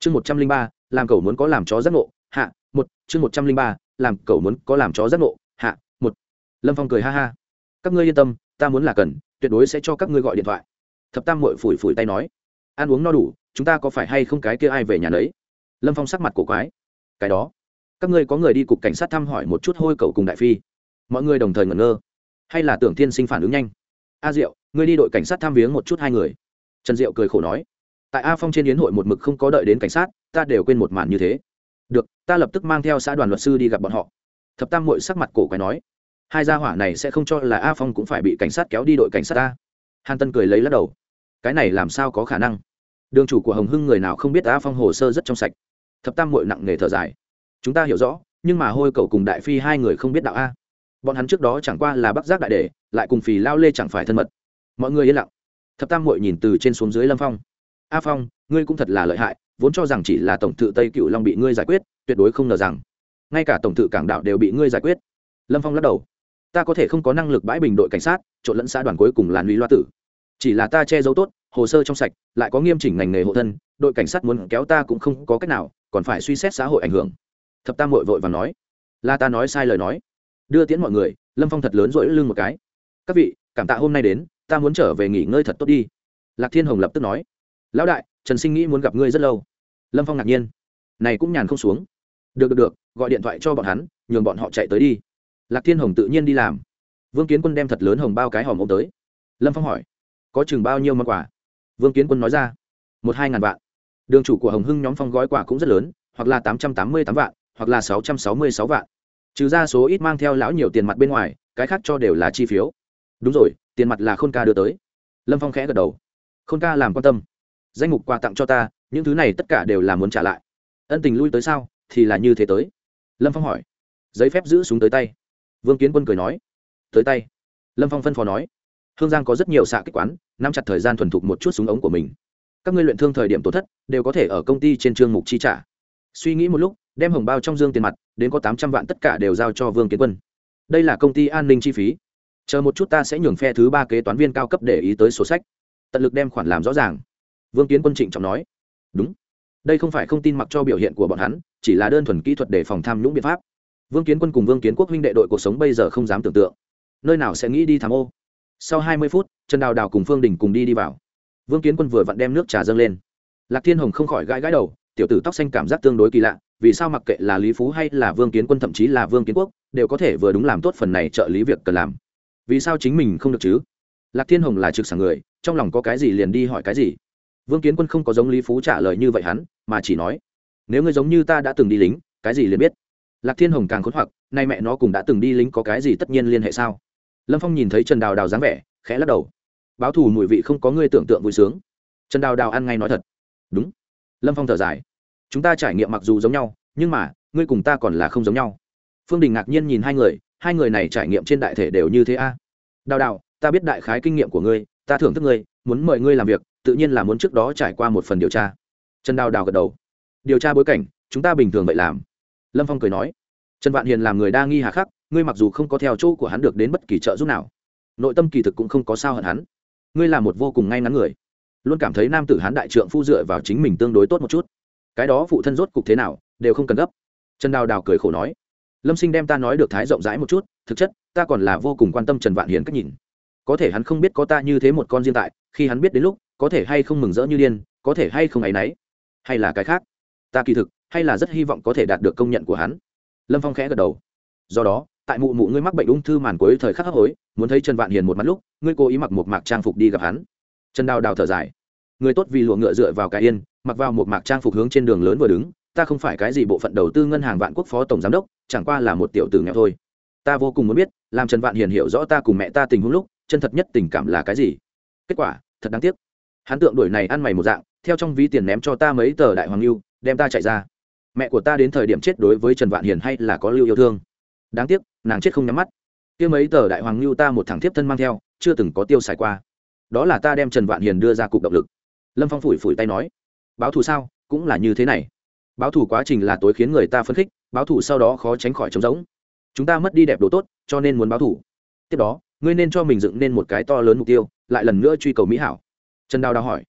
chương một trăm linh ba, làm cậu muốn có làm chó giác ngộ, hạ, một, chương một trăm linh ba, làm cậu muốn có làm chó giác ngộ, hạ, một. Lâm phong cười ha ha. Các ngươi yên tâm, ta muốn là cần, tuyệt đối sẽ cho các ngươi gọi điện thoại. Thập tam mội phủi phủi tay nói. Ăn uống no đủ, chúng ta có phải hay không cái kia ai về nhà đấy lâm phong sắc mặt cổ quái. Cái đó. Các ngươi có người đi cục cảnh sát thăm hỏi một chút hôi cậu cùng đại phi. Mọi người đồng thời ngẩn ngơ. Hay là tưởng thiên sinh phản ứng nhanh? A diệu, ngươi đi đội cảnh sát thăm viếng một chút hai người. Trần diệu cười khổ nói tại a phong trên yến hội một mực không có đợi đến cảnh sát, ta đều quên một màn như thế. Được, ta lập tức mang theo xã đoàn luật sư đi gặp bọn họ. Thập tam mội sắc mặt cổ quái nói, hai gia hỏa này sẽ không cho là a phong cũng phải bị cảnh sát kéo đi đội cảnh sát ta. Hàn tân cười lấy lắc đầu, cái này làm sao có khả năng? Đường chủ của hồng hưng người nào không biết a phong hồ sơ rất trong sạch. Thập tam mội nặng nề thở dài, chúng ta hiểu rõ, nhưng mà hôi cậu cùng đại phi hai người không biết đạo a. Bọn hắn trước đó chẳng qua là bắc giác đại đề lại cùng phì lao lê chẳng phải thân mật. Mọi người yên lặng. Thập tam mội nhìn từ trên xuống dưới lâm phong a phong, ngươi cũng thật là lợi hại, vốn cho rằng chỉ là tổng thự tây cựu long bị ngươi giải quyết, tuyệt đối không ngờ rằng, ngay cả tổng thự cảng đạo đều bị ngươi giải quyết. Lâm phong lắc đầu. Ta có thể không có năng lực bãi bình đội cảnh sát, trộn lẫn xã đoàn cuối cùng là lũy loa tử. Chỉ là ta che giấu tốt, hồ sơ trong sạch, lại có nghiêm chỉnh ngành nghề hộ thân, đội cảnh sát muốn kéo ta cũng không có cách nào, còn phải suy xét xã hội ảnh hưởng. Thập tam vội vội và nói. Là ta nói sai lời nói. Đưa tiễn mọi người, lâm phong thật lớn rỗi lưng một cái. Các vị, cảm tạ hôm nay đến, ta muốn trở về nghỉ ngơi thật tốt đi. Lạc thiên hồng lập tức nói lão đại, trần sinh nghĩ muốn gặp ngươi rất lâu. Lâm phong ngạc nhiên. Này cũng nhàn không xuống. Được được được, gọi điện thoại cho bọn hắn, nhường bọn họ chạy tới đi. Lạc thiên hồng tự nhiên đi làm. Vương kiến quân đem thật lớn hồng bao cái hòm ô m tới. Lâm phong hỏi, có chừng bao nhiêu món quà? Vương kiến quân nói ra, một hai ngàn vạn. Đường chủ của hồng hưng nhóm phong gói quà cũng rất lớn, hoặc là tám trăm tám mươi tám vạn, hoặc là sáu trăm sáu mươi sáu vạn. Trừ ra số ít mang theo lão nhiều tiền mặt bên ngoài, cái khác cho đều là chi phiếu. Đúng rồi, tiền mặt là khôn ca đưa tới. Lâm phong khẽ gật đầu. Khôn ca làm quan tâm danh mục quà tặng cho ta, những thứ này tất cả đều là muốn trả lại. Ân tình lui tới sao, thì là như thế tới. Lâm phong hỏi. Giấy phép giữ súng tới tay. Vương kiến quân cười nói. Tới tay. Lâm phong phân phó nói. Hương giang có rất nhiều xạ kích quán, nắm chặt thời gian thuần thục một chút súng ống của mình. Các ngươi luyện thương thời điểm tổn thất, đều có thể ở công ty trên chương mục chi trả. Suy nghĩ một lúc, đem hồng bao trong dương tiền mặt, đến có tám trăm vạn tất cả đều giao cho vương kiến quân. Đây là công ty an ninh chi phí. Chờ một chút ta sẽ nhường phe thứ ba kế toán viên cao cấp để ý tới sổ sách. Tận lực đem khoản làm rõ ràng vương kiến quân trịnh trọng nói. Đúng. Đây không phải không tin mặc cho biểu hiện của bọn hắn, chỉ là đơn thuần kỹ thuật để phòng tham nhũng biện pháp. Vương kiến quân cùng vương kiến quốc huynh đệ đội cuộc sống bây giờ không dám tưởng tượng. Nơi nào sẽ nghĩ đi tham ô? Sau hai mươi phút, trần đào đào cùng phương đình cùng đi đi vào. Vương kiến quân vừa vặn đem nước trà dâng lên. Lạc thiên hồng không khỏi gãi gãi đầu, tiểu tử tóc xanh cảm giác tương đối kỳ lạ, vì sao mặc kệ là lý phú hay là vương kiến quân thậm chí là vương kiến quốc, đều có thể vừa đúng làm tốt phần này trợ lý việc cần làm. Vì sao chính mình không được chứ? Lạc thiên hồng là trực sảng người, trong lòng có cái gì liền đi hỏi cái gì vương kiến quân không có giống lý phú trả lời như vậy hắn, mà chỉ nói, nếu ngươi giống như ta đã từng đi lính, cái gì liền biết. Lạc thiên hồng càng khốn hoặc, nay mẹ nó cùng đã từng đi lính có cái gì tất nhiên liên hệ sao? Lâm phong nhìn thấy trần đào đào dáng vẻ, khẽ lắc đầu. Báo thù mùi vị không có ngươi tưởng tượng vui sướng. Trần đào đào ăn ngay nói thật. Đúng. Lâm phong thở dài. Chúng ta trải nghiệm mặc dù giống nhau, nhưng mà, ngươi cùng ta còn là không giống nhau. Phương đình ngạc nhiên nhìn hai người hai người này trải nghiệm trên đại thể đều như thế a. Đào đào, ta biết đại khái kinh nghiệm của ngươi, ta thưởng thức ngươi, muốn mời ngươi làm việc tự nhiên là muốn trước đó trải qua một phần điều tra. Trần đào đào gật đầu. Điều tra bối cảnh, chúng ta bình thường vậy làm. Lâm phong cười nói. Trần vạn hiền làm người đa nghi hà khắc, ngươi mặc dù không có theo chỗ của hắn được đến bất kỳ trợ giúp nào, nội tâm kỳ thực cũng không có sao hận hắn. Ngươi là một vô cùng ngay ngắn người. Luôn cảm thấy nam tử hán đại trượng phu dựa vào chính mình tương đối tốt một chút. Cái đó phụ thân rốt cục thế nào, đều không cần gấp. Trần đào đào cười khổ nói. Lâm sinh đem ta nói được thái rộng rãi một chút, thực chất, ta còn là vô cùng quan tâm trần vạn hiền cách nhìn. Có thể hắn không biết có ta như thế một con riêng tại, khi hắn biết đến lúc có thể hay không mừng rỡ như điên, có thể hay không áy náy, hay là cái khác. Ta kỳ thực, hay là rất hy vọng có thể đạt được công nhận của hắn. Lâm phong khẽ gật đầu. Do đó, tại mụ mụ ngươi mắc bệnh ung thư màn cuối thời khắc hấp hối, muốn thấy trần vạn hiền một mắt lúc, ngươi cố ý mặc một mạc trang phục đi gặp hắn. Trần đào đào thở dài. Người tốt vì lụa ngựa dựa vào cái yên, mặc vào một mạc trang phục hướng trên đường lớn vừa đứng, ta không phải cái gì bộ phận đầu tư ngân hàng vạn quốc phó tổng giám đốc, chẳng qua là một tiểu tử nghèo thôi. Ta vô cùng muốn biết, làm trần vạn hiền hiểu rõ ta cùng mẹ ta tình huống lúc, chân thật nhất tình cảm là cái gì. Kết quả, thật đáng tiếc hắn tượng đuổi này ăn mày một dạng, theo trong ví tiền ném cho ta mấy tờ đại hoàng lưu, đem ta chạy ra. Mẹ của ta đến thời điểm chết đối với trần vạn hiền hay là có lưu yêu thương. Đáng tiếc, nàng chết không nhắm mắt. Kia mấy tờ đại hoàng lưu ta một thằng thiếp thân mang theo, chưa từng có tiêu xài qua. Đó là ta đem trần vạn hiền đưa ra cục động lực. Lâm phong phủi phủi tay nói, báo thù sao? Cũng là như thế này. Báo thù quá trình là tối khiến người ta phấn khích, báo thù sau đó khó tránh khỏi trống rỗng. Chúng ta mất đi đẹp đồ tốt, cho nên muốn báo thù. Tiếp đó, ngươi nên cho mình dựng nên một cái to lớn mục tiêu, lại lần nữa truy cầu mỹ hảo trần đào đào hỏi.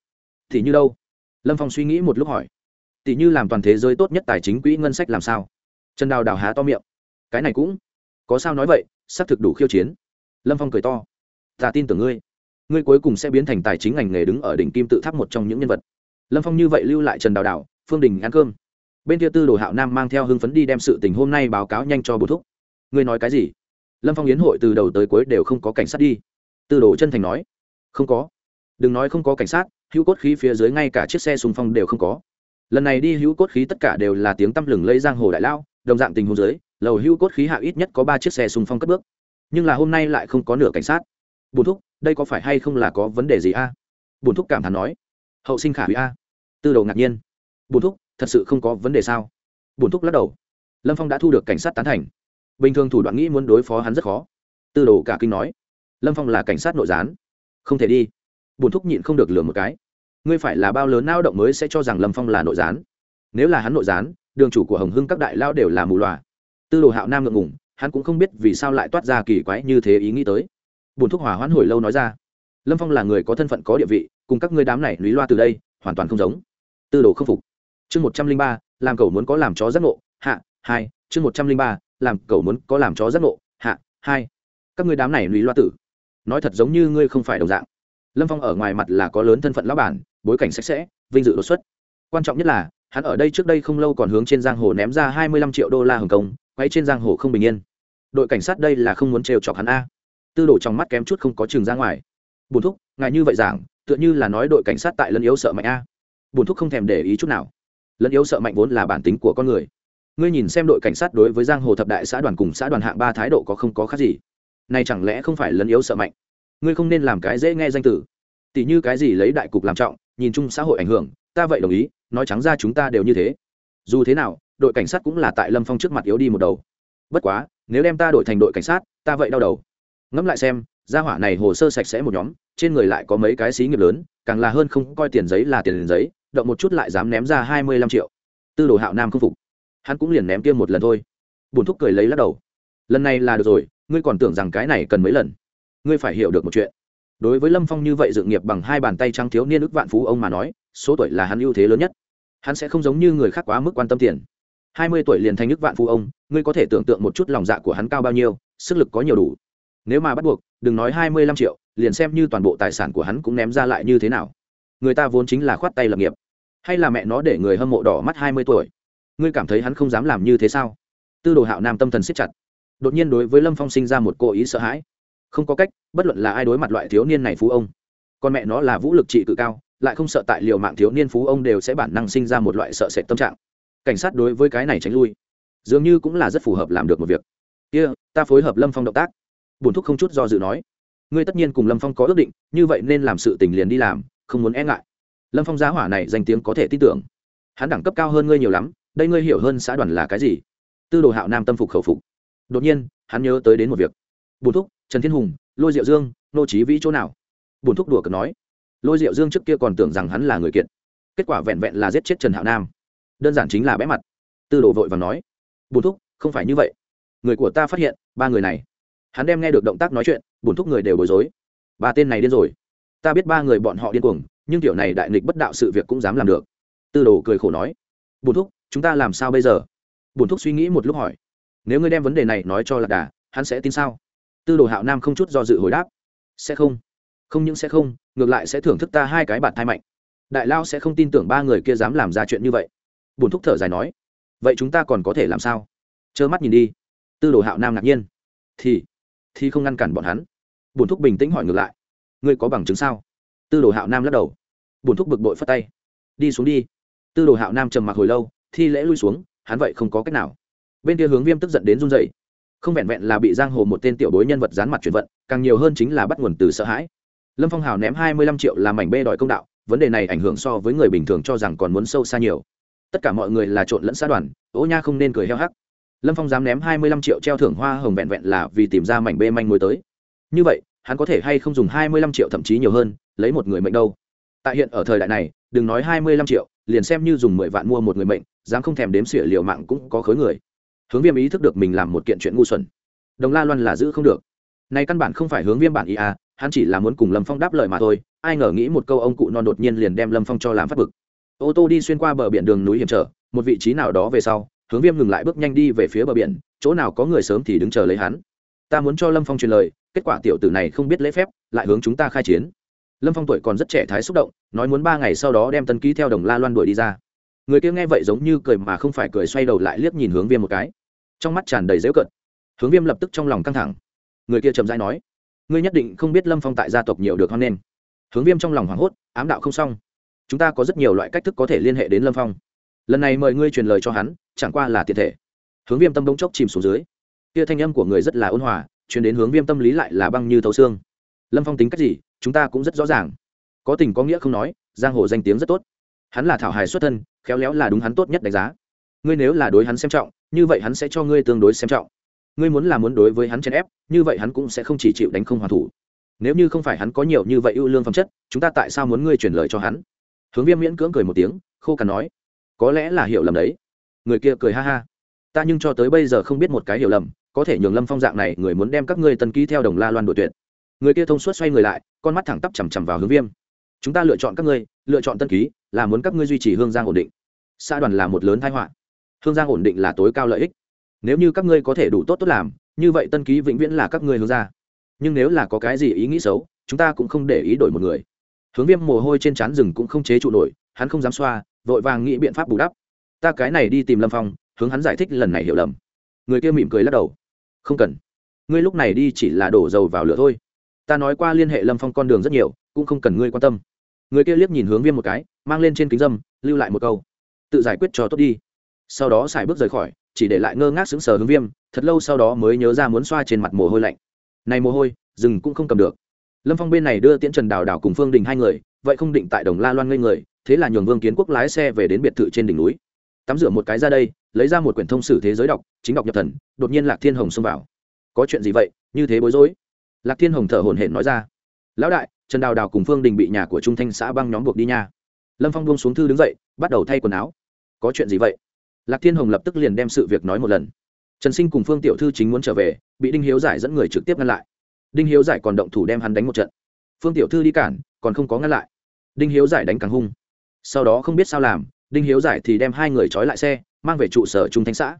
Thì như đâu? Lâm phong suy nghĩ một lúc hỏi. Tỷ như làm toàn thế giới tốt nhất tài chính quỹ ngân sách làm sao? Trần đào đào há to miệng. Cái này cũng có sao nói vậy, xác thực đủ khiêu chiến. Lâm phong cười to. Ta tin tưởng ngươi. Ngươi cuối cùng sẽ biến thành tài chính ngành nghề đứng ở đỉnh kim tự tháp một trong những nhân vật. Lâm phong như vậy lưu lại trần đào đào, phương đình ăn cơm. Bên kia tư đồ hạo nam mang theo hưng phấn đi đem sự tình hôm nay báo cáo nhanh cho bổ thúc. Ngươi nói cái gì? Lâm phong yến hội từ đầu tới cuối đều không có cảnh sát đi. Tư đồ chân thành nói. Không có đừng nói không có cảnh sát, hữu cốt khí phía dưới ngay cả chiếc xe xung phong đều không có. Lần này đi hữu cốt khí tất cả đều là tiếng tăm lừng lây giang hồ đại lao đồng dạng tình hồ dưới, lầu hữu cốt khí hạ ít nhất có ba chiếc xe xung phong cất bước. Nhưng là hôm nay lại không có nửa cảnh sát. Bùn thúc, đây có phải hay không là có vấn đề gì a? À? bùn thúc cảm thán nói. Hậu sinh khả hủy a. Tư đầu ngạc nhiên. Bùn thúc, thật sự không có vấn đề sao? Bùn thúc lắc đầu. Lâm phong đã thu được cảnh sát tán thành. Bình thường thủ đoạn nghĩ muốn đối phó hắn rất khó. Tư đồ cả kinh nói. Lâm phong là cảnh sát nội gián. Không thể đi bùn thúc nhịn không được lừa một cái. Ngươi phải là bao lớn lao động mới sẽ cho rằng lâm phong là nội gián. Nếu là hắn nội gián, đường chủ của hồng hưng các đại lao đều là mù loà. Tư đồ hạo nam ngượng ngủng hắn cũng không biết vì sao lại toát ra kỳ quái như thế ý nghĩ tới. Bùn thúc hỏa hoãn hồi lâu nói ra, lâm phong là người có thân phận có địa vị, cùng các ngươi đám này lý loa từ đây, hoàn toàn không giống. Tư đồ không phục. Chương một trăm linh ba, làm cầu muốn có làm chó giác ngộ, hạ, hai, chương một trăm linh ba, làm cầu muốn có làm chó giác ngộ, hạ, hai. Các ngươi đám này lý loa tử. Nói thật giống như ngươi không phải đồng dạng lâm phong ở ngoài mặt là có lớn thân phận lão bản, bối cảnh sạch sẽ, vinh dự đột xuất. Quan trọng nhất là, hắn ở đây trước đây không lâu còn hướng trên giang hồ ném ra hai mươi lăm triệu đô la hồng kông, quay trên giang hồ không bình yên. Đội cảnh sát đây là không muốn trêu chọc hắn a. Tư đổ trong mắt kém chút không có trường ra ngoài. Bùn thúc, ngài như vậy giảng, tựa như là nói đội cảnh sát tại lân yếu sợ mạnh a. Bùn thúc không thèm để ý chút nào. Lân yếu sợ mạnh vốn là bản tính của con người. Ngươi nhìn xem đội cảnh sát đối với giang hồ thập đại xã đoàn cùng xã đoàn hạng ba thái độ có không có khác gì. Này chẳng lẽ không phải lân yếu sợ mạnh? Ngươi không nên làm cái dễ nghe danh tử. tỷ như cái gì lấy đại cục làm trọng, nhìn chung xã hội ảnh hưởng, ta vậy đồng ý, nói trắng ra chúng ta đều như thế. Dù thế nào, đội cảnh sát cũng là tại lâm phong trước mặt yếu đi một đầu. Bất quá, nếu đem ta đổi thành đội cảnh sát, ta vậy đau đầu. Ngẫm lại xem, gia hỏa này hồ sơ sạch sẽ một nhóm, trên người lại có mấy cái xí nghiệp lớn, càng là hơn không coi tiền giấy là tiền giấy, động một chút lại dám ném ra hai mươi lăm triệu. Tư đồ hạo nam không phục. Hắn cũng liền ném kia một lần thôi. Bùn thúc cười lấy lắc đầu. Lần này là được rồi, ngươi còn tưởng rằng cái này cần mấy lần ngươi phải hiểu được một chuyện. Đối với lâm phong như vậy dự nghiệp bằng hai bàn tay trăng thiếu niên ức vạn phú ông mà nói, số tuổi là hắn ưu thế lớn nhất. Hắn sẽ không giống như người khác quá mức quan tâm tiền. Hai mươi tuổi liền thành ức vạn phú ông, ngươi có thể tưởng tượng một chút lòng dạ của hắn cao bao nhiêu, sức lực có nhiều đủ. Nếu mà bắt buộc, đừng nói hai mươi lăm triệu, liền xem như toàn bộ tài sản của hắn cũng ném ra lại như thế nào. Người ta vốn chính là khoát tay lập nghiệp. Hay là mẹ nó để người hâm mộ đỏ mắt hai mươi tuổi? Ngươi cảm thấy hắn không dám làm như thế sao? Tư đồ hạo nam tâm thần siết chặt. Đột nhiên đối với lâm phong sinh ra một cố ý sợ hãi không có cách bất luận là ai đối mặt loại thiếu niên này phú ông con mẹ nó là vũ lực trị cự cao lại không sợ tại liều mạng thiếu niên phú ông đều sẽ bản năng sinh ra một loại sợ sệt tâm trạng. Cảnh sát đối với cái này tránh lui dường như cũng là rất phù hợp làm được một việc. Kia、yeah, ta phối hợp lâm phong động tác. Bổn thúc không chút do dự nói ngươi tất nhiên cùng lâm phong có ước định như vậy nên làm sự tình liền đi làm không muốn e ngại. Lâm phong giá hỏa này danh tiếng có thể tin tưởng. Hắn đẳng cấp cao hơn ngươi nhiều lắm đây ngươi hiểu hơn xã đoàn là cái gì? Tư đồ hạo nam tâm phục khẩu phục. Đột nhiên hắn nhớ tới đến một việc. Bùn thúc trần thiên hùng, lôi diệu dương, nô trí vĩ chỗ nào? Bùn thúc đùa cợt nói. Lôi diệu dương trước kia còn tưởng rằng hắn là người kiện kết quả vẹn vẹn là giết chết trần hạo nam. Đơn giản chính là bẽ mặt. Tư đồ vội và nói. Bùn thúc, không phải như vậy. Người của ta phát hiện, ba người này. Hắn đem nghe được động tác nói chuyện bùn thúc người đều bối rối. Ba tên này điên rồi. Ta biết ba người bọn họ điên cuồng, nhưng kiểu này đại nghịch bất đạo sự việc cũng dám làm được. Tư đồ cười khổ nói. Bùn thúc, chúng ta làm sao bây giờ? Bùn thúc suy nghĩ một lúc hỏi. Nếu ngươi đem vấn đề này nói cho lạc đà, hắn sẽ tin sao? Tư đồ hạo nam không chút do dự hồi đáp, sẽ không không những sẽ không, ngược lại sẽ thưởng thức ta hai cái bạn thai mạnh. Đại lao sẽ không tin tưởng ba người kia dám làm ra chuyện như vậy. Bùn thúc thở dài nói, vậy chúng ta còn có thể làm sao? Trơ mắt nhìn đi. Tư đồ hạo nam ngạc nhiên, thì thì không ngăn cản bọn hắn. Bùn thúc bình tĩnh hỏi ngược lại, ngươi có bằng chứng sao? Tư đồ hạo nam lắc đầu. Bùn thúc bực bội phất tay, đi xuống đi. Tư đồ hạo nam trầm mặc hồi lâu, thi lễ lui xuống, hắn vậy không có cách nào. Bên kia hướng viêm tức giận đến run dậy không vẹn vẹn là bị giang hồ một tên tiểu bối nhân vật dán mặt chuyển vận, càng nhiều hơn chính là bắt nguồn từ sợ hãi. Lâm phong hào ném hai mươi lăm triệu làm mảnh bê đòi công đạo, vấn đề này ảnh hưởng so với người bình thường cho rằng còn muốn sâu xa nhiều. Tất cả mọi người là trộn lẫn xã đoàn ố nha không nên cười heo hắc. Lâm phong dám ném hai mươi lăm triệu treo thưởng hoa hồng vẹn vẹn là vì tìm ra mảnh bê manh mối tới. Như vậy, hắn có thể hay không dùng hai mươi lăm triệu thậm chí nhiều hơn, lấy một người mệnh đâu? Tại hiện ở thời đại này, đừng nói hai mươi lăm triệu, liền xem như dùng mười vạn mua một người mệnh, dám không thèm đếm xỉa liều mạng cũng có khối người hướng viêm ý thức được mình làm một kiện chuyện ngu xuẩn. Đồng la loan là giữ không được. Này căn bản không phải hướng viêm bản ý à hắn chỉ là muốn cùng lâm phong đáp lời mà thôi, ai ngờ nghĩ một câu ông cụ non đột nhiên liền đem lâm phong cho làm phát bực. Ô tô đi xuyên qua bờ biển đường núi hiểm trở, một vị trí nào đó về sau, hướng viêm ngừng lại bước nhanh đi về phía bờ biển, chỗ nào có người sớm thì đứng chờ lấy hắn. Ta muốn cho lâm phong truyền lời, kết quả tiểu tử này không biết lễ phép, lại hướng chúng ta khai chiến. Lâm phong tuổi còn rất trẻ thái xúc động, nói muốn ba ngày sau đó đem tân ký theo đồng la loan đuổi đi ra. Người kia nghe vậy giống như cười mà không phải cười, xoay đầu lại liếc nhìn hướng viêm một cái trong mắt tràn đầy dễu cận hướng viêm lập tức trong lòng căng thẳng. Người kia chậm rãi nói, ngươi nhất định không biết lâm phong tại gia tộc nhiều được hoan nghênh. Hướng viêm trong lòng hoảng hốt, ám đạo không xong. Chúng ta có rất nhiều loại cách thức có thể liên hệ đến lâm phong. Lần này mời ngươi truyền lời cho hắn, chẳng qua là tiện thể. Hướng viêm tâm bỗng chốc chìm xuống dưới. Kia thanh âm của người rất là ôn hòa chuyển đến hướng viêm tâm lý lại là băng như thấu xương. Lâm phong tính cách gì, chúng ta cũng rất rõ ràng. Có tình có nghĩa không nói, giang hồ danh tiếng rất tốt. Hắn là thảo hài xuất thân, khéo léo là đúng hắn tốt nhất đánh giá ngươi nếu là đối hắn xem trọng, như vậy hắn sẽ cho ngươi tương đối xem trọng. Ngươi muốn là muốn đối với hắn chèn ép, như vậy hắn cũng sẽ không chỉ chịu đánh không hoàn thủ. Nếu như không phải hắn có nhiều như vậy ưu lương phẩm chất, chúng ta tại sao muốn ngươi chuyển lời cho hắn? Hướng viêm miễn cưỡng cười một tiếng, khô cằn nói, có lẽ là hiểu lầm đấy. Người kia cười ha ha, ta nhưng cho tới bây giờ không biết một cái hiểu lầm, có thể nhường lâm phong dạng này, người muốn đem các ngươi tân ký theo đồng la loan đội tuyển người kia thông suốt xoay người lại, con mắt thẳng tắp chằm chằm vào hướng viêm. Chúng ta lựa chọn các ngươi, lựa chọn tân ký, là muốn các ngươi duy trì hương giang ổn định. Xã đoàn là một lớn thái họa hương giang ổn định là tối cao lợi ích. Nếu như các ngươi có thể đủ tốt tốt làm, như vậy tân ký vĩnh viễn là các ngươi hướng ra nhưng nếu là có cái gì ý nghĩ xấu, chúng ta cũng không để ý đổi một người. Hướng viêm mồ hôi trên trán rừng cũng không chế trụ nổi, hắn không dám xoa, vội vàng nghĩ biện pháp bù đắp. Ta cái này đi tìm lâm phong, hướng hắn giải thích lần này hiểu lầm. Người kia mỉm cười lắc đầu. Không cần. Ngươi lúc này đi chỉ là đổ dầu vào lửa thôi. Ta nói qua liên hệ lâm phong con đường rất nhiều, cũng không cần ngươi quan tâm. Người kia liếc nhìn hướng viêm một cái, mang lên trên kính dâm, lưu lại một câu. Tự giải quyết cho tốt đi sau đó xài bước rời khỏi, chỉ để lại ngơ ngác sững sờ hướng viêm, thật lâu sau đó mới nhớ ra muốn xoa trên mặt mồ hôi lạnh. Này mồ hôi, rừng cũng không cầm được. Lâm phong bên này đưa tiễn trần đào đào cùng phương đình hai người, vậy không định tại đồng la loan ngây người, thế là nhường vương kiến quốc lái xe về đến biệt thự trên đỉnh núi. Tắm rửa một cái ra đây, lấy ra một quyển thông sử thế giới đọc, chính đọc nhập thần, đột nhiên lạc thiên hồng xông vào. Có chuyện gì vậy? Như thế bối rối. Lạc thiên hồng thở hổn hển nói ra. Lão đại, trần đào đào cùng phương đình bị nhà của trung thanh xã băng nhóm buộc đi nha. Lâm phong buông xuống thư đứng dậy, bắt đầu thay quần áo. Có chuyện gì vậy? Lạc thiên hồng lập tức liền đem sự việc nói một lần. Trần sinh cùng phương tiểu thư chính muốn trở về, bị đinh hiếu giải dẫn người trực tiếp ngăn lại. Đinh hiếu giải còn động thủ đem hắn đánh một trận. Phương tiểu thư đi cản, còn không có ngăn lại. Đinh hiếu giải đánh càng hung. Sau đó không biết sao làm, đinh hiếu giải thì đem hai người trói lại xe, mang về trụ sở trung thanh xã.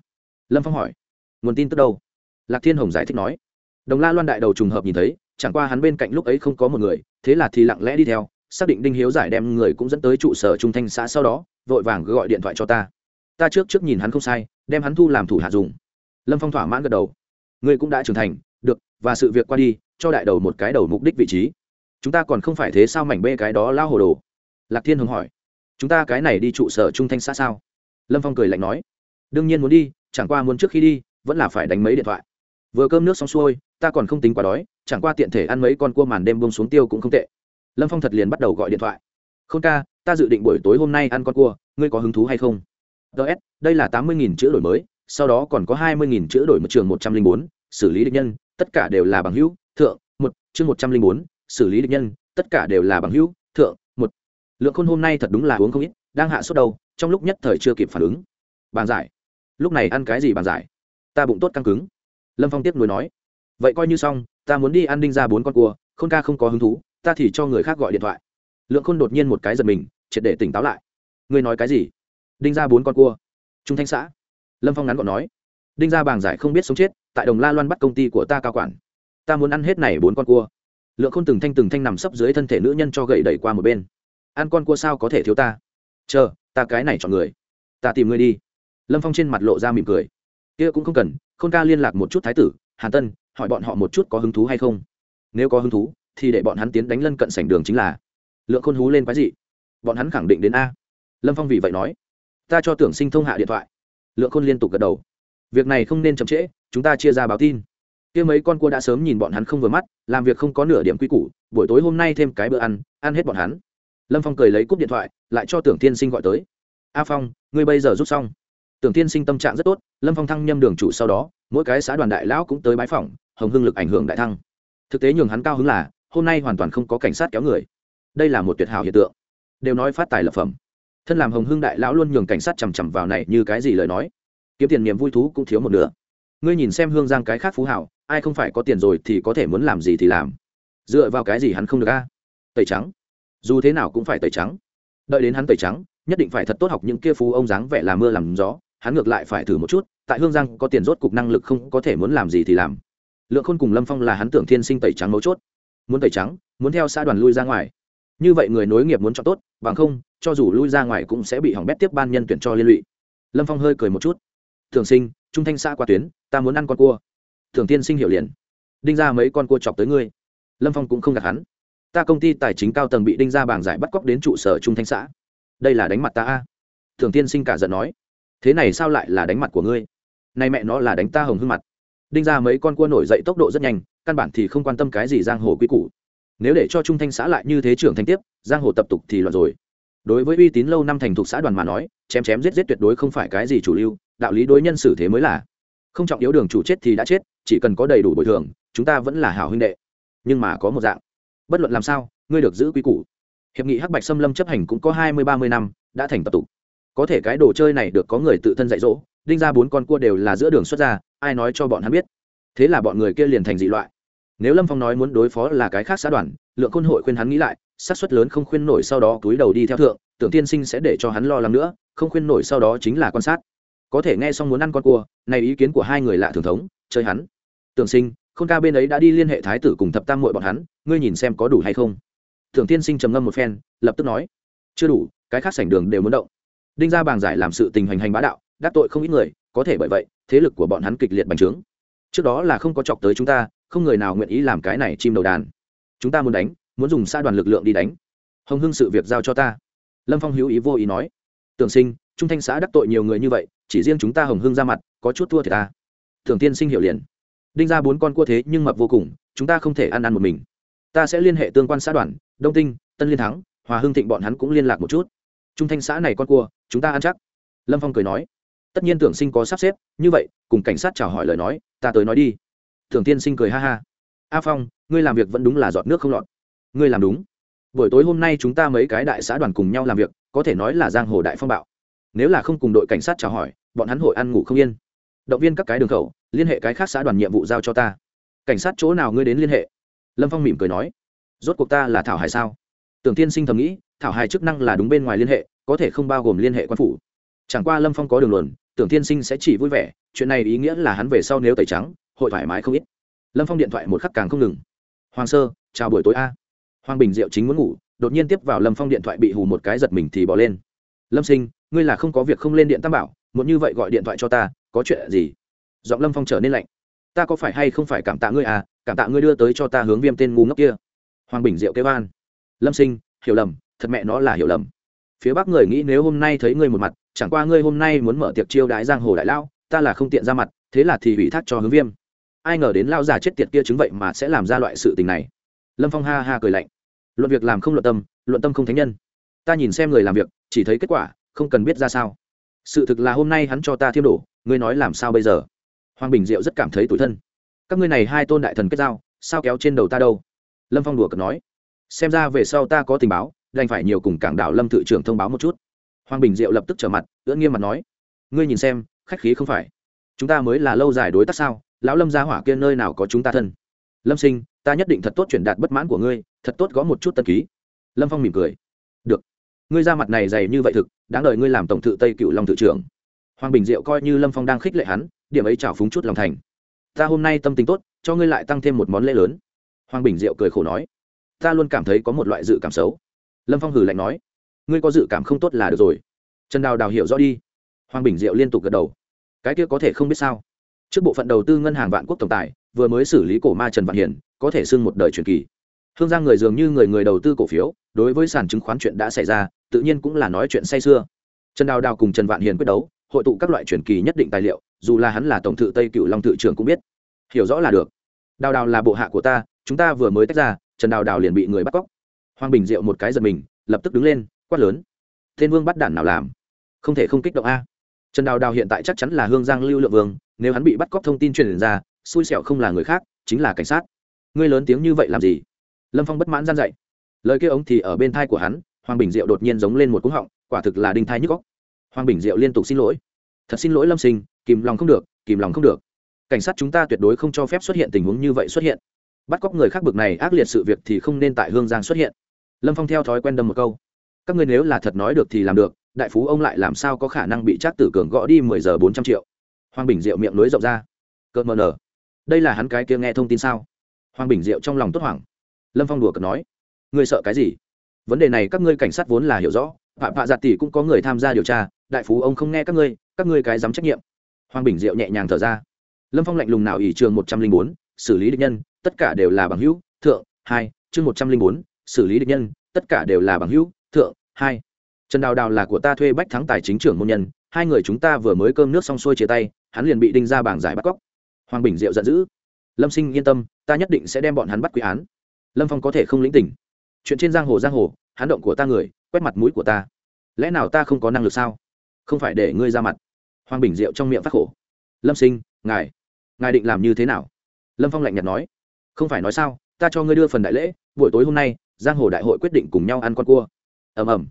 Lâm phong hỏi, nguồn tin tức đâu? Lạc thiên hồng giải thích nói, đồng la loan đại đầu trùng hợp nhìn thấy, chẳng qua hắn bên cạnh lúc ấy không có một người, thế là thì lặng lẽ đi theo, xác định đinh hiếu giải đem người cũng dẫn tới trụ sở trung thanh xã sau đó, vội vàng gọi điện thoại cho ta ta trước trước nhìn hắn không sai, đem hắn thu làm thủ hạ dùng. Lâm phong thỏa mãn gật đầu. Ngươi cũng đã trưởng thành, được, và sự việc qua đi, cho đại đầu một cái đầu mục đích vị trí. Chúng ta còn không phải thế sao mảnh bê cái đó lao hồ đồ? Lạc thiên hồng hỏi. Chúng ta cái này đi trụ sở trung thanh xã sao? Lâm phong cười lạnh nói. Đương nhiên muốn đi, chẳng qua muốn trước khi đi, vẫn là phải đánh mấy điện thoại. Vừa cơm nước xong xuôi, ta còn không tính quá đói, chẳng qua tiện thể ăn mấy con cua màn đêm bông xuống tiêu cũng không tệ. Lâm phong thật liền bắt đầu gọi điện thoại. K h ô n ca, ta dự định buổi tối hôm nay ăn con cua, ngươi có hứng thú hay không? Ts đây là tám mươi nghìn chữ đổi mới, sau đó còn có hai mươi nghìn chữ đổi một trường một trăm linh bốn, xử lý địch nhân, tất cả đều là bằng hữu, thượng, một, chương một trăm linh bốn, xử lý địch nhân, tất cả đều là bằng hữu, thượng, một. Lượng khôn hôm nay thật đúng là uống không ít, đang hạ sốt đầu trong lúc nhất thời chưa kịp phản ứng. Bàn giải. Lúc này ăn cái gì bàn giải? Ta bụng tốt căng cứng. Lâm phong tiếp nối nói. Vậy coi như xong, ta muốn đi ăn đinh ra bốn con cua, khôn ca không có hứng thú, ta thì cho người khác gọi điện thoại. Lượng khôn đột nhiên một cái giật mình, triệt để tỉnh táo lại. Ngươi nói cái gì? Đinh ra bốn con cua. Trung thanh xã. Lâm phong ngắn gọn nói. Đinh ra bàng giải không biết sống chết, tại đồng la loan bắt công ty của ta cao quản. Ta muốn ăn hết này bốn con cua. Lượng khôn từng thanh từng thanh nằm sấp dưới thân thể nữ nhân cho gậy đẩy qua một bên. Ăn con cua sao có thể thiếu ta? Chờ, ta cái này chọn người. Ta tìm ngươi đi. Lâm phong trên mặt lộ ra mỉm cười. Kia cũng không cần, khôn ca liên lạc một chút thái tử, hàn tân, hỏi bọn họ một chút có hứng thú hay không. Nếu có hứng thú, thì để bọn hắn tiến đánh lân cận sảnh đường chính là. Lượng khôn hú lên quái gì bọn hắn khẳng định đến a. Lâm phong vì vậy nói ta cho tưởng sinh thông hạ điện thoại. Lượng khôn liên tục gật đầu. Việc này không nên chậm trễ, chúng ta chia ra báo tin. Kia mấy con cua đã sớm nhìn bọn hắn không vừa mắt, làm việc không có nửa điểm quy củ, buổi tối hôm nay thêm cái bữa ăn ăn hết bọn hắn. Lâm phong cười lấy cúp điện thoại, lại cho tưởng tiên sinh gọi tới. A phong, ngươi bây giờ rút xong. Tưởng tiên sinh tâm trạng rất tốt, lâm phong thăng nhâm đường chủ sau đó, mỗi cái xã đoàn đại lão cũng tới bái phỏng, hồng hưng lực ảnh hưởng đại thăng. Thực tế nhường hắn cao hứng là, hôm nay hoàn toàn không có cảnh sát kéo người. Đây là một tuyệt hảo hiện tượng. Đều nói phát tài lập phẩm thân làm hồng hưng đại lão luôn nhường cảnh sát chằm chằm vào này như cái gì lời nói. Kiếm tiền niềm vui thú cũng thiếu một nửa. Ngươi nhìn xem hương giang cái khác phú hảo, ai không phải có tiền rồi thì có thể muốn làm gì thì làm. Dựa vào cái gì hắn không được a? Tẩy trắng. Dù thế nào cũng phải tẩy trắng. Đợi đến hắn tẩy trắng, nhất định phải thật tốt học những kia phú ông dáng vẻ làm mưa làm gió, hắn ngược lại phải thử một chút, tại hương giang có tiền rốt cục năng lực không có thể muốn làm gì thì làm. Lượng khôn cùng lâm phong là hắn tưởng thiên sinh tẩy trắng mấu chốt. Muốn tẩy trắng, muốn theo xã đoàn lui ra ngoài. Như vậy người nối nghiệp muốn cho tốt, bằng không cho dù lui ra ngoài cũng sẽ bị hỏng bét tiếp ban nhân tuyển cho liên lụy. Lâm phong hơi cười một chút. Thường sinh, trung thanh xã qua tuyến, ta muốn ăn con cua. Thường tiên sinh hiểu liền. Đinh ra mấy con cua chọc tới ngươi. Lâm phong cũng không gạt hắn. Ta công ty tài chính cao tầng bị đinh ra bảng giải bắt cóc đến trụ sở trung thanh xã. Đây là đánh mặt ta a. Thường tiên sinh cả giận nói. Thế này sao lại là đánh mặt của ngươi? Nay mẹ nó là đánh ta hồng hương mặt. Đinh ra mấy con cua nổi dậy tốc độ rất nhanh, căn bản thì không quan tâm cái gì giang hồ quy củ. Nếu để cho trung thanh xã lại như thế trưởng thanh tiếp, giang hồ tập tục thì loạn rồi đối với uy tín lâu năm thành thuộc xã đoàn mà nói, chém chém giết giết tuyệt đối không phải cái gì chủ lưu, đạo lý đối nhân xử thế mới là. Không trọng yếu đường chủ chết thì đã chết, chỉ cần có đầy đủ bồi thường, chúng ta vẫn là hảo huynh đệ. Nhưng mà có một dạng. Bất luận làm sao, ngươi được giữ quy củ. Hiệp nghị hắc bạch xâm lâm chấp hành cũng có hai mươi, ba mươi năm, đã thành tập tục. Có thể cái đồ chơi này được có người tự thân dạy dỗ, đinh ra bốn con cua đều là giữa đường xuất ra, ai nói cho bọn hắn biết? Thế là bọn người kia liền thành dị loại. Nếu lâm phong nói muốn đối phó là cái khác xã đoàn, lượng khôn hội khuyên hắn nghĩ lại xác suất lớn không khuyên nổi sau đó túi đầu đi theo thượng, tưởng tiên sinh sẽ để cho hắn lo lắng nữa, không khuyên nổi sau đó chính là quan sát. Có thể nghe xong muốn ăn con cua, này ý kiến của hai người lạ thường thống, chơi hắn. Tưởng sinh, khôn ca bên ấy đã đi liên hệ thái tử cùng thập tam muội bọn hắn, ngươi nhìn xem có đủ hay không? Tưởng tiên sinh trầm ngâm một phen, lập tức nói. Chưa đủ, cái khác sảnh đường đều muốn động. Đinh ra bàng giải làm sự tình hành hành bá đạo, đắc tội không ít người, có thể bởi vậy, thế lực của bọn hắn kịch liệt bành trướng. Trước đó là không có chọc tới chúng ta, không người nào nguyện ý làm cái này chim đầu đàn. Chúng ta muốn đánh muốn dùng xa đoàn lực lượng đi đánh. Hồng hưng sự việc giao cho ta. Lâm phong hữu ý vô ý nói. Tưởng sinh, trung thanh xã đắc tội nhiều người như vậy, chỉ riêng chúng ta hồng hưng ra mặt, có chút thua thì à? ta thường tiên sinh hiểu liền. Đinh ra bốn con cua thế nhưng mập vô cùng, chúng ta không thể ăn ăn một mình. Ta sẽ liên hệ tương quan xã đoàn, đông tinh, tân liên thắng, hòa hưng thịnh bọn hắn cũng liên lạc một chút. Trung thanh xã này con cua, chúng ta ăn chắc. Lâm phong cười nói. Tất nhiên tưởng sinh có sắp xếp, như vậy, cùng cảnh sát chào hỏi lời nói, ta tới nói đi. Thường tiên sinh cười ha ha. A phong, ngươi làm việc vẫn đúng là giọt nước không lọt ngươi làm đúng. Buổi tối hôm nay chúng ta mấy cái đại xã đoàn cùng nhau làm việc, có thể nói là giang hồ đại phong bạo. Nếu là không cùng đội cảnh sát chào hỏi, bọn hắn hội ăn ngủ không yên. Động viên các cái đường khẩu, liên hệ cái khác xã đoàn nhiệm vụ giao cho ta. Cảnh sát chỗ nào ngươi đến liên hệ? Lâm phong mỉm cười nói. Rốt cuộc ta là thảo hải sao? Tưởng tiên sinh thầm nghĩ, thảo hải chức năng là đúng bên ngoài liên hệ, có thể không bao gồm liên hệ quan phủ. Chẳng qua lâm phong có đường luận, tưởng tiên sinh sẽ chỉ vui vẻ, chuyện này ý nghĩa là hắn về sau nếu tẩy trắng, hội thoải mái không ít. Lâm phong điện thoại một khắc càng không ngừng. Hoàng sơ, chào buổi tối a hoàng bình diệu chính muốn ngủ, đột nhiên tiếp vào lâm phong điện thoại bị hù một cái giật mình thì bỏ lên. Lâm sinh, ngươi là không có việc không lên điện tam bảo, muốn như vậy gọi điện thoại cho ta, có chuyện gì? Giọng lâm phong trở nên lạnh. Ta có phải hay không phải cảm tạ ngươi à cảm tạ ngươi đưa tới cho ta hướng viêm tên ngu ngốc kia. Hoàng bình diệu kêu van lâm sinh, hiểu lầm, thật mẹ nó là hiểu lầm. Phía bắc người nghĩ nếu hôm nay thấy ngươi một mặt, chẳng qua ngươi hôm nay muốn mở tiệc chiêu đãi giang hồ đại lao ta là không tiện ra mặt, thế là thì ủy thác cho hướng viêm. Ai ngờ đến lao già chết tiệt kia chứng vậy mà sẽ làm ra loại sự tình này lâm phong ha ha cười lạnh luận việc làm không luận tâm luận tâm không thánh nhân ta nhìn xem người làm việc chỉ thấy kết quả không cần biết ra sao sự thực là hôm nay hắn cho ta thiêm đổ ngươi nói làm sao bây giờ hoàng bình diệu rất cảm thấy tủi thân các ngươi này hai tôn đại thần kết giao sao kéo trên đầu ta đâu lâm phong đùa cợt nói xem ra về sau ta có tình báo đành phải nhiều cùng cảng đảo lâm thự trưởng thông báo một chút hoàng bình diệu lập tức trở mặt ưỡn nghiêm mặt nói ngươi nhìn xem khách khí không phải chúng ta mới là lâu dài đối tác sao lão lâm gia hỏa kia nơi nào có chúng ta thân lâm sinh ta nhất định thật tốt chuyển đạt bất mãn của ngươi, thật tốt gõ một chút tân ký. Lâm phong mỉm cười. Được. Ngươi ra mặt này dày như vậy thực, đáng đợi ngươi làm tổng thự tây cựu long thự trưởng. Hoàng bình diệu coi như lâm phong đang khích lệ hắn, điểm ấy trào phúng chút lòng thành. Ta hôm nay tâm tình tốt, cho ngươi lại tăng thêm một món lễ lớn. Hoàng bình diệu cười khổ nói. Ta luôn cảm thấy có một loại dự cảm xấu. Lâm phong hử lạnh nói. Ngươi có dự cảm không tốt là được rồi. Trần đào đào hiểu rõ đi. Hoàng bình diệu liên tục gật đầu. Cái kia có thể không biết sao. Trước bộ phận đầu tư ngân hàng vạn quốc tổng tài vừa mới xử lý cổ ma trần vạn hiển, có thể xưng một đời truyền kỳ. Hương giang người dường như người người đầu tư cổ phiếu, đối với sàn chứng khoán chuyện đã xảy ra, tự nhiên cũng là nói chuyện say xưa trần đào đào cùng trần vạn hiền quyết đấu, hội tụ các loại truyền kỳ nhất định tài liệu, dù là hắn là tổng thự tây cựu long thự trưởng cũng biết. Hiểu rõ là được. Đào đào là bộ hạ của ta, chúng ta vừa mới tách ra, trần đào đào liền bị người bắt cóc. Hoàng bình diệu một cái giật mình, lập tức đứng lên, quát lớn. Thiên vương bắt đản nào làm? Không thể không kích động a. Trần đào đào hiện tại chắc chắn là hương giang lưu lượng vương, nếu hắn bị bắt cóc thông tin truyền ra xui xẻo không là người khác, chính là cảnh sát. Ngươi lớn tiếng như vậy làm gì? Lâm phong bất mãn gian dậy lời kia ống thì ở bên thai của hắn, hoàng bình diệu đột nhiên giống lên một cúng họng, quả thực là đinh thai nhức góc hoàng bình diệu liên tục xin lỗi. Thật xin lỗi lâm sinh, kìm lòng không được, kìm lòng không được. Cảnh sát chúng ta tuyệt đối không cho phép xuất hiện tình huống như vậy xuất hiện. Bắt cóc người khác bực này, ác liệt sự việc thì không nên tại hương giang xuất hiện. Lâm phong theo thói quen đâm một câu. Các ngươi nếu là thật nói được thì làm được, đại phú ông lại làm sao có khả năng bị trác tử cường gõ đi mười giờ bốn trăm triệu? Hoàng bình diệu miệng nối rộng ra. Cợt mờ nở đây là hắn cái kia nghe thông tin sao? Hoàng bình diệu trong lòng tốt hoảng. Lâm phong đùa cợt nói, ngươi sợ cái gì? Vấn đề này các ngươi cảnh sát vốn là hiểu rõ phạm vạ giặt dạ tỷ cũng có người tham gia điều tra, đại phú ông không nghe các ngươi các ngươi cái dám trách nhiệm. Hoàng bình diệu nhẹ nhàng thở ra. Lâm phong lạnh lùng nào ỷ trường một trăm linh bốn, xử lý địch nhân, tất cả đều là bằng hữu, thượng, hai, chương một trăm linh bốn, xử lý địch nhân, tất cả đều là bằng hữu, thượng, hai. Trần đào đào là của ta thuê bách thắng tài chính trưởng môn nhân, hai người chúng ta vừa mới cơm nước xong xuôi chia tay, hắn liền bị đinh ra bảng giải bắt cóc hoàng bình diệu giận dữ. Lâm sinh yên tâm, ta nhất định sẽ đem bọn hắn bắt quy án. Lâm phong có thể không lĩnh tỉnh. Chuyện trên giang hồ giang hồ hán động của ta người, quét mặt mũi của ta. Lẽ nào ta không có năng lực sao? Không phải để ngươi ra mặt. Hoàng bình diệu trong miệng phát khổ. Lâm sinh, ngài ngài định làm như thế nào? Lâm phong lạnh nhạt nói. Không phải nói sao, ta cho ngươi đưa phần đại lễ, buổi tối hôm nay, giang hồ đại hội quyết định cùng nhau ăn con cua. Ầm ầm.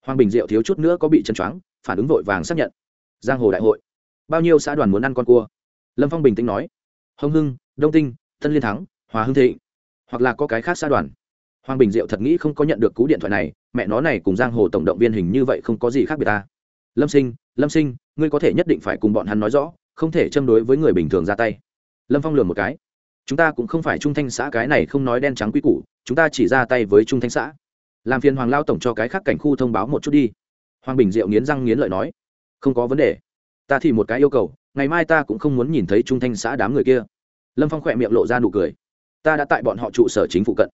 Hoàng bình diệu thiếu chút nữa có bị chân choáng, phản ứng vội vàng xác nhận. Giang hồ đại hội. Bao nhiêu xã đoàn muốn ăn con cua? Lâm phong bình tĩnh nói, hồng hưng, đông tinh, tân liên thắng, hòa hưng thịnh, hoặc là có cái khác xa đoàn. Hoàng bình diệu thật nghĩ không có nhận được cú điện thoại này, mẹ nó này cùng giang hồ tổng động viên hình như vậy không có gì khác biệt ta. Lâm sinh lâm sinh, ngươi có thể nhất định phải cùng bọn hắn nói rõ, không thể châm đối với người bình thường ra tay. Lâm phong lường một cái, chúng ta cũng không phải trung thanh xã cái này không nói đen trắng quy củ, chúng ta chỉ ra tay với trung thanh xã. Làm phiền hoàng lao tổng cho cái khác cảnh khu thông báo một chút đi. Hoàng bình diệu nghiến răng nghiến lợi nói, không có vấn đề, ta thì một cái yêu cầu ngày mai ta cũng không muốn nhìn thấy trung thanh xã đám người kia. Lâm phong khỏe miệng lộ ra nụ cười. Ta đã tại bọn họ trụ sở chính phụ cận.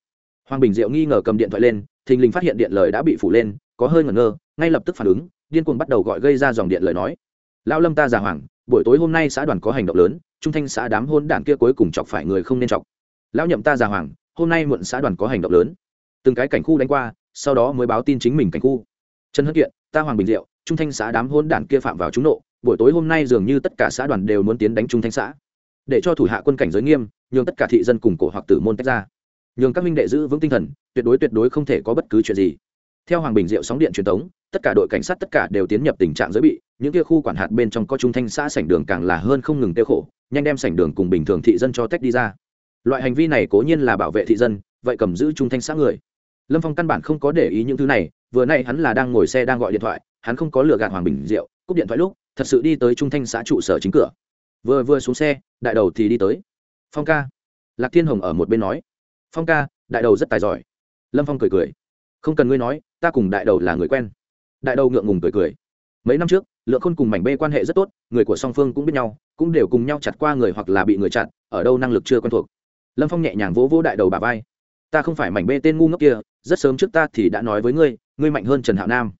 Hoàng bình diệu nghi ngờ cầm điện thoại lên, thình lình phát hiện điện lời đã bị phủ lên, có hơi ngẩn ngơ, ngay lập tức phản ứng, điên cuồng bắt đầu gọi gây ra dòng điện lời nói. Lao lâm ta già hoàng buổi tối hôm nay xã đoàn có hành động lớn, trung thanh xã đám hôn đảng kia cuối cùng chọc phải người không nên chọc. Lão nhậm ta già hoàng hôm nay muộn xã đoàn có hành động lớn. Từng cái cảnh khu đánh qua, sau đó mới báo tin chính mình cảnh khu. Trần hân kiện, ta hoàng bình diệu, trung thanh xã đám hôn đảng kia phạm vào trúng nộ buổi tối hôm nay dường như tất cả xã đoàn đều muốn tiến đánh trung thanh xã. Để cho thủ hạ quân cảnh giới nghiêm, nhường tất cả thị dân cùng cổ hoặc tử môn tách ra. Nhường các minh đệ giữ vững tinh thần, tuyệt đối tuyệt đối không thể có bất cứ chuyện gì. Theo hoàng bình diệu sóng điện truyền thống tất cả đội cảnh sát tất cả đều tiến nhập tình trạng giới bị, những kia khu quản hạt bên trong có trung thanh xã sảnh đường càng là hơn không ngừng tiêu khổ, nhanh đem sảnh đường cùng bình thường thị dân cho tách đi ra. Loại hành vi này cố nhiên là bảo vệ thị dân, vậy cầm giữ trung thanh xã người. Lâm phong căn bản không có để ý những thứ này, vừa nay hắn là đang ngồi xe đang gọi điện thoại, hắn không có lừa gạt hoàng bình diệu, cúp điện thoại lúc thật sự đi tới trung thanh xã trụ sở chính cửa. Vừa vừa xuống xe, đại đầu thì đi tới. Phong ca. Lạc thiên hồng ở một bên nói. Phong ca, đại đầu rất tài giỏi. Lâm phong cười cười. Không cần ngươi nói, ta cùng đại đầu là người quen. Đại đầu ngượng ngùng cười cười. Mấy năm trước, lượng khôn cùng mảnh bê quan hệ rất tốt, người của song phương cũng biết nhau, cũng đều cùng nhau chặt qua người hoặc là bị người chặt ở đâu năng lực chưa quen thuộc. Lâm phong nhẹ nhàng vỗ vỗ đại đầu bà vai. Ta không phải mảnh bê tên ngu ngốc kia, rất sớm trước ta thì đã nói với ngươi ngươi mạnh hơn trần hạo nam.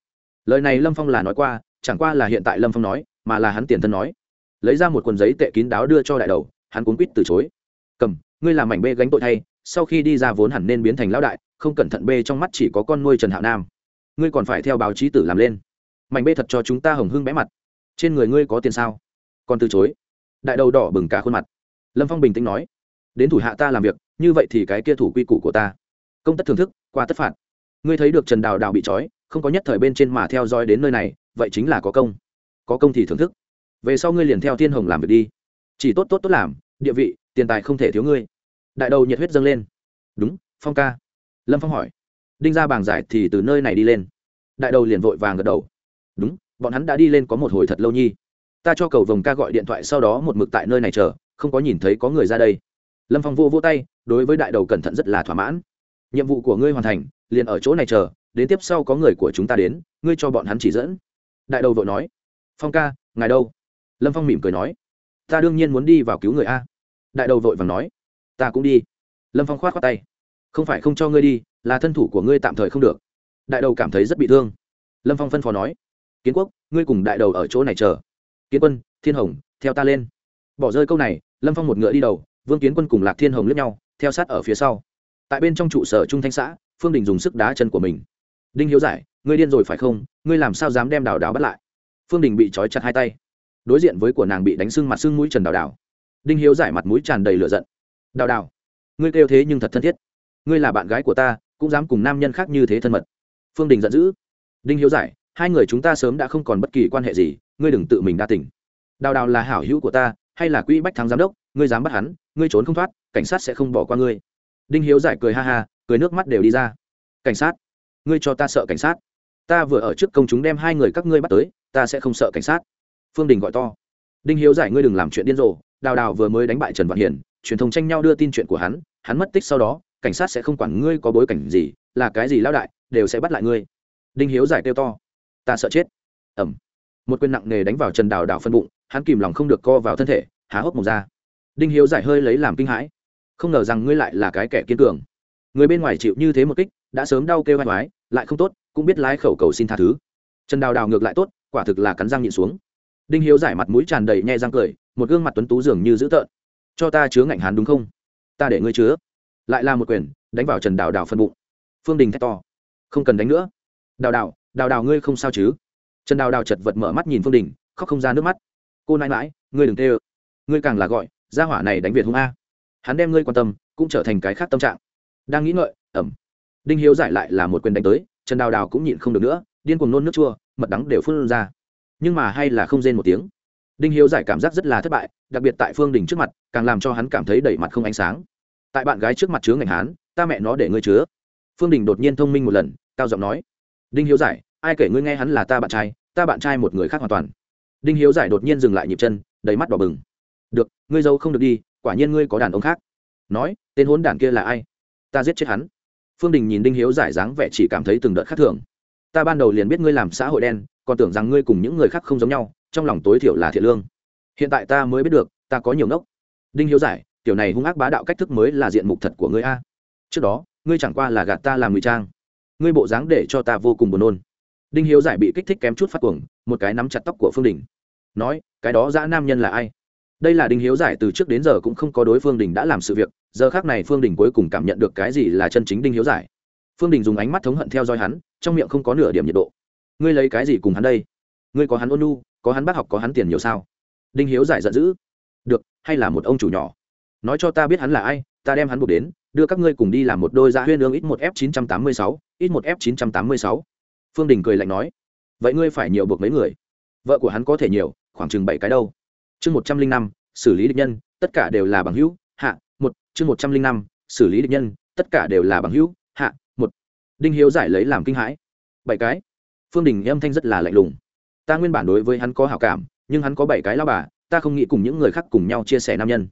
Lời này lâm phong là nói qua chẳng qua là hiện tại lâm phong nói, mà là hắn tiền thân nói. Lấy ra một quần giấy tệ kín đáo đưa cho đại đầu, hắn cuốn quýt từ chối. Cầm, ngươi làm mảnh bê gánh tội thay, sau khi đi ra vốn hẳn nên biến thành lão đại, không cẩn thận bê trong mắt chỉ có con nuôi trần hạo nam. Ngươi còn phải theo báo chí tử làm lên. Mảnh bê thật cho chúng ta hồng hưng bẽ mặt. Trên người ngươi có tiền sao? Còn từ chối. Đại đầu đỏ bừng cả khuôn mặt. Lâm phong bình tĩnh nói, đến thủ hạ ta làm việc, như vậy thì cái kia thủ quy củ của ta. Công tất thưởng thức, qua tất phạt. Ngươi thấy được trần đào đào bị trói không có nhất thời bên trên mà theo dõi đến nơi này, vậy chính là có công. Có công thì thưởng thức. Về sau ngươi liền theo thiên hồng làm việc đi. Chỉ tốt tốt tốt làm, địa vị, tiền tài không thể thiếu ngươi. Đại đầu nhiệt huyết dâng lên. Đúng, phong ca. Lâm phong hỏi. Đinh ra bảng giải thì từ nơi này đi lên. Đại đầu liền vội vàng gật đầu. Đúng, bọn hắn đã đi lên có một hồi thật lâu nhi. Ta cho cầu vồng ca gọi điện thoại sau đó một mực tại nơi này chờ, không có nhìn thấy có người ra đây. Lâm phong vô vô tay, đối với đại đầu cẩn thận rất là thỏa mãn. Nhiệm vụ của ngươi hoàn thành, liền ở chỗ này chờ đến tiếp sau có người của chúng ta đến, ngươi cho bọn hắn chỉ dẫn. Đại đầu vội nói. Phong ca, ngài đâu? Lâm phong mỉm cười nói. Ta đương nhiên muốn đi vào cứu người a. Đại đầu vội vàng nói. Ta cũng đi. Lâm phong khoát khoát tay. Không phải không cho ngươi đi, là thân thủ của ngươi tạm thời không được. Đại đầu cảm thấy rất bị thương. Lâm phong phân phó nói. Kiến quốc, ngươi cùng đại đầu ở chỗ này chờ. Kiến quân, thiên hồng, theo ta lên. Bỏ rơi câu này, lâm phong một ngựa đi đầu, vương kiến quân cùng lạc thiên hồng lướt nhau, theo sát ở phía sau. Tại bên trong trụ sở trung thanh xã, phương đình dùng sức đá chân của mình đinh hiếu giải, ngươi điên rồi phải không? Ngươi làm sao dám đem đào đào bắt lại? Phương đình bị trói chặt hai tay. Đối diện với của nàng bị đánh sưng mặt sưng mũi trần đào đào. Đinh hiếu giải mặt mũi tràn đầy lửa giận. Đào đào, ngươi kêu thế nhưng thật thân thiết. Ngươi là bạn gái của ta, cũng dám cùng nam nhân khác như thế thân mật. Phương đình giận dữ. Đinh hiếu giải, hai người chúng ta sớm đã không còn bất kỳ quan hệ gì, ngươi đừng tự mình đa tỉnh đào đào là hảo hữu của ta, hay là quỹ bách thắng giám đốc, ngươi dám bắt hắn, ngươi trốn không thoát, cảnh sát sẽ không bỏ qua ngươi. Đinh hiếu giải cười ha ha, cười nước mắt đều đi ra. Cảnh sát ngươi cho ta sợ cảnh sát. Ta vừa ở trước công chúng đem hai người các ngươi bắt tới, ta sẽ không sợ cảnh sát. Phương đình gọi to. Đinh hiếu giải ngươi đừng làm chuyện điên rồ, đào đào vừa mới đánh bại trần vạn hiển, truyền thông tranh nhau đưa tin chuyện của hắn hắn mất tích sau đó, cảnh sát sẽ không quản ngươi có bối cảnh gì, là cái gì lao đại, đều sẽ bắt lại ngươi. Đinh hiếu giải kêu to. Ta sợ chết. Ẩm một quyền nặng nề đánh vào trần đào đào phân bụng, hắn kìm lòng không được co vào thân thể, há hốc mồm ra. Đinh hiếu giải hơi lấy làm kinh hãi. Không ngờ rằng ngươi lại là cái kẻ kiên cường. Người bên ngoài chịu như thế một kích đã sớm đau kêu vai oái, lại không tốt, cũng biết lái khẩu cầu xin tha thứ. Trần đào đào ngược lại tốt, quả thực là cắn răng nhịn xuống. Đinh hiếu giải mặt mũi tràn đầy nhẹ răng cười, một gương mặt tuấn tú dường như dữ tợn. Cho ta chứa ngạnh hán đúng không? Ta để ngươi chứa. Lại là một quyền, đánh vào trần đào đào phân bụng. Phương đình thét to. Không cần đánh nữa. Đào đào đào đào ngươi không sao chứ? Trần đào đào chật vật mở mắt nhìn phương đình, khóc không ra nước mắt. Cô nãi mãi ngươi đừng tê ơ. Ngươi càng là gọi, gia hỏa này đánh việt hung a. Hắn đem ngươi quan tâm, cũng trở thành cái khác tâm trạng. Đang nghĩ ngợi, ẩm đinh hiếu giải lại là một quyền đánh tới, trần đào đào cũng nhịn không được nữa, điên cuồng nôn nước chua, mật đắng đều phun ra. Nhưng mà hay là không rên một tiếng. Đinh hiếu giải cảm giác rất là thất bại, đặc biệt tại phương đình trước mặt, càng làm cho hắn cảm thấy đẩy mặt không ánh sáng. Tại bạn gái trước mặt chứa ngành hán, ta mẹ nó để ngươi chứa. Phương đình đột nhiên thông minh một lần, cao giọng nói, đinh hiếu giải, ai kể ngươi nghe hắn là ta bạn trai, ta bạn trai một người khác hoàn toàn. Đinh hiếu giải đột nhiên dừng lại nhịp chân, đầy mắt đỏ bừng. Được, ngươi dâu không được đi, quả nhiên ngươi có đàn ông khác. Nói, tên hốn đàn kia là ai? Ta giết chết hắn phương đình nhìn đinh hiếu giải dáng vẻ chỉ cảm thấy từng đợt khác thường. Ta ban đầu liền biết ngươi làm xã hội đen, còn tưởng rằng ngươi cùng những người khác không giống nhau, trong lòng tối thiểu là thiện lương. Hiện tại ta mới biết được, ta có nhiều nốc đinh hiếu giải, tiểu này hung ác bá đạo cách thức mới là diện mục thật của ngươi a. Trước đó, ngươi chẳng qua là gạt ta làm ngụy trang. Ngươi bộ dáng để cho ta vô cùng buồn nôn. Đinh hiếu giải bị kích thích kém chút phát cuồng, một cái nắm chặt tóc của phương đình. Nói, cái đó dã nam nhân là ai? Đây là đinh hiếu giải từ trước đến giờ cũng không có đối phương đình đã làm sự việc, giờ khác này phương đình cuối cùng cảm nhận được cái gì là chân chính đinh hiếu giải. Phương đình dùng ánh mắt thống hận theo dõi hắn, trong miệng không có nửa điểm nhiệt độ. Ngươi lấy cái gì cùng hắn đây? Ngươi có hắn ôn nu có hắn bác học, có hắn tiền nhiều sao? Đinh hiếu giải giận dữ. Được, hay là một ông chủ nhỏ. Nói cho ta biết hắn là ai, ta đem hắn buộc đến, đưa các ngươi cùng đi làm một đôi dạ huyên ương ít một f chín trăm tám mươi sáu, ít một f chín trăm tám mươi sáu. Phương đình cười lạnh nói. Vậy ngươi phải nhiều buộc mấy người. Vợ của hắn có thể nhiều, khoảng chừng bảy cái đâu chương một trăm linh năm, xử lý địch nhân, tất cả đều là bằng hữu, hạ, một, chương một trăm linh năm, xử lý địch nhân, tất cả đều là bằng hữu, hạ, một. Đinh hiếu giải lấy làm kinh hãi. Bảy cái. Phương đình âm thanh rất là lạnh lùng. Ta nguyên bản đối với hắn có hảo cảm, nhưng hắn có bảy cái lao bà, ta không nghĩ cùng những người khác cùng nhau chia sẻ nam nhân.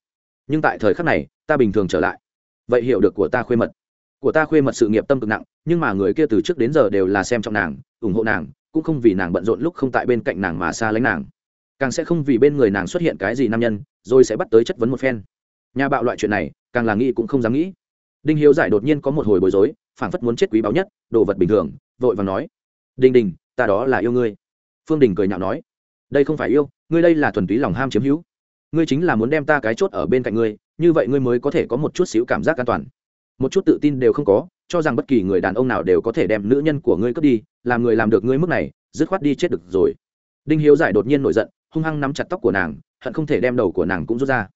Nhưng tại thời khắc này, ta bình thường trở lại. Vậy hiểu được của ta khuê mật. Của ta khuê mật sự nghiệp tâm cực nặng, nhưng mà người kia từ trước đến giờ đều là xem trọng nàng, ủng hộ nàng, cũng không vì nàng bận rộn lúc không tại bên cạnh nàng mà xa lánh nàng càng sẽ không vì bên người nàng xuất hiện cái gì nam nhân, rồi sẽ bắt tới chất vấn một phen. Nhà bạo loại chuyện này, càng là nghĩ cũng không dám nghĩ. Đinh hiếu giải đột nhiên có một hồi bối rối, phảng phất muốn chết quý báu nhất, đồ vật bình thường, vội và nói, Đinh đình, ta đó là yêu ngươi. Phương đình cười nhạo nói, đây không phải yêu, ngươi đây là thuần túy lòng ham chiếm hữu. Ngươi chính là muốn đem ta cái chốt ở bên cạnh ngươi, như vậy ngươi mới có thể có một chút xíu cảm giác an toàn. Một chút tự tin đều không có, cho rằng bất kỳ người đàn ông nào đều có thể đem nữ nhân của ngươi cướp đi, làm người làm được ngươi mức này, dứt khoát đi chết được rồi. Đinh hiếu giải đột nhiên nổi giận hung hăng nắm chặt tóc của nàng, hận không thể đem đầu của nàng cũng rút ra.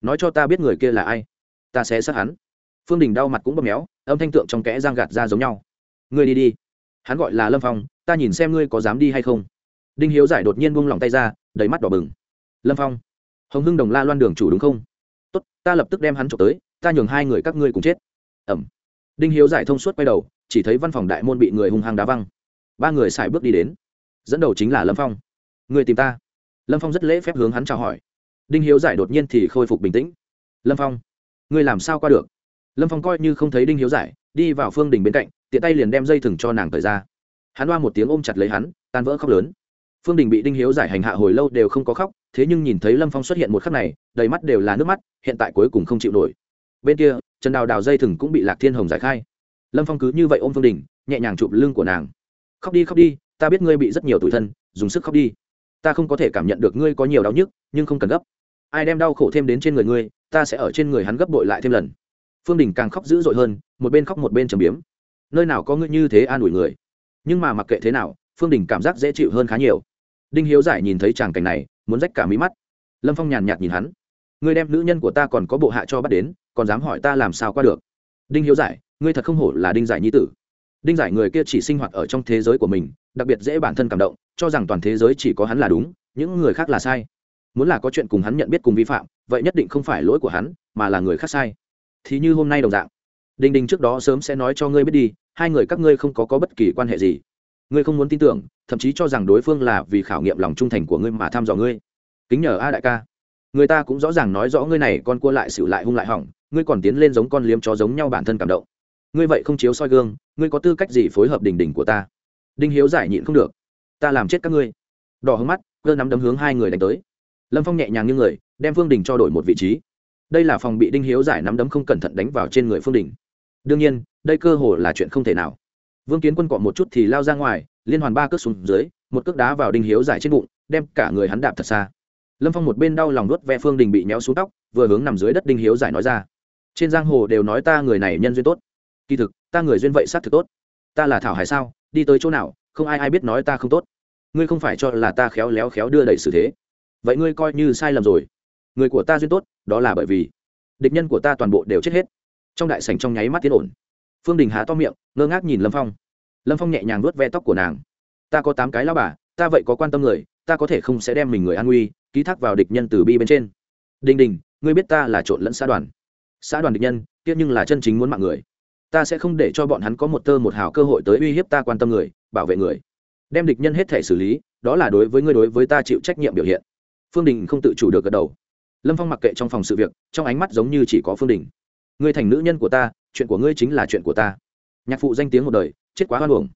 Nói cho ta biết người kia là ai? Ta sẽ sát hắn. Phương đình đau mặt cũng bóp méo, âm thanh tượng trong kẽ giang gạt ra giống nhau. Ngươi đi đi. Hắn gọi là lâm phong, ta nhìn xem ngươi có dám đi hay không. Đinh hiếu giải đột nhiên buông lỏng tay ra, đầy mắt đỏ bừng. Lâm phong. Hồng hưng đồng la loan đường chủ đúng không? Tốt, ta lập tức đem hắn trộm tới, ta nhường hai người các ngươi cùng chết. Ẩm. Đinh hiếu giải thông suốt quay đầu, chỉ thấy văn phòng đại môn bị người hung hăng đá văng. Ba người xài bước đi đến. Dẫn đầu chính là lâm phong. Người tìm ta lâm phong rất lễ phép hướng hắn chào hỏi. Đinh hiếu giải đột nhiên thì khôi phục bình tĩnh. Lâm phong, ngươi làm sao qua được? Lâm phong coi như không thấy đinh hiếu giải, đi vào phương đình bên cạnh, tiện tay liền đem dây thừng cho nàng thời ra. Hắn oa một tiếng ôm chặt lấy hắn, tan vỡ khóc lớn. Phương đình bị đinh hiếu giải hành hạ hồi lâu đều không có khóc, thế nhưng nhìn thấy lâm phong xuất hiện một khắc này, đầy mắt đều là nước mắt, hiện tại cuối cùng không chịu nổi. Bên kia, trần đào đào dây thừng cũng bị lạc thiên hồng giải khai. Lâm phong cứ như vậy ôm phương đình nhẹ nhàng chụp lưng của nàng. Khóc đi khóc đi, ta biết ngươi bị rất nhiều tủi thân, dùng sức khóc đi ta không có thể cảm nhận được ngươi có nhiều đau nhức, nhưng không cần gấp. Ai đem đau khổ thêm đến trên người ngươi, ta sẽ ở trên người hắn gấp bội lại thêm lần. Phương đình càng khóc dữ dội hơn, một bên khóc một bên trầm biếm. Nơi nào có ngươi như thế an ủi người? Nhưng mà mặc kệ thế nào, phương đình cảm giác dễ chịu hơn khá nhiều. Đinh hiếu giải nhìn thấy chàng cảnh này, muốn rách cả mí mắt. Lâm phong nhàn nhạt nhìn hắn. Ngươi đem nữ nhân của ta còn có bộ hạ cho bắt đến, còn dám hỏi ta làm sao qua được? Đinh hiếu giải, ngươi thật không hổ là đinh giải nhi tử. Đinh giải người kia chỉ sinh hoạt ở trong thế giới của mình, đặc biệt dễ bản thân cảm động cho rằng toàn thế giới chỉ có hắn là đúng những người khác là sai. Muốn là có chuyện cùng hắn nhận biết cùng vi phạm vậy nhất định không phải lỗi của hắn mà là người khác sai. Thì như hôm nay đồng dạng. Đình đình trước đó sớm sẽ nói cho ngươi biết đi hai người các ngươi không có, có bất kỳ quan hệ gì. Ngươi không muốn tin tưởng thậm chí cho rằng đối phương là vì khảo nghiệm lòng trung thành của ngươi mà thăm dò ngươi. Kính nhờ a đại ca. Người ta cũng rõ ràng nói rõ ngươi này con cua lại xỉu lại hung lại hỏng ngươi còn tiến lên giống con liếm chó giống nhau bản thân cảm động. Ngươi vậy không chiếu soi gương ngươi có tư cách gì phối hợp đỉnh đỉnh của ta? Đinh hiếu giải nhịn không được ta làm chết các ngươi. Đỏ hướng mắt, cơ nắm đấm hướng hai người đánh tới. Lâm phong nhẹ nhàng như người, đem phương đình cho đổi một vị trí. Đây là phòng bị đinh hiếu giải nắm đấm không cẩn thận đánh vào trên người phương đình. Đương nhiên, đây cơ hồ là chuyện không thể nào. Vương kiến quân cọ một chút thì lao ra ngoài, liên hoàn ba cước xuống dưới, một cước đá vào đinh hiếu giải trên bụng, đem cả người hắn đạp thật xa. Lâm phong một bên đau lòng nuốt ve phương đình bị nhéo xuống tóc, vừa hướng nằm dưới đất đinh hiếu giải nói ra. Trên giang hồ đều nói ta người này nhân duyên tốt. Kỳ thực, ta người duyên vậy sát thực tốt. Ta là thảo hải sao? Đi tới chỗ nào? Không ai ai biết nói ta không tốt. Ngươi không phải cho là ta khéo léo khéo đưa đẩy sự thế. Vậy ngươi coi như sai lầm rồi. Người của ta duyên tốt, đó là bởi vì địch nhân của ta toàn bộ đều chết hết. Trong đại sảnh trong nháy mắt tiến ổn. Phương đình há to miệng, ngơ ngác nhìn lâm phong. Lâm phong nhẹ nhàng nuốt ve tóc của nàng. Ta có tám cái lao bà, ta vậy có quan tâm người, ta có thể không sẽ đem mình người an nguy, ký thác vào địch nhân từ bi bên trên. Đình đình, ngươi biết ta là trộn lẫn xã đoàn. Xã đoàn địch nhân tiếc nhưng là chân chính muốn mạng người. Ta sẽ không để cho bọn hắn có một tơ một hào cơ hội tới uy hiếp ta quan tâm người bảo vệ người. Đem địch nhân hết thể xử lý, đó là đối với ngươi đối với ta chịu trách nhiệm biểu hiện. Phương đình không tự chủ được gật đầu. Lâm phong mặc kệ trong phòng sự việc, trong ánh mắt giống như chỉ có phương đình. Ngươi thành nữ nhân của ta, chuyện của ngươi chính là chuyện của ta. Nhạc phụ danh tiếng một đời, chết quá hoan hồng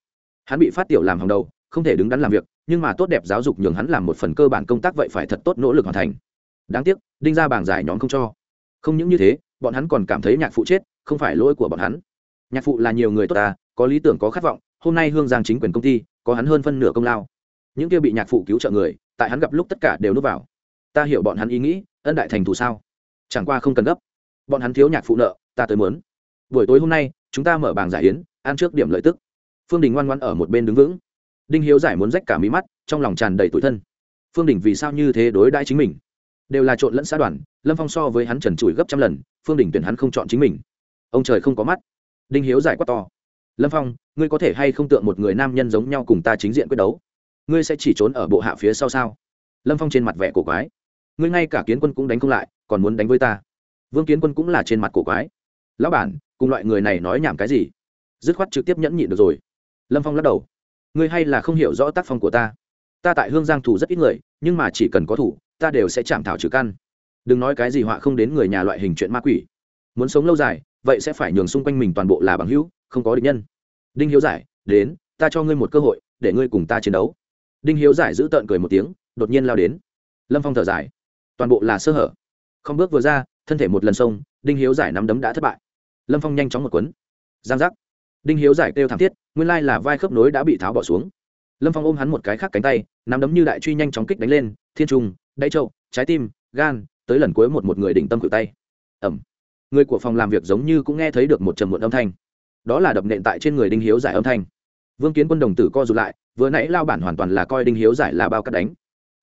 hắn bị phát tiểu làm hàng đầu, không thể đứng đắn làm việc, nhưng mà tốt đẹp giáo dục nhường hắn làm một phần cơ bản công tác vậy phải thật tốt nỗ lực hoàn thành. Đáng tiếc, đinh ra bảng giải nhóm không cho. Không những như thế, bọn hắn còn cảm thấy nhạc phụ chết, không phải lỗi của bọn hắn. Nhạc phụ là nhiều người tốt ta, có lý tưởng có khát vọng hôm nay hương giang chính quyền công ty, có hắn hơn phân nửa công lao. Những kia bị nhạc phụ cứu trợ người, tại hắn gặp lúc tất cả đều núp vào. Ta hiểu bọn hắn ý nghĩ, ân đại thành thù sao? Chẳng qua không cần gấp. Bọn hắn thiếu nhạc phụ nợ, ta tới mớn buổi tối hôm nay, chúng ta mở bảng giải yến, ăn trước điểm lợi tức. Phương đình ngoan ngoan ở một bên đứng vững. Đinh hiếu giải muốn rách cả mí mắt, trong lòng tràn đầy tủi thân. Phương đình vì sao như thế đối đãi chính mình? Đều là trộn lẫn xã đoàn, lâm phong so với hắn trần trụi gấp trăm lần, phương đình tuyển hắn không chọn chính mình. Ông trời không có mắt. Đinh hiếu giải quát to lâm phong, ngươi có thể hay không tượng một người nam nhân giống nhau cùng ta chính diện quyết đấu? Ngươi sẽ chỉ trốn ở bộ hạ phía sau sao? Lâm phong trên mặt vẻ cổ quái. Ngươi ngay cả kiến quân cũng đánh không lại, còn muốn đánh với ta. Vương kiến quân cũng là trên mặt cổ quái. Lão bản, cùng loại người này nói nhảm cái gì? Dứt khoát trực tiếp nhẫn nhịn được rồi. Lâm phong lắc đầu. Ngươi hay là không hiểu rõ tác phong của ta. Ta tại hương giang thủ rất ít người, nhưng mà chỉ cần có thủ, ta đều sẽ chạm thảo trừ căn. Đừng nói cái gì họa không đến người nhà loại hình chuyện ma quỷ. Muốn sống lâu dài vậy sẽ phải nhường xung quanh mình toàn bộ là bằng hữu, không có địch nhân. Đinh hiếu giải, đến, ta cho ngươi một cơ hội, để ngươi cùng ta chiến đấu. Đinh hiếu giải giữ tợn cười một tiếng, đột nhiên lao đến. Lâm phong thở dài. Toàn bộ là sơ hở. Không bước vừa ra, thân thể một lần sông đinh hiếu giải nắm đấm đã thất bại. Lâm phong nhanh chóng một quấn. Giang giác. Đinh hiếu giải kêu thảm thiết, nguyên lai là vai khớp nối đã bị tháo bỏ xuống. Lâm phong ôm hắn một cái khác cánh tay, nắm đấm như đại truy nhanh chóng kích đánh lên, thiên trung đáy trâu trái tim, gan, tới lần cuối một một người đỉnh tâm cự tay. Ẩm người của phòng làm việc giống như cũng nghe thấy được một trầm muộn âm thanh. Đó là đập nện tại trên người đinh hiếu giải âm thanh. Vương kiến quân đồng tử co rụt lại, vừa nãy lao bản hoàn toàn là coi đinh hiếu giải là bao cắt đánh.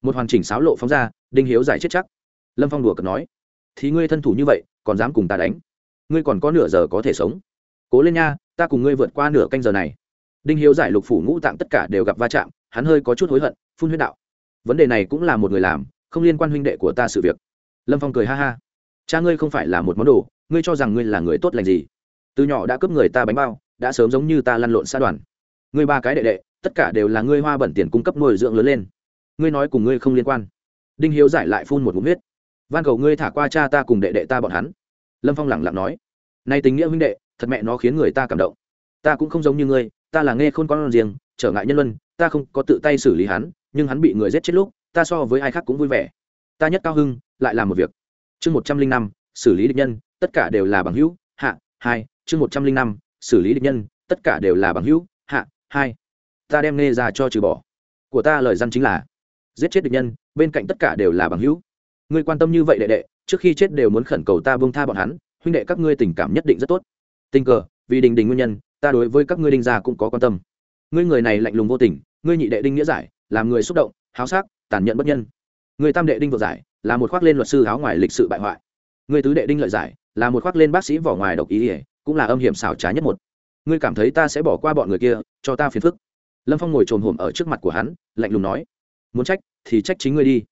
Một hoàn chỉnh sáo lộ phóng ra, đinh hiếu giải chết chắc. Lâm phong đùa cợt nói, thì ngươi thân thủ như vậy, còn dám cùng ta đánh? Ngươi còn có nửa giờ có thể sống. Cố lên nha, ta cùng ngươi vượt qua nửa canh giờ này. Đinh hiếu giải lục phủ ngũ tạng tất cả đều gặp va chạm, hắn hơi có chút hối hận, phun huyết đạo. Vấn đề này cũng là một người làm, không liên quan huynh đệ của ta sự việc. Lâm phong cười ha ha cha ngươi không phải là một món đồ, ngươi cho rằng ngươi là người tốt lành gì? Từ nhỏ đã cướp người ta bánh bao, đã sớm giống như ta lăn lộn xa đoàn. Ngươi ba cái đệ đệ, tất cả đều là ngươi hoa bẩn tiền cung cấp nuôi dưỡng lớn lên. Ngươi nói cùng ngươi không liên quan. Đinh hiếu giải lại phun một ngụm huyết. Van cầu ngươi thả qua cha ta cùng đệ đệ ta bọn hắn. Lâm phong lẳng lặng nói. Nay tình nghĩa huynh đệ, thật mẹ nó khiến người ta cảm động. Ta cũng không giống như ngươi, ta là nghe khôn con riêng, trở ngại nhân luân, ta không có tự tay xử lý hắn, nhưng hắn bị người giết chết lúc, ta so với ai khác cũng vui vẻ. Ta nhất cao hưng, lại làm một việc chương một trăm linh năm, xử lý địch nhân, tất cả đều là bằng hữu, hạ, hai, chương một trăm linh năm, xử lý địch nhân, tất cả đều là bằng hữu, hạ, hai. Ta đem nghe ra cho trừ bỏ. Của ta lời dân chính là, giết chết địch nhân, bên cạnh tất cả đều là bằng hữu. Ngươi quan tâm như vậy đệ đệ, trước khi chết đều muốn khẩn cầu ta bông tha bọn hắn, huynh đệ các ngươi tình cảm nhất định rất tốt. Tình cờ, vì đình đình nguyên nhân, ta đối với các ngươi đinh gia cũng có quan tâm. Ngươi người này lạnh lùng vô tình, ngươi nhị đệ đinh nghĩa giải, làm người xúc động, háo sắc, tàn nhẫn bất nhân người tam đệ đinh vợ giải, là một khoác lên luật sư áo ngoài lịch sự bại hoại. Người tứ đệ đinh lợi giải, là một khoác lên bác sĩ vỏ ngoài độc ý ỉa cũng là âm hiểm xảo trá nhất một. Ngươi cảm thấy ta sẽ bỏ qua bọn người kia, cho ta phiền phức. Lâm phong ngồi trồn hổm ở trước mặt của hắn, lạnh lùng nói, muốn trách thì trách chính ngươi đi.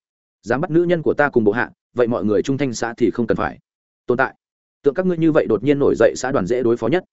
Dám bắt nữ nhân của ta cùng bộ hạ, vậy mọi người trung thanh xã thì không cần phải tồn tại. Tượng các ngươi như vậy đột nhiên nổi dậy xã đoàn dễ đối phó nhất.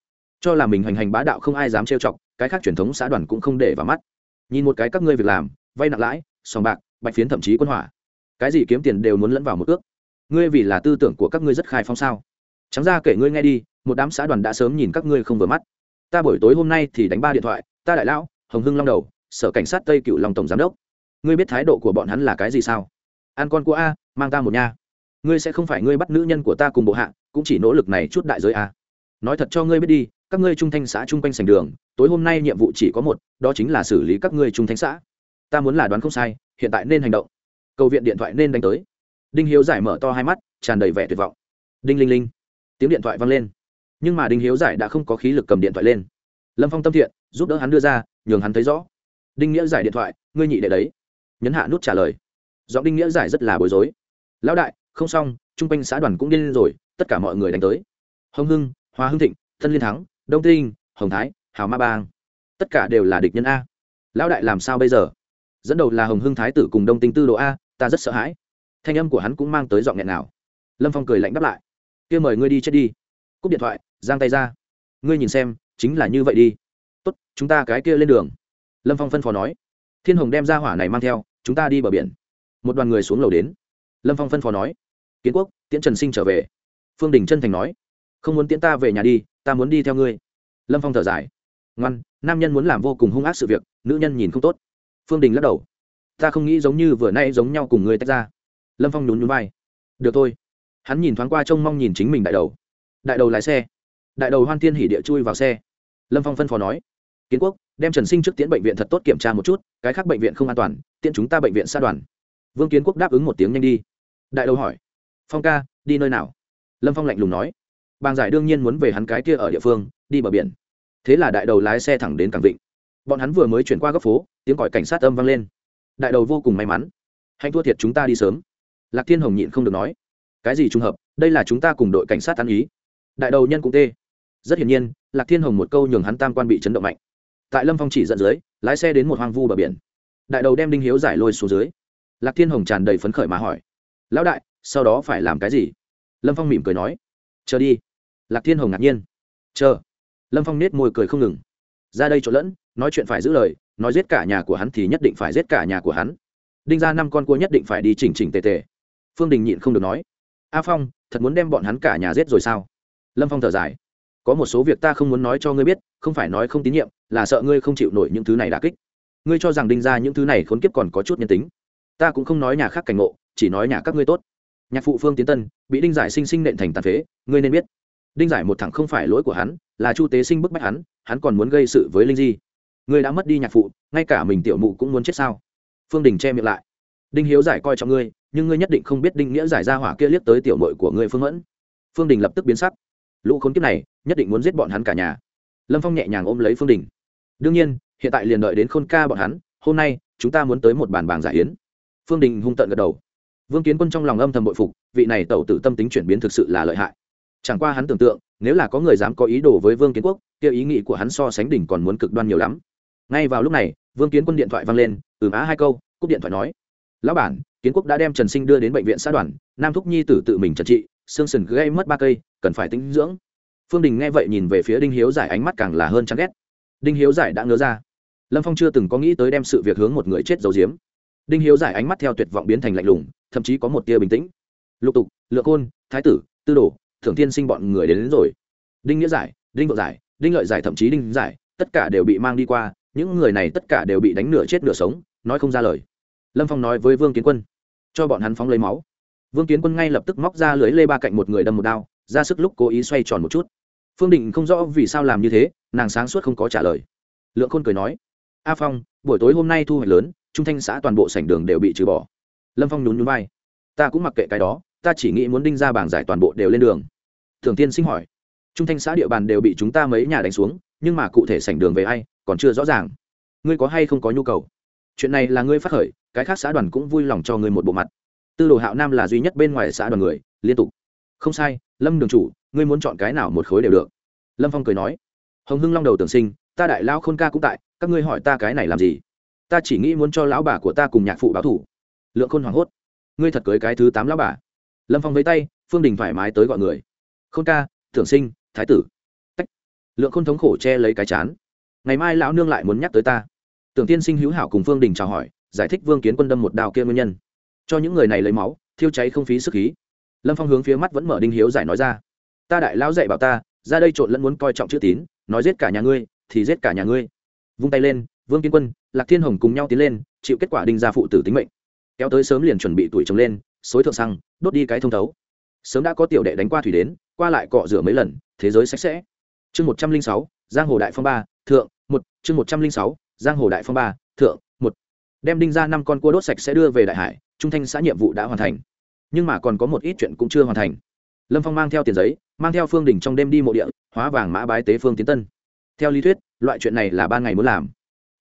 Cho là mình hành hành bá đạo không ai dám trêu chọc, cái khác truyền thống xã đoàn cũng không để vào mắt. Nhìn một cái các ngươi việc làm, vay nặng lãi, sòng bạc, bạch phiến thậm chí quân hỏa cái gì kiếm tiền đều muốn lẫn vào một ước. Ngươi vì là tư tưởng của các ngươi rất khai phong sao? Trắng ra kể ngươi nghe đi, một đám xã đoàn đã sớm nhìn các ngươi không vừa mắt. Ta buổi tối hôm nay thì đánh ba điện thoại, ta đại lão, hồng hưng long đầu, sở cảnh sát tây cựu long tổng giám đốc. Ngươi biết thái độ của bọn hắn là cái gì sao? Ăn con của a, mang ta một nha ngươi sẽ không phải ngươi bắt nữ nhân của ta cùng bộ hạ, cũng chỉ nỗ lực này chút đại giới a. Nói thật cho ngươi biết đi, các ngươi trung thanh xã chung quanh sành đường, tối hôm nay nhiệm vụ chỉ có một, đó chính là xử lý các ngươi trung thanh xã. Ta muốn là đoán không sai, hiện tại nên hành động cầu viện điện thoại nên đánh tới. Đinh hiếu giải mở to hai mắt, tràn đầy vẻ tuyệt vọng. Đinh linh linh. Tiếng điện thoại vang lên. Nhưng mà đinh hiếu giải đã không có khí lực cầm điện thoại lên. Lâm phong tâm thiện, giúp đỡ hắn đưa ra, nhường hắn thấy rõ. Đinh nghĩa giải điện thoại, ngươi nhị đệ đấy. Nhấn hạ nút trả lời. Giọng đinh nghĩa giải rất là bối rối. Lão đại, không xong, chung quanh xã đoàn cũng điên rồi, tất cả mọi người đánh tới. Hồng hưng, hoa hưng thịnh, thân liên thắng, đông tinh, hồng thái, hào ma bang. Tất cả đều là địch nhân a. Lão đại làm sao bây giờ? Dẫn đầu là hồng hưng thái tử cùng đông tinh tư độ a ta rất sợ hãi. Thanh âm của hắn cũng mang tới giọng nghẹn nào lâm phong cười lạnh đáp lại. Kia mời ngươi đi chết đi. Cúp điện thoại, giang tay ra. Ngươi nhìn xem, chính là như vậy đi. Tốt, chúng ta cái kia lên đường. Lâm phong phân phó nói. Thiên hồng đem ra hỏa này mang theo, chúng ta đi bờ biển. Một đoàn người xuống lầu đến. Lâm phong phân phó nói. Kiến quốc, tiễn trần sinh trở về. Phương đình chân thành nói. Không muốn tiễn ta về nhà đi, ta muốn đi theo ngươi. Lâm phong thở dài. Ngoan, nam nhân muốn làm vô cùng hung ác sự việc, nữ nhân nhìn không tốt. Phương đình lắc đầu ta không nghĩ giống như vừa nay giống nhau cùng ngươi tách ra. Lâm phong nhún nhún vai. Được thôi. Hắn nhìn thoáng qua trông mong nhìn chính mình đại đầu. Đại đầu lái xe. Đại đầu hoan thiên hỉ địa chui vào xe. Lâm phong phân phó nói. Kiến quốc, đem trần sinh trước tiễn bệnh viện thật tốt kiểm tra một chút, cái khác bệnh viện không an toàn, tiễn chúng ta bệnh viện xa đoàn. Vương kiến quốc đáp ứng một tiếng nhanh đi. Đại đầu hỏi. Phong ca, đi nơi nào? Lâm phong lạnh lùng nói. Bàn giải đương nhiên muốn về hắn cái kia ở địa phương, đi bờ biển. Thế là đại đầu lái xe thẳng đến cảng vịnh. Bọn hắn vừa mới chuyển qua góc phố, tiếng còi cảnh sát âm vang lên đại đầu vô cùng may mắn. Hạnh thua thiệt chúng ta đi sớm. Lạc thiên hồng nhịn không được nói. Cái gì trùng hợp, đây là chúng ta cùng đội cảnh sát tán ý. Đại đầu nhân cũng tê. Rất hiển nhiên, lạc thiên hồng một câu nhường hắn tam quan bị chấn động mạnh. Tại lâm phong chỉ dẫn dưới, lái xe đến một hoang vu bờ biển. Đại đầu đem đinh hiếu giải lôi xuống dưới. Lạc thiên hồng tràn đầy phấn khởi mà hỏi. Lão đại, sau đó phải làm cái gì? Lâm phong mỉm cười nói. Chờ đi. Lạc thiên hồng ngạc nhiên. Chờ. Lâm phong nết môi cười không ngừng. Ra đây trộn lẫn, nói chuyện phải giữ lời nói giết cả nhà của hắn thì nhất định phải giết cả nhà của hắn. Đinh ra năm con cua nhất định phải đi chỉnh chỉnh tề tề. Phương đình nhịn không được nói. A phong, thật muốn đem bọn hắn cả nhà giết rồi sao? Lâm phong thở dài. Có một số việc ta không muốn nói cho ngươi biết, không phải nói không tín nhiệm, là sợ ngươi không chịu nổi những thứ này đả kích. Ngươi cho rằng đinh ra những thứ này khốn kiếp còn có chút nhân tính. Ta cũng không nói nhà khác cảnh ngộ, chỉ nói nhà các ngươi tốt. Nhạc phụ phương tiến tân, bị đinh giải sinh sinh nện thành tàn phế, ngươi nên biết. Đinh giải một thằng không phải lỗi của hắn, là chu tế sinh bức bách hắn hắn còn muốn gây sự với linh di ngươi đã mất đi nhạc phụ, ngay cả mình tiểu mụ cũng muốn chết sao? Phương đình che miệng lại. Đinh hiếu giải coi trọng ngươi, nhưng ngươi nhất định không biết đinh nghĩa giải ra hỏa kia liếc tới tiểu mội của ngươi phương mẫn. Phương đình lập tức biến sắc. Lũ khốn kiếp này, nhất định muốn giết bọn hắn cả nhà. Lâm phong nhẹ nhàng ôm lấy phương đình. Đương nhiên, hiện tại liền đợi đến khôn ca bọn hắn, hôm nay, chúng ta muốn tới một bàn bàng giải yến. Phương đình hung tợn gật đầu. Vương kiến quân trong lòng âm thầm bội phục, vị này tẩu tử tâm tính chuyển biến thực sự là lợi hại. Chẳng qua hắn tưởng tượng, nếu là có người dám có ý đồ với vương kiến quốc, kia ý nghĩ của hắn so sánh đỉnh còn muốn cực đoan nhiều lắm ngay vào lúc này vương kiến quân điện thoại vang lên ừm á hai câu cúp điện thoại nói. Lão bản kiến quốc đã đem trần sinh đưa đến bệnh viện xã đoàn nam thúc nhi tử tự mình trần trị xương sần gây mất ba cây cần phải tính dưỡng. Phương đình nghe vậy nhìn về phía đinh hiếu giải ánh mắt càng là hơn chán ghét. Đinh hiếu giải đã ngớ ra. Lâm phong chưa từng có nghĩ tới đem sự việc hướng một người chết dầu diếm đinh hiếu giải ánh mắt theo tuyệt vọng biến thành lạnh lùng thậm chí có một tia bình tĩnh. Lục tục lựa côn thái tử tư đồ thưởng tiên sinh bọn người đến, đến rồi. Đinh nghĩa giải đinh vợ giải đinh lợi giải thậm chí đinh giải tất cả đều bị mang đi qua những người này tất cả đều bị đánh nửa chết nửa sống, nói không ra lời. Lâm phong nói với vương kiến quân, cho bọn hắn phóng lấy máu. Vương kiến quân ngay lập tức móc ra lưới lê ba cạnh một người đâm một đao, ra sức lúc cố ý xoay tròn một chút. Phương định không rõ vì sao làm như thế, nàng sáng suốt không có trả lời. Lượng khôn cười nói, a phong, buổi tối hôm nay thu hoạch lớn, trung thanh xã toàn bộ sảnh đường đều bị trừ bỏ. Lâm phong nhún nhún vai, ta cũng mặc kệ cái đó, ta chỉ nghĩ muốn đinh ra bảng giải toàn bộ đều lên đường. Thường tiên sinh hỏi, trung thanh xã địa bàn đều bị chúng ta mấy nhà đánh xuống nhưng mà cụ thể sảnh đường về ai, còn chưa rõ ràng. Ngươi có hay không có nhu cầu? Chuyện này là ngươi phát khởi, cái khác xã đoàn cũng vui lòng cho ngươi một bộ mặt. Tư đồ hạo nam là duy nhất bên ngoài xã đoàn người, liên tục. Không sai, lâm đường chủ, ngươi muốn chọn cái nào một khối đều được. Lâm phong cười nói. Hồng hưng long đầu tưởng sinh, ta đại lao khôn ca cũng tại, các ngươi hỏi ta cái này làm gì? Ta chỉ nghĩ muốn cho lão bà của ta cùng nhạc phụ báo thủ. Lượng khôn hoảng hốt. Ngươi thật cưới cái thứ tám lão bà. Lâm phong với tay, phương đình thoải mái tới gọi người. Khôn ca, tưởng sinh, thái tử lượng khôn thống khổ che lấy cái chán. Ngày mai lão nương lại muốn nhắc tới ta. Tưởng tiên sinh hữu hảo cùng phương đình chào hỏi, giải thích vương kiến quân đâm một đào kia nguyên nhân. Cho những người này lấy máu, thiêu cháy không phí sức khí. Lâm phong hướng phía mắt vẫn mở đinh hiếu giải nói ra. Ta đại lão dạy bảo ta, ra đây trộn lẫn muốn coi trọng chữ tín, nói giết cả nhà ngươi, thì giết cả nhà ngươi. Vung tay lên, vương kiến quân, lạc thiên hồng cùng nhau tiến lên, chịu kết quả đinh gia phụ tử tính mệnh. Kéo tới sớm liền chuẩn bị tuổi trồng lên, xối thượng xăng, đốt đi cái thông thấu. Sớm đã có tiểu đệ đánh qua thủy đến, qua lại cọ rửa mấy lần, thế giới sạch sẽ chương một trăm linh sáu, giang hồ đại phong ba, thượng, một, chương một trăm linh sáu, giang hồ đại phong ba, thượng, một. Đem đinh ra năm con cua đốt sạch sẽ đưa về đại hải, trung thanh xã nhiệm vụ đã hoàn thành. Nhưng mà còn có một ít chuyện cũng chưa hoàn thành. Lâm phong mang theo tiền giấy, mang theo phương đình trong đêm đi mộ địa, hóa vàng mã bái tế phương tiến tân. Theo lý thuyết, loại chuyện này là ban ngày muốn làm.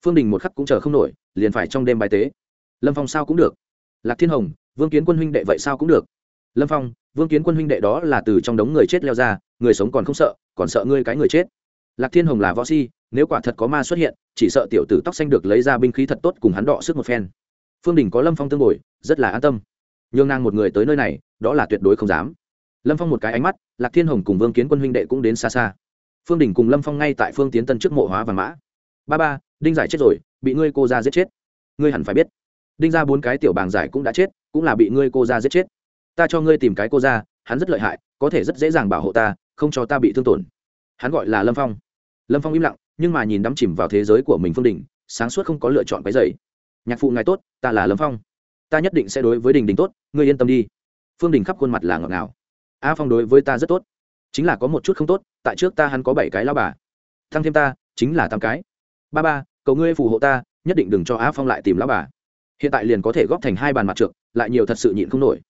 Phương đình một khắc cũng chờ không nổi, liền phải trong đêm bài tế. Lâm phong sao cũng được. Lạc thiên hồng, vương kiến quân huynh đệ vậy sao cũng được. Lâm phong vương kiến quân huynh đệ đó là từ trong đống người chết leo ra, người sống còn không sợ, còn sợ ngươi cái người chết. Lạc thiên hồng là võ si, nếu quả thật có ma xuất hiện, chỉ sợ tiểu tử tóc xanh được lấy ra binh khí thật tốt cùng hắn đọ sức một phen. Phương đình có lâm phong tương bồi, rất là an tâm. Nhường nàng một người tới nơi này, đó là tuyệt đối không dám. Lâm phong một cái ánh mắt, lạc thiên hồng cùng vương kiến quân huynh đệ cũng đến xa xa. Phương đình cùng lâm phong ngay tại phương tiến tân trước mộ hóa và mã. Ba ba, đinh giải chết rồi, bị ngươi cô ra giết chết. Ngươi hẳn phải biết. Đinh ra bốn cái tiểu bàng giải cũng đã chết, cũng là bị ngươi cô ra giết chết ta cho ngươi tìm cái cô ra, hắn rất lợi hại, có thể rất dễ dàng bảo hộ ta, không cho ta bị thương tổn. Hắn gọi là lâm phong. Lâm phong im lặng, nhưng mà nhìn đắm chìm vào thế giới của mình phương đình sáng suốt không có lựa chọn cái dày nhạc phụ ngài tốt, ta là lâm phong. Ta nhất định sẽ đối với đình đình tốt, ngươi yên tâm đi. Phương đình khắp khuôn mặt là ngọt ngào. A phong đối với ta rất tốt. Chính là có một chút không tốt, tại trước ta hắn có bảy cái lao bà. Thăng thêm ta, chính là tám cái. Ba ba, cầu ngươi phù hộ ta, nhất định đừng cho a phong lại tìm lao bà. Hiện tại liền có thể góp thành hai bàn mặt trượt lại nhiều thật sự nhịn không nổi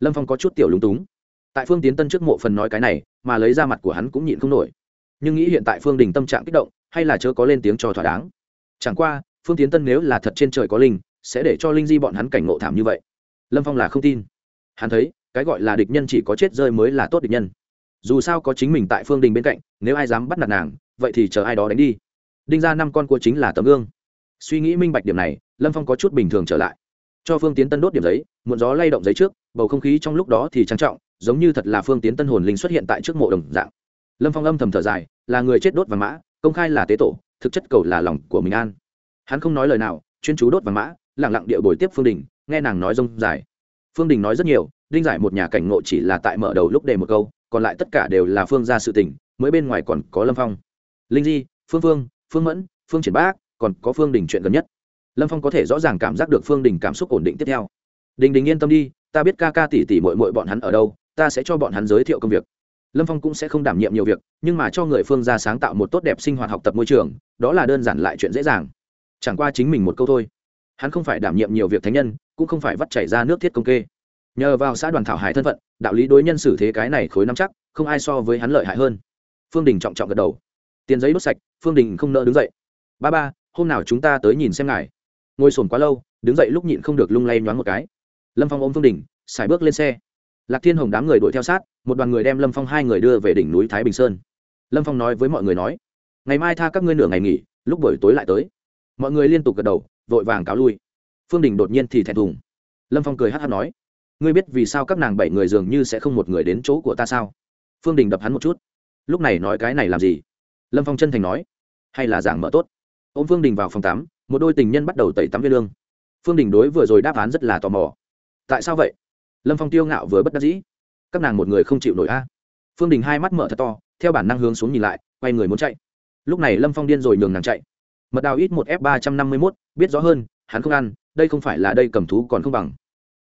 lâm phong có chút tiểu lúng túng tại phương tiến tân trước mộ phần nói cái này mà lấy ra mặt của hắn cũng nhịn không nổi nhưng nghĩ hiện tại phương đình tâm trạng kích động hay là chớ có lên tiếng cho thỏa đáng chẳng qua phương tiến tân nếu là thật trên trời có linh sẽ để cho linh di bọn hắn cảnh ngộ thảm như vậy lâm phong là không tin hắn thấy cái gọi là địch nhân chỉ có chết rơi mới là tốt địch nhân dù sao có chính mình tại phương đình bên cạnh nếu ai dám bắt nạt nàng vậy thì chờ ai đó đánh đi đinh ra năm con cua chính là tấm gương suy nghĩ minh bạch điểm này lâm phong có chút bình thường trở lại cho phương tiến tân đốt điểm giấy, muộn gió lay động giấy trước, bầu không khí trong lúc đó thì trang trọng, giống như thật là phương tiến tân hồn linh xuất hiện tại trước mộ đồng dạng. Lâm phong âm thầm thở dài, là người chết đốt vàng mã, công khai là tế tổ, thực chất cầu là lòng của mình an. Hắn không nói lời nào, chuyên chú đốt vàng mã lẳng lặng địa bồi tiếp phương đình, nghe nàng nói rông dài. Phương đình nói rất nhiều, đinh giải một nhà cảnh ngộ chỉ là tại mở đầu lúc đề một câu, còn lại tất cả đều là phương ra sự tình, mới bên ngoài còn có lâm phong. Linh di, phương phương phương mẫn, phương triển bác, còn có phương đình chuyện gần nhất lâm phong có thể rõ ràng cảm giác được phương đình cảm xúc ổn định tiếp theo. Đình đình yên tâm đi, ta biết ca ca tỉ tỉ mội mội bọn hắn ở đâu, ta sẽ cho bọn hắn giới thiệu công việc. Lâm phong cũng sẽ không đảm nhiệm nhiều việc, nhưng mà cho người phương ra sáng tạo một tốt đẹp sinh hoạt học tập môi trường, đó là đơn giản lại chuyện dễ dàng. Chẳng qua chính mình một câu thôi. Hắn không phải đảm nhiệm nhiều việc thánh nhân, cũng không phải vắt chảy ra nước thiết công kê. Nhờ vào xã đoàn thảo hải thân phận, đạo lý đối nhân xử thế cái này khối nắm chắc, không ai so với hắn lợi hại hơn. Phương đình trọng trọng gật đầu. Tiền giấy đốt sạch, phương đình không nỡ đứng dậy. Ba ba, hôm nào chúng ta tới nhìn xem ngài ngồi sồn quá lâu, đứng dậy lúc nhịn không được lung lay nhoáng một cái. Lâm phong ôm phương đình, xài bước lên xe. Lạc thiên hồng đám người đuổi theo sát, một đoàn người đem lâm phong hai người đưa về đỉnh núi thái bình sơn. Lâm phong nói với mọi người nói, ngày mai tha các ngươi nửa ngày nghỉ, lúc buổi tối lại tới. Mọi người liên tục gật đầu, vội vàng cáo lui. Phương đình đột nhiên thì thẹn thùng. Lâm phong cười hát hát nói, ngươi biết vì sao các nàng bảy người dường như sẽ không một người đến chỗ của ta sao? Phương đình đập hắn một chút. Lúc này nói cái này làm gì? Lâm phong chân thành nói, hay là giảng mở tốt. Ô m phương đình vào phòng tắm một đôi tình nhân bắt đầu tẩy tắm viên lương. Phương đình đối vừa rồi đáp án rất là tò mò. Tại sao vậy? Lâm phong tiêu ngạo vừa bất đắc dĩ. Các nàng một người không chịu nổi a. Phương đình hai mắt mở thật to, theo bản năng hướng xuống nhìn lại, quay người muốn chạy. Lúc này lâm phong điên rồi nhường nàng chạy. Mật đào ít một f ba trăm năm mươi mốt, biết rõ hơn, hắn không ăn, đây không phải là đây cầm thú còn không bằng.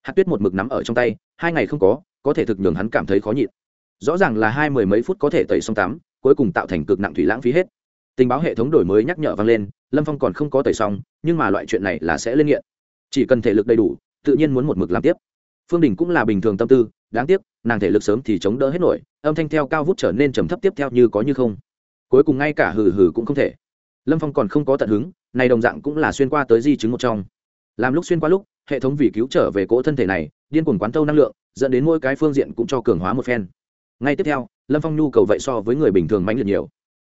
Hạt tuyết một mực nắm ở trong tay, hai ngày không có có thể thực nhường hắn cảm thấy khó nhịn. Rõ ràng là hai mười mấy phút có thể tẩy xong tắm, cuối cùng tạo thành cực nặng thủy lãng phí hết tình báo hệ thống đổi mới nhắc nhở vang lên, lâm phong còn không có tẩy xong, nhưng mà loại chuyện này là sẽ lên nghiện. Chỉ cần thể lực đầy đủ, tự nhiên muốn một mực làm tiếp. Phương đình cũng là bình thường tâm tư, đáng tiếc, nàng thể lực sớm thì chống đỡ hết nổi, âm thanh theo cao vút trở nên trầm thấp tiếp theo như có như không. Cuối cùng ngay cả hừ hừ cũng không thể. Lâm phong còn không có tận hứng, này đồng dạng cũng là xuyên qua tới di chứng một trong. Làm lúc xuyên qua lúc, hệ thống vì cứu trở về cỗ thân thể này, điên cuồng quán thâu năng lượng, dẫn đến mỗi cái phương diện cũng cho cường hóa một phen. Ngay tiếp theo, lâm phong nhu cầu vậy so với người bình thường mãnh liệt nhiều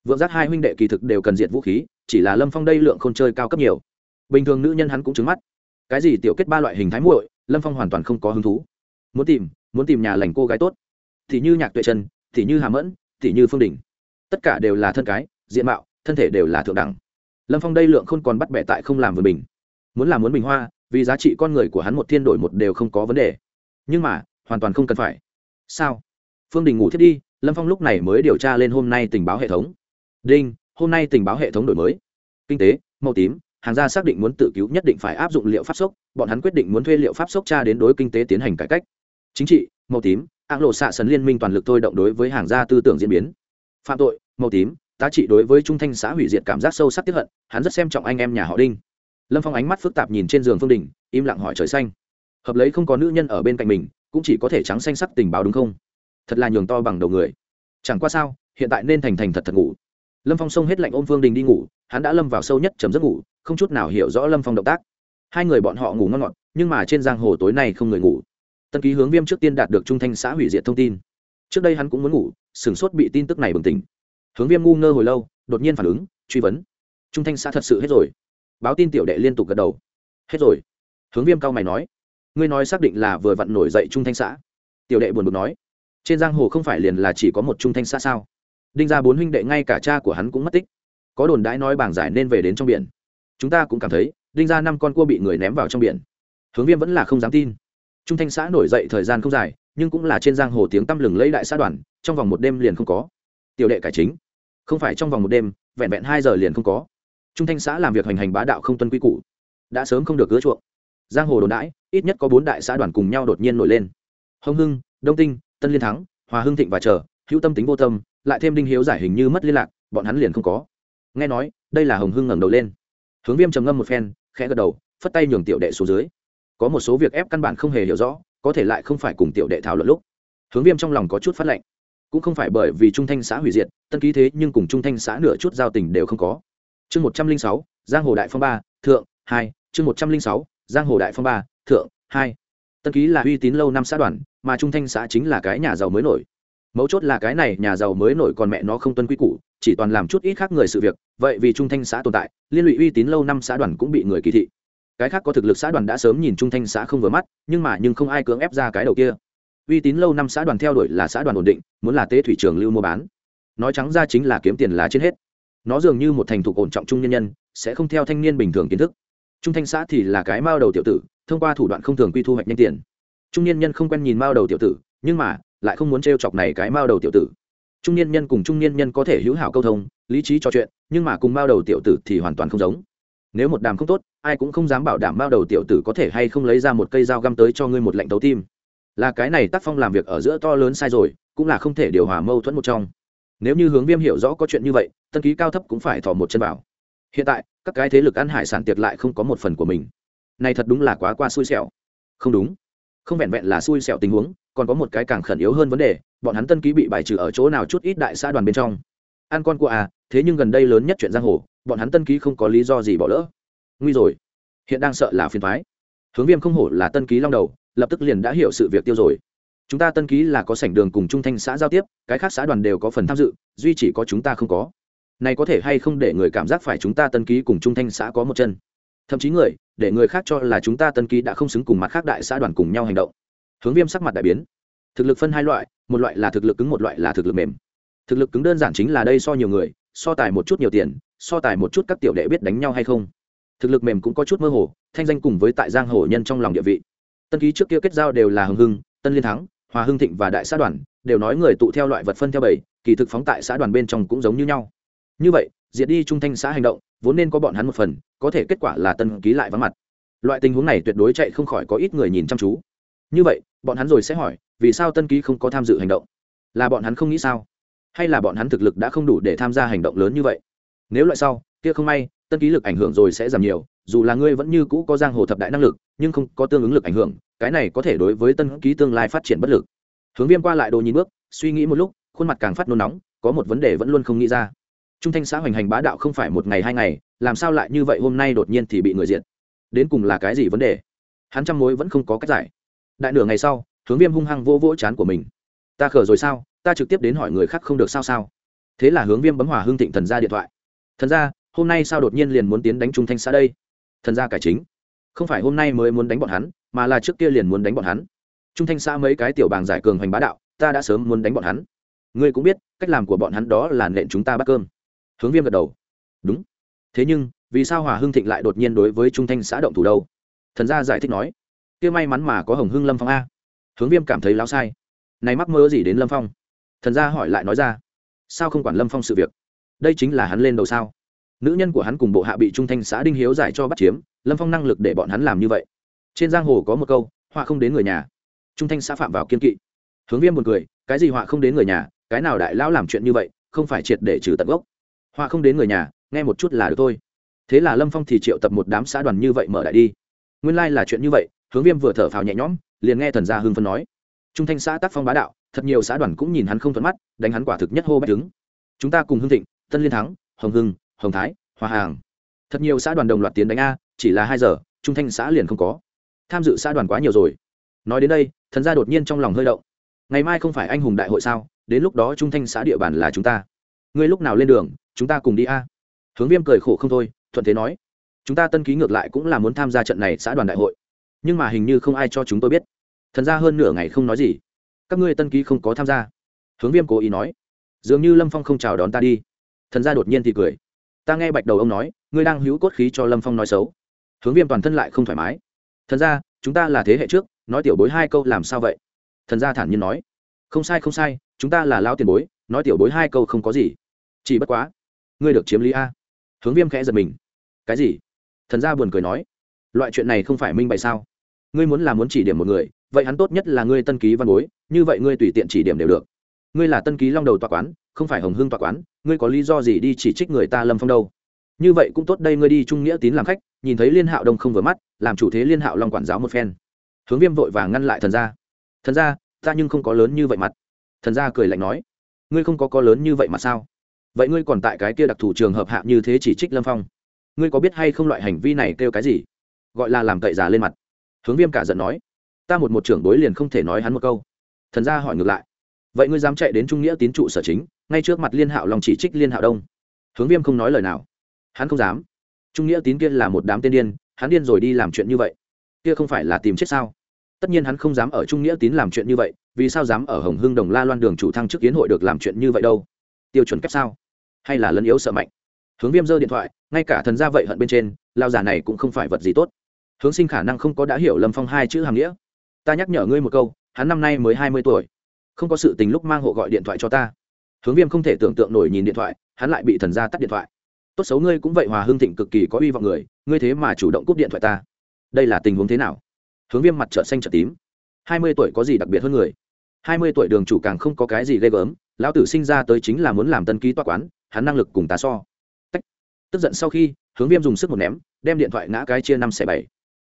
vượng giác hai huynh đệ kỳ thực đều cần diện vũ khí chỉ là lâm phong đây lượng không chơi cao cấp nhiều. Bình thường nữ nhân hắn cũng trứng mắt. Cái gì tiểu kết ba loại hình thái muội lâm phong hoàn toàn không có hứng thú. Muốn tìm muốn tìm nhà lành cô gái tốt. Thì như nhạc tuệ trần thì như hà mẫn thì như phương đình. Tất cả đều là thân cái diện mạo thân thể đều là thượng đẳng. Lâm phong đây lượng không còn bắt bẻ tại không làm vườn mình, muốn làm muốn bình hoa vì giá trị con người của hắn một thiên đổi một đều không có vấn đề. Nhưng mà hoàn toàn không cần phải. Sao? Phương đình ngủ thiết đi lâm phong lúc này mới điều tra lên hôm nay tình báo hệ thống đinh, hôm nay tình báo hệ thống đổi mới. Kinh tế, màu tím, hàng gia xác định muốn tự cứu nhất định phải áp dụng liệu pháp sốc, bọn hắn quyết định muốn thuê liệu pháp sốc tra đến đối kinh tế tiến hành cải cách. Chính trị, màu tím áng lộ xạ sấn liên minh toàn lực thôi động đối với hàng gia tư tưởng diễn biến. Phạm tội, màu tím, tá trị đối với trung thanh xã hủy diệt cảm giác sâu sắc tiếp hận, hắn rất xem trọng anh em nhà họ đinh. Lâm phong ánh mắt phức tạp nhìn trên giường phương đình, im lặng hỏi trời xanh. Hợp lấy không có nữ nhân ở bên cạnh mình, cũng chỉ có thể trắng xanh sắc tình báo đúng không? Thật là nhường to bằng đầu người. Chẳng qua sao, hiện tại nên thành thành thật thật ngủ lâm phong xông hết lạnh ôm phương đình đi ngủ, hắn đã lâm vào sâu nhất chấm giấc ngủ, không chút nào hiểu rõ lâm phong động tác. Hai người bọn họ ngủ ngon ngọt, nhưng mà trên giang hồ tối nay không người ngủ. Tân ký hướng viêm trước tiên đạt được trung thanh xã hủy diệt thông tin. Trước đây hắn cũng muốn ngủ sửng sốt bị tin tức này bừng tỉnh. Hướng viêm ngu ngơ hồi lâu, đột nhiên phản ứng, truy vấn. Trung thanh xã thật sự hết rồi. Báo tin tiểu đệ liên tục gật đầu. Hết rồi. Hướng viêm cao mày nói. Ngươi nói xác định là vừa vặn nổi dậy trung thanh xã. Tiểu đệ buồn bực nói. Trên giang hồ không phải liền là chỉ có một trung thanh xã sao? Đinh ra bốn huynh đệ ngay cả cha của hắn cũng mất tích. Có đồn đãi nói bảng giải nên về đến trong biển. Chúng ta cũng cảm thấy, đinh ra năm con cua bị người ném vào trong biển. Hướng viêm vẫn là không dám tin. Trung thanh xã nổi dậy thời gian không dài, nhưng cũng là trên giang hồ tiếng tăm lừng lấy đại xã đoàn, trong vòng một đêm liền không có. Tiểu đệ cải chính. Không phải trong vòng một đêm, vẹn vẹn hai giờ liền không có. Trung thanh xã làm việc hành hành bá đạo không tuân quy củ. Đã sớm không được gỡ chuộng. Giang hồ đồn đãi, ít nhất có bốn đại xã đoàn cùng nhau đột nhiên nổi lên. Hồng hưng, đông tinh, tân liên thắng, hòa hưng thịnh và chờ, hữu tâm tính vô tâm lại thêm đinh hiếu giải hình như mất liên lạc, bọn hắn liền không có. Nghe nói, đây là hồng hưng ngẩng đầu lên. Hướng viêm trầm ngâm một phen, khẽ gật đầu, phất tay nhường tiểu đệ xuống dưới. Có một số việc ép căn bản không hề hiểu rõ, có thể lại không phải cùng tiểu đệ thảo luận lúc. Hướng viêm trong lòng có chút phát lệnh. Cũng không phải bởi vì trung thanh xã hủy diệt, tân ký thế nhưng cùng trung thanh xã nửa chút giao tình đều không có. Chương một trăm linh sáu, giang hồ đại phong ba, thượng, hai, chương một trăm linh sáu, giang hồ đại phong ba, thượng, hai. Tân ký là uy tín lâu năm xã đoàn, mà trung thanh xã chính là cái nhà giàu mới nổi mấu chốt là cái này nhà giàu mới nổi còn mẹ nó không tuân quy củ, chỉ toàn làm chút ít khác người sự việc, vậy vì trung thanh xã tồn tại, liên lụy uy tín lâu năm xã đoàn cũng bị người kỳ thị. Cái khác có thực lực xã đoàn đã sớm nhìn trung thanh xã không vừa mắt, nhưng mà nhưng không ai cưỡng ép ra cái đầu kia. Uy tín lâu năm xã đoàn theo đuổi là xã đoàn ổn định, muốn là tế thủy trường lưu mua bán. Nói trắng ra chính là kiếm tiền lá trên hết. Nó dường như một thành thục ổn trọng trung nhân nhân, sẽ không theo thanh niên bình thường kiến thức. Trung thanh xã thì là cái mao đầu tiểu tử, thông qua thủ đoạn không thường quy thu hoạch nhanh tiền. Trung niên nhân không quen nhìn mao đầu tiểu tử, nhưng mà lại không muốn t chọc này cái mao đầu tiểu tử. Trung niên nhân cùng trung niên nhân có thể hữu hảo câu thông, lý trí trò chuyện, nhưng mà cùng mao đầu tiểu tử thì hoàn toàn không giống. Nếu một đàm không tốt, ai cũng không dám bảo đảm mao đầu tiểu tử có thể hay không lấy ra một cây dao găm tới cho ngươi một lệnh tấu tim. Là cái này tác phong làm việc ở giữa to lớn sai rồi, cũng là không thể điều hòa mâu thuẫn một trong. Nếu như hướng viêm hiểu rõ có chuyện như vậy, tân ký cao thấp cũng phải thò một chân vào. Hiện tại, các cái thế lực ăn hải sản tiệc lại không có một phần của mình. Này thật đúng là quá qua xui xẻo. Không đúng không vẹn vẹn là xui xẻo tình huống, còn có một cái càng khẩn yếu hơn vấn đề, bọn hắn tân ký bị bài trừ ở chỗ nào chút ít đại xã đoàn bên trong. Ăn con của à thế nhưng gần đây lớn nhất chuyện giang hồ, bọn hắn tân ký không có lý do gì bỏ lỡ. Nguy rồi. Hiện đang sợ là phiền thoái hướng viêm không hổ là tân ký long đầu, lập tức liền đã hiểu sự việc tiêu rồi. Chúng ta tân ký là có sảnh đường cùng trung thanh xã giao tiếp, cái khác xã đoàn đều có phần tham dự, duy chỉ có chúng ta không có. Này có thể hay không để người cảm giác phải chúng ta tân ký cùng trung thanh xã có một chân? Thậm chí người, để người khác cho là chúng ta tân ký đã không xứng cùng mặt khác đại xã đoàn cùng nhau hành động. Hướng viêm sắc mặt đại biến. Thực lực phân hai loại, một loại là thực lực cứng, một loại là thực lực mềm. Thực lực cứng đơn giản chính là đây so nhiều người, so tài một chút nhiều tiền, so tài một chút các tiểu đệ biết đánh nhau hay không. Thực lực mềm cũng có chút mơ hồ, thanh danh cùng với tại giang hồ nhân trong lòng địa vị. Tân ký trước kia kết giao đều là hưng hưng, tân liên thắng, hòa hưng thịnh và đại xã đoàn, đều nói người tụ theo loại vật phân theo bảy kỳ thực phóng tại xã đoàn bên trong cũng giống như nhau. Như vậy diệt đi trung thanh xã hành động, vốn nên có bọn hắn một phần, có thể kết quả là tân ký lại vắng mặt. Loại tình huống này tuyệt đối chạy không khỏi có ít người nhìn chăm chú. Như vậy, bọn hắn rồi sẽ hỏi, vì sao tân ký không có tham dự hành động? Là bọn hắn không nghĩ sao? Hay là bọn hắn thực lực đã không đủ để tham gia hành động lớn như vậy? Nếu loại sau, kia không may, tân ký lực ảnh hưởng rồi sẽ giảm nhiều, dù là ngươi vẫn như cũ có giang hồ thập đại năng lực, nhưng không có tương ứng lực ảnh hưởng, cái này có thể đối với tân ký tương lai phát triển bất lực. Hướng viêm qua lại đồ nhìn bước, suy nghĩ một lúc, khuôn mặt càng phát nôn nóng, có một vấn đề vẫn luôn không nghĩ ra trung thanh xã hoành hành bá đạo không phải một ngày hai ngày, làm sao lại như vậy hôm nay đột nhiên thì bị người diện đến cùng là cái gì vấn đề? Hắn trăm mối vẫn không có cách giải. Đại nửa ngày sau, hướng viêm hung hăng vô vỗ chán của mình. Ta khở rồi sao? Ta trực tiếp đến hỏi người khác không được sao sao? Thế là hướng viêm bấm hòa hương thịnh thần ra điện thoại. Thần ra, hôm nay sao đột nhiên liền muốn tiến đánh trung thanh xã đây? Thần ra cải chính. Không phải hôm nay mới muốn đánh bọn hắn, mà là trước kia liền muốn đánh bọn hắn. Trung thanh xã mấy cái tiểu bàng giải cường hoành bá đạo, ta đã sớm muốn đánh bọn hắn. Ngươi cũng biết, cách làm của bọn hắn đó là nện chúng ta bắt cơm hướng viêm gật đầu. Đúng. Thế nhưng, vì sao hòa hưng thịnh lại đột nhiên đối với trung thanh xã động thủ đâu? Thần gia giải thích nói. Kia may mắn mà có hồng hưng lâm phong a. Hướng viêm cảm thấy láo sai. Này mắc mơ gì đến lâm phong? Thần gia hỏi lại nói ra. Sao không quản lâm phong sự việc? Đây chính là hắn lên đầu sao? Nữ nhân của hắn cùng bộ hạ bị trung thanh xã đinh hiếu giải cho bắt chiếm, lâm phong năng lực để bọn hắn làm như vậy. Trên giang hồ có một câu, họa không đến người nhà. Trung thanh xã phạm vào kiên kỵ. Hướng viêm một cười, cái gì họa không đến người nhà? Cái nào đại lão làm chuyện như vậy, không phải triệt để trừ tận gốc họa không đến người nhà, nghe một chút là được thôi. Thế là lâm phong thì triệu tập một đám xã đoàn như vậy mở đại đi. Nguyên lai、like、là chuyện như vậy, hướng viêm vừa thở phào nhẹ nhõm, liền nghe thần gia hưng phân nói. Trung thanh xã tác phong bá đạo, thật nhiều xã đoàn cũng nhìn hắn không thuận mắt, đánh hắn quả thực nhất hô bách đứng. Chúng ta cùng hưng thịnh, tân liên thắng, hồng hưng, hồng thái hòa hàng. Thật nhiều xã đoàn đồng loạt tiến đánh a, chỉ là hai giờ, trung thanh xã liền không có. Tham dự xã đoàn quá nhiều rồi. Nói đến đây, thần gia đột nhiên trong lòng hơi động. Ngày mai không phải anh hùng đại hội sao? Đến lúc đó trung thanh xã địa bàn là chúng ta. Ngươi lúc nào lên đường chúng ta cùng đi a. Hướng viêm cười khổ không thôi, thuận thế nói. Chúng ta tân ký ngược lại cũng là muốn tham gia trận này xã đoàn đại hội. Nhưng mà hình như không ai cho chúng tôi biết. Thần ra hơn nửa ngày không nói gì. Các ngươi tân ký không có tham gia. Hướng viêm cố ý nói. Dường như lâm phong không chào đón ta đi. Thần ra đột nhiên thì cười. Ta nghe bạch đầu ông nói, ngươi đang hữu cốt khí cho lâm phong nói xấu. Hướng viêm toàn thân lại không thoải mái. Thần ra, chúng ta là thế hệ trước, nói tiểu bối hai câu làm sao vậy? Thần gia thản nhiên nói. Không sai không sai, chúng ta là lao tiền bối, nói tiểu bối hai câu không có gì. Chỉ bất quá ngươi được chiếm lý a. Hướng viêm khẽ giật mình. Cái gì? Thần gia buồn cười nói. Loại chuyện này không phải minh bày sao? Ngươi muốn là muốn chỉ điểm một người, vậy hắn tốt nhất là ngươi tân ký văn bối, như vậy ngươi tùy tiện chỉ điểm đều được. Ngươi là tân ký long đầu tòa quán, không phải hồng hương tòa quán, ngươi có lý do gì đi chỉ trích người ta lâm phong đâu? Như vậy cũng tốt đây, ngươi đi trung nghĩa tín làm khách, nhìn thấy liên hạo đông không vừa mắt, làm chủ thế liên hạo long quản giáo một phen. Hướng viêm vội và ngăn lại thần gia. Thần gia, ta nhưng không có lớn như vậy mặt. Thần gia cười lạnh nói. Ngươi không có có lớn như vậy mà sao? Vậy ngươi còn tại cái kia đặc thù trường hợp hạ như thế chỉ trích lâm phong? Ngươi có biết hay không loại hành vi này kêu cái gì? Gọi là làm cậy giả lên mặt. Hướng viêm cả giận nói. Ta một một trưởng đối liền không thể nói hắn một câu. Thần gia hỏi ngược lại. Vậy ngươi dám chạy đến trung nghĩa tín trụ sở chính, ngay trước mặt liên hạo lòng chỉ trích liên hạo đông? Hướng viêm không nói lời nào. Hắn không dám. Trung nghĩa tín kia là một đám tên điên, hắn điên rồi đi làm chuyện như vậy. Kia không phải là tìm chết sao? Tất nhiên hắn không dám ở trung nghĩa tín làm chuyện như vậy, vì sao dám ở hồng hưng đồng la loan đường chủ thăng trước kiến hội được làm chuyện như vậy đâu? Tiêu chuẩn kép sao? Hay là lấn yếu sợ mạnh. Hướng viêm giơ điện thoại, ngay cả thần gia vậy hận bên trên, lao giả này cũng không phải vật gì tốt. Hướng sinh khả năng không có đã hiểu lâm phong hai chữ hàm nghĩa. Ta nhắc nhở ngươi một câu, hắn năm nay mới hai mươi tuổi. Không có sự tình lúc mang hộ gọi điện thoại cho ta. Hướng viêm không thể tưởng tượng nổi nhìn điện thoại, hắn lại bị thần gia tắt điện thoại. Tốt xấu ngươi cũng vậy hòa hương thịnh cực kỳ có uy vọng người, ngươi thế mà chủ động cúp điện thoại ta. Đây là tình huống thế nào? Hướng viêm mặt trợ xanh trợ tím. Hai mươi tuổi có gì đặc biệt hơn người? Hai mươi tuổi đường chủ càng không có cái gì ghê gớm, lão tử sinh ra tới chính là muốn làm tân ký toa quán hắn năng lực cùng ta so. Tách. tức giận sau khi, hướng viêm dùng sức một ném, đem điện thoại ngã cái chia năm xẻ bảy.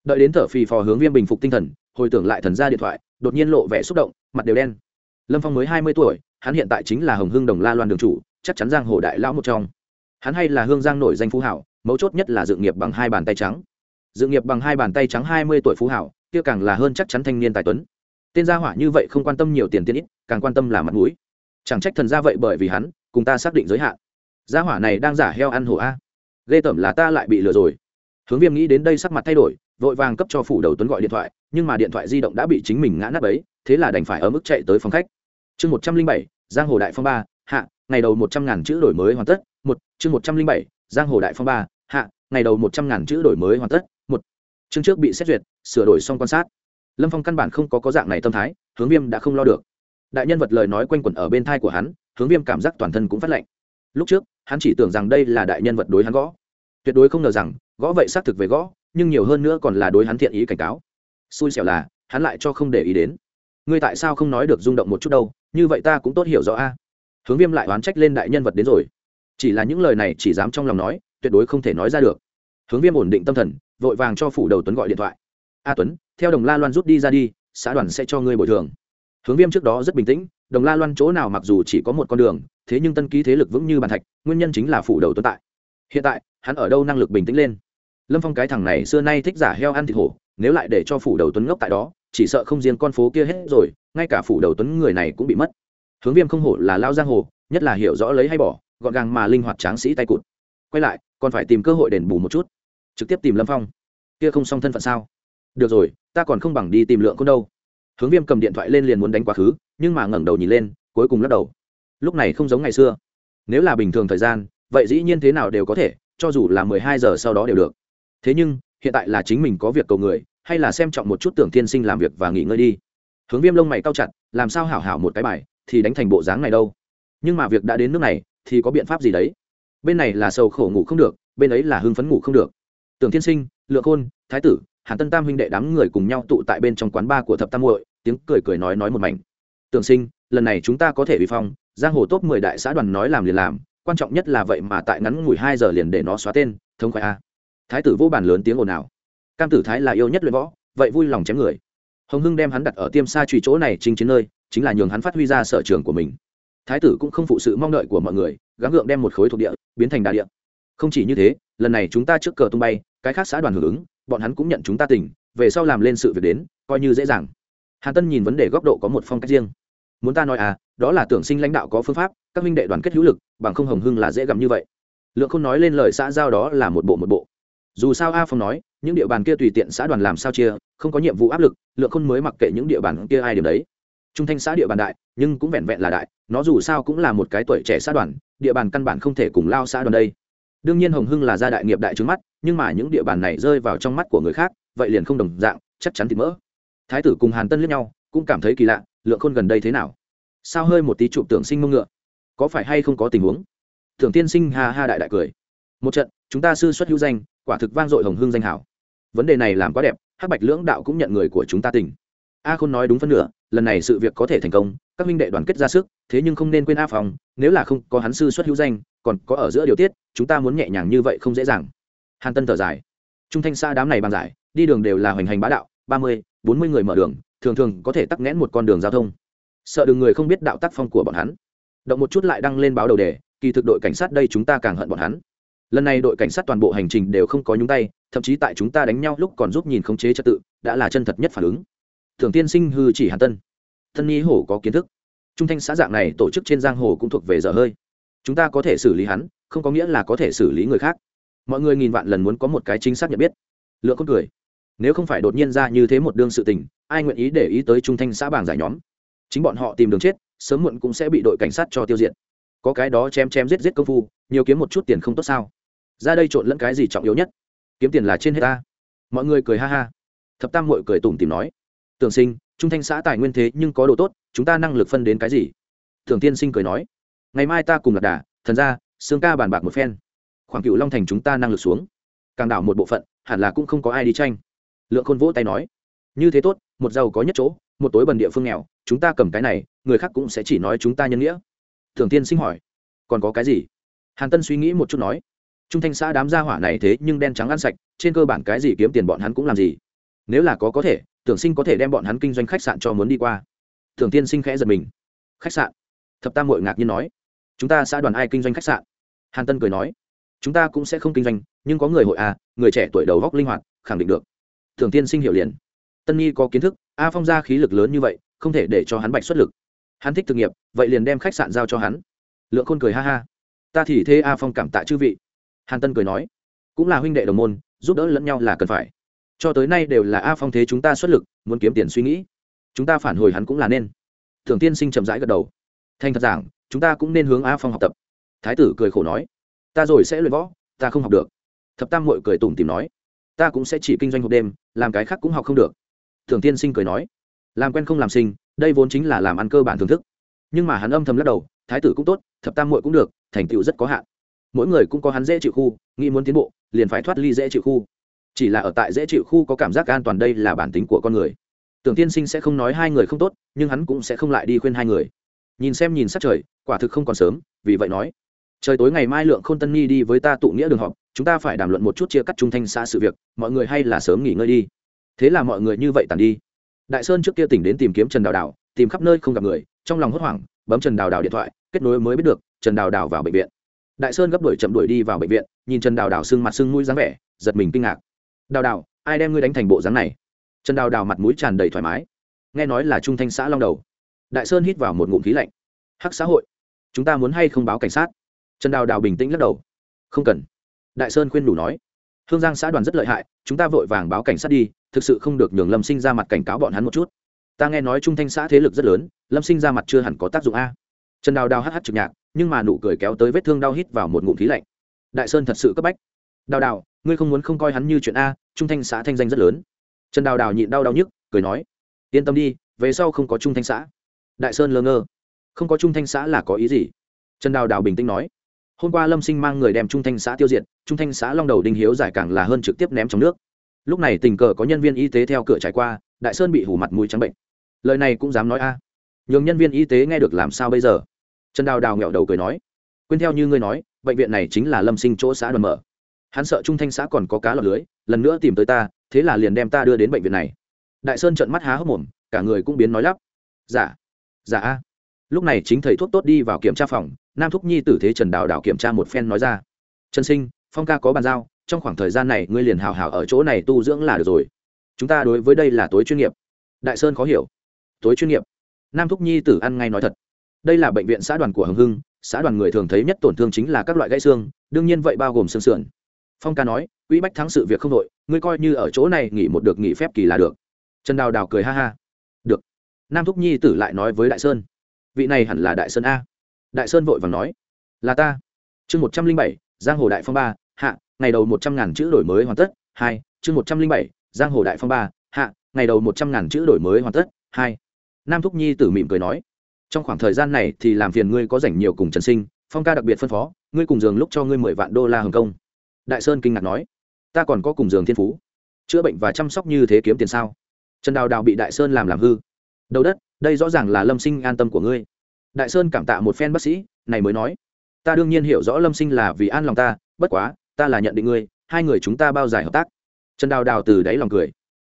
Đợi đến thở phì phò hướng viêm bình phục tinh thần, hồi tưởng lại thần ra điện thoại, đột nhiên lộ vẻ xúc động, mặt đều đen. Lâm phong mới hai mươi tuổi, hắn hiện tại chính là hồng hưng đồng la loan đường chủ, chắc chắn giang hồ đại lão một trong. Hắn hay là hương giang nổi danh phú hảo, mấu chốt nhất là dự nghiệp bằng hai bàn tay trắng. Dự nghiệp bằng hai bàn tay trắng hai mươi tuổi phú hảo, kia càng là hơn chắc chắn thanh niên tài tuấn. Tên gia hỏa như vậy không quan tâm nhiều tiền tiền ít, càng quan tâm là mặt mũi. Chẳng trách thần gia vậy bởi vì hắn, cùng ta xác định giới hạn gia hỏa này đang giả heo ăn hổ a. Ghê tởm là ta lại bị lừa rồi. Hướng viêm nghĩ đến đây sắc mặt thay đổi, vội vàng cấp cho phủ đầu tuấn gọi điện thoại, nhưng mà điện thoại di động đã bị chính mình ngã nắp ấy, thế là đành phải ở mức chạy tới phòng khách. Chương một trăm linh bảy, giang hồ đại phong ba, hạ, ngày đầu một trăm ngàn chữ đổi mới hoàn tất, một, chương một trăm linh bảy, giang hồ đại phong ba, hạ, ngày đầu một trăm ngàn chữ đổi mới hoàn tất, một. Chương trước bị xét duyệt, sửa đổi xong quan sát. Lâm phong căn bản không có có dạng này tâm thái, hướng viêm đã không lo được. Đại nhân vật lời nói quanh quẩn ở bên thai của hắn, hướng viêm cảm giác toàn thân cũng phát lạnh. Lúc trước hắn chỉ tưởng rằng đây là đại nhân vật đối hắn gõ. Tuyệt đối không ngờ rằng, gõ vậy xác thực về gõ, nhưng nhiều hơn nữa còn là đối hắn thiện ý cảnh cáo. Xui xẻo là, hắn lại cho không để ý đến. Ngươi tại sao không nói được rung động một chút đâu, như vậy ta cũng tốt hiểu rõ a. Hướng viêm lại oán trách lên đại nhân vật đến rồi. Chỉ là những lời này chỉ dám trong lòng nói, tuyệt đối không thể nói ra được. Hướng viêm ổn định tâm thần, vội vàng cho phủ đầu tuấn gọi điện thoại. A tuấn, theo đồng la loan rút đi ra đi, xã đoàn sẽ cho ngươi bồi thường. Hướng viêm trước đó rất bình tĩnh đồng la loan chỗ nào mặc dù chỉ có một con đường, thế nhưng tân ký thế lực vững như bàn thạch, nguyên nhân chính là phủ đầu tồn tại. Hiện tại, hắn ở đâu năng lực bình tĩnh lên? Lâm phong cái thằng này xưa nay thích giả heo ăn thịt hổ, nếu lại để cho phủ đầu tuấn ngốc tại đó, chỉ sợ không riêng con phố kia hết rồi, ngay cả phủ đầu tuấn người này cũng bị mất. Hướng viêm không hổ là lao giang hồ, nhất là hiểu rõ lấy hay bỏ, gọn gàng mà linh hoạt tráng sĩ tay cụt. Quay lại, còn phải tìm cơ hội đền bù một chút. Trực tiếp tìm lâm phong. Kia không xong thân phận sao? Được rồi, ta còn không bằng đi tìm lượng con đâu hướng viêm cầm điện thoại lên liền muốn đánh quá khứ, nhưng mà ngẩng đầu nhìn lên, cuối cùng lắc đầu. Lúc này không giống ngày xưa. Nếu là bình thường thời gian, vậy dĩ nhiên thế nào đều có thể, cho dù là mười hai giờ sau đó đều được. Thế nhưng, hiện tại là chính mình có việc cầu người, hay là xem trọng một chút tưởng tiên sinh làm việc và nghỉ ngơi đi. Hướng viêm lông mày cao chặt, làm sao hảo hảo một cái bài, thì đánh thành bộ dáng này đâu. Nhưng mà việc đã đến nước này, thì có biện pháp gì đấy? Bên này là sầu khổ ngủ không được, bên ấy là hưng phấn ngủ không được. Tưởng tiên sinh, lượng khôn, thái tử, hàn tân tam huynh đệ đám người cùng nhau tụ tại bên trong quán bar của thập tam hội tiếng cười cười nói nói một mảnh. Tưởng sinh, lần này chúng ta có thể bị phong, giang hồ top mười đại xã đoàn nói làm liền làm, quan trọng nhất là vậy mà tại ngắn ngủi hai giờ liền để nó xóa tên thông khoái a. Thái tử vô bản lớn tiếng ồn ào. Cam tử thái là yêu nhất luyện võ, vậy vui lòng chém người. Hồng hưng đem hắn đặt ở tiêm xa truy chỗ này chính chiến nơi, chính là nhường hắn phát huy ra sở trường của mình. Thái tử cũng không phụ sự mong đợi của mọi người, gắng gượng đem một khối thuộc địa biến thành đà địa. Không chỉ như thế, lần này chúng ta trước cờ tung bay, cái khác xã đoàn hưởng ứng, bọn hắn cũng nhận chúng ta tỉnh về sau làm lên sự việc đến, coi như dễ dàng hàn tân nhìn vấn đề góc độ có một phong cách riêng. Muốn ta nói à đó là tưởng sinh lãnh đạo có phương pháp, các minh đệ đoàn kết hữu lực, bằng không hồng hưng là dễ gặm như vậy. Lượng không nói lên lời xã giao đó là một bộ một bộ. Dù sao a phong nói, những địa bàn kia tùy tiện xã đoàn làm sao chia, không có nhiệm vụ áp lực, lượng khôn mới mặc kệ những địa bàn kia ai điểm đấy. Trung thanh xã địa bàn đại, nhưng cũng vẹn vẹn là đại, nó dù sao cũng là một cái tuổi trẻ xã đoàn, địa bàn căn bản không thể cùng lao xã đoàn đây. Đương nhiên hồng hưng là gia đại nghiệp đại trướng mắt, nhưng mà những địa bàn này rơi vào trong mắt của người khác, vậy liền không đồng dạng, chắc chắn thì mỡ thái tử cùng hàn tân liếc nhau, cũng cảm thấy kỳ lạ, lượng khôn gần đây thế nào? Sao hơi một tí chụp tưởng sinh mông ngựa? Có phải hay không có tình huống? Tưởng tiên sinh ha ha đại đại cười. Một trận, chúng ta sư xuất hữu danh, quả thực vang dội hồng hương danh hảo. Vấn đề này làm quá đẹp, hắc bạch lưỡng đạo cũng nhận người của chúng ta tỉnh a khôn nói đúng phân nửa, lần này sự việc có thể thành công, các minh đệ đoàn kết ra sức, thế nhưng không nên quên a phòng nếu là không có hắn sư xuất hữu danh, còn có ở giữa điều tiết, chúng ta muốn nhẹ nhàng như vậy không dễ dàng. Hàn tân thở dài. Trung thanh xa đám này bàn giải, đi đường đều là hoành hành bá đạo, ba mươi bốn mươi người mở đường, thường thường có thể tắc nghẽn một con đường giao thông. Sợ đường người không biết đạo tác phong của bọn hắn. Động một chút lại đăng lên báo đầu đề, kỳ thực đội cảnh sát đây chúng ta càng hận bọn hắn. Lần này đội cảnh sát toàn bộ hành trình đều không có nhúng tay, thậm chí tại chúng ta đánh nhau lúc còn giúp nhìn khống chế trật tự, đã là chân thật nhất phản ứng. Thường tiên sinh hư chỉ hàn tân. Tân nhi hổ có kiến thức. Trung thanh xã dạng này tổ chức trên giang hồ cũng thuộc về dở hơi. Chúng ta có thể xử lý hắn, không có nghĩa là có thể xử lý người khác. Mọi người nghìn vạn lần muốn có một cái chính xác nhận biết. Lượng con cười nếu không phải đột nhiên ra như thế một đương sự tình, ai nguyện ý để ý tới trung thanh xã bảng giải nhóm? Chính bọn họ tìm đường chết, sớm muộn cũng sẽ bị đội cảnh sát cho tiêu diệt. Có cái đó chém chém giết giết công phu, nhiều kiếm một chút tiền không tốt sao? Ra đây trộn lẫn cái gì trọng yếu nhất? Kiếm tiền là trên hết ta. Mọi người cười ha ha. Thập tam mội cười tủm tìm nói. Tưởng sinh, trung thanh xã tài nguyên thế nhưng có độ tốt, chúng ta năng lực phân đến cái gì? Thường tiên sinh cười nói. Ngày mai ta cùng lạc đà, thần ra xương ca bàn bạc một phen. Khoảng cựu long thành chúng ta năng lực xuống. Càng đảo một bộ phận, hẳn là cũng không có ai đi tranh lượng khôn vỗ tay nói, như thế tốt, một giàu có nhất chỗ, một tối bần địa phương nghèo, chúng ta cầm cái này, người khác cũng sẽ chỉ nói chúng ta nhân nghĩa. Thường tiên sinh hỏi, còn có cái gì? Hàn tân suy nghĩ một chút nói, trung thanh xã đám gia hỏa này thế nhưng đen trắng ăn sạch, trên cơ bản cái gì kiếm tiền bọn hắn cũng làm gì. Nếu là có có thể, tưởng sinh có thể đem bọn hắn kinh doanh khách sạn cho muốn đi qua. Thường tiên sinh khẽ giật mình, khách sạn? Thập tam hội ngạc nhiên nói, chúng ta xã đoàn ai kinh doanh khách sạn? Hàn tân cười nói, chúng ta cũng sẽ không kinh doanh, nhưng có người hội à người trẻ tuổi đầu góc linh hoạt, khẳng định được thường tiên sinh hiểu liền. Tân nhi có kiến thức, a phong ra khí lực lớn như vậy, không thể để cho hắn bạch xuất lực. Hắn thích thực nghiệp, vậy liền đem khách sạn giao cho hắn. Lượng khôn cười ha ha. Ta thì thế a phong cảm tạ chư vị. Hàn tân cười nói. Cũng là huynh đệ đồng môn, giúp đỡ lẫn nhau là cần phải. Cho tới nay đều là a phong thế chúng ta xuất lực, muốn kiếm tiền suy nghĩ. Chúng ta phản hồi hắn cũng là nên. Thường tiên sinh chậm rãi gật đầu. Thành thật giảng, chúng ta cũng nên hướng a phong học tập. Thái tử cười khổ nói. Ta rồi sẽ luyện võ, ta không học được. Thập tam mội cười tủm tìm nói ta cũng sẽ chỉ kinh doanh hộp đêm, làm cái khác cũng học không được. Thường tiên sinh cười nói, làm quen không làm sinh, đây vốn chính là làm ăn cơ bản thưởng thức. Nhưng mà hắn âm thầm lắc đầu, thái tử cũng tốt, thập tam muội cũng được, thành tựu rất có hạn. Mỗi người cũng có hắn dễ chịu khu, nghĩ muốn tiến bộ, liền phải thoát ly dễ chịu khu. Chỉ là ở tại dễ chịu khu có cảm giác an toàn đây là bản tính của con người. Tưởng tiên sinh sẽ không nói hai người không tốt, nhưng hắn cũng sẽ không lại đi khuyên hai người. Nhìn xem nhìn sát trời, quả thực không còn sớm, vì vậy nói trời tối ngày mai lượng k h ô n tân nhi đi với ta tụ nghĩa đường họp, chúng ta phải đàm luận một chút chia cắt trung thanh xa sự việc, mọi người hay là sớm nghỉ ngơi đi. Thế là mọi người như vậy tàn đi. Đại sơn trước kia tỉnh đến tìm kiếm trần đào đào, tìm khắp nơi không gặp người, trong lòng hốt hoảng, bấm trần đào đào điện thoại, kết nối mới biết được, trần đào đào vào bệnh viện. Đại sơn gấp đuổi chậm đuổi đi vào bệnh viện, nhìn trần đào đào sưng mặt sưng mũi dáng vẻ, giật mình kinh ngạc. Đào đào, ai đem ngươi đánh thành bộ dáng này? Trần đào đào mặt mũi tràn đầy thoải mái. Nghe nói là trung thanh xã long đầu. Đại sơn hít vào một ngụm khí lạnh. Hắc xã hội, chúng ta muốn hay không báo cảnh sát? Trần đào đào bình tĩnh lắc đầu. Không cần. Đại sơn khuyên đủ nói. Hương giang xã đoàn rất lợi hại, chúng ta vội vàng báo cảnh sát đi, thực sự không được nhường lâm sinh ra mặt cảnh cáo bọn hắn một chút. Ta nghe nói trung thanh xã thế lực rất lớn, lâm sinh ra mặt chưa hẳn có tác dụng a. Trần đào đào hh trực nhạc, nhưng mà nụ cười kéo tới vết thương đau hít vào một ngụm khí lạnh. Đại sơn thật sự cấp bách. Đào đào, ngươi không muốn không coi hắn như chuyện a, trung thanh xã thanh danh rất lớn. Trần đào đào nhịn đau đau nhức, cười nói. Yên tâm đi, về sau không có trung thanh xã. Đại sơn lơ ngơ. Không có trung thanh xã là có ý gì? Trần đào đào bình tĩnh nói hôm qua lâm sinh mang người đem trung thanh xã tiêu diệt, trung thanh xã long đầu đinh hiếu giải càng là hơn trực tiếp ném trong nước. Lúc này tình cờ có nhân viên y tế theo cửa trải qua, đại sơn bị hủ mặt mũi trắng bệnh. Lời này cũng dám nói a. À. nhường nhân viên y tế nghe được làm sao bây giờ? Trần đào đào nghẹo đầu cười nói, quên theo như ngươi nói, bệnh viện này chính là lâm sinh chỗ xã đoàn mở. Hắn sợ trung thanh xã còn có cá lọt lưới, lần nữa tìm tới ta, thế là liền đem ta đưa đến bệnh viện này. Đại sơn trợn mắt há hốc mồm, cả người cũng biến nói lắp. Giả giả a. Lúc này chính thầy thuốc tốt đi vào kiểm tra phòng nam thúc nhi tử thế trần đào đào kiểm tra một phen nói ra. Trần sinh, phong ca có bàn giao, trong khoảng thời gian này ngươi liền hào hào ở chỗ này tu dưỡng là được rồi. Chúng ta đối với đây là tối chuyên nghiệp. Đại sơn khó hiểu. Tối chuyên nghiệp. Nam thúc nhi tử ăn ngay nói thật. Đây là bệnh viện xã đoàn của hồng hưng, xã đoàn người thường thấy nhất tổn thương chính là các loại gãy xương, đương nhiên vậy bao gồm xương sườn. Phong ca nói quỹ bách thắng sự việc không đội, ngươi coi như ở chỗ này nghỉ một được nghỉ phép kỳ là được. Trần đào đào cười ha ha. Được. Nam thúc nhi tử lại nói với đại sơn, vị này hẳn là đại sơn a đại sơn vội vàng nói, là ta. Chương một trăm linh bảy, giang hồ đại phong ba, hạ, ngày đầu một trăm ngàn chữ đổi mới hoàn tất, hai, chương một trăm linh bảy, giang hồ đại phong ba, hạ, ngày đầu một trăm ngàn chữ đổi mới hoàn tất, hai. Nam thúc nhi tử mỉm cười nói, trong khoảng thời gian này thì làm phiền ngươi có rảnh nhiều cùng trần sinh, phong ca đặc biệt phân phó, ngươi cùng giường lúc cho ngươi mười vạn đô la hồng công. Đại sơn kinh ngạc nói, ta còn có cùng giường thiên phú, chữa bệnh và chăm sóc như thế kiếm tiền sao? Trần đào đào bị đại sơn làm làm hư, đầu đất, đây rõ ràng là lâm sinh an tâm của ngươi đại sơn cảm tạ một phen bác sĩ, này mới nói, ta đương nhiên hiểu rõ lâm sinh là vì an lòng ta, bất quá, ta là nhận định ngươi, hai người chúng ta bao dài hợp tác. Trần đào đào từ đáy lòng cười,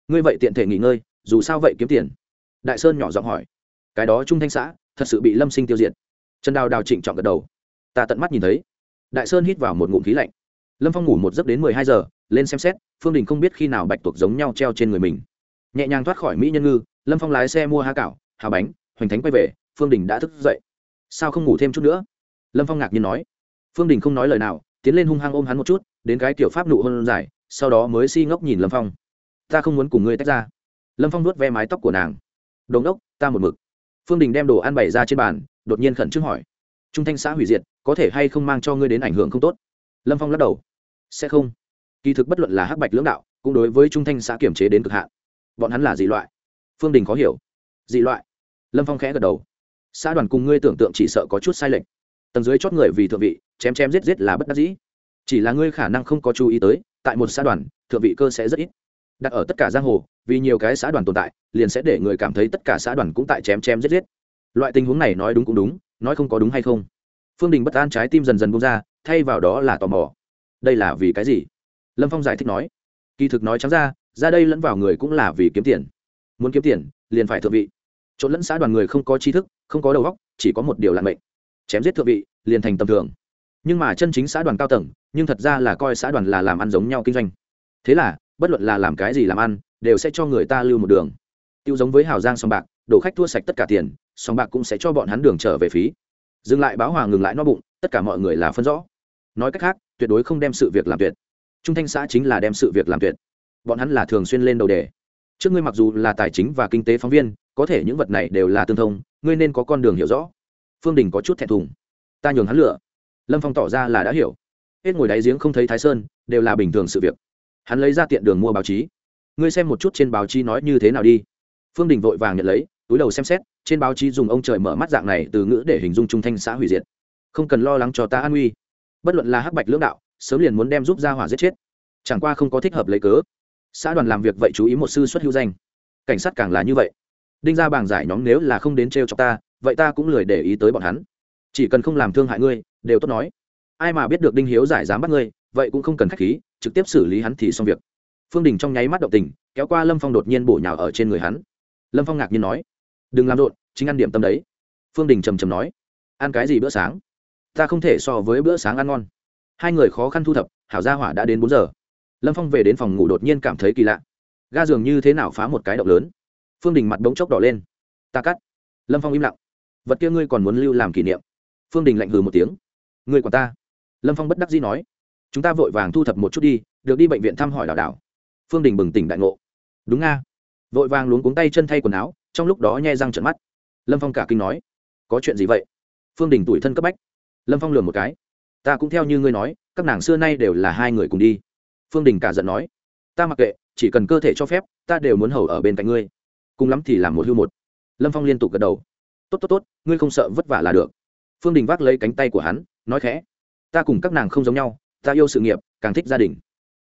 ngươi vậy tiện thể nghỉ ngơi, dù sao vậy kiếm tiền. Đại sơn nhỏ giọng hỏi, cái đó trung thanh xã, thật sự bị lâm sinh tiêu diệt. Trần đào đào trịnh trọng gật đầu, ta tận mắt nhìn thấy. Đại sơn hít vào một ngụm khí lạnh, lâm phong ngủ một giấc đến mười hai giờ, lên xem xét, phương đình không biết khi nào bạch tuộc giống nhau treo trên người mình. Nhẹ nhàng thoát khỏi mỹ nhân ngư, lâm phong lái xe mua há cảo, há bánh, hoành thánh quay về phương đình đã thức dậy. Sao không ngủ thêm chút nữa? Lâm phong ngạc nhiên nói. Phương đình không nói lời nào, tiến lên hung hăng ôm hắn một chút, đến cái kiểu pháp nụ hôn dài, sau đó mới si ngốc nhìn lâm phong. Ta không muốn cùng ngươi tách ra. Lâm phong nuốt ve mái tóc của nàng. Đồn đốc ta một mực. Phương đình đem đồ ăn bày ra trên bàn, đột nhiên khẩn trương hỏi. Trung thanh xã hủy diệt, có thể hay không mang cho ngươi đến ảnh hưởng không tốt? Lâm phong lắc đầu. Sẽ không. Kỳ thực bất luận là hắc bạch lưỡng đạo, cũng đối với trung thanh xã kiểm chế đến cực hạn. Bọn hắn là dị loại. Phương đình khó hiểu. Dị loại. Lâm phong khẽ gật đầu xã đoàn cùng ngươi tưởng tượng chỉ sợ có chút sai lệch. Tầng dưới chót người vì thượng vị, chém chém giết giết là bất đắc dĩ. Chỉ là ngươi khả năng không có chú ý tới, tại một xã đoàn, thượng vị cơ sẽ rất ít. Đặt ở tất cả giang hồ, vì nhiều cái xã đoàn tồn tại, liền sẽ để người cảm thấy tất cả xã đoàn cũng tại chém chém giết giết. Loại tình huống này nói đúng cũng đúng, nói không có đúng hay không? Phương đình bất an trái tim dần dần bung ra, thay vào đó là tò mò. Đây là vì cái gì? Lâm phong giải thích nói. Kỳ thực nói trắng ra ra đây lẫn vào người cũng là vì kiếm tiền. Muốn kiếm tiền, liền phải thượng vị. Trộn lẫn xã đoàn người không có tri thức không có đầu góc chỉ có một điều là mệnh. Chém giết thượng vị, liền thành tầm thường. Nhưng mà chân chính xã đoàn cao tầng, nhưng thật ra là coi xã đoàn là làm ăn giống nhau kinh doanh. Thế là, bất luận là làm cái gì làm ăn, đều sẽ cho người ta lưu một đường. Tiêu giống với hào giang sòng bạc, đổ khách thua sạch tất cả tiền sòng bạc cũng sẽ cho bọn hắn đường trở về phí. Dừng lại báo hòa ngừng lại no bụng, tất cả mọi người là phân rõ. Nói cách khác, tuyệt đối không đem sự việc làm tuyệt. Trung thanh xã chính là đem sự việc làm tuyệt. Bọn hắn là thường xuyên lên đầu đề trước ngươi mặc dù là tài chính và kinh tế phóng viên, có thể những vật này đều là tương thông, ngươi nên có con đường hiểu rõ. Phương đình có chút thẹn thùng. Ta nhường hắn lựa. Lâm phong tỏ ra là đã hiểu. Hết ngồi đáy giếng không thấy thái sơn, đều là bình thường sự việc. Hắn lấy ra tiện đường mua báo chí. Ngươi xem một chút trên báo chí nói như thế nào đi. Phương đình vội vàng nhận lấy, túi đầu xem xét, trên báo chí dùng ông trời mở mắt dạng này từ ngữ để hình dung trung thanh xã hủy diệt. Không cần lo lắng cho ta an nguy. Bất luận là hắc bạch lưỡng đạo, sớm liền muốn đem giúp ra hỏa giết chết. Chẳng qua không có thích hợp lấy cớ xã đoàn làm việc vậy chú ý một sư xuất hữu danh. Cảnh sát càng là như vậy. Đinh ra bảng giải nhóm nếu là không đến t cho ta, vậy ta cũng lười để ý tới bọn hắn. Chỉ cần không làm thương hại ngươi, đều tốt nói. Ai mà biết được đinh hiếu giải dám bắt ngươi, vậy cũng không cần k h á c h khí, trực tiếp xử lý hắn thì xong việc. Phương đình trong nháy mắt động tình, kéo qua lâm phong đột nhiên bổ nhào ở trên người hắn. Lâm phong ngạc nhiên nói, đừng làm rộn, chính ăn điểm tâm đấy. Phương đình trầm trầm nói, ăn cái gì bữa sáng? Ta không thể so với bữa sáng ăn ngon. Hai người khó khăn thu thập, hảo gia hỏa đã đến bốn giờ lâm phong về đến phòng ngủ đột nhiên cảm thấy kỳ lạ ga giường như thế nào phá một cái động lớn phương đình mặt bỗng chốc đỏ lên ta cắt lâm phong im lặng vật kia ngươi còn muốn lưu làm kỷ niệm phương đình lạnh hừ một tiếng ngươi còn ta lâm phong bất đắc dĩ nói chúng ta vội vàng thu thập một chút đi được đi bệnh viện thăm hỏi đảo đảo phương đình bừng tỉnh đại ngộ đúng nga vội vàng luống cuống tay chân thay quần áo trong lúc đó nhai răng trận mắt lâm phong cả kinh nói có chuyện gì vậy phương đình tủi thân cấp bách lâm phong lừa một cái ta cũng theo như ngươi nói các nàng xưa nay đều là hai người cùng đi phương đình cả giận nói, ta mặc kệ, chỉ cần cơ thể cho phép, ta đều muốn hầu ở bên cạnh ngươi. Cùng lắm thì làm một hưu một. Lâm phong liên tục gật đầu. Tốt tốt tốt, ngươi không sợ vất vả là được. Phương đình vác lấy cánh tay của hắn, nói khẽ, ta cùng các nàng không giống nhau, ta yêu sự nghiệp, càng thích gia đình.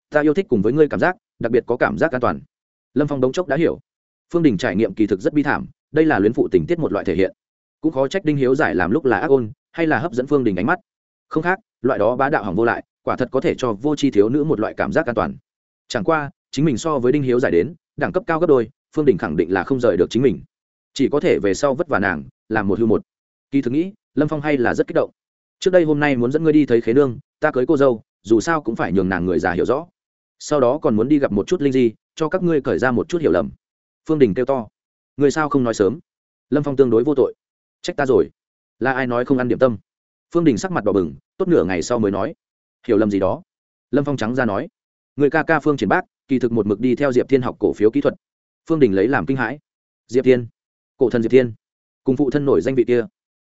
Ta yêu thích cùng với ngươi cảm giác, đặc biệt có cảm giác an toàn. Lâm phong đống chốc đã hiểu. Phương đình trải nghiệm kỳ thực rất bi thảm, đây là luyến phụ tình tiết một loại thể hiện. Cũng khó trách đinh hiếu giải làm lúc là ác ôn, hay là hấp dẫn phương đình ánh mắt. Không khác, loại đó bá đạo hỏng vô lại quả thật có thể cho vô tri thiếu nữ một loại cảm giác an toàn. Chẳng qua, chính mình so với đinh hiếu giải đến, đẳng cấp cao gấp đôi, phương đình khẳng định là không rời được chính mình. Chỉ có thể về sau vất vả nàng, làm một hưu một. Kỳ thực nghĩ, lâm phong hay là rất kích động. Trước đây hôm nay muốn dẫn ngươi đi thấy khế nương, ta cưới cô dâu, dù sao cũng phải nhường nàng người già hiểu rõ. Sau đó còn muốn đi gặp một chút linh di, cho các ngươi cởi ra một chút hiểu lầm. Phương đình kêu to. Người sao không nói sớm? Lâm phong tương đối vô tội. Trách ta rồi. Là ai nói không ăn điểm tâm? Phương đình sắc mặt đỏ bừng, tốt nửa ngày sau mới nói hiểu lầm gì đó? Lâm phong trắng ra nói. Người ca ca phương triển bác, kỳ thực một mực đi theo diệp thiên học cổ phiếu kỹ thuật. Phương đình lấy làm kinh hãi. Diệp thiên. Cổ thần diệp thiên. Cùng phụ thân nổi danh vị kia.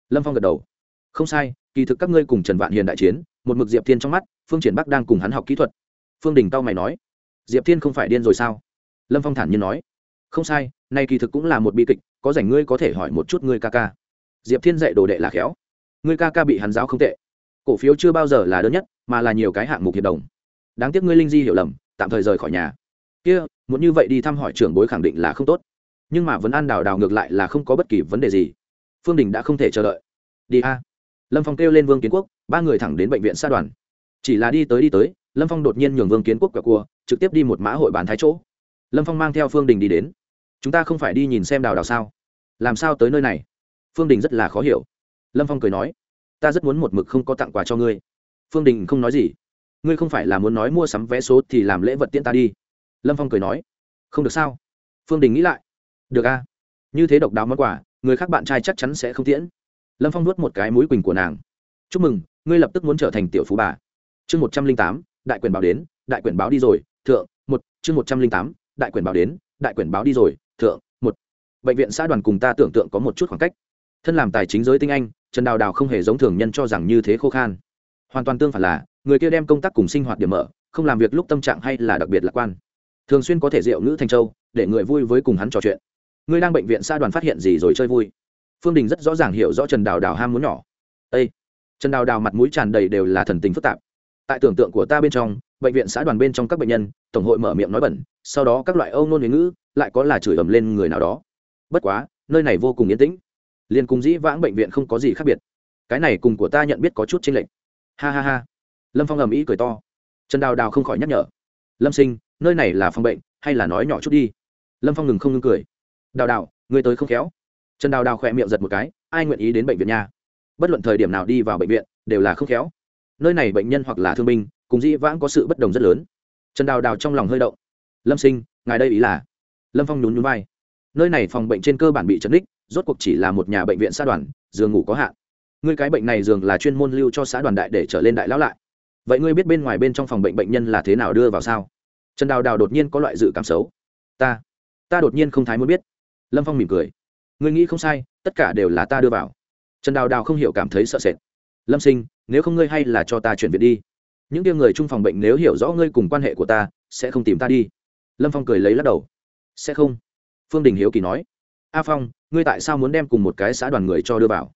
Lâm phong gật đầu. Không sai, kỳ thực các ngươi cùng trần vạn hiền đại chiến, một mực diệp thiên trong mắt, phương triển bắc đang cùng hắn học kỹ thuật. Phương đình tao mày nói. Diệp thiên không phải điên rồi sao? Lâm phong thản nhiên nói. Không sai, nay kỳ thực cũng là một bi kịch, có rảnh ngươi có thể hỏi một chút ngươi ca ca. Diệp thiên dạy đồ đệ là khéo. Ngươi ca ca bị hắn giáo không tệ. Cổ phiếu chưa bao giờ là đơn nhất mà là nhiều cái hạng mục hiệp đồng. Đáng tiếc ngươi linh di hiểu lầm, tạm thời rời khỏi nhà. Kia, muốn như vậy đi thăm hỏi trưởng bối khẳng định là không tốt. Nhưng mà vấn an đào đào ngược lại là không có bất kỳ vấn đề gì. Phương đình đã không thể chờ đợi. Đi a. Lâm phong kêu lên vương kiến quốc, ba người thẳng đến bệnh viện Sa đoàn. Chỉ là đi tới đi tới, lâm phong đột nhiên nhường vương kiến quốc cả cua, trực tiếp đi một mã hội bán thái chỗ. Lâm phong mang theo phương đình đi đến. Chúng ta không phải đi nhìn xem đào đào sao? Làm sao tới nơi này? Phương đình rất là khó hiểu. Lâm phong cười nói, ta rất muốn một mực không có tặng quà cho ngươi phương đình không nói gì. Ngươi không phải là muốn nói mua sắm vé số thì làm lễ vật tiễn ta đi. Lâm phong cười nói. Không được sao? Phương đình nghĩ lại. Được a. Như thế độc đáo món quà, người khác bạn trai chắc chắn sẽ không tiễn. Lâm phong nuốt một cái mũi quỳnh của nàng. Chúc mừng, ngươi lập tức muốn trở thành tiểu phú bà. Chương một trăm linh tám, đại quyền báo đến, đại quyền báo đi rồi, thượng, một, chương một trăm linh tám, đại quyền báo đến, đại quyền báo đi rồi, thượng, một. Bệnh viện xã đoàn cùng ta tưởng tượng có một chút khoảng cách. Thân làm tài chính giới tinh anh, trần đào đào không hề giống thường nhân cho rằng như thế khô khan hoàn toàn tương phản là, người kia đem công tác cùng sinh hoạt điểm mở, không làm việc lúc tâm trạng hay là đặc biệt lạc quan. Thường xuyên có thể rượu nữ thành châu, để người vui với cùng hắn trò chuyện. Ngươi đang bệnh viện xã đoàn phát hiện gì rồi chơi vui. Phương đình rất rõ ràng hiểu rõ trần đào đào ham muốn nhỏ. Â trần đào đào mặt mũi tràn đầy đều là thần tình phức tạp. Tại tưởng tượng của ta bên trong, bệnh viện xã đoàn bên trong các bệnh nhân, tổng hội mở miệng nói bẩn, sau đó các loại âu nôn ngữ, lại có là chửi ầm lên người nào đó. Bất quá, nơi này vô cùng yên tĩnh. Liền cùng dĩ vãng bệnh viện không có gì khác biệt. Cái này cùng của ta nhận biết có chút chênh lệch ha ha ha. Lâm phong ầm ĩ cười to. Trần đào đào không khỏi nhắc nhở. Lâm sinh, nơi này là phòng bệnh, hay là nói nhỏ chút đi. Lâm phong ngừng không ngưng cười. Đào đào, người tới không khéo. Trần đào đào khỏe miệng giật một cái, ai nguyện ý đến bệnh viện nha? Bất luận thời điểm nào đi vào bệnh viện, đều là không khéo. Nơi này bệnh nhân hoặc là thương binh, cùng dĩ vãng có sự bất đồng rất lớn. Trần đào đào trong lòng hơi động. Lâm sinh, ngài đây ý là? Lâm phong nhún nhún vai. Nơi này phòng bệnh trên cơ bản bị chấn đích rốt cuộc chỉ là một nhà bệnh viện sa đoàn, giường ngủ có hạn ngươi cái bệnh này dường là chuyên môn lưu cho xã đoàn đại để trở lên đại lão lại. Vậy ngươi biết bên ngoài bên trong phòng bệnh bệnh nhân là thế nào đưa vào sao? Trần đào đào đột nhiên có loại dự cảm xấu. Ta ta đột nhiên không thái muốn biết. Lâm phong mỉm cười. Ngươi nghĩ không sai, tất cả đều là ta đưa vào. Trần đào đào không hiểu cảm thấy sợ sệt. Lâm sinh, nếu không ngươi hay là cho ta chuyển viện đi. Những kia người chung phòng bệnh nếu hiểu rõ ngươi cùng quan hệ của ta, sẽ không tìm ta đi. Lâm phong cười lấy lắc đầu. Sẽ không. Phương đình hiếu kỳ nói. A phong, ngươi tại sao muốn đem cùng một cái xã đoàn người cho đưa vào?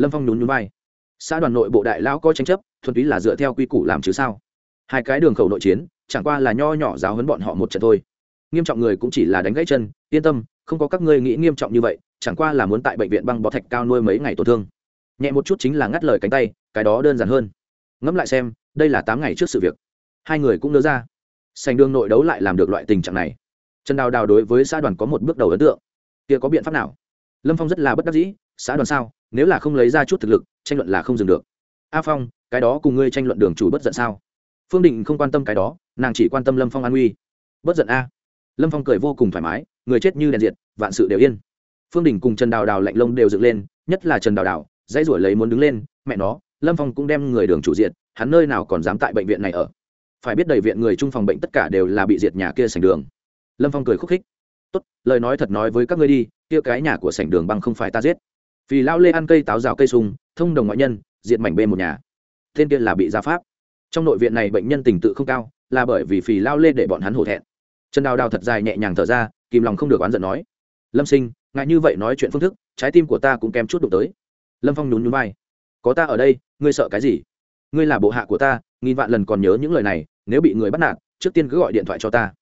Lâm phong nhún nhún vai xã đoàn nội bộ đại lão có tranh chấp thuần túy là dựa theo quy củ làm chứ sao hai cái đường khẩu nội chiến chẳng qua là nho nhỏ giáo hấn bọn họ một trận thôi nghiêm trọng người cũng chỉ là đánh gãy chân yên tâm không có các ngươi nghĩ nghiêm trọng như vậy chẳng qua là muốn tại bệnh viện băng bó thạch cao nuôi mấy ngày tổn thương nhẹ một chút chính là ngắt lời cánh tay cái đó đơn giản hơn ngẫm lại xem đây là tám ngày trước sự việc hai người cũng đưa ra sành đường nội đấu lại làm được loại tình trạng này trần đào đào đối với xã đoàn có một bước đầu ấn tượng kia có biện pháp nào lâm phong rất là bất đắc dĩ xã đoàn sao nếu là không lấy ra chút thực lực tranh luận là không dừng được. A phong cái đó cùng ngươi tranh luận đường chủ bất giận sao? Phương định không quan tâm cái đó nàng chỉ quan tâm lâm phong an uy bất giận a. Lâm phong cười vô cùng thoải mái người chết như đèn diệt vạn sự đều yên. Phương đình cùng trần đào đào lạnh lông đều dựng lên nhất là trần đào đào dãy ruổi lấy muốn đứng lên mẹ nó lâm phong cũng đem người đường chủ diệt, hắn nơi nào còn dám tại bệnh viện này ở? Phải biết đầy viện người chung phòng bệnh tất cả đều là bị diệt nhà kia sành đường. Lâm phong cười khúc khích. Tốt lời nói thật nói với các ngươi đi kia cái nhà của sảnh đường băng không phải ta giết vì lao lê ăn cây táo rào cây sung, thông đồng ngoại nhân, diệt mảnh bên một nhà. Tên kia là bị gia pháp. Trong nội viện này bệnh nhân tình tự không cao, là bởi vì phì lao Lê để bọn hắn hổ thẹn. Trần đào đào thật dài nhẹ nhàng thở ra, kìm lòng không được oán giận nói. Lâm sinh, ngại như vậy nói chuyện phương thức, trái tim của ta cũng kém chút đụng tới. Lâm phong nhún nhún vai. Có ta ở đây, ngươi sợ cái gì? Ngươi là bộ hạ của ta, nghìn vạn lần còn nhớ những lời này, nếu bị người bắt nạt, trước tiên cứ gọi điện thoại cho ta.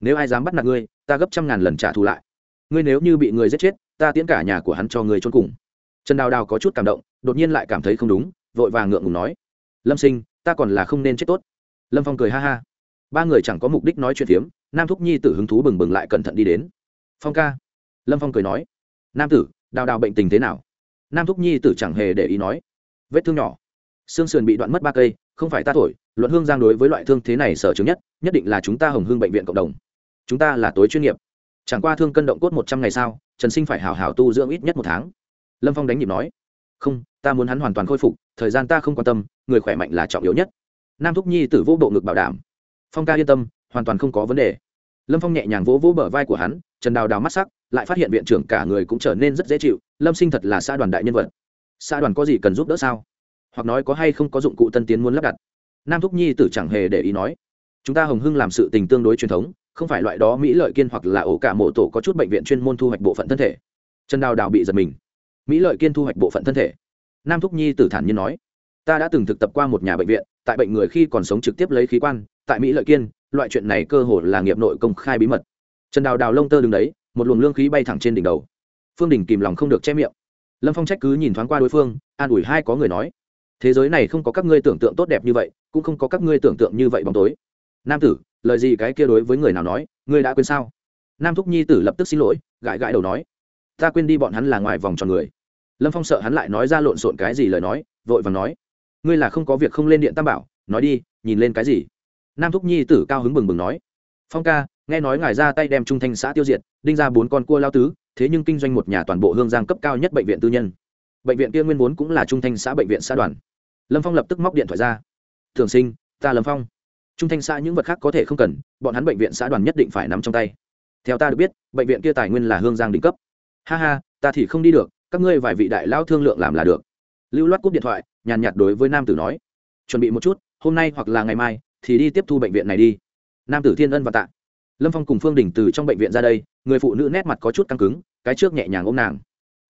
Nếu ai dám bắt nạt ngươi, ta gấp trăm ngàn lần trả thù lại. Ngươi nếu như bị người giết chết, ta tiễn cả nhà của hắn cho người trốn cùng trần đào đào có chút cảm động, đột nhiên lại cảm thấy không đúng, vội vàng ngượng ngùng nói. Lâm sinh, ta còn là không nên chết tốt. Lâm phong cười ha ha. Ba người chẳng có mục đích nói chuyện phiếm, nam thúc nhi tử hứng thú bừng bừng lại cẩn thận đi đến. Phong ca. Lâm phong cười nói. Nam tử, đào đào bệnh tình thế nào? Nam thúc nhi tử chẳng hề để ý nói. Vết thương nhỏ. Xương sườn bị đoạn mất ba cây, không phải ta thổi, luận hương giang đối với loại thương thế này sở chứng nhất nhất định là chúng ta hồng hương bệnh viện cộng đồng. Chúng ta là tối chuyên nghiệp. Chẳng qua thương cân động cốt một trăm ngày sau trần sinh phải hảo hảo tu dưỡng ít nhất một tháng lâm phong đánh nhịp nói, không, ta muốn hắn hoàn toàn khôi phục, thời gian ta không quan tâm, người khỏe mạnh là trọng yếu nhất. Nam thúc nhi tử vô bộ ngực bảo đảm. Phong ca yên tâm, hoàn toàn không có vấn đề. Lâm phong nhẹ nhàng vỗ vỗ bờ vai của hắn, trần đào đào mắt sắc, lại phát hiện viện trưởng cả người cũng trở nên rất dễ chịu, lâm sinh thật là xã đoàn đại nhân vật. Xã đoàn có gì cần giúp đỡ sao? Hoặc nói có hay không có dụng cụ tân tiến muốn lắp đặt? Nam thúc nhi tử chẳng hề để ý nói, chúng ta hồng hưng làm sự tình tương đối truyền thống, không phải loại đó mỹ lợi kiên hoặc là ổ cả mộ tổ có chút bệnh viện chuyên môn thu hoạch bộ phận thân thể. Trần đào đào bị giật mình mỹ lợi kiên thu hoạch bộ phận thân thể nam thúc nhi tử thản nhiên nói ta đã từng thực tập qua một nhà bệnh viện tại bệnh người khi còn sống trực tiếp lấy khí quan tại mỹ lợi kiên loại chuyện này cơ hồ là nghiệp nội công khai bí mật trần đào đào lông tơ đứng đấy một luồng lương khí bay thẳng trên đỉnh đầu phương đình kìm lòng không được che miệng lâm phong trách cứ nhìn thoáng qua đối phương an ủi hai có người nói thế giới này không có các ngươi tưởng tượng tốt đẹp như vậy cũng không có các ngươi tưởng tượng như vậy bóng tối nam tử lời gì cái kia đối với người nào nói ngươi đã quên sao nam thúc nhi tử lập tức xin lỗi gãi gãi đầu nói ta quên đi bọn hắn là ngoài vòng tròn người lâm phong sợ hắn lại nói ra lộn xộn cái gì lời nói, vội vàng nói, ngươi là không có việc không lên điện tam bảo, nói đi, nhìn lên cái gì? Nam thúc nhi tử cao hứng bừng bừng nói, phong ca, nghe nói ngài ra tay đem trung thanh xã tiêu diệt, đinh ra bốn con cua lao tứ, thế nhưng kinh doanh một nhà toàn bộ hương giang cấp cao nhất bệnh viện tư nhân. Bệnh viện kia nguyên vốn cũng là trung thanh xã bệnh viện xã đoàn. Lâm phong lập tức móc điện thoại ra thường sinh, ta lâm phong. Trung thanh xã những vật khác có thể không cần, bọn hắn bệnh viện xã đoàn nhất định phải nắm trong tay. Theo ta được biết, bệnh viện kia tài nguyên là hương giang đỉnh cấp. Ha ha, ta thì không đi được các ngươi vài vị đại lao thương lượng làm là được. Lưu loát cúp điện thoại, nhàn nhạt đối với nam tử nói, chuẩn bị một chút, hôm nay hoặc là ngày mai thì đi tiếp thu bệnh viện này đi. Nam tử thiên ân và tạ. Lâm phong cùng phương đình từ trong bệnh viện ra đây, người phụ nữ nét mặt có chút căng cứng, cái trước nhẹ nhàng ôm nàng,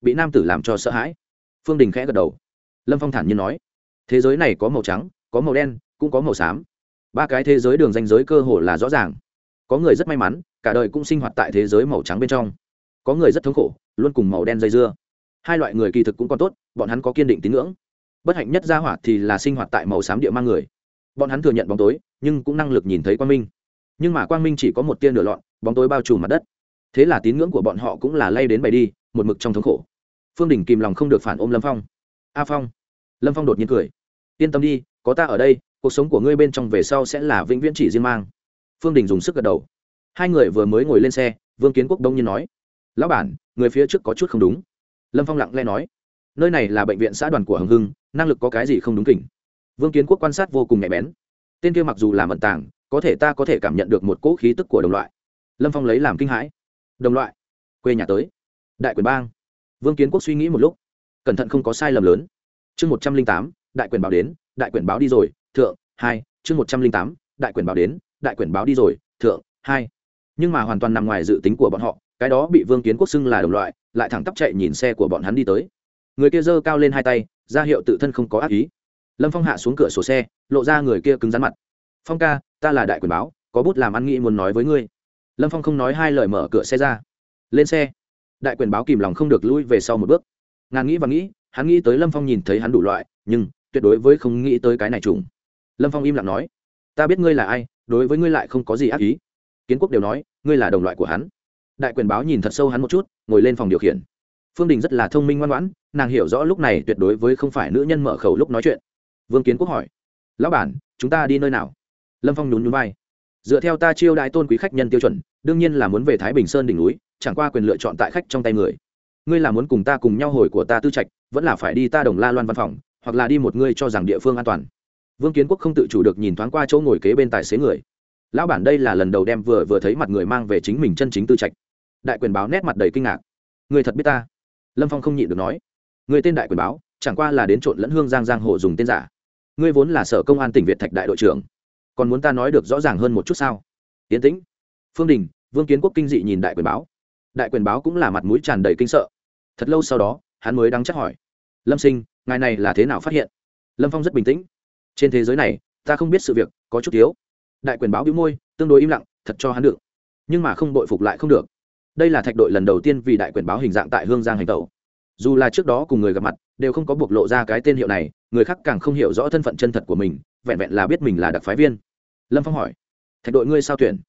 bị nam tử làm cho sợ hãi. Phương đình khẽ gật đầu. Lâm phong thản nhiên nói, thế giới này có màu trắng, có màu đen, cũng có màu xám. Ba cái thế giới đường danh giới cơ hồ là rõ ràng. Có người rất may mắn, cả đời cũng sinh hoạt tại thế giới màu trắng bên trong. Có người rất thống khổ, luôn cùng màu đen dây dưa hai loại người kỳ thực cũng còn tốt, bọn hắn có kiên định tín ngưỡng. Bất hạnh nhất gia hỏa thì là sinh hoạt tại màu xám địa mang người. Bọn hắn thừa nhận bóng tối, nhưng cũng năng lực nhìn thấy quang minh. Nhưng mà quang minh chỉ có một tia nửa lọn, bóng tối bao trùm mặt đất. Thế là tín ngưỡng của bọn họ cũng là lay đến bày đi, một mực trong thống khổ. Phương đình kìm lòng không được phản ôm lâm phong. A phong. Lâm phong đột nhiên cười. Yên tâm đi, có ta ở đây, cuộc sống của ngươi bên trong về sau sẽ là vĩnh viễn chỉ riêng mang. Phương đình dùng sức gật đầu. Hai người vừa mới ngồi lên xe, vương kiến quốc đông nhiên nói, lão bản, người phía trước có chút không đúng lâm phong lặng lẽ nói, nơi này là bệnh viện xã đoàn của hồng hưng, năng lực có cái gì không đúng kỉnh? Vương kiến quốc quan sát vô cùng nhạy bén. Tên kia mặc dù là mận tàng, có thể ta có thể cảm nhận được một cỗ khí tức của đồng loại. Lâm phong lấy làm kinh hãi. Đồng loại? Quê nhà tới? Đại quyền bang? Vương kiến quốc suy nghĩ một lúc. Cẩn thận không có sai lầm lớn. Chương một trăm linh tám, đại quyền báo đến, đại quyền báo đi rồi, thượng, hai, chương một trăm linh tám, đại quyền báo đến, đại quyền báo đi rồi, thượng, hai. Nhưng mà hoàn toàn nằm ngoài dự tính của bọn họ cái đó bị vương kiến quốc xưng là đồng loại, lại thẳng tắp chạy nhìn xe của bọn hắn đi tới. Người kia giơ cao lên hai tay, ra hiệu tự thân không có ác ý. Lâm phong hạ xuống cửa sổ xe, lộ ra người kia cứng rắn mặt. Phong ca, ta là đại quyền báo, có bút làm ăn nghĩ muốn nói với ngươi. Lâm phong không nói hai lời mở cửa xe ra. Lên xe. Đại quyền báo kìm lòng không được lui về sau một bước. Ngàn nghĩ và nghĩ, hắn nghĩ tới lâm phong nhìn thấy hắn đủ loại, nhưng tuyệt đối với không nghĩ tới cái này trùng. Lâm phong im lặng nói, ta biết ngươi là ai, đối với ngươi lại không có gì ác ý. Kiến quốc đều nói, ngươi là đồng loại của hắn đại quyền báo nhìn thật sâu hắn một chút, ngồi lên phòng điều khiển. Phương đình rất là thông minh ngoan ngoãn, nàng hiểu rõ lúc này tuyệt đối với không phải nữ nhân mở khẩu lúc nói chuyện. Vương kiến quốc hỏi, lão bản, chúng ta đi nơi nào? Lâm phong nhún nhún vai, dựa theo ta chiêu đại tôn quý khách nhân tiêu chuẩn, đương nhiên là muốn về thái bình sơn đỉnh núi, chẳng qua quyền lựa chọn tại khách trong tay người. Ngươi là muốn cùng ta cùng nhau hồi của ta tư trạch, vẫn là phải đi ta đồng la loan văn phòng, hoặc là đi một ngươi cho rằng địa phương an toàn. Vương kiến quốc không tự chủ được nhìn thoáng qua chỗ ngồi kế bên tài xế người. Lão bản, đây là lần đầu đem vừa vừa thấy mặt người mang về chính mình chân chính tư trạch đại quyền báo nét mặt đầy kinh ngạc. Người thật biết ta? Lâm phong không nhịn được nói. Người tên đại quyền báo, chẳng qua là đến trộn lẫn hương giang giang hồ dùng tên giả. Ngươi vốn là sở công an tỉnh việt thạch đại đội trưởng. Còn muốn ta nói được rõ ràng hơn một chút sao? Yến tĩnh, phương đình, vương kiến quốc kinh dị nhìn đại quyền báo. Đại quyền báo cũng là mặt mũi tràn đầy kinh sợ. Thật lâu sau đó, hắn mới đắng chắc hỏi. Lâm sinh, ngài này là thế nào phát hiện? Lâm phong rất bình tĩnh. Trên thế giới này, ta không biết sự việc, có chút thiếu đại quyền báo bĩu môi, tương đối im lặng, thật cho hắn được. Nhưng mà không bội phục lại không được đây là thạch đội lần đầu tiên vì đại quyền báo hình dạng tại hương giang hành tẩu. Dù là trước đó cùng người gặp mặt, đều không có buộc lộ ra cái tên hiệu này, người khác càng không hiểu rõ thân phận chân thật của mình, vẹn vẹn là biết mình là đặc phái viên. Lâm phong hỏi, thạch đội ngươi sao tuyển?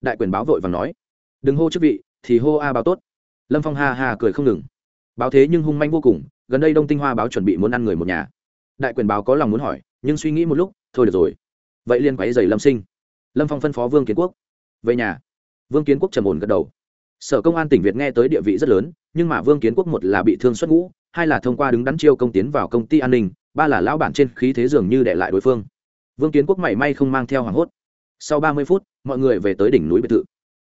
Đại quyền báo vội và nói, đừng hô chức vị, thì hô a báo tốt. Lâm phong ha ha cười không ngừng, báo thế nhưng hung manh vô cùng, gần đây đông tinh hoa báo chuẩn bị muốn ăn người một nhà. Đại quyền báo có lòng muốn hỏi, nhưng suy nghĩ một lúc, thôi được rồi. Vậy liên quáy dày lâm sinh. Lâm phong phân phó vương kiến quốc, về nhà. Vương kiến quốc trầm ổn gật đầu sở công an tỉnh việt nghe tới địa vị rất lớn, nhưng mà vương kiến quốc một là bị thương xuất ngũ, hai là thông qua đứng đắn chiêu công tiến vào công ty an ninh, ba là lão bản trên khí thế dường như để lại đối phương. Vương kiến quốc mảy may không mang theo hoảng hốt. Sau ba mươi phút, mọi người về tới đỉnh núi biệt thự.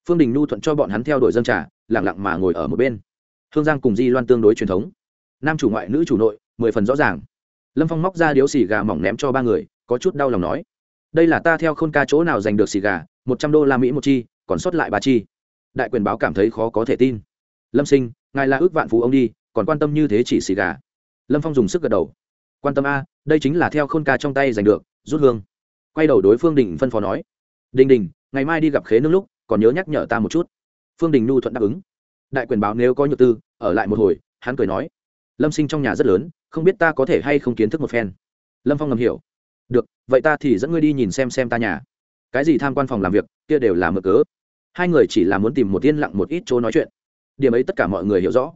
Phương đình nhu thuận cho bọn hắn theo đuổi dân trà lẳng lặng mà ngồi ở một bên. Hương giang cùng di loan tương đối truyền thống. Nam chủ ngoại, nữ chủ nội, mười phần rõ ràng. Lâm phong móc ra điếu xì gà mỏng ném cho ba người, có chút đau lòng nói. Đây là ta theo khôn ca chỗ nào giành được xì gà, một trăm đô la mỹ một chi, còn sót lại ba chi đại quyền báo cảm thấy khó có thể tin. Lâm sinh, ngài là ước vạn phú ông đi, còn quan tâm như thế chỉ xì gà. Lâm phong dùng sức gật đầu. Quan tâm a, đây chính là theo khôn ca trong tay giành được, rút hương. Quay đầu đối phương đình phân phó nói. Đình đình, ngày mai đi gặp khế nước lúc, còn nhớ nhắc nhở ta một chút. Phương đình nhu thuận đáp ứng. Đại quyền báo nếu có nhược tư, ở lại một hồi, hắn cười nói. Lâm sinh trong nhà rất lớn, không biết ta có thể hay không kiến thức một phen. Lâm phong ngầm hiểu. Được, vậy ta thì dẫn ngươi đi nhìn xem xem ta nhà. Cái gì tham quan phòng làm việc, kia đều là mở cớ hai người chỉ là muốn tìm một yên lặng một ít chỗ nói chuyện. Điểm ấy tất cả mọi người hiểu rõ.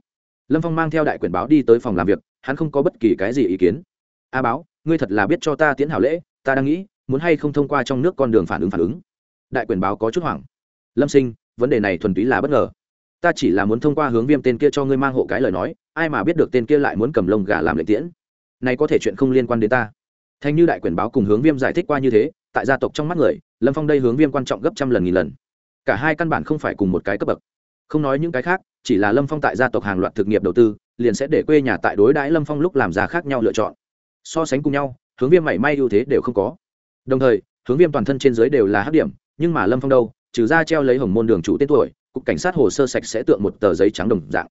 Lâm phong mang theo đại quyền báo đi tới phòng làm việc, hắn không có bất kỳ cái gì ý kiến. A báo, ngươi thật là biết cho ta tiến hảo lễ, ta đang nghĩ, muốn hay không thông qua trong nước con đường phản ứng phản ứng? Đại quyền báo có chút hoảng. Lâm sinh, vấn đề này thuần túy là bất ngờ. Ta chỉ là muốn thông qua hướng viêm tên kia cho ngươi mang hộ cái lời nói, ai mà biết được tên kia lại muốn cầm lông gà làm lệnh tiễn. Này có thể chuyện không liên quan đến ta. Thanh như đại quyền báo cùng hướng viêm giải thích qua như thế, tại gia tộc trong mắt người, lâm phong đây hướng viêm quan trọng gấp trăm lần nghìn lần cả hai căn bản không phải cùng một cái cấp bậc. Không nói những cái khác, chỉ là lâm phong tại gia tộc hàng loạt thực nghiệp đầu tư, liền sẽ để quê nhà tại đối đãi lâm phong lúc làm già khác nhau lựa chọn. So sánh cùng nhau, hướng viêm mảy may ưu thế đều không có. Đồng thời, hướng viêm toàn thân trên dưới đều là hấp điểm, nhưng mà lâm phong đâu, trừ ra treo lấy hồng môn đường chủ tên tuổi, cục cảnh sát hồ sơ sạch sẽ tượng một tờ giấy trắng đồng dạng.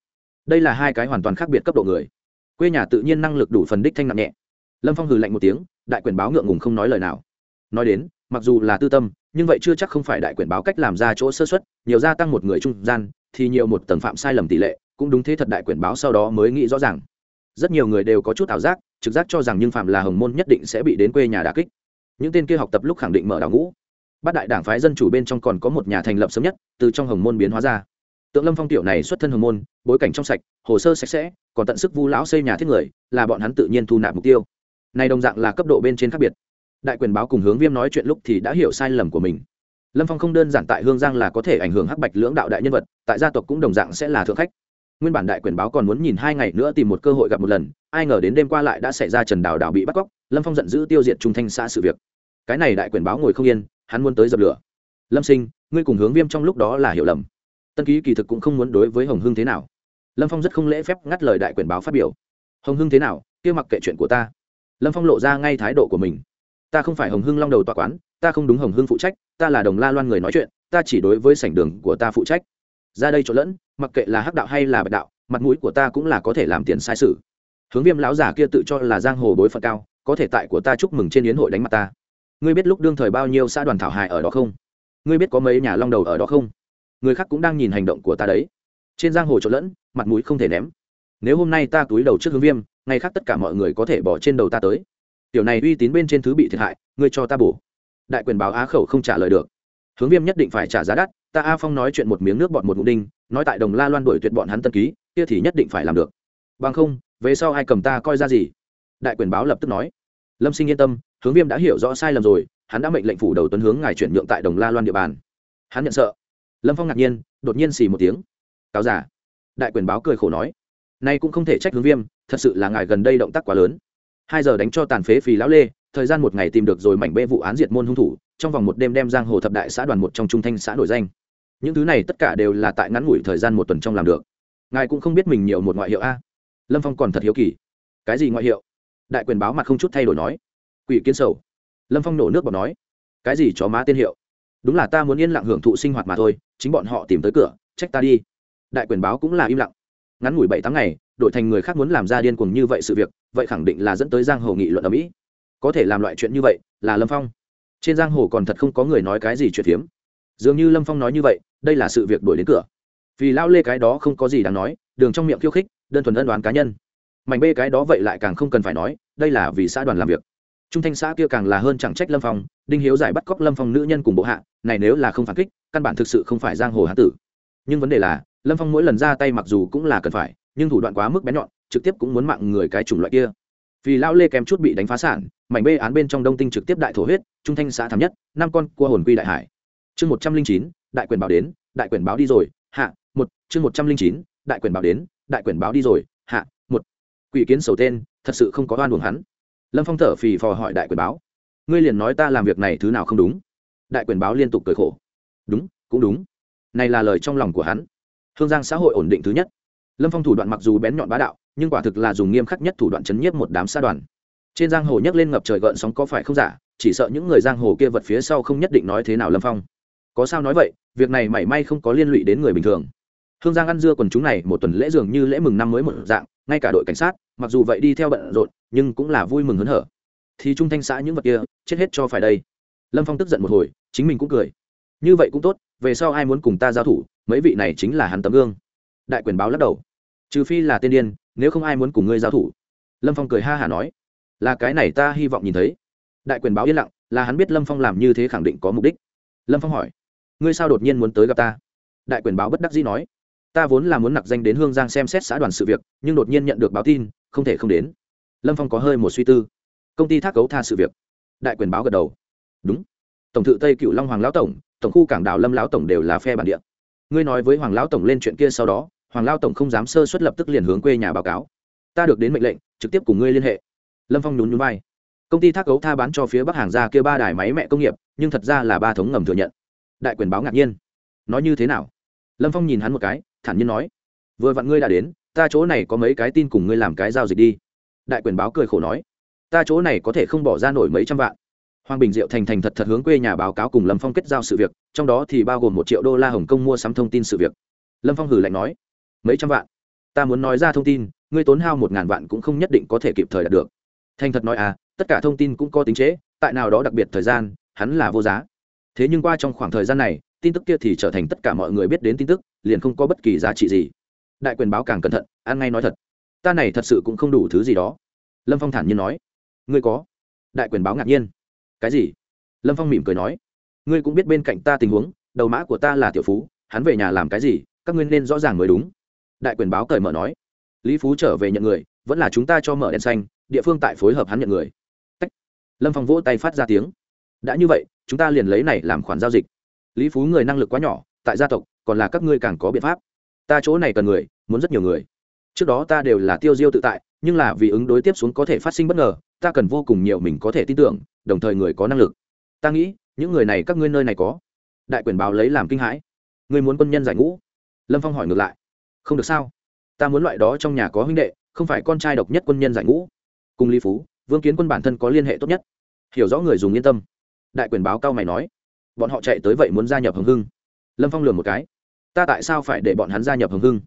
Đây là hai cái hoàn toàn khác biệt cấp độ người. Quê nhà tự nhiên năng lực đủ phần đích thanh nặng nhẹ. Lâm phong hừ lạnh một tiếng, đại quyền báo ngượng ngùng không nói lời nào. Nói đến, mặc dù là tư tâm nhưng vậy chưa chắc không phải đại quyền báo cách làm ra chỗ sơ xuất nhiều gia tăng một người trung gian, thì nhiều một tầng phạm sai lầm tỷ lệ, cũng đúng thế thật đại quyền báo sau đó mới nghĩ rõ ràng. Rất nhiều người đều có chút ảo giác, trực giác cho rằng nhưng phạm là hồng môn nhất định sẽ bị đến quê nhà đà kích. Những tên kia học tập lúc khẳng định mở đảo ngũ. Bát đại đảng phái dân chủ bên trong còn có một nhà thành lập sớm nhất, từ trong hồng môn biến hóa ra. Tượng lâm phong tiểu này xuất thân hồng môn, bối cảnh trong sạch, hồ sơ sạch sẽ, còn tận sức vu lão xây nhà thiết người, là bọn hắn tự nhiên thu nạp mục tiêu. Này đồng dạng là cấp độ bên trên khác biệt đại quyền báo cùng hướng viêm nói chuyện lúc thì đã hiểu sai lầm của mình. Lâm phong không đơn giản tại hương giang là có thể ảnh hưởng hắc bạch lưỡng đạo đại nhân vật, tại gia tộc cũng đồng dạng sẽ là thượng khách. Nguyên bản đại quyền báo còn muốn nhìn hai ngày nữa tìm một cơ hội gặp một lần, ai ngờ đến đêm qua lại đã xảy ra trần đào đào bị bắt cóc, lâm phong giận dữ tiêu diệt trung thanh xã sự việc. Cái này đại quyền báo ngồi không yên, hắn muốn tới dập lửa. Lâm sinh, ngươi cùng hướng viêm trong lúc đó là hiểu lầm. Tân ký kỳ thực cũng không muốn đối với hồng hưng thế nào. Lâm phong rất không lễ phép ngắt lời đại quyền báo phát biểu. Hồng hưng thế nào? Kia mặc kệ chuyện của ta. Lâm phong lộ ra ngay thái độ của mình ta không phải hồng hưng long đầu tòa quán, ta không đúng hồng hưng phụ trách, ta là đồng la loan người nói chuyện, ta chỉ đối với sảnh đường của ta phụ trách. Ra đây trộn lẫn, mặc kệ là hắc đạo hay là bạch đạo, mặt mũi của ta cũng là có thể làm tiền sai sự. Hướng viêm lão giả kia tự cho là giang hồ bối phận cao, có thể tại của ta chúc mừng trên yến hội đánh mặt ta. Ngươi biết lúc đương thời bao nhiêu xã đoàn thảo hài ở đó không? Ngươi biết có mấy nhà long đầu ở đó không? Người khác cũng đang nhìn hành động của ta đấy. Trên giang hồ trộn lẫn, mặt mũi không thể ném. Nếu hôm nay ta túi đầu trước hướng viêm, ngày khác tất cả mọi người có thể bỏ trên đầu ta tới tiểu này uy tín bên trên thứ bị thiệt hại, ngươi cho ta bổ. Đại quyền báo á khẩu không trả lời được. Hướng viêm nhất định phải trả giá đắt, ta a phong nói chuyện một miếng nước bọn một ngụ đinh, nói tại đồng la loan đổi tuyệt bọn hắn tân ký, kia thì nhất định phải làm được. Bằng không, về sau ai cầm ta coi ra gì? Đại quyền báo lập tức nói. Lâm sinh yên tâm, hướng viêm đã hiểu rõ sai lầm rồi, hắn đã mệnh lệnh phủ đầu tuấn hướng ngài chuyển nhượng tại đồng la loan địa bàn. Hắn nhận sợ. Lâm phong ngạc nhiên, đột nhiên xì một tiếng. Cáo giả. Đại quyền báo cười khổ nói. Nay cũng không thể trách hướng viêm, thật sự là ngài gần đây động tác quá lớn hai giờ đánh cho tàn phế phì lão lê, thời gian một ngày tìm được rồi mảnh bê vụ án diệt môn hung thủ, trong vòng một đêm đem giang hồ thập đại xã đoàn một trong trung thanh xã nổi danh. Những thứ này tất cả đều là tại ngắn ngủi thời gian một tuần trong làm được. Ngài cũng không biết mình nhiều một ngoại hiệu a? Lâm phong còn thật hiếu kỳ. Cái gì ngoại hiệu? Đại quyền báo mặt không chút thay đổi nói. Quỷ kiến sầu. Lâm phong nổ nước bọt nói. Cái gì chó má tên hiệu? Đúng là ta muốn yên lặng hưởng thụ sinh hoạt mà thôi, chính bọn họ tìm tới cửa, trách ta đi. Đại quyền báo cũng là im lặng ngắn ngủi bảy tháng ngày, đổi thành người khác muốn làm ra điên cuồng như vậy sự việc, vậy khẳng định là dẫn tới giang hồ nghị luận ở mỹ. Có thể làm loại chuyện như vậy, là lâm phong. Trên giang hồ còn thật không có người nói cái gì chuyện phiếm. Dường như lâm phong nói như vậy, đây là sự việc đổi đến cửa. Vì lao lê cái đó không có gì đáng nói, đường trong miệng khiêu khích, đơn thuần ân đoán cá nhân. Mảnh bê cái đó vậy lại càng không cần phải nói, đây là vì xã đoàn làm việc. Trung thanh xã kia càng là hơn chẳng trách lâm phong, đinh hiếu giải bắt cóc lâm phong nữ nhân cùng bộ hạ, này nếu là không phản kích, căn bản thực sự không phải giang hồ hán tử. Nhưng vấn đề là lâm phong mỗi lần ra tay mặc dù cũng là cần phải, nhưng thủ đoạn quá mức bén nhọn, trực tiếp cũng muốn mạng người cái chủng loại kia. Vì lão lê kém chút bị đánh phá sản, mảnh bê án bên trong đông tinh trực tiếp đại thổ huyết, trung thanh xã thảm nhất, năm con cua hồn quy đại hải. Chương một trăm linh chín, đại quyền báo đến, đại quyền báo đi rồi, hạ, một, chương một trăm linh chín, đại quyền báo đến, đại quyền báo đi rồi, hạ, một. Quỷ kiến sầu tên, thật sự không có oan buồn hắn. Lâm phong thở phì phò hỏi đại quyền báo. Ngươi liền nói ta làm việc này thứ nào không đúng? Đại quyền báo liên tục cười khổ. Đúng, cũng đúng. Này là lời trong lòng của hắn hương giang xã hội ổn định thứ nhất. Lâm phong thủ đoạn mặc dù bén nhọn bá đạo, nhưng quả thực là dùng nghiêm khắc nhất thủ đoạn chấn nhiếp một đám xã đoàn. Trên giang hồ nhấc lên ngập trời gợn sóng có phải không giả, chỉ sợ những người giang hồ kia vật phía sau không nhất định nói thế nào lâm phong. Có sao nói vậy, việc này mảy may không có liên lụy đến người bình thường. Hương giang ăn dưa quần chúng này một tuần lễ dường như lễ mừng năm mới một dạng, ngay cả đội cảnh sát, mặc dù vậy đi theo bận rộn, nhưng cũng là vui mừng hớn hở. Thì trung thanh xã những vật kia, chết hết cho phải đây. Lâm phong tức giận một hồi, chính mình cũng cười. Như vậy cũng tốt, về sau ai muốn cùng ta giao thủ mấy vị này chính là hắn tấm gương. Đại quyền báo lắc đầu. Trừ phi là tiên điên, nếu không ai muốn cùng ngươi giao thủ. Lâm phong cười ha hả nói. Là cái này ta hy vọng nhìn thấy. Đại quyền báo yên lặng, là hắn biết lâm phong làm như thế khẳng định có mục đích. Lâm phong hỏi. Ngươi sao đột nhiên muốn tới gặp ta? Đại quyền báo bất đắc dĩ nói. Ta vốn là muốn nặc danh đến hương giang xem xét xã đoàn sự việc, nhưng đột nhiên nhận được báo tin, không thể không đến. Lâm phong có hơi một suy tư. Công ty thác cấu tha sự việc. Đại quyền báo gật đầu. Đúng. Tổng thự tây cựu long hoàng lão tổng tổng khu cảng đảo lâm lão tổng đều là phe bản địa ngươi nói với hoàng lão tổng lên chuyện kia sau đó, hoàng lao tổng không dám sơ xuất lập tức liền hướng quê nhà báo cáo. Ta được đến mệnh lệnh, trực tiếp cùng ngươi liên hệ. Lâm phong nhún nhún vai. Công ty thác cấu tha bán cho phía bắc hàng ra kia ba đài máy mẹ công nghiệp, nhưng thật ra là ba thống ngầm thừa nhận. Đại quyền báo ngạc nhiên. Nói như thế nào? Lâm phong nhìn hắn một cái, thản nhiên nói. Vừa vặn ngươi đã đến, ta chỗ này có mấy cái tin cùng ngươi làm cái giao dịch đi. Đại quyền báo cười khổ nói. Ta chỗ này có thể không bỏ ra nổi mấy trăm vạn hoàng bình diệu thành thành thật thật hướng quê nhà báo cáo cùng lâm phong kết giao sự việc, trong đó thì bao gồm một triệu đô la hồng kông mua sắm thông tin sự việc. Lâm phong hử lạnh nói, mấy trăm vạn? Ta muốn nói ra thông tin, ngươi tốn hao một ngàn vạn cũng không nhất định có thể kịp thời đạt được. Thành thật nói à tất cả thông tin cũng có tính chế, tại nào đó đặc biệt thời gian, hắn là vô giá. Thế nhưng qua trong khoảng thời gian này, tin tức kia thì trở thành tất cả mọi người biết đến tin tức, liền không có bất kỳ giá trị gì. Đại quyền báo càng cẩn thận, ăn ngay nói thật. Ta này thật sự cũng không đủ thứ gì đó. Lâm phong thản nhiên nói, ngươi có. Đại quyền báo ngạc nhiên cái gì? Lâm phong mỉm cười nói. Ngươi cũng biết bên cạnh ta tình huống, đầu mã của ta là tiểu phú, hắn về nhà làm cái gì, các ngươi nên rõ ràng mới đúng. Đại quyền báo cởi mở nói. Lý phú trở về nhận người, vẫn là chúng ta cho mở đèn xanh, địa phương tại phối hợp hắn nhận người. Tách. lâm phong vỗ tay phát ra tiếng. Đã như vậy, chúng ta liền lấy này làm khoản giao dịch. Lý phú người năng lực quá nhỏ, tại gia tộc, còn là các ngươi càng có biện pháp. Ta chỗ này cần người, muốn rất nhiều người. Trước đó ta đều là tiêu diêu tự tại, nhưng là vì ứng đối tiếp xuống có thể phát sinh bất ngờ, ta cần vô cùng nhiều mình có thể tin tưởng đồng thời người có năng lực. Ta nghĩ, những người này các ngươi nơi này có. Đại quyền báo lấy làm kinh hãi. Ngươi muốn quân nhân giải ngũ? Lâm phong hỏi ngược lại. Không được sao? Ta muốn loại đó trong nhà có huynh đệ, không phải con trai độc nhất quân nhân giải ngũ. Cùng lý phú, vương kiến quân bản thân có liên hệ tốt nhất. Hiểu rõ người dùng yên tâm. Đại quyền báo cao mày nói. Bọn họ chạy tới vậy muốn gia nhập hồng hưng. Lâm phong lường một cái. Ta tại sao phải để bọn hắn gia nhập hồng hưng?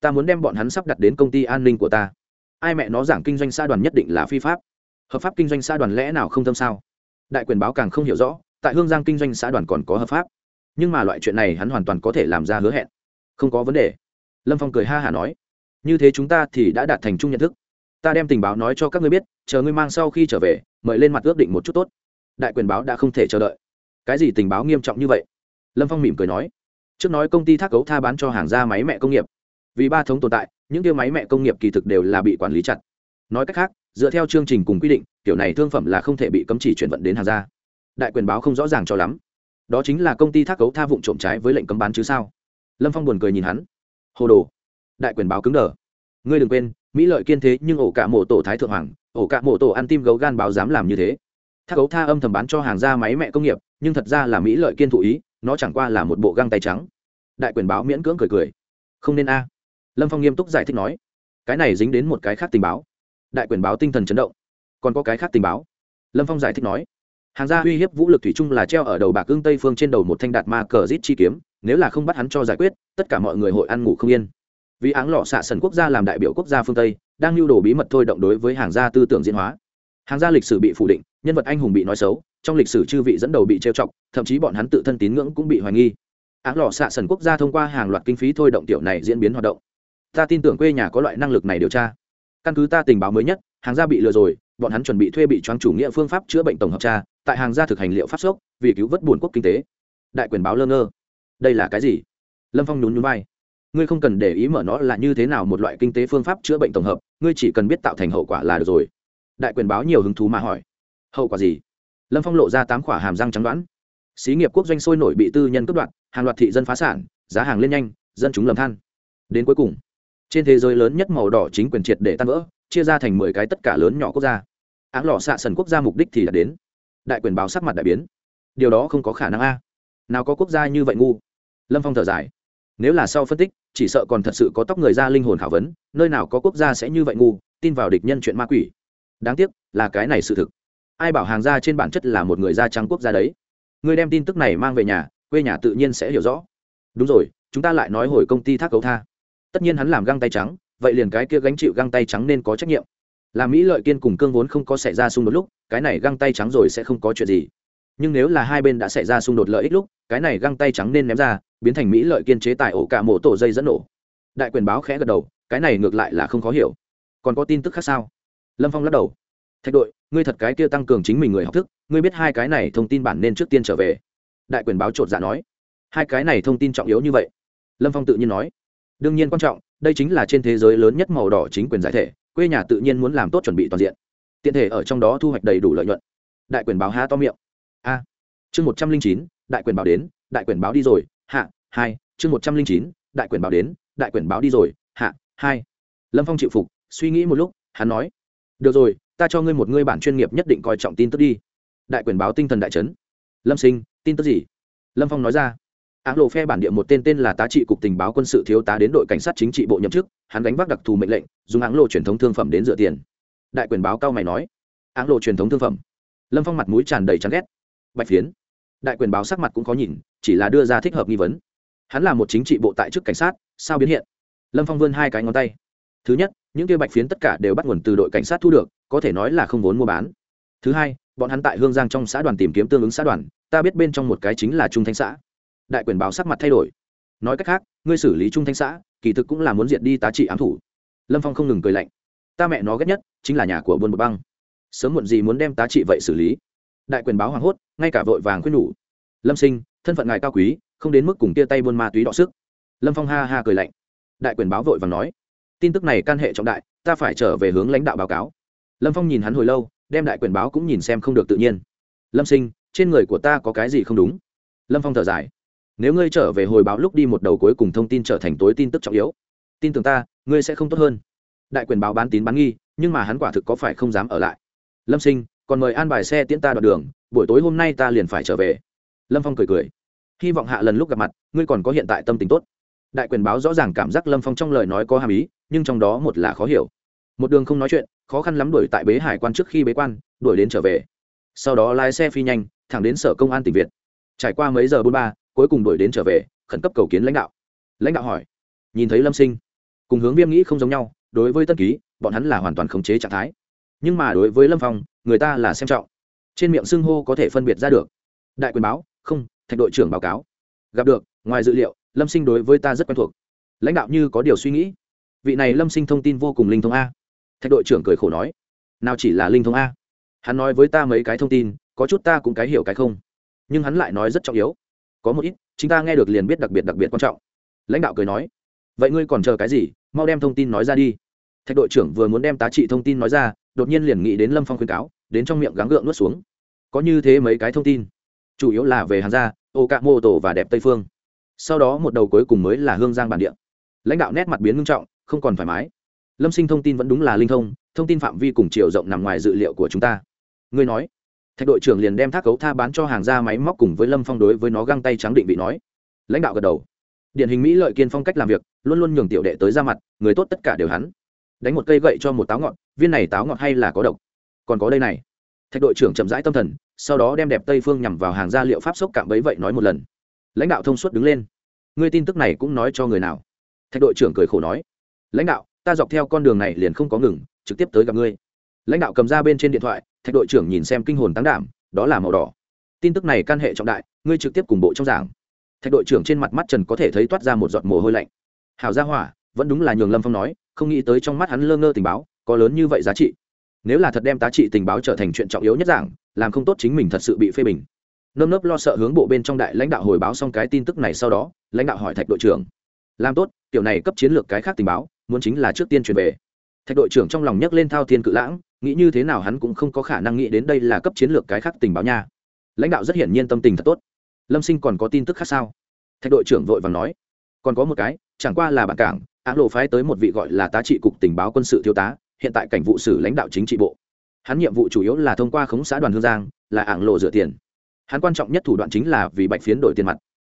Ta muốn đem bọn hắn sắp đặt đến công ty an ninh của ta. Ai mẹ nó giảng kinh doanh xã đoàn nhất định là phi pháp hợp pháp kinh doanh xã đoàn lẽ nào không thâm sao? Đại quyền báo càng không hiểu rõ, tại hương giang kinh doanh xã đoàn còn có hợp pháp. Nhưng mà loại chuyện này hắn hoàn toàn có thể làm ra hứa hẹn. Không có vấn đề. Lâm phong cười ha hả nói. Như thế chúng ta thì đã đạt thành chung nhận thức. Ta đem tình báo nói cho các ngươi biết, chờ ngươi mang sau khi trở về, mời lên mặt ước định một chút tốt. Đại quyền báo đã không thể chờ đợi. Cái gì tình báo nghiêm trọng như vậy? Lâm phong mỉm cười nói. Trước nói công ty thác cấu tha bán cho hàng gia máy mẹ công nghiệp. Vì ba thống tồn tại, những tiêu máy mẹ công nghiệp kỳ thực đều là bị quản lý chặt. Nói cách khác dựa theo chương trình cùng quy định, kiểu này thương phẩm là không thể bị cấm chỉ chuyển vận đến hàng ra đại quyền báo không rõ ràng cho lắm. Đó chính là công ty thác cấu tha vụ trộm trái với lệnh cấm bán chứ sao? Lâm phong buồn cười nhìn hắn. Hồ đồ. Đại quyền báo cứng đờ. Ngươi đừng quên, mỹ lợi kiên thế nhưng ổ cả mộ tổ thái thượng hoàng, ổ cả mộ tổ ăn tim gấu gan báo dám làm như thế. Thác cấu tha âm thầm bán cho hàng ra máy mẹ công nghiệp, nhưng thật ra là mỹ lợi kiên thụ ý, nó chẳng qua là một bộ găng tay trắng. Đại quyền báo miễn cưỡng cười cười. Không nên a. Lâm phong nghiêm túc giải thích nói. Cái này dính đến một cái khác tình báo đại quyền báo tinh thần chấn động. Còn có cái khác tình báo. Lâm phong giải thích nói, hàng gia uy hiếp vũ lực thủy chung là treo ở đầu bạc ương tây phương trên đầu một thanh đạt ma cờ rít chi kiếm, nếu là không bắt hắn cho giải quyết, tất cả mọi người hội ăn ngủ không yên. Vì áng lọ xạ sần quốc gia làm đại biểu quốc gia phương tây, đang lưu đồ bí mật thôi động đối với hàng gia tư tưởng diễn hóa. Hàng gia lịch sử bị phủ định, nhân vật anh hùng bị nói xấu, trong lịch sử chư vị dẫn đầu bị trêu chọc, thậm chí bọn hắn tự thân tín ngưỡng cũng bị hoài nghi. Áng lọ xạ sần quốc gia thông qua hàng loạt kinh phí thôi động tiểu này diễn biến hoạt động. Ta tin tưởng quê nhà có loại năng lực này điều tra căn cứ ta tình báo mới nhất, hàng gia bị lừa rồi, bọn hắn chuẩn bị thuê bị choáng chủ nghĩa phương pháp chữa bệnh tổng hợp tra, tại hàng gia thực hành liệu pháp sốc, vì cứu vớt buồn quốc kinh tế. Đại quyền báo lơ ngơ. Đây là cái gì? Lâm phong nhún nhún vai. Ngươi không cần để ý mở nó là như thế nào một loại kinh tế phương pháp chữa bệnh tổng hợp, ngươi chỉ cần biết tạo thành hậu quả là được rồi. Đại quyền báo nhiều hứng thú mà hỏi. Hậu quả gì? Lâm phong lộ ra tám quả hàm răng trắng đoán. Xí nghiệp quốc doanh sôi nổi bị tư nhân cướp đoạt, hàng loạt thị dân phá sản, giá hàng lên nhanh, dân chúng lầm than. Đến cuối cùng trên thế giới lớn nhất màu đỏ chính quyền triệt để tan vỡ, chia ra thành mười cái tất cả lớn nhỏ quốc gia. Áng lò xạ sần quốc gia mục đích thì đã đến. Đại quyền báo sắc mặt đại biến. Điều đó không có khả năng a. Nào có quốc gia như vậy ngu? Lâm phong thở dài. Nếu là sau phân tích, chỉ sợ còn thật sự có tóc người ra linh hồn khảo vấn, nơi nào có quốc gia sẽ như vậy ngu, tin vào địch nhân chuyện ma quỷ. Đáng tiếc, là cái này sự thực. Ai bảo hàng gia trên bản chất là một người da trắng quốc gia đấy? Người đem tin tức này mang về nhà, quê nhà tự nhiên sẽ hiểu rõ. Đúng rồi, chúng ta lại nói hồi công ty thác cấu tha tất nhiên hắn làm găng tay trắng, vậy liền cái kia gánh chịu găng tay trắng nên có trách nhiệm. Làm mỹ lợi kiên cùng cương vốn không có xảy ra xung đột lúc, cái này găng tay trắng rồi sẽ không có chuyện gì. Nhưng nếu là hai bên đã xảy ra xung đột lợi ích lúc, cái này găng tay trắng nên ném ra, biến thành mỹ lợi kiên chế tài ổ cả mộ tổ dây dẫn nổ. Đại quyền báo khẽ gật đầu, cái này ngược lại là không khó hiểu. Còn có tin tức khác sao? Lâm phong lắc đầu. Thạch đội, ngươi thật cái kia tăng cường chính mình người học thức, ngươi biết hai cái này thông tin bản nên trước tiên trở về. Đại quyền báo chột dạ nói. Hai cái này thông tin trọng yếu như vậy. Lâm phong tự nhiên nói đương nhiên quan trọng, đây chính là trên thế giới lớn nhất màu đỏ chính quyền giải thể, quê nhà tự nhiên muốn làm tốt chuẩn bị toàn diện. Tiện thể ở trong đó thu hoạch đầy đủ lợi nhuận. Đại quyền báo há to miệng. A. Chương một trăm linh chín, đại quyền báo đến, đại quyền báo đi rồi, hạ, hai, chương một trăm linh chín, đại quyền báo đến, đại quyền báo đi rồi, hạ, hai. Lâm phong chịu phục, suy nghĩ một lúc, hắn nói, được rồi, ta cho ngươi một ngươi bản chuyên nghiệp nhất định coi trọng tin tức đi. Đại quyền báo tinh thần đại trấn lâm sinh, tin tức gì? Lâm phong nói ra áng lộ phe bản địa một tên tên là tá trị cục tình báo quân sự thiếu tá đến đội cảnh sát chính trị bộ nhậm chức, hắn đánh vác đặc thù mệnh lệnh, dùng áng lộ truyền thống thương phẩm đến dựa tiền. Đại quyền báo cao mày nói áng lộ truyền thống thương phẩm. Lâm phong mặt mũi tràn đầy chán ghét. Bạch phiến. Đại quyền báo sắc mặt cũng có nhìn, chỉ là đưa ra thích hợp nghi vấn. Hắn là một chính trị bộ tại chức cảnh sát, sao biến hiện? Lâm phong vươn hai cái ngón tay. Thứ nhất, những kia bạch phiến tất cả đều bắt nguồn từ đội cảnh sát thu được, có thể nói là không vốn mua bán. Thứ hai, bọn hắn tại hương giang trong xã đoàn tìm kiếm tương ứng xã đoàn, ta biết bên trong một cái chính là trung thanh xã đại quyền báo sắc mặt thay đổi. Nói cách khác, ngươi xử lý trung thanh xã, kỳ thực cũng là muốn diệt đi tá trị ám thủ. Lâm phong không ngừng cười lạnh. Ta mẹ nó ghét nhất chính là nhà của buôn một băng. Sớm muộn gì muốn đem tá trị vậy xử lý? Đại quyền báo hoảng hốt, ngay cả vội vàng khuyên nhủ. Lâm sinh, thân phận ngài cao quý, không đến mức cùng tia tay buôn ma túy đọ sức. Lâm phong ha ha cười lạnh. Đại quyền báo vội vàng nói, tin tức này can hệ trọng đại, ta phải trở về hướng lãnh đạo báo cáo. Lâm phong nhìn hắn hồi lâu, đem đại quyền báo cũng nhìn xem không được tự nhiên. Lâm sinh, trên người của ta có cái gì không đúng? Lâm phong thở dài nếu ngươi trở về hồi báo lúc đi một đầu cuối cùng thông tin trở thành tối tin tức trọng yếu, tin tưởng ta, ngươi sẽ không tốt hơn. Đại quyền báo bán tín bán nghi, nhưng mà hắn quả thực có phải không dám ở lại. Lâm sinh, còn mời an bài xe tiễn ta đoạn đường, buổi tối hôm nay ta liền phải trở về. Lâm phong cười cười. Hy vọng hạ lần lúc gặp mặt, ngươi còn có hiện tại tâm tình tốt. Đại quyền báo rõ ràng cảm giác lâm phong trong lời nói có hàm ý, nhưng trong đó một là khó hiểu. Một đường không nói chuyện, khó khăn lắm đuổi tại bế hải quan trước khi bế quan, đuổi đến trở về. Sau đó lái xe phi nhanh, thẳng đến sở công an tỉnh việt. Trải qua mấy giờ bốn ba cuối cùng đuổi đến trở về, khẩn cấp cầu kiến lãnh đạo. Lãnh đạo hỏi, nhìn thấy lâm sinh, cùng hướng viêm nghĩ không giống nhau, đối với tân ký, bọn hắn là hoàn toàn khống chế trạng thái. Nhưng mà đối với lâm phong, người ta là xem trọng. Trên miệng xưng hô có thể phân biệt ra được. Đại quyền báo, không, thạch đội trưởng báo cáo. Gặp được, ngoài dự liệu, lâm sinh đối với ta rất quen thuộc. Lãnh đạo như có điều suy nghĩ. Vị này lâm sinh thông tin vô cùng linh thông a. Thạch đội trưởng cười khổ nói, nào chỉ là linh thông a. Hắn nói với ta mấy cái thông tin, có chút ta cũng cái hiểu cái không. Nhưng hắn lại nói rất trọng yếu có một ít, chúng ta nghe được liền biết đặc biệt đặc biệt quan trọng. Lãnh đạo cười nói, vậy ngươi còn chờ cái gì? Mau đem thông tin nói ra đi. Thạch đội trưởng vừa muốn đem tá trị thông tin nói ra, đột nhiên liền nghĩ đến lâm phong khuyên cáo, đến trong miệng gắng gượng nuốt xuống. Có như thế mấy cái thông tin? Chủ yếu là về hàng gia ô cạ mô tổ và đẹp tây phương. Sau đó một đầu cuối cùng mới là hương giang bản địa. Lãnh đạo nét mặt biến ngưng trọng, không còn thoải mái. Lâm sinh thông tin vẫn đúng là linh thông thông tin phạm vi cùng chiều rộng nằm ngoài dự liệu của chúng ta. Ngươi nói thạch đội trưởng liền đem thác cấu tha bán cho hàng gia máy móc cùng với lâm phong đối với nó găng tay trắng định vị nói lãnh đạo gật đầu điển hình mỹ lợi kiên phong cách làm việc luôn luôn nhường tiểu đệ tới ra mặt người tốt tất cả đều hắn đánh một cây gậy cho một táo ngọt viên này táo ngọt hay là có độc còn có đây này thạch đội trưởng chậm rãi tâm thần sau đó đem đẹp tây phương nhằm vào hàng gia liệu pháp sốc cạm bẫy vậy nói một lần lãnh đạo thông suốt đứng lên ngươi tin tức này cũng nói cho người nào thạch đội trưởng cười khổ nói lãnh đạo ta dọc theo con đường này liền không có ngừng trực tiếp tới gặp ngươi lãnh đạo cầm ra bên trên điện thoại thạch đội trưởng nhìn xem kinh hồn tăng đảm, đó là màu đỏ. Tin tức này can hệ trọng đại, ngươi trực tiếp cùng bộ trong giảng. Thạch đội trưởng trên mặt mắt trần có thể thấy toát ra một giọt mồ hôi lạnh. Hào gia hỏa, vẫn đúng là nhường lâm phong nói, không nghĩ tới trong mắt hắn lơ ngơ tình báo, có lớn như vậy giá trị. Nếu là thật đem tá trị tình báo trở thành chuyện trọng yếu nhất giảng, làm không tốt chính mình thật sự bị phê bình. Nơm nớp lo sợ hướng bộ bên trong đại lãnh đạo hồi báo xong cái tin tức này sau đó, lãnh đạo hỏi thạch đội trưởng. Làm tốt, kiểu này cấp chiến lược cái khác tình báo, muốn chính là trước tiên truyền về. Thạch đội trưởng trong lòng nhấc lên thao thiên cự lãng nghĩ như thế nào hắn cũng không có khả năng nghĩ đến đây là cấp chiến lược cái khác tình báo nha. Lãnh đạo rất hiển nhiên tâm tình thật tốt. Lâm sinh còn có tin tức khác sao? Thạch đội trưởng vội vàng nói. Còn có một cái, chẳng qua là bản cảng áng lộ phái tới một vị gọi là tá trị cục tình báo quân sự thiếu tá, hiện tại cảnh vụ sử lãnh đạo chính trị bộ. Hắn nhiệm vụ chủ yếu là thông qua khống xã đoàn hương giang, là ảng lộ rửa tiền. Hắn quan trọng nhất thủ đoạn chính là vì bạch phiến đổi tiền mặt.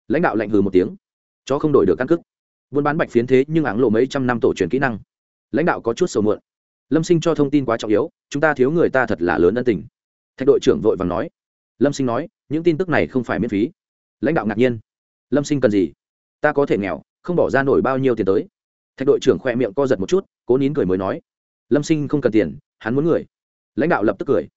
Lãnh đạo lạnh hừ một tiếng. Chó không đổi được căn cước. Buôn bán bạch phiến thế nhưng ảng lộ mấy trăm năm tổ truyền kỹ năng. Lãnh đạo có chút sầu muộn lâm sinh cho thông tin quá trọng yếu, chúng ta thiếu người ta thật là lớn ân tình. Thạch đội trưởng vội vàng nói. Lâm sinh nói, những tin tức này không phải miễn phí. Lãnh đạo ngạc nhiên. Lâm sinh cần gì? Ta có thể nghèo, không bỏ ra nổi bao nhiêu tiền tới. Thạch đội trưởng khoe miệng co giật một chút, cố nín cười mới nói. Lâm sinh không cần tiền, hắn muốn người. Lãnh đạo lập tức cười.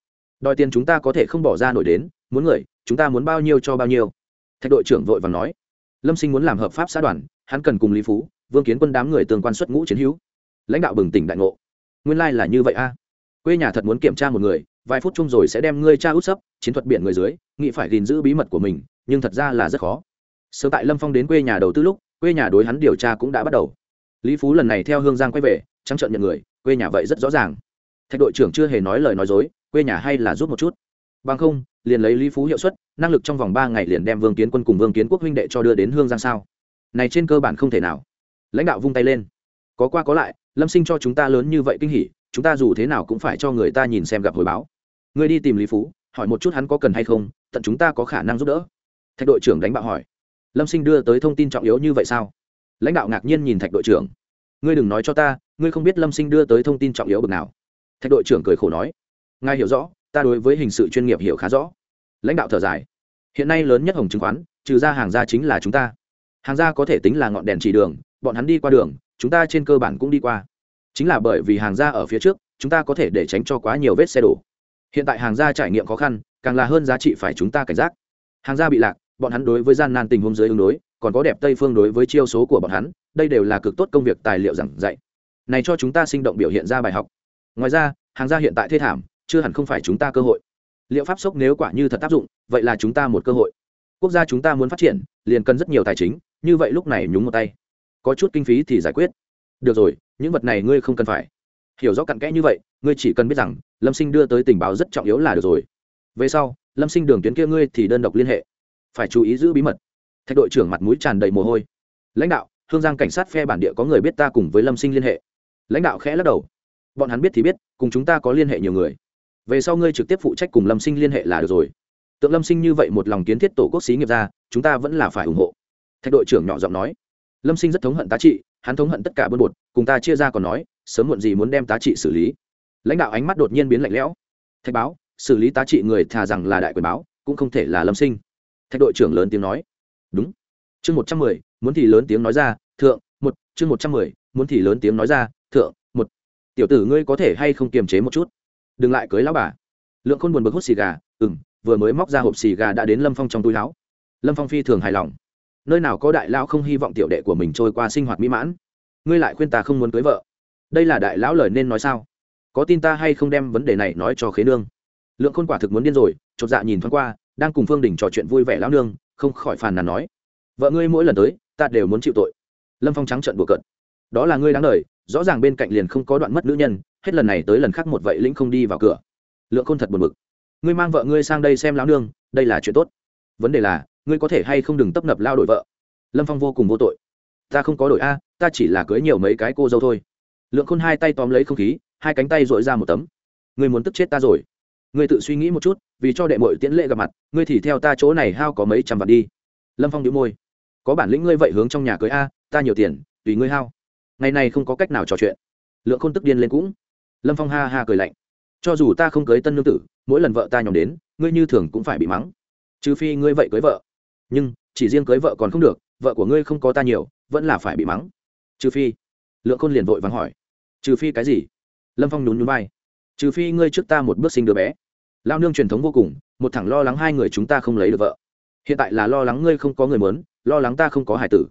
Đòi tiền chúng ta có thể không bỏ ra nổi đến, muốn người, chúng ta muốn bao nhiêu cho bao nhiêu. Thạch đội trưởng vội vàng nói. Lâm sinh muốn làm hợp pháp xã đoàn, hắn cần cùng lý phú, vương kiến quân đám người tương quan xuất ngũ chiến hữu. Lãnh đạo bừng tỉnh đại ngộ nguyên lai、like、là như vậy a. Quê nhà thật muốn kiểm tra một người, vài phút chung rồi sẽ đem ngươi cha út sấp, chiến thuật biển người dưới nghị phải gìn giữ bí mật của mình, nhưng thật ra là rất khó. Sớm tại lâm phong đến quê nhà đầu tư lúc, quê nhà đối hắn điều tra cũng đã bắt đầu. Lý phú lần này theo hương giang quay về, trắng trợn nhận người, quê nhà vậy rất rõ ràng. Thạch đội trưởng chưa hề nói lời nói dối, quê nhà hay là giúp một chút. Bằng không, liền lấy lý phú hiệu suất, năng lực trong vòng ba ngày liền đem vương kiến quân cùng vương kiến quốc huynh đệ cho đưa đến hương giang sao? Này trên cơ bản không thể nào. Lãnh đạo vung tay lên có qua có lại, lâm sinh cho chúng ta lớn như vậy kinh hỉ, chúng ta dù thế nào cũng phải cho người ta nhìn xem gặp hồi báo. Người đi tìm lý phú, hỏi một chút hắn có cần hay không, tận chúng ta có khả năng giúp đỡ. Thạch đội trưởng đánh bạo hỏi. Lâm sinh đưa tới thông tin trọng yếu như vậy sao? Lãnh đạo ngạc nhiên nhìn thạch đội trưởng. Ngươi đừng nói cho ta, ngươi không biết lâm sinh đưa tới thông tin trọng yếu bực nào. Thạch đội trưởng cười khổ nói. Ngài hiểu rõ, ta đối với hình sự chuyên nghiệp hiểu khá rõ. Lãnh đạo thở dài. Hiện nay lớn nhất hồng chứng khoán, trừ ra hàng gia chính là chúng ta. Hàng gia có thể tính là ngọn đèn chỉ đường, bọn hắn đi qua đường chúng ta trên cơ bản cũng đi qua. Chính là bởi vì hàng gia ở phía trước, chúng ta có thể để tránh cho quá nhiều vết xe đổ. Hiện tại hàng gia trải nghiệm khó khăn, càng là hơn giá trị phải chúng ta cảnh giác. Hàng gia bị lạc, bọn hắn đối với gian nan tình huống dưới ứng đối, còn có đẹp tây phương đối với chiêu số của bọn hắn, đây đều là cực tốt công việc tài liệu giảng dạy. Này cho chúng ta sinh động biểu hiện ra bài học. Ngoài ra, hàng gia hiện tại thê thảm, chưa hẳn không phải chúng ta cơ hội. Liệu pháp sốc nếu quả như thật áp dụng, vậy là chúng ta một cơ hội. Quốc gia chúng ta muốn phát triển, liền cần rất nhiều tài chính, như vậy lúc này nhúng một tay có chút kinh phí thì giải quyết. Được rồi, những vật này ngươi không cần phải. Hiểu rõ cặn kẽ như vậy, ngươi chỉ cần biết rằng, lâm sinh đưa tới tình báo rất trọng yếu là được rồi. Về sau, lâm sinh đường tuyến kia ngươi thì đơn độc liên hệ. Phải chú ý giữ bí mật. Thạch đội trưởng mặt mũi tràn đầy mồ hôi. Lãnh đạo, hương giang cảnh sát phe bản địa có người biết ta cùng với lâm sinh liên hệ. Lãnh đạo khẽ lắc đầu. Bọn hắn biết thì biết, cùng chúng ta có liên hệ nhiều người. Về sau ngươi trực tiếp phụ trách cùng lâm sinh liên hệ là được rồi. Tượng lâm sinh như vậy một lòng kiến thiết tổ quốc xí nghiệp ra, chúng ta vẫn là phải ủng hộ. Thạch đội trưởng nhỏ giọng nói lâm sinh rất thống hận tá trị, hắn thống hận tất cả bơn bột, cùng ta chia ra còn nói, sớm muộn gì muốn đem tá trị xử lý. Lãnh đạo ánh mắt đột nhiên biến lạnh lẽo. Thạch báo, xử lý tá trị người thà rằng là đại quyền báo, cũng không thể là lâm sinh. Thạch đội trưởng lớn tiếng nói. Đúng. Chương một trăm mười, muốn thì lớn tiếng nói ra, thượng, một, chương một trăm mười, muốn thì lớn tiếng nói ra, thượng, một. Tiểu tử ngươi có thể hay không kiềm chế một chút? Đừng lại cưới lão bà. Lượng khôn buồn bực hút xì gà ừng vừa mới móc ra hộp xì gà đã đến lâm phong trong túi láo. Lâm phong phi thường hài lòng nơi nào có đại lão không hy vọng tiểu đệ của mình trôi qua sinh hoạt mỹ mãn. Ngươi lại khuyên ta không muốn cưới vợ. Đây là đại lão lời nên nói sao? Có tin ta hay không đem vấn đề này nói cho khế nương? Lượng khôn quả thực muốn điên rồi, chột dạ nhìn thoáng qua, đang cùng phương đình trò chuyện vui vẻ lão nương, không khỏi phàn nàn nói. Vợ ngươi mỗi lần tới, ta đều muốn chịu tội. Lâm phong trắng trận bùa cận đó là ngươi đáng lời rõ ràng bên cạnh liền không có đoạn mất nữ nhân, hết lần này tới lần khác một vậy lĩnh không đi vào cửa. Lượng khôn thật buồn bực. Ngươi mang vợ ngươi sang đây xem lão nương, đây là chuyện tốt. Vấn đề là ngươi có thể hay không đừng tấp nập lao đổi vợ? Lâm phong vô cùng vô tội. Ta không có đổi a, ta chỉ là cưới nhiều mấy cái cô dâu thôi. Lượng khôn hai tay tóm lấy không khí, hai cánh tay dội ra một tấm. Ngươi muốn tức chết ta rồi. Ngươi tự suy nghĩ một chút, vì cho đệ mội tiễn lệ gặp mặt, ngươi thì theo ta chỗ này hao có mấy trăm vạn đi. Lâm phong đĩu môi. Có bản lĩnh ngươi vậy hướng trong nhà cưới a, ta nhiều tiền, tùy ngươi hao. Ngày này không có cách nào trò chuyện. Lượng khôn tức điên lên cũng. Lâm phong ha ha cười lạnh. Cho dù ta không cưới tân nương tử, mỗi lần vợ ta nhóm đến, ngươi như thường cũng phải bị mắng. Trừ phi ngươi vậy cưới vợ nhưng chỉ riêng cưới vợ còn không được, vợ của ngươi không có ta nhiều, vẫn là phải bị mắng. Trừ phi, lượng khôn liền vội vắng hỏi. Trừ phi cái gì? Lâm phong nhún nhún vai. Trừ phi ngươi trước ta một bước sinh đứa bé. Lao nương truyền thống vô cùng, một thằng lo lắng hai người chúng ta không lấy được vợ. Hiện tại là lo lắng ngươi không có người mớn lo lắng ta không có hải tử.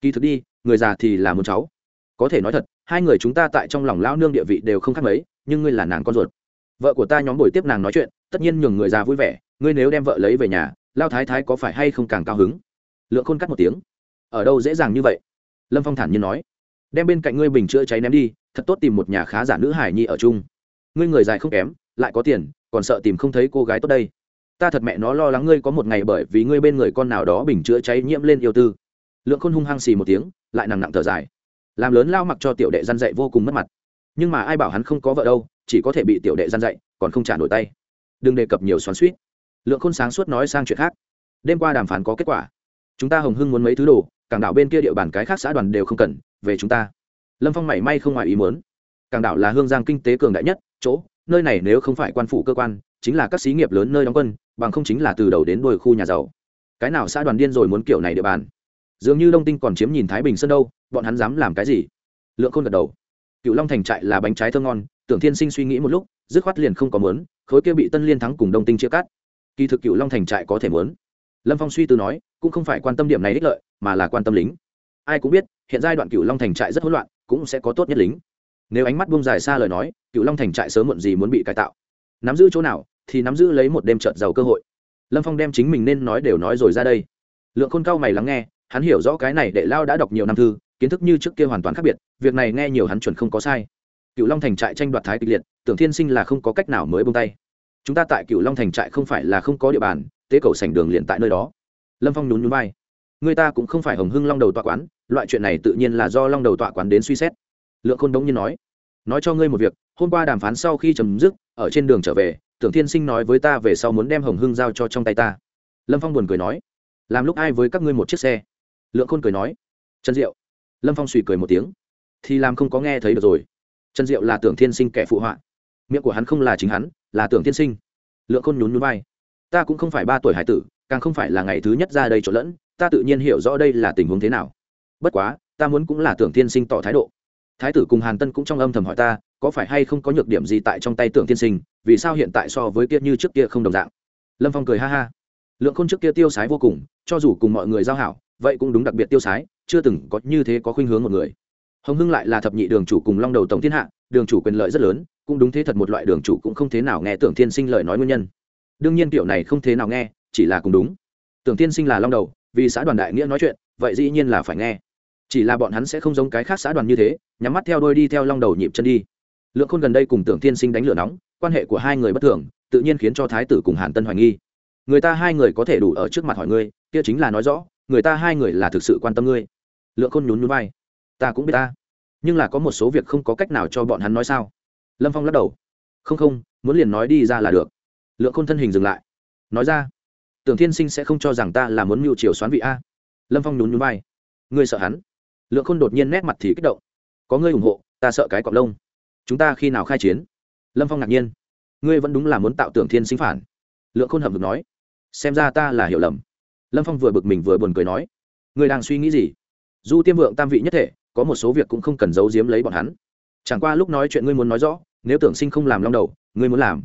Kỳ thực đi, người già thì là muốn cháu. Có thể nói thật, hai người chúng ta tại trong lòng lao nương địa vị đều không khác mấy, nhưng ngươi là nàng con ruột. Vợ của ta nhóm buổi tiếp nàng nói chuyện, tất nhiên nhường người già vui vẻ, ngươi nếu đem vợ lấy về nhà lao thái thái có phải hay không càng cao hứng? Lượng khôn cắt một tiếng. Ở đâu dễ dàng như vậy? Lâm phong thản nhiên nói. Đem bên cạnh ngươi bình chữa cháy ném đi, thật tốt tìm một nhà khá giả nữ hải nhi ở chung. Ngươi người dài không kém, lại có tiền, còn sợ tìm không thấy cô gái tốt đây. Ta thật mẹ nó lo lắng ngươi có một ngày bởi vì ngươi bên người con nào đó bình chữa cháy nhiễm lên yêu tư. Lượng khôn hung hăng xì một tiếng, lại nặng nặng thở dài. Làm lớn lao mặc cho tiểu đệ gian dạy vô cùng mất mặt. Nhưng mà ai bảo hắn không có vợ đâu, chỉ có thể bị tiểu đệ gian dạy, còn không trả nổi tay. Đừng đề cập nhiều xoắn suýt lượng khôn sáng suốt nói sang chuyện khác. Đêm qua đàm phán có kết quả. Chúng ta hồng hưng muốn mấy thứ đồ, cảng đảo bên kia địa bàn cái khác xã đoàn đều không cần, về chúng ta. Lâm phong mảy may không ngoài ý muốn. Cảng đảo là hương giang kinh tế cường đại nhất, chỗ, nơi này nếu không phải quan phủ cơ quan, chính là các xí nghiệp lớn nơi đóng quân, bằng không chính là từ đầu đến đuôi khu nhà giàu. Cái nào xã đoàn điên rồi muốn kiểu này địa bàn? Dường như đông tinh còn chiếm nhìn thái bình sơn đâu, bọn hắn dám làm cái gì? Lượng khôn gật đầu. Cựu long thành trại là bánh trái thơ ngon, tưởng thiên sinh suy nghĩ một lúc, dứt khoát liền không có mớn khối kia bị tân liên thắng cùng đông tinh chia cắt kỳ thực cựu long thành trại có thể muốn, lâm phong suy tư nói cũng không phải quan tâm điểm này ích lợi mà là quan tâm lính. Ai cũng biết hiện giai đoạn cựu long thành trại rất hỗn loạn cũng sẽ có tốt nhất lính. Nếu ánh mắt buông dài xa lời nói cựu long thành trại sớm muộn gì muốn bị cải tạo. Nắm giữ chỗ nào thì nắm giữ lấy một đêm trợt giàu cơ hội. Lâm phong đem chính mình nên nói đều nói rồi ra đây. Lượng khôn cao mày lắng nghe hắn hiểu rõ cái này đệ lao đã đọc nhiều năm thư kiến thức như trước kia hoàn toàn khác biệt việc này nghe nhiều hắn chuẩn không có sai. Cựu long thành trại tranh đoạt thái kịch liệt tưởng thiên sinh là không có cách nào mới bông tay chúng ta tại cựu long thành trại không phải là không có địa bàn, tế cầu sảnh đường liền tại nơi đó. Lâm phong nhún nhún vai. Người ta cũng không phải hồng hưng long đầu tọa quán, loại chuyện này tự nhiên là do long đầu tọa quán đến suy xét. Lượng khôn đống nhiên nói nói cho ngươi một việc, hôm qua đàm phán sau khi chấm dứt, ở trên đường trở về, tưởng thiên sinh nói với ta về sau muốn đem hồng hưng giao cho trong tay ta. Lâm phong buồn cười nói, làm lúc ai với các ngươi một chiếc xe? Lượng khôn cười nói, trần diệu. Lâm phong suy cười một tiếng, thì làm không có nghe thấy được rồi. Trần diệu là tưởng thiên sinh kẻ phụ họa. Miệng của hắn không là chính hắn là tưởng thiên sinh. Lượng khôn nhún nhún vai. Ta cũng không phải ba tuổi hải tử, càng không phải là ngày thứ nhất ra đây trộn lẫn, ta tự nhiên hiểu rõ đây là tình huống thế nào. Bất quá, ta muốn cũng là tưởng thiên sinh tỏ thái độ. Thái tử cùng hàn tân cũng trong âm thầm hỏi ta, có phải hay không có nhược điểm gì tại trong tay tưởng thiên sinh, vì sao hiện tại so với kia như trước kia không đồng dạng? Lâm phong cười ha ha. Lượng khôn trước kia tiêu sái vô cùng, cho dù cùng mọi người giao hảo, vậy cũng đúng đặc biệt tiêu sái, chưa từng có như thế có khuynh hướng một người. Hồng hưng lại là thập nhị đường chủ cùng long đầu tổng thiên hạ, đường chủ quyền lợi rất lớn cũng đúng thế thật một loại đường chủ cũng không thế nào nghe tưởng thiên sinh lời nói nguyên nhân. Đương nhiên kiểu này không thế nào nghe, chỉ là cùng đúng. Tưởng thiên sinh là long đầu, vì xã đoàn đại nghĩa nói chuyện, vậy dĩ nhiên là phải nghe. Chỉ là bọn hắn sẽ không giống cái khác xã đoàn như thế, nhắm mắt theo đôi đi theo long đầu nhịp chân đi. Lượng khôn gần đây cùng tưởng thiên sinh đánh lửa nóng, quan hệ của hai người bất thường, tự nhiên khiến cho thái tử cùng hàn tân hoài nghi. Người ta hai người có thể đủ ở trước mặt hỏi ngươi, kia chính là nói rõ, người ta hai người là thực sự quan tâm ngươi. Lượng khôn nhún nhún vai. Ta cũng biết ta, nhưng là có một số việc không có cách nào cho bọn hắn nói sao? Lâm phong lắc đầu. Không không, muốn liền nói đi ra là được. Lượng khôn thân hình dừng lại. Nói ra, tưởng thiên sinh sẽ không cho rằng ta là muốn mưu chiều xoán vị a. Lâm phong nhún nhún vai. Ngươi sợ hắn? Lượng khôn đột nhiên nét mặt thì kích động. Có ngươi ủng hộ, ta sợ cái cọp lông. Chúng ta khi nào khai chiến? Lâm phong ngạc nhiên. Ngươi vẫn đúng là muốn tạo tưởng thiên sinh phản. Lượng khôn hầm được nói. Xem ra ta là hiểu lầm. Lâm phong vừa bực mình vừa buồn cười nói. Ngươi đang suy nghĩ gì? Du tiêm vượng tam vị nhất thể, có một số việc cũng không cần giấu giếm lấy bọn hắn. Chẳng qua lúc nói chuyện ngươi muốn nói rõ nếu tưởng sinh không làm long đầu, ngươi muốn làm.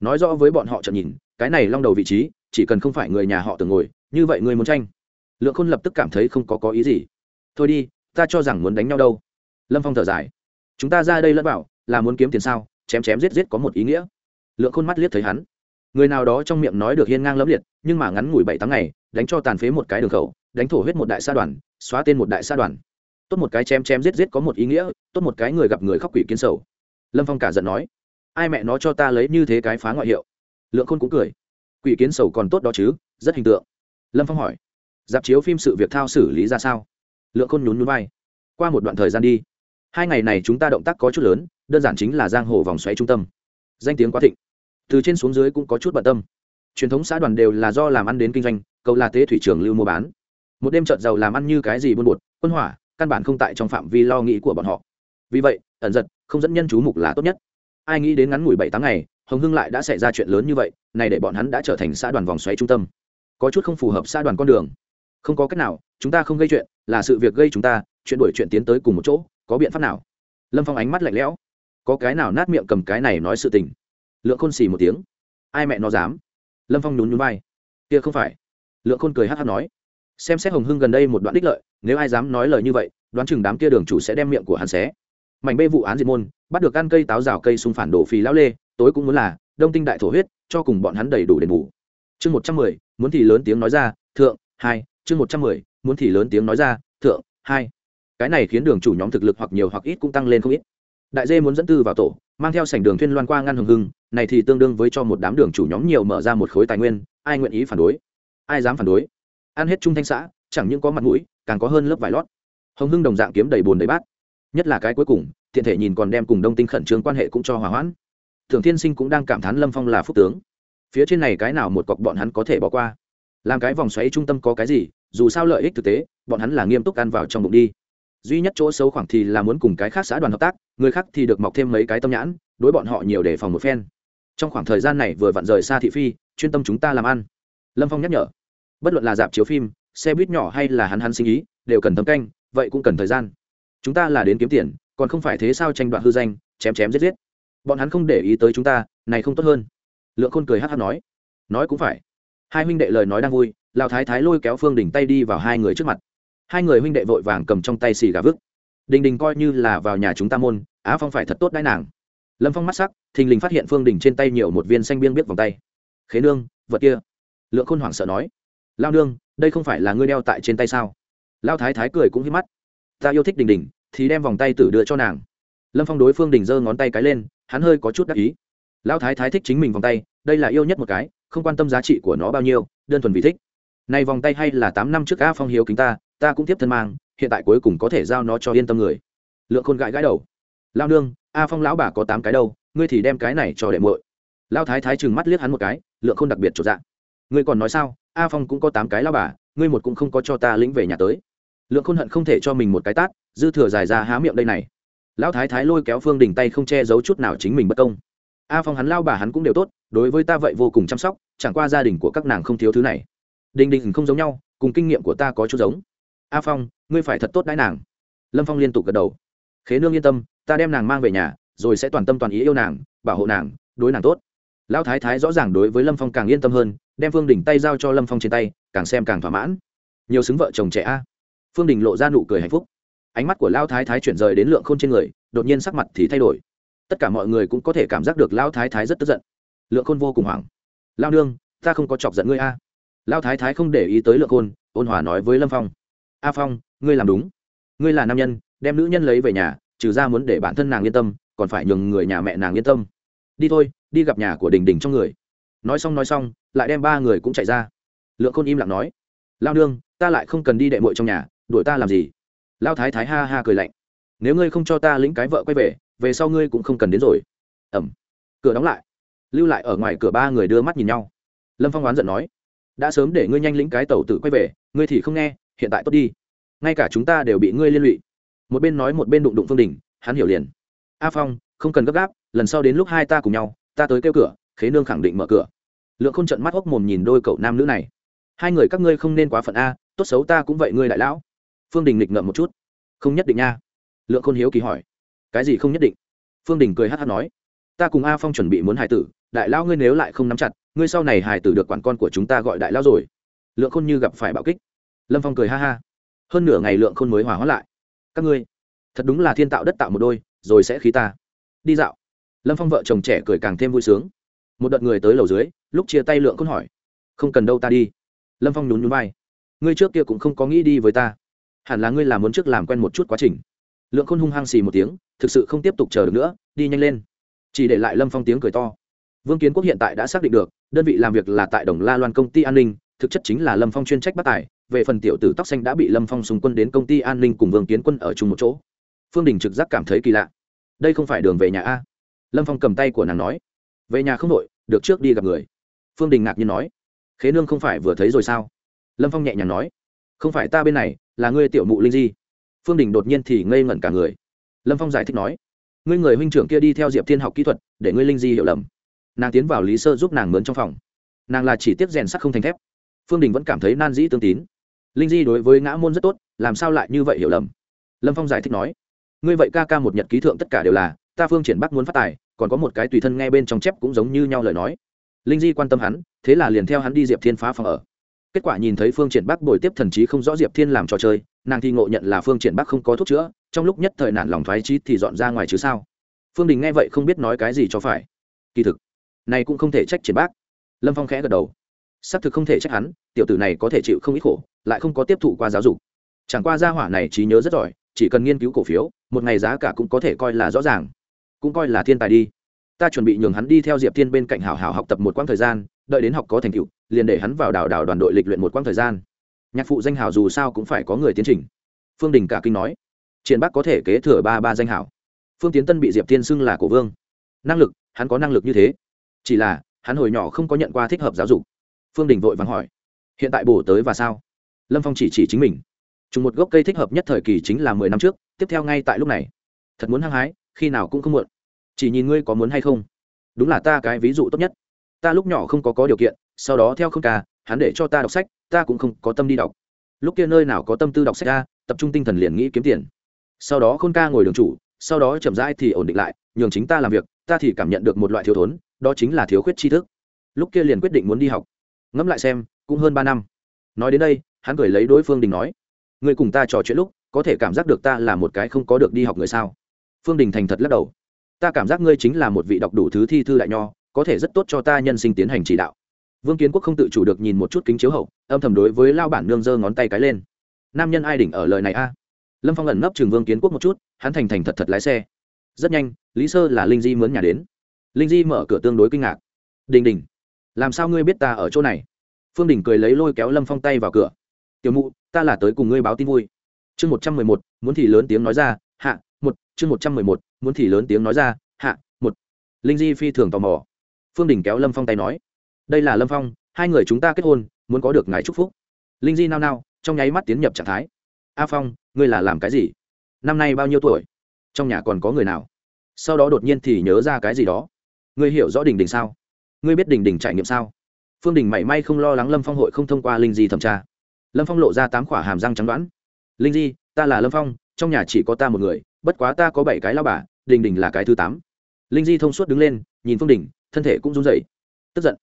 Nói rõ với bọn họ trận nhìn, cái này long đầu vị trí, chỉ cần không phải người nhà họ tưởng ngồi, như vậy ngươi muốn tranh. Lượng khôn lập tức cảm thấy không có có ý gì. Thôi đi, ta cho rằng muốn đánh nhau đâu. Lâm phong thở dài. Chúng ta ra đây lẫn bảo là muốn kiếm tiền sao, chém chém giết giết có một ý nghĩa. Lượng khôn mắt liếc thấy hắn. Người nào đó trong miệng nói được hiên ngang lẫm liệt, nhưng mà ngắn ngủi bảy tháng ngày, đánh cho tàn phế một cái đường khẩu, đánh thổ huyết một đại sa đoàn, xóa tên một đại sa đoàn. Tốt một cái chém chém giết giết có một ý nghĩa, tốt một cái người gặp người khóc quỷ kiến sầu lâm phong cả giận nói, ai mẹ nó cho ta lấy như thế cái phá ngoại hiệu. Lượng khôn cũng cười, quỷ kiến sầu còn tốt đó chứ, rất hình tượng. Lâm phong hỏi, dạp chiếu phim sự việc thao xử lý ra sao? Lượng khôn nhún nhún vai, qua một đoạn thời gian đi, hai ngày này chúng ta động tác có chút lớn, đơn giản chính là giang hồ vòng xoáy trung tâm, danh tiếng quá thịnh, từ trên xuống dưới cũng có chút bận tâm. Truyền thống xã đoàn đều là do làm ăn đến kinh doanh, cầu là tế thủy trường lưu mua bán. Một đêm trợt giàu làm ăn như cái gì buôn bột, quân hỏa, căn bản không tại trong phạm vi lo nghĩ của bọn họ. Vì vậy, ẩn giật không dẫn nhân chú mục là tốt nhất. Ai nghĩ đến ngắn ngủi bảy tháng ngày, hồng hưng lại đã xảy ra chuyện lớn như vậy, này để bọn hắn đã trở thành xã đoàn vòng xoáy trung tâm. Có chút không phù hợp xã đoàn con đường. Không có cách nào, chúng ta không gây chuyện, là sự việc gây chúng ta, chuyện đổi chuyện tiến tới cùng một chỗ, có biện pháp nào? Lâm phong ánh mắt lạnh lẽo. Có cái nào nát miệng cầm cái này nói sự tình? Lượng khôn xì một tiếng. Ai mẹ nó dám? Lâm phong nhún nhún vai. Kia không phải. Lượng khôn cười hát hát nói. Xem xét hồng hưng gần đây một đoạn đích lợi, nếu ai dám nói lời như vậy, đoán chừng đám kia đường chủ sẽ đem miệng của hắn xé mảnh bê vụ án diệt môn, bắt được ăn cây táo rào cây xung phản đổ phì lão lê, tối cũng muốn là, đông tinh đại thổ huyết, cho cùng bọn hắn đầy đủ đền bù. Chương một trăm mười, muốn thì lớn tiếng nói ra, thượng, hai, chương một trăm mười, muốn thì lớn tiếng nói ra, thượng, hai. Cái này khiến đường chủ nhóm thực lực hoặc nhiều hoặc ít cũng tăng lên không ít. Đại dê muốn dẫn tư vào tổ, mang theo sảnh đường thuyên loan qua ngăn hừng hưng, này thì tương đương với cho một đám đường chủ nhóm nhiều mở ra một khối tài nguyên, ai nguyện ý phản đối? Ai dám phản đối? Ăn hết trung thanh xã, chẳng những có mặt mũi, càng có hơn lớp vải lót. Hồng hưng đồng dạng kiếm đầy bồn đầy bát nhất là cái cuối cùng tiện thể nhìn còn đem cùng đông tinh khẩn trương quan hệ cũng cho hòa hoãn. Thường thiên sinh cũng đang cảm thán lâm phong là phúc tướng. Phía trên này cái nào một cọc bọn hắn có thể bỏ qua? Làm cái vòng xoáy trung tâm có cái gì, dù sao lợi ích thực tế, bọn hắn là nghiêm túc ăn vào trong bụng đi. Duy nhất chỗ xấu khoảng thì là muốn cùng cái khác xã đoàn hợp tác, người khác thì được mọc thêm mấy cái tâm nhãn, đối bọn họ nhiều để phòng một phen. Trong khoảng thời gian này vừa vặn rời xa thị phi, chuyên tâm chúng ta làm ăn. Lâm phong nhắc nhở. Bất luận là dạp chiếu phim, xe buýt nhỏ hay là hắn hắn sinh ý, đều cần tấm canh, vậy cũng cần thời gian chúng ta là đến kiếm tiền, còn không phải thế sao tranh đoạt hư danh, chém chém giết giết. Bọn hắn không để ý tới chúng ta, này không tốt hơn. Lượng khôn cười hát hát nói. Nói cũng phải. Hai huynh đệ lời nói đang vui lào thái thái lôi kéo phương đình tay đi vào hai người trước mặt. Hai người huynh đệ vội vàng cầm trong tay xì gà vứt. Đình đình coi như là vào nhà chúng ta môn, á phong phải thật tốt đãi nàng. Lâm phong mắt sắc, thình lình phát hiện phương đình trên tay nhiều một viên xanh biên biết vòng tay. Khế nương, vật kia. Lượng khôn hoảng sợ nói. Lao nương, đây không phải là ngươi đeo tại trên tay sao? Lao thái thái cười cũng hít mắt ta yêu thích đình đình, thì đem vòng tay tử đưa cho nàng. Lâm phong đối phương đình giơ ngón tay cái lên, hắn hơi có chút đắc ý. Lão thái thái thích chính mình vòng tay, đây là yêu nhất một cái, không quan tâm giá trị của nó bao nhiêu, đơn thuần vì thích. Nay vòng tay hay là tám năm trước a phong hiếu kính ta ta cũng tiếp thân mang, hiện tại cuối cùng có thể giao nó cho yên tâm người. Lượng khôn gãi gãi đầu. Lao nương, a phong lão bà có tám cái đâu, ngươi thì đem cái này cho đệ muội. Lao thái thái chừng mắt liếc hắn một cái, lượng khôn đặc biệt trộn dạ. Ngươi còn nói sao, a phong cũng có tám cái lao bà, ngươi một cũng không có cho ta lĩnh về nhà tới lượng khôn hận không thể cho mình một cái tát, dư thừa dài ra há miệng đây này. Lão thái thái lôi kéo phương đình tay không che giấu chút nào chính mình bất công. A phong hắn lao bà hắn cũng đều tốt, đối với ta vậy vô cùng chăm sóc, chẳng qua gia đình của các nàng không thiếu thứ này. Đình đình không giống nhau, cùng kinh nghiệm của ta có chút giống. A phong, ngươi phải thật tốt đãi nàng. Lâm phong liên tục gật đầu. Khế nương yên tâm, ta đem nàng mang về nhà, rồi sẽ toàn tâm toàn ý yêu nàng, bảo hộ nàng, đối nàng tốt. Lão thái thái rõ ràng đối với lâm phong càng yên tâm hơn, đem phương đình tay giao cho lâm phong trên tay, càng xem càng thỏa mãn. Nhiều xứng vợ chồng trẻ a phương đình lộ ra nụ cười hạnh phúc. Ánh mắt của lao thái thái chuyển rời đến lượng k h ô n trên người, đột nhiên sắc mặt thì thay đổi. Tất cả mọi người cũng có thể cảm giác được lao thái thái rất tức giận. Lượng khôn vô cùng hoảng. Lao nương, ta không có chọc giận ngươi a. Lao thái thái không để ý tới lượng khôn, ôn hòa nói với lâm phong. A phong, ngươi làm đúng. Ngươi là nam nhân, đem nữ nhân lấy về nhà, trừ ra muốn để bản thân nàng yên tâm, còn phải nhường người nhà mẹ nàng yên tâm. Đi thôi, đi gặp nhà của đình đình trong người. Nói xong nói xong, lại đem ba người cũng chạy ra. Lượng khôn im lặng nói, lao nương, ta lại không cần đi đệ mội trong nhà đuổi ta làm gì? Lao thái thái ha ha cười lạnh. Nếu ngươi không cho ta lĩnh cái vợ quay về về sau ngươi cũng không cần đến rồi. Ẩm. Cửa đóng lại. Lưu lại ở ngoài cửa ba người đưa mắt nhìn nhau. Lâm phong oán giận nói, đã sớm để ngươi nhanh lĩnh cái tàu tự quay về, ngươi thì không nghe, hiện tại tốt đi. Ngay cả chúng ta đều bị ngươi liên lụy. Một bên nói một bên đụng đụng phương đình, hắn hiểu liền. A phong, không cần gấp gáp, lần sau đến lúc hai ta cùng nhau, ta tới kêu cửa, khế nương khẳng định mở cửa. Lượng k h ô n trận mắt hốc mồm nhìn đôi cậu nam nữ này. Hai người các ngươi không nên quá phận a, tốt xấu ta cũng vậy ngươi đại lão phương đình nghịch ngợm một chút. Không nhất định nha. Lượng khôn hiếu kỳ hỏi. Cái gì không nhất định? Phương đình cười hát hát nói. Ta cùng a phong chuẩn bị muốn hài tử, đại lao ngươi nếu lại không nắm chặt, ngươi sau này hài tử được quản con của chúng ta gọi đại lao rồi. Lượng khôn như gặp phải bạo kích. Lâm phong cười ha ha. Hơn nửa ngày lượng khôn mới hòa hóa lại. Các ngươi, thật đúng là thiên tạo đất tạo một đôi, rồi sẽ khí ta. Đi dạo. Lâm phong vợ chồng trẻ cười càng thêm vui sướng. Một đợt người tới lầu dưới, lúc chia tay lượng khôn hỏi. Không cần đâu ta đi. Lâm phong nhún nhún vai. Ngươi trước kia cũng không có nghĩ đi với ta hẳn là ngươi làm muốn trước làm quen một chút quá trình. Lượng khôn hung hăng xì một tiếng, thực sự không tiếp tục chờ được nữa, đi nhanh lên. Chỉ để lại lâm phong tiếng cười to. Vương kiến quốc hiện tại đã xác định được, đơn vị làm việc là tại đồng la loan công ty an ninh, thực chất chính là lâm phong chuyên trách bắt tài. Về phần tiểu tử tóc xanh đã bị lâm phong xung quân đến công ty an ninh cùng vương kiến quân ở chung một chỗ. Phương đình trực giác cảm thấy kỳ lạ. Đây không phải đường về nhà a. Lâm phong cầm tay của nàng nói. Về nhà không đội được trước đi gặp người. Phương đình ngạc nhiên nói. Khế nương không phải vừa thấy rồi sao? Lâm phong nhẹ nhàng nói. Không phải ta bên này là ngươi tiểu mụ linh di. Phương đình đột nhiên thì ngây ngẩn cả người. Lâm phong giải thích nói, ngươi người huynh trưởng kia đi theo diệp thiên học kỹ thuật, để ngươi linh di hiểu lầm. Nàng tiến vào lý sơ giúp nàng mướn trong phòng. Nàng là chỉ tiếp rèn sắt không thành thép. Phương đình vẫn cảm thấy nan dĩ tương tín. Linh di đối với ngã môn rất tốt, làm sao lại như vậy hiểu lầm? Lâm phong giải thích nói, ngươi vậy ca ca một nhật ký thượng tất cả đều là, ta phương triển bắc muốn phát tài, còn có một cái tùy thân nghe bên trong chép cũng giống như nhau lời nói. Linh di quan tâm hắn, thế là liền theo hắn đi diệp thiên phá phòng ở kết quả nhìn thấy phương triển bắc bồi tiếp thần chí không rõ diệp thiên làm trò chơi nàng thi ngộ nhận là phương triển bắc không có thuốc chữa trong lúc nhất thời nản lòng thoái trí thì dọn ra ngoài chứ sao phương đình nghe vậy không biết nói cái gì cho phải kỳ thực này cũng không thể trách triển bác lâm phong khẽ gật đầu xác thực không thể trách hắn tiểu tử này có thể chịu không ít khổ lại không có tiếp thụ qua giáo dục chẳng qua gia hỏa này trí nhớ rất giỏi chỉ cần nghiên cứu cổ phiếu một ngày giá cả cũng có thể coi là rõ ràng cũng coi là thiên tài đi ta chuẩn bị nhường hắn đi theo diệp thiên bên cạnh hảo hảo học tập một quãng thời gian đợi đến học có thành tựu, liền để hắn vào đào đào đoàn đội lịch luyện một quãng thời gian. Nhạc phụ danh hào dù sao cũng phải có người tiến trình. Phương đình cả kinh nói, triển bắc có thể kế thừa ba ba danh hào. phương tiến tân bị diệp thiên xưng là cổ vương. Năng lực, hắn có năng lực như thế. Chỉ là, hắn hồi nhỏ không có nhận qua thích hợp giáo dục. Phương đình vội vàng hỏi, hiện tại bổ tới và sao? Lâm phong chỉ chỉ chính mình. Trùng một gốc cây thích hợp nhất thời kỳ chính là mười năm trước, tiếp theo ngay tại lúc này. Thật muốn hăng hái, khi nào cũng không muộn. Chỉ nhìn ngươi có muốn hay không. Đúng là ta cái ví dụ tốt nhất ta lúc nhỏ không có có điều kiện, sau đó theo không ca, hắn để cho ta đọc sách, ta cũng không có tâm đi đọc. Lúc kia nơi nào có tâm tư đọc sách ra tập trung tinh thần liền nghĩ kiếm tiền. Sau đó khôn ca ngồi đường chủ, sau đó chậm rãi thì ổn định lại, nhường chính ta làm việc, ta thì cảm nhận được một loại thiếu thốn, đó chính là thiếu khuyết tri thức. Lúc kia liền quyết định muốn đi học. Ngẫm lại xem, cũng hơn ba năm. Nói đến đây, hắn cười lấy đối phương đình nói người cùng ta trò chuyện lúc, có thể cảm giác được ta là một cái không có được đi học người sao? Phương đình thành thật lắc đầu, ta cảm giác ngươi chính là một vị đọc đủ thứ thi thư đại nho có thể rất tốt cho ta nhân sinh tiến hành chỉ đạo. Vương kiến quốc không tự chủ được nhìn một chút kính chiếu hậu, âm thầm đối với lao bản nương giơ ngón tay cái lên. Nam nhân ai đỉnh ở lời này a? Lâm phong ẩn nấp trường vương kiến quốc một chút, hắn thành thành thật thật lái xe. Rất nhanh, lý sơ là linh di mướn nhà đến. Linh di mở cửa tương đối kinh ngạc. Đình đình, làm sao ngươi biết ta ở chỗ này? Phương đình cười lấy lôi kéo lâm phong tay vào cửa. Tiểu mụ, ta là tới cùng ngươi báo tin vui. Chương một trăm mười một, muốn thì lớn tiếng nói ra, hạ, một, chương một trăm mười một, muốn thì lớn tiếng nói ra, hạ, một. Linh di phi thường tò mò phương đình kéo lâm phong tay nói, đây là lâm phong, hai người chúng ta kết hôn, muốn có được ngài chúc phúc. Linh di nao nao, trong nháy mắt tiến nhập trạng thái. A phong, ngươi là làm cái gì? Năm nay bao nhiêu tuổi? Trong nhà còn có người nào? Sau đó đột nhiên thì nhớ ra cái gì đó. Ngươi hiểu rõ đình đình sao? Ngươi biết đình đình trải nghiệm sao? Phương đình mảy may không lo lắng lâm phong hội không thông qua linh di thẩm tra. Lâm phong lộ ra tám khỏa hàm răng trắng đoán. Linh di, ta là lâm phong, trong nhà chỉ có ta một người, bất quá ta có bảy cái lao bà, đình đình là cái thứ tám. Linh di thông suốt đứng lên, nhìn phương đình thân thể cũng run rẩy. Tức giận.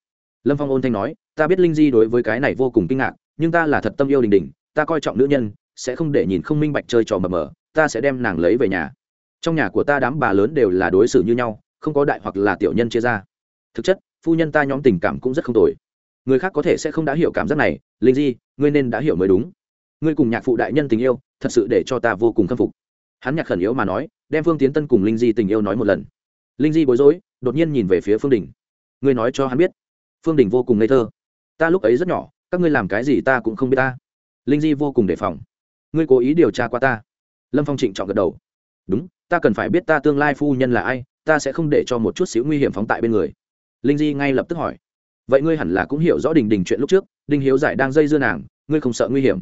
Lâm phong ôn thanh nói, ta biết linh di đối với cái này vô cùng kinh ngạc, nhưng ta là thật tâm yêu đình đình, ta coi trọng nữ nhân, sẽ không để nhìn không minh bạch chơi trò mờ mờ, ta sẽ đem nàng lấy về nhà. Trong nhà của ta đám bà lớn đều là đối xử như nhau, không có đại hoặc là tiểu nhân chia ra. Thực chất, phu nhân ta nhóm tình cảm cũng rất không tồi. Người khác có thể sẽ không đã hiểu cảm giác này. Linh di, ngươi nên đã hiểu mới đúng. Ngươi cùng nhạc phụ đại nhân tình yêu, thật sự để cho ta vô cùng khâm phục. Hắn nhạc khẩn yếu mà nói, đem phương tiến tân cùng linh di tình yêu nói một lần. Linh di bối rối đột nhiên nhìn về phía phương đình ngươi nói cho hắn biết phương đình vô cùng ngây thơ ta lúc ấy rất nhỏ các ngươi làm cái gì ta cũng không biết ta linh di vô cùng đề phòng ngươi cố ý điều tra qua ta lâm phong trịnh chọn gật đầu đúng ta cần phải biết ta tương lai phu nhân là ai ta sẽ không để cho một chút xíu nguy hiểm phóng tại bên người linh di ngay lập tức hỏi vậy ngươi hẳn là cũng hiểu rõ đình đình chuyện lúc trước đinh hiếu giải đang dây dưa nàng ngươi không sợ nguy hiểm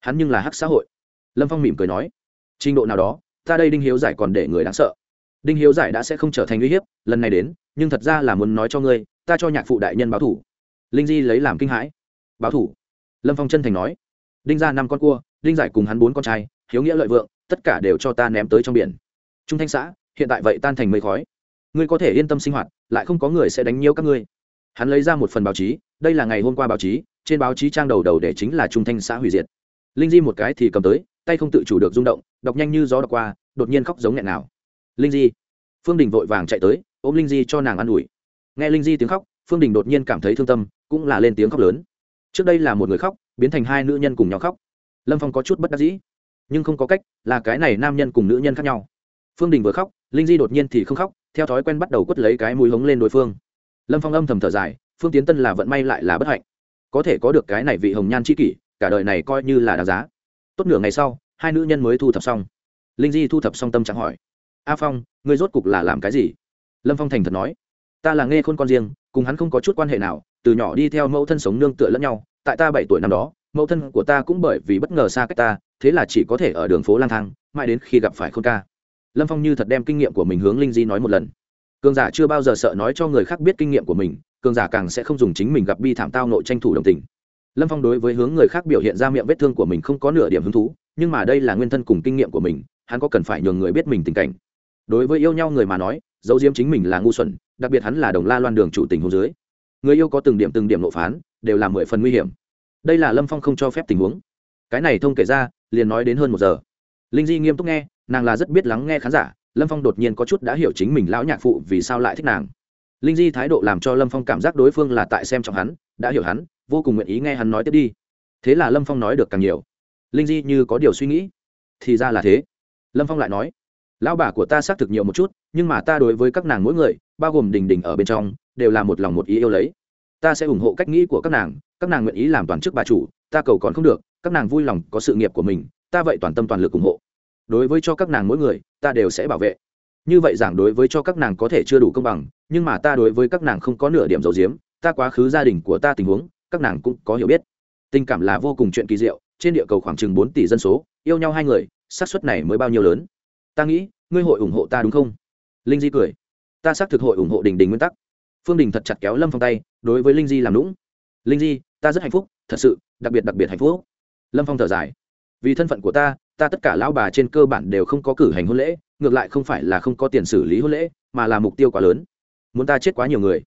hắn nhưng là hắc xã hội lâm phong mỉm cười nói trình độ nào đó ta đây đinh hiếu giải còn để người đáng sợ đinh hiếu giải đã sẽ không trở thành uy hiếp, lần này đến, nhưng thật ra là muốn nói cho ngươi, ta cho nhạc phụ đại nhân báo thủ. Linh di lấy làm kinh hãi. Báo thủ? Lâm phong chân thành nói. Đinh ra năm con cua, đinh giải cùng hắn bốn con trai, hiếu nghĩa lợi vượng, tất cả đều cho ta ném tới trong biển. Trung thanh xã, hiện tại vậy tan thành mây khói. Ngươi có thể yên tâm sinh hoạt, lại không có người sẽ đánh nhiêu các ngươi. Hắn lấy ra một phần báo chí, đây là ngày hôm qua báo chí, trên báo chí trang đầu đầu để chính là trung thanh xã hủy diệt. Linh di một cái thì cầm tới, tay không tự chủ được rung động, đọc nhanh như gió đọc qua, đột nhiên khóc giống nghẹn nào linh di. Phương đình vội vàng chạy tới, ôm linh di cho nàng ă n ủi. Nghe linh di tiếng khóc, phương đình đột nhiên cảm thấy thương tâm, cũng là lên tiếng khóc lớn. Trước đây là một người khóc, biến thành hai nữ nhân cùng nhau khóc. Lâm phong có chút bất đắc dĩ. Nhưng không có cách, là cái này nam nhân cùng nữ nhân khác nhau. Phương đình vừa khóc, linh di đột nhiên thì không khóc, theo thói quen bắt đầu quất lấy cái mũi hống lên đối phương. Lâm phong âm thầm thở dài, phương tiến tân là vận may lại là bất hạnh. Có thể có được cái này vị hồng nhan c kỷ, cả đời này coi như là đáng giá. Tốt nửa ngày sau, hai nữ nhân mới thu thập xong. Linh di thu thập xong tâm trạng hỏi a phong, ngươi rốt cục là làm cái gì? Lâm phong thành thật nói. Ta là nghe khôn con riêng, cùng hắn không có chút quan hệ nào, từ nhỏ đi theo mẫu thân sống nương tựa lẫn nhau, tại ta bảy tuổi năm đó, mẫu thân của ta cũng bởi vì bất ngờ xa cách ta, thế là chỉ có thể ở đường phố lang thang, mãi đến khi gặp phải khôn ca. Lâm phong như thật đem kinh nghiệm của mình hướng linh di nói một lần. Cường giả chưa bao giờ sợ nói cho người khác biết kinh nghiệm của mình, cường giả càng sẽ không dùng chính mình gặp bi thảm tao nội tranh thủ đồng tình. Lâm phong đối với hướng người khác biểu hiện ra miệng vết thương của mình không có nửa điểm hứng thú, nhưng mà đây là nguyên thân cùng kinh nghiệm của mình, hắn có cần phải nhường người biết mình tình cảnh đối với yêu nhau người mà nói dấu diếm chính mình là ngu xuẩn, đặc biệt hắn là đồng la loan đường chủ tình hồ dưới. Người yêu có từng điểm từng điểm nộp phán, đều là mười phần nguy hiểm. Đây là lâm phong không cho phép tình huống. Cái này thông kể ra, liền nói đến hơn một giờ. Linh di nghiêm túc nghe, nàng là rất biết lắng nghe khán giả, lâm phong đột nhiên có chút đã hiểu chính mình lão nhạc phụ vì sao lại thích nàng. Linh di thái độ làm cho lâm phong cảm giác đối phương là tại xem trọng hắn, đã hiểu hắn, vô cùng nguyện ý nghe hắn nói tiếp đi. Thế là lâm phong nói được càng nhiều. Linh di như có điều suy nghĩ. Thì ra là thế. Lâm phong lại nói lão bà của ta xác thực nhiều một chút, nhưng mà ta đối với các nàng mỗi người, bao gồm đình đình ở bên trong, đều là một lòng một ý yêu lấy. Ta sẽ ủng hộ cách nghĩ của các nàng các nàng nguyện ý làm toàn chức bà chủ, ta cầu còn không được, các nàng vui lòng có sự nghiệp của mình, ta vậy toàn tâm toàn lực ủng hộ. Đối với cho các nàng mỗi người, ta đều sẽ bảo vệ. Như vậy giảng đối với cho các nàng có thể chưa đủ công bằng, nhưng mà ta đối với các nàng không có nửa điểm dầu diếm ta quá khứ gia đình của ta tình huống, các nàng cũng có hiểu biết. Tình cảm là vô cùng chuyện kỳ diệu, trên địa cầu khoảng chừng bốn tỷ dân số, yêu nhau hai người, xác suất này mới bao nhiêu lớn? Ta nghĩ, ngươi hội ủng hộ ta đúng không? Linh di cười. Ta xác thực hội ủng hộ đình đình nguyên tắc. Phương đình thật chặt kéo lâm phong tay, đối với linh di làm lũng linh di, ta rất hạnh phúc, thật sự, đặc biệt đặc biệt hạnh phúc. Lâm phong thở dài. Vì thân phận của ta ta tất cả lão bà trên cơ bản đều không có cử hành hôn lễ, ngược lại không phải là không có tiền xử lý hôn lễ, mà là mục tiêu quá lớn. Muốn ta chết quá nhiều người,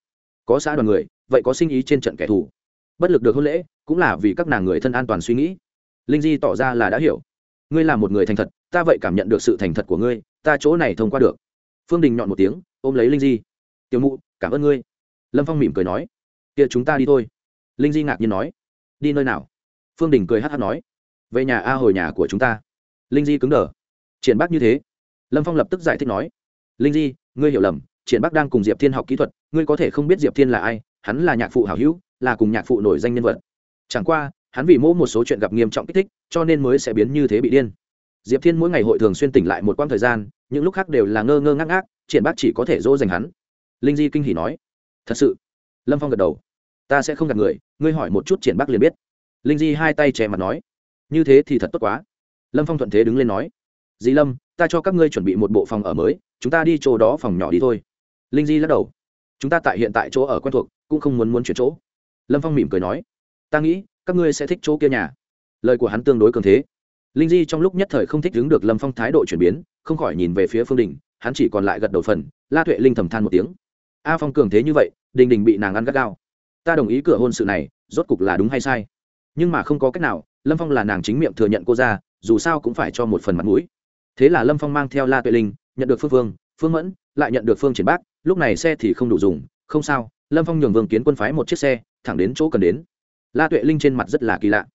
có xã đoàn người, vậy có sinh ý trên trận kẻ thù. Bất lực được hôn lễ, cũng là vì các nàng người thân an toàn suy nghĩ. Linh di tỏ ra là đã hiểu ngươi là một người thành thật, ta vậy cảm nhận được sự thành thật của ngươi, ta chỗ này thông qua được. Phương đình nhọn một tiếng, ôm lấy linh di. Tiểu mụ, cảm ơn ngươi. Lâm phong mỉm cười nói, kia chúng ta đi thôi. Linh di ngạc nhiên nói, đi nơi nào? Phương đình cười hát hát nói, về nhà a hồi nhà của chúng ta. Linh di cứng đờ. Triển bác như thế. Lâm phong lập tức giải thích nói, linh di, ngươi hiểu lầm, triển bác đang cùng diệp thiên học kỹ thuật, ngươi có thể không biết diệp thiên là ai, hắn là nhạc phụ hảo hữu, là cùng nhạc phụ nổi danh nhân vật. Chẳng qua hắn vì mỗi một số chuyện gặp nghiêm trọng kích thích, cho nên mới sẽ biến như thế bị điên. Diệp thiên mỗi ngày hội thường xuyên tỉnh lại một quãng thời gian, những lúc khác đều là ngơ ngơ ngác ngác, triển bác chỉ có thể dỗ dành hắn. Linh di kinh hỉ nói, thật sự? Lâm phong gật đầu, ta sẽ không gạt người, ngươi hỏi một chút triển bác liền biết. Linh di hai tay che mặt nói, như thế thì thật tốt quá. Lâm phong thuận thế đứng lên nói, dì lâm, ta cho các ngươi chuẩn bị một bộ phòng ở mới, chúng ta đi chỗ đó phòng nhỏ đi thôi. Linh di lắc đầu, chúng ta tại hiện tại chỗ ở quen thuộc, cũng không muốn muốn chuyển chỗ. Lâm phong mỉm cười nói, ta nghĩ các ngươi sẽ thích chỗ kia nhà. Lời của hắn tương đối cường thế. Linh di trong lúc nhất thời không thích đứng được lâm phong thái độ chuyển biến, không khỏi nhìn về phía phương đình, hắn chỉ còn lại gật đầu phần, la tuệ linh thầm than một tiếng. A phong cường thế như vậy, đình đình bị nàng ăn gắt gao. Ta đồng ý cửa hôn sự này, rốt cục là đúng hay sai? Nhưng mà không có cách nào, lâm phong là nàng chính miệng thừa nhận cô ra, dù sao cũng phải cho một phần mặt mũi. Thế là lâm phong mang theo la tuệ linh, nhận được phương phương phương mẫn, lại nhận được phương triển bác, lúc này xe thì không đủ dùng, không sao, lâm phong nhường vương kiến quân phái một chiếc xe, thẳng đến chỗ cần đến la tuệ linh trên mặt rất là kỳ lạ.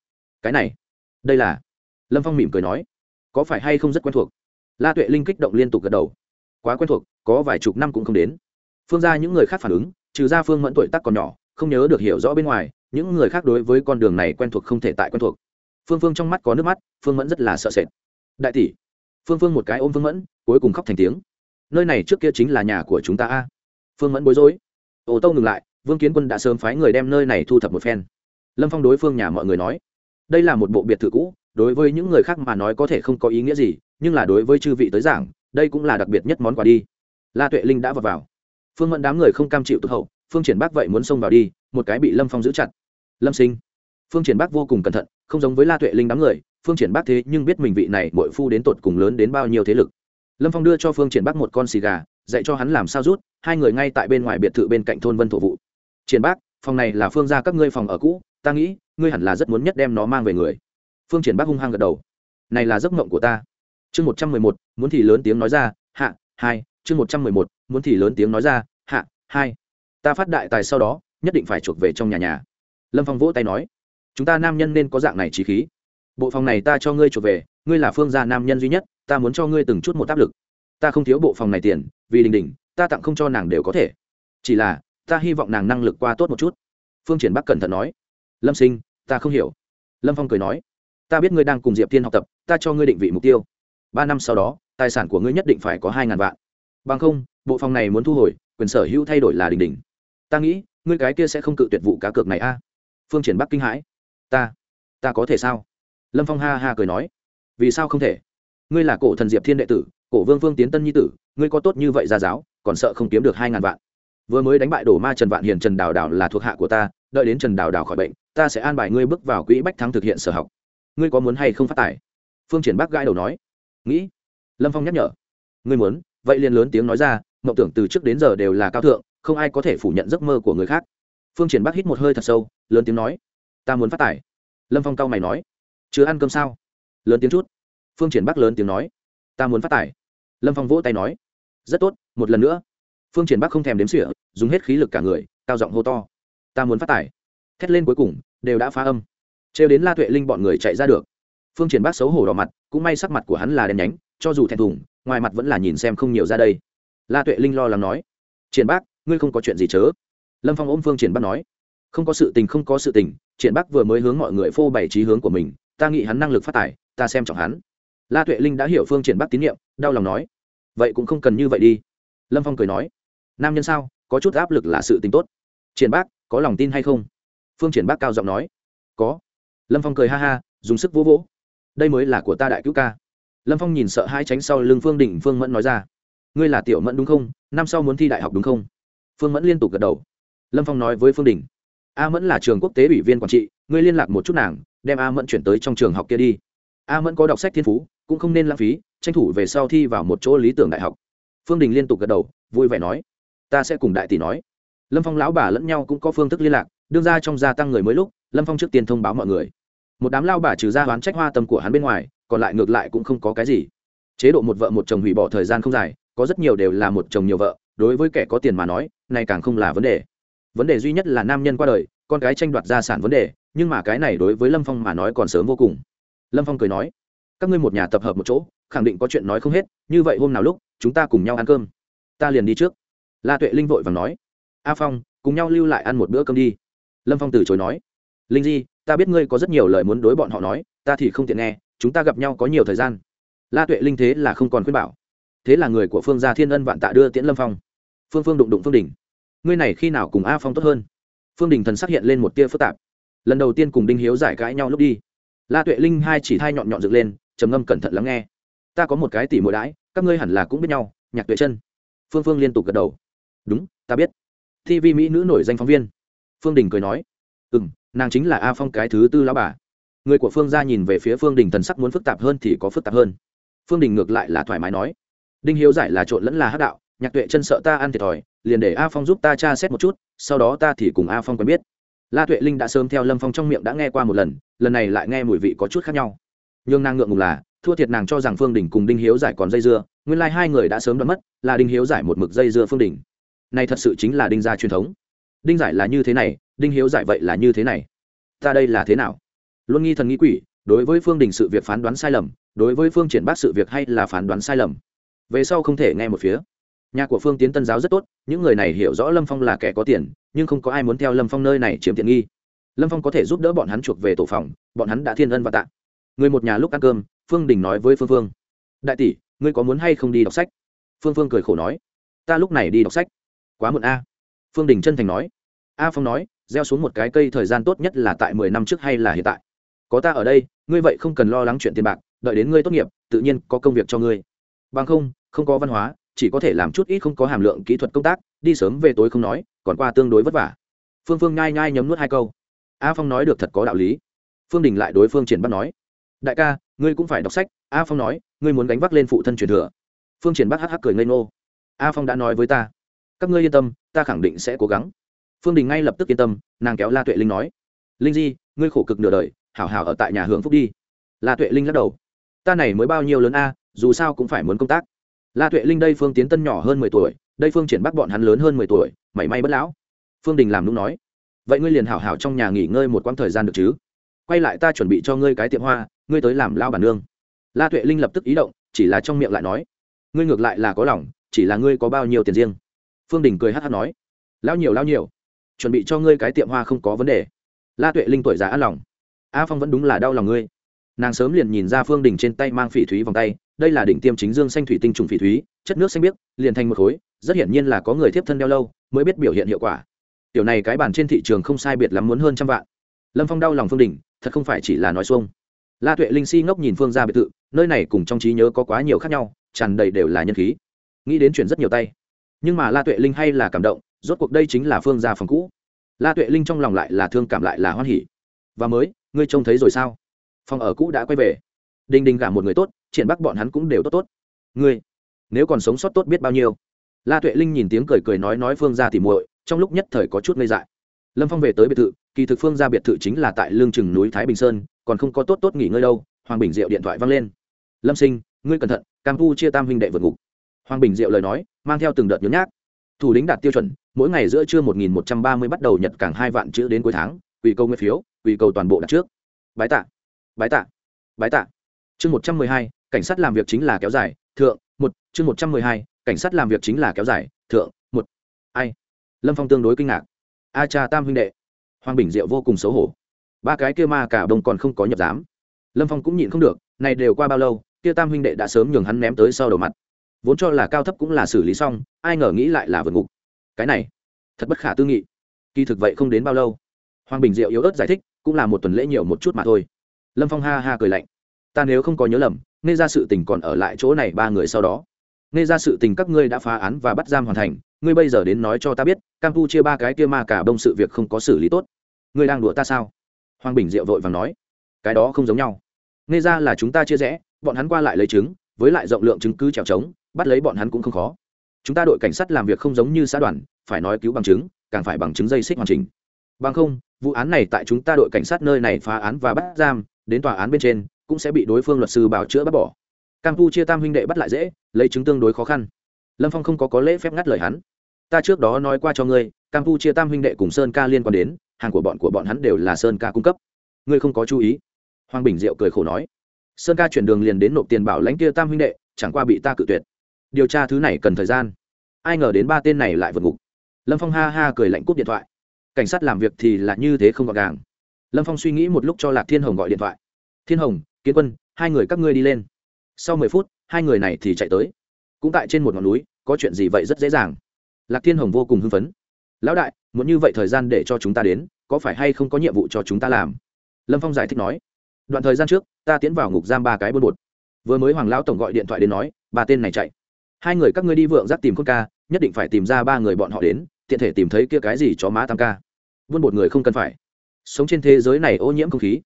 Cái này, đây là? Lâm phong mỉm cười nói, có phải hay không rất quen thuộc? La tuệ linh kích động liên tục gật đầu. Quá quen thuộc, có vài chục năm cũng không đến. Phương ra những người khác phản ứng, trừ ra phương mẫn tuổi tắc còn nhỏ, không nhớ được hiểu rõ bên ngoài, những người khác đối với con đường này quen thuộc không thể tại quen thuộc. Phương phương trong mắt có nước mắt, phương mẫn rất là sợ sệt. Đại tỷ, phương phương một cái ôm phương mẫn, cuối cùng khóc thành tiếng. Nơi này trước kia chính là nhà của chúng ta a. Phương mẫn bối rối. Ô tâu ngừng lại, vương kiến quân đã sớm phái người đem nơi này thu thập một phen lâm phong đối phương nhà mọi người nói, đây là một bộ biệt thự cũ, đối với những người khác mà nói có thể không có ý nghĩa gì, nhưng là đối với chư vị tới giảng, đây cũng là đặc biệt nhất món quà đi. La tuệ linh đã vào vào. Phương mẫn đám người không cam chịu tức hậu, phương triển bác vậy muốn xông vào đi, một cái bị lâm phong giữ chặt. Lâm sinh. Phương triển bác vô cùng cẩn thận, không giống với la tuệ linh đám người, phương triển bác thế nhưng biết mình vị này bội phu đến tột cùng lớn đến bao nhiêu thế lực. Lâm phong đưa cho phương triển bác một con xì gà, dạy cho hắn làm sao rút, hai người ngay tại bên ngoài biệt thự bên cạnh thôn vân thổ vụ. Triển bác, phòng này là phương ra các ngươi phòng ở cũ ta nghĩ, ngươi hẳn là rất muốn nhất đem nó mang về người. Phương triển bác hung hăng gật đầu. Này là giấc mộng của ta. Chương một trăm mười một, muốn thì lớn tiếng nói ra, hạ, hai, chương một trăm mười một, muốn thì lớn tiếng nói ra, hạ, hai. Ta phát đại tài sau đó, nhất định phải chuộc về trong nhà nhà. Lâm phong vỗ tay nói, chúng ta nam nhân nên có dạng này trí khí. Bộ phòng này ta cho ngươi chuộc về, ngươi là phương gia nam nhân duy nhất, ta muốn cho ngươi từng chút một áp lực. Ta không thiếu bộ phòng này tiền, vì đình đình, ta tặng không cho nàng đều có thể. Chỉ là, ta hy vọng nàng năng lực qua tốt một chút. Phương triển bắc cẩn thận nói lâm sinh, ta không hiểu. Lâm phong cười nói, ta biết ngươi đang cùng diệp thiên học tập, ta cho ngươi định vị mục tiêu. Ba năm sau đó, tài sản của ngươi nhất định phải có hai ngàn vạn. Bằng không, bộ phòng này muốn thu hồi, quyền sở hữu thay đổi là đình đình ta nghĩ, ngươi cái kia sẽ không cự tuyệt vụ cá cược này a. Phương triển bắc kinh hãi. Ta ta có thể sao? Lâm phong ha ha cười nói, vì sao không thể? Ngươi là cổ thần diệp thiên đệ tử, cổ vương vương tiến tân nhi tử, ngươi có tốt như vậy ra giáo, còn sợ không kiếm được hai ngàn vạn. Vừa mới đánh bại đổ ma trần vạn hiền trần đào đào là thuộc hạ của ta, đợi đến trần đào đào khỏi bệnh ta sẽ an bài ngươi bước vào quỹ bách thắng thực hiện sở học. Ngươi có muốn hay không phát tài? Phương triển bác gãi đầu nói. Nghĩ. Lâm phong nhắc nhở. Ngươi muốn. Vậy liền lớn tiếng nói ra, mộng tưởng từ trước đến giờ đều là cao thượng, không ai có thể phủ nhận giấc mơ của người khác. Phương triển bác hít một hơi thật sâu, lớn tiếng nói. Ta muốn phát tài. Lâm phong cao mày nói. Chưa ăn cơm sao? Lớn tiếng chút. Phương triển bác lớn tiếng nói. Ta muốn phát tài. Lâm phong vỗ tay nói. Rất tốt, một lần nữa. Phương triển bác không thèm đếm sỉa dùng hết khí lực cả người, cao giọng hô to. Ta muốn phát tài thét lên cuối cùng, đều đã phá âm. Trêu đến la tuệ linh bọn người chạy ra được. Phương triển bác xấu hổ đỏ mặt, cũng may sắc mặt của hắn là đen nhánh, cho dù thẹn thùng, ngoài mặt vẫn là nhìn xem không nhiều ra đây. La tuệ linh lo lắng nói, triển bác, ngươi không có chuyện gì chớ? Lâm phong ôm phương triển bác nói, không có sự tình không có sự tình, triển bác vừa mới hướng mọi người phô bày trí hướng của mình, ta nghĩ hắn năng lực phát tài, ta xem trọng hắn. La tuệ linh đã hiểu phương triển bác tín nhiệm, đau lòng nói, vậy cũng không cần như vậy đi. Lâm phong cười nói, nam nhân sao, có chút áp lực là sự tình tốt. Triển bác, có lòng tin hay không? Phương triển bác cao giọng nói. Có. Lâm phong cười ha ha, dùng sức vỗ vỗ. Đây mới là của ta đại cứu ca. Lâm phong nhìn sợ hai tránh sau lưng phương đình phương mẫn nói ra. Ngươi là tiểu mẫn đúng không? Năm sau muốn thi đại học đúng không? Phương mẫn liên tục gật đầu. Lâm phong nói với phương đình a mẫn là trường quốc tế ủy viên quản trị, ngươi liên lạc một chút nàng, đem a mẫn chuyển tới trong trường học kia đi. A mẫn có đọc sách thiên phú, cũng không nên lãng phí, tranh thủ về sau thi vào một chỗ lý tưởng đại học. Phương đình liên tục gật đầu, vui vẻ nói. Ta sẽ cùng đại tỷ nói. Lâm phong lão bà lẫn nhau cũng có phương thức liên lạc đương ra trong gia tăng người mới lúc, lâm phong trước tiên thông báo mọi người. Một đám lao bà trừ ra đoán trách hoa tâm của hắn bên ngoài, còn lại ngược lại cũng không có cái gì. Chế độ một vợ một chồng hủy bỏ thời gian không dài, có rất nhiều đều là một chồng nhiều vợ, đối với kẻ có tiền mà nói, này càng không là vấn đề. Vấn đề duy nhất là nam nhân qua đời, con cái tranh đoạt gia sản vấn đề, nhưng mà cái này đối với lâm phong mà nói còn sớm vô cùng. Lâm phong cười nói, các ngươi một nhà tập hợp một chỗ, khẳng định có chuyện nói không hết, như vậy hôm nào lúc, chúng ta cùng nhau ăn cơm. Ta liền đi trước. La tuệ linh vội và nói, a phong, cùng nhau lưu lại ăn một bữa cơm đi lâm phong từ chối nói. Linh di, ta biết ngươi có rất nhiều lời muốn đối bọn họ nói, ta thì không tiện nghe, chúng ta gặp nhau có nhiều thời gian. La tuệ linh thế là không còn khuyên bảo. Thế là người của phương gia thiên ân vạn tạ đưa tiễn lâm phong. Phương phương đụng đụng phương đình. Ngươi này khi nào cùng a phong tốt hơn? Phương đình thần xác hiện lên một tia phức tạp. Lần đầu tiên cùng đinh hiếu giải cãi nhau lúc đi. La tuệ linh hai chỉ thai nhọn nhọn dựng lên, trầm ngâm cẩn thận lắng nghe. Ta có một cái tỉ mỗi đãi, các ngươi hẳn là cũng biết nhau, nhạc tuệ chân. Phương phương liên tục gật đầu. Đúng, ta biết. Thi Vi mỹ nữ nổi danh phóng viên phương đình cười nói ừ m nàng chính là a phong cái thứ tư lão bà. Người của phương gia nhìn về phía phương đình thần sắc muốn phức tạp hơn thì có phức tạp hơn. Phương đình ngược lại là thoải mái nói, đinh hiếu giải là trộn lẫn là hát đạo, nhạc tuệ chân sợ ta ăn thiệt thòi, liền để a phong giúp ta tra xét một chút, sau đó ta thì cùng a phong quen biết. La tuệ linh đã sớm theo lâm phong trong miệng đã nghe qua một lần lần này lại nghe mùi vị có chút khác nhau. N h ư n g nàng ngượng ngùng là, thua thiệt nàng cho rằng phương đình cùng đinh hiếu giải còn dây dưa, nguyên lai hai người đã sớm đoán mất, là đinh hiếu giải một mực dây dưa phương đình. Này thật sự chính là đinh gia truyền thống đinh giải là như thế này, đinh hiếu giải vậy là như thế này. Ta đây là thế nào? Luôn nghi thần nghĩ quỷ, đối với phương đình sự việc phán đoán sai lầm, đối với phương triển bác sự việc hay là phán đoán sai lầm? Về sau không thể nghe một phía. Nhà của phương tiến tân giáo rất tốt, những người này hiểu rõ lâm phong là kẻ có tiền, nhưng không có ai muốn theo lâm phong nơi này chiếm tiện nghi. Lâm phong có thể giúp đỡ bọn hắn chuộc về tổ phòng, bọn hắn đã thiên ân và tạ. Người một nhà lúc ăn cơm, phương đình nói với phương phương. Đại tỷ, ngươi có muốn hay không đi đọc sách? Phương phương cười khổ nói. Ta lúc này đi đọc sách. Quá muộn a. Phương đình chân thành nói a phong nói, gieo xuống một cái cây thời gian tốt nhất là tại mười năm trước hay là hiện tại? Có ta ở đây, ngươi vậy không cần lo lắng chuyện tiền bạc, đợi đến ngươi tốt nghiệp, tự nhiên có công việc cho ngươi. Bằng không không có văn hóa, chỉ có thể làm chút ít không có hàm lượng kỹ thuật công tác, đi sớm về tối không nói, còn qua tương đối vất vả. Phương phương nhai nhai nhấm nuốt hai câu. A phong nói được thật có đạo lý. Phương đình lại đối phương triển bắc nói, đại ca, ngươi cũng phải đọc sách. A phong nói, ngươi muốn gánh vác lên phụ thân truyền thừa. Phương triển bắc hắc hắc cười ngây ngô. A phong đã nói với ta, các ngươi yên tâm, ta khẳng định sẽ cố gắng phương đình ngay lập tức yên tâm, nàng kéo la tuệ linh nói, linh di, ngươi khổ cực nửa đời, hảo hảo ở tại nhà hưởng phúc đi. La tuệ linh lắc đầu, ta này mới bao nhiêu lớn a, dù sao cũng phải muốn công tác. La tuệ linh đây phương tiến tân nhỏ hơn mười tuổi, đây phương triển bắc bọn hắn lớn hơn mười tuổi, mảy may bất lão. Phương đình làm lúc nói, vậy ngươi liền hảo hảo trong nhà nghỉ ngơi một quãng thời gian được chứ? Quay lại ta chuẩn bị cho ngươi cái tiệm hoa, ngươi tới làm lao bản nương. La tuệ linh lập tức ý động, chỉ là trong miệng lại nói, ngươi ngược lại là có lòng, chỉ là ngươi có bao nhiêu tiền riêng. Phương đình cười hát hát nói lao nhiều lao nhiều chuẩn bị cho ngươi cái tiệm hoa không có vấn đề. La tuệ linh tuổi già an lòng. A phong vẫn đúng là đau lòng ngươi. Nàng sớm liền nhìn ra phương đình trên tay mang phỉ thúy vòng tay, đây là đỉnh tiêm chính dương xanh thủy tinh trùng phỉ thúy, chất nước xanh biếc, liền thành một khối, rất hiển nhiên là có người tiếp thân đeo lâu mới biết biểu hiện hiệu quả. Tiểu này cái bản trên thị trường không sai biệt lắm muốn hơn trăm vạn. Lâm phong đau lòng phương đình, thật không phải chỉ là nói xuông. La tuệ linh si ngốc nhìn phương ra biệt thự, nơi này cùng trong trí nhớ có quá nhiều khác nhau, tràn đầy đều là nhân khí. Nghĩ đến chuyển rất nhiều tay. Nhưng mà la tuệ linh hay là cảm động rốt cuộc đây chính là phương gia phòng cũ. La tuệ linh trong lòng lại là thương cảm lại là hoan hỉ. Và mới, ngươi trông thấy rồi sao? Phòng ở cũ đã quay về. Đinh đinh gả một người tốt, triển bắc bọn hắn cũng đều tốt tốt. Ngươi, nếu còn sống sót tốt biết bao nhiêu? La tuệ linh nhìn tiếng cười cười nói nói phương gia thì muội, trong lúc nhất thời có chút ngây dại. Lâm phong về tới biệt thự, kỳ thực phương gia biệt thự chính là tại lương chừng núi thái bình sơn, còn không có tốt tốt nghỉ ngơi đâu, hoàng bình diệu điện thoại văng lên. Lâm sinh, ngươi cẩn thận, cam chia tam huynh đệ vượt ngục. Hoàng bình diệu lời nói, mang theo từng đợt nhớ nhác. Thủ lĩnh đạt tiêu chuẩn mỗi ngày giữa trưa một nghìn một trăm ba mươi bắt đầu nhật càng hai vạn chữ đến cuối tháng ủy cầu nguyên phiếu ủy cầu toàn bộ đặt trước. Bái tạ bái tạ bái tạ. Chương một trăm mười hai, cảnh sát làm việc chính là kéo dài, thượng, một. Chương một trăm mười hai, cảnh sát làm việc chính là kéo dài, thượng, một. Ai? Lâm phong tương đối kinh ngạc. A cha tam huynh đệ. Hoàng bình diệu vô cùng xấu hổ. Ba cái kia ma cả đông còn không có nhập giám lâm phong cũng nhịn không được, này đều qua bao lâu, kia tam huynh đệ đã sớm nhường hắn ném tới sau đầu mặt. Vốn cho là cao thấp cũng là xử lý xong, ai ngờ nghĩ lại là vượt ngục cái này, thật bất khả tư nghị. Kỳ thực vậy không đến bao lâu, hoàng bình diệu yếu ớt giải thích, cũng là một tuần lễ nhiều một chút mà thôi. Lâm phong ha ha cười lạnh. Ta nếu không có nhớ lầm, nghe ra sự tình còn ở lại chỗ này ba người sau đó. Nghe ra sự tình các ngươi đã phá án và bắt giam hoàn thành, ngươi bây giờ đến nói cho ta biết chia ba cái kia ma cả bông sự việc không có xử lý tốt. Ngươi đang đùa ta sao? Hoàng bình diệu vội vàng nói. Cái đó không giống nhau. Nghe ra là chúng ta chia rẽ, bọn hắn qua lại lấy chứng với lại rộng lượng chứng cứ trèo trống, bắt lấy bọn hắn cũng không khó chúng ta đội cảnh sát làm việc không giống như xã đoàn, phải nói cứu bằng chứng, càng phải bằng chứng dây xích hoàn chỉnh. Bằng không, vụ án này tại chúng ta đội cảnh sát nơi này phá án và bắt giam, đến tòa án bên trên, cũng sẽ bị đối phương luật sư bảo chữa bắt bỏ. Chia tam huynh đệ bắt lại dễ, lấy chứng tương đối khó khăn. Lâm phong không có có lễ phép ngắt lời hắn. Ta trước đó nói qua cho ngươi chia tam huynh đệ cùng sơn ca liên quan đến, hàng của bọn của bọn hắn đều là sơn ca cung cấp. Ngươi không có chú ý. Hoàng bình diệu cười khổ nói. Sơn ca chuyển đường liền đến nộp tiền bảo lãnh kia tam huynh đệ, chẳng qua bị ta cự tuyệt. Điều tra thứ này cần thời gian ai ngờ đến ba tên này lại vượt ngục. Lâm phong ha ha cười lạnh cúp điện thoại. Cảnh sát làm việc thì là như thế không gọn gàng. Lâm phong suy nghĩ một lúc cho lạc thiên hồng gọi điện thoại. Thiên hồng, kiến quân, hai người các ngươi đi lên. Sau mười phút, hai người này thì chạy tới. Cũng tại trên một ngọn núi, có chuyện gì vậy rất dễ dàng. Lạc thiên hồng vô cùng hưng phấn. Lão đại, muốn như vậy thời gian để cho chúng ta đến, có phải hay không có nhiệm vụ cho chúng ta làm? Lâm phong giải thích nói. Đoạn thời gian trước, ta tiến vào ngục giam ba cái buôn bột. Vừa mới hoàng lão tổng gọi điện thoại đến nói, ba tên này chạy. Hai người các ngươi đi vượng giáp tìm con ca nhất định phải tìm ra ba người bọn họ đến, tiện thể tìm thấy kia cái gì chó má tam ca. Buôn bột người không cần phải. Sống trên thế giới này ô nhiễm không khí.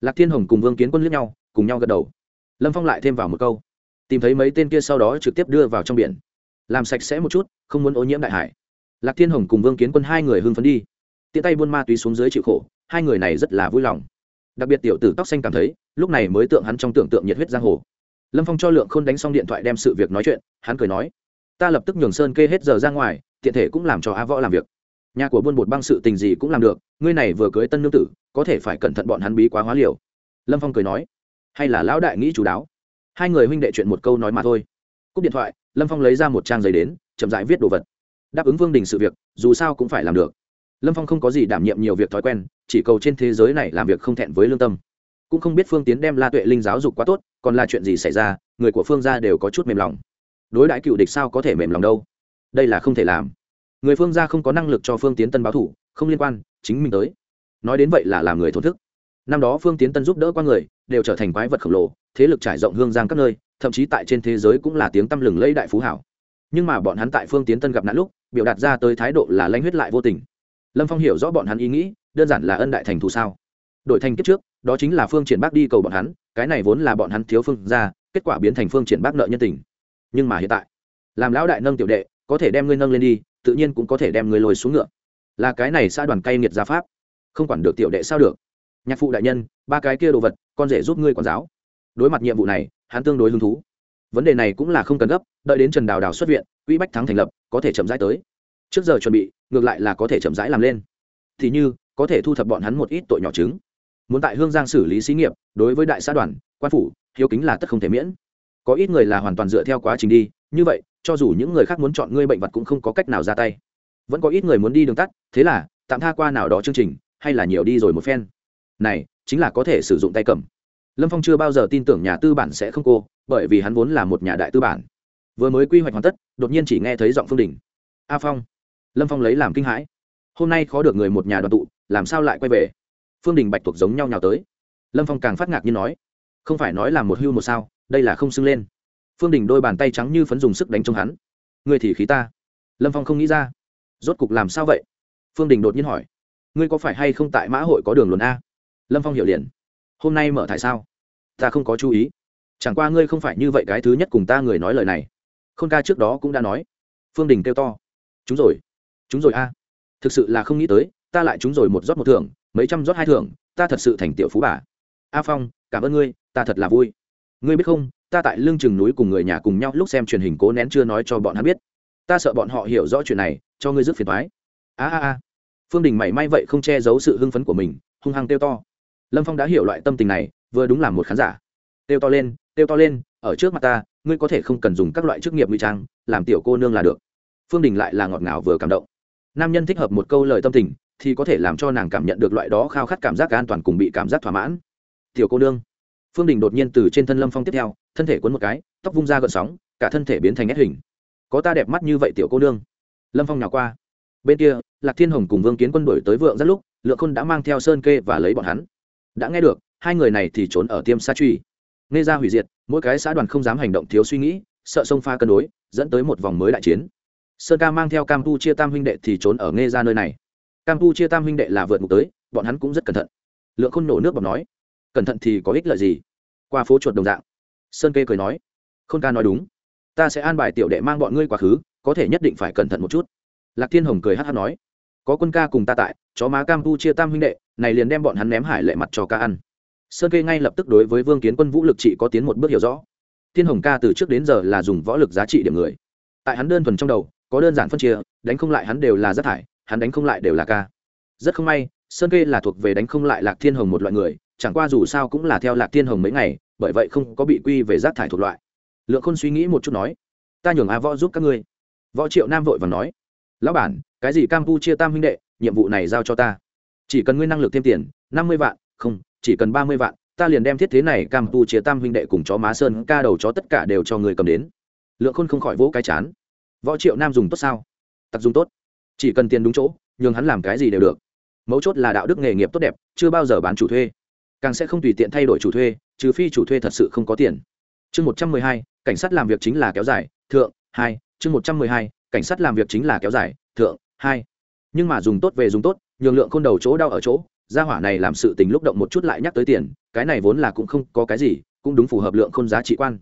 Lạc thiên hồng cùng vương kiến quân lướt nhau, cùng nhau gật đầu. Lâm phong lại thêm vào một câu. Tìm thấy mấy tên kia sau đó trực tiếp đưa vào trong biển. Làm sạch sẽ một chút, không muốn ô nhiễm đại hải. Lạc thiên hồng cùng vương kiến quân hai người hưng phấn đi. Tiện tay buôn ma túy xuống dưới chịu khổ, hai người này rất là vui lòng. Đặc biệt tiểu tử tóc xanh cảm thấy, lúc này mới tượng hắn trong tưởng tượng nhiệt huyết giang hồ. Lâm phong cho lượng k h ô n đánh xong điện thoại đem sự việc nói chuyện, hắn cười nói ta lập tức nhường sơn kê hết giờ ra ngoài, tiện thể cũng làm cho a võ làm việc. Nhà của buôn bột băng sự tình gì cũng làm được, ngươi này vừa cưới tân nương tử, có thể phải cẩn thận bọn hắn bí quá hóa liều. Lâm phong cười nói, hay là lão đại nghĩ chú đáo. Hai người huynh đệ chuyện một câu nói mà thôi. Cúp điện thoại, lâm phong lấy ra một trang giấy đến, chậm dãi viết đồ vật. Đáp ứng vương đình sự việc, dù sao cũng phải làm được. Lâm phong không có gì đảm nhiệm nhiều việc thói quen, chỉ cầu trên thế giới này làm việc không thẹn với lương tâm. Cũng không biết phương tiến đem la tuệ linh giáo dục quá tốt, còn là chuyện gì xảy ra, người của phương gia đều có chút mềm lòng đối đãi cựu địch sao có thể mềm lòng đâu? Đây là không thể làm. Người phương gia không có năng lực cho phương tiến tân báo thủ, không liên quan, chính mình tới. Nói đến vậy là làm người thổn thức. Năm đó phương tiến tân giúp đỡ qua người, đều trở thành quái vật khổng lồ, thế lực trải rộng hương giang các nơi, thậm chí tại trên thế giới cũng là tiếng tăm lừng lẫy đại phú hảo. Nhưng mà bọn hắn tại phương tiến tân gặp nạn lúc, biểu đạt ra tới thái độ là lanh huyết lại vô tình. Lâm phong hiểu rõ bọn hắn ý nghĩ, đơn giản là ân đại thành thù sao? Đội thành kiếp trước, đó chính là phương triển bác đi cầu bọn hắn, cái này vốn là bọn hắn thiếu phương ra kết quả biến thành phương triển bác nợ nhân tình nhưng mà hiện tại, làm lão đại nâng tiểu đệ, có thể đem ngươi nâng lên đi, tự nhiên cũng có thể đem ngươi lôi xuống ngựa. Là cái này xã đoàn cay nghiệt gia pháp, không quản được tiểu đệ sao được. Nhạc phụ đại nhân, ba cái kia đồ vật, con rể giúp ngươi quản giáo. Đối mặt nhiệm vụ này, hắn tương đối hứng thú. Vấn đề này cũng là không cần gấp, đợi đến trần đào đào xuất viện, quỹ bách thắng thành lập, có thể chậm rãi tới. Trước giờ chuẩn bị, ngược lại là có thể chậm rãi làm lên. Thì như, có thể thu thập bọn hắn một ít tội nhỏ chứng. Muốn tại hương giang xử lý xí nghiệp, đối với đại xã đoàn, quan phủ, hiếu kính là tất không thể miễn có ít người là hoàn toàn dựa theo quá trình đi, như vậy, cho dù những người khác muốn chọn ngươi bệnh vật cũng không có cách nào ra tay. Vẫn có ít người muốn đi đường tắt, thế là, tạm tha qua nào đó chương trình, hay là nhiều đi rồi một phen. Này, chính là có thể sử dụng tay cầm. Lâm phong chưa bao giờ tin tưởng nhà tư bản sẽ không cô, bởi vì hắn vốn là một nhà đại tư bản. Vừa mới quy hoạch hoàn tất, đột nhiên chỉ nghe thấy giọng phương đình. A phong. Lâm phong lấy làm kinh hãi. Hôm nay khó được người một nhà đoàn tụ, làm sao lại quay về? Phương đình bạch thuộc giống nhau nhào tới. Lâm phong càng phát ngạc như nói. Không phải nói là một hưu một sao đây là không xưng lên. Phương đình đôi bàn tay trắng như phấn dùng sức đánh trong hắn. Ngươi thì khí ta. Lâm phong không nghĩ ra. Rốt cục làm sao vậy? Phương đình đột nhiên hỏi. Ngươi có phải hay không tại mã hội có đường luận a? Lâm phong hiểu liền. Hôm nay mở thải sao? Ta không có chú ý. Chẳng qua ngươi không phải như vậy cái thứ nhất cùng ta người nói lời này. Khôn ca trước đó cũng đã nói. Phương đình kêu to. Chúng rồi. Chúng rồi a. Thực sự là không nghĩ tới, ta lại chúng rồi một rót một thưởng, mấy trăm rót hai thưởng, ta thật sự thành tiểu phú bà. A phong, cảm ơn ngươi, ta thật là vui ngươi biết không, ta tại lưng chừng núi cùng người nhà cùng nhau lúc xem truyền hình cố nén chưa nói cho bọn hắn biết. Ta sợ bọn họ hiểu rõ chuyện này, cho ngươi rước phiền thoái a a a. Phương đình mảy may vậy không che giấu sự hưng phấn của mình, hung hăng kêu to. Lâm phong đã hiểu loại tâm tình này, vừa đúng là một khán giả. Kêu to lên, kêu to lên, ở trước mặt ta, ngươi có thể không cần dùng các loại chức nghiệp nguy trang, làm tiểu cô nương là được. Phương đình lại là ngọt ngào vừa cảm động. Nam nhân thích hợp một câu lời tâm tình, thì có thể làm cho nàng cảm nhận được loại đó khao khát cảm giác an toàn cùng bị cảm giác thỏa mãn. Tiểu cô nương phương đình đột nhiên từ trên thân lâm phong tiếp theo, thân thể cuốn một cái, tóc vung ra gợn sóng, cả thân thể biến thành nét hình. Có ta đẹp mắt như vậy tiểu cô nương. Lâm phong nào qua. Bên kia, lạc thiên hồng cùng vương kiến quân đổi tới vượng rất lúc, lượng khôn đã mang theo sơn kê và lấy bọn hắn. Đã nghe được, hai người này thì trốn ở tiêm sa truy. Nghe ra hủy diệt, mỗi cái xã đoàn không dám hành động thiếu suy nghĩ, sợ sông pha cân đối, dẫn tới một vòng mới đại chiến. Sơn ca mang theo cam tu chia tam huynh đệ thì trốn ở nghe ra nơi này. Cam tu chia tam huynh đệ là vượt ngục tới, bọn hắn cũng rất cẩn thận. Lượng khôn nổ nước bọc nói cẩn thận thì có ích lợi gì? Qua phố chuột đồng dạng. Sơn kê cười nói, khôn ca nói đúng. Ta sẽ an bài tiểu đệ mang bọn ngươi quá khứ, có thể nhất định phải cẩn thận một chút. Lạc thiên hồng cười hát hát nói, có quân ca cùng ta tại, chó má cam pu chia tam huynh đệ, này liền đem bọn hắn ném hải lệ mặt cho ca ăn. Sơn kê ngay lập tức đối với vương kiến quân vũ lực trị có tiến một bước hiểu rõ. Thiên hồng ca từ trước đến giờ là dùng võ lực giá trị điểm người. Tại hắn đơn thuần trong đầu, có đơn giản phân chia, đánh không lại hắn đều là rác thải, hắn đánh không lại đều là ca. Rất không may, sơn kê là thuộc về đánh không lại lạc thiên hồng một loại người chẳng qua dù sao cũng là theo lạc thiên hồng mấy ngày, bởi vậy không có bị quy về rác thải thuộc loại. Lượng khôn suy nghĩ một chút nói, ta nhường a võ giúp các ngươi. Võ triệu nam vội và nói, lão bản, cái gì cam pu chia tam huynh đệ, nhiệm vụ này giao cho ta. Chỉ cần ngươi năng lực thêm tiền, năm mươi vạn, không, chỉ cần ba mươi vạn, ta liền đem thiết thế này cam pu chia tam huynh đệ cùng chó má sơn ca đầu chó tất cả đều cho người cầm đến. Lượng khôn không khỏi vỗ cái chán. Võ triệu nam dùng tốt sao? Tặc dùng tốt. Chỉ cần tiền đúng chỗ, nhường hắn làm cái gì đều được. Mấu chốt là đạo đức nghề nghiệp tốt đẹp, chưa bao giờ bán chủ thuê càng sẽ không tùy tiện thay đổi chủ thuê, trừ phi chủ thuê thật sự không có tiền. Chương một trăm mười hai, cảnh sát làm việc chính là kéo dài, thượng, hai. Chương một trăm mười hai, cảnh sát làm việc chính là kéo dài, thượng, hai. Nhưng mà dùng tốt về dùng tốt, nhường lượng khôn đầu chỗ đau ở chỗ, gia hỏa này làm sự tình lúc động một chút lại nhắc tới tiền, cái này vốn là cũng không có cái gì, cũng đúng phù hợp lượng khôn giá trị quan.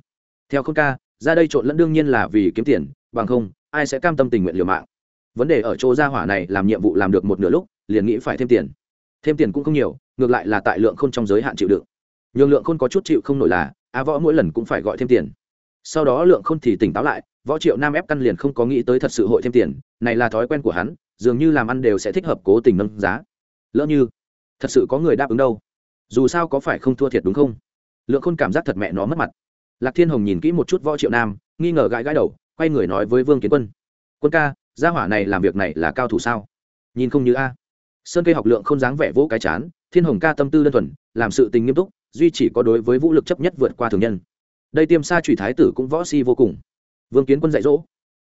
Theo khôn ca, ra đây trộn lẫn đương nhiên là vì kiếm tiền, bằng không, ai sẽ cam tâm tình nguyện liều mạng. Vấn đề ở chỗ gia hỏa này làm nhiệm vụ làm được một nửa lúc, liền nghĩ phải thêm tiền thêm tiền cũng không nhiều, ngược lại là tại lượng khôn trong giới hạn chịu đựng. Nhường lượng khôn có chút chịu không nổi là a võ mỗi lần cũng phải gọi thêm tiền. Sau đó lượng khôn thì tỉnh táo lại, võ triệu nam ép căn liền không có nghĩ tới thật sự hội thêm tiền, này là thói quen của hắn, dường như làm ăn đều sẽ thích hợp cố tình nâng giá. Lỡ như, thật sự có người đáp ứng đâu? Dù sao có phải không thua thiệt đúng không? Lượng khôn cảm giác thật mẹ nó mất mặt. Lạc thiên hồng nhìn kỹ một chút võ triệu nam, nghi ngờ gãi gãi đầu, quay người nói với vương kiến quân. Quân ca, gia hỏa này làm việc này là cao thủ sao? Nhìn không như a sơn cây học lượng không dáng vẻ vỗ cái chán, thiên hồng ca tâm tư đơn thuần, làm sự tình nghiêm túc, duy chỉ có đối với vũ lực chấp nhất vượt qua thường nhân. Đây tiêm xa trùy thái tử cũng võ si vô cùng. Vương kiến quân dạy dỗ,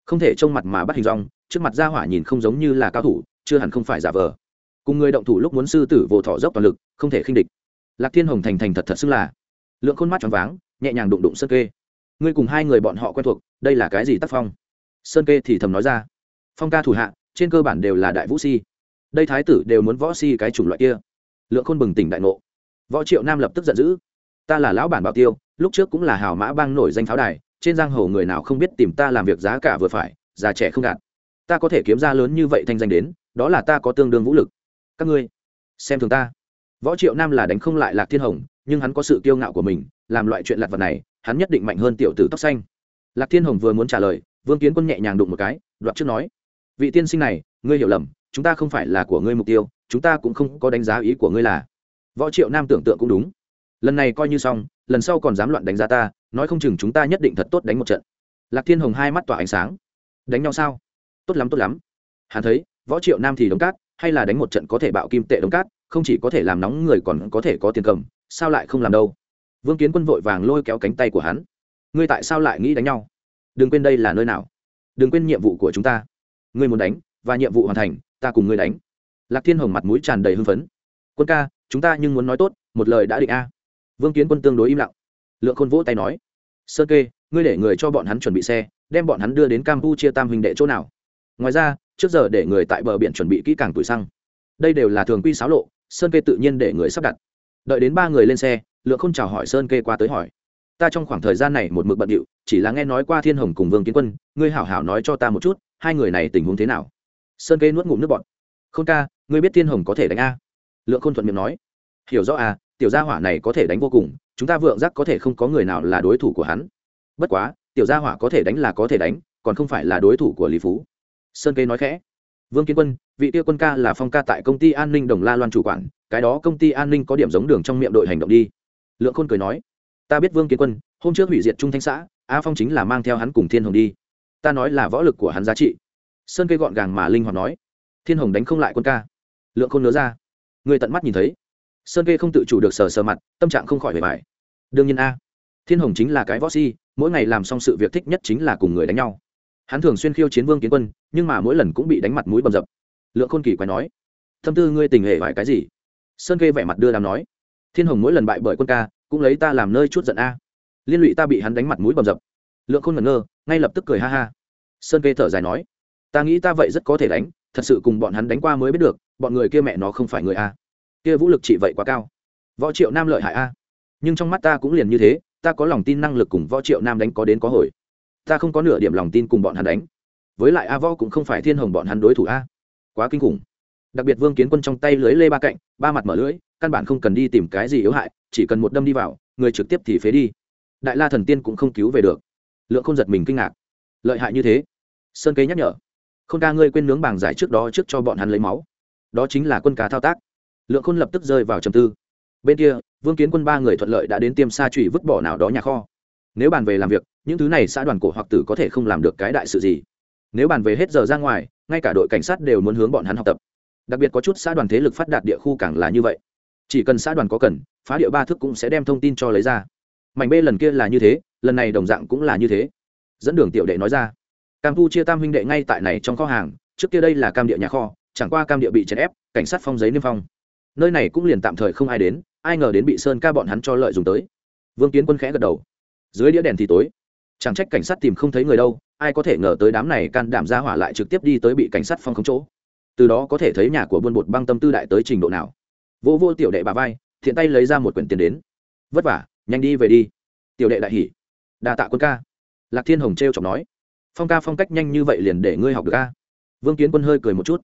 không thể trông mặt mà bắt hình dong, trước mặt gia hỏa nhìn không giống như là cao thủ, chưa hẳn không phải giả vờ. Cùng người động thủ lúc muốn sư tử vồ thọ dốc toàn lực, không thể khinh địch. Lạc thiên hồng thành thành thật thật xưng là, lượng khôn mắt tròn váng, nhẹ nhàng đụng đụng sơn kê. Ngươi cùng hai người bọn họ quen thuộc, đây là cái gì tác phong? Sơn kê thì thầm nói ra, phong ca thủ hạ, trên cơ bản đều là đại vũ si đây thái tử đều muốn võ si cái chủng loại kia. Lượng khôn bừng tỉnh đại ngộ. Võ triệu nam lập tức giận dữ. Ta là lão bản bảo tiêu, lúc trước cũng là hào mã bang nổi danh pháo đài, trên giang hồ người nào không biết tìm ta làm việc giá cả vừa phải, già trẻ không gạt. Ta có thể kiếm ra lớn như vậy thanh danh đến, đó là ta có tương đương vũ lực. Các ngươi, xem thường ta. Võ triệu nam là đánh không lại lạc thiên hồng, nhưng hắn có sự kiêu ngạo của mình, làm loại chuyện lặt vật này, hắn nhất định mạnh hơn tiểu tử tóc xanh. Lạc thiên hồng vừa muốn trả lời, vương kiến quân nhẹ nhàng đụng một cái, đoạt trước nói, vị tiên sinh này, ngươi hiểu lầm chúng ta không phải là của ngươi mục tiêu, chúng ta cũng không có đánh giá ý của ngươi là. Võ triệu nam tưởng tượng cũng đúng. Lần này coi như xong, lần sau còn dám loạn đánh giá ta, nói không chừng chúng ta nhất định thật tốt đánh một trận. Lạc thiên hồng hai mắt tỏa ánh sáng. Đánh nhau sao? Tốt lắm tốt lắm. Hắn thấy, võ triệu nam thì đống cát, hay là đánh một trận có thể bạo kim tệ đống cát, không chỉ có thể làm nóng người còn có thể có tiền cầm, sao lại không làm đâu? Vương kiến quân vội vàng lôi kéo cánh tay của hắn. Ngươi tại sao lại nghĩ đánh nhau? Đừng quên đây là nơi nào? Đừng quên nhiệm vụ của chúng ta. Ngươi muốn đánh và nhiệm vụ hoàn thành ta cùng ngươi đánh. Lạc thiên hồng mặt mũi tràn đầy hưng phấn. Quân ca, chúng ta nhưng muốn nói tốt, một lời đã định a. Vương kiến quân tương đối im lặng. Lượng khôn vỗ tay nói, sơ kê, ngươi để người cho bọn hắn chuẩn bị xe, đem bọn hắn đưa đến campuchia tam huynh đệ chỗ nào? Ngoài ra, trước giờ để người tại bờ biển chuẩn bị kỹ càng tuổi xăng. Đây đều là thường quy xáo lộ, sơn kê tự nhiên để người sắp đặt. Đợi đến ba người lên xe, lượng không chào hỏi sơn kê qua tới hỏi, ta trong khoảng thời gian này một mực bận điệu, chỉ là nghe nói qua thiên hồng cùng vương kiến quân, ngươi hảo hảo nói cho ta một chút, hai người này tình huống thế nào? Sơn kê nuốt ngụm nước bọt. K h ô n ca, ngươi biết thiên hồng có thể đánh a? Lượng khôn thuận miệng nói. Hiểu rõ à tiểu gia hỏa này có thể đánh vô cùng, chúng ta vượng giác có thể không có người nào là đối thủ của hắn. Bất quá, tiểu gia hỏa có thể đánh là có thể đánh, còn không phải là đối thủ của lý phú. Sơn kê nói khẽ. Vương kiến quân, vị tiêu quân ca là phong ca tại công ty an ninh đồng la loan chủ quản, cái đó công ty an ninh có điểm giống đường trong miệng đội hành động đi. Lượng khôn cười nói. Ta biết vương kiến quân, hôm trước hủy diệt trung thanh xã, a phong chính là mang theo hắn cùng thiên hồng đi. Ta nói là võ lực của hắn giá trị sơn cây gọn gàng mà linh hoạt nói. Thiên hồng đánh không lại quân ca. Lượng không nhớ ra. Người tận mắt nhìn thấy. Sơn kê không tự chủ được sờ sờ mặt, tâm trạng không khỏi bề bài đương nhiên a, thiên hồng chính là cái võ si, mỗi ngày làm xong sự việc thích nhất chính là cùng người đánh nhau. Hắn thường xuyên khiêu chiến vương kiến quân, nhưng mà mỗi lần cũng bị đánh mặt mũi bầm dập. Lượng khôn kỳ quay nói, thâm tư ngươi tình hệ vài cái gì? Sơn kê vẻ mặt đưa làm nói, thiên hồng mỗi lần bại bởi quân ca, cũng lấy ta làm nơi chút giận a. Liên lụy ta bị hắn đánh mặt mũi bầm dập. Lượng khôn ngẩn ngơ, ngay lập tức cười ha ha. Sơn kê thở dài nói ta nghĩ ta vậy rất có thể đánh, thật sự cùng bọn hắn đánh qua mới biết được, bọn người kia mẹ nó không phải người a. Kia vũ lực trị vậy quá cao. Võ triệu nam lợi hại a. Nhưng trong mắt ta cũng liền như thế, ta có lòng tin năng lực cùng võ triệu nam đánh có đến có hồi. Ta không có nửa điểm lòng tin cùng bọn hắn đánh. Với lại a võ cũng không phải thiên hồng bọn hắn đối thủ a. Quá kinh khủng. Đặc biệt vương kiến quân trong tay lưới lê ba cạnh, ba mặt mở lưới căn bản không cần đi tìm cái gì yếu hại, chỉ cần một đâm đi vào, người trực tiếp thì phế đi. Đại la thần tiên cũng không cứu về được. Lượng không giật mình kinh ngạc. Lợi hại như thế? Sơn kế nhắc nhở không ca ngươi quên nướng bảng giải trước đó trước cho bọn hắn lấy máu. Đó chính là quân cá thao tác. Lượng khôn lập tức rơi vào trầm tư. Bên kia, vương kiến quân ba người thuận lợi đã đến tiêm sa trụy vứt bỏ nào đó nhà kho. Nếu bàn về làm việc, những thứ này xã đoàn cổ hoặc tử có thể không làm được cái đại sự gì. Nếu bàn về hết giờ ra ngoài, ngay cả đội cảnh sát đều muốn hướng bọn hắn học tập. Đặc biệt có chút xã đoàn thế lực phát đạt địa khu càng là như vậy. Chỉ cần xã đoàn có cần, phá địa ba thức cũng sẽ đem thông tin cho lấy ra. Mảnh b lần kia là như thế, lần này đồng dạng cũng là như thế. Dẫn đường tiểu đệ nói ra cam thu chia tam huynh đệ ngay tại này trong kho hàng, trước kia đây là cam địa nhà kho, chẳng qua cam địa bị chèn ép, cảnh sát phong giấy niêm phong. Nơi này cũng liền tạm thời không ai đến, ai ngờ đến bị sơn ca bọn hắn cho lợi dùng tới. Vương kiến quân khẽ gật đầu. Dưới đĩa đèn thì tối. Chẳng trách cảnh sát tìm không thấy người đâu, ai có thể ngờ tới đám này can đảm ra hỏa lại trực tiếp đi tới bị cảnh sát phong khống chỗ. Từ đó có thể thấy nhà của buôn bột băng tâm tư đại tới trình độ nào. Vô vô tiểu đệ bà vai, thiện tay lấy ra một quyển tiền đến. Vất vả, nhanh đi về đi. Tiểu đệ đại hỉ. Đa tạ quân ca. Lạc thiên hồng t r e o chọc nói phong ca phong cách nhanh như vậy liền để ngươi học được ca vương kiến quân hơi cười một chút.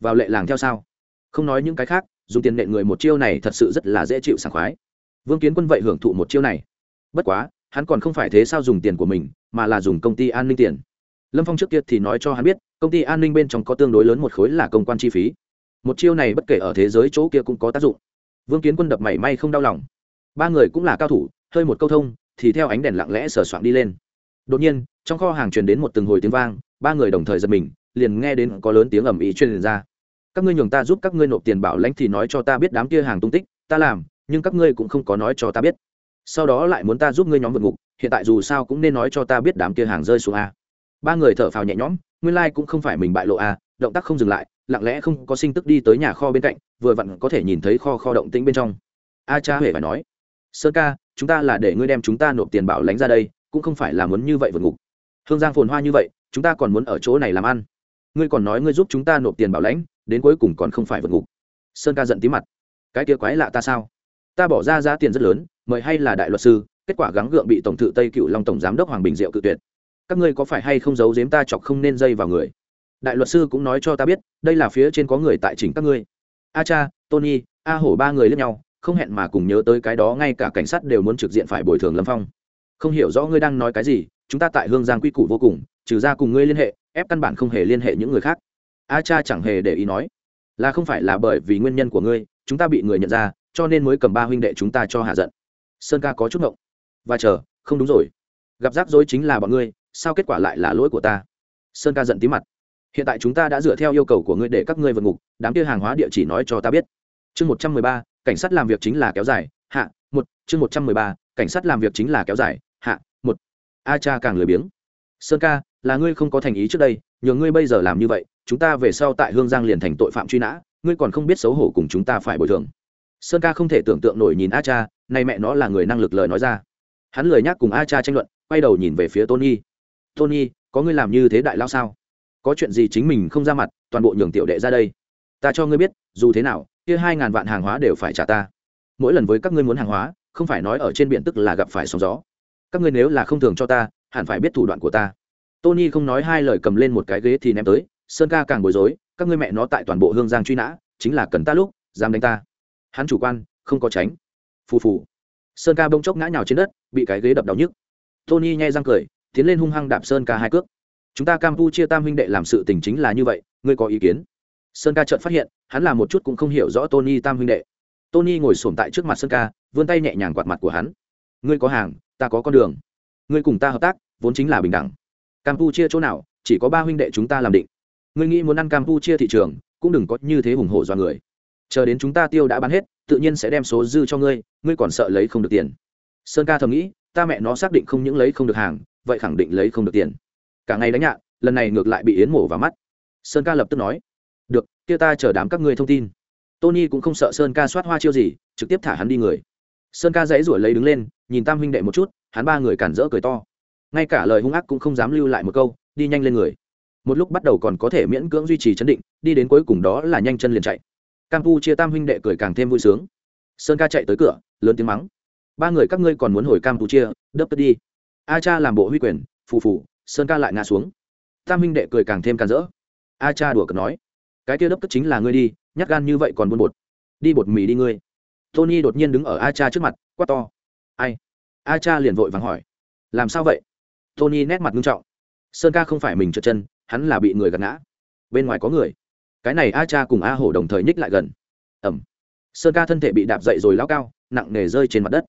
Vào lệ làng theo sao? Không nói những cái khác, dùng tiền nện người một chiêu này thật sự rất là dễ chịu sảng khoái. Vương kiến quân vậy hưởng thụ một chiêu này. Bất quá, hắn còn không phải thế sao dùng tiền của mình, mà là dùng công ty an ninh tiền. Lâm phong trước kia thì nói cho hắn biết, công ty an ninh bên trong có tương đối lớn một khối là công quan chi phí. Một chiêu này bất kể ở thế giới chỗ kia cũng có tác dụng. Vương kiến quân đập mảy may không đau lòng. Ba người cũng là cao thủ, hơi một câu thông, thì theo ánh đèn lặng lẽ sờ soạn đi lên đột nhiên, trong kho hàng truyền đến một từng hồi tiếng vang, ba người đồng thời giật mình, liền nghe đến có lớn tiếng ầm ĩ truyền ra. Các ngươi nhường ta giúp các ngươi nộp tiền bảo lãnh thì nói cho ta biết đám kia hàng tung tích, ta làm, nhưng các ngươi cũng không có nói cho ta biết. Sau đó lại muốn ta giúp ngươi nhóm vượt ngục, hiện tại dù sao cũng nên nói cho ta biết đám kia hàng rơi xuống a. Ba người thở phào nhẹ nhõm, nguyên lai cũng không phải mình bại lộ a, động tác không dừng lại, lặng lẽ không có sinh tức đi tới nhà kho bên cạnh, vừa vặn có thể nhìn thấy kho kho động tĩnh bên trong. A cha huệ phải nói, sơn ca, chúng ta là để ngươi đem chúng ta nộp tiền bảo lãnh ra đây cũng không phải là muốn như vậy vượt ngục. Hương giang phồn hoa như vậy, chúng ta còn muốn ở chỗ này làm ăn. Ngươi còn nói ngươi giúp chúng ta nộp tiền bảo lãnh, đến cuối cùng còn không phải vượt ngục. Sơn ca giận tí mặt. Cái kia quái lạ ta sao? Ta bỏ ra giá tiền rất lớn, mời hay là đại luật sư, kết quả gắng gượng bị tổng thự tây cựu long tổng giám đốc hoàng bình diệu cự tuyệt. Các ngươi có phải hay không giấu giếm ta chọc không nên dây vào người? Đại luật sư cũng nói cho ta biết, đây là phía trên có người tại chỉnh các ngươi. A cha, tony, a hổ ba người lẫn nhau, không hẹn mà cùng nhớ tới cái đó, ngay cả cảnh sát đều muốn trực diện phải bồi thường lâm phong không hiểu rõ ngươi đang nói cái gì, chúng ta tại hương giang quy củ vô cùng, trừ ra cùng ngươi liên hệ, ép căn bản không hề liên hệ những người khác. A cha chẳng hề để ý nói. Là không phải là bởi vì nguyên nhân của ngươi, chúng ta bị người nhận ra, cho nên mới cầm ba huynh đệ chúng ta cho hạ giận. Sơn ca có chút ngộng. Và chờ, không đúng rồi. Gặp rắc rối chính là bọn ngươi, sao kết quả lại là lỗi của ta? Sơn ca giận tí mặt. Hiện tại chúng ta đã dựa theo yêu cầu của ngươi để các ngươi vượt ngục, đám kia hàng hóa địa chỉ nói cho ta biết. Chương một trăm mười ba, cảnh sát làm việc chính là kéo dài. Hạ, một, chương một trăm mười ba, cảnh sát làm việc chính là kéo dài hạ, một. A cha càng lười biếng. Sơn ca, là ngươi không có thành ý trước đây nhờ ngươi bây giờ làm như vậy, chúng ta về sau tại hương giang liền thành tội phạm truy nã, ngươi còn không biết xấu hổ cùng chúng ta phải bồi thường. Sơn ca không thể tưởng tượng nổi nhìn a cha, nay mẹ nó là người năng lực lời nói ra. Hắn lời nhắc cùng a cha tranh luận, quay đầu nhìn về phía tony. Tony, có ngươi làm như thế đại lao sao? Có chuyện gì chính mình không ra mặt, toàn bộ nhường tiểu đệ ra đây. Ta cho ngươi biết, dù thế nào, kia hai ngàn vạn hàng hóa đều phải trả ta. Mỗi lần với các ngươi muốn hàng hóa, không phải nói ở trên biển tức là gặp phải sóng gió các ngươi nếu là không thường cho ta, hẳn phải biết thủ đoạn của ta. Tony không nói hai lời cầm lên một cái ghế thì ném tới, sơn ca càng bối rối, các ngươi mẹ nó tại toàn bộ hương giang truy nã, chính là cần ta lúc, dám đánh ta. Hắn chủ quan, không có tránh. Phù phù. Sơn ca bông chốc ngã nhào trên đất, bị cái ghế đập đau nhức. Tony nhai răng cười, tiến lên hung hăng đạp sơn ca hai cước. Chúng ta campuchia tam huynh đệ làm sự tình chính là như vậy, ngươi có ý kiến? Sơn ca chợt phát hiện, hắn là một chút cũng không hiểu rõ tony tam huynh đệ. Tony ngồi sổm tại trước mặt sơn ca, vươn tay nhẹ nhàng quạt mặt của hắn. Ngươi có hàng ta có con đường. Ngươi cùng ta hợp tác, vốn chính là bình đẳng. Campuchia chỗ nào, chỉ có ba huynh đệ chúng ta làm định. Ngươi nghĩ muốn ăn campuchia thị trường, cũng đừng có như thế hùng hổ do người. Chờ đến chúng ta tiêu đã bán hết, tự nhiên sẽ đem số dư cho ngươi ngươi còn sợ lấy không được tiền. Sơn ca thầm nghĩ, ta mẹ nó xác định không những lấy không được hàng, vậy khẳng định lấy không được tiền. Cả ngày đánh nhạn lần này ngược lại bị yến mổ vào mắt. Sơn ca lập tức nói, được, kia ta chờ đám các ngươi thông tin. Tony cũng không sợ sơn ca soát hoa chiêu gì, trực tiếp thả hắn đi người. Sơn ca dãy rủi lấy đứng lên nhìn tam huynh đệ một chút, hắn ba người cản rỡ cười to. Ngay cả lời hung ác cũng không dám lưu lại một câu, đi nhanh lên người. Một lúc bắt đầu còn có thể miễn cưỡng duy trì chấn định, đi đến cuối cùng đó là nhanh chân liền chạy. Campuchia tam huynh đệ cười càng thêm vui sướng. Sơn ca chạy tới cửa, lớn tiếng mắng. Ba người các ngươi còn muốn hồi campuchia, đớp tức đi. A cha làm bộ huy quyền, phù phù, sơn ca lại ngã xuống. Tam huynh đệ cười càng thêm càng rỡ. A cha đùa cợt nói, cái kia đớp tất chính là ngươi đi, nhát gan như vậy còn buôn bột. Đi bột mì đi ngươi. Tony đột nhiên đứng ở a cha trước mặt, quát to ai? A cha liền vội vàng hỏi. Làm sao vậy? Tony nét mặt nghiêm trọng. Sơn ca không phải mình trượt chân, hắn là bị người gạt ngã. Bên ngoài có người. Cái này a cha cùng a hổ đồng thời nhích lại gần. Ẩm. Sơn ca thân thể bị đạp dậy rồi lao cao, nặng nề rơi trên mặt đất.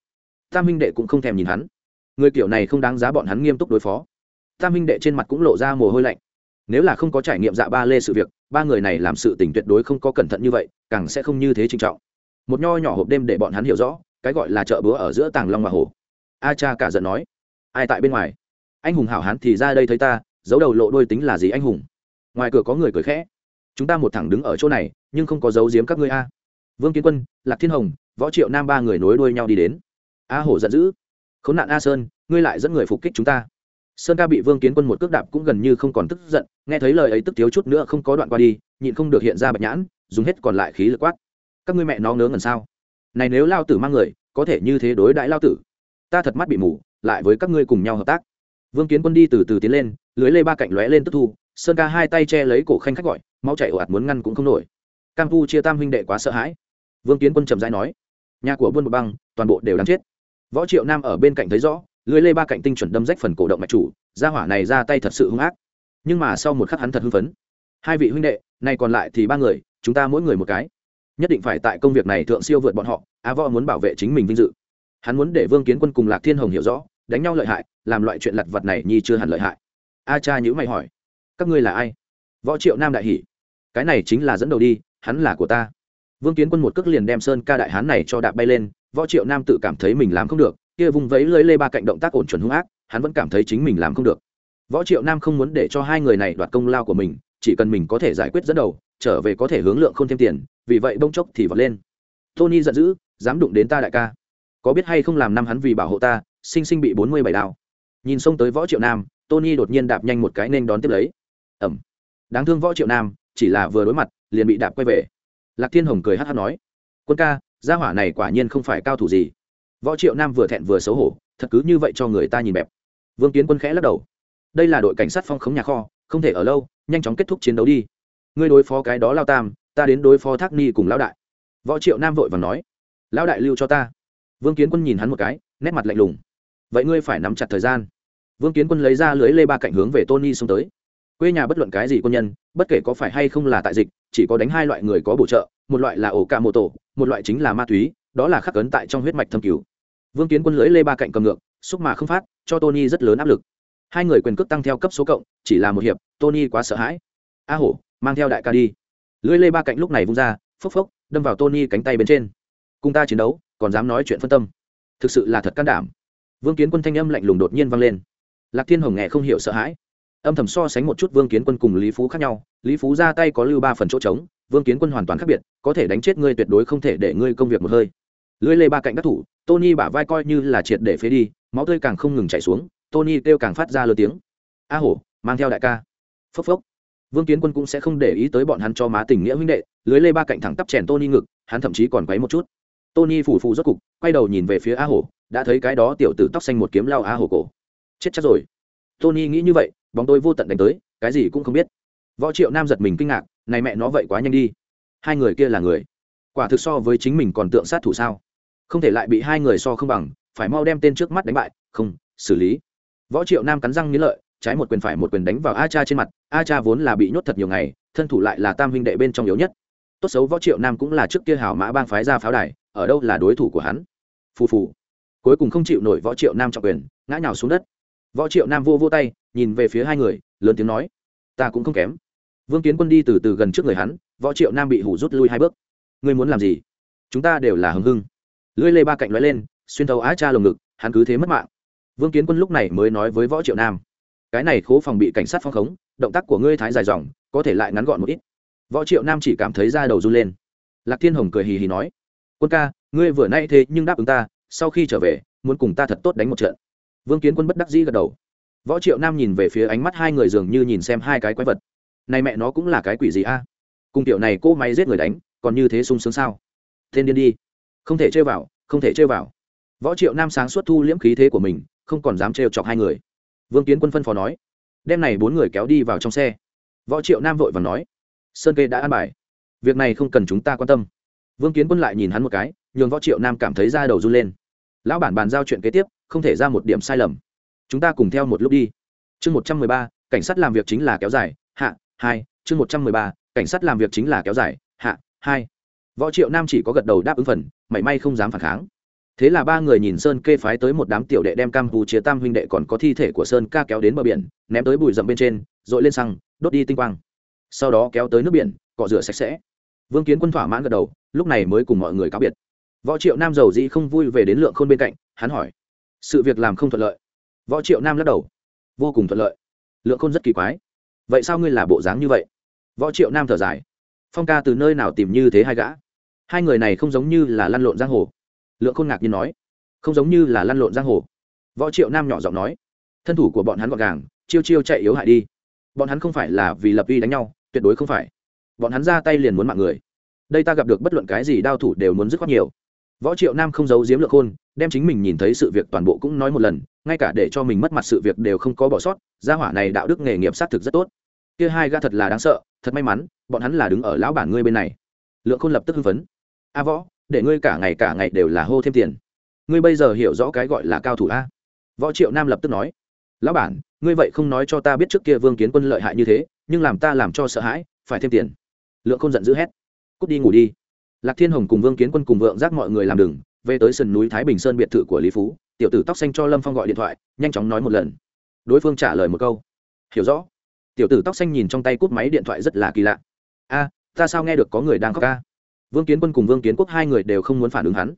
Tam minh đệ cũng không thèm nhìn hắn. Người kiểu này không đáng giá bọn hắn nghiêm túc đối phó. Tam minh đệ trên mặt cũng lộ ra mồ hôi lạnh. Nếu là không có trải nghiệm dạ ba lê sự việc, ba người này làm sự tình tuyệt đối không có cẩn thận như vậy, càng sẽ không như thế trinh trọng. Một nho nhỏ hộp đêm để bọn hắn hiểu rõ cái gọi là chợ búa ở giữa tàng long và hồ. A cha cả giận nói. Ai tại bên ngoài? Anh hùng hảo hán thì ra đây thấy ta, giấu đầu lộ đôi tính là gì anh hùng? Ngoài cửa có người cười khẽ. Chúng ta một thẳng đứng ở chỗ này, nhưng không có giấu giếm các ngươi a. Vương kiến quân, lạc thiên hồng, võ triệu nam ba người nối đuôi nhau đi đến. A hổ giận dữ. Khốn nạn a sơn, ngươi lại dẫn người phục kích chúng ta. Sơn ca bị vương kiến quân một cước đạp cũng gần như không còn tức giận, nghe thấy lời ấy tức thiếu chút nữa không có đoạn qua đi, nhịn không được hiện ra bạch nhãn, dùng hết còn lại khí lực quát. Các ngươi mẹ nó ngớ ngẩn sao? Này nếu lao tử mang người, có thể như thế đối đãi lao tử. Ta thật mắt bị mù, lại với các ngươi cùng nhau hợp tác. Vương kiến quân đi từ từ tiến lên, lưới lê ba cạnh lóe lên tức thu, sơn ca hai tay che lấy cổ khanh khách gọi, máu chảy ồ ạt muốn ngăn cũng không nổi. Cam thu chia tam huynh đệ quá sợ hãi. Vương kiến quân trầm dai nói, nhà của buôn một băng, toàn bộ đều đáng chết. Võ triệu nam ở bên cạnh thấy rõ, lưới lê ba cạnh tinh chuẩn đâm rách phần cổ động mạch chủ ra hỏa này ra tay thật sự hung ác. Nhưng mà sau một khắc hắn thật hưng phấn. Hai vị huynh đệ, này còn lại thì ba người, chúng ta mỗi người một cái nhất định phải tại công việc này thượng siêu vượt bọn họ a võ muốn bảo vệ chính mình vinh dự. Hắn muốn để vương kiến quân cùng lạc thiên hồng hiểu rõ, đánh nhau lợi hại, làm loại chuyện lặt vặt này nhi chưa hẳn lợi hại. A cha nhữ mày hỏi, các ngươi là ai? Võ triệu nam đại hỷ cái này chính là dẫn đầu đi, hắn là của ta. Vương kiến quân một cước liền đem sơn ca đại hán này cho đạp bay lên, võ triệu nam tự cảm thấy mình làm không được, kia vùng vẫy lưới lê ba cạnh động tác ổn chuẩn hung ác, hắn vẫn cảm thấy chính mình làm không được. Võ triệu nam không muốn để cho hai người này đoạt công lao của mình, chỉ cần mình có thể giải quyết dẫn đầu, trở về có thể hướng lượng không thêm tiền vì vậy bông chốc thì vọt lên. Tony giận dữ, dám đụng đến ta đại ca. Có biết hay không làm năm hắn vì bảo hộ ta, sinh sinh bị bốn mươi bảy đao nhìn xông tới võ triệu nam, tony đột nhiên đạp nhanh một cái nên đón tiếp lấy. Ẩm đáng thương võ triệu nam, chỉ là vừa đối mặt, liền bị đạp quay về. Lạc thiên hồng cười hát hát nói, quân ca, gia hỏa này quả nhiên không phải cao thủ gì. Võ triệu nam vừa thẹn vừa xấu hổ, thật cứ như vậy cho người ta nhìn bẹp. Vương kiến quân khẽ lắc đầu, đây là đội cảnh sát phong khống nhà kho, không thể ở lâu, nhanh chóng kết thúc chiến đấu đi. Ngươi đối phó cái đó lao tam ta đến đối phó thác ni cùng lão đại. Võ triệu nam vội và nói, lão đại lưu cho ta. Vương kiến quân nhìn hắn một cái, nét mặt lạnh lùng. Vậy ngươi phải nắm chặt thời gian. Vương kiến quân lấy ra lưới lê ba cạnh hướng về tony xông tới. Quê nhà bất luận cái gì quân nhân, bất kể có phải hay không là tại dịch, chỉ có đánh hai loại người có bổ trợ, một loại là ổ ca mô tổ một loại chính là ma túy, đó là khắc cấn tại trong huyết mạch thâm cứu vương kiến quân lưới lê ba cạnh cầm ngược, xúc mà không phát, cho tony rất lớn áp lực. Hai người quyền cước tăng theo cấp số cộng, chỉ là một hiệp, tony quá sợ hãi. A hổ, mang theo đại ca đi lưỡi lê ba cạnh lúc này vung ra, phốc phốc, đâm vào tony cánh tay bên trên. Cùng ta chiến đấu, còn dám nói chuyện phân tâm. Thực sự là thật can đảm. Vương kiến quân thanh âm lạnh lùng đột nhiên vang lên. Lạc thiên hồng nghe không hiểu sợ hãi. Âm thầm so sánh một chút vương kiến quân cùng lý phú khác nhau. Lý phú ra tay có lưu ba phần chỗ trống, vương kiến quân hoàn toàn khác biệt, có thể đánh chết ngươi tuyệt đối không thể để ngươi công việc một hơi. Lưỡi lê ba cạnh các thủ, tony bả vai coi như là triệt để phế đi, máu tươi càng không ngừng chảy xuống, tony kêu càng phát ra lơ tiếng. A hổ, mang theo đại ca. Phốc phốc vương kiến quân cũng sẽ không để ý tới bọn hắn cho má tình nghĩa huynh đệ, lưới lê ba cạnh thẳng tắp chèn tony ngực, hắn thậm chí còn quấy một chút. Tony phủ phù rốt cục, quay đầu nhìn về phía a hổ, đã thấy cái đó tiểu tử tóc xanh một kiếm lao a hổ cổ. Chết chắc rồi. Tony nghĩ như vậy, bóng tôi vô tận đánh tới, cái gì cũng không biết. Võ triệu nam giật mình kinh ngạc, này mẹ nó vậy quá nhanh đi. Hai người kia là người. Quả thực so với chính mình còn tượng sát thủ sao? Không thể lại bị hai người so không bằng, phải mau đem tên trước mắt đánh bại, không, xử lý. Võ triệu nam cắn răng nghĩ lợi trái một quyền phải một quyền đánh vào a cha trên mặt, a cha vốn là bị nhốt thật nhiều ngày, thân thủ lại là tam huynh đệ bên trong yếu nhất. Tốt xấu võ triệu nam cũng là trước kia hảo mã bang phái ra pháo đài, ở đâu là đối thủ của hắn? Phù phù. Cuối cùng không chịu nổi võ triệu nam trọng quyền, ngã nhào xuống đất. Võ triệu nam vô vô tay, nhìn về phía hai người, lớn tiếng nói, ta cũng không kém. Vương kiến quân đi từ từ gần trước người hắn, võ triệu nam bị hủ rút lui hai bước. Ngươi muốn làm gì? Chúng ta đều là hưng hưng. Lưỡi lê ba cạnh nói lên, xuyên thấu á cha lồng ngực, hắn cứ thế mất mạng. Vương kiến quân lúc này mới nói với võ triệu nam cái này khố phòng bị cảnh sát phong khống, động tác của ngươi thái dài dòng, có thể lại ngắn gọn một ít. Võ triệu nam chỉ cảm thấy da đầu run lên. Lạc thiên hồng cười hì hì nói, quân ca, ngươi vừa nay thế nhưng đáp ứng ta, sau khi trở về, muốn cùng ta thật tốt đánh một trận. Vương kiến quân bất đắc dĩ gật đầu. Võ triệu nam nhìn về phía ánh mắt hai người dường như nhìn xem hai cái quái vật. Này mẹ nó cũng là cái quỷ gì a? Cùng tiểu này cô máy giết người đánh, còn như thế sung sướng sao? Thiên điên đi. Không thể chơi vào, không thể chơi vào. Võ triệu nam sáng suốt thu liễm khí thế của mình, không còn dám trêu chọc hai người vương kiến quân phân phó nói đem này bốn người kéo đi vào trong xe. Võ triệu nam vội và nói, sơn kê đã an bài. Việc này không cần chúng ta quan tâm. Vương kiến quân lại nhìn hắn một cái, nhường võ triệu nam cảm thấy da đầu run lên. Lão bản bàn giao chuyện kế tiếp, không thể ra một điểm sai lầm. Chúng ta cùng theo một lúc đi. Chương một trăm mười ba, cảnh sát làm việc chính là kéo dài, hạ, hai, chương một trăm mười ba, cảnh sát làm việc chính là kéo dài, hạ, hai. Võ triệu nam chỉ có gật đầu đáp ứng phần, mảy may không dám phản kháng thế là ba người nhìn sơn kê phái tới một đám tiểu đệ đem cam bù chia tam huynh đệ còn có thi thể của sơn ca kéo đến bờ biển, ném tới bụi rậm bên trên dội lên xăng, đốt đi tinh quang. Sau đó kéo tới nước biển, cọ rửa sạch sẽ. Vương kiến quân thỏa mãn gật đầu, lúc này mới cùng mọi người cáo biệt. Võ triệu nam giàu dĩ không vui về đến lượng khôn bên cạnh, hắn hỏi, sự việc làm không thuận lợi? Võ triệu nam lắc đầu, vô cùng thuận lợi. Lượng khôn rất kỳ quái. Vậy sao ngươi là bộ dáng như vậy? Võ triệu nam thở dài, phong ca từ nơi nào tìm như thế hai gã? Hai người này không giống như là lăn lộn giang hồ lượng khôn ngạc nhiên nói, không giống như là lăn lộn giang hồ. Võ triệu nam nhỏ giọng nói, thân thủ của bọn hắn gọn gàng, chiêu chiêu chạy yếu hại đi. Bọn hắn không phải là vì lập uy đánh nhau, tuyệt đối không phải. Bọn hắn ra tay liền muốn mạng người. Đây ta gặp được bất luận cái gì đao thủ đều muốn dứt khoát nhiều. Võ triệu nam không giấu giếm lượng khôn, đem chính mình nhìn thấy sự việc toàn bộ cũng nói một lần, ngay cả để cho mình mất mặt sự việc đều không có bỏ sót, gia hỏa này đạo đức nghề nghiệp xác thực rất tốt. Kia hai ga thật là đáng sợ, thật may mắn, bọn hắn là đứng ở lão bản ngươi bên này. Lượng khôn lập tức hưng phấn. A võ để ngươi cả ngày cả ngày đều là hô thêm tiền. Ngươi bây giờ hiểu rõ cái gọi là cao thủ a. Võ triệu nam lập tức nói, lão bản, ngươi vậy không nói cho ta biết trước kia vương kiến quân lợi hại như thế, nhưng làm ta làm cho sợ hãi, phải thêm tiền. Lượng không giận dữ hét, cút đi ngủ đi. Lạc thiên hồng cùng vương kiến quân cùng vượng giác mọi người làm đừng về tới sườn núi thái bình sơn biệt thự của lý phú. Tiểu tử tóc xanh cho lâm phong gọi điện thoại, nhanh chóng nói một lần. Đối phương trả lời một câu, hiểu rõ. Tiểu tử tóc xanh nhìn trong tay cút máy điện thoại rất là kỳ lạ. A, ta sao nghe được có người đang khóc ca vương kiến quân cùng vương kiến quốc hai người đều không muốn phản ứng hắn.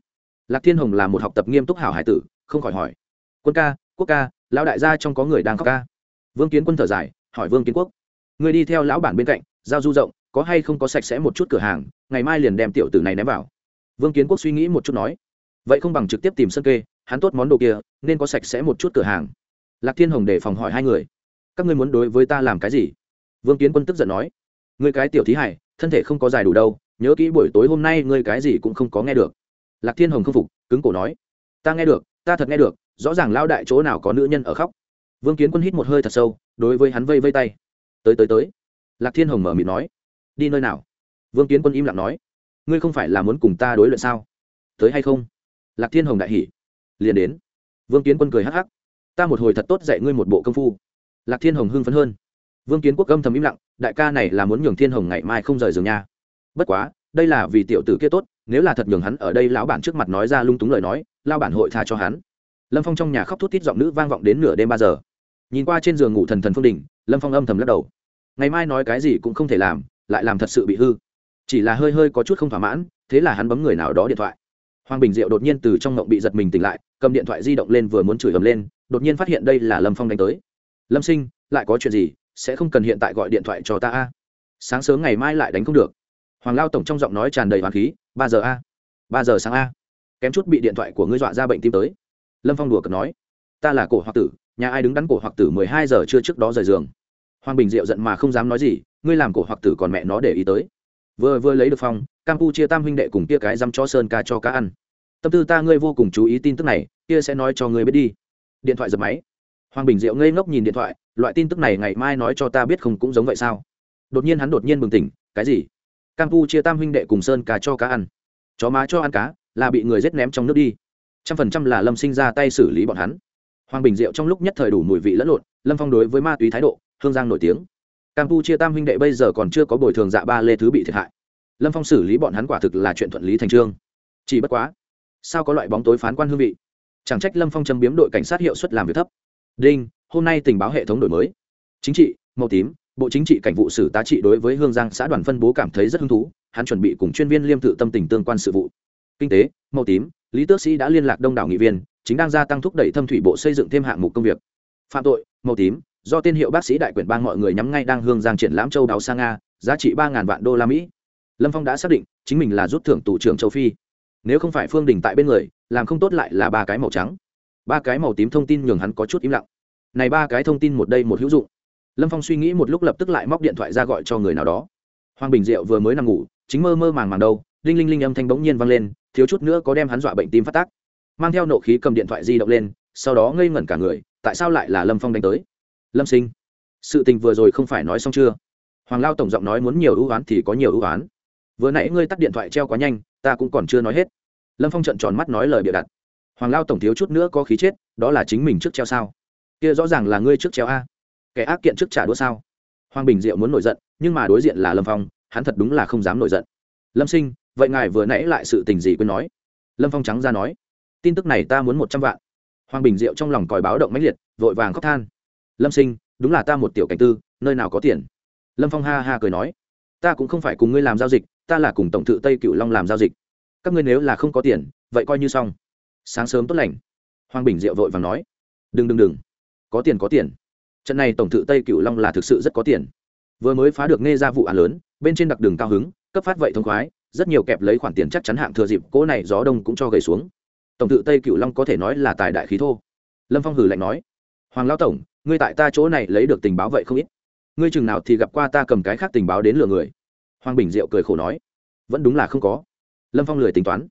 Lạc thiên hồng là một học tập nghiêm túc hảo hải tử, không khỏi hỏi. Quân ca, quốc ca, lão đại gia trong có người đang khóc ca? Vương kiến quân thở dài, hỏi vương kiến quốc. Người đi theo lão bản bên cạnh, giao du rộng, có hay không có sạch sẽ một chút cửa hàng, ngày mai liền đem tiểu tử này ném vào. Vương kiến quốc suy nghĩ một chút nói. Vậy không bằng trực tiếp tìm sân kê, hắn tốt món đồ kia, nên có sạch sẽ một chút cửa hàng. Lạc thiên hồng để phòng hỏi hai người. Các ngươi muốn đối với ta làm cái gì? Vương kiến quân tức giận nói. Người cái tiểu thí hải, thân thể không có dài đủ đâu nhớ kỹ buổi tối hôm nay ngươi cái gì cũng không có nghe được. Lạc thiên hồng không phục, cứng cổ nói, ta nghe được, ta thật nghe được, rõ ràng lao đại chỗ nào có nữ nhân ở khóc. Vương kiến quân hít một hơi thật sâu, đối với hắn vây vây tay. Tới tới tới. Lạc thiên hồng mở mịt nói, đi nơi nào? Vương kiến quân im lặng nói, ngươi không phải là muốn cùng ta đối luận sao? Tới hay không? Lạc thiên hồng đại hỉ, liền đến. Vương kiến quân cười hắc hắc, ta một hồi thật tốt dạy ngươi một bộ công phu. Lạc thiên hồng hưng phấn hơn, vương kiến quốc âm thầm im lặng, đại ca này là muốn nhường thiên hồng ngày mai không rời giường nha bất quá, đây là vì tiểu tử kia tốt, nếu là thật nhường hắn ở đây lão bản trước mặt nói ra lung túng lời nói lao bản hội tha cho hắn. Lâm phong trong nhà khóc thút thít giọng nữ vang vọng đến nửa đêm ba giờ. Nhìn qua trên giường ngủ thần thần phương đình, lâm phong âm thầm lắc đầu. Ngày mai nói cái gì cũng không thể làm, lại làm thật sự bị hư. Chỉ là hơi hơi có chút không thỏa mãn, thế là hắn bấm người nào đó điện thoại. Hoàng bình diệu đột nhiên từ trong ngộng bị giật mình tỉnh lại, cầm điện thoại di động lên vừa muốn chửi ầm lên, đột nhiên phát hiện đây là lâm phong đánh tới. Lâm sinh, lại có chuyện gì? Sẽ không cần hiện tại gọi điện thoại cho ta a? Sáng sớm ngày mai lại đánh không được hoàng lao tổng trong giọng nói tràn đầy hoàng khí, ba giờ a, ba giờ sáng a. Kém chút bị điện thoại của ngươi dọa ra bệnh tim tới. Lâm phong đùa cợt nói, ta là cổ hoặc tử, nhà ai đứng đắn cổ hoặc tử mười hai giờ trưa trước đó rời giường. Hoàng bình diệu giận mà không dám nói gì, ngươi làm cổ hoặc tử còn mẹ nó để ý tới. Vừa vừa lấy được phong campuchia tam huynh đệ cùng kia cái dăm cho sơn ca cho cá ăn. Tâm tư ta ngươi vô cùng chú ý tin tức này, kia sẽ nói cho ngươi biết đi. Điện thoại giật máy. Hoàng bình diệu ngây ngốc nhìn điện thoại, loại tin tức này ngày mai nói cho ta biết không cũng giống vậy sao? Đột nhiên hắn đột nhiên bừng tỉnh, cái gì? Campuchia tam huynh đệ cùng sơn cá cho cá ăn. Chó má cho ăn cá, là bị người giết ném trong nước đi. Trăm phần trăm là lâm sinh ra tay xử lý bọn hắn. Hoàng bình diệu trong lúc nhất thời đủ mùi vị lẫn lộn, lâm phong đối với ma túy thái độ, hương giang nổi tiếng. Campuchia tam huynh đệ bây giờ còn chưa có bồi thường dạ ba lê thứ bị thiệt hại. Lâm phong xử lý bọn hắn quả thực là chuyện thuận lý thành trương. Chỉ bất quá, sao có loại bóng tối phán quan hương vị? Chẳng trách lâm phong châm biếm đội cảnh sát hiệu suất làm việc thấp. Đinh, hôm nay tình báo hệ thống đổi mới. Chính trị, màu tím bộ chính trị cảnh vụ sử tá trị đối với hương giang xã đoàn phân bố cảm thấy rất hứng thú, hắn chuẩn bị cùng chuyên viên liêm tự tâm tình tương quan sự vụ. Kinh tế, màu tím, lý tước sĩ đã liên lạc đông đảo nghị viên, chính đang gia tăng thúc đẩy thâm thủy bộ xây dựng thêm hạng mục công việc. Phạm tội, màu tím, do tên hiệu bác sĩ đại quyển bang mọi người nhắm ngay đang hương giang triển lãm châu đáo sang nga, giá trị ba vạn đô la mỹ. Lâm phong đã xác định, chính mình là rút thưởng tù trưởng châu phi. Nếu không phải phương đình tại bên người, làm không tốt lại là ba cái màu trắng. Ba cái màu tím thông tin nhường hắn có chút im lặng. Này ba cái thông tin một đây một hữu dụng lâm phong suy nghĩ một lúc lập tức lại móc điện thoại ra gọi cho người nào đó. Hoàng bình diệu vừa mới nằm ngủ, chính mơ mơ màng màng đâu, đinh linh linh âm thanh bỗng nhiên vang lên, thiếu chút nữa có đem hắn dọa bệnh tim phát tác. Mang theo nộ khí cầm điện thoại di động lên, sau đó ngây ngẩn cả người, tại sao lại là lâm phong đánh tới? Lâm sinh, sự tình vừa rồi không phải nói xong chưa? Hoàng lao tổng giọng nói muốn nhiều ưu oán thì có nhiều ưu oán vừa nãy ngươi tắt điện thoại treo quá nhanh, ta cũng còn chưa nói hết. Lâm phong trận tròn mắt nói lời bịa đặt. Hoàng lao tổng thiếu chút nữa có khí chết, đó là chính mình trước treo sao? Kia rõ ràng là ngươi trước treo a kẻ ác kiện trước trả đũa sao? Hoàng bình diệu muốn nổi giận, nhưng mà đối diện là lâm phong, hắn thật đúng là không dám nổi giận. Lâm sinh, vậy ngài vừa nãy lại sự tình gì quên nói? Lâm phong trắng ra nói, tin tức này ta muốn một trăm vạn. Hoàng bình diệu trong lòng còi báo động mãnh liệt, vội vàng khóc than. Lâm sinh, đúng là ta một tiểu cảnh tư, nơi nào có tiền? Lâm phong ha ha cười nói, ta cũng không phải cùng ngươi làm giao dịch, ta là cùng tổng thự tây cựu long làm giao dịch. Các ngươi nếu là không có tiền, vậy coi như xong. Sáng sớm tốt lành. Hoàng bình diệu vội vàng nói, đừng đừng đừng. Có tiền có tiền trận này tổng thự tây cựu long là thực sự rất có tiền. Vừa mới phá được nghe ra vụ án lớn, bên trên đặc đường cao hứng, cấp phát vậy thông khoái, rất nhiều kẹp lấy khoản tiền chắc chắn hạng thừa dịp, cỗ này gió đông cũng cho gầy xuống. Tổng thự tây cựu long có thể nói là tài đại khí thô. Lâm phong hử lạnh nói, hoàng lao tổng, ngươi tại ta chỗ này lấy được tình báo vậy không ít. Ngươi chừng nào thì gặp qua ta cầm cái khác tình báo đến lừa người. Hoàng bình diệu cười khổ nói, vẫn đúng là không có. Lâm phong lười tính toán,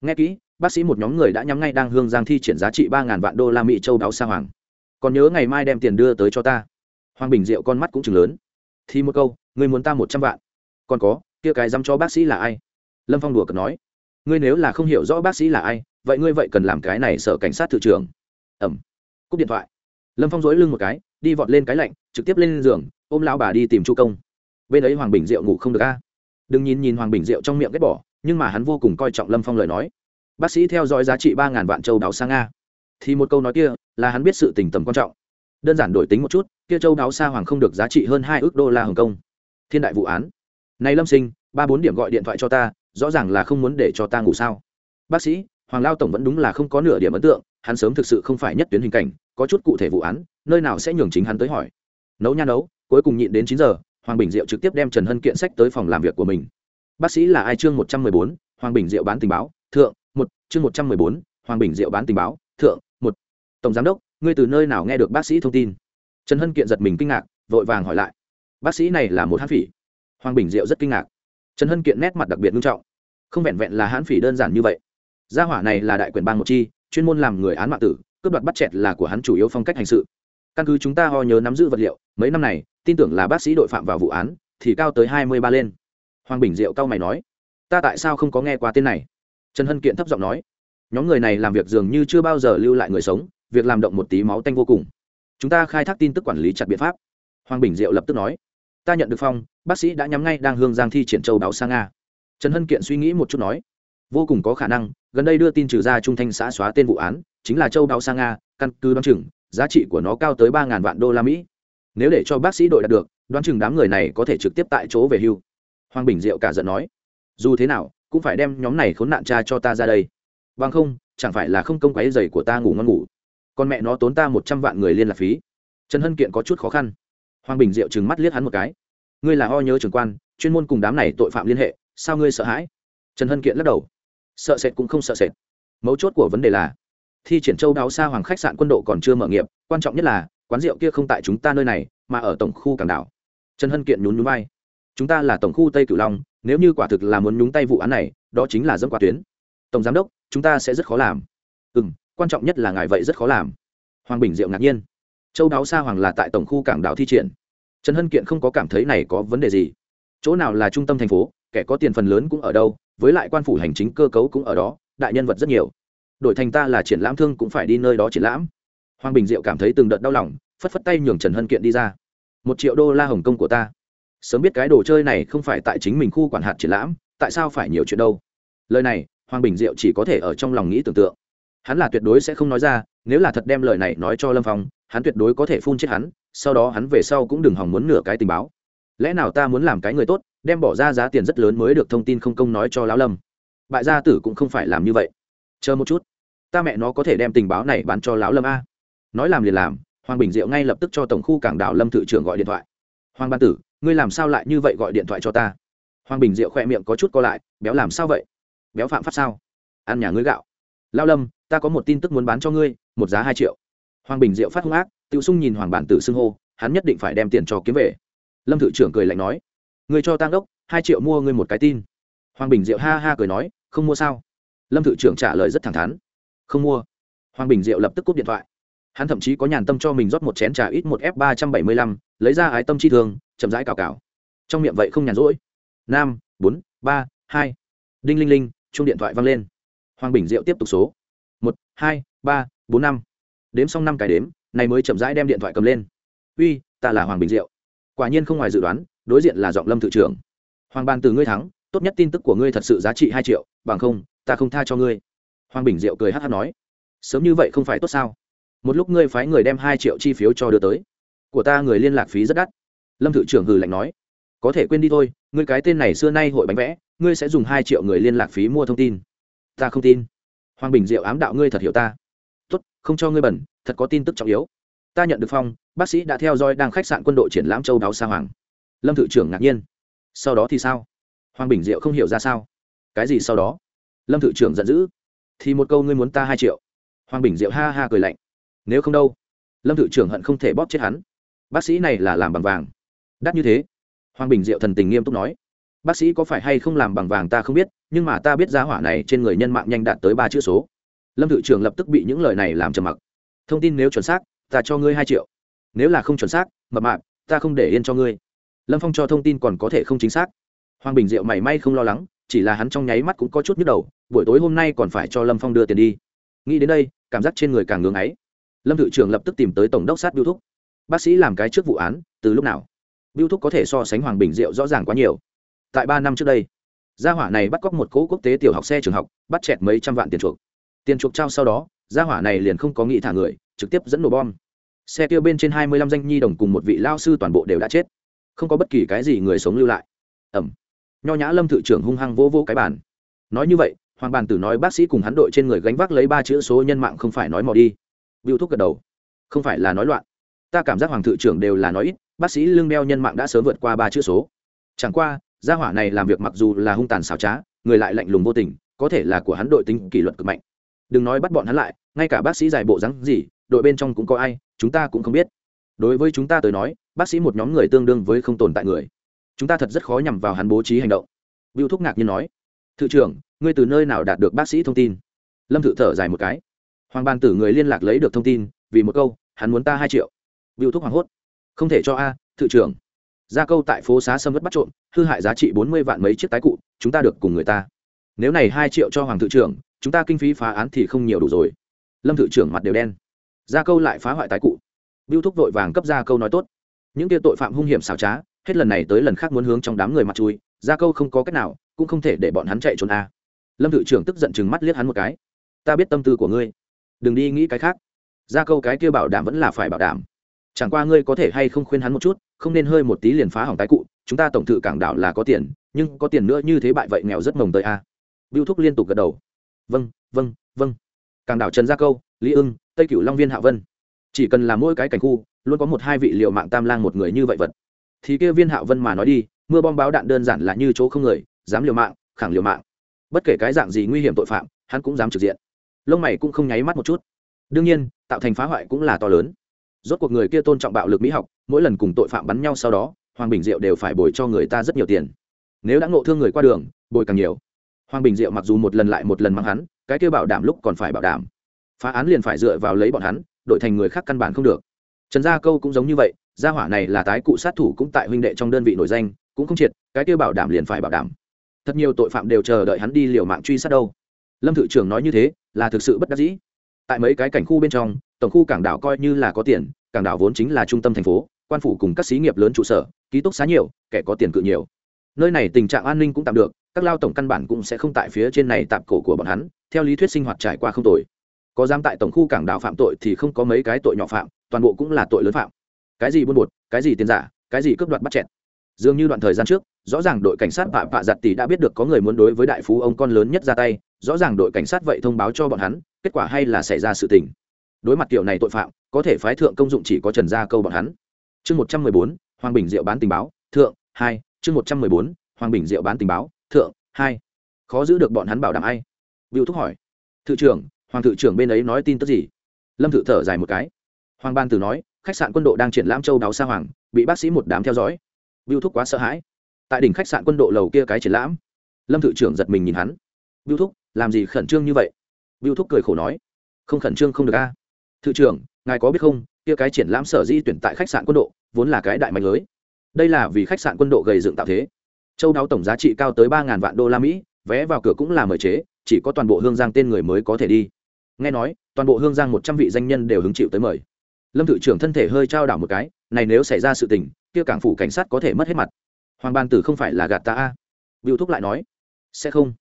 nghe kỹ, bác sĩ một nhóm người đã nhắm ngay đang hương giang thi triển giá trị ba ngàn vạn đô la mỹ châu đáo sa hoàng còn nhớ ngày mai đem tiền đưa tới cho ta. Hoàng bình diệu con mắt cũng chừng lớn. Thì một câu, ngươi muốn ta một trăm vạn? Còn có, kia cái dám cho bác sĩ là ai? Lâm phong đùa cợt nói. Ngươi nếu là không hiểu rõ bác sĩ là ai, vậy ngươi vậy cần làm cái này sở cảnh sát thự trưởng. Ẩm. Cúp điện thoại. Lâm phong dối lưng một cái, đi vọt lên cái lạnh, trực tiếp lên giường, ôm lão bà đi tìm chu công. Bên ấy hoàng bình diệu ngủ không được a. Đừng nhìn nhìn hoàng bình diệu trong miệng ghét bỏ, nhưng mà hắn vô cùng coi trọng lâm phong lời nói. Bác sĩ theo dõi giá trị ba ngàn vạn châu đáo sang nga thì một câu nói kia là hắn biết sự tình tầm quan trọng. Đơn giản đổi tính một chút, kia châu đáo sa hoàng không được giá trị hơn hai ước đô la hồng kông. Thiên đại vụ án. Này lâm sinh, ba bốn điểm gọi điện thoại cho ta, rõ ràng là không muốn để cho ta ngủ sao? Bác sĩ, hoàng lao tổng vẫn đúng là không có nửa điểm ấn tượng, hắn sớm thực sự không phải nhất tuyến hình cảnh, có chút cụ thể vụ án, nơi nào sẽ nhường chính hắn tới hỏi. Nấu nha nấu, cuối cùng nhịn đến chín giờ, hoàng bình diệu trực tiếp đem trần hân kiện sách tới phòng làm việc của mình. Bác sĩ là ai chương một trăm mười bốn, hoàng bình diệu bán tình báo, thượng, một, chương một trăm mười bốn, hoàng bình diệu bán tình báo, thượng tổng giám đốc, ngươi từ nơi nào nghe được bác sĩ thông tin? Trần hân kiện giật mình kinh ngạc, vội vàng hỏi lại. Bác sĩ này là một hãn phỉ. Hoàng bình diệu rất kinh ngạc. Trần hân kiện nét mặt đặc biệt nghiêm trọng. Không vẹn vẹn là hãn phỉ đơn giản như vậy. Gia hỏa này là đại quyền bang một chi, chuyên môn làm người án mạng tử, cướp đoạt bắt chẹt là của hắn chủ yếu phong cách hành sự. Căn cứ chúng ta ho nhớ nắm giữ vật liệu, mấy năm này, tin tưởng là bác sĩ đội phạm vào vụ án, thì cao tới hai mươi ba lên. Hoàng bình diệu cao mày nói, ta tại sao không có nghe qua tên này? Trần hân kiện thấp giọng nói, nhóm người này làm việc dường như chưa bao giờ lưu lại người sống việc làm động một tí máu tanh vô cùng. Chúng ta khai thác tin tức quản lý chặt biện pháp. Hoàng bình diệu lập tức nói. Ta nhận được phong, bác sĩ đã nhắm ngay đang hương giang thi triển châu đáo sang nga trần hân kiện suy nghĩ một chút nói. Vô cùng có khả năng, gần đây đưa tin trừ ra trung thanh xã xóa tên vụ án, chính là châu đáo sang nga căn cứ đoán chừng, giá trị của nó cao tới ba ngàn vạn đô la mỹ. Nếu để cho bác sĩ đội đạt được, đoán chừng đám người này có thể trực tiếp tại chỗ về hưu. Hoàng bình diệu cả giận nói. Dù thế nào, cũng phải đem nhóm này khốn nạn cha cho ta ra đây. Bằng không, chẳng phải là không công quáy dày của ta ngủ ngon ngủ con mẹ nó tốn ta một trăm vạn người liên lạc phí. Trần hân kiện có chút khó khăn. Hoàng bình diệu trừng mắt liếc hắn một cái. Ngươi là o nhớ trưởng quan, chuyên môn cùng đám này tội phạm liên hệ, sao ngươi sợ hãi? Trần hân kiện lắc đầu. Sợ sệt cũng không sợ sệt. Mấu chốt của vấn đề là, thi triển châu đáo xa hoàng khách sạn quân độ còn chưa mở nghiệp, quan trọng nhất là, quán rượu kia không tại chúng ta nơi này, mà ở tổng khu cảng đảo. Trần hân kiện nhún nhún vai. Chúng ta là tổng khu tây cửu long, nếu như quả thực là muốn nhúng tay vụ án này, đó chính là dẫm quả tuyến. Tổng giám đốc, chúng ta sẽ rất khó làm. Ừ m quan trọng nhất là ngài vậy rất khó làm. Hoàng bình diệu ngạc nhiên. Châu đáo sa hoàng là tại tổng khu cảng đảo thi triển. Trần hân kiện không có cảm thấy này có vấn đề gì. Chỗ nào là trung tâm thành phố, kẻ có tiền phần lớn cũng ở đâu, với lại quan phủ hành chính cơ cấu cũng ở đó, đại nhân vật rất nhiều. Đổi thành ta là triển lãm thương cũng phải đi nơi đó triển lãm. Hoàng bình diệu cảm thấy từng đợt đau lòng, phất phất tay nhường trần hân kiện đi ra. Một triệu đô la hồng kông của ta. Sớm biết cái đồ chơi này không phải tại chính mình khu quản hạt triển lãm, tại sao phải nhiều chuyện đâu? Lời này, hoàng bình diệu chỉ có thể ở trong lòng nghĩ tưởng tượng hắn là tuyệt đối sẽ không nói ra, nếu là thật đem lời này nói cho lâm phong, hắn tuyệt đối có thể phun chết hắn, sau đó hắn về sau cũng đừng hòng muốn nửa cái tình báo. Lẽ nào ta muốn làm cái người tốt, đem bỏ ra giá tiền rất lớn mới được thông tin không công nói cho lão lâm? Bại gia tử cũng không phải làm như vậy. Chờ một chút. Ta mẹ nó có thể đem tình báo này bán cho lão lâm a. Nói làm liền làm, hoàng bình diệu ngay lập tức cho tổng khu cảng đảo lâm thự trưởng gọi điện thoại. Hoàng ban tử, ngươi làm sao lại như vậy gọi điện thoại cho ta? Hoàng bình diệu khỏe miệng có chút co lại, béo làm sao vậy? Béo phạm pháp sao? Ăn nhà ngươi gạo. Lao lâm ta có một tin tức muốn bán cho ngươi, một giá hai triệu. Hoàng bình diệu phát hung ác tự sung nhìn hoàng bản tử xưng hô, hắn nhất định phải đem tiền cho kiếm về. Lâm thự trưởng cười lạnh nói người cho tăng đốc, hai triệu mua ngươi một cái tin. Hoàng bình diệu ha ha cười nói, không mua sao? Lâm thự trưởng trả lời rất thẳng thắn, không mua. Hoàng bình diệu lập tức cúp điện thoại. Hắn thậm chí có nhàn tâm cho mình rót một chén trà ít một f ba trăm bảy mươi lăm, lấy ra ái tâm chi thương, chậm rãi cào cào. Trong miệng vậy không nhàn rỗi. Năm bốn, ba, hai. Đinh, linh linh chung điện thoại văng lên. Hoàng bình diệu tiếp tục số một, hai, ba, bốn, năm. Đếm xong năm cái đếm này mới chậm rãi đem điện thoại cầm lên. Uy, ta là hoàng bình diệu. Quả nhiên không ngoài dự đoán, đối diện là giọng lâm thự trưởng. Hoàng bàn từ ngươi thắng, tốt nhất tin tức của ngươi thật sự giá trị hai triệu, bằng không, ta không tha cho ngươi. Hoàng bình diệu cười hát hát nói. Sớm như vậy không phải tốt sao? Một lúc ngươi phái người đem hai triệu chi phiếu cho đưa tới. Của ta người liên lạc phí rất đắt. Lâm thự trưởng hừ lạnh nói. Có thể quên đi thôi, ngươi cái tên này xưa nay hội bánh vẽ, ngươi sẽ dùng hai triệu người liên lạc phí mua thông tin. Ta không tin hoàng bình diệu ám đạo ngươi thật hiểu ta. Tốt, không cho ngươi bẩn, thật có tin tức trọng yếu. Ta nhận được phong, bác sĩ đã theo dõi đang khách sạn quân đội triển lãm châu đáo sa hoàng. Lâm thự trưởng ngạc nhiên. Sau đó thì sao? Hoàng bình diệu không hiểu ra sao. Cái gì sau đó? Lâm thự trưởng giận dữ. Thì một câu ngươi muốn ta hai triệu. Hoàng bình diệu ha ha cười lạnh. Nếu không đâu? Lâm thự trưởng hận không thể bóp chết hắn. Bác sĩ này là làm bằng vàng. Đắt như thế. Hoàng bình diệu thần tình nghiêm túc nói bác sĩ có phải hay không làm bằng vàng ta không biết, nhưng mà ta biết giá hỏa này trên người nhân mạng nhanh đạt tới ba chữ số. Lâm thự trưởng lập tức bị những lời này làm trầm mặc. Thông tin nếu chuẩn xác, ta cho ngươi hai triệu. Nếu là không chuẩn xác, mập mạp, ta không để yên cho ngươi. Lâm phong cho thông tin còn có thể không chính xác. Hoàng bình diệu mảy may không lo lắng, chỉ là hắn trong nháy mắt cũng có chút nhức đầu, buổi tối hôm nay còn phải cho lâm phong đưa tiền đi. Nghĩ đến đây, cảm giác trên người càng ngưng ấy. Lâm thự trưởng lập tức tìm tới tổng đốc sát biêu thúc. Bác sĩ làm cái trước vụ án, từ lúc nào? Biêu thúc có thể so sánh hoàng bình diệu rõ ràng quá nhiều tại ba năm trước đây. Gia hỏa này bắt cóc một cỗ quốc tế tiểu học xe trường học bắt chẹt mấy trăm vạn tiền chuộc. Tiền chuộc trao sau đó gia hỏa này liền không có nghĩ thả người trực tiếp dẫn nổ bom. Xe kia bên trên hai mươi lăm danh nhi đồng cùng một vị lao sư toàn bộ đều đã chết. Không có bất kỳ cái gì người sống lưu lại. Ẩm. Nho nhã lâm thự trưởng hung hăng vô vô cái bàn. Nói như vậy hoàng bàn tử nói bác sĩ cùng hắn đội trên người gánh vác lấy ba chữ số nhân mạng không phải nói mò đi. Bill thúc gật đầu. Không phải là nói loạn. Ta cảm giác hoàng thự trưởng đều là nói ít, bác sĩ lương đeo nhân mạng đã sớm vượt qua ba chữ số. Chẳng qua, gia hỏa này làm việc mặc dù là hung tàn xảo trá, người lại lạnh lùng vô tình, có thể là của hắn đội tính kỷ luật cực mạnh. Đừng nói bắt bọn hắn lại, ngay cả bác sĩ giải bộ rắn gì, đội bên trong cũng có ai, chúng ta cũng không biết. Đối với chúng ta tới nói, bác sĩ một nhóm người tương đương với không tồn tại người. Chúng ta thật rất khó nhằm vào hắn bố trí hành động. Biêu thúc ngạc nhiên nói: "Thự trưởng, ngươi từ nơi nào đạt được bác sĩ thông tin?" Lâm Thự thở dài một cái hoàng ban tử người liên lạc lấy được thông tin vì một câu hắn muốn ta hai triệu biêu thúc hoàng hốt không thể cho a thự trưởng ra câu tại phố xá sâm vất bắt trộm, hư hại giá trị bốn mươi vạn mấy chiếc tái cụ, chúng ta được cùng người ta. Nếu này hai triệu cho hoàng thự trưởng, chúng ta kinh phí phá án thì không nhiều đủ rồi. Lâm thự trưởng mặt đều đen. Ra câu lại phá hoại tái cụ. Biêu thúc vội vàng cấp ra câu nói tốt. Những kia tội phạm hung hiểm xảo trá, hết lần này tới lần khác muốn hướng trong đám người mặt chui ra câu không có cách nào, cũng không thể để bọn hắn chạy trốn a. Lâm thự trưởng tức giận chừng mắt liếc hắn một cái. Ta biết tâm tư của ngươi. Đừng đi nghĩ cái khác. Ra câu cái kia bảo đảm vẫn là phải bảo đảm chẳng qua ngươi có thể hay không khuyên hắn một chút, không nên hơi một tí liền phá hỏng tái cụ, chúng ta tổng thự cảng đảo là có tiền, nhưng có tiền nữa như thế bại vậy nghèo rất mồng tới a. À. biêu thúc liên tục gật đầu. Vâng vâng vâng. Cảng đảo trần gia câu, lý ưng, tây cửu long viên hạ vân. Chỉ cần là mỗi cái cảnh khu, luôn có một hai vị liệu mạng tam lang một người như vậy vật. Thì kia viên hạ vân mà nói đi, mưa bom báo đạn đơn giản là như chỗ không người, dám liều mạng, khẳng liều mạng. Bất kể cái dạng gì nguy hiểm tội phạm, hắn cũng dám trực diện. Lông mày cũng không nháy mắt một chút. Đương nhiên, tạo thành phá hoại cũng là to lớn rốt cuộc người kia tôn trọng bạo lực mỹ học, mỗi lần cùng tội phạm bắn nhau sau đó, hoàng bình diệu đều phải bồi cho người ta rất nhiều tiền. Nếu đã ngộ thương người qua đường, bồi càng nhiều. Hoàng bình diệu mặc dù một lần lại một lần mang hắn, cái kia bảo đảm lúc còn phải bảo đảm. Phá án liền phải dựa vào lấy bọn hắn đội thành người khác căn bản không được. Trần gia câu cũng giống như vậy, gia hỏa này là tái cụ sát thủ cũng tại huynh đệ trong đơn vị nổi danh, cũng không triệt, cái kia bảo đảm liền phải bảo đảm. Thật nhiều tội phạm đều chờ đợi hắn đi liều mạng truy sát đâu. Lâm thự trưởng nói như thế, là thực sự bất đắc dĩ. Tại mấy cái cảnh khu bên trong tổng khu cảng đảo coi như là có tiền, cảng đảo vốn chính là trung tâm thành phố, quan phủ cùng các xí nghiệp lớn trụ sở, ký túc xá nhiều, kẻ có tiền cự nhiều. Nơi này tình trạng an ninh cũng tạm được, các lao tổng căn bản cũng sẽ không tại phía trên này tạm cổ của bọn hắn, theo lý thuyết sinh hoạt trải qua không tội có giam tại tổng khu cảng đảo phạm tội thì không có mấy cái tội nhỏ phạm, toàn bộ cũng là tội lớn phạm. Cái gì buôn bột, cái gì tiền giả, cái gì cướp đoạt bắt chẹt. Dường như đoạn thời gian trước, rõ ràng đội cảnh sát vạ vạ giặt tỷ đã biết được có người muốn đối với đại phú ông con lớn nhất ra tay, rõ ràng đội cảnh sát vậy thông báo cho bọn hắn, kết quả hay là xảy ra sự tình đối mặt kiểu này tội phạm, có thể phái thượng công dụng chỉ có trần gia câu bọn hắn. Chương một trăm mười bốn, hoàng bình diệu bán tình báo, thượng, hai. Chương một trăm mười bốn, hoàng bình diệu bán tình báo, thượng, hai. Khó giữ được bọn hắn bảo đảm ai? Biểu thúc hỏi. Thự trưởng, hoàng thự trưởng bên ấy nói tin tức gì? Lâm thự thở dài một cái. Hoàng ban tử nói, khách sạn quân đội đang triển lãm châu đáo sa hoàng, bị bác sĩ một đám theo dõi. Biểu thúc quá sợ hãi. Tại đỉnh khách sạn quân đội lầu kia cái triển lãm. Lâm thự trưởng giật mình nhìn hắn. Biểu thúc, làm gì khẩn trương như vậy? Biểu thúc cười khổ nói. Không khẩn trương không được a thự trưởng ngài có biết không kia cái triển lãm sở di tuyển tại khách sạn quân đội vốn là cái đại mạnh lưới. Đây là vì khách sạn quân đội gầy dựng tạo thế. Châu đáo tổng giá trị cao tới ba ngàn vạn đô la mỹ vé vào cửa cũng là mời chế chỉ có toàn bộ hương giang tên người mới có thể đi. Nghe nói toàn bộ hương giang một trăm vị danh nhân đều hứng chịu tới mời. Lâm thự trưởng thân thể hơi trao đảo một cái này nếu xảy ra sự tình kia cảng phủ cảnh sát có thể mất hết mặt. Hoàng ban tử không phải là gạt ta a? Biêu Thúc lại nói, sẽ không.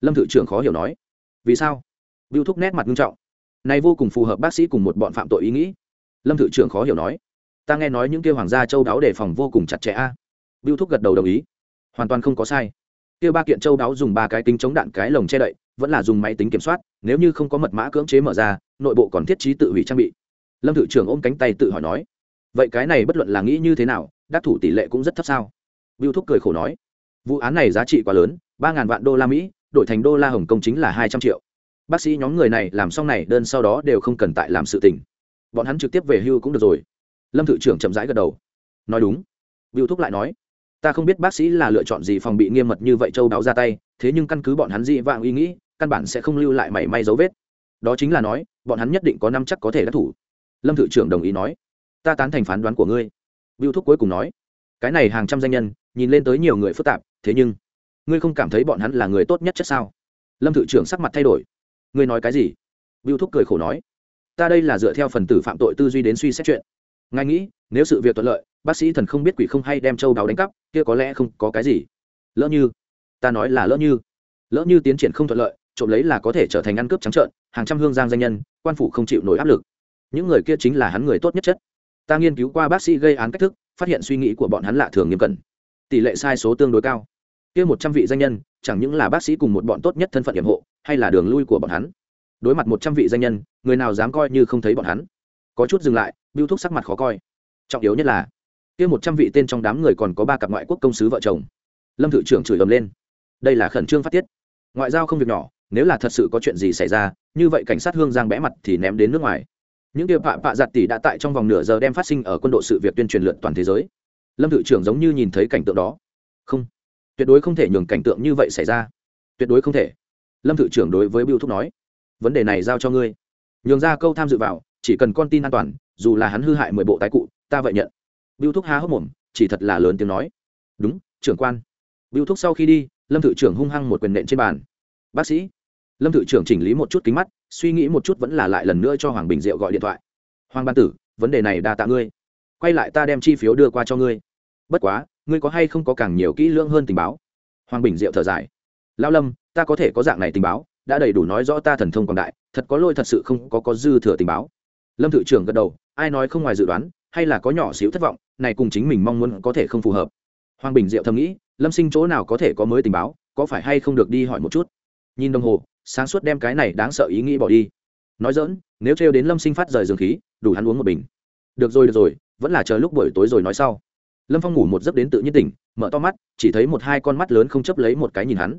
Lâm thự trưởng khó hiểu nói, vì sao? Biêu Thúc nét mặt nghiêm trọng, này vô cùng phù hợp bác sĩ cùng một bọn phạm tội ý nghĩ. Lâm thự trưởng khó hiểu nói, ta nghe nói những kia hoàng gia châu đáo đề phòng vô cùng chặt chẽ a. Biêu Thúc gật đầu đồng ý, hoàn toàn không có sai. Kia ba kiện châu đáo dùng ba cái kính chống đạn cái lồng che đậy, vẫn là dùng máy tính kiểm soát, nếu như không có mật mã cưỡng chế mở ra, nội bộ còn thiết trí tự hủy trang bị. Lâm thự trưởng ôm cánh tay tự hỏi nói, vậy cái này bất luận là nghĩ như thế nào, đắc thủ tỷ lệ cũng rất thấp sao? Biêu Thúc cười khổ nói, vụ án này giá trị quá lớn ba ngàn vạn đô la mỹ đổi thành đô la hồng kông chính là hai trăm triệu bác sĩ nhóm người này làm xong này, đơn sau đó đều không cần tại làm sự tình. Bọn hắn trực tiếp về hưu cũng được rồi. Lâm thự trưởng chậm rãi gật đầu. Nói đúng. Biêu thúc lại nói, ta không biết bác sĩ là lựa chọn gì phòng bị nghiêm mật như vậy châu đáo ra tay, thế nhưng căn cứ bọn hắn dị vạng ý nghĩ, căn bản sẽ không lưu lại mảy may dấu vết. Đó chính là nói, bọn hắn nhất định có năm chắc có thể đắc thủ. Lâm thự trưởng đồng ý nói, ta tán thành phán đoán của ngươi. Biêu thúc cuối cùng nói, cái này hàng trăm danh nhân, nhìn lên tới nhiều người phức tạp, thế nhưng ngươi không cảm thấy bọn hắn là người tốt nhất chất sao? Lâm thự trưởng sắc mặt thay đổi ngươi nói cái gì Biêu Thúc cười khổ nói, ta đây là dựa theo phần tử phạm tội tư duy đến suy xét chuyện. Ngài nghĩ, nếu sự việc thuận lợi, bác sĩ thần không biết quỷ không hay đem châu đáo đánh cắp, kia có lẽ không có cái gì. Lỡ như, ta nói là lỡ như, lỡ như tiến triển không thuận lợi, trộm lấy là có thể trở thành ăn cướp trắng trợn, hàng trăm hương giang danh nhân, quan phủ không chịu nổi áp lực. Những người kia chính là hắn người tốt nhất chất. Ta nghiên cứu qua bác sĩ gây án cách thức, phát hiện suy nghĩ của bọn hắn lạ thường nghiêm cẩn tỷ lệ sai số tương đối cao kia một trăm vị danh nhân chẳng những là bác sĩ cùng một bọn tốt nhất thân phận hiểm hộ hay là đường lui của bọn hắn. Đối mặt một trăm vị danh nhân, người nào dám coi như không thấy bọn hắn. Có chút dừng lại biêu thúc sắc mặt khó coi. Trọng yếu nhất là, kia một trăm vị tên trong đám người còn có ba cặp ngoại quốc công sứ vợ chồng. Lâm thự trưởng chửi ầm lên. Đây là khẩn trương phát tiết. Ngoại giao không việc nhỏ, nếu là thật sự có chuyện gì xảy ra, như vậy cảnh sát hương giang bẽ mặt thì ném đến nước ngoài. Những điều pạ pạ giặt tỷ đã tại trong vòng nửa giờ đem phát sinh ở quân đội sự việc tuyên truyền lượn toàn thế giới. Lâm thự trưởng giống như nhìn thấy cảnh tượng đó. Không, tuyệt đối không thể nhường cảnh tượng như vậy xảy ra. Tuyệt đối không thể lâm thự trưởng đối với biêu thúc nói, vấn đề này giao cho ngươi. Nhường ra câu tham dự vào, chỉ cần con tin an toàn, dù là hắn hư hại mười bộ tái cụ, ta vậy nhận. Biêu thúc há hốc mồm, chỉ thật là lớn tiếng nói, đúng, trưởng quan. Biêu thúc sau khi đi, lâm thự trưởng hung hăng một quyền nện trên bàn. Bác sĩ. Lâm thự trưởng chỉnh lý một chút kính mắt, suy nghĩ một chút vẫn là lại lần nữa cho hoàng bình diệu gọi điện thoại. Hoàng ban tử, vấn đề này đa tạ ngươi. Quay lại ta đem chi phiếu đưa qua cho ngươi. Bất quá, ngươi có hay không có càng nhiều kỹ lưỡng hơn tình báo? Hoàng bình diệu thở dài lao lâm, ta có thể có dạng này tình báo, đã đầy đủ nói rõ ta thần thông quảng đại, thật có lôi thật sự không có có dư thừa tình báo. Lâm thự trưởng gật đầu, ai nói không ngoài dự đoán, hay là có nhỏ xíu thất vọng, này cùng chính mình mong muốn có thể không phù hợp. Hoàng bình diệu thầm nghĩ, lâm sinh chỗ nào có thể có mới tình báo, có phải hay không được đi hỏi một chút. Nhìn đồng hồ, sáng suốt đem cái này đáng sợ ý nghĩ bỏ đi. Nói dỡn nếu trêu đến lâm sinh phát rời dường khí, đủ hắn uống một bình. Được rồi được rồi, vẫn là chờ lúc buổi tối rồi nói sau. Lâm phong ngủ một giấc đến tự nhiên tỉnh, mở to mắt, chỉ thấy một hai con mắt lớn không chấp lấy một cái nhìn hắn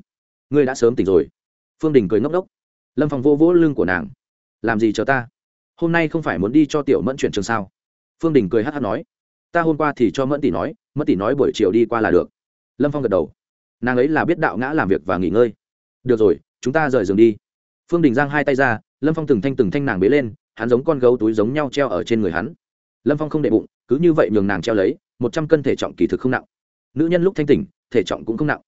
ngươi đã sớm tỉnh rồi. Phương đình cười ngốc đốc. Lâm phong vô vỗ lưng của nàng. Làm gì chờ ta? Hôm nay không phải muốn đi cho tiểu mẫn chuyển trường sao? Phương đình cười hát hát nói. Ta hôm qua thì cho mẫn tỷ nói, mẫn tỷ nói buổi chiều đi qua là được. Lâm phong gật đầu. Nàng ấy là biết đạo ngã làm việc và nghỉ ngơi. Được rồi, chúng ta rời giường đi. Phương đình giang hai tay ra, lâm phong từng thanh từng thanh nàng bế lên, hắn giống con gấu túi giống nhau treo ở trên người hắn. Lâm phong không đệ bụng, cứ như vậy nhường nàng treo lấy, một trăm cân thể trọng kỳ thực không nặng. Nữ nhân lúc thanh tỉnh, thể trọng cũng không nặng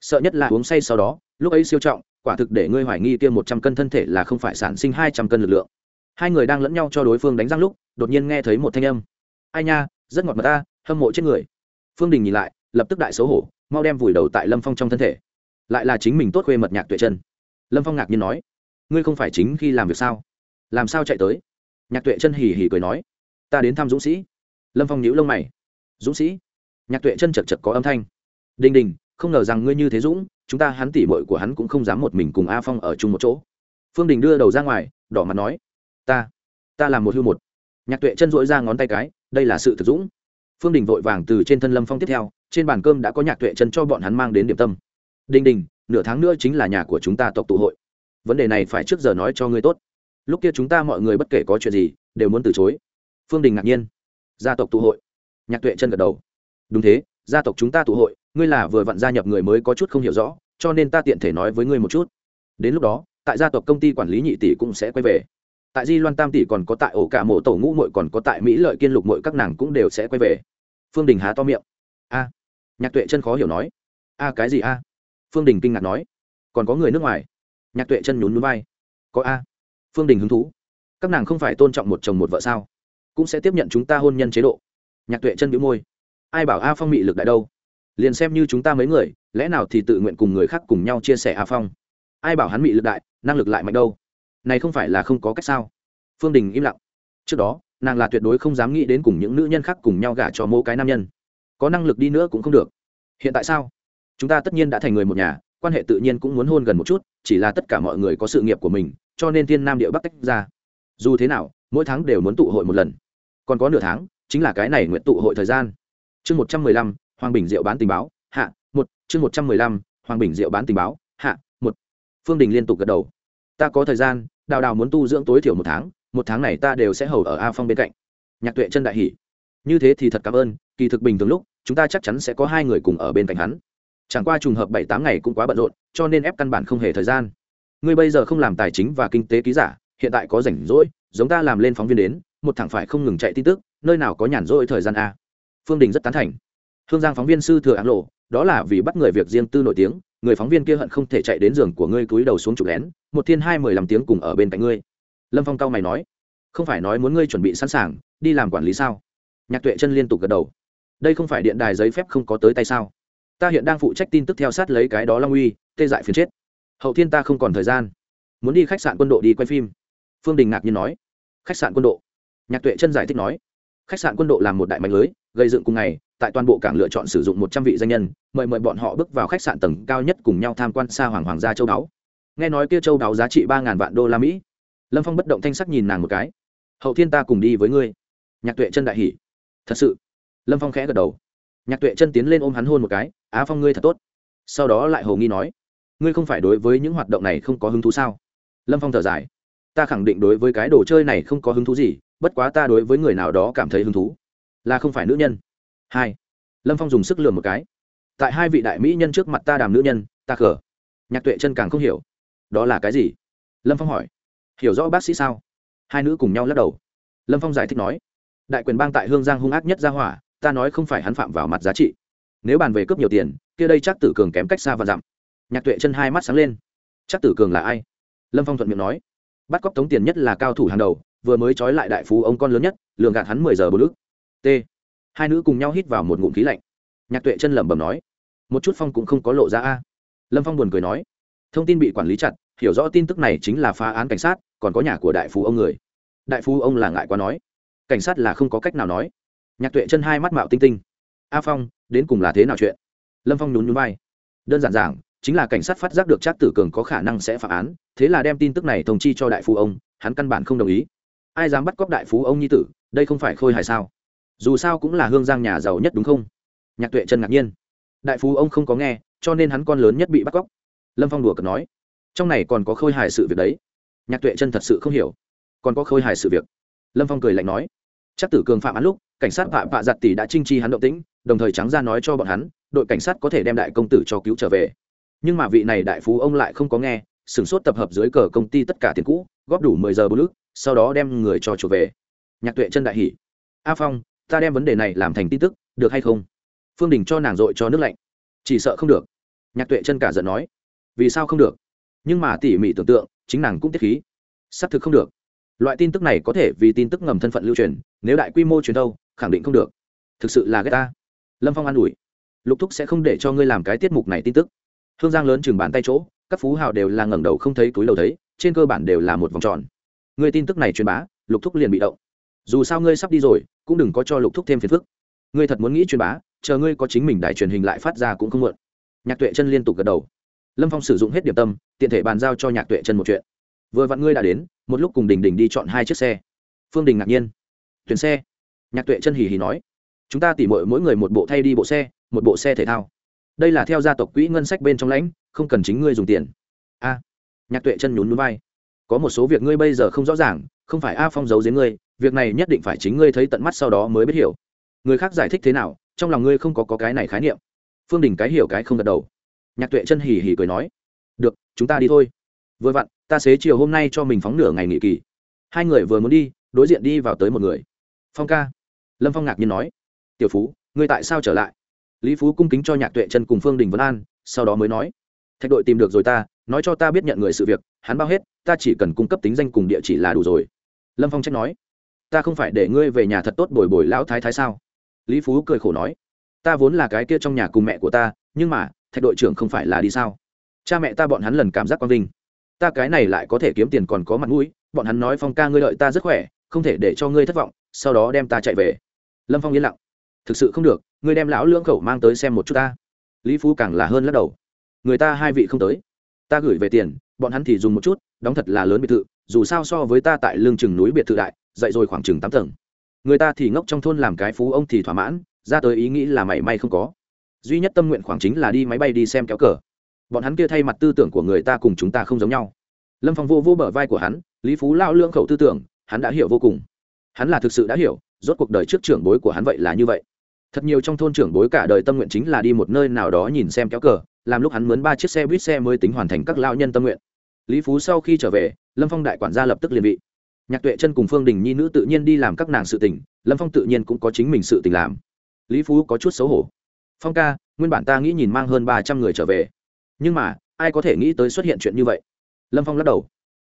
sợ nhất là uống say sau đó, lúc ấy siêu trọng, quả thực để ngươi hoài nghi kia một trăm cân thân thể là không phải sản sinh hai trăm cân lực lượng. Hai người đang lẫn nhau cho đối phương đánh răng lúc, đột nhiên nghe thấy một thanh âm. Ai nha, rất ngọt mà ta, hâm mộ chết người. Phương đình nhìn lại, lập tức đại xấu hổ, mau đem vùi đầu tại lâm phong trong thân thể. Lại là chính mình tốt khuê mật nhạc tuệ chân. Lâm phong ngạc nhiên nói, ngươi không phải chính khi làm việc sao? Làm sao chạy tới? Nhạc tuệ chân hì hì cười nói, ta đến thăm dũng sĩ. Lâm phong nhíu lông mày, dũng sĩ. Nhạc tuệ chân chật chật có âm thanh. Đình đình không ngờ rằng ngươi như thế dũng, chúng ta hắn tỉ mội của hắn cũng không dám một mình cùng a phong ở chung một chỗ. Phương đình đưa đầu ra ngoài, đỏ mặt nói, ta ta làm một hưu một. Nhạc tuệ chân dỗi ra ngón tay cái, đây là sự thực dũng. Phương đình vội vàng từ trên thân lâm phong tiếp theo, trên bàn cơm đã có nhạc tuệ chân cho bọn hắn mang đến điểm tâm. Đình đình, nửa tháng nữa chính là nhà của chúng ta tộc tụ hội. Vấn đề này phải trước giờ nói cho ngươi tốt. Lúc kia chúng ta mọi người bất kể có chuyện gì, đều muốn từ chối. Phương đình ngạc nhiên, gia tộc tụ hội. Nhạc tuệ chân gật đầu, đúng thế, gia tộc chúng ta tụ hội ngươi là vừa vặn gia nhập người mới có chút không hiểu rõ, cho nên ta tiện thể nói với ngươi một chút. Đến lúc đó, tại gia tộc công ty quản lý nhị tỷ cũng sẽ quay về. Tại di loan tam tỷ còn có tại ổ cả mộ tổ ngũ mội còn có tại mỹ lợi kiên lục mội các nàng cũng đều sẽ quay về. Phương đình há to miệng. A. Nhạc tuệ chân khó hiểu nói. A cái gì a? Phương đình kinh ngạc nói. Còn có người nước ngoài. Nhạc tuệ chân nhún núi vai. Có a. Phương đình hứng thú. Các nàng không phải tôn trọng một chồng một vợ sao? Cũng sẽ tiếp nhận chúng ta hôn nhân chế độ. Nhạc tuệ chân bĩu môi. Ai bảo a phong mị lực đại đâu? Liền xem như chúng ta mấy người, lẽ nào thì tự nguyện cùng người khác cùng nhau chia sẻ a phong? Ai bảo hắn bị lực đại, năng lực lại mạnh đâu? Này không phải là không có cách sao? Phương đình im lặng. Trước đó, nàng là tuyệt đối không dám nghĩ đến cùng những nữ nhân khác cùng nhau gả cho mỗi cái nam nhân. Có năng lực đi nữa cũng không được. Hiện tại sao? Chúng ta tất nhiên đã thành người một nhà, quan hệ tự nhiên cũng muốn hôn gần một chút, chỉ là tất cả mọi người có sự nghiệp của mình, cho nên thiên nam địa bắc tách ra. Dù thế nào, mỗi tháng đều muốn tụ hội một lần. Còn có nửa tháng, chính là cái này nguyện tụ hội thời gian. Chương một trăm mười lăm hoàng bình diệu bán tình báo, hạ, một, chương một trăm mười lăm, hoàng bình diệu bán tình báo, hạ, một. Phương đình liên tục gật đầu. Ta có thời gian, đào đào muốn tu dưỡng tối thiểu một tháng một tháng này ta đều sẽ hầu ở a phong bên cạnh. Nhạc tuệ chân đại hỷ như thế thì thật cảm ơn, kỳ thực bình thường lúc, chúng ta chắc chắn sẽ có hai người cùng ở bên cạnh hắn. Chẳng qua trùng hợp bảy tám ngày cũng quá bận rộn, cho nên ép căn bản không hề thời gian. Ngươi bây giờ không làm tài chính và kinh tế ký giả, hiện tại có rảnh rỗi, giống ta làm lên phóng viên đến, một thẳng phải không ngừng chạy tin tức, nơi nào có nhàn rỗi thời gian a. Phương đình rất tán thành hương giang phóng viên sư thừa áng lộ, đó là vì bắt người việc riêng tư nổi tiếng, người phóng viên kia hận không thể chạy đến giường của ngươi cúi đầu xuống chụp lén, một thiên hai mười làm tiếng cùng ở bên cạnh ngươi. Lâm phong cao mày nói, không phải nói muốn ngươi chuẩn bị sẵn sàng, đi làm quản lý sao? Nhạc tuệ chân liên tục gật đầu, đây không phải điện đài giấy phép không có tới tay sao? Ta hiện đang phụ trách tin tức theo sát lấy cái đó long uy, tê dại phiền chết. Hậu thiên ta không còn thời gian, muốn đi khách sạn quân đội đi quay phim. Phương đình ngạc nhiên nói, khách sạn quân đội nhạc tuệ chân giải thích nói, khách sạn quân đội làm một đại mạnh lưới, gây dựng cùng ngày tại toàn bộ cảng lựa chọn sử dụng một trăm vị danh nhân, mời mời bọn họ bước vào khách sạn tầng cao nhất cùng nhau tham quan xa hoàng hoàng gia châu đáo. Nghe nói kia châu đáo giá trị ba ngàn vạn đô la mỹ. Lâm phong bất động thanh sắc nhìn nàng một cái. Hậu thiên ta cùng đi với ngươi. Nhạc tuệ chân đại hỉ. Thật sự? Lâm phong khẽ gật đầu. Nhạc tuệ chân tiến lên ôm hắn hôn một cái. Á phong ngươi thật tốt. Sau đó lại hồ nghi nói. Ngươi không phải đối với những hoạt động này không có hứng thú sao? Lâm phong thở dài. Ta khẳng định đối với cái đồ chơi này không có hứng thú gì, bất quá ta đối với người nào đó cảm thấy hứng thú, là không phải nữ nhân hai. Lâm phong dùng sức lừa một cái. Tại hai vị đại mỹ nhân trước mặt ta đàm nữ nhân, ta khở nhạc tuệ chân càng không hiểu. Đó là cái gì? Lâm phong hỏi. Hiểu rõ bác sĩ sao? Hai nữ cùng nhau lắc đầu. Lâm phong giải thích nói. Đại quyền bang tại hương giang hung ác nhất ra hỏa, ta nói không phải hắn phạm vào mặt giá trị. Nếu bàn về cướp nhiều tiền, kia đây chắc tử cường kém cách xa và dặm. Nhạc tuệ chân hai mắt sáng lên. Chắc tử cường là ai? Lâm phong thuận miệng nói. Bắt cóc tống tiền nhất là cao thủ hàng đầu, vừa mới trói lại đại phú ông con lớn nhất, lường gạt hắn mười giờ bốn ước t hai nữ cùng nhau hít vào một ngụm khí lạnh. Nhạc tuệ chân lẩm bẩm nói, một chút phong cũng không có lộ ra a. Lâm phong buồn cười nói, thông tin bị quản lý chặt, hiểu rõ tin tức này chính là phá án cảnh sát, còn có nhà của đại phú ông người. Đại phú ông là ngại quá nói, cảnh sát là không có cách nào nói. Nhạc tuệ chân hai mắt mạo tinh tinh, a phong, đến cùng là thế nào chuyện? Lâm phong nhún nhún vai, đơn giản giảng, chính là cảnh sát phát giác được trác tử cường có khả năng sẽ phá án, thế là đem tin tức này thông chi cho đại phú ông, hắn căn bản không đồng ý. Ai dám bắt cóc đại phú ông nhi tử, đây không phải khôi hài sao? Dù sao cũng là hương giang nhà giàu nhất đúng không? Nhạc tuệ chân ngạc nhiên. Đại phú ông không có nghe, cho nên hắn con lớn nhất bị bắt cóc. Lâm phong đùa cợt nói, trong này còn có khôi hài sự việc đấy. Nhạc tuệ chân thật sự không hiểu. Còn có khôi hài sự việc? Lâm phong cười lạnh nói, chắc tử cường phạm án lúc, cảnh sát vạ vạ giặt tỷ đã trinh chi hắn động tĩnh, đồng thời trắng ra nói cho bọn hắn, đội cảnh sát có thể đem đại công tử cho cứu trở về. Nhưng mà vị này đại phú ông lại không có nghe, sửng sốt tập hợp dưới cờ công ty tất cả tiền cũ, góp đủ mười giờ bốn ước sau đó đem người cho trở về. Nhạc tuệ chân đại hỉ, a phong ta đem vấn đề này làm thành tin tức, được hay không? Phương đình cho nàng dội cho nước lạnh. Chỉ sợ không được. Nhạc tuệ chân cả giận nói. Vì sao không được? Nhưng mà tỉ mỉ tưởng tượng, chính nàng cũng tiết khí. Xác thực không được. Loại tin tức này có thể vì tin tức ngầm thân phận lưu truyền, nếu đại quy mô truyền thâu khẳng định không được. Thực sự là ghét ta. Lâm phong an ủi. Lục thúc sẽ không để cho ngươi làm cái tiết mục này tin tức. Hương giang lớn chừng bàn tay chỗ, các phú hào đều là ngẩng đầu không thấy túi lầu thấy, trên cơ bản đều là một vòng tròn. Ngươi tin tức này truyền bá, lục thúc liền bị động dù sao ngươi sắp đi rồi, cũng đừng có cho lục thúc thêm phiền phức. Ngươi thật muốn nghĩ truyền bá, chờ ngươi có chính mình đài truyền hình lại phát ra cũng không muộn. Nhạc tuệ chân liên tục gật đầu. Lâm phong sử dụng hết điểm tâm, tiện thể bàn giao cho nhạc tuệ chân một chuyện. Vừa vặn ngươi đã đến, một lúc cùng đình đình đi chọn hai chiếc xe. Phương đình ngạc nhiên. Tuyển xe. Nhạc tuệ chân hì hì nói. Chúng ta tỉ mọi mỗi người một bộ thay đi bộ xe, một bộ xe thể thao. Đây là theo gia tộc quỹ ngân sách bên trong lãnh, không cần chính ngươi dùng tiền. A. Nhạc tuệ chân nhún núi vai có một số việc ngươi bây giờ không rõ ràng không phải a phong giấu giếm ngươi việc này nhất định phải chính ngươi thấy tận mắt sau đó mới biết hiểu. Người khác giải thích thế nào trong lòng ngươi không có, có cái này khái niệm. Phương đình cái hiểu cái không gật đầu. Nhạc tuệ chân hì hì cười nói được chúng ta đi thôi. Vừa vặn ta xế chiều hôm nay cho mình phóng nửa ngày nghỉ kỳ. Hai người vừa muốn đi đối diện đi vào tới một người. Phong ca. Lâm phong ngạc nhiên nói tiểu phú ngươi tại sao trở lại? Lý phú cung kính cho nhạc tuệ chân cùng phương đình vân an sau đó mới nói thạch đội tìm được rồi ta nói cho ta biết nhận người sự việc hắn bao hết, ta chỉ cần cung cấp tính danh cùng địa chỉ là đủ rồi. Lâm phong trách nói, ta không phải để ngươi về nhà thật tốt bồi bồi lão thái thái sao? Lý phú cười khổ nói, ta vốn là cái kia trong nhà cùng mẹ của ta, nhưng mà, thạch đội trưởng không phải là đi sao? Cha mẹ ta bọn hắn lần cảm giác quang vinh. Ta cái này lại có thể kiếm tiền còn có mặt mũi, bọn hắn nói phong ca ngươi lợi ta rất khỏe, không thể để cho ngươi thất vọng, sau đó đem ta chạy về. Lâm phong yên lặng, thực sự không được, ngươi đem lão lưỡng khẩu mang tới xem một chút ta. Lý phú càng là hơn lắc đầu, người ta hai vị không tới, ta gửi về tiền bọn hắn thì dùng một chút, đóng thật là lớn biệt thự, dù sao so với ta tại lương chừng núi biệt thự đại dậy rồi khoảng chừng tám tầng. Người ta thì ngốc trong thôn làm cái phú ông thì thỏa mãn, ra tới ý nghĩ là mảy may không có. Duy nhất tâm nguyện khoảng chính là đi máy bay đi xem kéo cờ. Bọn hắn kia thay mặt tư tưởng của người ta cùng chúng ta không giống nhau. Lâm phong vô vô bờ vai của hắn, lý phú lao lương khẩu tư tưởng, hắn đã hiểu vô cùng. Hắn là thực sự đã hiểu, rốt cuộc đời trước trưởng bối của hắn vậy là như vậy. Thật nhiều trong thôn trưởng bối cả đời tâm nguyện chính là đi một nơi nào đó nhìn xem kéo cờ, làm lúc hắn mướn ba chiếc xe buýt xe mới tính hoàn thành các lao nhân tâm nguyện lý phú sau khi trở về, lâm phong đại quản gia lập tức liền vị. Nhạc tuệ chân cùng phương đình nhi nữ tự nhiên đi làm các nàng sự tình, lâm phong tự nhiên cũng có chính mình sự tình làm. Lý phú có chút xấu hổ. Phong ca, nguyên bản ta nghĩ nhìn mang hơn ba trăm người trở về, nhưng mà, ai có thể nghĩ tới xuất hiện chuyện như vậy? Lâm phong lắc đầu.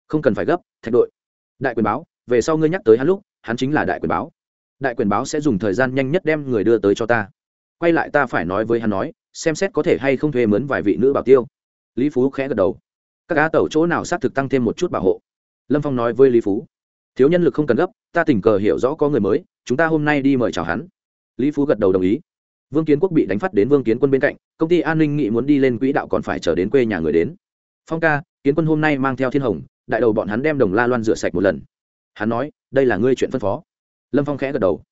Không cần phải gấp, thạch đội. Đại quyền báo, về sau ngươi nhắc tới hắn lúc, hắn chính là đại quyền báo. Đại quyền báo sẽ dùng thời gian nhanh nhất đem người đưa tới cho ta. Quay lại ta phải nói với hắn nói, xem xét có thể hay không thuê mướn vài vị nữ bảo tiêu. Lý phú khẽ gật đầu các á tẩu chỗ nào xác thực tăng thêm một chút bảo hộ? Lâm phong nói với lý phú. Thiếu nhân lực không cần gấp, ta tình cờ hiểu rõ có người mới, chúng ta hôm nay đi mời chào hắn. Lý phú gật đầu đồng ý. Vương kiến quốc bị đánh phát đến vương kiến quân bên cạnh, công ty an ninh nghị muốn đi lên quỹ đạo còn phải chờ đến quê nhà người đến. Phong ca, kiến quân hôm nay mang theo thiên hồng, đại đầu bọn hắn đem đồng la loan rửa sạch một lần. Hắn nói, đây là ngươi chuyện phân phó. Lâm phong khẽ gật đầu.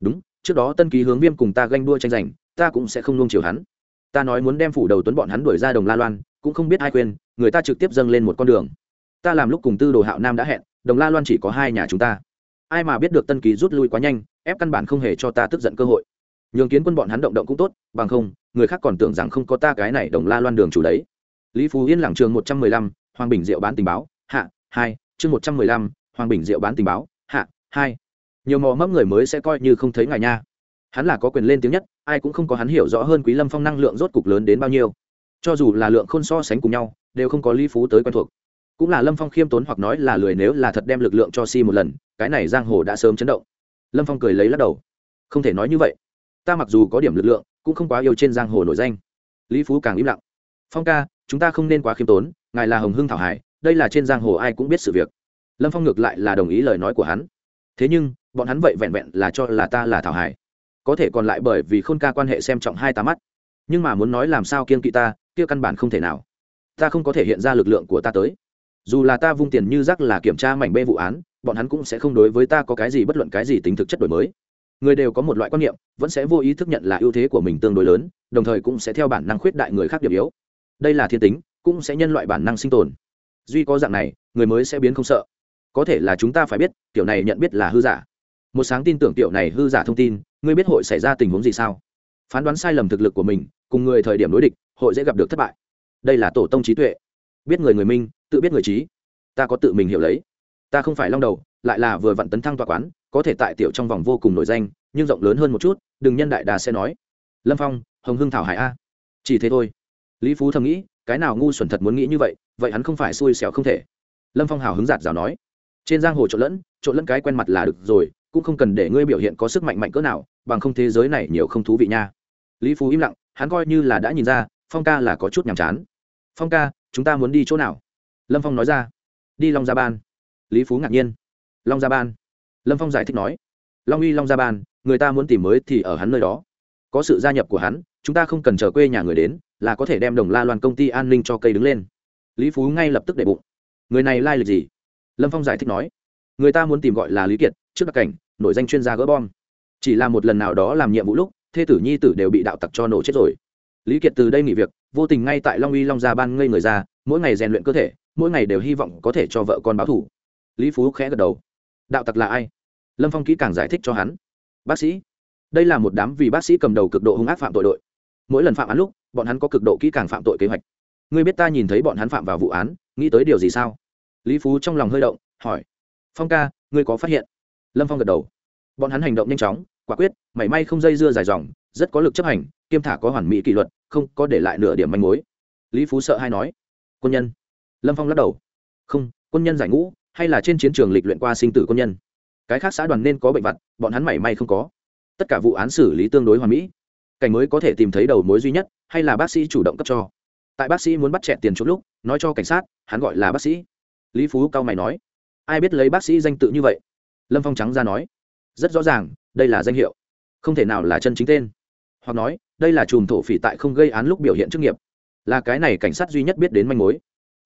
Đúng, trước đó tân ký hướng viêm cùng ta ganh đua tranh giành, ta cũng sẽ không nuông chiều hắn. Ta nói muốn đem phủ đầu tuấn bọn hắn đuổi ra đồng la loan cũng không biết ai quên người ta trực tiếp dâng lên một con đường. Ta làm lúc cùng tư đồ hạo nam đã hẹn, đồng la loan chỉ có hai nhà chúng ta. Ai mà biết được tân kỳ rút lui quá nhanh, ép căn bản không hề cho ta tức giận cơ hội. Nhường kiến quân bọn hắn động động cũng tốt, bằng không, người khác còn tưởng rằng không có ta cái này đồng la loan đường chủ đấy. Lý phú yên lẳng trường một trăm mười lăm, hoàng bình diệu bán tình báo, hạ, hai, chương một trăm mười lăm, hoàng bình diệu bán tình báo, hạ, hai. Nhiều mò mẫm người mới sẽ coi như không thấy ngài nha. Hắn là có quyền lên tiếng nhất, ai cũng không có hắn hiểu rõ hơn quý lâm phong năng lượng rốt cục lớn đến bao nhiêu cho dù là lượng khôn so sánh cùng nhau, đều không có lý phú tới quen thuộc. Cũng là lâm phong khiêm tốn hoặc nói là lười nếu là thật đem lực lượng cho si một lần, cái này giang hồ đã sớm chấn động. Lâm phong cười lấy lắc đầu. Không thể nói như vậy. Ta mặc dù có điểm lực lượng, cũng không quá yêu trên giang hồ nổi danh. Lý phú càng im lặng. Phong ca, chúng ta không nên quá khiêm tốn, ngài là hồng hưng thảo hải, đây là trên giang hồ ai cũng biết sự việc. Lâm phong ngược lại là đồng ý lời nói của hắn. Thế nhưng, bọn hắn vậy vẹn vẹn là cho là ta là thảo hải. Có thể còn lại bởi vì khôn ca quan hệ xem trọng hai ta mắt. Nhưng mà muốn nói làm sao kiên kỵ ta kia căn bản không thể nào. Ta không có thể hiện ra lực lượng của ta tới. Dù là ta vung tiền như rác là kiểm tra mảnh bê vụ án, bọn hắn cũng sẽ không đối với ta có cái gì bất luận cái gì tính thực chất đổi mới. Người đều có một loại quan niệm, vẫn sẽ vô ý thức nhận là ưu thế của mình tương đối lớn, đồng thời cũng sẽ theo bản năng khuyết đại người khác điểm yếu. Đây là thiên tính, cũng sẽ nhân loại bản năng sinh tồn. Duy có dạng này, người mới sẽ biến không sợ. Có thể là chúng ta phải biết tiểu này nhận biết là hư giả. Một sáng tin tưởng tiểu này hư giả thông tin, ngươi biết hội xảy ra tình huống gì sao? Phán đoán sai lầm thực lực của mình, cùng người thời điểm đối địch hội dễ gặp được thất bại. Đây là tổ tông trí tuệ. Biết người người minh, tự biết người trí. Ta có tự mình hiểu lấy. Ta không phải long đầu, lại là vừa vặn tấn thăng tòa quán, có thể tại tiểu trong vòng vô cùng nổi danh, nhưng rộng lớn hơn một chút, đừng nhân đại đà sẽ nói. Lâm phong, hồng hưng thảo hải a. Chỉ thế thôi. Lý phú thầm nghĩ, cái nào ngu xuẩn thật muốn nghĩ như vậy vậy hắn không phải xui xẻo không thể. Lâm phong hào hứng giạt rào nói. Trên giang hồ trộn lẫn trộn lẫn cái quen mặt là được rồi, cũng không cần để ngươi biểu hiện có sức mạnh mạnh cỡ nào, bằng không thế giới này nhiều không thú vị nha. Lý phú im lặng, hắn coi như là đã nhìn ra phong ca là có chút nhàm chán. Phong ca, chúng ta muốn đi chỗ nào? Lâm phong nói ra. Đi long gia ban. Lý phú ngạc nhiên. Long gia ban. Lâm phong giải thích nói. Long uy, long gia ban, người ta muốn tìm mới thì ở hắn nơi đó. Có sự gia nhập của hắn, chúng ta không cần chờ quê nhà người đến, là có thể đem đồng la loan công ty an ninh cho cây đứng lên. Lý phú ngay lập tức để bụng. Người này lai lịch gì? Lâm phong giải thích nói. Người ta muốn tìm gọi là lý kiệt, trước đặc cảnh, nổi danh chuyên gia gỡ bom. Chỉ là một lần nào đó làm nhiệm vụ lúc, thê tử nhi tử đều bị đạo tặc cho nổ chết rồi lý kiệt từ đây nghỉ việc, vô tình ngay tại long uy long gia ban ngây người ra, mỗi ngày rèn luyện cơ thể, mỗi ngày đều hy vọng có thể cho vợ con báo thủ. Lý phú khẽ gật đầu. Đạo tặc là ai? Lâm phong kỹ càng giải thích cho hắn. Bác sĩ. Đây là một đám vì bác sĩ cầm đầu cực độ hung ác phạm tội đội. Mỗi lần phạm án lúc, bọn hắn có cực độ kỹ càng phạm tội kế hoạch. Ngươi biết ta nhìn thấy bọn hắn phạm vào vụ án, nghĩ tới điều gì sao? Lý phú trong lòng hơi động, hỏi. Phong ca, ngươi có phát hiện? Lâm phong gật đầu. Bọn hắn hành động nhanh chóng, quả quyết, mảy may không dây dưa dài dòng, rất có lực chấp hành, kiêm thả có hoàn mỹ kỷ luật không có để lại nửa điểm manh mối. Lý phú sợ hay nói, quân nhân. Lâm phong lắc đầu, không, quân nhân giải ngũ, hay là trên chiến trường lịch luyện qua sinh tử quân nhân. Cái khác xã đoàn nên có bệnh vặt, bọn hắn mảy may không có. Tất cả vụ án xử lý tương đối hoàn mỹ. Cảnh mới có thể tìm thấy đầu mối duy nhất, hay là bác sĩ chủ động cấp cho. Tại bác sĩ muốn bắt chẹt tiền chút lúc, nói cho cảnh sát, hắn gọi là bác sĩ. Lý phú cao mày nói, ai biết lấy bác sĩ danh tự như vậy? Lâm phong trắng ra nói, rất rõ ràng, đây là danh hiệu. Không thể nào là chân chính tên hoặc nói, đây là chùm thổ phỉ tại không gây án lúc biểu hiện chức nghiệp. Là cái này cảnh sát duy nhất biết đến manh mối.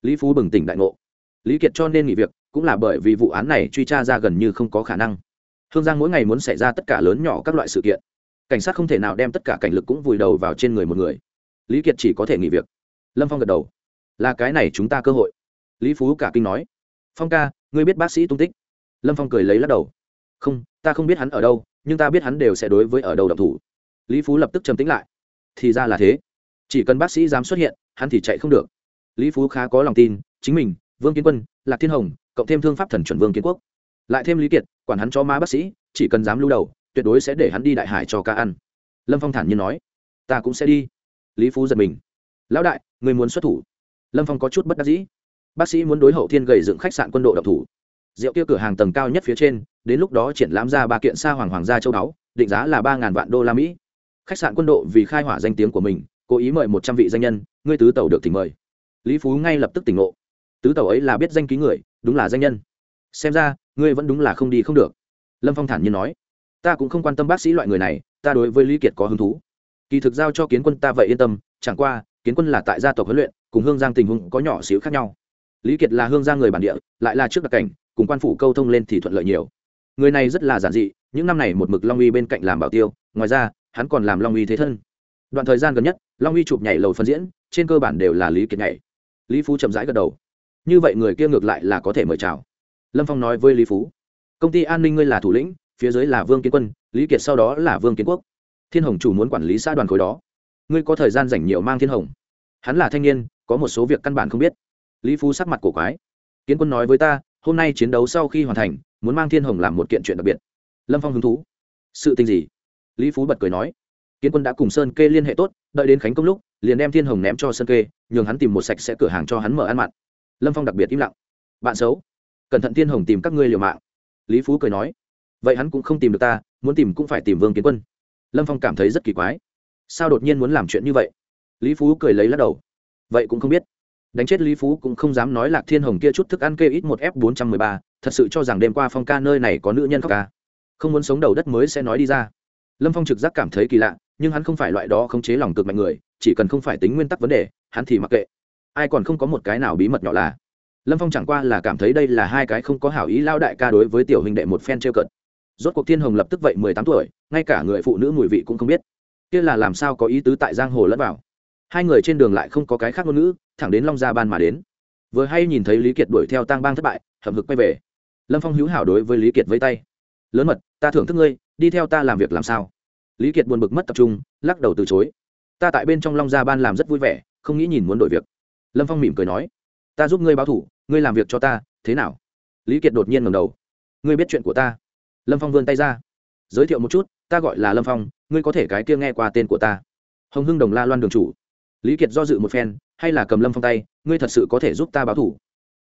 Lý phú bừng tỉnh đại ngộ. Lý kiệt cho nên nghỉ việc, cũng là bởi vì vụ án này truy tra ra gần như không có khả năng. Hương giang mỗi ngày muốn xảy ra tất cả lớn nhỏ các loại sự kiện. Cảnh sát không thể nào đem tất cả cảnh lực cũng vùi đầu vào trên người một người. Lý kiệt chỉ có thể nghỉ việc. Lâm phong gật đầu. Là cái này chúng ta cơ hội. Lý phú cả kinh nói. Phong ca, ngươi biết bác sĩ tung tích. Lâm phong cười lấy lắc đầu. Không, ta không biết hắn ở đâu, nhưng ta biết hắn đều sẽ đối với ở đầu độc thủ lý phú lập tức trầm tính lại. Thì ra là thế. Chỉ cần bác sĩ dám xuất hiện, hắn thì chạy không được. Lý phú khá có lòng tin, chính mình, vương kiến quân, lạc thiên hồng, cộng thêm thương pháp thần chuẩn vương kiến quốc. Lại thêm lý kiệt, quản hắn cho má bác sĩ, chỉ cần dám lưu đầu, tuyệt đối sẽ để hắn đi đại hải cho ca ăn. Lâm phong thản nhiên nói. Ta cũng sẽ đi. Lý phú giật mình. Lão đại, người muốn xuất thủ. Lâm phong có chút bất đắc dĩ. Bác sĩ muốn đối hậu thiên gầy dựng khách sạn quân đội độc thủ. Rượu kia cửa hàng tầng cao nhất phía trên, đến lúc đó triển lãm ra ba kiện sa hoàng hoàng gia châu đáo định giá là ba ngàn vạn đô la mỹ khách sạn quân đội vì khai hỏa danh tiếng của mình, cố ý mời một trăm vị danh nhân, ngươi tứ tàu được thì mời. Lý phú ngay lập tức tỉnh ngộ. Tứ tàu ấy là biết danh ký người, đúng là danh nhân. Xem ra, ngươi vẫn đúng là không đi không được. Lâm phong thản nhiên nói. Ta cũng không quan tâm bác sĩ loại người này, ta đối với lý kiệt có hứng thú. Kỳ thực giao cho kiến quân ta vậy yên tâm, chẳng qua, kiến quân là tại gia tộc huấn luyện, cùng hương giang tình huống có nhỏ xíu khác nhau. Lý kiệt là hương giang người bản địa, lại là trước đặc cảnh, cùng quan phủ câu thông lên thì thuận lợi nhiều. Người này rất là giản dị, những năm này một mực long uy bên cạnh làm bảo tiêu, ngoài ra hắn còn làm long uy thế thân. Đoạn thời gian gần nhất, long uy chụp nhảy lầu phân diễn, trên cơ bản đều là lý kiệt nhảy. Lý phú chậm rãi gật đầu. Như vậy người kia ngược lại là có thể mời chào. Lâm phong nói với lý phú, công ty an ninh ngươi là thủ lĩnh, phía dưới là vương kiến quân, lý kiệt sau đó là vương kiến quốc. Thiên hồng chủ muốn quản lý xã đoàn khối đó. Ngươi có thời gian dành nhiều mang thiên hồng. Hắn là thanh niên, có một số việc căn bản không biết. Lý phú sắc mặt cổ quái. Kiến quân nói với ta, hôm nay chiến đấu sau khi hoàn thành, muốn mang thiên hồng làm một kiện chuyện đặc biệt. Lâm phong hứng thú. Sự tình gì? Lý phú bật cười nói, kiến quân đã cùng sơn kê liên hệ tốt, đợi đến khánh công lúc, liền đem thiên hồng ném cho sơn kê, nhường hắn tìm một sạch sẽ cửa hàng cho hắn mở ăn mặn. Lâm phong đặc biệt im lặng, bạn xấu, cẩn thận thiên hồng tìm các ngươi liều mạng. Lý phú cười nói, vậy hắn cũng không tìm được ta, muốn tìm cũng phải tìm vương kiến quân. Lâm phong cảm thấy rất kỳ quái, sao đột nhiên muốn làm chuyện như vậy? Lý phú cười lấy lắc đầu, vậy cũng không biết. Đánh chết lý phú cũng không dám nói lạc thiên hồng kia chút thức ăn kê ít một f bốn trăm mười ba, thật sự cho rằng đêm qua phong ca nơi này có nữ nhân khóc ca. Không muốn sống đầu đất mới sẽ nói đi ra lâm phong trực giác cảm thấy kỳ lạ, nhưng hắn không phải loại đó khống chế lòng cực mạnh người, chỉ cần không phải tính nguyên tắc vấn đề, hắn thì mặc kệ. Ai còn không có một cái nào bí mật nhỏ là. Lâm phong chẳng qua là cảm thấy đây là hai cái không có hảo ý lao đại ca đối với tiểu huynh đệ một phen trêu cận rốt cuộc thiên hồng lập tức vậy mười tám tuổi, ngay cả người phụ nữ mùi vị cũng không biết. Kia là làm sao có ý tứ tại giang hồ lẫn vào? Hai người trên đường lại không có cái khác ngôn ngữ, thẳng đến long gia ban mà đến. Vừa hay nhìn thấy lý kiệt đuổi theo tang bang thất bại, hậm hực quay về. Lâm phong hữu hảo đối với lý kiệt với tay lớn mật, ta thưởng thức ngươi, đi theo ta làm việc làm sao? Lý kiệt buồn bực mất tập trung, lắc đầu từ chối. Ta tại bên trong long gia ban làm rất vui vẻ, không nghĩ nhìn muốn đổi việc. Lâm phong mỉm cười nói, ta giúp ngươi báo thủ, ngươi làm việc cho ta, thế nào? Lý kiệt đột nhiên ngầm đầu. Ngươi biết chuyện của ta. Lâm phong vươn tay ra. Giới thiệu một chút, ta gọi là lâm phong, ngươi có thể cái kia nghe qua tên của ta. Hồng hưng đồng la loan đường chủ. Lý kiệt do dự một phen, hay là cầm lâm phong tay, ngươi thật sự có thể giúp ta báo thủ?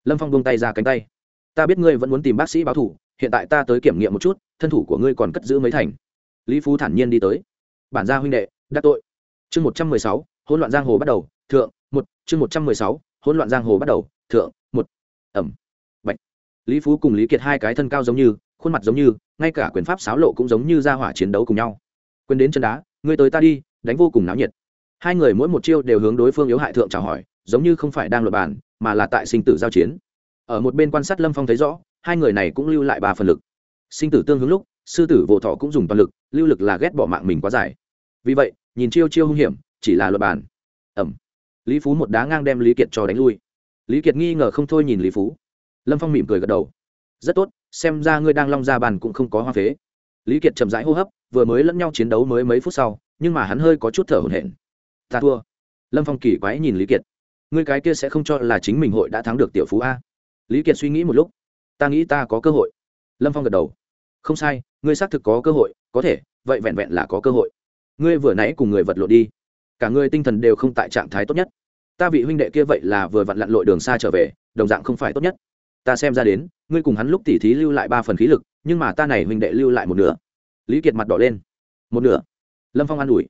Lâm phong buông tay ra cánh tay. Ta biết ngươi vẫn muốn tìm bác sĩ báo thủ hiện tại ta tới kiểm nghiệm một chút, thân thủ của ngươi còn cất giữ mấy thành. Lý phú thản nhiên đi tới. Bản gia huynh đệ, đắc tội. Chương một trăm mười sáu, hỗn loạn giang hồ bắt đầu, thượng, một, chương một trăm mười sáu, hỗn loạn giang hồ bắt đầu, thượng, một. Ẩm. Bệnh lý phú cùng lý kiệt hai cái thân cao giống như, khuôn mặt giống như, ngay cả quyền pháp xáo lộ cũng giống như ra hỏa chiến đấu cùng nhau. Quên đến chân đá, ngươi tới ta đi, đánh vô cùng náo nhiệt. Hai người mỗi một chiêu đều hướng đối phương yếu hại thượng chào hỏi, giống như không phải đang luật bàn, mà là tại sinh tử giao chiến. Ở một bên quan sát lâm phong thấy rõ hai người này cũng lưu lại ba phần lực. Sinh tử tương hướng lúc, sư tử vô thọ cũng dùng toàn lực, lưu lực là ghét bỏ mạng mình quá dài. Vì vậy, nhìn chiêu chiêu hung hiểm, chỉ là luật bàn ẩm. Lý phú một đá ngang đem lý kiệt cho đánh lui. Lý kiệt nghi ngờ không thôi nhìn lý phú. Lâm phong mỉm cười gật đầu. Rất tốt, xem ra ngươi đang long ra bàn cũng không có hoa phế. Lý kiệt chậm rãi hô hấp, vừa mới lẫn nhau chiến đấu mới mấy phút sau, nhưng mà hắn hơi có chút thở hổn hển. Ta thua. Lâm phong kỳ quái nhìn lý kiệt. Ngươi cái kia sẽ không cho là chính mình hội đã thắng được tiểu phú a. Lý kiệt suy nghĩ một lúc ta nghĩ ta có cơ hội. Lâm phong gật đầu. Không sai, ngươi xác thực có cơ hội, có thể, vậy vẹn vẹn là có cơ hội. Ngươi vừa nãy cùng người vật lộn đi. Cả ngươi tinh thần đều không tại trạng thái tốt nhất. Ta vị huynh đệ kia vậy là vừa vặn lặn lội đường xa trở về, đồng dạng không phải tốt nhất. Ta xem ra đến, ngươi cùng hắn lúc tỉ thí lưu lại ba phần khí lực, nhưng mà ta này huynh đệ lưu lại một nửa. Lý kiệt mặt đỏ lên. Một nửa. Lâm phong an ủi.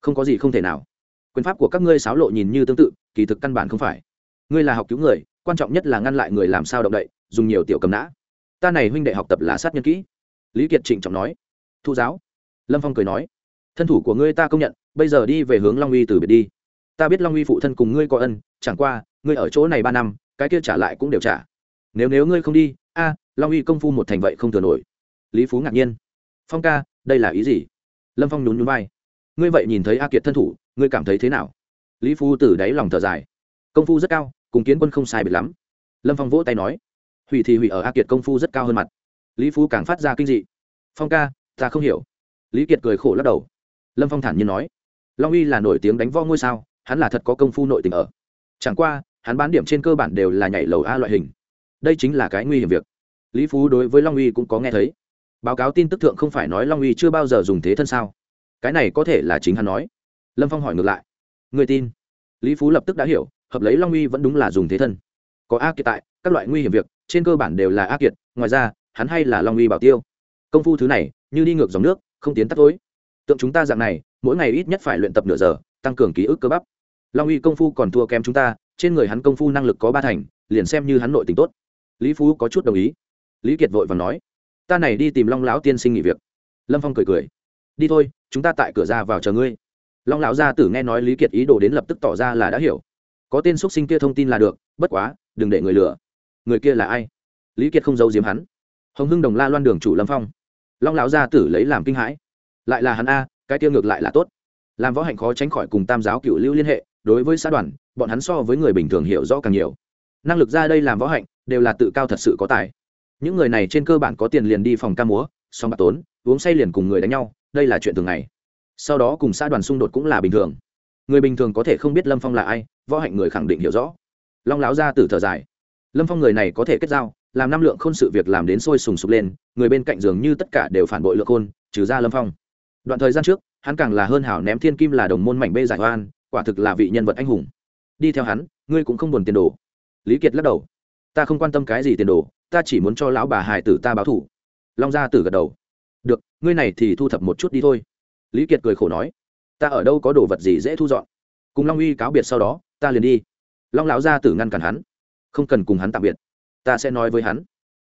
Không có gì không thể nào. Quyền pháp của các ngươi xáo lộ nhìn như tương tự, kỳ thực căn bản không phải. Ngươi là học cứu người quan trọng nhất là ngăn lại người làm sao động đậy, dùng nhiều tiểu cầm nã. Ta này huynh đệ học tập là sát nhân kỹ. Lý kiệt trịnh trọng nói. Thu giáo. Lâm phong cười nói. Thân thủ của ngươi ta công nhận, bây giờ đi về hướng long uy từ biệt đi. Ta biết long uy phụ thân cùng ngươi có ân, chẳng qua, ngươi ở chỗ này ba năm, cái kia trả lại cũng đều trả. Nếu nếu ngươi không đi, a, long uy công phu một thành vậy không thừa nổi. Lý phú ngạc nhiên. Phong ca, đây là ý gì? Lâm phong nhún nhún vai. Ngươi vậy nhìn thấy a kiệt thân thủ, ngươi cảm thấy thế nào? Lý phú từ đáy lòng thở dài. Công phu rất cao cùng kiến quân không sai biệt lắm. Lâm phong vỗ tay nói, hủy thì hủy ở a kiệt công phu rất cao hơn mặt. Lý phú càng phát ra kinh dị. Phong ca, ta không hiểu. Lý kiệt cười khổ lắc đầu. Lâm phong thản nhiên nói, long uy là nổi tiếng đánh võ ngôi sao, hắn là thật có công phu nội tình ở. Chẳng qua, hắn bán điểm trên cơ bản đều là nhảy lầu a loại hình. Đây chính là cái nguy hiểm việc. Lý phú đối với long uy cũng có nghe thấy. Báo cáo tin tức thượng không phải nói long uy chưa bao giờ dùng thế thân sao. Cái này có thể là chính hắn nói. Lâm phong hỏi ngược lại, người tin? Lý phú lập tức đã hiểu hợp lấy long uy vẫn đúng là dùng thế thân. Có a kiệt tại, các loại nguy hiểm việc, trên cơ bản đều là a kiệt, ngoài ra, hắn hay là long uy bảo tiêu. Công phu thứ này, như đi ngược dòng nước, không tiến tắt tối. Tượng chúng ta dạng này, mỗi ngày ít nhất phải luyện tập nửa giờ, tăng cường ký ức cơ bắp. Long uy công phu còn thua kém chúng ta, trên người hắn công phu năng lực có ba thành, liền xem như hắn nội tình tốt. Lý phú có chút đồng ý. Lý kiệt vội và nói, ta này đi tìm long lão tiên sinh nghỉ việc. Lâm phong cười cười, đi thôi, chúng ta tại cửa ra vào chờ ngươi. Long lão gia tử nghe nói lý kiệt ý đồ đến lập tức tỏ ra là đã hiểu có tên x sinh kia thông tin là được, bất quá, đừng để người lừa. Người kia là ai? Lý kiệt không giấu giếm hắn. Hồng hưng đồng la loan đường chủ lâm phong. Long lão gia tử lấy làm kinh hãi. Lại là hắn a, cái tiêu ngược lại là tốt. Làm võ hạnh khó tránh khỏi cùng tam giáo cựu lưu liên hệ, đối với xã đoàn, bọn hắn so với người bình thường hiểu rõ càng nhiều. Năng lực ra đây làm võ hạnh, đều là tự cao thật sự có tài. Những người này trên cơ bản có tiền liền đi phòng ca múa, xong bạc tốn, uống say liền cùng người đánh nhau, đây là chuyện thường ngày. Sau đó cùng xã đoàn xung đột cũng là bình thường. Người bình thường có thể không biết lâm phong là ai võ hạnh người khẳng định hiểu rõ. Long láo ra từ thở dài. Lâm phong người này có thể kết giao, làm năm lượng khôn sự việc làm đến sôi sùng sục lên, người bên cạnh dường như tất cả đều phản bội lượng khôn, trừ ra lâm phong. Đoạn thời gian trước, hắn càng là hơn hảo ném thiên kim là đồng môn mảnh bê giải oan, quả thực là vị nhân vật anh hùng. Đi theo hắn, ngươi cũng không buồn tiền đồ. Lý kiệt lắc đầu. Ta không quan tâm cái gì tiền đồ, ta chỉ muốn cho lão bà hài tử ta báo thủ long gia tử gật đầu. Được, ngươi này thì thu thập một chút đi thôi. Lý kiệt cười khổ nói. Ta ở đâu có đồ vật gì dễ thu dọn. Cùng long uy cáo biệt sau đó ta liền đi. Long lão gia tử ngăn cản hắn. Không cần cùng hắn tạm biệt. Ta sẽ nói với hắn.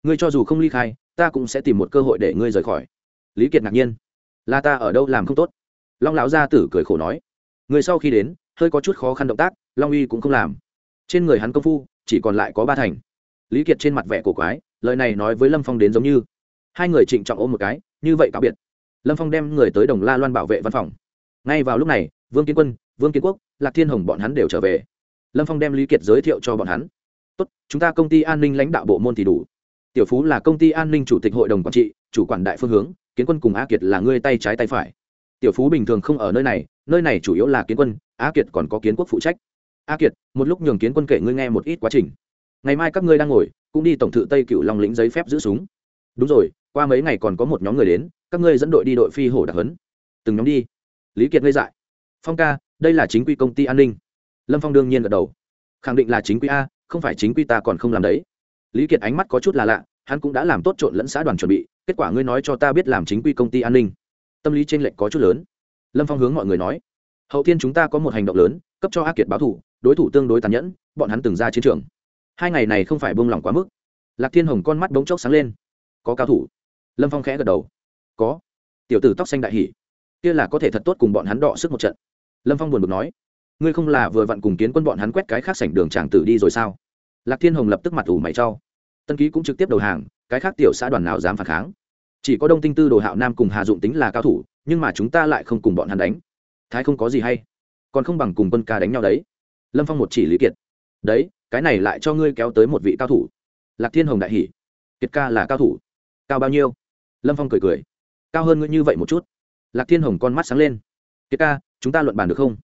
Ngươi cho dù không ly khai, ta cũng sẽ tìm một cơ hội để ngươi rời khỏi. Lý kiệt ngạc nhiên. Là ta ở đâu làm không tốt? Long lão gia tử cười khổ nói. Người sau khi đến, hơi có chút khó khăn động tác, long uy cũng không làm. Trên người hắn công phu, chỉ còn lại có ba thành. Lý kiệt trên mặt vẻ cổ quái, lời này nói với lâm phong đến giống như. Hai người trịnh trọng ôm một cái, như vậy cáo biệt. Lâm phong đem người tới đồng la loan bảo vệ văn phòng. Ngay vào lúc này, vương kiến quân vương kiến quốc, lạc thiên hồng bọn hắn đều trở về. Lâm phong đem lý kiệt giới thiệu cho bọn hắn. Tốt, chúng ta công ty an ninh lãnh đạo bộ môn thì đủ. Tiểu phú là công ty an ninh chủ tịch hội đồng quản trị, chủ quản đại phương hướng, kiến quân cùng a kiệt là ngươi tay trái tay phải. Tiểu phú bình thường không ở nơi này nơi này chủ yếu là kiến quân a kiệt còn có kiến quốc phụ trách. A kiệt, một lúc nhường kiến quân kể ngươi nghe một ít quá trình. Ngày mai các ngươi đang ngồi, cũng đi tổng thự tây cựu long lĩnh giấy phép giữ súng. Đúng rồi, qua mấy ngày còn có một nhóm người đến, các ngươi dẫn đội đi đội phi hổ đặc hấn từng nhóm đi. Lý kiệt ngây dại. Phong ca đây là chính quy công ty an ninh. Lâm phong đương nhiên gật đầu. Khẳng định là chính quy a, không phải chính quy ta còn không làm đấy. Lý kiệt ánh mắt có chút là lạ, hắn cũng đã làm tốt trộn lẫn xã đoàn chuẩn bị, kết quả ngươi nói cho ta biết làm chính quy công ty an ninh. Tâm lý t r ê n lệch có chút lớn. Lâm phong hướng mọi người nói, hậu tiên chúng ta có một hành động lớn, cấp cho a kiệt báo thủ, đối thủ tương đối tàn nhẫn, bọn hắn từng ra chiến trường. Hai ngày này không phải buông lỏng quá mức. Lạc thiên hồng con mắt bỗng chốc sáng lên. Có cao thủ. Lâm phong khẽ gật đầu. Có. Tiểu tử tóc xanh đại hỷ kia là có thể thật tốt cùng bọn hắn đọ sức một trận lâm phong buồn bực nói ngươi không là vừa vặn cùng kiến quân bọn hắn quét cái khác sảnh đường tràng tử đi rồi sao lạc thiên hồng lập tức mặt ủ mày trao, tân ký cũng trực tiếp đầu hàng cái khác tiểu xã đoàn nào dám phản kháng chỉ có đông tinh tư đồ hạo nam cùng hà dụng tính là cao thủ nhưng mà chúng ta lại không cùng bọn hắn đánh thái không có gì hay còn không bằng cùng quân ca đánh nhau đấy lâm phong một chỉ lý kiệt đấy cái này lại cho ngươi kéo tới một vị cao thủ lạc thiên hồng đại hỷ kiệt ca là cao thủ cao bao nhiêu lâm phong cười cười cao hơn ngươi như vậy một chút lạc thiên hồng con mắt sáng lên kiệt ca chúng ta luận bàn được không?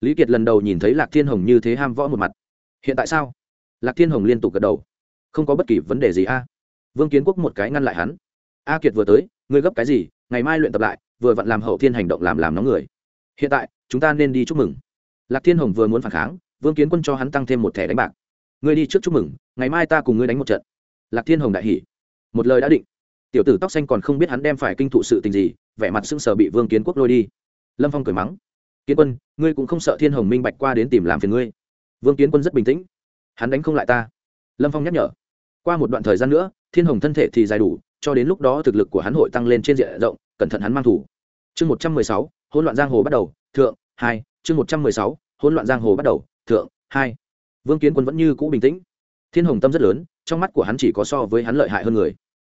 Lý kiệt lần đầu nhìn thấy lạc thiên hồng như thế ham võ một mặt. Hiện tại sao? Lạc thiên hồng liên tục gật đầu. Không có bất kỳ vấn đề gì a. Vương kiến quốc một cái ngăn lại hắn. A kiệt vừa tới, ngươi gấp cái gì? Ngày mai luyện tập lại, vừa vặn làm hậu thiên hành động làm làm nóng người. Hiện tại, chúng ta nên đi chúc mừng. Lạc thiên hồng vừa muốn phản kháng, vương kiến quân cho hắn tăng thêm một thẻ đánh bạc. Ngươi đi trước chúc mừng, ngày mai ta cùng ngươi đánh một trận. Lạc thiên hồng đại hỉ. Một lời đã định. Tiểu tử tóc xanh còn không biết hắn đem phải kinh thụ sự tình gì, vẻ mặt sưng sờ bị vương kiến quốc lôi đi. Lâm phong cười mắng kiến quân, ngươi cũng không sợ thiên hồng minh bạch qua đến tìm làm phiền ngươi. Vương kiến quân rất bình tĩnh. Hắn đánh không lại ta. Lâm phong nhắc nhở. Qua một đoạn thời gian nữa, thiên hồng thân thể thì dài đủ, cho đến lúc đó thực lực của hắn hội tăng lên trên diện rộng, cẩn thận hắn mang thủ. Chương một trăm mười sáu, hỗn loạn giang hồ bắt đầu, thượng, hai. Chương một trăm mười sáu, hỗn loạn giang hồ bắt đầu, thượng, hai. Vương kiến quân vẫn như cũ bình tĩnh. Thiên hồng tâm rất lớn, trong mắt của hắn chỉ có so với hắn lợi hại hơn người.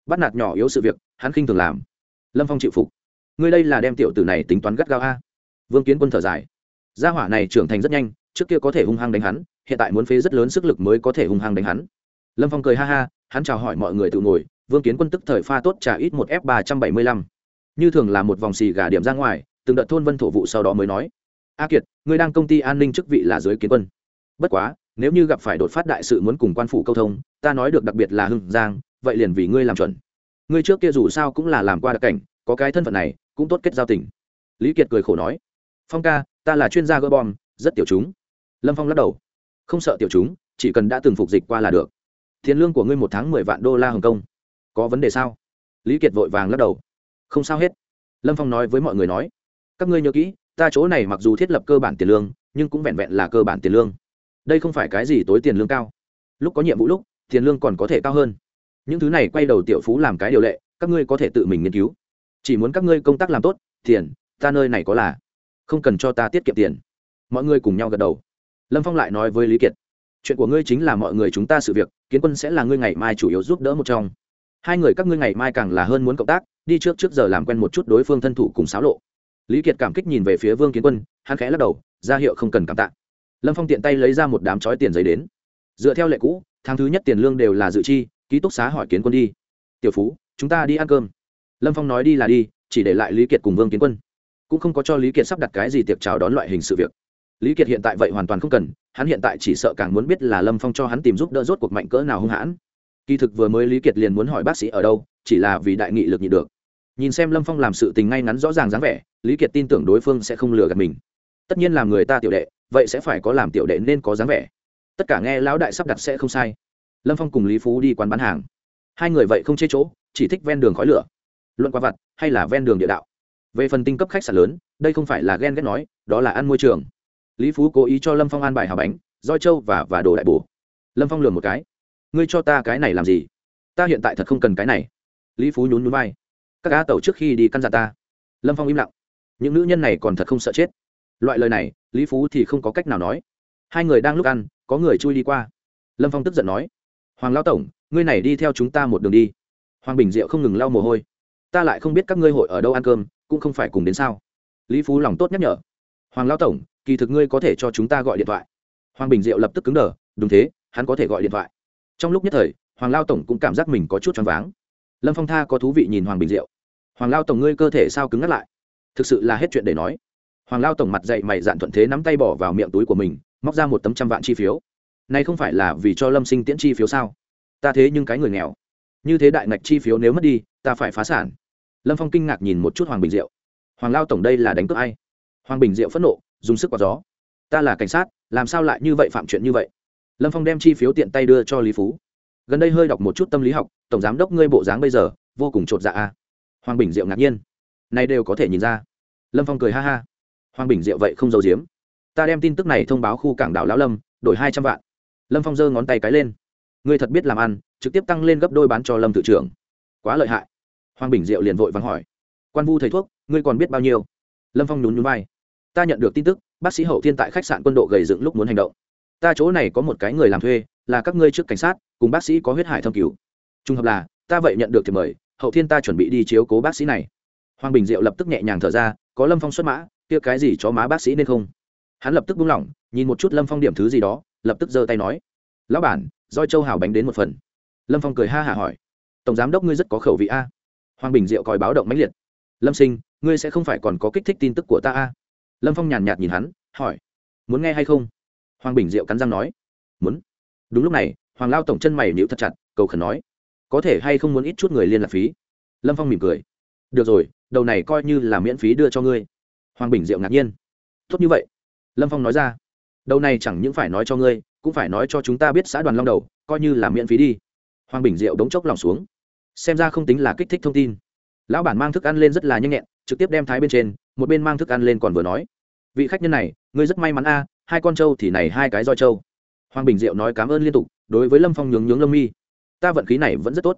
Bắt nạt nhỏ yếu sự việc, hắn khinh thường làm. Lâm phong chịu phục. Ngươi đây là đem tiểu tử này tính toán gắt gao a? Vương kiến quân thở dài. Gia hỏa này trưởng thành rất nhanh, trước kia có thể hung hăng đánh hắn, hiện tại muốn phế rất lớn sức lực mới có thể hung hăng đánh hắn. Lâm phong cười ha ha, hắn chào hỏi mọi người tự ngồi, vương kiến quân tức thời pha tốt trả ít một f ba trăm bảy mươi lăm. Như thường là một vòng xì gà điểm ra ngoài, từng đợt thôn vân thổ vụ sau đó mới nói. A kiệt ngươi đang công ty an ninh chức vị là dưới kiến quân. Bất quá, nếu như gặp phải đột phát đại sự muốn cùng quan phủ câu thông, ta nói được đặc biệt là hưng giang, vậy liền vì ngươi làm chuẩn. Ngươi trước kia dù sao cũng là làm qua đặc cảnh, có cái thân phận này, cũng tốt kết giao tình. Lý kiệt cười khổ nói phong ca, ta là chuyên gia gỡ bom, rất tiểu chúng. Lâm phong lắc đầu. Không sợ tiểu chúng, chỉ cần đã từng phục dịch qua là được. Tiền lương của ngươi một tháng mười vạn đô la hồng kông. Có vấn đề sao? Lý kiệt vội vàng lắc đầu. Không sao hết. Lâm phong nói với mọi người nói. Các ngươi nhớ kỹ, ta chỗ này mặc dù thiết lập cơ bản tiền lương, nhưng cũng vẹn vẹn là cơ bản tiền lương. Đây không phải cái gì tối tiền lương cao. Lúc có nhiệm vụ lúc, tiền lương còn có thể cao hơn. Những thứ này quay đầu tiểu phú làm cái điều lệ, các ngươi có thể tự mình nghiên cứu. Chỉ muốn các ngươi công tác làm tốt, tiền, ta nơi này có là không cần cho ta tiết kiệm tiền. Mọi người cùng nhau gật đầu. Lâm phong lại nói với lý kiệt, chuyện của ngươi chính là mọi người chúng ta sự việc, kiến quân sẽ là ngươi ngày mai chủ yếu giúp đỡ một trong. Hai người các ngươi ngày mai càng là hơn muốn cộng tác, đi trước trước giờ làm quen một chút đối phương thân thủ cùng xáo lộ. Lý kiệt cảm kích nhìn về phía vương kiến quân, hắn khẽ lắc đầu, ra hiệu không cần cảm tạ. Lâm phong tiện tay lấy ra một đám chói tiền giấy đến. Dựa theo lệ cũ, tháng thứ nhất tiền lương đều là dự chi, ký túc xá hỏi kiến quân đi. Tiểu phú, chúng ta đi ăn cơm. Lâm phong nói đi là đi, chỉ để lại lý kiệt cùng vương kiến quân cũng không có cho lý kiệt sắp đặt cái gì tiệc chào đón loại hình sự việc. Lý kiệt hiện tại vậy hoàn toàn không cần, hắn hiện tại chỉ sợ càng muốn biết là lâm phong cho hắn tìm giúp đỡ rốt cuộc mạnh cỡ nào hung hãn. Kỳ thực vừa mới lý kiệt liền muốn hỏi bác sĩ ở đâu, chỉ là vì đại nghị lực nhị được. Nhìn xem lâm phong làm sự tình ngay ngắn rõ ràng dáng vẻ, lý kiệt tin tưởng đối phương sẽ không lừa gạt mình. Tất nhiên làm người ta tiểu đệ, vậy sẽ phải có làm tiểu đệ nên có dáng vẻ. Tất cả nghe lão đại sắp đặt sẽ không sai. Lâm phong cùng lý phú đi quán bán hàng. Hai người vậy không chê chỗ, chỉ thích ven đường khói lửa. Luận qua vặt, hay là ven đường địa đạo về phần tinh cấp khách sạn lớn, đây không phải là ghen ghét nói, đó là ăn môi trường. Lý phú cố ý cho lâm phong an bài hào bánh, roi trâu và và đồ đại bổ. Lâm phong lường một cái. Ngươi cho ta cái này làm gì? Ta hiện tại thật không cần cái này. Lý phú nhún nhún vai. Các á tàu trước khi đi căn dặn ta. Lâm phong im lặng. Những nữ nhân này còn thật không sợ chết. Loại lời này, lý phú thì không có cách nào nói. Hai người đang lúc ăn, có người chui đi qua. Lâm phong tức giận nói. Hoàng lão tổng, ngươi này đi theo chúng ta một đường đi. Hoàng bình diệu không ngừng lau mồ hôi. Ta lại không biết các ngươi hội ở đâu ăn cơm cũng không phải cùng đến sao? Lý phú lòng tốt nhắc nhở. Hoàng lão tổng, kỳ thực ngươi có thể cho chúng ta gọi điện thoại. Hoàng bình diệu lập tức cứng đờ, đúng thế, hắn có thể gọi điện thoại. Trong lúc nhất thời, hoàng lao tổng cũng cảm giác mình có chút choáng váng. Lâm phong tha có thú vị nhìn hoàng bình diệu. Hoàng lao tổng ngươi cơ thể sao cứng ngắt lại? Thực sự là hết chuyện để nói. Hoàng lao tổng mặt dậy mày dạn thuận thế nắm tay bỏ vào miệng túi của mình, móc ra một tấm trăm vạn chi phiếu. Này không phải là vì cho lâm sinh tiễn chi phiếu sao? Ta thế nhưng cái người nghèo. Như thế đại ngạch chi phiếu nếu mất đi, ta phải phá sản lâm phong kinh ngạc nhìn một chút hoàng bình diệu. Hoàng lao tổng đây là đánh cướp ai? Hoàng bình diệu phẫn nộ, dùng sức quạt gió. Ta là cảnh sát, làm sao lại như vậy phạm chuyện như vậy? Lâm phong đem chi phiếu tiện tay đưa cho lý phú. Gần đây hơi đọc một chút tâm lý học, tổng giám đốc ngươi bộ dáng bây giờ, vô cùng chột dạ a. Hoàng bình diệu ngạc nhiên. Này đều có thể nhìn ra. Lâm phong cười ha ha. Hoàng bình diệu vậy không giấu giếm. Ta đem tin tức này thông báo khu cảng đảo lão lâm, đổi hai trăm vạn. Lâm phong giơ ngón tay cái lên. Ngươi thật biết làm ăn, trực tiếp tăng lên gấp đôi bán cho lâm tự trưởng. Quá lợi hại hoàng bình diệu liền vội vàng hỏi. Quan vu thầy thuốc, ngươi còn biết bao nhiêu? Lâm phong nhún nhún vai. Ta nhận được tin tức, bác sĩ hậu thiên tại khách sạn quân đội gầy dựng lúc muốn hành động. Ta chỗ này có một cái người làm thuê, là các ngươi trước cảnh sát, cùng bác sĩ có huyết hải thâm cứu. Trùng hợp là, ta vậy nhận được thì mời, hậu thiên ta chuẩn bị đi chiếu cố bác sĩ này. Hoàng bình diệu lập tức nhẹ nhàng thở ra, có lâm phong xuất mã, kia cái gì cho má bác sĩ nên không? Hắn lập tức buông lỏng, nhìn một chút lâm phong điểm thứ gì đó, lập tức giơ tay nói, lão bản, roi châu hào bánh đến một phần. Lâm phong cười ha hả hỏi, tổng giám đốc ngươi rất có khẩu vị a hoàng bình diệu còi báo động mãnh liệt. Lâm sinh, ngươi sẽ không phải còn có kích thích tin tức của ta a lâm phong nhàn nhạt nhìn hắn, hỏi, muốn nghe hay không? Hoàng bình diệu cắn răng nói, muốn. Đúng lúc này, hoàng lao tổng chân mày nhịu thật chặt, cầu khẩn nói, có thể hay không muốn ít chút người liên lạc phí? Lâm phong mỉm cười, được rồi, đầu này coi như là miễn phí đưa cho ngươi. Hoàng bình diệu ngạc nhiên, tốt như vậy. Lâm phong nói ra, đầu này chẳng những phải nói cho ngươi, cũng phải nói cho chúng ta biết xã đoàn long đầu, coi như là miễn phí đi. Hoàng bình diệu đống chốc lòng xuống xem ra không tính là kích thích thông tin. Lão bản mang thức ăn lên rất là nhanh nhẹn, trực tiếp đem thái bên trên, một bên mang thức ăn lên còn vừa nói. Vị khách nhân này, ngươi rất may mắn a, hai con trâu thì này hai cái roi trâu. Hoàng bình diệu nói cảm ơn liên tục, đối với lâm phong nhướng nhướng lâm mi. Ta vận khí này vẫn rất tốt.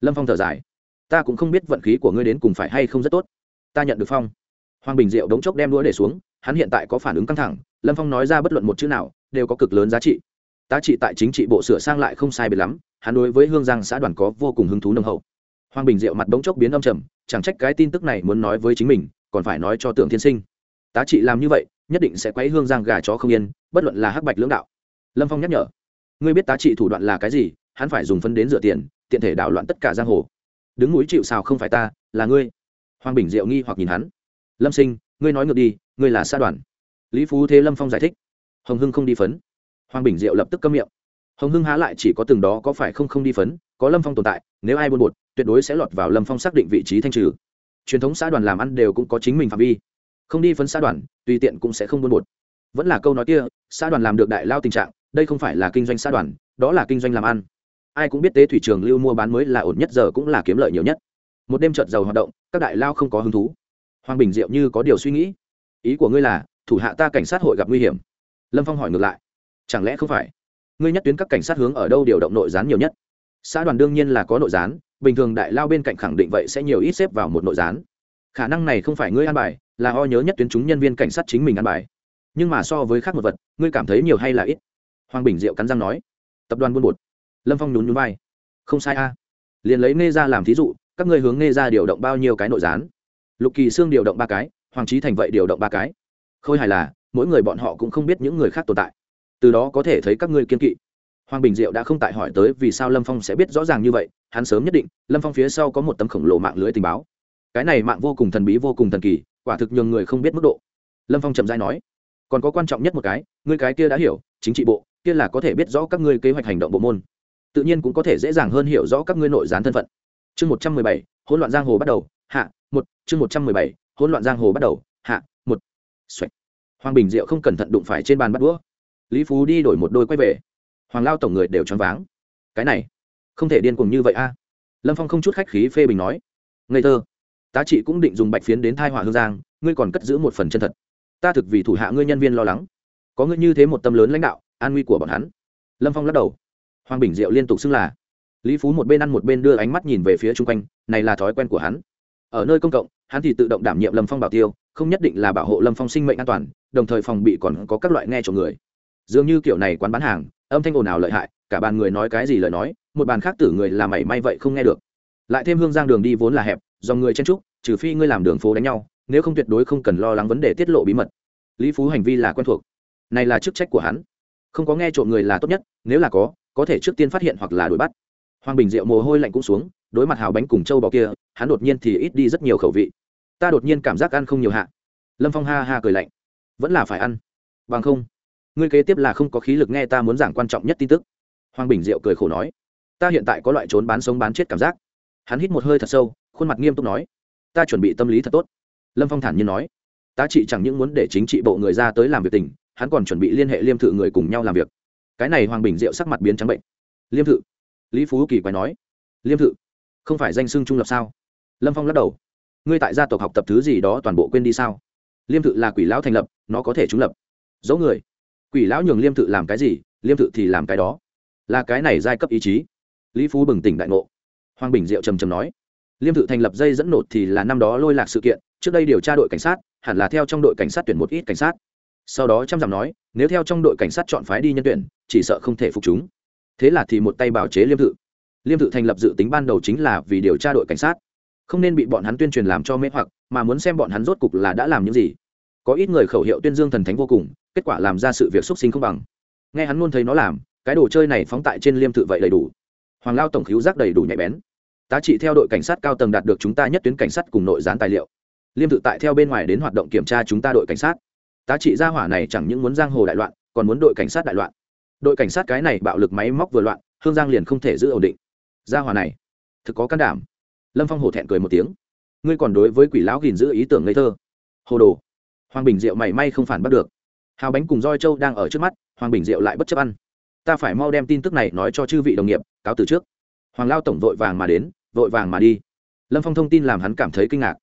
Lâm phong thở dài. Ta cũng không biết vận khí của ngươi đến cùng phải hay không rất tốt. Ta nhận được phong. Hoàng bình diệu đống chốc đem đũa để xuống, hắn hiện tại có phản ứng căng thẳng, lâm phong nói ra bất luận một chữ nào, đều có cực lớn giá trị tá trị tại chính trị bộ sửa sang lại không sai biệt lắm, hắn đối với hương giang xã đoàn có vô cùng hứng thú nồng hậu. Hoàng bình diệu mặt bỗng chốc biến âm trầm, chẳng trách cái tin tức này muốn nói với chính mình, còn phải nói cho tưởng thiên sinh. Tá trị làm như vậy, nhất định sẽ quấy hương giang gà chó không yên, bất luận là hắc bạch lưỡng đạo. Lâm phong nhắc nhở, ngươi biết tá trị thủ đoạn là cái gì, hắn phải dùng phân đến rửa tiền, tiện thể đảo loạn tất cả giang hồ. Đứng núi chịu xào không phải ta, là ngươi. Hoàng bình diệu nghi hoặc nhìn hắn. Lâm sinh, ngươi nói ngược đi, ngươi là xã đoàn. Lý phú thế lâm phong giải thích. Hồng hưng không đi phấn hoàng bình diệu lập tức câm miệng. Hồng hưng há lại chỉ có từng đó có phải không không đi phấn, có lâm phong tồn tại, nếu ai buôn bột tuyệt đối sẽ lọt vào lâm phong xác định vị trí thanh trừ. Truyền thống xã đoàn làm ăn đều cũng có chính mình phạm vi. Không đi phấn xã đoàn, tùy tiện cũng sẽ không buôn bột vẫn là câu nói kia, xã đoàn làm được đại lao tình trạng, đây không phải là kinh doanh xã đoàn, đó là kinh doanh làm ăn. Ai cũng biết tế thủy trường lưu mua bán mới là ổn nhất, giờ cũng là kiếm lợi nhiều nhất. Một đêm trợt giàu hoạt động, các đại lao không có hứng thú. Hoàng bình diệu như có điều suy nghĩ. Ý của ngươi là, thủ hạ ta cảnh sát hội gặp nguy hiểm. Lâm phong hỏi ngược lại chẳng lẽ không phải? Ngươi nhất tuyến các cảnh sát hướng ở đâu điều động nội gián nhiều nhất? Xã đoàn đương nhiên là có nội gián, bình thường đại lao bên cạnh khẳng định vậy sẽ nhiều ít xếp vào một nội gián. Khả năng này không phải ngươi ăn bài, là o nhớ nhất tuyến chúng nhân viên cảnh sát chính mình ăn bài. Nhưng mà so với khác một vật, ngươi cảm thấy nhiều hay là ít? Hoàng bình diệu cắn răng nói. Tập đoàn buôn bột. Lâm phong nhún nhún vai. Không sai a. Liền lấy nghe ra làm thí dụ, các ngươi hướng nghe ra điều động bao nhiêu cái nội gián? Lục kỳ xương điều động ba cái, hoàng trí thành vậy điều động ba cái. Khôi hài là, mỗi người bọn họ cũng không biết những người khác tồn tại từ đó có thể thấy các ngươi kiên kỵ. Hoàng bình diệu đã không tại hỏi tới vì sao lâm phong sẽ biết rõ ràng như vậy, hắn sớm nhất định, lâm phong phía sau có một tấm khổng lồ mạng lưới tình báo. Cái này mạng vô cùng thần bí vô cùng thần kỳ, quả thực nhường người không biết mức độ. Lâm phong chậm dai nói, còn có quan trọng nhất một cái, ngươi cái kia đã hiểu, chính trị bộ, kia là có thể biết rõ các ngươi kế hoạch hành động bộ môn. Tự nhiên cũng có thể dễ dàng hơn hiểu rõ các ngươi nội gián thân phận. Chương một trăm mười bảy, hỗn loạn giang hồ bắt đầu, hạ, một, chương một trăm mười bảy, hỗn loạn giang hồ bắt đầu, hạ, một. Xoạch. hoàng bình diệu không cẩn thận đụng phải trên bàn bắt đũa lý phú đi đổi một đôi quay về hoàng lao tổng người đều choáng váng. cái này, không thể điên cuồng như vậy a. lâm phong không chút khách khí phê bình nói, ngây thơ, tá trị cũng định dùng bạch phiến đến thai họa hương giang, ngươi còn cất giữ một phần chân thật. ta thực vì thủ hạ ngươi nhân viên lo lắng, có ngươi như thế một tâm lớn lãnh đạo, an nguy của bọn hắn. lâm phong lắc đầu, hoàng bình diệu liên tục xưng là, lý phú một bên ăn một bên đưa ánh mắt nhìn về phía chung quanh, này là thói quen của hắn. ở nơi công cộng, hắn thì tự động đảm nhiệm lâm phong bảo tiêu, không nhất định là bảo hộ lâm phong sinh mệnh an toàn, đồng thời phòng bị còn có các loại nghe trộm người dường như kiểu này quán bán hàng, âm thanh ồn ào lợi hại, cả bàn người nói cái gì lời nói, một bàn khác tử người làm mảy may vậy không nghe được. Lại thêm hương giang đường đi vốn là hẹp do người chen trúc trừ phi ngươi làm đường phố đánh nhau, nếu không tuyệt đối không cần lo lắng vấn đề tiết lộ bí mật. Lý phú hành vi là quen thuộc. Này là chức trách của hắn. Không có nghe trộm người là tốt nhất, nếu là có có thể trước tiên phát hiện hoặc là đuổi bắt. Hoàng bình diệu mồ hôi lạnh cũng xuống, đối mặt hào bánh cùng châu bò kia, hắn đột nhiên thì ít đi rất nhiều khẩu vị. Ta đột nhiên cảm giác ăn không nhiều hạ. Lâm phong ha ha cười lạnh. Vẫn là phải ăn. Bằng không ngươi kế tiếp là không có khí lực nghe ta muốn giảng quan trọng nhất tin tức. Hoàng bình diệu cười khổ nói, ta hiện tại có loại trốn bán sống bán chết cảm giác. Hắn hít một hơi thật sâu, khuôn mặt nghiêm túc nói, ta chuẩn bị tâm lý thật tốt. Lâm phong thản nhiên nói, ta chỉ chẳng những muốn để chính trị bộ người ra tới làm việc tình, hắn còn chuẩn bị liên hệ liêm thự người cùng nhau làm việc. Cái này hoàng bình diệu sắc mặt biến trắng bệnh. Liêm thự, lý phú kỳ quay nói, liêm thự, không phải danh xưng trung lập sao? Lâm phong lắc đầu, ngươi tại gia tộc học tập thứ gì đó toàn bộ quên đi sao? Liêm thự là quỷ lão thành lập, nó có thể trúng lập. Dấu người quỷ lão nhường liêm Tự làm cái gì liêm Tự thì làm cái đó. Là cái này giai cấp ý chí. Lý phú bừng tỉnh đại ngộ. Hoàng bình diệu trầm trầm nói liêm Tự thành lập dây dẫn nột thì là năm đó lôi lạc sự kiện trước đây điều tra đội cảnh sát hẳn là theo trong đội cảnh sát tuyển một ít cảnh sát. Sau đó trăm dặm nói nếu theo trong đội cảnh sát chọn phái đi nhân tuyển chỉ sợ không thể phục chúng. Thế là thì một tay bảo chế liêm Tự, liêm Tự thành lập dự tính ban đầu chính là vì điều tra đội cảnh sát. Không nên bị bọn hắn tuyên truyền làm cho mê hoặc mà muốn xem bọn hắn rốt cục là đã làm những gì có ít người khẩu hiệu tuyên dương thần thánh vô cùng, kết quả làm ra sự việc xúc sinh không bằng. Nghe hắn luôn thấy nó làm, cái đồ chơi này phóng tại trên liêm tự vậy đầy đủ. Hoàng lao tổng khiếu giác đầy đủ nhạy bén. Tá trị theo đội cảnh sát cao tầng đạt được chúng ta nhất tuyến cảnh sát cùng nội gián tài liệu. Liêm tự tại theo bên ngoài đến hoạt động kiểm tra chúng ta đội cảnh sát. Tá trị gia hỏa này chẳng những muốn giang hồ đại loạn, còn muốn đội cảnh sát đại loạn. Đội cảnh sát cái này bạo lực máy móc vừa loạn, hương giang liền không thể giữ ổn định. Gia hỏa này, thực có can đảm. Lâm phong hổ thẹn cười một tiếng. Ngươi còn đối với quỷ lão gìn giữ ý tưởng ngây thơ. Hồ đồ hoàng bình diệu mảy may không phản bắt được. Hào bánh cùng roi châu đang ở trước mắt, hoàng bình diệu lại bất chấp ăn. Ta phải mau đem tin tức này nói cho chư vị đồng nghiệp, cáo từ trước. Hoàng lao tổng vội vàng mà đến, vội vàng mà đi. Lâm phong thông tin làm hắn cảm thấy kinh ngạc.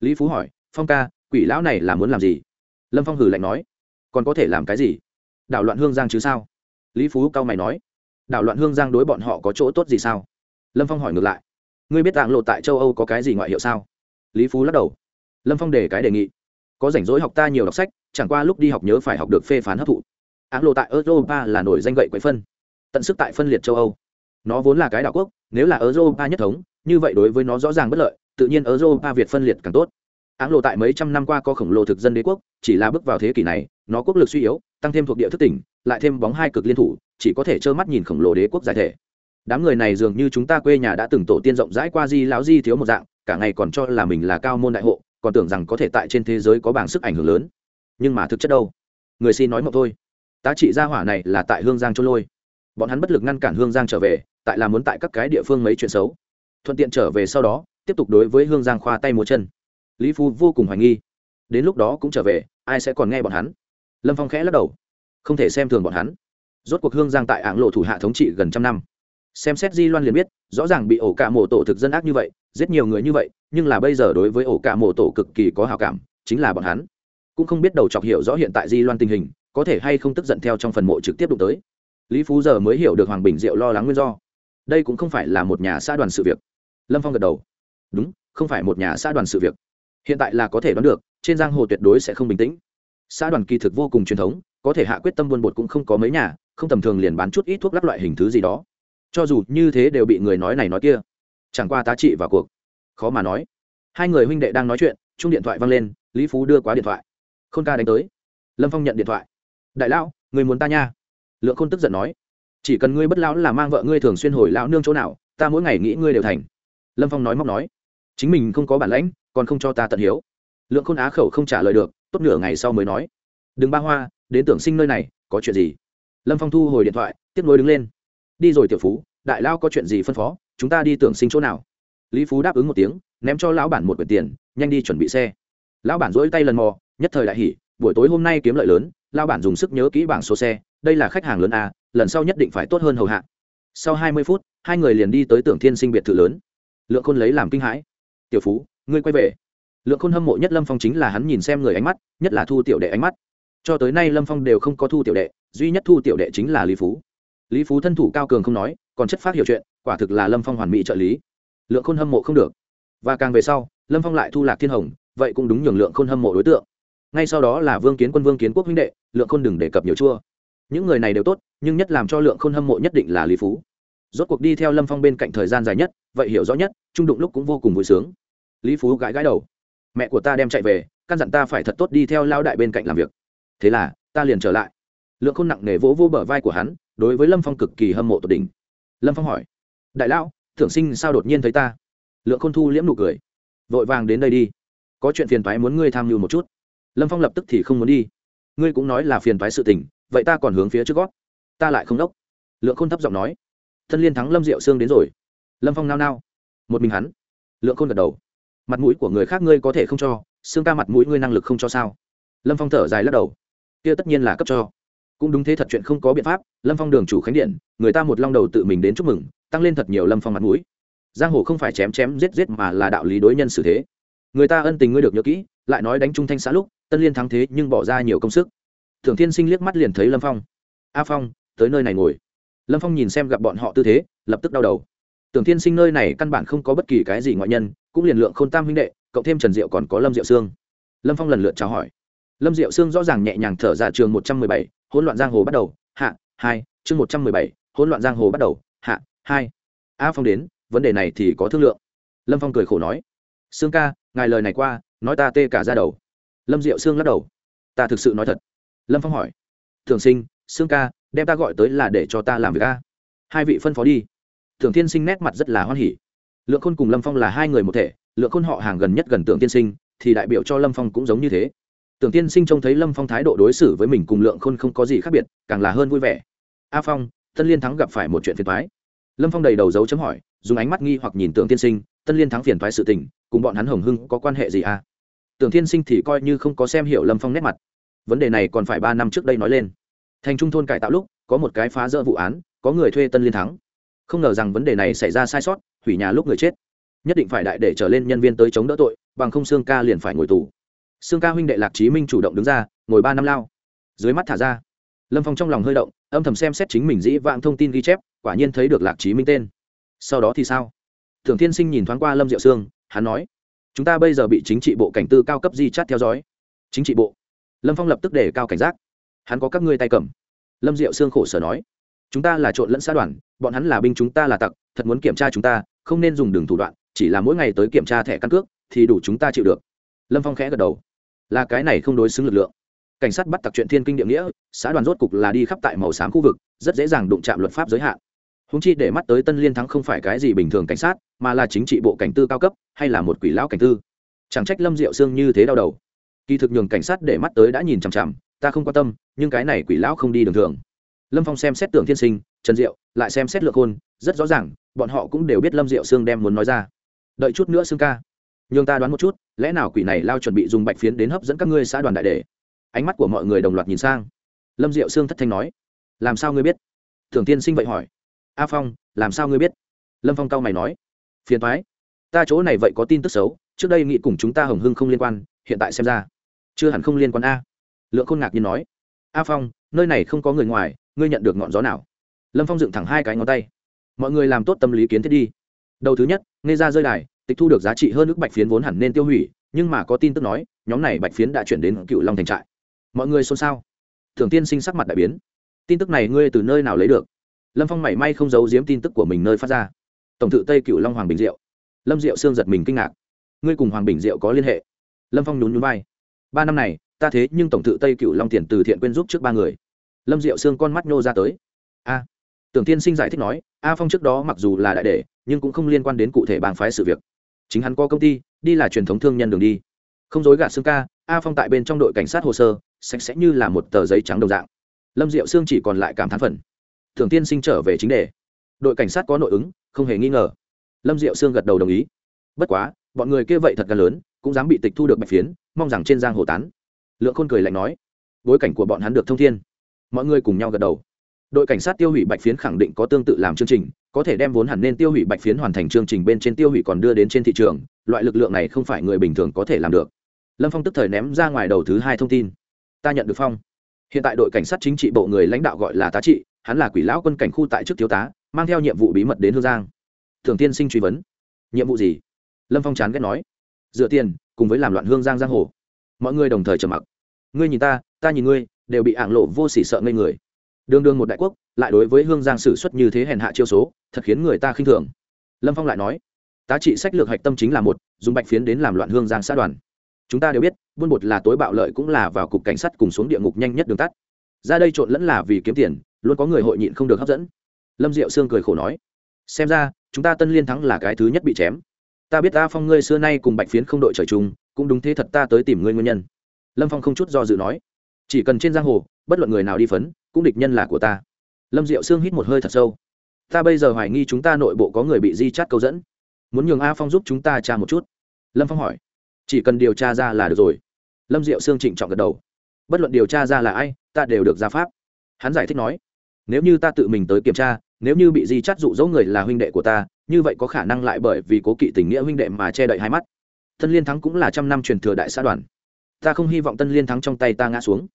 Lý phú hỏi, phong ca, quỷ lão này là muốn làm gì? Lâm phong hử lạnh nói, còn có thể làm cái gì? Đảo loạn hương giang chứ sao? Lý phú cao mày nói, đảo loạn hương giang đối bọn họ có chỗ tốt gì sao? Lâm phong hỏi ngược lại, ngươi biết tạng lộ tại châu âu có cái gì ngoại hiệu sao? Lý phú lắc đầu. Lâm phong đề cái đề nghị có rảnh rỗi học ta nhiều đọc sách, chẳng qua lúc đi học nhớ phải học được phê phán hấp thụ. Áng lộ tại europa là nổi danh gậy quậy phân, tận sức tại phân liệt châu âu. Nó vốn là cái đảo quốc, nếu là europa nhất thống, như vậy đối với nó rõ ràng bất lợi, tự nhiên europa việt phân liệt càng tốt. Áng lộ tại mấy trăm năm qua có khổng lồ thực dân đế quốc, chỉ là bước vào thế kỷ này, nó quốc lực suy yếu, tăng thêm thuộc địa thức tỉnh, lại thêm bóng hai cực liên thủ, chỉ có thể trơ mắt nhìn khổng lồ đế quốc giải thể. Đám người này dường như chúng ta quê nhà đã từng tổ tiên rộng rãi qua di lão di thiếu một dạng, cả ngày còn cho là mình là cao môn đại hộ còn tưởng rằng có thể tại trên thế giới có bảng sức ảnh hưởng lớn. Nhưng mà thực chất đâu? Người xin nói một thôi. Tá trị gia hỏa này là tại hương giang trôn lôi. Bọn hắn bất lực ngăn cản hương giang trở về, tại là muốn tại các cái địa phương mấy chuyện xấu. Thuận tiện trở về sau đó, tiếp tục đối với hương giang khoa tay múa chân. Lý phu vô cùng hoài nghi. Đến lúc đó cũng trở về, ai sẽ còn nghe bọn hắn? Lâm phong khẽ lắc đầu. Không thể xem thường bọn hắn. Rốt cuộc hương giang tại ảng lộ thủ hạ thống trị gần trăm năm xem xét di loan liền biết, rõ ràng bị ổ cả mộ tổ thực dân ác như vậy, giết nhiều người như vậy, nhưng là bây giờ đối với ổ cả mộ tổ cực kỳ có hào cảm, chính là bọn hắn. Cũng không biết đầu chọc hiểu rõ hiện tại di loan tình hình, có thể hay không tức giận theo trong phần mộ trực tiếp đụng tới. Lý phú giờ mới hiểu được hoàng bình diệu lo lắng nguyên do. Đây cũng không phải là một nhà xã đoàn sự việc. Lâm phong gật đầu. Đúng, không phải một nhà xã đoàn sự việc. Hiện tại là có thể đoán được, trên giang hồ tuyệt đối sẽ không bình tĩnh. Xã đoàn kỳ thực vô cùng truyền thống, có thể hạ quyết tâm buôn bột cũng không có mấy nhà, không tầm thường liền bán chút ít thuốc lắc loại hình thứ gì đó cho dù như thế đều bị người nói này nói kia. Chẳng qua tá trị vào cuộc. Khó mà nói. Hai người huynh đệ đang nói chuyện, chung điện thoại văng lên, lý phú đưa quá điện thoại. Khôn ca đánh tới. Lâm phong nhận điện thoại. Đại lão, người muốn ta nha. Lượng khôn tức giận nói. Chỉ cần ngươi bất lão là mang vợ ngươi thường xuyên hồi lão nương chỗ nào, ta mỗi ngày nghĩ ngươi đều thành. Lâm phong nói móc nói. Chính mình không có bản lãnh, còn không cho ta tận hiếu. Lượng khôn á khẩu không trả lời được, tốt nửa ngày sau mới nói. Đừng ba hoa, đến tưởng sinh nơi này, có chuyện gì? Lâm phong thu hồi điện thoại, tiếp nối đứng lên đi rồi tiểu phú, đại lao có chuyện gì phân phó, chúng ta đi tưởng sinh chỗ nào? Lý phú đáp ứng một tiếng, ném cho lão bản một quyển tiền, nhanh đi chuẩn bị xe. Lão bản dỗi tay lần mò, nhất thời đại hỉ, buổi tối hôm nay kiếm lợi lớn lao bản dùng sức nhớ kỹ bảng số xe, đây là khách hàng lớn a, lần sau nhất định phải tốt hơn hầu hạ. Sau hai mươi phút, hai người liền đi tới tưởng thiên sinh biệt thự lớn. Lượng khôn lấy làm kinh hãi. Tiểu phú, ngươi quay về. Lượng khôn hâm mộ nhất lâm phong chính là hắn nhìn xem người ánh mắt, nhất là thu tiểu đệ ánh mắt. Cho tới nay lâm phong đều không có thu tiểu đệ, duy nhất thu tiểu đệ chính là lý phú lý phú thân thủ cao cường không nói, còn chất phát hiểu chuyện, quả thực là lâm phong hoàn mỹ trợ lý. Lượng khôn hâm mộ không được. Và càng về sau, lâm phong lại thu lạc thiên hồng, vậy cũng đúng nhường lượng khôn hâm mộ đối tượng. Ngay sau đó là vương kiến quân, vương kiến quốc huynh đệ, lượng khôn đừng đề cập nhiều chua. Những người này đều tốt, nhưng nhất làm cho lượng khôn hâm mộ nhất định là lý phú. Rốt cuộc đi theo lâm phong bên cạnh thời gian dài nhất, vậy hiểu rõ nhất, trung đụng lúc cũng vô cùng vui sướng. Lý phú gãi gãi đầu. Mẹ của ta đem chạy về, căn dặn ta phải thật tốt đi theo lao đại bên cạnh làm việc. Thế là, ta liền trở lại lượng khôn nặng nề vỗ vô bờ vai của hắn, đối với lâm phong cực kỳ hâm mộ tột đỉnh. Lâm phong hỏi, đại lão, thưởng sinh sao đột nhiên thấy ta? Lượng khôn thu liễm nụ cười, vội vàng đến đây đi. Có chuyện phiền toái muốn ngươi tham mưu một chút. Lâm phong lập tức thì không muốn đi. Ngươi cũng nói là phiền toái sự tình, vậy ta còn hướng phía trước gót. Ta lại không đốc. Lượng khôn thấp giọng nói. Thân liên thắng lâm diệu sương đến rồi. Lâm phong nao nao. Một mình hắn. Lượng khôn gật đầu. Mặt mũi của người khác ngươi có thể không cho xương ca mặt mũi ngươi năng lực không cho sao? Lâm phong thở dài lắc đầu. Kia tất nhiên là cấp cho cũng đúng thế thật chuyện không có biện pháp, lâm phong đường chủ khánh điện, người ta một long đầu tự mình đến chúc mừng, tăng lên thật nhiều lâm phong mặt mũi. Giang hồ không phải chém chém giết giết mà là đạo lý đối nhân xử thế. Người ta ân tình ngươi được nhớ kỹ, lại nói đánh trung thanh xã lúc, tân liên thắng thế nhưng bỏ ra nhiều công sức. Thường thiên sinh liếc mắt liền thấy lâm phong. A phong, tới nơi này ngồi. Lâm phong nhìn xem gặp bọn họ tư thế, lập tức đau đầu. Tưởng thiên sinh nơi này căn bản không có bất kỳ cái gì ngoại nhân, cũng liền lượng k h ô n tam huynh đệ, cộng thêm trần diệu còn có lâm diệu sương. Lâm phong lần lượt chào hỏi. Lâm diệu sương rõ ràng nhẹ nhàng thở ra trường một trăm mười bảy hỗn loạn giang hồ bắt đầu, hạ, hai, chương một trăm mười bảy, hỗn loạn giang hồ bắt đầu, hạ, hai. A phong đến, vấn đề này thì có thương lượng. Lâm phong cười khổ nói, sương ca, ngài lời này qua, nói ta tê cả ra đầu. Lâm diệu sương lắc đầu, ta thực sự nói thật. Lâm phong hỏi thường sinh, sương ca, đem ta gọi tới là để cho ta làm việc ca hai vị phân phó đi. Thường tiên sinh nét mặt rất là hoan hỉ. Lượng khôn cùng lâm phong là hai người một thể, lượng khôn họ hàng gần nhất gần tưởng tiên sinh, thì đại biểu cho lâm phong cũng giống như thế tưởng tiên sinh trông thấy lâm phong thái độ đối xử với mình cùng lượng khôn không có gì khác biệt, càng là hơn vui vẻ. A phong, tân liên thắng gặp phải một chuyện phiền thoái lâm phong đầy đầu dấu chấm hỏi, dùng ánh mắt nghi hoặc nhìn tưởng tiên sinh, tân liên thắng phiền thoái sự tình, cùng bọn hắn hồng hưng có quan hệ gì à? Tưởng tiên sinh thì coi như không có xem hiểu lâm phong nét mặt. Vấn đề này còn phải ba năm trước đây nói lên. Thành trung thôn cải tạo lúc, có một cái phá rỡ vụ án, có người thuê tân liên thắng. Không ngờ rằng vấn đề này xảy ra sai sót, hủy nhà lúc người chết. Nhất định phải đại để trở lên nhân viên tới chống đỡ tội, bằng không xương ca liền phải ngồi tù xương ca huynh đệ lạc chí minh chủ động đứng ra, ngồi ba năm lao. Dưới mắt thả ra. Lâm phong trong lòng hơi động, âm thầm xem xét chính mình dĩ vãng thông tin ghi chép, quả nhiên thấy được lạc chí minh tên. Sau đó thì sao? Thường thiên sinh nhìn thoáng qua lâm diệu sương, hắn nói, chúng ta bây giờ bị chính trị bộ cảnh tư cao cấp di chắt theo dõi. Chính trị bộ? Lâm phong lập tức để cao cảnh giác. Hắn có các ngươi tay cầm. Lâm diệu sương khổ sở nói, chúng ta là trộn lẫn xã đoàn, bọn hắn là binh chúng ta là tặc, thật muốn kiểm tra chúng ta, không nên dùng đường thủ đoạn, chỉ là mỗi ngày tới kiểm tra thẻ căn cước, thì đủ chúng ta chịu được. Lâm phong khẽ gật đầu là cái này không đối xứng lực lượng. Cảnh sát bắt tặc chuyện thiên kinh địa nghĩa, xã đoàn rốt cục là đi khắp tại màu xám khu vực, rất dễ dàng đụng chạm luật pháp giới hạn. Húng chi để mắt tới tân liên thắng không phải cái gì bình thường cảnh sát, mà là chính trị bộ cảnh tư cao cấp, hay là một quỷ lão cảnh tư. Chẳng trách lâm diệu sương như thế đau đầu. Kỳ thực nhường cảnh sát để mắt tới đã nhìn chằm chằm, ta không quan tâm, nhưng cái này quỷ lão không đi đường thường. Lâm phong xem xét tưởng thiên sinh, trần diệu, lại xem xét lượng khôn rất rõ ràng, bọn họ cũng đều biết lâm diệu sương đem muốn nói ra. Đợi chút nữa sương ca nhưng ta đoán một chút, lẽ nào quỷ này lao chuẩn bị dùng bạch phiến đến hấp dẫn các ngươi xã đoàn đại đề ánh mắt của mọi người đồng loạt nhìn sang. Lâm diệu sương thất thanh nói, làm sao ngươi biết? Thường tiên sinh vậy hỏi. A phong, làm sao ngươi biết? Lâm phong cao mày nói, phiền thoái ta chỗ này vậy có tin tức xấu, trước đây nghị cùng chúng ta hồng hưng không liên quan, hiện tại xem ra, chưa hẳn không liên quan a. Lượng khôn ngạc nhiên nói, a phong, nơi này không có người ngoài, ngươi nhận được ngọn gió nào? Lâm phong dựng thẳng hai cái ngón tay. Mọi người làm tốt tâm lý kiến thiết đi. Đầu thứ nhất, nghe ra rơi đài tịch thu được giá trị hơn ước bạch phiến vốn hẳn nên tiêu hủy, nhưng mà có tin tức nói, nhóm này bạch phiến đã chuyển đến cựu long thành trại. Mọi người xôn xao. Thường tiên sinh sắc mặt đại biến. Tin tức này ngươi từ nơi nào lấy được? Lâm phong mảy may không giấu giếm tin tức của mình nơi phát ra. Tổng thự tây cựu long hoàng bình diệu. Lâm diệu sương giật mình kinh ngạc. Ngươi cùng hoàng bình diệu có liên hệ? Lâm phong nhún nhún vai. Ba năm này, ta thế nhưng tổng thự tây cựu long tiền từ thiện quyên giúp trước ba người. Lâm diệu xương con mắt nhô ra tới. A. Tưởng tiên sinh giải thích nói, a phong trước đó mặc dù là đại đệ, nhưng cũng không liên quan đến cụ thể bang phái sự việc chính hắn có công ty, đi là truyền thống thương nhân đường đi. Không dối gạt xương ca, a phong tại bên trong đội cảnh sát hồ sơ, sạch sẽ như là một tờ giấy trắng đồng dạng. Lâm diệu xương chỉ còn lại cảm thán phần. Thường tiên sinh trở về chính đề. Đội cảnh sát có nội ứng, không hề nghi ngờ. Lâm diệu xương gật đầu đồng ý. Bất quá, bọn người kia vậy thật gần lớn, cũng dám bị tịch thu được bạch phiến, mong rằng trên giang hồ tán. Lượng khôn cười lạnh nói. Bối cảnh của bọn hắn được thông thiên. Mọi người cùng nhau gật đầu đội cảnh sát tiêu hủy bạch phiến khẳng định có tương tự làm chương trình, có thể đem vốn hẳn nên tiêu hủy bạch phiến hoàn thành chương trình bên trên tiêu hủy còn đưa đến trên thị trường, loại lực lượng này không phải người bình thường có thể làm được. Lâm phong tức thời ném ra ngoài đầu thứ hai thông tin. Ta nhận được phong. Hiện tại đội cảnh sát chính trị bộ người lãnh đạo gọi là tá trị, hắn là quỷ lão quân cảnh khu tại chức thiếu tá, mang theo nhiệm vụ bí mật đến hương giang. Thường tiên sinh truy vấn. Nhiệm vụ gì? Lâm phong chán ghét nói. Dựa tiền, cùng với làm loạn hương giang giang hồ. Mọi người đồng thời trầm mặc. Ngươi nhìn ta ta nhìn ngươi, đều bị ảng lộ vô sỉ sợ ngây người đương đương một đại quốc, lại đối với hương giang sử xuất như thế hèn hạ chiêu số, thật khiến người ta khinh thường. Lâm phong lại nói, tá trị sách lược hạch tâm chính là một, dùng bạch phiến đến làm loạn hương giang xã đoàn. Chúng ta đều biết, buôn bột là tối bạo lợi cũng là vào cục cảnh sát cùng xuống địa ngục nhanh nhất đường tắt. Ra đây trộn lẫn là vì kiếm tiền, luôn có người hội nhịn không được hấp dẫn. Lâm diệu sương cười khổ nói, xem ra, chúng ta tân liên thắng là cái thứ nhất bị chém. Ta biết ta phong ngươi xưa nay cùng bạch phiến không đội trời chung, cũng đúng thế thật ta tới tìm ngươi nguyên nhân. Lâm phong không chút do dự nói, chỉ cần trên giang hồ, bất luận người nào đi phấn cũng địch nhân là của ta. Lâm diệu sương hít một hơi thật sâu. Ta bây giờ hoài nghi chúng ta nội bộ có người bị di chát câu dẫn. Muốn nhường a phong giúp chúng ta tra một chút. Lâm phong hỏi. Chỉ cần điều tra ra là được rồi. Lâm diệu sương trịnh trọng gật đầu. Bất luận điều tra ra là ai, ta đều được ra pháp. Hắn giải thích nói. Nếu như ta tự mình tới kiểm tra, nếu như bị di chát dụ dỗ người là huynh đệ của ta, như vậy có khả năng lại bởi vì cố kỵ tình nghĩa huynh đệ mà che đậy hai mắt. Tân liên thắng cũng là trăm năm truyền thừa đại xã đoàn. Ta không hy vọng tân liên thắng trong tay ta ngã xuống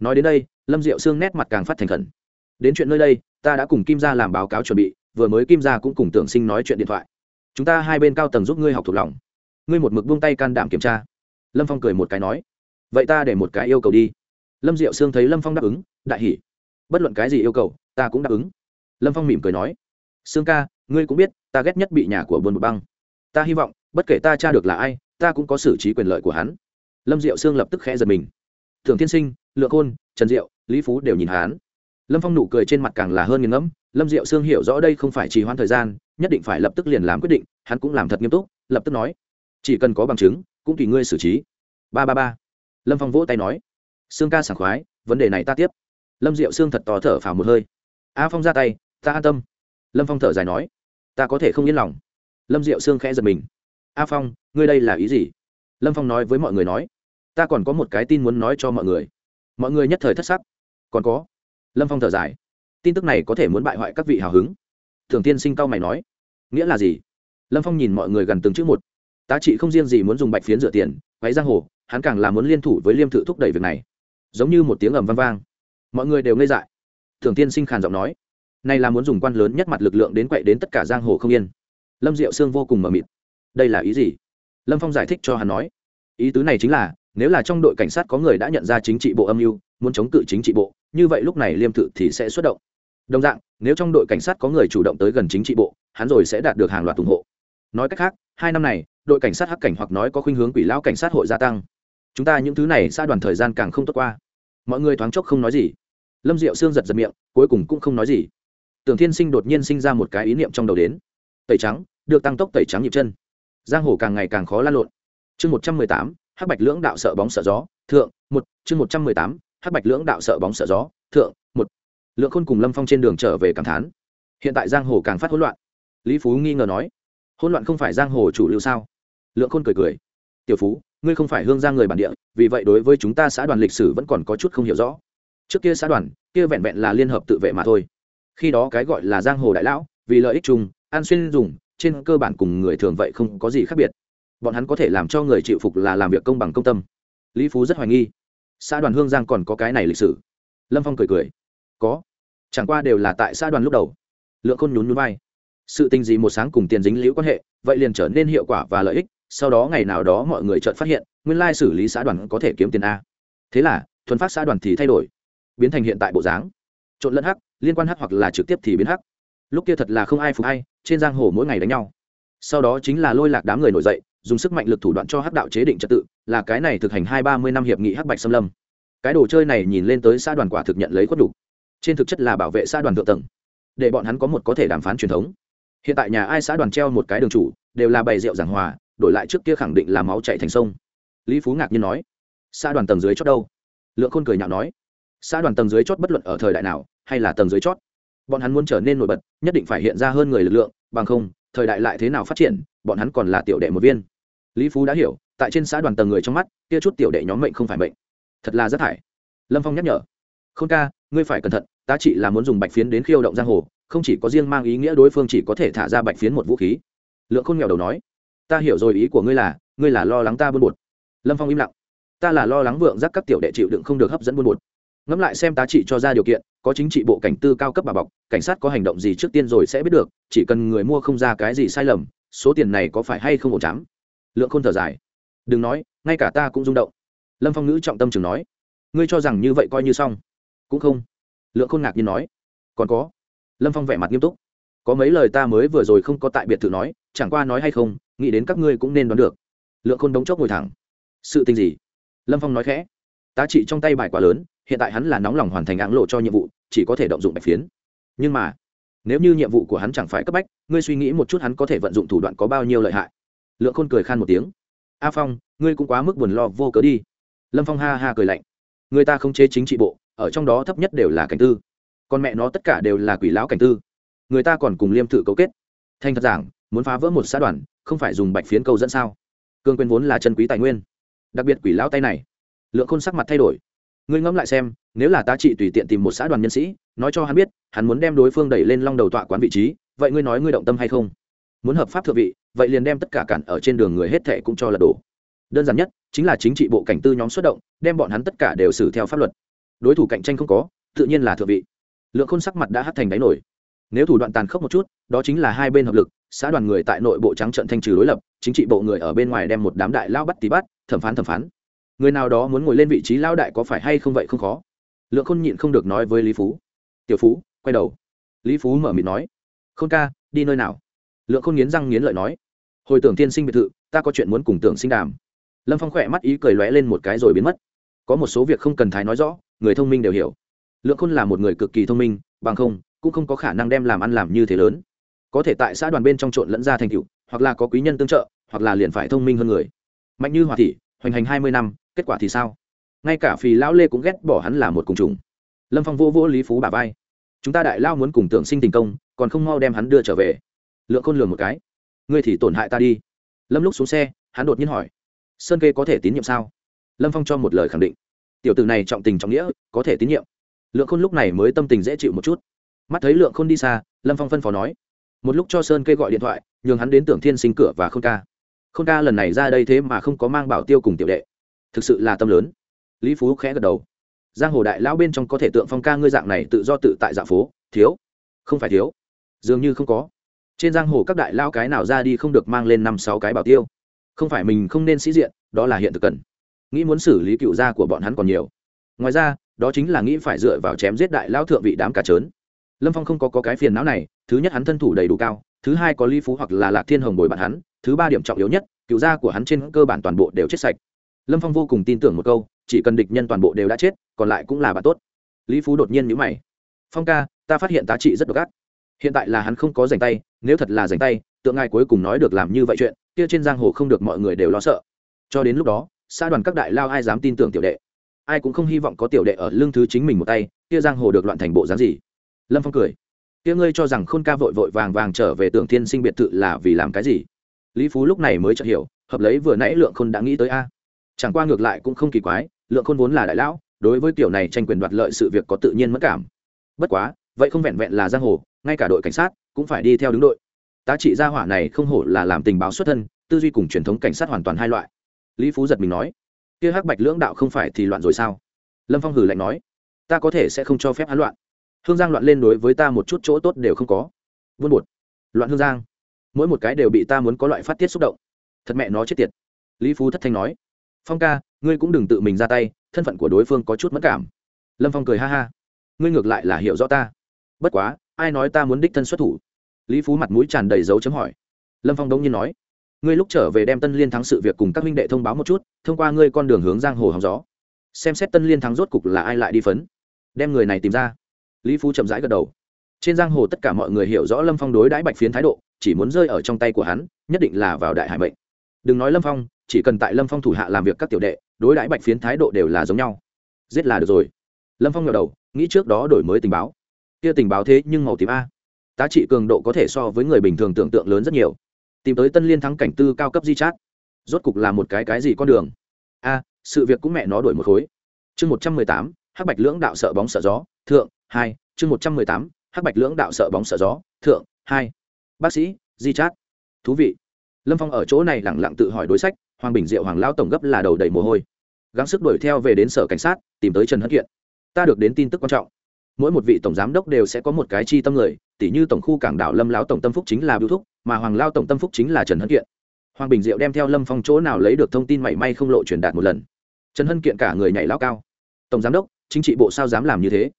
nói đến đây, lâm diệu sương nét mặt càng phát thành khẩn. Đến chuyện nơi đây, ta đã cùng kim gia làm báo cáo chuẩn bị, vừa mới kim gia cũng cùng tưởng sinh nói chuyện điện thoại. Chúng ta hai bên cao tầng giúp ngươi học thuộc lòng. Ngươi một mực buông tay can đảm kiểm tra. Lâm phong cười một cái nói, vậy ta để một cái yêu cầu đi. Lâm diệu sương thấy lâm phong đáp ứng, đại hỉ. Bất luận cái gì yêu cầu, ta cũng đáp ứng. Lâm phong mỉm cười nói, sương ca, ngươi cũng biết, ta ghét nhất bị nhà của buôn một băng. Ta hy vọng, bất kể ta tra được là ai, ta cũng có xử trí quyền lợi của hắn. Lâm diệu sương lập tức khẽ giật mình. Thường tiên sinh lượng khôn, trần diệu, lý phú đều nhìn hắn. Lâm phong nụ cười trên mặt càng là hơn nghiền ngẫm, lâm diệu sương hiểu rõ đây không phải trì hoãn thời gian, nhất định phải lập tức liền làm quyết định, hắn cũng làm thật nghiêm túc, lập tức nói, chỉ cần có bằng chứng, cũng tùy ngươi xử trí. Ba ba ba. Lâm phong vỗ tay nói, sương ca sảng khoái, vấn đề này ta tiếp. Lâm diệu sương thật to thở phào một hơi. A phong ra tay, ta an tâm. Lâm phong thở dài nói, ta có thể không yên lòng. Lâm diệu sương khẽ giật mình. A phong, ngươi đây là ý gì? Lâm phong nói với mọi người nói, ta còn có một cái tin muốn nói cho mọi người mọi người nhất thời thất sắc. Còn có, lâm phong thở dài. Tin tức này có thể muốn bại hoại các vị hào hứng. Thường tiên sinh cao mày nói. Nghĩa là gì? Lâm phong nhìn mọi người gần từng chữ một. Tá trị không riêng gì muốn dùng bạch phiến rửa tiền, váy giang hồ, hắn càng là muốn liên thủ với liêm thự thúc đẩy việc này. Giống như một tiếng ầm vang vang. Mọi người đều ngây dại. Thường tiên sinh khàn giọng nói. Nay là muốn dùng quan lớn nhất mặt lực lượng đến quậy đến tất cả giang hồ không yên. Lâm diệu sương vô cùng mờ mịt. Đây là ý gì? Lâm phong giải thích cho hắn nói. Ý tứ này chính là nếu là trong đội cảnh sát có người đã nhận ra chính trị bộ âm mưu, muốn chống cự chính trị bộ, như vậy lúc này liêm thự thì sẽ xuất động. Đồng dạng, nếu trong đội cảnh sát có người chủ động tới gần chính trị bộ, hắn rồi sẽ đạt được hàng loạt ủng hộ. Nói cách khác, hai năm này, đội cảnh sát hắc cảnh hoặc nói có khuynh hướng quỷ lão cảnh sát hội gia tăng. Chúng ta những thứ này xa đoàn thời gian càng không tốt qua. Mọi người thoáng chốc không nói gì. Lâm diệu sương giật giật miệng, cuối cùng cũng không nói gì. Tưởng thiên sinh đột nhiên sinh ra một cái ý niệm trong đầu đến. Tẩy trắng, được tăng tốc tẩy trắng nhịp chân. Giang hồ càng ngày càng khó lan lộn. Chương một trăm mười tám hắc bạch lưỡng đạo sợ bóng sợ gió, thượng, một, chương một trăm mười tám, hắc bạch lưỡng đạo sợ bóng sợ gió, thượng, một. Lượng khôn cùng lâm phong trên đường trở về cảm thán. Hiện tại giang hồ càng phát hỗn loạn. Lý phú nghi ngờ nói, hỗn loạn không phải giang hồ chủ lưu sao? Lượng khôn cười cười, tiểu phú, ngươi không phải hương giang người bản địa, vì vậy đối với chúng ta xã đoàn lịch sử vẫn còn có chút không hiểu rõ. Trước kia xã đoàn, kia vẹn vẹn là liên hợp tự vệ mà thôi. Khi đó cái gọi là giang hồ đại lão, vì lợi ích chung, an xuyên dùng, trên cơ bản cùng người thường vậy không có gì khác biệt bọn hắn có thể làm cho người chịu phục là làm việc công bằng công tâm. Lý phú rất hoài nghi. Xã đoàn hương giang còn có cái này lịch sử. Lâm phong cười cười. Có. Chẳng qua đều là tại xã đoàn lúc đầu. Lượng khôn nhún nhún vai. Sự tình gì một sáng cùng tiền dính liễu quan hệ, vậy liền trở nên hiệu quả và lợi ích, sau đó ngày nào đó mọi người chợt phát hiện, nguyên lai xử lý xã đoàn có thể kiếm tiền a. Thế là, thuần phát xã đoàn thì thay đổi, biến thành hiện tại bộ dáng. Trộn lẫn hắc, liên quan hắc hoặc là trực tiếp thì biến hắc. Lúc kia thật là không ai phục hay trên giang hồ mỗi ngày đánh nhau. Sau đó chính là lôi lạc đám người nổi dậy dùng sức mạnh lực thủ đoạn cho hắc đạo chế định trật tự, là cái này thực hành hai ba mươi năm hiệp nghị hắc bạch xâm lâm. Cái đồ chơi này nhìn lên tới xã đoàn quả thực nhận lấy khuất đủ. Trên thực chất là bảo vệ xã đoàn thượng tầng, để bọn hắn có một có thể đàm phán truyền thống. Hiện tại nhà ai xã đoàn treo một cái đường chủ, đều là bày rượu giảng hòa, đổi lại trước kia khẳng định là máu chạy thành sông. Lý phú ngạc nhiên nói, xã đoàn tầng dưới chót đâu? Lượng khôn cười nhạo nói, xã đoàn tầng dưới chót bất luận ở thời đại nào, hay là tầng dưới chót, bọn hắn muốn trở nên nổi bật, nhất định phải hiện ra hơn người lực lượng, bằng không, thời đại lại thế nào phát triển, bọn hắn còn là tiểu đệ một viên lý phú đã hiểu, tại trên xã đoàn tầng người trong mắt, kia chút tiểu đệ nhóm mệnh không phải mệnh. Thật là rất thải. Lâm phong nhắc nhở k h ô n ca, ngươi phải cẩn thận, ta chỉ là muốn dùng bạch phiến đến khiêu động giang hồ, không chỉ có riêng mang ý nghĩa đối phương chỉ có thể thả ra bạch phiến một vũ khí. Lượng khôn nghèo đầu nói, ta hiểu rồi, ý của ngươi là ngươi là lo lắng ta buôn bột. Lâm phong im lặng, ta là lo lắng vượng giác các tiểu đệ chịu đựng không được hấp dẫn buôn bột. Ngẫm lại xem tá trị cho ra điều kiện, có chính trị bộ cảnh tư cao cấp bà bọc, cảnh sát có hành động gì trước tiên rồi sẽ biết được, chỉ cần người mua không ra cái gì sai lầm, số tiền này có phải hay không ổn trắng lượng khôn thở dài. Đừng nói, ngay cả ta cũng rung động. Lâm phong ngữ trọng tâm chừng nói. Ngươi cho rằng như vậy coi như xong? Cũng không. Lượng khôn ngạc nhiên nói. Còn có. Lâm phong vẻ mặt nghiêm túc. Có mấy lời ta mới vừa rồi không có tại biệt thự nói, chẳng qua nói hay không, nghĩ đến các ngươi cũng nên đoán được. Lượng khôn đống chốc ngồi thẳng. Sự tình gì? Lâm phong nói khẽ. Tá trị trong tay bài quá lớn, hiện tại hắn là nóng lòng hoàn thành áng lộ cho nhiệm vụ, chỉ có thể động dụng bạch phiến. Nhưng mà, nếu như nhiệm vụ của hắn chẳng phải cấp bách, ngươi suy nghĩ một chút hắn có thể vận dụng thủ đoạn có bao nhiêu lợi hại? Lượng khôn cười khan một tiếng. A phong, ngươi cũng quá mức buồn lo vô cớ đi. Lâm phong ha ha cười lạnh. Người ta không chế chính trị bộ, ở trong đó thấp nhất đều là cảnh tư. Còn mẹ nó tất cả đều là quỷ lão cảnh tư. Người ta còn cùng liêm thự cấu kết. Thành thật giảng, muốn phá vỡ một xã đoàn, không phải dùng bạch phiến câu dẫn sao? Cương quyền vốn là chân quý tài nguyên. Đặc biệt quỷ lão tay này. Lượng khôn sắc mặt thay đổi. Ngươi ngẫm lại xem, nếu là ta trị tùy tiện tìm một xã đoàn nhân sĩ, nói cho hắn biết, hắn muốn đem đối phương đẩy lên long đầu tọa quán vị trí, vậy ngươi nói ngươi động tâm hay không? Muốn hợp pháp thượng vị, vậy liền đem tất cả cản ở trên đường người hết thệ cũng cho là đổ đơn giản nhất, chính là chính trị bộ cảnh tư nhóm xuất động, đem bọn hắn tất cả đều xử theo pháp luật. Đối thủ cạnh tranh không có, tự nhiên là thượng vị. Lượng khôn sắc mặt đã hắt thành đáy nổi. Nếu thủ đoạn tàn khốc một chút, đó chính là hai bên hợp lực, xã đoàn người tại nội bộ trắng trận thanh trừ đối lập, chính trị bộ người ở bên ngoài đem một đám đại lao bắt tí bắt, thẩm phán thẩm phán. Người nào đó muốn ngồi lên vị trí lao đại có phải hay không vậy không khó. Lượng khôn nhịn không được nói với lý phú. Tiểu phú, quay đầu. Lý phú mở mịt nói. Khôn ca, đi nơi nào? Lượng khôn nghiến răng nghiến lợi nói, hồi tưởng tiên sinh biệt thự, ta có chuyện muốn cùng tưởng sinh đàm. Lâm phong khỏe mắt ý cười lóe lên một cái rồi biến mất. Có một số việc không cần thái nói rõ, người thông minh đều hiểu. Lượng khôn là một người cực kỳ thông minh, bằng không, cũng không có khả năng đem làm ăn làm như thế lớn. Có thể tại xã đoàn bên trong trộn lẫn ra thành tựu, hoặc là có quý nhân tương trợ, hoặc là liền phải thông minh hơn người. Mạnh như hòa thị, hoành hành hai mươi năm, kết quả thì sao? Ngay cả phì lão lê cũng ghét bỏ hắn là một cùng trùng lâm phong vô vô lý phú bà vai. Chúng ta đại lao muốn cùng tưởng sinh tình công, còn không mau đem hắn đưa trở về lượng khôn lường một cái. Ngươi thì tổn hại ta đi. Lâm lúc xuống xe, hắn đột nhiên hỏi, sơn kê có thể tín nhiệm sao? Lâm phong cho một lời khẳng định, tiểu tử này trọng tình trọng nghĩa, có thể tín nhiệm. Lượng khôn lúc này mới tâm tình dễ chịu một chút. Mắt thấy lượng khôn đi xa, lâm phong phân phó nói, một lúc cho sơn kê gọi điện thoại, nhường hắn đến tưởng thiên sinh cửa và khôn ca. Khôn ca lần này ra đây thế mà không có mang bảo tiêu cùng tiểu đệ. Thực sự là tâm lớn. Lý phú khẽ gật đầu, giang hồ đại lão bên trong có thể tượng phong ca ngươi dạng này tự do tự tại dạ phố, thiếu. Không phải thiếu. Dường như không có trên giang hồ các đại lao cái nào ra đi không được mang lên năm sáu cái bảo tiêu. Không phải mình không nên sĩ diện đó là hiện thực cần. Nghĩ muốn xử lý cựu gia của bọn hắn còn nhiều. Ngoài ra đó chính là nghĩ phải dựa vào chém giết đại lao thượng vị đám cả trớn. Lâm phong không có, có cái phiền não này thứ nhất hắn thân thủ đầy đủ cao thứ hai có ly phú hoặc là lạc thiên hồng bồi bạn hắn thứ ba điểm trọng yếu nhất cựu gia của hắn trên cơ bản toàn bộ đều chết sạch. Lâm phong vô cùng tin tưởng một câu chỉ cần địch nhân toàn bộ đều đã chết còn lại cũng là bạn tốt. Lý phú đột nhiên nhữ mày. Phong ca ta phát hiện tá trị rất độc ác. Hiện tại là hắn không có dành tay nếu thật là dành tay, tượng ngài cuối cùng nói được làm như vậy chuyện, kia trên giang hồ không được mọi người đều lo sợ. Cho đến lúc đó, xã đoàn các đại lao ai dám tin tưởng tiểu đệ? Ai cũng không hy vọng có tiểu đệ ở lương thứ chính mình một tay, kia giang hồ được loạn thành bộ dáng gì? Lâm phong cười. Kia ngươi cho rằng khôn ca vội vội vàng vàng trở về tưởng thiên sinh biệt thự là vì làm cái gì? Lý phú lúc này mới chợt hiểu, hợp lấy vừa nãy lượng khôn đã nghĩ tới a. Chẳng qua ngược lại cũng không kỳ quái, lượng khôn vốn là đại lão, đối với kiểu này tranh quyền đoạt lợi sự việc có tự nhiên mất cảm. Bất quá, vậy không vẹn vẹn là giang hồ ngay cả đội cảnh sát cũng phải đi theo đứng đội. Tá trị gia hỏa này không hổ là làm tình báo xuất thân, tư duy cùng truyền thống cảnh sát hoàn toàn hai loại. Lý phú giật mình nói, kia hắc bạch lưỡng đạo không phải thì loạn rồi sao? Lâm phong hử lạnh nói, ta có thể sẽ không cho phép hắn loạn. Hương giang loạn lên đối với ta một chút chỗ tốt đều không có. Buôn bột loạn hương giang, mỗi một cái đều bị ta muốn có loại phát tiết xúc động. Thật mẹ nó chết tiệt. Lý phú thất thanh nói, phong ca, ngươi cũng đừng tự mình ra tay, thân phận của đối phương có chút mất cảm. Lâm phong cười ha ha, ngươi ngược lại là hiểu rõ ta. Bất quá ai nói ta muốn đích thân xuất thủ? Lý phú mặt mũi tràn đầy dấu chấm hỏi. Lâm phong đông nhiên nói, ngươi lúc trở về đem tân liên thắng sự việc cùng các minh đệ thông báo một chút, thông qua ngươi con đường hướng giang hồ hóng gió. Xem xét tân liên thắng rốt cục là ai lại đi phấn. Đem người này tìm ra. Lý phú chậm rãi gật đầu. Trên giang hồ tất cả mọi người hiểu rõ lâm phong đối đãi bạch phiến thái độ, chỉ muốn rơi ở trong tay của hắn, nhất định là vào đại hải mệnh. Đừng nói lâm phong, chỉ cần tại lâm phong thủ hạ làm việc các tiểu đệ, đối đãi bạch phiến thái độ đều là giống nhau. Giết là được rồi. Lâm phong ngờ đầu, nghĩ trước đó đổi mới tình báo kia tình báo thế nhưng màu tím a. Tá trị cường độ có thể so với người bình thường tưởng tượng lớn rất nhiều. Tìm tới tân liên thắng cảnh tư cao cấp di chát rốt cục là một cái cái gì con đường? A, sự việc cũng mẹ nó đổi một khối. Chương một trăm mười tám, hắc bạch lưỡng đạo sợ bóng sợ gió. Thượng, hai. Chương một trăm mười tám, hắc bạch lưỡng đạo sợ bóng sợ gió. Thượng, hai. Bác sĩ di chát thú vị. Lâm phong ở chỗ này lẳng lặng tự hỏi đối sách, hoàng bình diệu hoàng lao tổng gấp là đầu đầy mồ hôi. Gắng sức đuổi theo về đến sở cảnh sát, tìm tới trần hất kiện. Ta được đến tin tức quan trọng mỗi một vị tổng giám đốc đều sẽ có một cái chi tâm người tỷ như tổng khu cảng đảo lâm lão tổng tâm phúc chính là biêu thúc, mà hoàng lao tổng tâm phúc chính là trần hân kiện. Hoàng bình diệu đem theo lâm phong chỗ nào lấy được thông tin mảy may không lộ truyền đạt một lần. Trần hân kiện cả người nhảy lao cao. Tổng giám đốc, chính trị bộ sao dám làm như thế?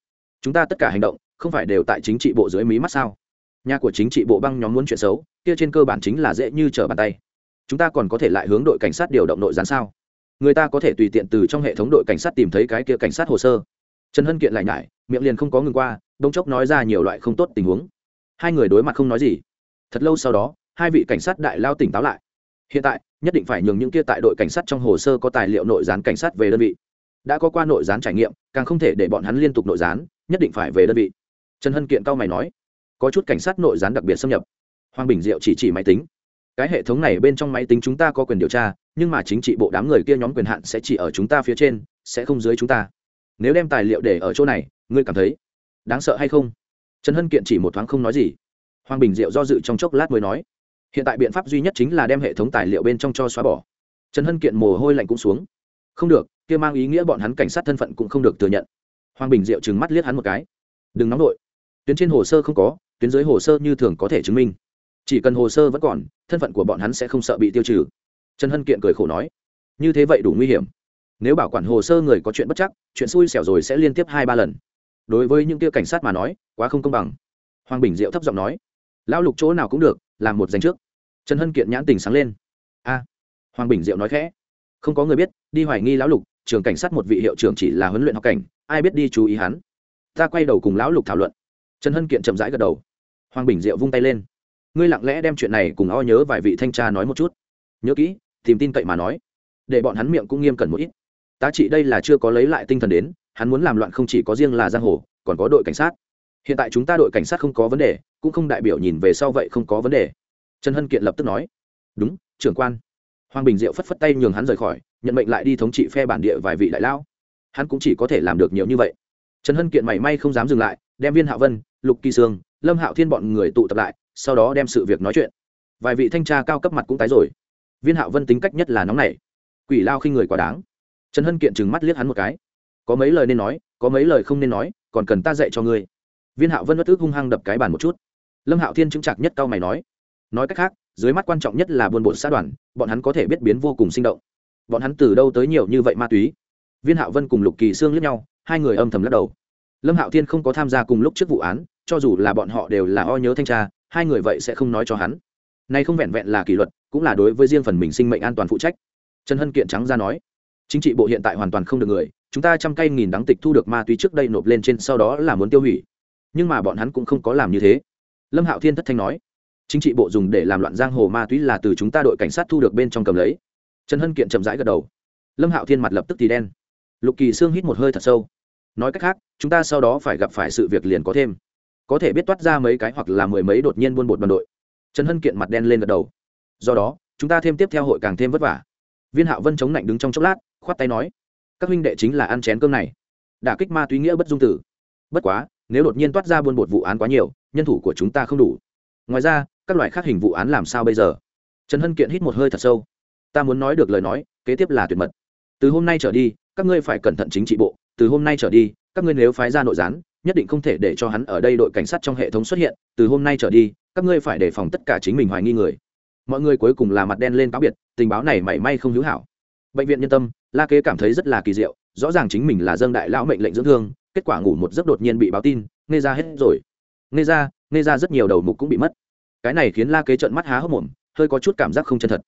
Chúng ta tất cả hành động, không phải đều tại chính trị bộ dưới mí mắt sao? Nhà của chính trị bộ băng nhóm muốn chuyện xấu, kia trên cơ bản chính là dễ như trở bàn tay. Chúng ta còn có thể lại hướng đội cảnh sát điều động nội gián sao? Người ta có thể tùy tiện từ trong hệ thống đội cảnh sát tìm thấy cái kia cảnh sát hồ sơ trần hân kiện lại nhải, miệng liền không có ngừng qua bông chốc nói ra nhiều loại không tốt tình huống. Hai người đối mặt không nói gì. Thật lâu sau đó, hai vị cảnh sát đại lao tỉnh táo lại. Hiện tại, nhất định phải nhường những kia tại đội cảnh sát trong hồ sơ có tài liệu nội gián cảnh sát về đơn vị. Đã có qua nội gián trải nghiệm, càng không thể để bọn hắn liên tục nội gián, nhất định phải về đơn vị. Trần hân kiện cao mày nói, có chút cảnh sát nội gián đặc biệt xâm nhập. Hoàng bình diệu chỉ chỉ máy tính. Cái hệ thống này bên trong máy tính chúng ta có quyền điều tra, nhưng mà chính trị bộ đám người kia nhóm quyền hạn sẽ chỉ ở chúng ta phía trên, sẽ không dưới chúng ta nếu đem tài liệu để ở chỗ này, ngươi cảm thấy đáng sợ hay không? Trần hân kiện chỉ một thoáng không nói gì. Hoàng bình diệu do dự trong chốc lát mới nói, hiện tại biện pháp duy nhất chính là đem hệ thống tài liệu bên trong cho xóa bỏ. Trần hân kiện mồ hôi lạnh cũng xuống. Không được, kia mang ý nghĩa bọn hắn cảnh sát thân phận cũng không được thừa nhận. Hoàng bình diệu trừng mắt liếc hắn một cái. Đừng nóng nổi tuyến trên hồ sơ không có, tuyến dưới hồ sơ như thường có thể chứng minh. Chỉ cần hồ sơ vẫn còn, thân phận của bọn hắn sẽ không sợ bị tiêu trừ. Trần hân kiện cười khổ nói, như thế vậy đủ nguy hiểm nếu bảo quản hồ sơ người có chuyện bất chắc, chuyện xui xẻo rồi sẽ liên tiếp hai ba lần. Đối với những kia cảnh sát mà nói, quá không công bằng. Hoàng bình diệu thấp giọng nói, lão lục chỗ nào cũng được, làm một danh trước. Trần hân kiện nhãn tình sáng lên. A. Hoàng bình diệu nói khẽ, không có người biết, đi hoài nghi lão lục, trường cảnh sát một vị hiệu trưởng chỉ là huấn luyện học cảnh, ai biết đi chú ý hắn. Ta quay đầu cùng lão lục thảo luận. Trần hân kiện chậm rãi gật đầu. Hoàng bình diệu vung tay lên. Ngươi lặng lẽ đem chuyện này cùng o nhớ vài vị thanh tra nói một chút. Nhớ kỹ, tìm tin cậy mà nói. Để bọn hắn miệng cũng nghiêm cẩn một ít tá trị đây là chưa có lấy lại tinh thần đến, hắn muốn làm loạn không chỉ có riêng là giang hồ, còn có đội cảnh sát. Hiện tại chúng ta đội cảnh sát không có vấn đề, cũng không đại biểu nhìn về sau vậy không có vấn đề. Trần hân kiện lập tức nói. Đúng, trưởng quan. Hoàng bình diệu phất phất tay nhường hắn rời khỏi, nhận mệnh lại đi thống trị phe bản địa vài vị đại lão. Hắn cũng chỉ có thể làm được nhiều như vậy. Trần hân kiện mảy may không dám dừng lại, đem viên hạ vân, lục kỳ sương, lâm hạo thiên bọn người tụ tập lại, sau đó đem sự việc nói chuyện. Vài vị thanh tra cao cấp mặt cũng tái rồi. Viên hạo vân tính cách nhất là nóng nảy. Quỷ lao khi người quá đáng trần hân kiện trừng mắt liếc hắn một cái. Có mấy lời nên nói, có mấy lời không nên nói, còn cần ta dạy cho ngươi. Viên hạo vân bất ước hung hăng đập cái bàn một chút. Lâm hạo thiên chứng chặt nhất cao mày nói. Nói cách khác, dưới mắt quan trọng nhất là buôn bột xã đoàn, bọn hắn có thể biết biến vô cùng sinh động. Bọn hắn từ đâu tới nhiều như vậy ma túy? Viên hạo vân cùng lục kỳ sương lướt nhau, hai người âm thầm lắc đầu. Lâm hạo thiên không có tham gia cùng lúc trước vụ án, cho dù là bọn họ đều là o nhớ thanh tra, hai người vậy sẽ không nói cho hắn. Nay không vẹn vẹn là kỷ luật, cũng là đối với riêng phần mình sinh mệnh an toàn phụ trách. Trần hân kiện trắng ra nói chính trị bộ hiện tại hoàn toàn không được người, chúng ta trăm cây nghìn đắng tịch thu được ma túy trước đây nộp lên trên sau đó là muốn tiêu hủy. Nhưng mà bọn hắn cũng không có làm như thế. Lâm hạo thiên thất thanh nói, chính trị bộ dùng để làm loạn giang hồ ma túy là từ chúng ta đội cảnh sát thu được bên trong cầm lấy. Trần hân kiện chậm rãi gật đầu. Lâm hạo thiên mặt lập tức thì đen. Lục kỳ sương hít một hơi thật sâu. Nói cách khác, chúng ta sau đó phải gặp phải sự việc liền có thêm. Có thể biết toát ra mấy cái hoặc là mười mấy đột nhiên buôn bột đoàn đội. Trần hân kiện mặt đen lên gật đầu. Do đó, chúng ta thêm tiếp theo hội càng thêm vất vả. Viên hạo vân chống lạnh đứng trong chốc lát khoát tay nói, các huynh đệ chính là ăn chén cơm này. Đả kích ma túy nghĩa bất dung tử. Bất quá, nếu đột nhiên toát ra buôn bột vụ án quá nhiều, nhân thủ của chúng ta không đủ. Ngoài ra, các loại khác hình vụ án làm sao bây giờ? Trần hân kiện hít một hơi thật sâu. Ta muốn nói được lời nói, kế tiếp là tuyệt mật. Từ hôm nay trở đi, các ngươi phải cẩn thận chính trị bộ. Từ hôm nay trở đi, các ngươi nếu phái ra nội gián, nhất định không thể để cho hắn ở đây đội cảnh sát trong hệ thống xuất hiện. Từ hôm nay trở đi, các ngươi phải đề phòng tất cả chính mình hoài nghi người. Mọi người cuối cùng là mặt đen lên cáo biệt, tình báo này mảy may không hữu hảo. Bệnh viện nhân tâm la kế cảm thấy rất là kỳ diệu, rõ ràng chính mình là dân đại lão mệnh lệnh dưỡng thương, kết quả ngủ một giấc đột nhiên bị báo tin nghe ra hết rồi. Nghe ra nghe ra rất nhiều đầu mục cũng bị mất. Cái này khiến la kế trợn mắt há hốc mồm, hơi có chút cảm giác không chân thật.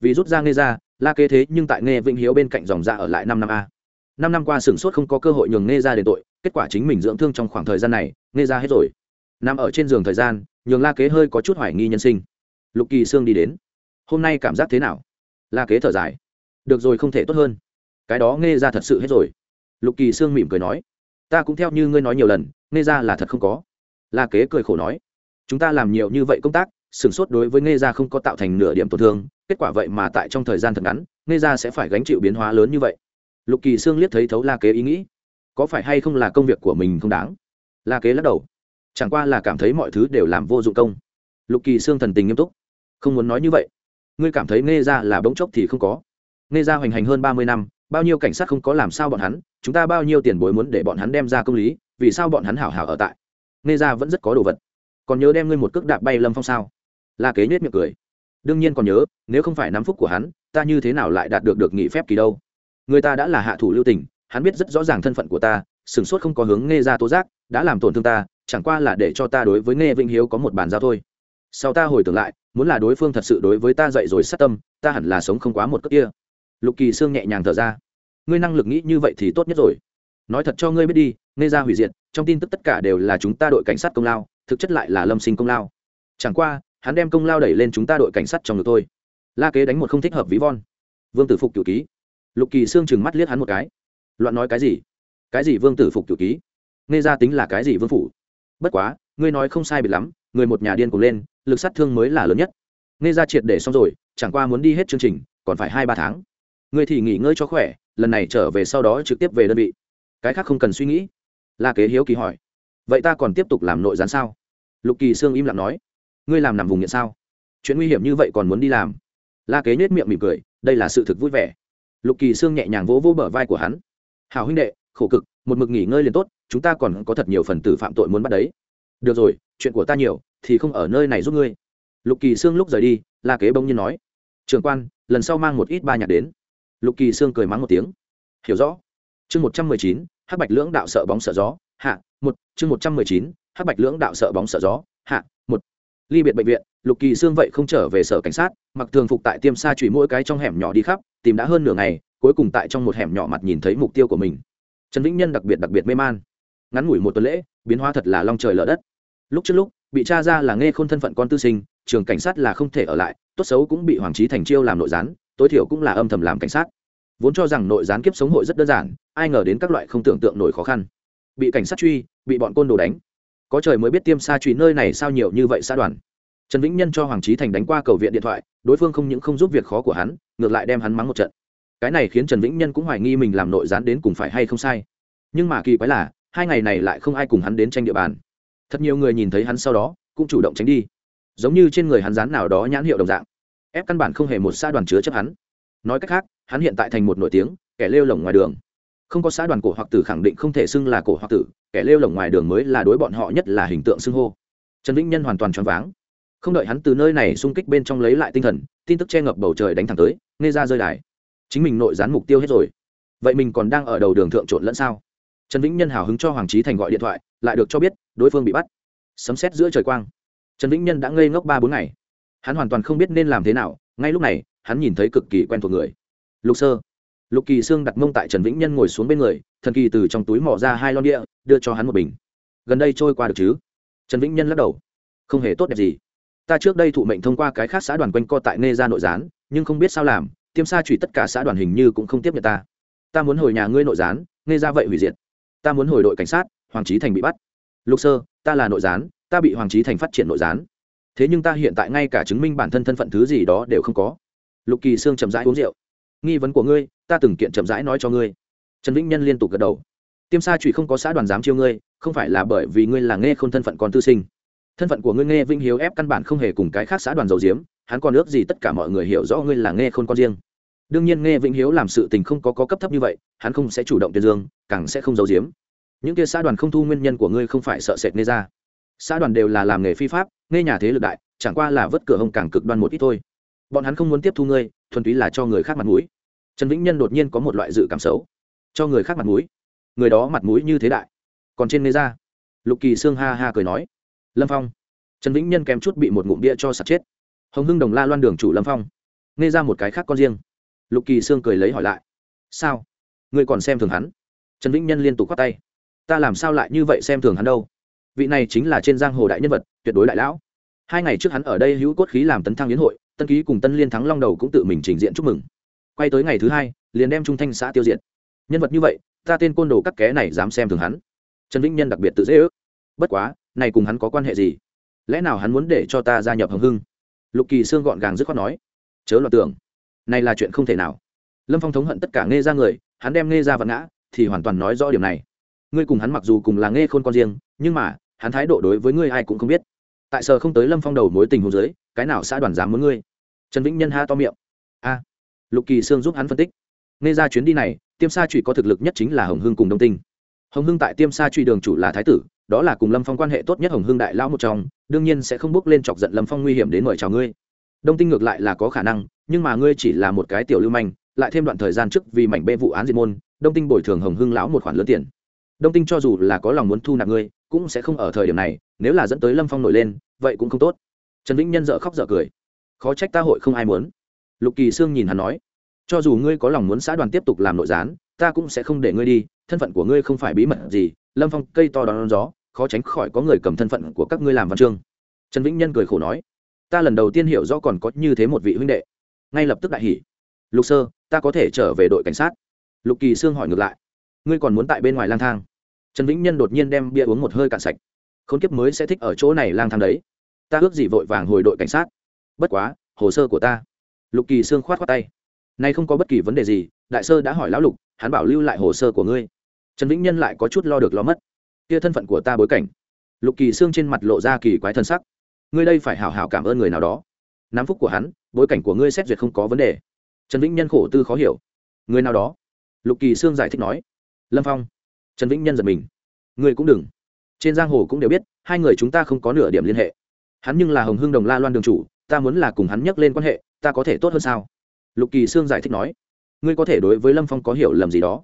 Vì rút ra nghe ra, la kế thế nhưng tại nghe vĩnh hiếu bên cạnh dòng ra ở lại năm năm a. Năm năm qua sửng sốt không có cơ hội nhường nghe ra để tội, kết quả chính mình dưỡng thương trong khoảng thời gian này nghe ra hết rồi. Nằm ở trên giường thời gian, nhường la kế hơi có chút hoài nghi nhân sinh. Lục kỳ sương đi đến. Hôm nay cảm giác thế nào? La kế thở dài. Được rồi, không thể tốt hơn cái đó nghe ra thật sự hết rồi. Lục kỳ sương mỉm cười nói, ta cũng theo như ngươi nói nhiều lần, nghe ra là thật không có. La kế cười khổ nói, chúng ta làm nhiều như vậy công tác sửng sốt đối với nghe ra không có tạo thành nửa điểm tổn thương, kết quả vậy mà tại trong thời gian thật ngắn, nghe ra sẽ phải gánh chịu biến hóa lớn như vậy. Lục kỳ sương liếc thấy thấu la kế ý nghĩ, có phải hay không là công việc của mình không đáng? La kế lắc đầu, chẳng qua là cảm thấy mọi thứ đều làm vô dụng công. Lục kỳ sương thần tình nghiêm túc, không muốn nói như vậy. Ngươi cảm thấy nghe ra là bỗng chốc thì không có. Nghe ra hoành hành hơn ba mươi năm bao nhiêu cảnh sát không có làm sao bọn hắn, chúng ta bao nhiêu tiền bối muốn để bọn hắn đem ra công lý, vì sao bọn hắn hảo hảo ở tại? Nghe ra vẫn rất có đồ vật. Còn nhớ đem ngươi một cước đạp bay lâm phong sao? La kế nhếch miệng cười. Đương nhiên còn nhớ, nếu không phải nắm phúc của hắn, ta như thế nào lại đạt được được nghị phép kỳ đâu? Người ta đã là hạ thủ lưu tình, hắn biết rất rõ ràng thân phận của ta sửng sốt không có hướng nghe ra tố giác, đã làm tổn thương ta, chẳng qua là để cho ta đối với nghe vĩnh hiếu có một bàn giao thôi. Sau ta hồi tưởng lại, muốn là đối phương thật sự đối với ta dậy rồi sát tâm, ta hẳn là sống không quá một cước kia lục kỳ sương nhẹ nhàng thở ra. Ngươi năng lực nghĩ như vậy thì tốt nhất rồi. Nói thật cho ngươi biết đi nghe ra hủy diệt, trong tin tức tất cả đều là chúng ta đội cảnh sát công lao, thực chất lại là lâm sinh công lao. Chẳng qua, hắn đem công lao đẩy lên chúng ta đội cảnh sát trong ngực thôi. la kế đánh một không thích hợp ví von. Vương tử phục cửu ký. Lục kỳ Sương chừng mắt liếc hắn một cái. Loạn nói cái gì? Cái gì vương tử phục cửu ký? Nghe ra tính là cái gì vương phủ? Bất quá, ngươi nói không sai biệt lắm, người một nhà điên cùng lên, lực sát thương mới là lớn nhất. Nghe ra triệt để xong rồi, chẳng qua muốn đi hết chương trình, còn phải hai ba tháng ngươi thì nghỉ ngơi cho khỏe, lần này trở về sau đó trực tiếp về đơn vị. Cái khác không cần suy nghĩ. La kế hiếu kỳ hỏi. Vậy ta còn tiếp tục làm nội gián sao? Lục kỳ sương im lặng nói. Ngươi làm nằm vùng nghiện sao? Chuyện nguy hiểm như vậy còn muốn đi làm? La kế nết miệng mỉm cười, đây là sự thực vui vẻ. Lục kỳ sương nhẹ nhàng vỗ vỗ bờ vai của hắn. Hào huynh đệ, khổ cực, một mực nghỉ ngơi liền tốt, chúng ta còn có thật nhiều phần tử phạm tội muốn bắt đấy. Được rồi, chuyện của ta nhiều, thì không ở nơi này giúp ngươi. Lục kỳ sương lúc rời đi, la kế bỗng nhiên nói. Trường quan, lần sau mang một ít ba nhạc đến lục kỳ sương cười mắng một tiếng. Hiểu rõ. Chương một trăm mười chín, hắc bạch lưỡng đạo sợ bóng sợ gió. Hạ, một, chương một trăm mười chín, hắc bạch lưỡng đạo sợ bóng sợ gió. Hạ, một. Ly biệt bệnh viện, lục kỳ sương vậy không trở về sở cảnh sát, mặc thường phục tại tiêm xa chùy mỗi cái trong hẻm nhỏ đi khắp, tìm đã hơn nửa ngày, cuối cùng tại trong một hẻm nhỏ mặt nhìn thấy mục tiêu của mình. Trần vĩnh nhân đặc biệt đặc biệt mê man. Ngắn ngủi một tuần lễ, biến hóa thật là long trời lở đất. Lúc trước lúc, bị cha ra là nghe khôn thân phận con tư sinh, trường cảnh sát là không thể ở lại, tốt xấu cũng bị hoàng trí thành chiêu làm nội gián tối thiểu cũng là âm thầm làm cảnh sát. Vốn cho rằng nội gián kiếp sống hội rất đơn giản, ai ngờ đến các loại không tưởng tượng nổi khó khăn. Bị cảnh sát truy, bị bọn côn đồ đánh. Có trời mới biết tiêm xa truy nơi này sao nhiều như vậy xã đoàn. Trần vĩnh nhân cho hoàng trí thành đánh qua cầu viện điện thoại, đối phương không những không giúp việc khó của hắn, ngược lại đem hắn mắng một trận. Cái này khiến trần vĩnh nhân cũng hoài nghi mình làm nội gián đến cùng phải hay không sai. Nhưng mà kỳ quái là, hai ngày này lại không ai cùng hắn đến tranh địa bàn. Thật nhiều người nhìn thấy hắn sau đó, cũng chủ động tránh đi. Giống như trên người hắn dán nào đó nhãn hiệu đồng dạng ép căn bản không hề một xã đoàn chứa chấp hắn. Nói cách khác, hắn hiện tại thành một nổi tiếng, kẻ lêu lồng ngoài đường. Không có xã đoàn cổ hoặc tử khẳng định không thể xưng là cổ hoặc tử, kẻ lêu lồng ngoài đường mới là đối bọn họ nhất là hình tượng xưng hô. Trần vĩnh nhân hoàn toàn choáng váng. Không đợi hắn từ nơi này xung kích bên trong lấy lại tinh thần, tin tức che ngập bầu trời đánh thẳng tới, nghe ra rơi đài. Chính mình nội gián mục tiêu hết rồi. Vậy mình còn đang ở đầu đường thượng trộn lẫn sao? Trần vĩnh nhân hào hứng cho hoàng trí thành gọi điện thoại, lại được cho biết, đối phương bị bắt. Sấm xét giữa trời quang. Trần vĩnh nhân đã ngây ngốc ba bốn ngày hắn hoàn toàn không biết nên làm thế nào, ngay lúc này, hắn nhìn thấy cực kỳ quen thuộc người. Lục sơ. Lục kỳ sương đặt mông tại trần vĩnh nhân ngồi xuống bên người, thần kỳ từ trong túi mỏ ra hai lon địa đưa cho hắn một bình. Gần đây trôi qua được chứ? Trần vĩnh nhân lắc đầu. Không hề tốt đẹp gì. Ta trước đây thụ mệnh thông qua cái khác xã đoàn quanh co tại nê ra nội gián, nhưng không biết sao làm, tiêm sa chủy tất cả xã đoàn hình như cũng không tiếp nhận ta. Ta muốn hồi nhà ngươi nội gián nghe ra vậy hủy diệt. Ta muốn hồi đội cảnh sát, hoàng trí thành bị bắt. Lục sơ, ta là nội gián, ta bị hoàng trí thành phát triển nội gián thế nhưng ta hiện tại ngay cả chứng minh bản thân thân phận thứ gì đó đều không có. Lục kỳ sương chậm rãi uống rượu. Nghi vấn của ngươi ta từng kiện chậm rãi nói cho ngươi. Trần vĩnh nhân liên tục gật đầu. Tiêm sa trụy không có xã đoàn dám chiêu ngươi không phải là bởi vì ngươi là nghe không thân phận con tư sinh. Thân phận của ngươi nghe vĩnh hiếu ép căn bản không hề cùng cái khác xã đoàn dầu diếm hắn còn ước gì tất cả mọi người hiểu rõ ngươi là nghe khôn con riêng. Đương nhiên nghe vĩnh hiếu làm sự tình không có, có cấp thấp như vậy hắn không sẽ chủ động tuyên dương càng sẽ không giấu giếm. Những kia xã đoàn không thu nguyên nhân của ngươi không phải sợ sệt nghe ra xã đoàn đều là làm nghề phi pháp, nghe nhà thế lực đại, chẳng qua là vớt cửa hông càng cực đoan một ít thôi. Bọn hắn không muốn tiếp thu ngươi, thuần túy là cho người khác mặt mũi. Trần vĩnh nhân đột nhiên có một loại dự cảm xấu. Cho người khác mặt mũi? Người đó mặt mũi như thế đại. Còn trên nghe ra. Lục kỳ sương ha ha cười nói. Lâm phong. Trần vĩnh nhân kém chút bị một ngụm bia cho sạt chết. Hồng hưng đồng la loan đường chủ lâm phong. Nghe ra một cái khác con riêng. Lục kỳ sương cười lấy hỏi lại. Sao? Ngươi còn xem thường hắn? Trần vĩnh nhân liên tục k h o á t tay. Ta làm sao lại như vậy xem thường hắn đâu? Vị này chính là trên giang hồ đại nhân vật, tuyệt đối đại lão. Hai ngày trước hắn ở đây hữu cốt khí làm tấn thăng liên hội, tân ký cùng tân liên thắng long đầu cũng tự mình trình diện chúc mừng. Quay tới ngày thứ hai, liền đem trung thanh xã tiêu diệt. Nhân vật như vậy, ta tên côn đồ các ké này dám xem thường hắn. Trần vĩnh nhân đặc biệt tự dễ ước. Bất quá, này cùng hắn có quan hệ gì? Lẽ nào hắn muốn để cho ta gia nhập hồng hưng? Lục kỳ xương gọn gàng dứt khoát nói. Chớ loạt tưởng, này là chuyện không thể nào. Lâm phong thống hận tất cả nghe ra người, hắn đem nghe ra vật ngã, thì hoàn toàn nói rõ điểm này ngươi cùng hắn mặc dù cùng là nghe khôn con riêng, nhưng mà, hắn thái độ đối với ngươi ai cũng không biết. Tại sở không tới lâm phong đầu mối tình hồ dưới, cái nào xã đoàn dám muốn ngươi? Trần vĩnh nhân ha to miệng. A, lục kỳ sương giúp hắn phân tích. Nghe ra chuyến đi này, tiêm sa trụy có thực lực nhất chính là hồng hưng cùng đông tinh. Hồng hưng tại tiêm sa trụy đường chủ là thái tử, đó là cùng lâm phong quan hệ tốt nhất hồng hưng đại lão một trong, đương nhiên sẽ không bước lên chọc giận lâm phong nguy hiểm đến mời chào ngươi. Đông tinh ngược lại là có khả năng, nhưng mà ngươi chỉ là một cái tiểu lưu manh, lại thêm đoạn thời gian trước vì mảnh bê vụ án diệt môn, đông tinh bồi thường hồng hưng lão một khoản lớn tiền đông tinh cho dù là có lòng muốn thu nạp ngươi, cũng sẽ không ở thời điểm này, nếu là dẫn tới lâm phong nổi lên, vậy cũng không tốt. Trần vĩnh nhân dợ khóc dợ cười. Khó trách ta hội không ai muốn. Lục kỳ sương nhìn hắn nói, cho dù ngươi có lòng muốn xã đoàn tiếp tục làm nội gián, ta cũng sẽ không để ngươi đi, thân phận của ngươi không phải bí mật gì, lâm phong cây to đón gió, khó tránh khỏi có người cầm thân phận của các ngươi làm văn chương. Trần vĩnh nhân cười khổ nói, ta lần đầu tiên hiểu rõ còn có như thế một vị huynh đệ. Ngay lập tức đại hỉ. Lục sơ, ta có thể trở về đội cảnh sát. Lục kỳ sương hỏi ngược lại, ngươi còn muốn tại bên ngoài lang thang? Trần vĩnh nhân đột nhiên đem bia uống một hơi cạn sạch. Khốn kiếp mới sẽ thích ở chỗ này lang thang đấy. Ta ước gì vội vàng hồi đội cảnh sát. Bất quá, hồ sơ của ta. Lục kỳ sương khoát khoát tay. Nay không có bất kỳ vấn đề gì, đại sơ đã hỏi lão lục, hắn bảo lưu lại hồ sơ của ngươi. Trần vĩnh nhân lại có chút lo được lo mất. Kia thân phận của ta bối cảnh. Lục kỳ sương trên mặt lộ ra kỳ quái thân sắc. Ngươi đây phải hảo hảo cảm ơn người nào đó. Nắm phúc của hắn, bối cảnh của ngươi xét duyệt không có vấn đề. Trần vĩnh nhân khổ tư khó hiểu. Người nào đó? Lục kỳ sương giải thích nói. Lâm phong trần vĩnh nhân giật mình. Ngươi cũng đừng. Trên giang hồ cũng đều biết, hai người chúng ta không có nửa điểm liên hệ. Hắn nhưng là hồng hưng đồng la loan đường chủ, ta muốn là cùng hắn nhắc lên quan hệ, ta có thể tốt hơn sao? Lục kỳ sương giải thích nói. Ngươi có thể đối với lâm phong có hiểu lầm gì đó?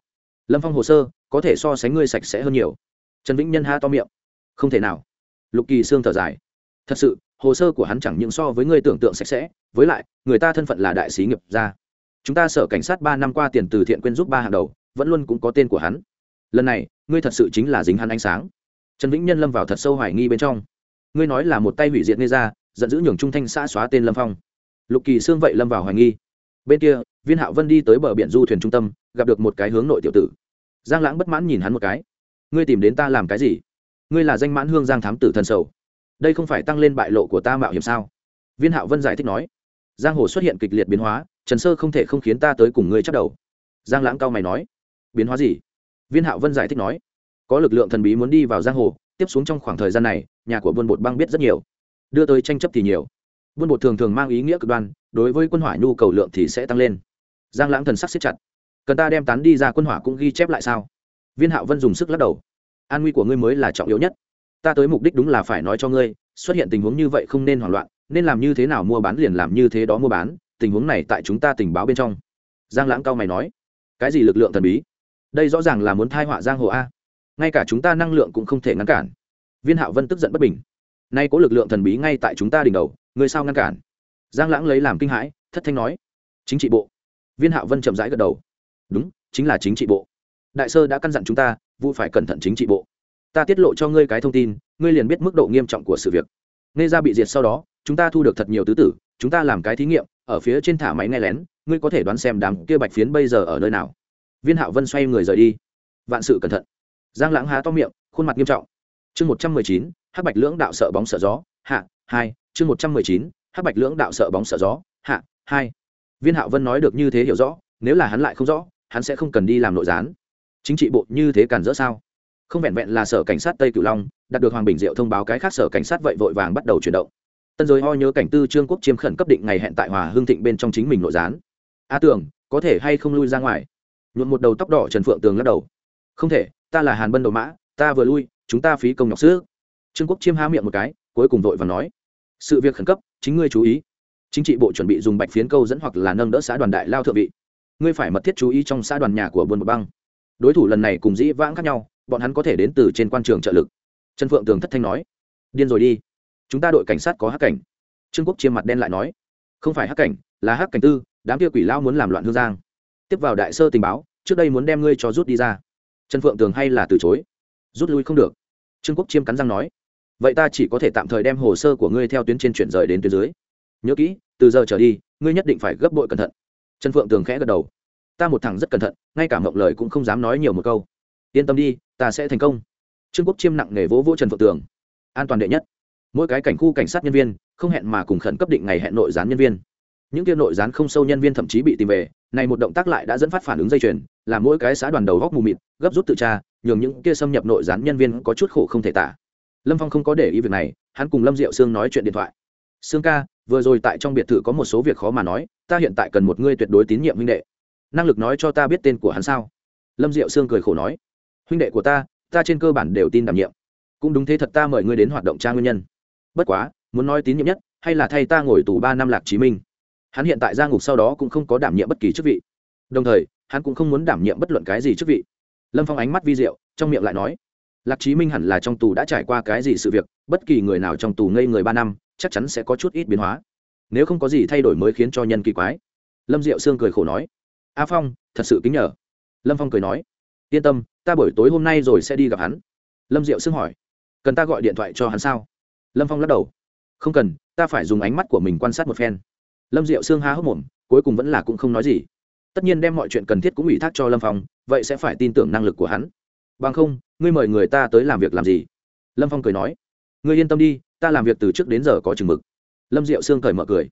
Lâm phong hồ sơ, có thể so sánh ngươi sạch sẽ hơn nhiều. Trần vĩnh nhân ha to miệng. Không thể nào. Lục kỳ sương thở dài. Thật sự, hồ sơ của hắn chẳng những so với ngươi tưởng tượng sạch sẽ, với lại, người ta thân phận là đại sĩ nghiệp gia. Chúng ta sở cảnh sát ba năm qua tiền từ thiện quyên giúp ba hàng đầu, vẫn luôn cũng có tên của hắn lần này, ngươi thật sự chính là dính hắn ánh sáng. Trần vĩnh nhân lâm vào thật sâu hoài nghi bên trong. Ngươi nói là một tay hủy diệt nghe ra, giận dữ nhường trung thanh xã xóa tên lâm phong. Lục kỳ xương vậy lâm vào hoài nghi. Bên kia, viên hạo vân đi tới bờ biển du thuyền trung tâm, gặp được một cái hướng nội tiểu tử. Giang lãng bất mãn nhìn hắn một cái. Ngươi tìm đến ta làm cái gì? Ngươi là danh mãn hương giang thám tử thần sầu. Đây không phải tăng lên bại lộ của ta mạo hiểm sao? Viên hạo vân giải thích nói. Giang hồ xuất hiện kịch liệt biến hóa, trần sơ không thể không khiến ta tới cùng ngươi chắc đầu. Giang lãng cao mày nói. Biến hóa gì? Viên hạo vân giải thích nói, có lực lượng thần bí muốn đi vào giang hồ, tiếp xuống trong khoảng thời gian này, nhà của buôn bột băng biết rất nhiều. Đưa tới tranh chấp thì nhiều. Buôn bột thường thường mang ý nghĩa cực đoan, đối với quân hỏa nhu cầu lượng thì sẽ tăng lên. Giang lãng thần sắc xếp chặt. Cần ta đem tán đi ra quân hỏa cũng ghi chép lại sao? Viên hạo vân dùng sức lắc đầu. An nguy của ngươi mới là trọng yếu nhất. Ta tới mục đích đúng là phải nói cho ngươi, xuất hiện tình huống như vậy không nên hoảng loạn, nên làm như thế nào mua bán liền làm như thế đó mua bán, tình huống này tại chúng ta tình báo bên trong. Giang lãng cao mày nói, cái gì lực lượng thần bí? Đây rõ ràng là muốn thai họa giang hồ a. Ngay cả chúng ta năng lượng cũng không thể ngăn cản. Viên hạo vân tức giận bất bình. Nay có lực lượng thần bí ngay tại chúng ta đỉnh đầu, người sao ngăn cản? Giang lãng lấy làm kinh hãi, thất thanh nói. Chính trị bộ. Viên hạo vân chậm rãi gật đầu. Đúng, chính là chính trị bộ. Đại sơ đã căn dặn chúng ta, vụ phải cẩn thận chính trị bộ. Ta tiết lộ cho ngươi cái thông tin, ngươi liền biết mức độ nghiêm trọng của sự việc. Nghe ra bị diệt sau đó, chúng ta thu được thật nhiều tứ tử, chúng ta làm cái thí nghiệm, ở phía trên thả máy nghe lén, ngươi có thể đoán xem đám kia bạch phiến bây giờ ở nơi nào viên hạo vân xoay người rời đi. Vạn sự cẩn thận. Giang lãng há to miệng, khuôn mặt nghiêm trọng. Chương một trăm mười chín, hắc bạch lưỡng đạo sợ bóng sợ gió, hạ, hai, chương một trăm mười chín, hắc bạch lưỡng đạo sợ bóng sợ gió, hạ, hai. Viên hạo vân nói được như thế hiểu rõ, nếu là hắn lại không rõ, hắn sẽ không cần đi làm nội gián. Chính trị bộ như thế cản rỡ sao? Không vẹn vẹn là sở cảnh sát tây cửu long, đạt được hoàng bình diệu thông báo cái khác sở cảnh sát vậy vội vàng bắt đầu chuyển động. Tân giới ho nhớ cảnh tư trương quốc chiêm khẩn cấp định ngày hẹn tại hòa hương thịnh bên trong chính mình nội gián. A tưởng có thể hay không lui ra ngoài? Nhuộm một đầu tóc đỏ trần phượng tường lắc đầu. Không thể, ta là hàn bân đầu mã, ta vừa lui, chúng ta phí công nhọc sức. Trương quốc chiêm há miệng một cái, cuối cùng vội và nói, sự việc khẩn cấp, chính ngươi chú ý. Chính trị bộ chuẩn bị dùng bạch phiến câu dẫn hoặc là nâng đỡ xã đoàn đại lao thượng vị. Ngươi phải mật thiết chú ý trong xã đoàn nhà của buôn một băng. Đối thủ lần này cùng dĩ vãng khác nhau, bọn hắn có thể đến từ trên quan trường trợ lực. Trần phượng tường thất thanh nói, điên rồi đi. Chúng ta đội cảnh sát có hắc cảnh. Trương quốc chiêm mặt đen lại nói, không phải hắc cảnh, là hắc cảnh tư, đám kia quỷ lao muốn làm loạn hương giang tiếp vào đại sơ tình báo, trước đây muốn đem ngươi cho rút đi ra. Trần phượng tường hay là từ chối? Rút lui không được. Trương quốc chiêm cắn răng nói. Vậy ta chỉ có thể tạm thời đem hồ sơ của ngươi theo tuyến trên chuyển rời đến tuyến dưới. Nhớ kỹ, từ giờ trở đi, ngươi nhất định phải gấp bội cẩn thận. Trần phượng tường khẽ gật đầu. Ta một thằng rất cẩn thận, ngay cả mộng lời cũng không dám nói nhiều một câu. Yên tâm đi, ta sẽ thành công. Trương quốc chiêm nặng nề vỗ vỗ trần phượng tường. An toàn đệ nhất. Mỗi cái cảnh khu cảnh sát nhân viên, không hẹn mà cùng khẩn cấp định ngày hẹn nội gián nhân viên. Những kia nội gián không sâu nhân viên thậm chí bị tìm về này một động tác lại đã dẫn phát phản ứng dây chuyền, làm mỗi cái xã đoàn đầu góc mù mịt, gấp rút tự tra, nhường những kia xâm nhập nội gián nhân viên có chút khổ không thể tả. Lâm phong không có để ý việc này, hắn cùng lâm diệu sương nói chuyện điện thoại. Sương ca, vừa rồi tại trong biệt thự có một số việc khó mà nói, ta hiện tại cần một ngươi tuyệt đối tín nhiệm huynh đệ. Năng lực nói cho ta biết tên của hắn sao? Lâm diệu sương cười khổ nói. Huynh đệ của ta ta trên cơ bản đều tin đảm nhiệm. Cũng đúng thế thật ta mời ngươi đến hoạt động tra nguyên nhân. Bất quá, muốn nói tín nhiệm nhất, hay là thay ta ngồi tù ba năm lạc chí minh? Hắn hiện tại ra ngục sau đó cũng không có đảm nhiệm bất kỳ chức vị. Đồng thời, hắn cũng không muốn đảm nhiệm bất luận cái gì chức vị. Lâm phong ánh mắt vi diệu, trong miệng lại nói, lạc chí minh hẳn là trong tù đã trải qua cái gì sự việc, bất kỳ người nào trong tù ngây người ba năm, chắc chắn sẽ có chút ít biến hóa. Nếu không có gì thay đổi mới khiến cho nhân kỳ quái. Lâm diệu sương cười khổ nói, a phong, thật sự kính nhờ. Lâm phong cười nói, yên tâm, ta buổi tối hôm nay rồi sẽ đi gặp hắn. Lâm diệu sương hỏi, cần ta gọi điện thoại cho hắn sao? Lâm phong lắc đầu, không cần, ta phải dùng ánh mắt của mình quan sát một phen lâm diệu sương há hốc mồm, cuối cùng vẫn là cũng không nói gì. Tất nhiên đem mọi chuyện cần thiết cũng ủy thác cho lâm phong, vậy sẽ phải tin tưởng năng lực của hắn. Bằng không, ngươi mời người ta tới làm việc làm gì? Lâm phong cười nói. Ngươi yên tâm đi, ta làm việc từ trước đến giờ có chừng mực. Lâm diệu sương cởi mở cười.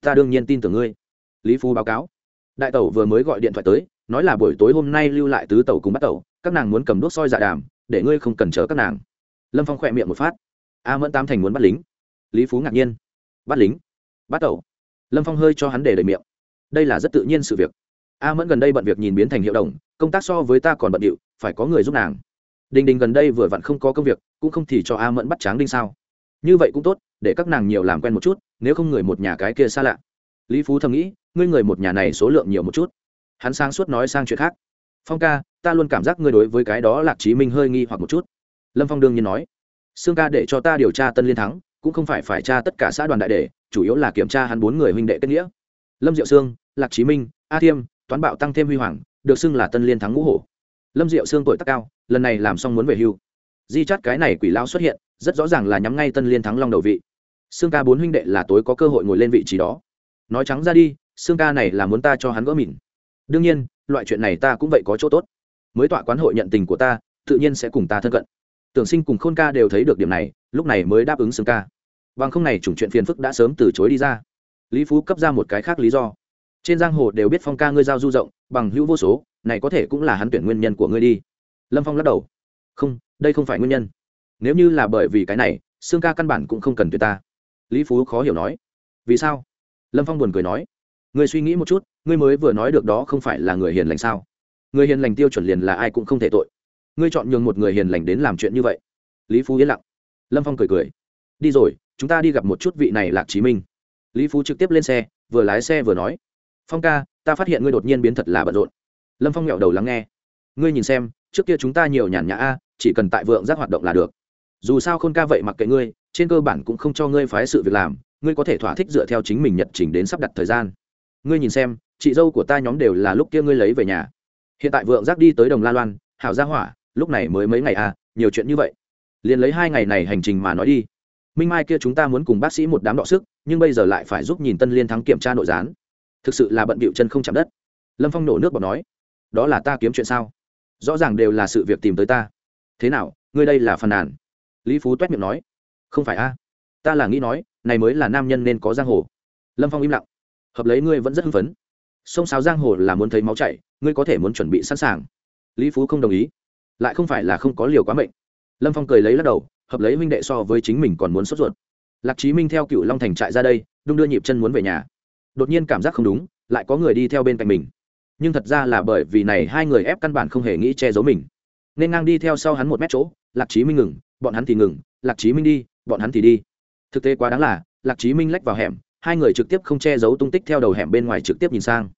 Ta đương nhiên tin tưởng ngươi. Lý phu báo cáo. Đại tẩu vừa mới gọi điện thoại tới, nói là buổi tối hôm nay lưu lại tứ tẩu cùng bắt tẩu, các nàng muốn cầm đốt soi dạ đàm, để ngươi không cần chờ các nàng. Lâm phong khỏe miệng một phát. A mẫn tam thành muốn bắt lính. Lý phú ngạc nhiên. Bắt lính? Bắt tẩu lâm phong hơi cho hắn để đầy miệng. Đây là rất tự nhiên sự việc. A mẫn gần đây bận việc nhìn biến thành hiệu đồng, công tác so với ta còn bận điệu, phải có người giúp nàng. Đình đình gần đây vừa vặn không có công việc, cũng không thì cho a mẫn bắt tráng đinh sao? Như vậy cũng tốt, để các nàng nhiều làm quen một chút, nếu không người một nhà cái kia xa lạ. Lý phú thầm nghĩ, ngươi người một nhà này số lượng nhiều một chút. Hắn sang suốt nói sang chuyện khác. Phong ca, ta luôn cảm giác ngươi đối với cái đó lạc chí minh hơi nghi hoặc một chút. Lâm phong đương nhiên nói, sương ca để cho ta điều tra tân liên thắng cũng không phải phải tra tất cả xã đoàn đại đệ, chủ yếu là kiểm tra hắn bốn người huynh đệ kết nghĩa. Lâm diệu sương, lạc chí minh, a thiêm, toán bạo tăng thêm huy hoàng, được xưng là tân liên thắng ngũ hổ. Lâm diệu sương tuổi tác cao, lần này làm xong muốn về hưu. Di chắt cái này quỷ lao xuất hiện, rất rõ ràng là nhắm ngay tân liên thắng long đầu vị. Xương ca bốn huynh đệ là tối có cơ hội ngồi lên vị trí đó. Nói trắng ra đi xương ca này là muốn ta cho hắn gỡ mìn đương nhiên, loại chuyện này ta cũng vậy có chỗ tốt. Mới tọa quán hội nhận tình của ta, tự nhiên sẽ cùng ta thân cận. Tưởng sinh cùng khôn ca đều thấy được điểm này, lúc này mới đáp ứng xương ca bằng không này chủng chuyện phiền phức đã sớm từ chối đi ra. Lý phú cấp ra một cái khác lý do. Trên giang hồ đều biết phong ca ngươi giao du rộng, bằng hữu vô số, này có thể cũng là hắn tuyển nguyên nhân của ngươi đi. Lâm phong lắc đầu. Không, đây không phải nguyên nhân. Nếu như là bởi vì cái này xương ca căn bản cũng không cần tuyệt ta. Lý phú khó hiểu nói. Vì sao? Lâm phong buồn cười nói. Ngươi suy nghĩ một chút, ngươi mới vừa nói được đó không phải là người hiền lành sao? Người hiền lành tiêu chuẩn liền là ai cũng không thể tội. Ngươi chọn nhường một người hiền lành đến làm chuyện như vậy. Lý phú yên lặng. Lâm phong cười cười. Đi rồi chúng ta đi gặp một chút vị này lạc chí minh. Lý phú trực tiếp lên xe, vừa lái xe vừa nói, phong ca, ta phát hiện ngươi đột nhiên biến thật là bận rộn. Lâm phong nghẹo đầu lắng nghe, ngươi nhìn xem, trước kia chúng ta nhiều nhàn nhã a, chỉ cần tại vượng giác hoạt động là được. Dù sao khôn ca vậy mặc kệ ngươi, trên cơ bản cũng không cho ngươi phái sự việc làm, ngươi có thể thỏa thích dựa theo chính mình nhật trình đến sắp đặt thời gian. Ngươi nhìn xem, chị dâu của ta nhóm đều là lúc kia ngươi lấy về nhà. Hiện tại vượng giác đi tới đồng la loan, hảo gia hỏa, lúc này mới mấy ngày à nhiều chuyện như vậy. Liền lấy hai ngày này hành trình mà nói đi minh mai kia chúng ta muốn cùng bác sĩ một đám đọ sức, nhưng bây giờ lại phải giúp nhìn tân liên thắng kiểm tra nội gián. Thực sự là bận bịu chân không chạm đất. Lâm phong nổ nước bọt nói, đó là ta kiếm chuyện sao? Rõ ràng đều là sự việc tìm tới ta. Thế nào, ngươi đây là phàn nàn? Lý phú toét miệng nói, không phải a. Ta là nghĩ nói, này mới là nam nhân nên có giang hồ. Lâm phong im lặng, hợp lấy ngươi vẫn rất hưng phấn. Sông sáo giang hồ là muốn thấy máu chảy, ngươi có thể muốn chuẩn bị sẵn sàng. Lý phú không đồng ý, lại không phải là không có liều quá mệnh. Lâm phong cười lấy lắc đầu hợp lấy huynh đệ so với chính mình còn muốn sốt ruột. Lạc chí minh theo cựu long thành trại ra đây, đung đưa nhịp chân muốn về nhà. Đột nhiên cảm giác không đúng, lại có người đi theo bên cạnh mình. Nhưng thật ra là bởi vì này hai người ép căn bản không hề nghĩ che giấu mình. Nên ngang đi theo sau hắn một mét chỗ, lạc chí minh ngừng, bọn hắn thì ngừng, lạc chí minh đi, bọn hắn thì đi. Thực tế quá đáng là, lạc chí minh lách vào hẻm, hai người trực tiếp không che giấu tung tích theo đầu hẻm bên ngoài trực tiếp nhìn sang.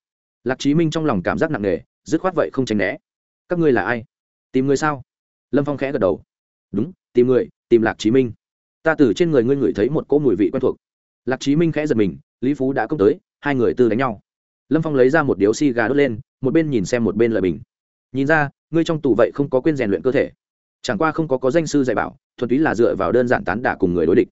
Lạc chí minh trong lòng cảm giác nặng nề, dứt khoát vậy không tránh né. Các ngươi là ai? Tìm người sao? Lâm phong khẽ gật đầu. Đúng, tìm người tìm lạc chí minh. Ta từ trên người ngươi ngửi thấy một cỗ mùi vị quen thuộc. Lạc chí minh khẽ giật mình, lý phú đã công tới, hai người tư đánh nhau. Lâm phong lấy ra một điếu xi gà đốt lên, một bên nhìn xem một bên lời bình. Nhìn ra, ngươi trong tù vậy không có quên rèn luyện cơ thể. Chẳng qua không có có danh sư dạy bảo, thuần túy là dựa vào đơn giản tán đả cùng người đối địch.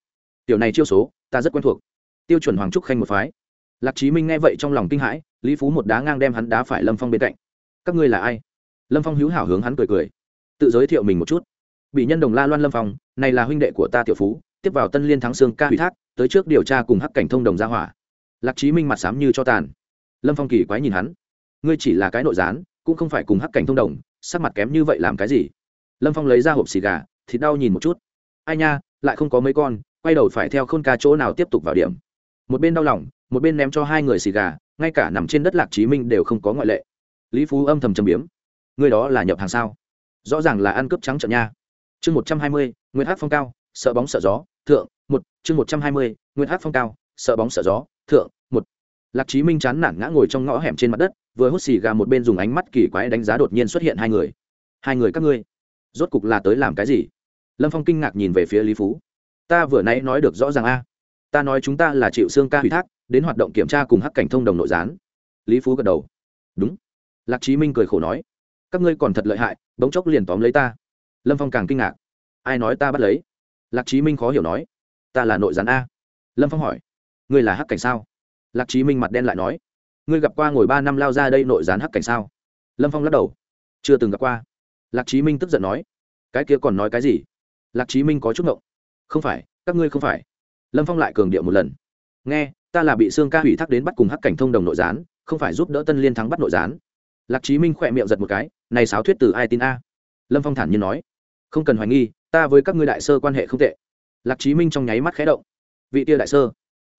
Tiểu này chiêu số, ta rất quen thuộc. Tiêu chuẩn hoàng trúc khanh một phái. Lạc chí minh nghe vậy trong lòng kinh hãi, lý phú một đá ngang đem hắn đá phải lâm phong bên cạnh. Các ngươi là ai? Lâm phong hữu hảo hướng hắn cười cười. Tự giới thiệu mình một chút bị nhân đồng la loan lâm phong, này là huynh đệ của ta tiểu phú, tiếp vào tân liên thắng sương ca ủy thác, tới trước điều tra cùng hắc cảnh thông đồng gia hỏa. Lạc chí minh mặt sám như cho tàn. Lâm phong kỳ quái nhìn hắn. Ngươi chỉ là cái nội gián, cũng không phải cùng hắc cảnh thông đồng, sắc mặt kém như vậy làm cái gì? Lâm phong lấy ra hộp xì gà thịt đau nhìn một chút. Ai nha, lại không có mấy con, quay đầu phải theo khôn ca chỗ nào tiếp tục vào điểm. Một bên đau lòng, một bên ném cho hai người xì gà, ngay cả nằm trên đất lạc chí minh đều không có ngoại lệ. Lý phú âm thầm châm biếm. Người đó là nhập hàng sao? Rõ ràng là ăn cướp trắng trận nha chương một trăm hai mươi nguyên hát phong cao, sợ bóng sợ gió, thượng, một, chương một trăm hai mươi nguyên hát phong cao, sợ bóng sợ gió, thượng, một. Lạc chí minh chán nản ngã ngồi trong ngõ hẻm trên mặt đất, vừa hút xì gà một bên dùng ánh mắt kỳ quái đánh giá đột nhiên xuất hiện hai người. Hai người các ngươi, rốt cục là tới làm cái gì? Lâm phong kinh ngạc nhìn về phía lý phú. Ta vừa nãy nói được rõ ràng a. Ta nói chúng ta là chịu xương ca ủy thác, đến hoạt động kiểm tra cùng hắc cảnh thông đồng nội gián. Lý phú gật đầu. Đúng. Lạc chí minh cười khổ nói. Các ngươi còn thật lợi hại, bỗng chốc liền tóm lấy ta lâm phong càng kinh ngạc. Ai nói ta bắt lấy? Lạc chí minh khó hiểu nói. Ta là nội gián a. Lâm phong hỏi. Ngươi là hắc cảnh sao? Lạc chí minh mặt đen lại nói. Ngươi gặp qua ngồi ba năm lao ra đây nội gián hắc cảnh sao? Lâm phong lắc đầu. Chưa từng gặp qua. Lạc chí minh tức giận nói. Cái kia còn nói cái gì? Lạc chí minh có chút ngộng. Không phải, các ngươi không phải. Lâm phong lại cường điệu một lần. Nghe, ta là bị xương ca hủy thác đến bắt cùng hắc cảnh thông đồng nội gián, không phải giúp đỡ tân liên thắng bắt nội gián. Lạc chí minh khỏe miệng giật một cái. Này sáo thuyết từ ai tin a? Lâm phong thản nhiên nói không cần hoài nghi, ta với các ngươi đại sơ quan hệ không tệ. Lạc chí minh trong nháy mắt khé động. Vị tia đại sơ.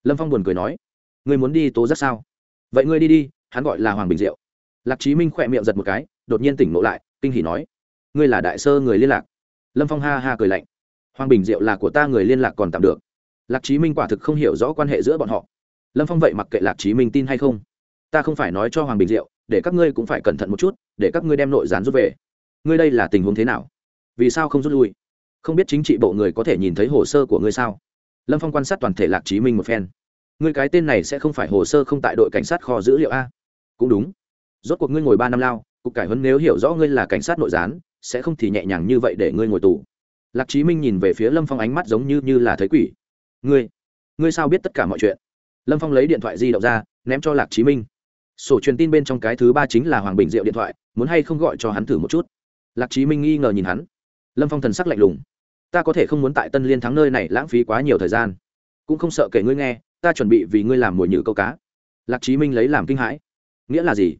Lâm phong buồn cười nói, ngươi muốn đi tố giác sao? Vậy ngươi đi đi, hắn gọi là hoàng bình diệu. Lạc chí minh khỏe miệng giật một cái, đột nhiên tỉnh ngộ lại, kinh hỉ nói, ngươi là đại sơ người liên lạc. Lâm phong ha ha cười lạnh, hoàng bình diệu là của ta người liên lạc còn tạm được. Lạc chí minh quả thực không hiểu rõ quan hệ giữa bọn họ. Lâm phong vậy mặc kệ lạc chí minh tin hay không, ta không phải nói cho hoàng bình diệu, để các ngươi cũng phải cẩn thận một chút, để các ngươi đem nội gián rút về. Ngươi đây là tình huống thế nào? Vì sao không rút lui? Không biết chính trị bộ người có thể nhìn thấy hồ sơ của ngươi sao? Lâm phong quan sát toàn thể lạc chí minh một phen. Ngươi cái tên này sẽ không phải hồ sơ không tại đội cảnh sát kho dữ liệu a? Cũng đúng. Rốt cuộc ngươi ngồi ba năm lao, cục cải huấn nếu hiểu rõ ngươi là cảnh sát nội gián, sẽ không thì nhẹ nhàng như vậy để ngươi ngồi tù. Lạc chí minh nhìn về phía lâm phong ánh mắt giống như như là thấy quỷ. Ngươi ngươi sao biết tất cả mọi chuyện? Lâm phong lấy điện thoại di động ra, ném cho lạc chí minh. Sổ truyền tin bên trong cái thứ ba chính là hoàng bình diệu điện thoại, muốn hay không gọi cho hắn thử một chút? Lạc chí minh nghi ngờ nhìn hắn lâm phong thần sắc lạnh lùng ta có thể không muốn tại tân liên thắng nơi này lãng phí quá nhiều thời gian cũng không sợ kể ngươi nghe ta chuẩn bị vì ngươi làm mồi nhử câu cá lạc chí minh lấy làm kinh hãi nghĩa là gì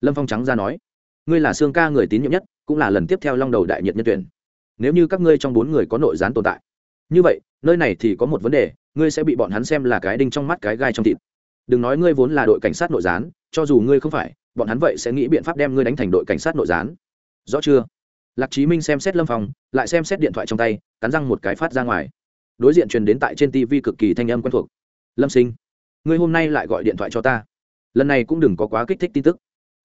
lâm phong trắng ra nói ngươi là xương ca người tín nhiệm nhất cũng là lần tiếp theo long đầu đại nhiệt nhân tuyển nếu như các ngươi trong bốn người có nội gián tồn tại như vậy nơi này thì có một vấn đề ngươi sẽ bị bọn hắn xem là cái đinh trong mắt cái gai trong thịt đừng nói ngươi vốn là đội cảnh sát nội gián cho dù ngươi không phải bọn hắn vậy sẽ nghĩ biện pháp đem ngươi đánh thành đội cảnh sát nội gián rõ chưa lạc chí minh xem xét lâm phong, lại xem xét điện thoại trong tay, cắn răng một cái phát ra ngoài. Đối diện truyền đến tại trên tv cực kỳ thanh âm quen thuộc. Lâm sinh, ngươi hôm nay lại gọi điện thoại cho ta. Lần này cũng đừng có quá kích thích tin tức.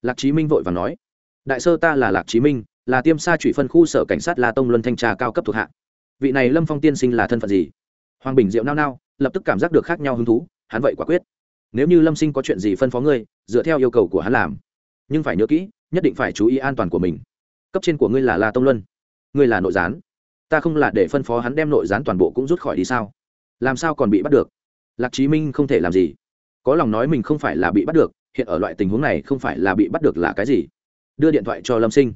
Lạc chí minh vội và nói. Đại sơ ta là lạc chí minh, là tiêm sa trụy phân khu sở cảnh sát la tông luân thanh tra cao cấp thuộc hạ. Vị này lâm phong tiên sinh là thân phận gì? Hoàng bình diệu nao nao, lập tức cảm giác được khác nhau hứng thú, hắn vậy quả quyết. Nếu như lâm sinh có chuyện gì phân phó ngươi, dựa theo yêu cầu của hắn làm, nhưng phải nhớ kỹ, nhất định phải chú ý an toàn của mình cấp trên của ngươi là la tông luân. Ngươi là nội gián. Ta không là để phân phó hắn đem nội gián toàn bộ cũng rút khỏi đi sao? Làm sao còn bị bắt được? Lạc chí minh không thể làm gì. Có lòng nói mình không phải là bị bắt được, hiện ở loại tình huống này không phải là bị bắt được là cái gì? Đưa điện thoại cho lâm sinh.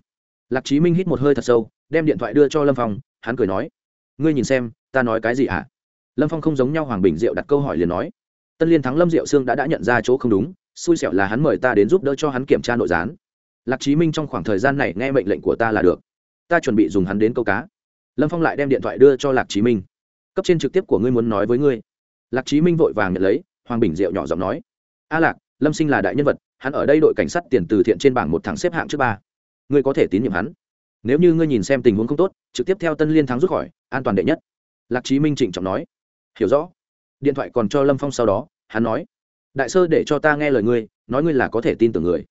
Lạc chí minh hít một hơi thật sâu, đem điện thoại đưa cho lâm phong, hắn cười nói, ngươi nhìn xem, ta nói cái gì à? lâm phong không giống nhau hoàng bình diệu đặt câu hỏi liền nói, tân liên thắng lâm diệu sương đã đã nhận ra chỗ không đúng, xui xẻo là hắn mời ta đến giúp đỡ cho hắn kiểm tra nội gián lạc chí minh trong khoảng thời gian này nghe mệnh lệnh của ta là được. Ta chuẩn bị dùng hắn đến câu cá. Lâm phong lại đem điện thoại đưa cho lạc chí minh. Cấp trên trực tiếp của ngươi muốn nói với ngươi. Lạc chí minh vội vàng nhận lấy, hoàng bình diệu nhỏ giọng nói. A lạc, lâm sinh là đại nhân vật, hắn ở đây đội cảnh sát tiền từ thiện trên bảng một thằng xếp hạng trước ba. Ngươi có thể tín nhiệm hắn. Nếu như ngươi nhìn xem tình huống không tốt, trực tiếp theo tân liên thắng rút khỏi, an toàn đệ nhất. Lạc chí minh trịnh trọng nói. Hiểu rõ. Điện thoại còn cho lâm phong sau đó, hắn nói. Đại sơ để cho ta nghe lời ngươi, nói ngươi là có thể tin tưởng người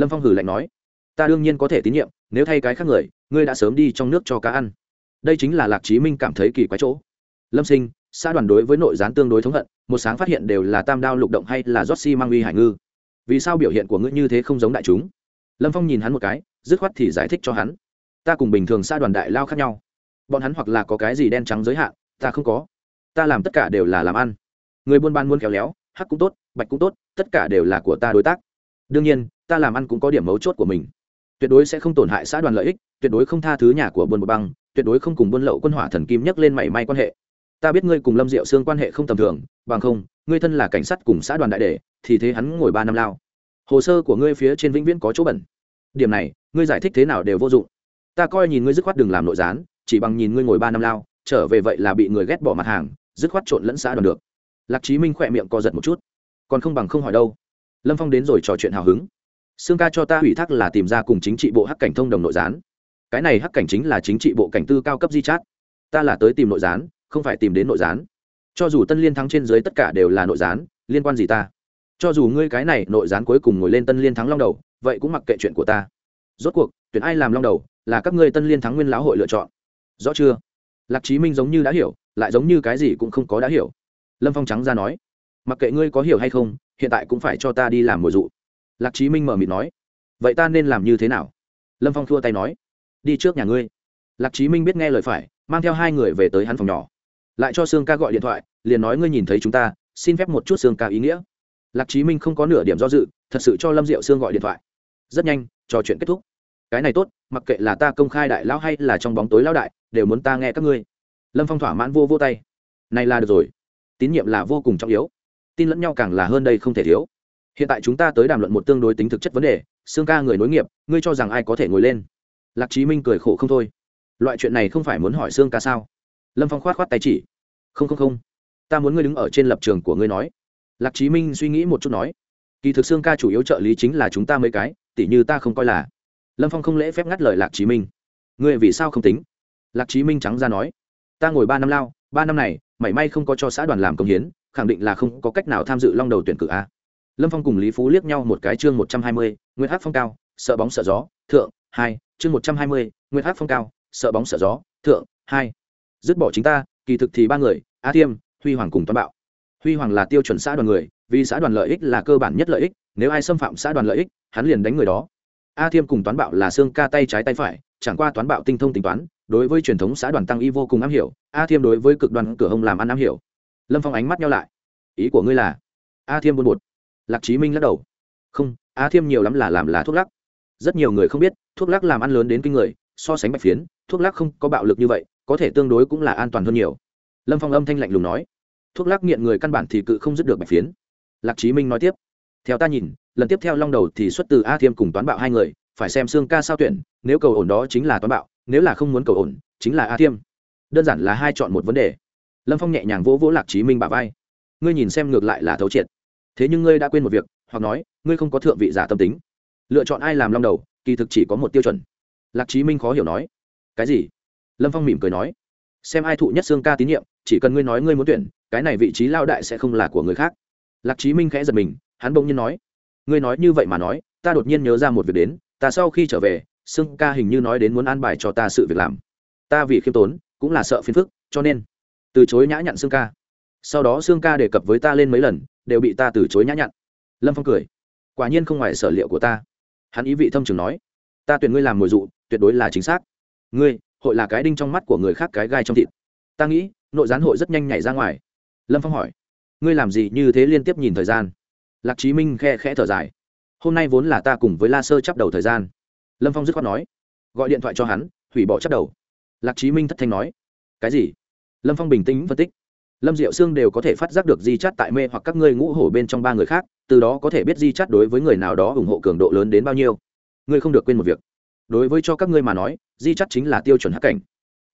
lâm phong hử lạnh nói, ta đương nhiên có thể tín nhiệm, nếu thay cái khác người, ngươi đã sớm đi trong nước cho cá ăn. Đây chính là lạc chí minh cảm thấy kỳ quái chỗ. Lâm sinh, xã đoàn đối với nội gián tương đối thống hận, một sáng phát hiện đều là tam đao lục động hay là giót mang uy hải ngư. Vì sao biểu hiện của ngươi như thế không giống đại chúng? Lâm phong nhìn hắn một cái, dứt khoát thì giải thích cho hắn. Ta cùng bình thường xã đoàn đại lao khác nhau. Bọn hắn hoặc là có cái gì đen trắng giới hạn, ta không có. Ta làm tất cả đều là làm ăn. Người buôn bán muốn khéo léo, hắc cũng tốt, bạch cũng tốt, tất cả đều là của ta đối tác. Đương nhiên ta làm ăn cũng có điểm mấu chốt của mình. Tuyệt đối sẽ không tổn hại xã đoàn lợi ích, tuyệt đối không tha thứ nhà của buôn một băng, tuyệt đối không cùng buôn lậu quân hỏa thần kim nhắc lên mảy may quan hệ. Ta biết ngươi cùng lâm diệu xương quan hệ không tầm thường, bằng không, ngươi thân là cảnh sát cùng xã đoàn đại đệ, thì thế hắn ngồi ba năm lao. Hồ sơ của ngươi phía trên vĩnh viễn có chỗ bẩn. Điểm này, ngươi giải thích thế nào đều vô dụng. Ta coi nhìn ngươi dứt khoát đừng làm nội gián, chỉ bằng nhìn ngươi ngồi ba năm lao, trở về vậy là bị người ghét bỏ mặt hàng, dứt khoát trộn lẫn xã đoàn được. Lạc chí minh khỏe miệng co giật một chút. Còn không bằng không hỏi đâu. Lâm phong đến rồi trò chuyện hào hứng sương ca cho ta ủy thác là tìm ra cùng chính trị bộ hắc cảnh thông đồng nội gián. Cái này hắc cảnh chính là chính trị bộ cảnh tư cao cấp di chát. Ta là tới tìm nội gián, không phải tìm đến nội gián. Cho dù tân liên thắng trên dưới tất cả đều là nội gián, liên quan gì ta? Cho dù ngươi cái này nội gián cuối cùng ngồi lên tân liên thắng long đầu, vậy cũng mặc kệ chuyện của ta. Rốt cuộc, tuyển ai làm long đầu, là các ngươi tân liên thắng nguyên lão hội lựa chọn. Rõ chưa? Lạc chí minh giống như đã hiểu, lại giống như cái gì cũng không có đã hiểu. Lâm phong trắng ra nói, mặc kệ ngươi có hiểu hay không, hiện tại cũng phải cho ta đi làm mồi dụ lạc chí minh mở mịt nói, vậy ta nên làm như thế nào? Lâm phong thua tay nói, đi trước nhà ngươi. Lạc chí minh biết nghe lời phải, mang theo hai người về tới hắn phòng nhỏ. Lại cho sương ca gọi điện thoại, liền nói, ngươi nhìn thấy chúng ta, xin phép một chút sương ca ý nghĩa. Lạc chí minh không có nửa điểm do dự, thật sự cho lâm diệu sương gọi điện thoại. Rất nhanh, trò chuyện kết thúc. Cái này tốt, mặc kệ là ta công khai đại lão hay là trong bóng tối lão đại, đều muốn ta nghe các ngươi. Lâm phong thỏa mãn vô vô tay. Này là được rồi. Tín nhiệm là vô cùng trọng yếu. Tin lẫn nhau càng là hơn đây không thể thiếu hiện tại chúng ta tới đàm luận một tương đối tính thực chất vấn đề xương ca người nối nghiệp, ngươi cho rằng ai có thể ngồi lên? Lạc chí minh cười khổ không thôi. Loại chuyện này không phải muốn hỏi xương ca sao? Lâm phong khoát khoát tay chỉ. Không không không. Ta muốn ngươi đứng ở trên lập trường của ngươi nói. Lạc chí minh suy nghĩ một chút nói. Kỳ thực xương ca chủ yếu trợ lý chính là chúng ta mấy cái, tỉ như ta không coi là. Lâm phong không lễ phép ngắt lời lạc chí minh. Ngươi vì sao không tính? Lạc chí minh trắng ra nói. Ta ngồi ba năm lao, ba năm này, mảy may không có cho xã đoàn làm công hiến, khẳng định là không có cách nào tham dự long đầu tuyển cử a lâm phong cùng lý phú liếc nhau một cái chương một trăm hai mươi Nguyên hát phong cao, sợ bóng sợ gió, thượng, hai, chương một trăm hai mươi Nguyên hát phong cao, sợ bóng sợ gió, thượng, hai. Dứt bỏ chính ta, kỳ thực thì ba người, a thiêm, huy hoàng cùng toán bạo. Huy hoàng là tiêu chuẩn xã đoàn người, vì xã đoàn lợi ích là cơ bản nhất lợi ích, nếu ai xâm phạm xã đoàn lợi ích, hắn liền đánh người đó. A thiêm cùng toán bạo là xương ca tay trái tay phải, chẳng qua toán bạo tinh thông tính toán, đối với truyền thống xã đoàn tăng y vô cùng am hiểu, a thiêm đối với cực đoàn cửa hông làm ăn am hiểu. Lâm phong ánh mắt nhau lại. Ý của ngươi là? A thiêm buôn bột lạc chí minh lắc đầu. Không, Á thiêm nhiều lắm là làm là thuốc lắc. Rất nhiều người không biết, thuốc lắc làm ăn lớn đến kinh người, so sánh bạch phiến, thuốc lắc không có bạo lực như vậy, có thể tương đối cũng là an toàn hơn nhiều. Lâm phong âm thanh lạnh lùng nói. Thuốc lắc nghiện người căn bản thì cự không dứt được bạch phiến. Lạc chí minh nói tiếp. Theo ta nhìn, lần tiếp theo long đầu thì xuất từ a thiêm cùng toán bạo hai người, phải xem xương ca sao tuyển, nếu cầu ổn đó chính là toán bạo, nếu là không muốn cầu ổn, chính là a thiêm. Đơn giản là hai chọn một vấn đề. Lâm phong nhẹ nhàng vỗ vỗ lạc chí minh bà vai. Ngươi nhìn xem ngược lại là thấu triệt thế nhưng ngươi đã quên một việc, hoặc nói, ngươi không có thượng vị giả tâm tính. Lựa chọn ai làm long đầu, kỳ thực chỉ có một tiêu chuẩn. Lạc chí minh khó hiểu nói. Cái gì? Lâm phong mỉm cười nói. Xem ai thụ nhất xương ca tín nhiệm, chỉ cần ngươi nói ngươi muốn tuyển, cái này vị trí lao đại sẽ không là của người khác. Lạc chí minh khẽ giật mình, hắn bỗng nhiên nói. Ngươi nói như vậy mà nói, ta đột nhiên nhớ ra một việc đến, ta sau khi trở về, xương ca hình như nói đến muốn an bài cho ta sự việc làm. Ta vì khiêm tốn, cũng là sợ phiền phức, cho nên, từ chối nhã nhặn xương ca. Sau đó xương ca đề cập với ta lên mấy lần đều bị ta từ chối nhã nhặn. Lâm phong cười. Quả nhiên không ngoài sở liệu của ta. Hắn ý vị thâm trường nói. Ta tuyển ngươi làm mồi dụ, tuyệt đối là chính xác. Ngươi, hội là cái đinh trong mắt của người khác cái gai trong thịt. Ta nghĩ, nội gián hội rất nhanh nhảy ra ngoài. Lâm phong hỏi. Ngươi làm gì như thế liên tiếp nhìn thời gian? Lạc chí minh khe khẽ thở dài. Hôm nay vốn là ta cùng với la sơ chấp đầu thời gian. Lâm phong dứt khoát nói. Gọi điện thoại cho hắn, hủy bỏ chấp đầu. Lạc chí minh thất thanh nói. Cái gì? Lâm phong bình tĩnh phân tích lâm diệu sương đều có thể phát giác được di chắt tại mê hoặc các ngươi ngũ hổ bên trong ba người khác, từ đó có thể biết di chắt đối với người nào đó ủng hộ cường độ lớn đến bao nhiêu. Ngươi không được quên một việc. Đối với cho các ngươi mà nói, di chắt chính là tiêu chuẩn hắc cảnh.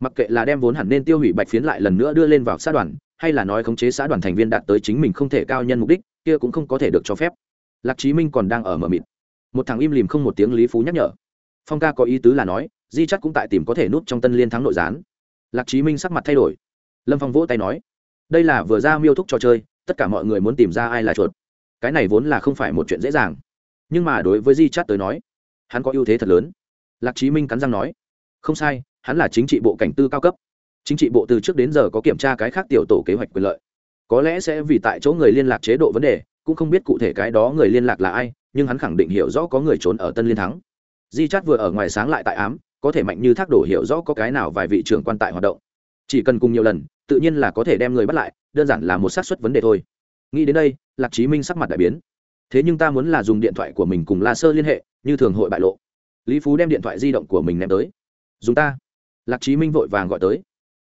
Mặc kệ là đem vốn hẳn nên tiêu hủy bạch phiến lại lần nữa đưa lên vào xã đoàn, hay là nói khống chế xã đoàn thành viên đạt tới chính mình không thể cao nhân mục đích, kia cũng không có thể được cho phép. Lạc chí minh còn đang ở mờ mịt. Một thằng im lìm không một tiếng lý phú nhắc nhở. Phong ca có ý tứ là nói, di chắc cũng tại tìm có thể núp trong tân liên thắng nội gián. Lạc chí minh sắc mặt thay đổi. Lâm phong vỗ tay nói đây là vừa ra miêu thúc trò chơi, tất cả mọi người muốn tìm ra ai là chuột. Cái này vốn là không phải một chuyện dễ dàng. Nhưng mà đối với di chát tới nói, hắn có ưu thế thật lớn. Lạc chí minh cắn răng nói, không sai, hắn là chính trị bộ cảnh tư cao cấp. Chính trị bộ từ trước đến giờ có kiểm tra cái khác tiểu tổ kế hoạch quyền lợi. Có lẽ sẽ vì tại chỗ người liên lạc chế độ vấn đề, cũng không biết cụ thể cái đó người liên lạc là ai, nhưng hắn khẳng định hiểu rõ có người trốn ở tân liên thắng. Di chát vừa ở ngoài sáng lại tại ám, có thể mạnh như thác đổ hiểu rõ có cái nào vài vị trưởng quan tại hoạt động. Chỉ cần cùng nhiều lần tự nhiên là có thể đem người bắt lại, đơn giản là một xác suất vấn đề thôi. Nghĩ đến đây, lạc chí minh sắc mặt đại biến. Thế nhưng ta muốn là dùng điện thoại của mình cùng la sơ liên hệ, như thường hội bại lộ. Lý phú đem điện thoại di động của mình ném tới. Dùng ta. Lạc chí minh vội vàng gọi tới.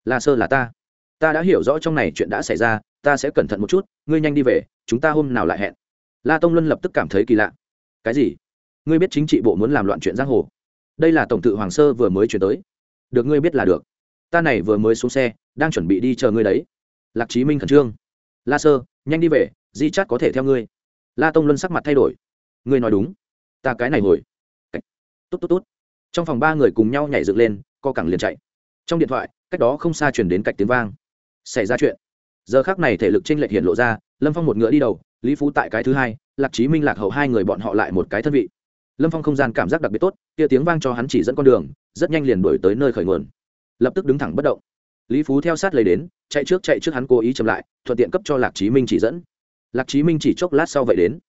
La sơ là ta. Ta đã hiểu rõ trong này chuyện đã xảy ra, ta sẽ cẩn thận một chút, ngươi nhanh đi về, chúng ta hôm nào lại hẹn. La tông luân lập tức cảm thấy kỳ lạ. Cái gì? Ngươi biết chính trị bộ muốn làm loạn chuyện giang hồ. Đây là tổng tự hoàng sơ vừa mới chuyển tới. Được, ngươi biết là được ta này vừa mới xuống xe, đang chuẩn bị đi chờ ngươi đấy. Lạc chí minh khẩn trương. La sơ, nhanh đi về, di chát có thể theo ngươi. La tông luân sắc mặt thay đổi. Ngươi nói đúng. Ta cái này ngồi. Tốt tốt tốt. Trong phòng ba người cùng nhau nhảy dựng lên, co cẳng liền chạy. Trong điện thoại, cách đó không xa chuyển đến cạnh tiếng vang. Xảy ra chuyện. Giờ khác này thể lực tranh lệch hiện lộ ra, lâm phong một ngựa đi đầu, lý phú tại cái thứ hai, lạc chí minh lạc hậu hai người bọn họ lại một cái thân vị. Lâm phong không gian cảm giác đặc biệt tốt, kia tiếng vang cho hắn chỉ dẫn con đường, rất nhanh liền đổi tới nơi khởi nguồn lập tức đứng thẳng bất động. Lý phú theo sát lấy đến, chạy trước chạy trước hắn cố ý chậm lại, thuận tiện cấp cho lạc chí minh chỉ dẫn. Lạc chí minh chỉ chốc lát sau vậy đến.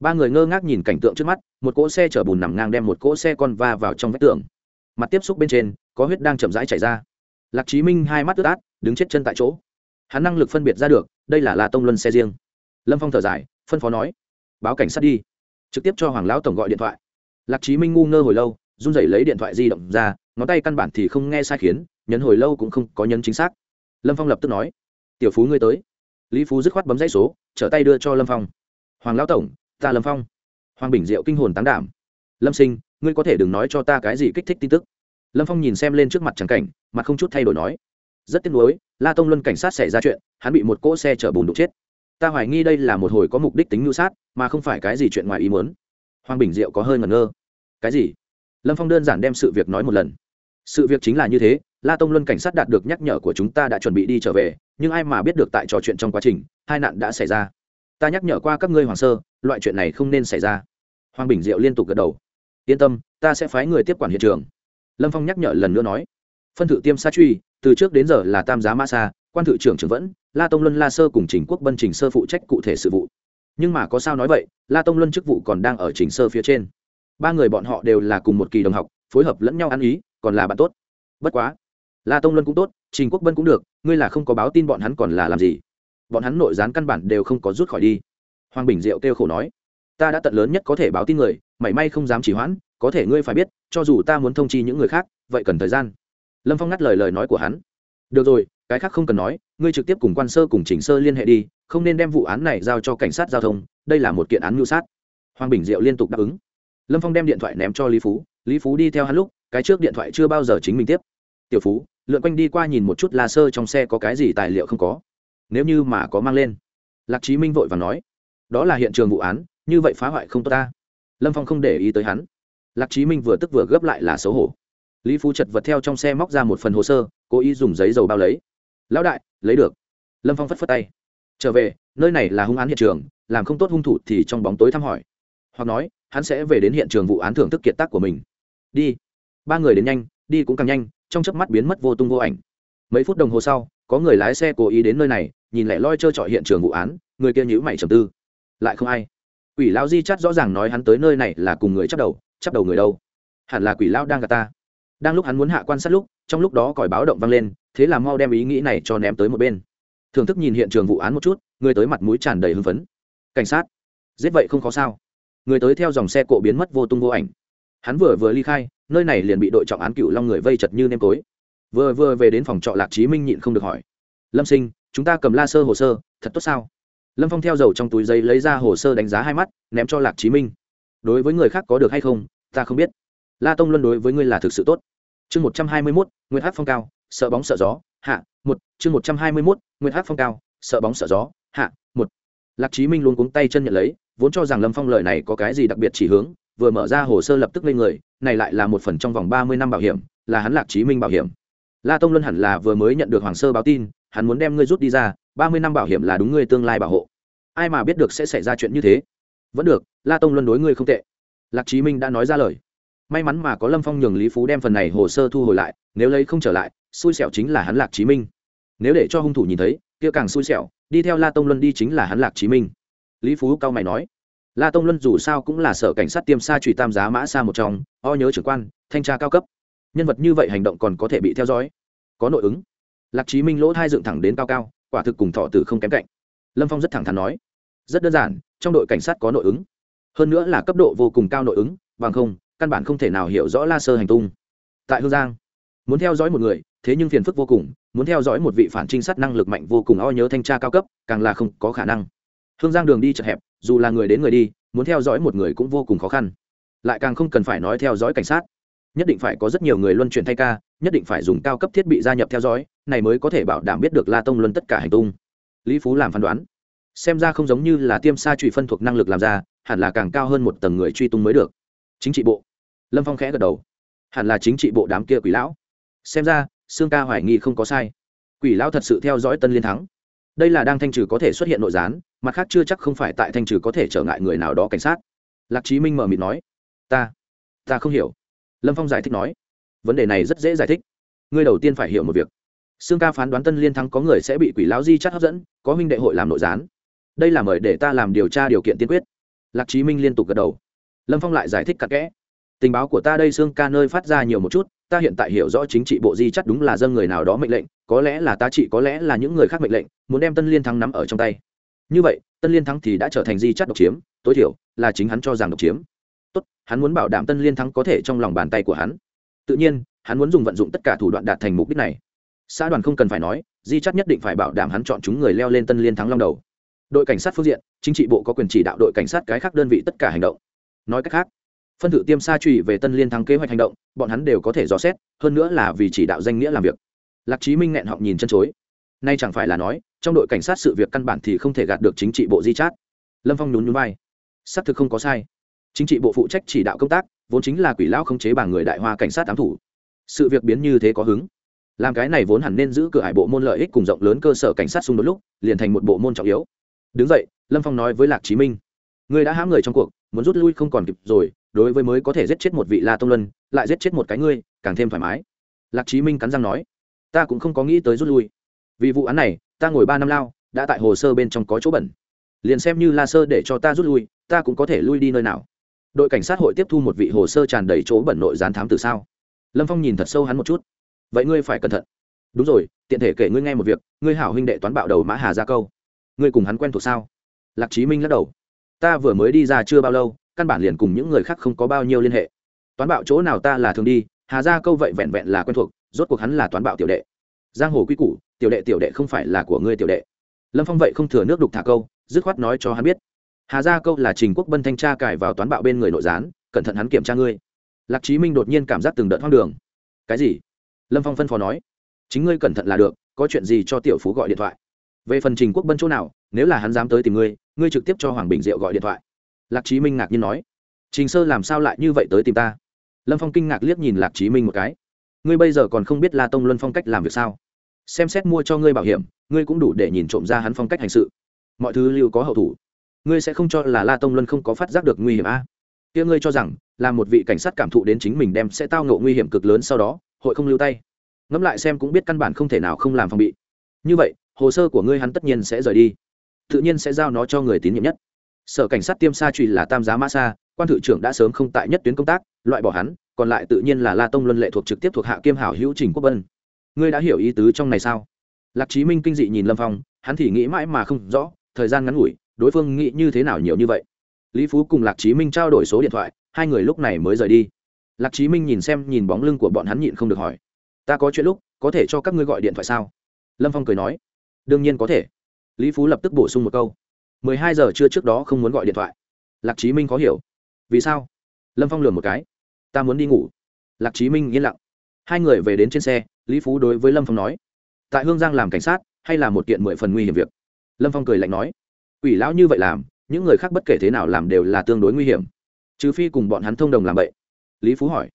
Ba người ngơ ngác nhìn cảnh tượng trước mắt, một cỗ xe chở bùn nằm ngang đem một cỗ xe con va vào trong vách tường. Mặt tiếp xúc bên trên, có huyết đang chậm rãi chảy ra. Lạc chí minh hai mắt ướt át, đứng chết chân tại chỗ. Hắn năng lực phân biệt ra được, đây là la tông luân xe riêng. Lâm phong thở dài, phân phó nói, báo cảnh sát đi. Trực tiếp cho hoàng lão tổng gọi điện thoại. Lạc chí minh ngu ngơ hồi lâu, run rẩy lấy điện thoại di động ra, ngón tay căn bản thì không nghe sai khiến nhấn hồi lâu cũng không có nhấn chính xác. Lâm phong lập tức nói, tiểu phú ngươi tới. Lý phú dứt khoát bấm dãy số, trở tay đưa cho lâm phong. Hoàng lão tổng, ta lâm phong. Hoàng bình diệu kinh hồn tán đảm. Lâm sinh, ngươi có thể đừng nói cho ta cái gì kích thích tin tức. Lâm phong nhìn xem lên trước mặt trắng cảnh, mặt không chút thay đổi nói, rất tiếc nuối, la tông luân cảnh sát xảy ra chuyện, hắn bị một cỗ xe chở bùn đục chết. Ta hoài nghi đây là một hồi có mục đích tính mưu sát, mà không phải cái gì chuyện ngoài ý muốn. Hoàng bình diệu có hơi ngẩn ngơ. Cái gì? Lâm phong đơn giản đem sự việc nói một lần sự việc chính là như thế, la tông luân cảnh sát đạt được nhắc nhở của chúng ta đã chuẩn bị đi trở về, nhưng ai mà biết được tại trò chuyện trong quá trình, hai nạn đã xảy ra. Ta nhắc nhở qua các ngươi hoàng sơ, loại chuyện này không nên xảy ra. Hoàng bình diệu liên tục gật đầu. Yên tâm, ta sẽ phái người tiếp quản hiện trường. Lâm phong nhắc nhở lần nữa nói. Phân thự tiêm sa truy, từ trước đến giờ là tam giá ma sa, quan thự trưởng trưởng vẫn, la tông luân, la sơ cùng trình quốc bân, trình sơ phụ trách cụ thể sự vụ. Nhưng mà có sao nói vậy, la tông luân chức vụ còn đang ở trình sơ phía trên. Ba người bọn họ đều là cùng một kỳ đồng học, phối hợp lẫn nhau ăn ý còn là bạn tốt. Bất quá, la tông luân cũng tốt, trình quốc bân cũng được, ngươi là không có báo tin bọn hắn còn là làm gì? Bọn hắn nội gián căn bản đều không có rút khỏi đi. Hoàng bình diệu kêu khổ nói, ta đã tận lớn nhất có thể báo tin người, mảy may không dám chỉ hoãn, có thể ngươi phải biết, cho dù ta muốn thông chi những người khác, vậy cần thời gian. Lâm phong ngắt lời lời nói của hắn. Được rồi, cái khác không cần nói, ngươi trực tiếp cùng quan sơ cùng chỉnh sơ liên hệ đi, không nên đem vụ án này giao cho cảnh sát giao thông, đây là một kiện án mưu sát. Hoàng bình diệu liên tục đáp ứng. Lâm phong đem điện thoại ném cho lý phú lý phú đi theo hắn lúc cái trước điện thoại chưa bao giờ chính mình tiếp. Tiểu phú, lượn quanh đi qua nhìn một chút la sơ trong xe có cái gì tài liệu không có. Nếu như mà có mang lên. Lạc chí minh vội và nói, đó là hiện trường vụ án, như vậy phá hoại không tốt ta. Lâm phong không để ý tới hắn. Lạc chí minh vừa tức vừa gấp lại là xấu hổ. Lý phú chật vật theo trong xe móc ra một phần hồ sơ, cố ý dùng giấy dầu bao lấy. Lão đại, lấy được. Lâm phong phất phất tay. Trở về, nơi này là hung án hiện trường, làm không tốt hung thủ thì trong bóng tối thăm hỏi. Hoặc nói, hắn sẽ về đến hiện trường vụ án thưởng thức kiệt tác của mình. Đi ba người đến nhanh, đi cũng càng nhanh, trong chớp mắt biến mất vô tung vô ảnh. Mấy phút đồng hồ sau, có người lái xe cố ý đến nơi này, nhìn lại loi trơ trọi hiện trường vụ án, người kia nhữ mày trầm tư. Lại không ai. Quỷ lão di chắt rõ ràng nói hắn tới nơi này là cùng người chắp đầu chắp đầu người đâu? Hẳn là quỷ lão đang gạt ta. Đang lúc hắn muốn hạ quan sát lúc, trong lúc đó còi báo động vang lên, thế là mau đem ý nghĩ này cho ném tới một bên. Thưởng thức nhìn hiện trường vụ án một chút, người tới mặt mũi tràn đầy hưng phấn. Cảnh sát. Giết vậy không khó sao. Người tới theo dòng xe cộ biến mất vô tung vô ảnh. Hắn vừa vừa ly khai nơi này liền bị đội trọng án cựu long người vây chật như nêm tối vừa vừa về đến phòng trọ lạc trí minh nhịn không được hỏi. Lâm sinh, chúng ta cầm la sơ hồ sơ, thật tốt sao? Lâm phong theo dầu trong túi giấy lấy ra hồ sơ đánh giá hai mắt, ném cho lạc trí minh. Đối với người khác có được hay không, ta không biết. La tông luân đối với ngươi là thực sự tốt. Chương một trăm hai mươi mốt nguyễn hát phong cao, sợ bóng sợ gió, hạ, một. Chương một trăm hai mươi mốt nguyễn hát phong cao, sợ bóng sợ gió, hạ, một. Lạc trí minh luôn cuống tay chân nhận lấy, vốn cho rằng lâm phong lời này có cái gì đặc biệt chỉ hướng, vừa mở ra hồ sơ lập tức lên người này lại là một phần trong vòng ba mươi năm bảo hiểm, là hắn lạc chí minh bảo hiểm. La tông luân hẳn là vừa mới nhận được hoàng sơ báo tin, hắn muốn đem ngươi rút đi ra, ba mươi năm bảo hiểm là đúng ngươi tương lai bảo hộ. Ai mà biết được sẽ xảy ra chuyện như thế? Vẫn được, la tông luân đối ngươi không tệ. Lạc chí minh đã nói ra lời. May mắn mà có lâm phong nhường lý phú đem phần này hồ sơ thu hồi lại, nếu lấy không trở lại, xui xẻo chính là hắn lạc chí minh. Nếu để cho hung thủ nhìn thấy, kia càng xui xẻo, đi theo la tông luân đi chính là hắn lạc chí minh. Lý phú cao mày nói la tông luân dù sao cũng là sở cảnh sát tiêm sa trùy tam giá mã xa một trong, o nhớ trưởng quan, thanh tra cao cấp. Nhân vật như vậy hành động còn có thể bị theo dõi. Có nội ứng. Lạc chí minh lỗ thai dựng thẳng đến cao cao, quả thực cùng thọ tử không kém cạnh. Lâm phong rất thẳng thắn nói, rất đơn giản, trong đội cảnh sát có nội ứng. Hơn nữa là cấp độ vô cùng cao nội ứng, bằng không, căn bản không thể nào hiểu rõ la sơ hành tung. Tại hương giang, muốn theo dõi một người, thế nhưng phiền phức vô cùng, muốn theo dõi một vị phản trinh sát năng lực mạnh vô cùng o nhớ thanh tra cao cấp, càng là không có khả năng hương giang đường đi chật hẹp, dù là người đến người đi, muốn theo dõi một người cũng vô cùng khó khăn. Lại càng không cần phải nói theo dõi cảnh sát. Nhất định phải có rất nhiều người luân chuyển thay ca, nhất định phải dùng cao cấp thiết bị gia nhập theo dõi, này mới có thể bảo đảm biết được la tông luân tất cả hành tung. Lý phú làm phán đoán. Xem ra không giống như là tiêm sa trụy phân thuộc năng lực làm ra, hẳn là càng cao hơn một tầng người truy tung mới được. Chính trị bộ. Lâm phong khẽ gật đầu. Hẳn là chính trị bộ đám kia quỷ lão. Xem ra, sương ca hoài nghi không có sai. Quỷ lão thật sự theo dõi tân liên thắng đây là đang thanh trừ có thể xuất hiện nội gián, mặt khác chưa chắc không phải tại thanh trừ có thể trở ngại người nào đó cảnh sát. Lạc trí minh mở mịt nói, ta ta không hiểu. Lâm phong giải thích nói, vấn đề này rất dễ giải thích. Ngươi đầu tiên phải hiểu một việc. Xương ca phán đoán tân liên thắng có người sẽ bị quỷ lão di chắc hấp dẫn, có huynh đệ hội làm nội gián. Đây là mời để ta làm điều tra điều kiện tiên quyết. Lạc trí minh liên tục gật đầu. Lâm phong lại giải thích cặn kẽ, tình báo của ta đây xương ca nơi phát ra nhiều một chút ta hiện tại hiểu rõ chính trị bộ di chắc đúng là dân người nào đó mệnh lệnh, có lẽ là ta trị có lẽ là những người khác mệnh lệnh, muốn đem tân liên thắng nắm ở trong tay. Như vậy, tân liên thắng thì đã trở thành di chắc độc chiếm, tối thiểu là chính hắn cho rằng độc chiếm. Tốt, hắn muốn bảo đảm tân liên thắng có thể trong lòng bàn tay của hắn. Tự nhiên, hắn muốn dùng vận dụng tất cả thủ đoạn đạt thành mục đích này. Xã đoàn không cần phải nói, di chắc nhất định phải bảo đảm hắn chọn chúng người leo lên tân liên thắng long đầu. Đội cảnh sát phương diện, chính trị bộ có quyền chỉ đạo đội cảnh sát cái khác đơn vị tất cả hành động. Nói cách khác phân thử tiêm sa trụy về tân liên thắng kế hoạch hành động, bọn hắn đều có thể dò xét, hơn nữa là vì chỉ đạo danh nghĩa làm việc. Lạc chí minh nghẹn họng nhìn chân chối. Nay chẳng phải là nói, trong đội cảnh sát sự việc căn bản thì không thể gạt được chính trị bộ di chát. Lâm phong nhún nhún vai. Xác thực không có sai. Chính trị bộ phụ trách chỉ đạo công tác, vốn chính là quỷ lão không chế bằng người đại hoa cảnh sát ám thủ. Sự việc biến như thế có hứng. Làm cái này vốn hẳn nên giữ cửa hải bộ môn lợi ích cùng rộng lớn cơ sở cảnh sát xung đột lúc, liền thành một bộ môn trọng yếu. Đứng dậy, lâm phong nói với lạc chí minh. Người đã hãm người trong cuộc, muốn rút lui không còn kịp rồi đối với mới có thể giết chết một vị la tông luân, lại giết chết một cái ngươi, càng thêm thoải mái. Lạc chí minh cắn răng nói, ta cũng không có nghĩ tới rút lui. Vì vụ án này, ta ngồi ba năm lao, đã tại hồ sơ bên trong có chỗ bẩn. Liền xem như la sơ để cho ta rút lui, ta cũng có thể lui đi nơi nào. Đội cảnh sát hội tiếp thu một vị hồ sơ tràn đầy chỗ bẩn nội gián thám từ sao? Lâm phong nhìn thật sâu hắn một chút. Vậy ngươi phải cẩn thận. Đúng rồi, tiện thể kể ngươi nghe một việc, ngươi hảo huynh đệ toán bạo đầu mã hà ra câu. Ngươi cùng hắn quen thuộc sao? Lạc chí minh lắc đầu. Ta vừa mới đi ra chưa bao lâu căn bản liền cùng những người khác không có bao nhiêu liên hệ. Toán bạo chỗ nào ta là thường đi, hà ra câu vậy vẹn vẹn là quen thuộc, rốt cuộc hắn là toán bạo tiểu đệ. Giang hồ quy củ, tiểu đệ tiểu đệ không phải là của ngươi tiểu đệ. Lâm phong vậy không thừa nước đục thả câu, dứt khoát nói cho hắn biết. Hà ra câu là trình quốc bân thanh tra cài vào toán bạo bên người nội gián, cẩn thận hắn kiểm tra ngươi. Lạc chí minh đột nhiên cảm giác từng đợt hoang đường. Cái gì? Lâm phong phân phó nói. Chính ngươi cẩn thận là được, có chuyện gì cho tiểu phú gọi điện thoại. Về phần trình quốc bân chỗ nào, nếu là hắn dám tới tìm ngươi ngươi trực tiếp cho hoàng bình diệu gọi điện thoại lạc chí minh ngạc nhiên nói, trình sơ làm sao lại như vậy tới tìm ta? Lâm phong kinh ngạc liếc nhìn lạc chí minh một cái, ngươi bây giờ còn không biết la tông luân phong cách làm việc sao? Xem xét mua cho ngươi bảo hiểm, ngươi cũng đủ để nhìn trộm ra hắn phong cách hành sự. Mọi thứ lưu có hậu thủ. Ngươi sẽ không cho là la tông luân không có phát giác được nguy hiểm a? À? kia ngươi cho rằng, là một vị cảnh sát cảm thụ đến chính mình đem sẽ tao ngộ nguy hiểm cực lớn sau đó, hội không lưu tay. Ngẫm lại xem cũng biết căn bản không thể nào không làm phòng bị. Như vậy, hồ sơ của ngươi hắn tất nhiên sẽ rời đi. Tự nhiên sẽ giao nó cho người tín nhiệm nhất sở cảnh sát tiêm sa truy là tam giá mã sa, quan thự trưởng đã sớm không tại nhất tuyến công tác, loại bỏ hắn, còn lại tự nhiên là la tông luân lệ thuộc trực tiếp thuộc hạ kiêm hảo hữu trình quốc vân. Ngươi đã hiểu ý tứ trong này sao? Lạc chí minh kinh dị nhìn lâm phong, hắn thì nghĩ mãi mà không rõ, thời gian ngắn ngủi, đối phương nghĩ như thế nào nhiều như vậy. Lý phú cùng lạc chí minh trao đổi số điện thoại, hai người lúc này mới rời đi. Lạc chí minh nhìn xem nhìn bóng lưng của bọn hắn nhịn không được hỏi, ta có chuyện lúc, có thể cho các ngươi gọi điện thoại sao? Lâm phong cười nói, đương nhiên có thể. Lý phú lập tức bổ sung một câu mười hai giờ trưa trước đó không muốn gọi điện thoại. Lạc chí minh khó hiểu. Vì sao? Lâm phong lừa một cái. Ta muốn đi ngủ. Lạc chí minh yên lặng. Hai người về đến trên xe, lý phú đối với lâm phong nói. Tại hương giang làm cảnh sát, hay là một kiện mười phần nguy hiểm việc? Lâm phong cười lạnh nói. Quỷ lão như vậy làm, những người khác bất kể thế nào làm đều là tương đối nguy hiểm. Trừ phi cùng bọn hắn thông đồng làm vậy lý phú hỏi.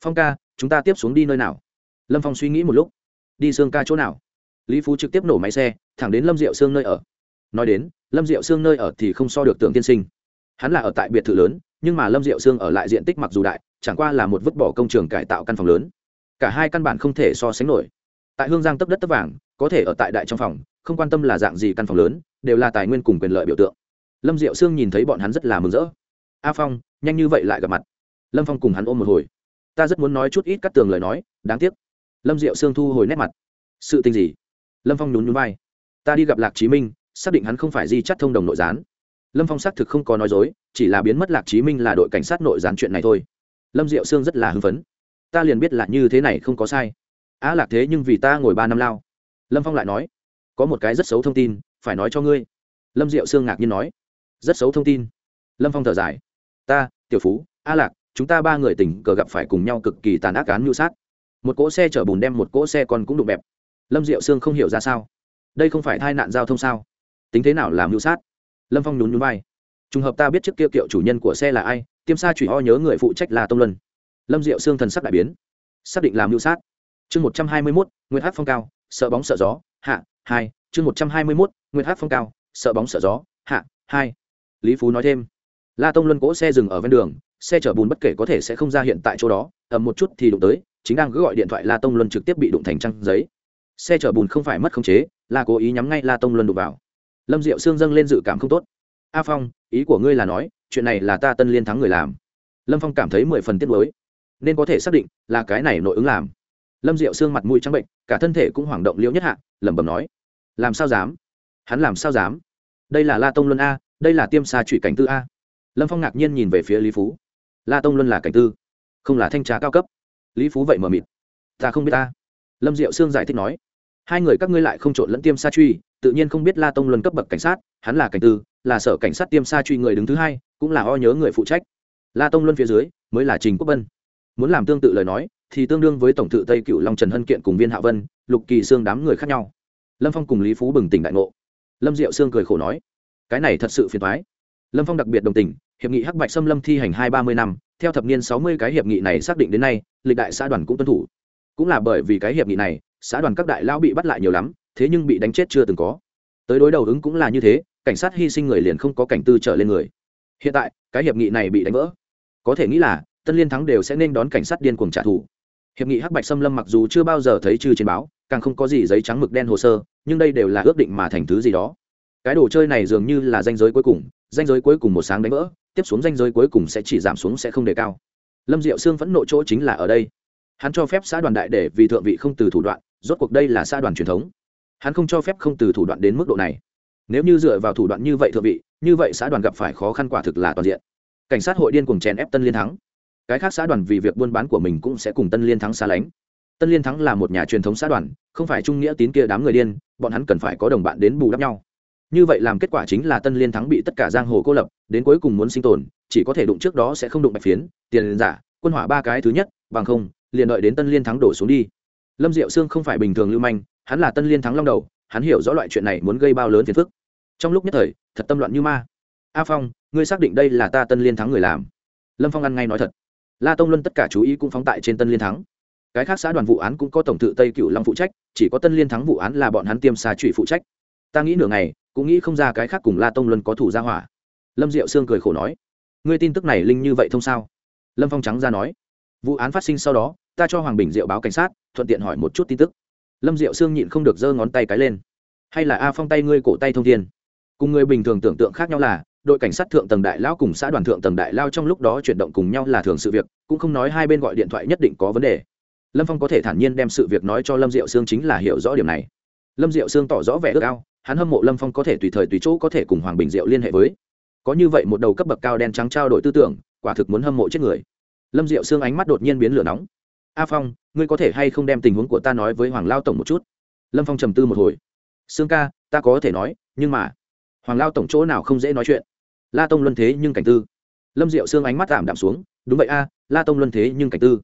Phong ca, chúng ta tiếp xuống đi nơi nào? Lâm phong suy nghĩ một lúc. Đi sương ca chỗ nào? Lý phú trực tiếp nổ máy xe, thẳng đến lâm diệu sương nơi ở. Nói đến lâm diệu xương nơi ở thì không so được tưởng tiên sinh. Hắn là ở tại biệt thự lớn, nhưng mà lâm diệu xương ở lại diện tích mặc dù đại, chẳng qua là một vứt bỏ công trường cải tạo căn phòng lớn. Cả hai căn bản không thể so sánh nổi. Tại hương giang tấp đất tấp vàng, có thể ở tại đại trong phòng, không quan tâm là dạng gì căn phòng lớn, đều là tài nguyên cùng quyền lợi biểu tượng. Lâm diệu sương nhìn thấy bọn hắn rất là mừng rỡ. A phong, nhanh như vậy lại gặp mặt. Lâm phong cùng hắn ôm một hồi. Ta rất muốn nói chút ít cắt tường lời nói, đáng tiếc. Lâm diệu sương thu hồi nét mặt. Sự tình gì? Lâm phong nhún nhún vai. Ta đi gặp lạc chí minh xác định hắn không phải di chắt thông đồng nội gián. Lâm phong xác thực không có nói dối, chỉ là biến mất lạc chí minh là đội cảnh sát nội gián chuyện này thôi. Lâm diệu sương rất là hưng phấn. Ta liền biết là như thế này không có sai. Á lạc thế nhưng vì ta ngồi ba năm lao. Lâm phong lại nói, có một cái rất xấu thông tin, phải nói cho ngươi. Lâm diệu sương ngạc nhiên nói, rất xấu thông tin. Lâm phong thở dài, ta, tiểu phú a lạc, chúng ta ba người tình cờ gặp phải cùng nhau cực kỳ tàn ác cán nhu sát. Một cỗ xe chở bùn đem một cỗ xe còn cũng đụng bẹp. Lâm diệu sương không hiểu ra sao. Đây không phải tai nạn giao thông sao? Tính thế nào làm mưu sát? Lâm phong nhún nhún vai. Trùng hợp ta biết trước kia kiệu chủ nhân của xe là ai, tiêm sa chủy ho nhớ người phụ trách là tông luân. Lâm diệu xương thần sắc đại biến. Xác định làm mưu sát. Chương một trăm hai mươi mốt nguyễn hát phong cao, sợ bóng sợ gió, hạ, hai. Chương một trăm hai mươi mốt nguyễn hát phong cao, sợ bóng sợ gió, hạ, hai. Lý phú nói thêm. La tông luân cỗ xe dừng ở ven đường, xe chở bùn bất kể có thể sẽ không ra hiện tại chỗ đó, ầm một chút thì đụng tới, chính đang cứ gọi điện thoại la tông luân trực tiếp bị đụng thành trăng giấy. Xe chở bùn không phải mất khống chế, là cố ý nhắm ngay la tông luân đụng vào lâm diệu sương dâng lên dự cảm không tốt. A phong, ý của ngươi là nói, chuyện này là ta tân liên thắng người làm. Lâm phong cảm thấy mười phần tiếc nuối. Nên có thể xác định là cái này nội ứng làm. Lâm diệu Sương mặt mũi trắng bệnh cả thân thể cũng hoảng động liễu nhất hạ, lẩm bẩm nói, làm sao dám? Hắn làm sao dám? Đây là la tông luân a, đây là tiêm xa trụy cảnh tư a. Lâm phong ngạc nhiên nhìn về phía lý phú. La tông luân là cảnh tư, không là thanh tra cao cấp. Lý phú vậy mờ mịt. Ta không biết ta lâm diệu sương giải thích nói hai người các ngươi lại không trộn lẫn tiêm sa truy, tự nhiên không biết la tông luân cấp bậc cảnh sát, hắn là cảnh tư, là sở cảnh sát tiêm sa truy người đứng thứ hai, cũng là o nhớ người phụ trách. La tông luân phía dưới, mới là trình quốc bân muốn làm tương tự lời nói, thì tương đương với tổng tự tây cựu long trần hân kiện cùng viên hạ vân, lục kỳ xương đám người khác nhau. Lâm phong cùng lý phú bừng tỉnh đại ngộ. Lâm diệu sương cười khổ nói, cái này thật sự phiền thoái lâm phong đặc biệt đồng tình, hiệp nghị hắc bạch xâm lâm thi hành hai ba mươi năm, theo thập niên sáu mươi cái hiệp nghị này xác định đến nay, lịch đại xã đoàn cũng tuân thủ. Cũng là bởi vì cái hiệp nghị này xã đoàn các đại lão bị bắt lại nhiều lắm, thế nhưng bị đánh chết chưa từng có. Tới đối đầu ứng cũng là như thế, cảnh sát hy sinh người liền không có cảnh tư trở lên người. Hiện tại, cái hiệp nghị này bị đánh vỡ. Có thể nghĩ là, tân liên thắng đều sẽ nên đón cảnh sát điên cuồng trả thù. Hiệp nghị hắc bạch xâm lâm mặc dù chưa bao giờ thấy trừ trên báo, càng không có gì giấy trắng mực đen hồ sơ, nhưng đây đều là ước định mà thành thứ gì đó. Cái đồ chơi này dường như là danh giới cuối cùng, danh giới cuối cùng một sáng đánh vỡ, tiếp xuống danh giới cuối cùng sẽ chỉ giảm xuống sẽ không đề cao. Lâm diệu sương phẫn nộ chỗ chính là ở đây. Hắn cho phép xã đoàn đại để vì thượng vị không từ thủ đoạn rốt cuộc đây là xã đoàn truyền thống. Hắn không cho phép không từ thủ đoạn đến mức độ này. Nếu như dựa vào thủ đoạn như vậy thượng vị, như vậy xã đoàn gặp phải khó khăn quả thực là toàn diện. Cảnh sát hội điên cùng chèn ép tân liên thắng. Cái khác xã đoàn vì việc buôn bán của mình cũng sẽ cùng tân liên thắng xa lánh. Tân liên thắng là một nhà truyền thống xã đoàn, không phải trung nghĩa tín kia đám người điên, bọn hắn cần phải có đồng bạn đến bù đắp nhau. Như vậy làm kết quả chính là tân liên thắng bị tất cả giang hồ cô lập, đến cuối cùng muốn sinh tồn, chỉ có thể đụng trước đó sẽ không đụng bạch phiến, tiền giả, quân hỏa ba cái thứ nhất, bằng không, liền đợi đến tân liên thắng đổ xuống đi lâm diệu sương không phải bình thường lưu manh, hắn là tân liên thắng long đầu, hắn hiểu rõ loại chuyện này muốn gây bao lớn phiền phức. Trong lúc nhất thời, thật tâm loạn như ma. A phong, ngươi xác định đây là ta tân liên thắng người làm. Lâm phong ăn ngay nói thật. La tông luân tất cả chú ý cũng phóng tại trên tân liên thắng. Cái khác xã đoàn vụ án cũng có tổng tự tây cựu long phụ trách, chỉ có tân liên thắng vụ án là bọn hắn tiêm xà trụy phụ trách. Ta nghĩ nửa ngày, cũng nghĩ không ra cái khác cùng la tông luân có thủ gia hỏa. Lâm diệu sương cười khổ nói. Ngươi tin tức này linh như vậy thông sao? Lâm phong trắng ra nói vụ án phát sinh sau đó, ta cho hoàng bình diệu báo cảnh sát, thuận tiện hỏi một chút tin tức. Lâm diệu sương nhịn không được giơ ngón tay cái lên. Hay là a phong tay ngươi cổ tay thông thiên? Cùng người bình thường tưởng tượng khác nhau là, đội cảnh sát thượng tầng đại lao cùng xã đoàn thượng tầng đại lao trong lúc đó chuyển động cùng nhau là thường sự việc, cũng không nói hai bên gọi điện thoại nhất định có vấn đề. Lâm phong có thể thản nhiên đem sự việc nói cho lâm diệu sương chính là hiểu rõ điểm này. Lâm diệu sương tỏ rõ vẻ ước ao, hắn hâm mộ lâm phong có thể tùy thời tùy chỗ có thể cùng hoàng bình diệu liên hệ với. Có như vậy một đầu cấp bậc cao đen trắng trao đổi tư tưởng, quả thực muốn hâm mộ chết người lâm diệu xương ánh mắt đột nhiên biến lửa nóng. A phong, ngươi có thể hay không đem tình huống của ta nói với hoàng lao tổng một chút? Lâm phong trầm tư một hồi. Sương ca, ta có thể nói, nhưng mà hoàng lao tổng chỗ nào không dễ nói chuyện? La tông luân thế nhưng cảnh tư. Lâm diệu xương ánh mắt tạm đạm xuống. Đúng vậy a, la tông luân thế nhưng cảnh tư.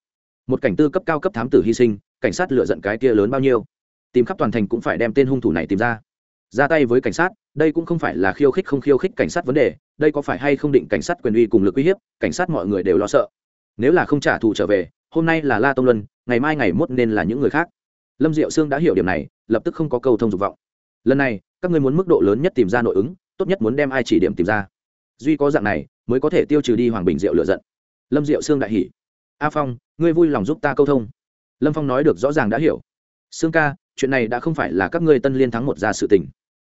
Một cảnh tư cấp cao cấp thám tử hy sinh, cảnh sát lựa giận cái kia lớn bao nhiêu? Tìm khắp toàn thành cũng phải đem tên hung thủ này tìm ra. Ra tay với cảnh sát, đây cũng không phải là khiêu khích không khiêu khích cảnh sát vấn đề, đây có phải hay không định cảnh sát quyền uy cùng lực uy hiếp, cảnh sát mọi người đều lo sợ nếu là không trả thù trở về, hôm nay là la tông luân, ngày mai ngày mốt nên là những người khác. Lâm diệu sương đã hiểu điểm này, lập tức không có câu thông dục vọng. Lần này, các ngươi muốn mức độ lớn nhất tìm ra nội ứng, tốt nhất muốn đem ai chỉ điểm tìm ra. Duy có dạng này, mới có thể tiêu trừ đi hoàng bình diệu lựa giận. Lâm diệu sương đại hỉ. A phong, ngươi vui lòng giúp ta câu thông. Lâm phong nói được rõ ràng đã hiểu. Sương ca, chuyện này đã không phải là các ngươi tân liên thắng một ra sự tình.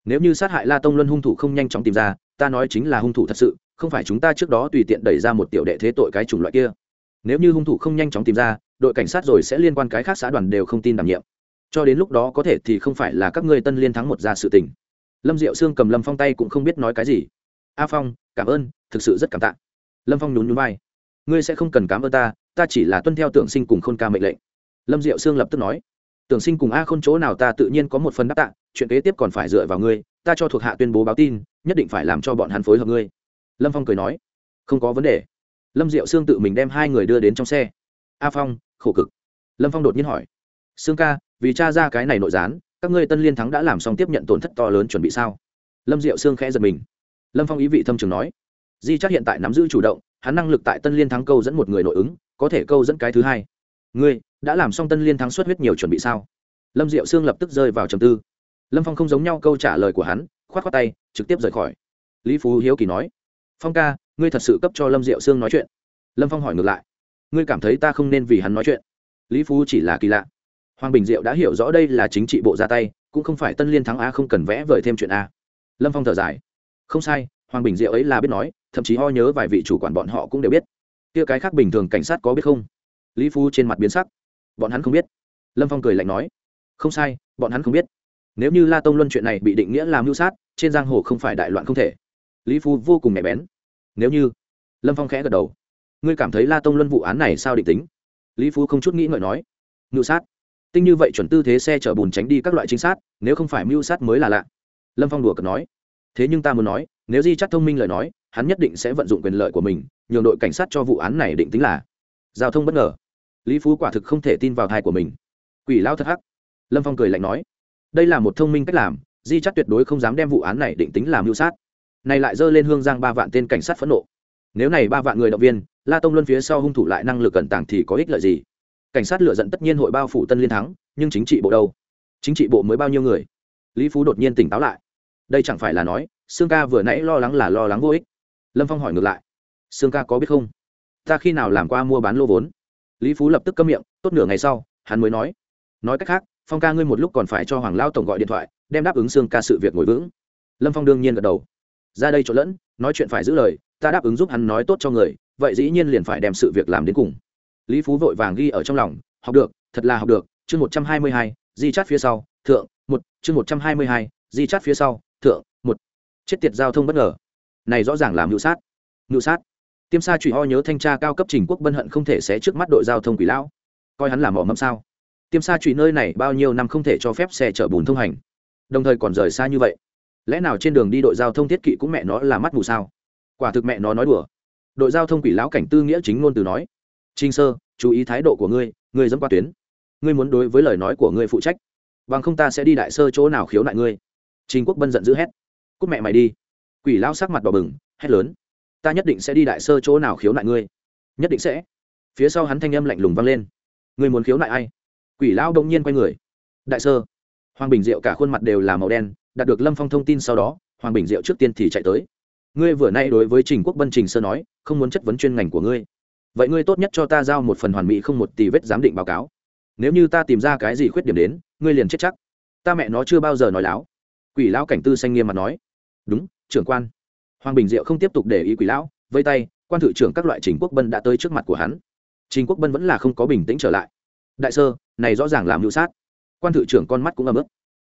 Nếu như sát hại la tông luân hung thủ không nhanh chóng tìm ra, ta nói chính là hung thủ thật sự, không phải chúng ta trước đó tùy tiện đẩy ra một tiểu đệ thế tội cái chủng loại kia nếu như hung thủ không nhanh chóng tìm ra, đội cảnh sát rồi sẽ liên quan cái khác xã đoàn đều không tin đảm nhiệm. Cho đến lúc đó có thể thì không phải là các ngươi tân liên thắng một ra sự tình. Lâm diệu sương cầm lâm phong tay cũng không biết nói cái gì. A phong, cảm ơn, thực sự rất cảm tạ. Lâm phong nhún nhún vai. Ngươi sẽ không cần cảm ơn ta ta chỉ là tuân theo tưởng sinh cùng khôn ca mệnh lệnh. Lâm diệu sương lập tức nói. Tưởng sinh cùng a khôn chỗ nào ta tự nhiên có một phần đáp tạ, chuyện kế tiếp còn phải dựa vào ngươi, ta cho thuộc hạ tuyên bố báo tin, nhất định phải làm cho bọn hắn phối hợp ngươi. Lâm phong cười nói. Không có vấn đề lâm diệu sương tự mình đem hai người đưa đến trong xe. A phong, khổ cực. Lâm phong đột nhiên hỏi. Sương ca, vì cha ra cái này nội gián, các ngươi tân liên thắng đã làm xong tiếp nhận tổn thất to lớn chuẩn bị sao? Lâm diệu sương khẽ giật mình. Lâm phong ý vị thâm trường nói. Di chắc hiện tại nắm giữ chủ động, hắn năng lực tại tân liên thắng câu dẫn một người nội ứng, có thể câu dẫn cái thứ hai. Ngươi, đã làm xong tân liên thắng xuất huyết nhiều chuẩn bị sao? Lâm diệu sương lập tức rơi vào trầm tư. Lâm phong không giống nhau câu trả lời của hắn k h o á t k tay, trực tiếp rời khỏi. Lý phú hiếu kỳ nói. Phong ca ngươi thật sự cấp cho lâm diệu sương nói chuyện. Lâm phong hỏi ngược lại. Ngươi cảm thấy ta không nên vì hắn nói chuyện? Lý phú chỉ là kỳ lạ. Hoàng bình diệu đã hiểu rõ đây là chính trị bộ ra tay, cũng không phải tân liên thắng a không cần vẽ vời thêm chuyện a. Lâm phong thở dài. Không sai, hoàng bình diệu ấy là biết nói, thậm chí ho nhớ vài vị chủ quản bọn họ cũng đều biết. Kia cái khác bình thường cảnh sát có biết không? Lý phú trên mặt biến sắc. Bọn hắn không biết. Lâm phong cười lạnh nói. Không sai, bọn hắn không biết. Nếu như la tông luân chuyện này bị định nghĩa làm mưu sát, trên giang hồ không phải đại loạn không thể. Lý phú vô cùng nhạy bén nếu như, lâm phong khẽ gật đầu. Ngươi cảm thấy la tông luân vụ án này sao định tính? Lý phú không chút nghĩ ngợi nói. Ngự sát. Tinh như vậy chuẩn tư thế xe chở bùn tránh đi các loại chính sát, nếu không phải mưu sát mới là lạ. Lâm phong đùa cợt nói. Thế nhưng ta muốn nói, nếu di chắc thông minh lời nói, hắn nhất định sẽ vận dụng quyền lợi của mình, nhường đội cảnh sát cho vụ án này định tính là. Giao thông bất ngờ. Lý phú quả thực không thể tin vào thai của mình. Quỷ lao thật hắc. Lâm phong cười lạnh nói. Đây là một thông minh cách làm, di chắc tuyệt đối không dám đem vụ án này định tính làm mưu sát này lại dơ lên hương giang ba vạn tên cảnh sát phẫn nộ. Nếu này ba vạn người động viên, la tông luân phía sau hung thủ lại năng lực cẩn tàng thì có ích lợi gì? Cảnh sát lựa dẫn tất nhiên hội bao phủ tân liên thắng, nhưng chính trị bộ đâu? Chính trị bộ mới bao nhiêu người? Lý phú đột nhiên tỉnh táo lại. Đây chẳng phải là nói, sương ca vừa nãy lo lắng là lo lắng vô ích. Lâm phong hỏi ngược lại. Sương ca có biết không? Ta khi nào làm qua mua bán lô vốn? Lý phú lập tức câm miệng, tốt nửa ngày sau, hắn mới nói. Nói cách khác, phong ca ngươi một lúc còn phải cho hoàng lao tổng gọi điện thoại, đem đáp ứng sương ca sự việc ngồi vững. Lâm phong đương nhiên gật đầu ra đây trộn lẫn, nói chuyện phải giữ lời, ta đáp ứng giúp hắn nói tốt cho người, vậy dĩ nhiên liền phải đem sự việc làm đến cùng. Lý phú vội vàng ghi ở trong lòng, học được, thật là học được, chương một trăm hai mươi hai, di chát phía sau, thượng, một, chương một trăm hai mươi hai, di chát phía sau, thượng, một. Chết tiệt giao thông bất ngờ. Này rõ ràng là mưu sát. Mưu sát. Tiêm sa trụy ho nhớ thanh tra cao cấp trình quốc bân hận không thể xé trước mắt đội giao thông quỷ lão. Coi hắn là mỏ mẫm sao? Tiêm sa trụy nơi này bao nhiêu năm không thể cho phép xe chở bùn thông hành. Đồng thời còn rời xa như vậy lẽ nào trên đường đi đội giao thông thiết kỵ cũng mẹ nó là mắt mù sao? Quả thực mẹ nó nói đùa. Đội giao thông quỷ lão cảnh tư nghĩa chính ngôn từ nói trinh sơ, chú ý thái độ của ngươi ngươi dẫm qua tuyến. Ngươi muốn đối với lời nói của ngươi phụ trách, bằng không ta sẽ đi đại sơ chỗ nào khiếu nại ngươi. Trình quốc bân giận dữ hét cúc mẹ mày đi. Quỷ lão sắc mặt đỏ bừng, hét lớn, ta nhất định sẽ đi đại sơ chỗ nào khiếu nại ngươi. Nhất định sẽ. Phía sau hắn thanh âm lạnh lùng vang lên, ngươi muốn khiếu nại ai? Quỷ lão đông nhiên quay người, đại sơ. Hoàng bình diệu cả khuôn mặt đều là màu đen đạt được lâm phong thông tin sau đó, hoàng bình diệu trước tiên thì chạy tới. Ngươi vừa nay đối với trình quốc bân trình sơ nói, không muốn chất vấn chuyên ngành của ngươi. Vậy ngươi tốt nhất cho ta giao một phần hoàn mỹ không một tỷ vết giám định báo cáo. Nếu như ta tìm ra cái gì khuyết điểm đến, ngươi liền chết chắc. Ta mẹ nó chưa bao giờ nói láo. Quỷ lão cảnh tư xanh nghiêm mặt nói. Đúng, trưởng quan. Hoàng bình diệu không tiếp tục để ý quỷ lão, vây tay, quan thự trưởng các loại trình quốc bân đã tới trước mặt của hắn. Trình quốc bân vẫn là không có bình tĩnh trở lại. Đại sơ, này rõ ràng làm hữu sát. Quan thự trưởng con mắt cũng ấm ức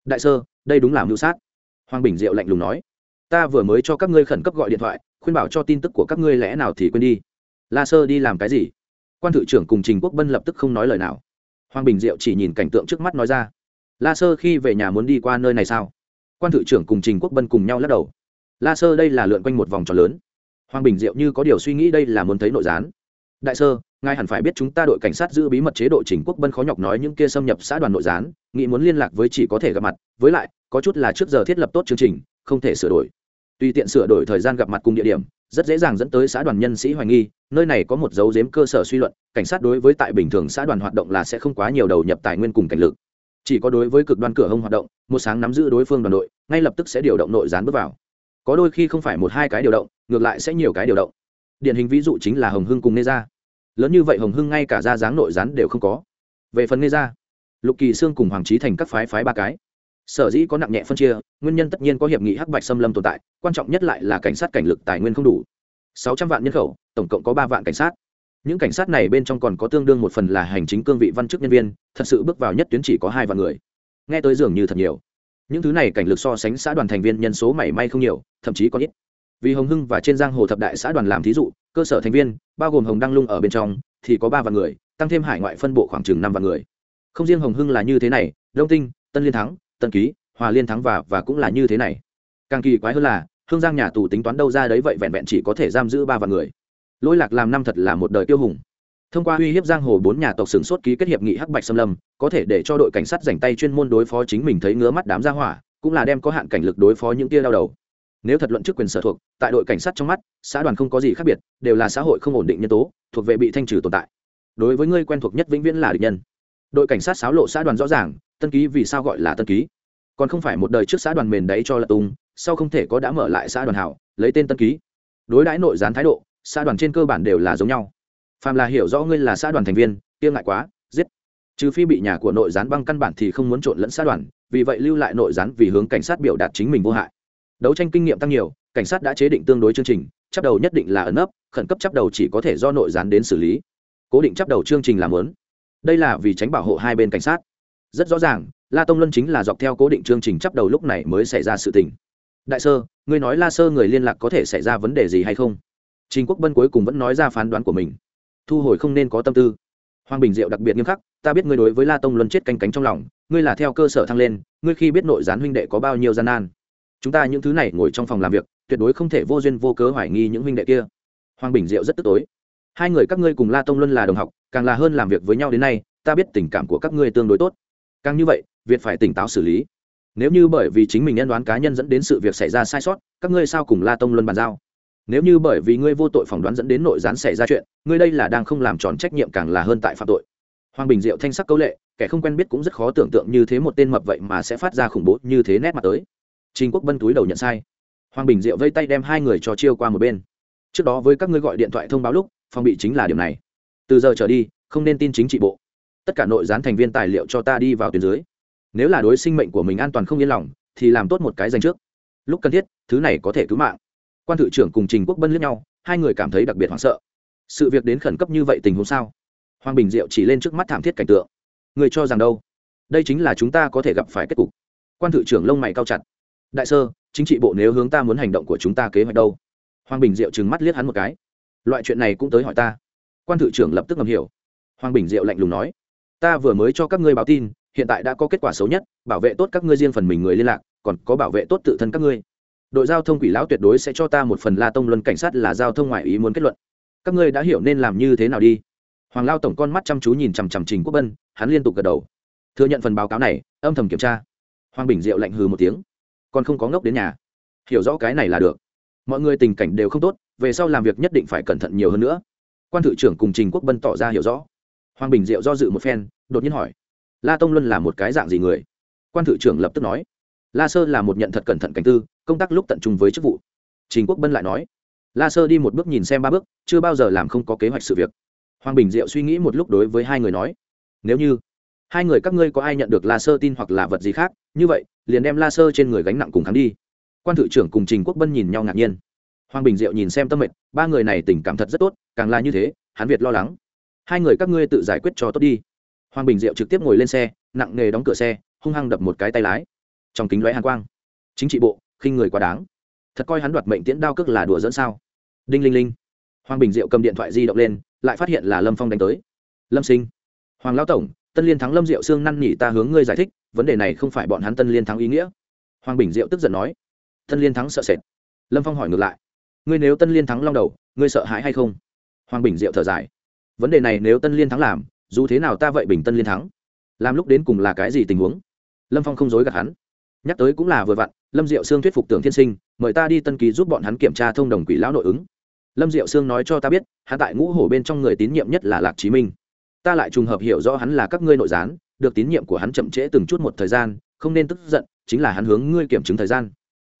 đại sơ, đây đúng là mưu sát. Hoàng bình diệu lạnh lùng nói. Ta vừa mới cho các ngươi khẩn cấp gọi điện thoại, khuyên bảo cho tin tức của các ngươi lẽ nào thì quên đi. La sơ đi làm cái gì? Quan thự trưởng cùng trình quốc bân lập tức không nói lời nào. Hoàng bình diệu chỉ nhìn cảnh tượng trước mắt nói ra. La sơ khi về nhà muốn đi qua nơi này sao? Quan thự trưởng cùng trình quốc bân cùng nhau lắc đầu. La sơ đây là lượn quanh một vòng tròn lớn. Hoàng bình diệu như có điều suy nghĩ đây là muốn thấy nội gián. Đại sơ ngài hẳn phải biết chúng ta đội cảnh sát giữ bí mật chế độ chỉnh quốc bân khó nhọc nói những kia xâm nhập xã đoàn nội gián, nghĩ muốn liên lạc với chỉ có thể gặp mặt, với lại, có chút là trước giờ thiết lập tốt chương trình, không thể sửa đổi. Tùy tiện sửa đổi thời gian gặp mặt cùng địa điểm, rất dễ dàng dẫn tới xã đoàn nhân sĩ hoài nghi, nơi này có một dấu giếm cơ sở suy luận, cảnh sát đối với tại bình thường xã đoàn hoạt động là sẽ không quá nhiều đầu nhập tài nguyên cùng cảnh lực. Chỉ có đối với cực đoan cửa hông hoạt động, một sáng nắm giữ đối phương đoàn đội, ngay lập tức sẽ điều động nội gián bước vào. Có đôi khi không phải một hai cái điều động, ngược lại sẽ nhiều cái điều động. Điển hình ví dụ chính là hồng hưng cùng nê gia lớn như vậy hồng hưng ngay cả ra dáng nội gián đều không có. Về phần nghe ra lục kỳ sương cùng hoàng trí thành các phái phái ba cái. Sở dĩ có nặng nhẹ phân chia, nguyên nhân tất nhiên có hiệp nghị hắc bạch xâm lâm tồn tại, quan trọng nhất lại là cảnh sát cảnh lực tài nguyên không đủ. Sáu trăm vạn nhân khẩu, tổng cộng có ba vạn cảnh sát. Những cảnh sát này bên trong còn có tương đương một phần là hành chính cương vị văn chức nhân viên, thật sự bước vào nhất tuyến chỉ có hai vạn người. Nghe tới dường như thật nhiều. Những thứ này cảnh lực so sánh xã đoàn thành viên nhân số mảy may không nhiều, thậm chí có ít. Vì hồng hưng và trên giang hồ thập đại xã đoàn làm thí dụ cơ sở thành viên, bao gồm hồng đăng lung ở bên trong, thì có ba vạn người, tăng thêm hải ngoại phân bộ khoảng chừng năm vạn người. Không riêng hồng hưng là như thế này, đông tinh, tân liên thắng, tân ký, hòa liên thắng và và cũng là như thế này. Càng kỳ quái hơn là, hương giang nhà tù tính toán đâu ra đấy vậy vẹn vẹn chỉ có thể giam giữ ba vạn người. Lỗi lạc làm năm thật là một đời tiêu hùng. Thông qua uy hiếp giang hồ bốn nhà tộc sừng sốt ký kết hiệp nghị hắc bạch xâm lâm, có thể để cho đội cảnh sát dành tay chuyên môn đối phó chính mình thấy ngứa mắt đám gia hỏa, cũng là đem có hạn cảnh lực đối phó những tia đau đầu nếu thật luận chức quyền sở thuộc, tại đội cảnh sát trong mắt, xã đoàn không có gì khác biệt, đều là xã hội không ổn định nhân tố, thuộc về bị thanh trừ tồn tại. Đối với ngươi quen thuộc nhất vĩnh viễn là địch nhân. Đội cảnh sát xáo lộ xã đoàn rõ ràng, tân ký vì sao gọi là tân ký? Còn không phải một đời trước xã đoàn mền đấy cho lật tung sau không thể có đã mở lại xã đoàn hảo, lấy tên tân ký? Đối đãi nội gián thái độ, xã đoàn trên cơ bản đều là giống nhau. Phàm là hiểu rõ ngươi là xã đoàn thành viên tiêm ngại quá, giết. Trừ phi bị nhà của nội gián băng căn bản thì không muốn trộn lẫn xã đoàn, vì vậy lưu lại nội gián vì hướng cảnh sát biểu đạt chính mình vô hại đấu tranh kinh nghiệm tăng nhiều, cảnh sát đã chế định tương đối chương trình chấp đầu nhất định là ẩn ấp khẩn cấp chấp đầu chỉ có thể do nội gián đến xử lý. Cố định chấp đầu chương trình làm lớn. Đây là vì tránh bảo hộ hai bên cảnh sát. Rất rõ ràng, la tông luân chính là dọc theo cố định chương trình chấp đầu lúc này mới xảy ra sự tình. Đại sơ, ngươi nói la sơ người liên lạc có thể xảy ra vấn đề gì hay không? Trình quốc bân cuối cùng vẫn nói ra phán đoán của mình. Thu hồi không nên có tâm tư. Hoàng bình diệu đặc biệt nghiêm khắc, ta biết ngươi đối với la tông luân chết canh cánh trong lòng, ngươi là theo cơ sở thăng lên, ngươi khi biết nội gián huynh đệ có bao nhiêu gian nan chúng ta những thứ này ngồi trong phòng làm việc, tuyệt đối không thể vô duyên vô cớ hoài nghi những huynh đệ kia. Hoàng bình diệu rất tức tối. Hai người các ngươi cùng la tông luân là đồng học, càng là hơn làm việc với nhau đến nay, ta biết tình cảm của các ngươi tương đối tốt. Càng như vậy việt phải tỉnh táo xử lý. Nếu như bởi vì chính mình nhân đoán cá nhân dẫn đến sự việc xảy ra sai sót, các ngươi sao cùng la tông luân bàn giao? Nếu như bởi vì ngươi vô tội phỏng đoán dẫn đến nội gián xảy ra chuyện, ngươi đây là đang không làm tròn trách nhiệm càng là hơn tại phạm tội. Hoàng bình diệu thanh sắc câu lệ, kẻ không quen biết cũng rất khó tưởng tượng như thế một tên mập vậy mà sẽ phát ra khủng bố như thế nét mặt tới trình quốc bân túi đầu nhận sai. Hoàng bình diệu vây tay đem hai người cho chiêu qua một bên. Trước đó với các ngươi gọi điện thoại thông báo lúc, phòng bị chính là điểm này. Từ giờ trở đi, không nên tin chính trị bộ. Tất cả nội gián thành viên tài liệu cho ta đi vào tuyến dưới. Nếu là đối sinh mệnh của mình an toàn không yên lòng, thì làm tốt một cái danh trước. Lúc cần thiết, thứ này có thể cứu mạng. Quan thự trưởng cùng trình quốc bân liếc nhau, hai người cảm thấy đặc biệt hoảng sợ. Sự việc đến khẩn cấp như vậy tình huống sao? Hoàng bình diệu chỉ lên trước mắt thảm thiết cảnh tượng. Người cho rằng đâu? Đây chính là chúng ta có thể gặp phải kết cục. Quan thự trưởng lông mày cao chặt đại sơ, chính trị bộ nếu hướng ta muốn hành động của chúng ta kế hoạch đâu? Hoàng bình diệu trừng mắt liếc hắn một cái. Loại chuyện này cũng tới hỏi ta. Quan thự trưởng lập tức ngầm hiểu. Hoàng bình diệu lạnh lùng nói. Ta vừa mới cho các ngươi báo tin, hiện tại đã có kết quả xấu nhất, bảo vệ tốt các ngươi riêng phần mình người liên lạc, còn có bảo vệ tốt tự thân các ngươi. Đội giao thông quỷ lão tuyệt đối sẽ cho ta một phần la tông luân cảnh sát là giao thông ngoại ý muốn kết luận. Các ngươi đã hiểu nên làm như thế nào đi. Hoàng lao tổng con mắt chăm chú nhìn chằm chằm trình quốc bân, hắn liên tục gật đầu. Thừa nhận phần báo cáo này, âm thầm kiểm tra. Hoàng bình diệu lạnh hừ một tiếng còn không có ngốc đến nhà. Hiểu rõ cái này là được. Mọi người tình cảnh đều không tốt, về sau làm việc nhất định phải cẩn thận nhiều hơn nữa. Quan thự trưởng cùng trình quốc bân tỏ ra hiểu rõ. Hoàng bình diệu do dự một phen, đột nhiên hỏi, la tông luân là một cái dạng gì người? Quan thự trưởng lập tức nói, la sơ là một nhận thật cẩn thận cảnh tư, công tác lúc tận trung với chức vụ. Trình quốc bân lại nói, la sơ đi một bước nhìn xem ba bước, chưa bao giờ làm không có kế hoạch sự việc. Hoàng bình diệu suy nghĩ một lúc đối với hai người nói, nếu như hai người các ngươi có ai nhận được la sơ tin hoặc là vật gì khác? Như vậy, liền đem la sơ trên người gánh nặng cùng hắn đi. Quan thự trưởng cùng trình quốc bân nhìn nhau ngạc nhiên. Hoàng bình diệu nhìn xem tâm mệnh, ba người này tình cảm thật rất tốt, càng là như thế, hắn việt lo lắng. Hai người các ngươi tự giải quyết cho tốt đi. Hoàng bình diệu trực tiếp ngồi lên xe, nặng nghề đóng cửa xe, hung hăng đập một cái tay lái. Trong kính lóe hàn quang. Chính trị bộ, khinh người quá đáng. Thật coi hắn đoạt mệnh tiễn đao cước là đùa dẫn sao? Đinh linh linh. Hoàng bình diệu cầm điện thoại di động lên, lại phát hiện là lâm phong đánh tới. Lâm sinh. Hoàng lao tổng tân liên thắng lâm diệu sương năn nỉ ta hướng ngươi giải thích, vấn đề này không phải bọn hắn tân liên thắng ý nghĩa. Hoàng bình diệu tức giận nói. Tân liên thắng sợ sệt. Lâm phong hỏi ngược lại. Ngươi nếu tân liên thắng long đầu, ngươi sợ hãi hay không? Hoàng bình diệu thở dài. Vấn đề này nếu tân liên thắng làm, dù thế nào ta vậy bình tân liên thắng? Làm lúc đến cùng là cái gì tình huống? Lâm phong không dối gạt hắn. Nhắc tới cũng là vừa vặn, lâm diệu sương thuyết phục tưởng thiên sinh, mời ta đi tân ký giúp bọn hắn kiểm tra thông đồng quỷ lão nội ứng. Lâm diệu sương nói cho ta biết hạ tại ngũ hổ bên trong người tín nhiệm nhất là lạc chí minh ta lại trùng hợp hiểu rõ hắn là các ngươi nội gián, được tín nhiệm của hắn chậm trễ từng chút một thời gian, không nên tức giận, chính là hắn hướng ngươi kiểm chứng thời gian.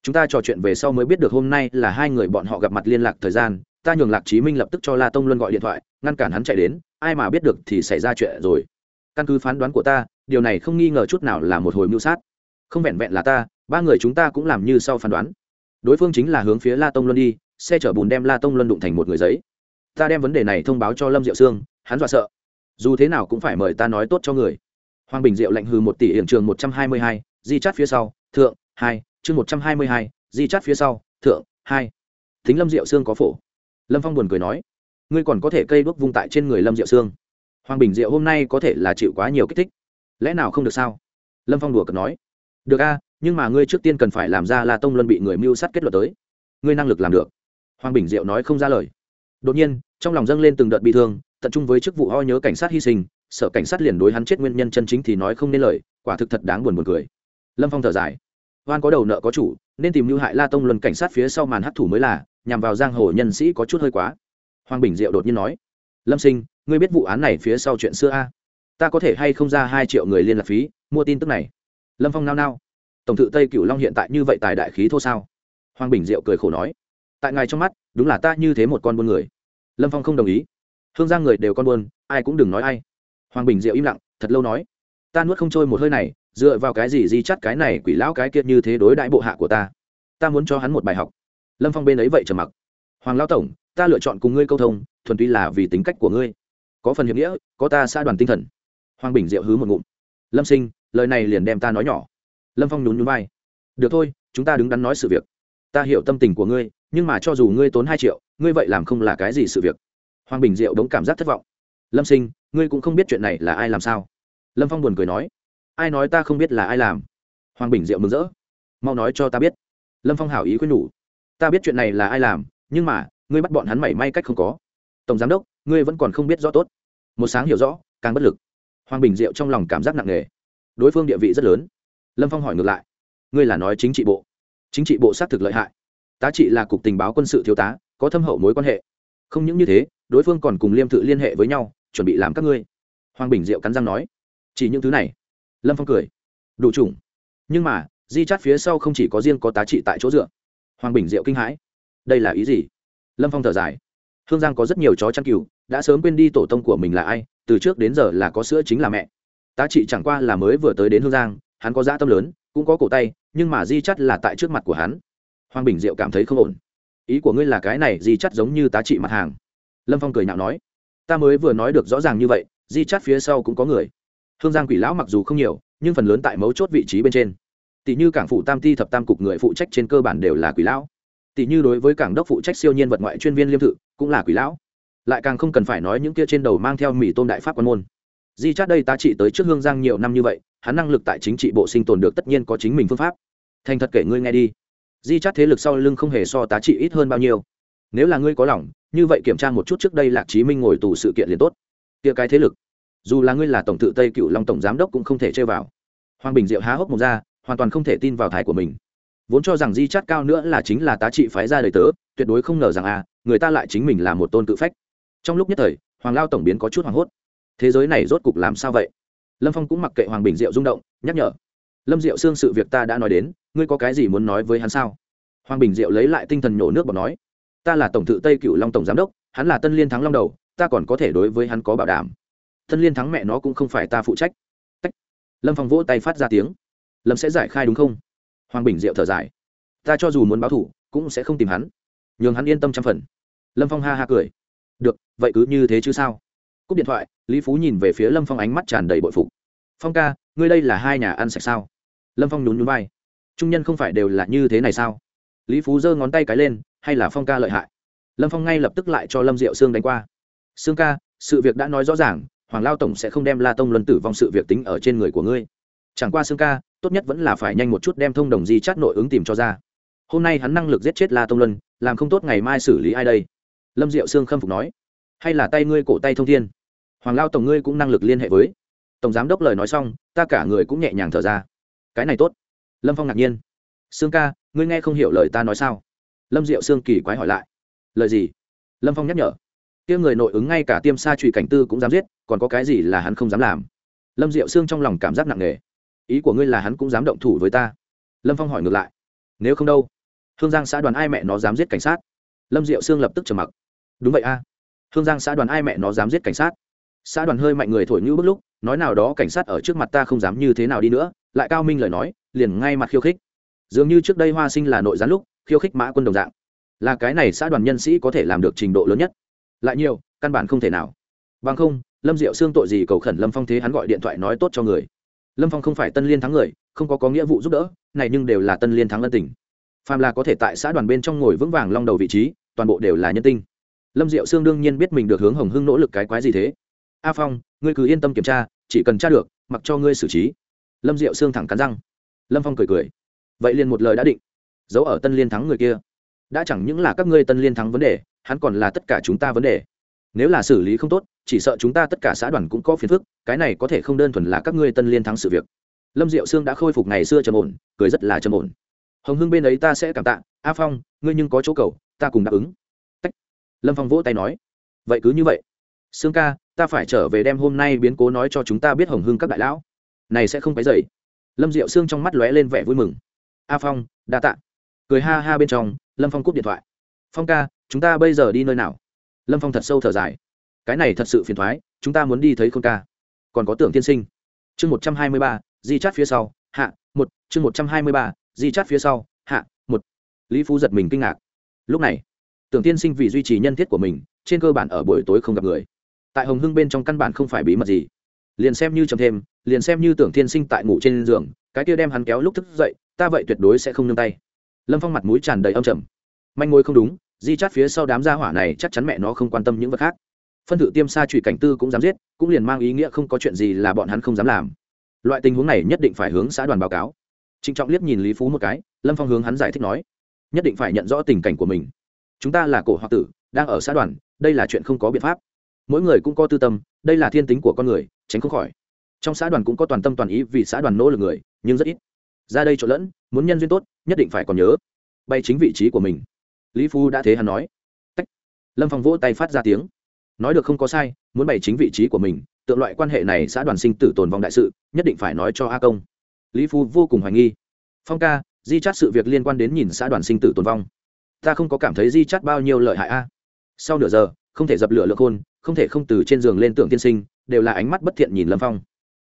Chúng ta trò chuyện về sau mới biết được hôm nay là hai người bọn họ gặp mặt liên lạc thời gian, ta nhường lạc chí minh lập tức cho la tông luân gọi điện thoại, ngăn cản hắn chạy đến, ai mà biết được thì xảy ra chuyện rồi. Căn cứ phán đoán của ta, điều này không nghi ngờ chút nào là một hồi mưu sát. Không vẹn vẹn là ta, ba người chúng ta cũng làm như sau phán đoán. Đối phương chính là hướng phía la tông luân đi, xe chở bùn đem la tông luân đụng thành một người giấy. Ta đem vấn đề này thông báo cho lâm diệu sương, hắn dọa sợ dù thế nào cũng phải mời ta nói tốt cho người. Hoàng bình diệu lệnh hư một tỷ hiện trường một trăm hai mươi hai, di chát phía sau, thượng, hai, chương một trăm hai mươi hai, di chát phía sau, thượng, hai. Thính lâm diệu sương có phổ. Lâm phong buồn cười nói, ngươi còn có thể cây đuốc vung tại trên người lâm diệu sương. Hoàng bình diệu hôm nay có thể là chịu quá nhiều kích thích. Lẽ nào không được sao? Lâm phong đùa cợt nói, được a, nhưng mà ngươi trước tiên cần phải làm ra là tông luân bị người mưu sát kết luận tới. Ngươi năng lực làm được. Hoàng bình diệu nói không ra lời. Đột nhiên, trong lòng dâng lên từng đợt bị thương tận trung với chức vụ ho nhớ cảnh sát hy sinh sở cảnh sát liền đối hắn chết nguyên nhân chân chính thì nói không nên lời, quả thực thật đáng buồn buồn cười. Lâm phong thở dài. Hoan có đầu nợ có chủ, nên tìm mưu hại la tông luân cảnh sát phía sau màn hấp thủ mới là, nhằm vào giang hồ nhân sĩ có chút hơi quá. Hoàng bình diệu đột nhiên nói. Lâm sinh, ngươi biết vụ án này phía sau chuyện xưa a? Ta có thể hay không ra hai triệu người liên lạc phí, mua tin tức này? Lâm phong nao nao. Tổng thự tây cửu long hiện tại như vậy tài đại khí thô sao? Hoàng bình diệu cười khổ nói. Tại ngài trong mắt, đúng là ta như thế một con buôn người. Lâm phong không đồng ý hương giang người đều con buôn ai cũng đừng nói ai. Hoàng bình diệu im lặng, thật lâu nói, ta nuốt không trôi một hơi này, dựa vào cái gì di chắt cái này quỷ lão cái kiệt như thế đối đại bộ hạ của ta? Ta muốn cho hắn một bài học. Lâm phong bên ấy vậy trầm mặc. Hoàng lão tổng, ta lựa chọn cùng ngươi câu thông, thuần túy là vì tính cách của ngươi. Có phần hiệp nghĩa, có ta xã đoàn tinh thần. Hoàng bình diệu hứ một ngụm. Lâm sinh, lời này liền đem ta nói nhỏ. Lâm phong nhún nhún vai. Được thôi, chúng ta đứng đắn nói sự việc. Ta hiểu tâm tình của ngươi, nhưng mà cho dù ngươi tốn hai triệu, ngươi vậy làm không là cái gì sự việc hoàng bình diệu đống cảm giác thất vọng. Lâm sinh, ngươi cũng không biết chuyện này là ai làm sao? Lâm phong buồn cười nói. Ai nói ta không biết là ai làm? Hoàng bình diệu mừng rỡ. Mau nói cho ta biết. Lâm phong hảo ý khuyên nhủ. Ta biết chuyện này là ai làm, nhưng mà, ngươi bắt bọn hắn mảy may cách không có. Tổng giám đốc, ngươi vẫn còn không biết rõ tốt. Một sáng hiểu rõ, càng bất lực. Hoàng bình diệu trong lòng cảm giác nặng nề. Đối phương địa vị rất lớn. Lâm phong hỏi ngược lại. Ngươi là nói chính trị bộ? Chính trị bộ xác thực lợi hại. Tá trị là cục tình báo quân sự thiếu tá, có thâm hậu mối quan hệ. Không những như thế đối phương còn cùng liêm thự liên hệ với nhau, chuẩn bị làm các ngươi. Hoàng bình diệu cắn răng nói, chỉ những thứ này. Lâm phong cười, đủ chủng. Nhưng mà, di chát phía sau không chỉ có riêng có tá trị tại chỗ dựa. Hoàng bình diệu kinh hãi, đây là ý gì? Lâm phong thở dài, hương giang có rất nhiều chó chăn cừu, đã sớm quên đi tổ tông của mình là ai, từ trước đến giờ là có sữa chính là mẹ. Tá trị chẳng qua là mới vừa tới đến hương giang, hắn có dã tâm lớn, cũng có cổ tay, nhưng mà di chắt là tại trước mặt của hắn. Hoàng bình diệu cảm thấy không ổn. Ý của ngươi là cái này di chắt giống như tá trị mặt hàng lâm phong cười nhạo nói ta mới vừa nói được rõ ràng như vậy di chát phía sau cũng có người hương giang quỷ lão mặc dù không nhiều nhưng phần lớn tại mấu chốt vị trí bên trên tỷ như cảng phụ tam ti thập tam cục người phụ trách trên cơ bản đều là quỷ lão tỷ như đối với cảng đốc phụ trách siêu nhiên vật ngoại chuyên viên liêm thự cũng là quỷ lão lại càng không cần phải nói những kia trên đầu mang theo mỹ tôn đại pháp quan môn di chát đây tá trị tới trước hương giang nhiều năm như vậy hắn năng lực tại chính trị bộ sinh tồn được tất nhiên có chính mình phương pháp thành thật kể ngươi nghe đi di chát thế lực sau lưng không hề so tá trị ít hơn bao nhiêu nếu là ngươi có lòng, như vậy kiểm tra một chút trước đây lạc chí minh ngồi tù sự kiện liền tốt. Kia cái thế lực, dù là ngươi là tổng tự tây cựu long tổng giám đốc cũng không thể chơi vào. Hoàng bình diệu há hốc một ra, hoàn toàn không thể tin vào thái của mình. Vốn cho rằng di chát cao nữa là chính là tá trị phái ra đời tớ, tuyệt đối không ngờ rằng à người ta lại chính mình là một tôn tự phách. Trong lúc nhất thời, hoàng lao tổng biến có chút hoảng hốt. Thế giới này rốt cục làm sao vậy? Lâm phong cũng mặc kệ hoàng bình diệu rung động, nhắc nhở. Lâm diệu xương sự việc ta đã nói đến, ngươi có cái gì muốn nói với hắn sao? Hoàng bình diệu lấy lại tinh thần nhổ nước bọt nói ta là tổng thự tây cựu long tổng giám đốc hắn là tân liên thắng long đầu ta còn có thể đối với hắn có bảo đảm tân liên thắng mẹ nó cũng không phải ta phụ trách Tách. lâm phong vỗ tay phát ra tiếng lâm sẽ giải khai đúng không hoàng bình diệu thở dài ta cho dù muốn báo thủ cũng sẽ không tìm hắn nhường hắn yên tâm trăm phần lâm phong ha ha cười được vậy cứ như thế chứ sao cúp điện thoại lý phú nhìn về phía lâm phong ánh mắt tràn đầy bội phục phong ca ngươi đây là hai nhà ăn sạch sao lâm phong nhún nhún vai trung nhân không phải đều là như thế này sao lý phú giơ ngón tay cái lên hay là phong ca lợi hại? Lâm phong ngay lập tức lại cho lâm diệu sương đánh qua. Sương ca, sự việc đã nói rõ ràng, hoàng lao tổng sẽ không đem la tông luân tử vong sự việc tính ở trên người của ngươi. Chẳng qua sương ca, tốt nhất vẫn là phải nhanh một chút đem thông đồng di chát nội ứng tìm cho ra. Hôm nay hắn năng lực giết chết la tông luân, làm không tốt ngày mai xử lý ai đây? Lâm diệu sương khâm phục nói. Hay là tay ngươi cổ tay thông thiên? Hoàng lao tổng ngươi cũng năng lực liên hệ với. Tổng giám đốc lời nói xong, ta cả người cũng nhẹ nhàng thở ra. Cái này tốt. Lâm phong ngạc nhiên. Sương ca, ngươi nghe không hiểu lời ta nói sao? Lâm diệu sương kỳ quái hỏi lại. Lời gì? Lâm phong nhắc nhở. Kia người nội ứng ngay cả tiêm sa trụy cảnh tư cũng dám giết, còn có cái gì là hắn không dám làm? Lâm diệu sương trong lòng cảm giác nặng nề. Ý của ngươi là hắn cũng dám động thủ với ta? Lâm phong hỏi ngược lại. Nếu không đâu, hương giang xã đoàn ai mẹ nó dám giết cảnh sát? Lâm diệu sương lập tức trầm mặc. Đúng vậy a. Hương giang xã đoàn ai mẹ nó dám giết cảnh sát? Xã đoàn hơi mạnh người thổi như bức lúc, nói nào đó cảnh sát ở trước mặt ta không dám như thế nào đi nữa, lại cao minh lời nói, liền ngay mặt khiêu khích. Dường như trước đây hoa sinh là nội gián lúc khiêu khích mã quân đồng dạng. Là cái này xã đoàn nhân sĩ có thể làm được trình độ lớn nhất. Lại nhiều, căn bản không thể nào. Bằng không, lâm diệu xương tội gì cầu khẩn lâm phong thế hắn gọi điện thoại nói tốt cho người. Lâm phong không phải tân liên thắng người, không có có nghĩa vụ giúp đỡ, này nhưng đều là tân liên thắng ân tình. Phàm là có thể tại xã đoàn bên trong ngồi vững vàng long đầu vị trí, toàn bộ đều là nhân tinh. Lâm diệu sương đương nhiên biết mình được hướng hồng hưng nỗ lực cái quái gì thế. A phong, ngươi cứ yên tâm kiểm tra, chỉ cần tra được, mặc cho ngươi xử trí. Lâm diệu sương thẳng cắn răng. Lâm phong cười cười. Vậy liền một lời đã định giấu ở tân liên thắng người kia. Đã chẳng những là các ngươi tân liên thắng vấn đề, hắn còn là tất cả chúng ta vấn đề. Nếu là xử lý không tốt, chỉ sợ chúng ta tất cả xã đoàn cũng có phiền phức, cái này có thể không đơn thuần là các ngươi tân liên thắng sự việc. Lâm diệu sương đã khôi phục ngày xưa trầm ổn, cười rất là trầm ổn. Hồng hưng bên ấy ta sẽ cảm tạ, a phong, ngươi nhưng có chỗ cầu, ta cùng đáp ứng. Tách. lâm phong vỗ tay nói. Vậy cứ như vậy. Sương ca, ta phải trở về đem hôm nay biến cố nói cho chúng ta biết hồng hưng các đại lão. Này sẽ không phải dậy lâm diệu sương trong mắt lóe lên vẻ vui mừng. A phong, đa tạ cười ha ha bên trong, lâm phong cúp điện thoại. Phong ca, chúng ta bây giờ đi nơi nào? Lâm phong thật sâu thở dài. Cái này thật sự phiền thoái, chúng ta muốn đi thấy khôn ca. Còn có tưởng tiên sinh. Chương một trăm hai mươi ba, di chát phía sau, hạ, một, chương một trăm hai mươi ba, di chát phía sau, hạ, một. Lý phú giật mình kinh ngạc. Lúc này, tưởng tiên sinh vì duy trì nhân thiết của mình, trên cơ bản ở buổi tối không gặp người. Tại hồng hưng bên trong căn bản không phải bí mật gì. Liền xem như trầm thêm, liền xem như tưởng thiên sinh tại ngủ trên giường, cái kia đem hắn kéo lúc thức dậy, ta vậy tuyệt đối sẽ không nương tay lâm phong mặt mũi tràn đầy âm trầm manh ngôi không đúng di chát phía sau đám gia hỏa này chắc chắn mẹ nó không quan tâm những vật khác phân thự tiêm sa trụy cảnh tư cũng dám giết cũng liền mang ý nghĩa không có chuyện gì là bọn hắn không dám làm loại tình huống này nhất định phải hướng xã đoàn báo cáo trịnh trọng liếc nhìn lý phú một cái lâm phong hướng hắn giải thích nói nhất định phải nhận rõ tình cảnh của mình chúng ta là cổ hoặc tử đang ở xã đoàn đây là chuyện không có biện pháp mỗi người cũng có tư tâm đây là thiên tính của con người tránh không khỏi trong xã đoàn cũng có toàn tâm toàn ý vì xã đoàn nỗ lực người nhưng rất ít ra đây trộn lẫn muốn nhân duyên tốt, nhất định phải còn nhớ, bay chính vị trí của mình. Lý phu đã thế hắn nói. Tách. lâm phong vỗ tay phát ra tiếng. Nói được không có sai, muốn bày chính vị trí của mình, tượng loại quan hệ này xã đoàn sinh tử tồn vong đại sự, nhất định phải nói cho a công. Lý phu vô cùng hoài nghi. Phong ca, di chát sự việc liên quan đến nhìn xã đoàn sinh tử tồn vong. Ta không có cảm thấy di chát bao nhiêu lợi hại a. Sau nửa giờ, không thể dập lửa lượng khôn, không thể không từ trên giường lên tượng tiên sinh, đều là ánh mắt bất thiện nhìn lâm phong.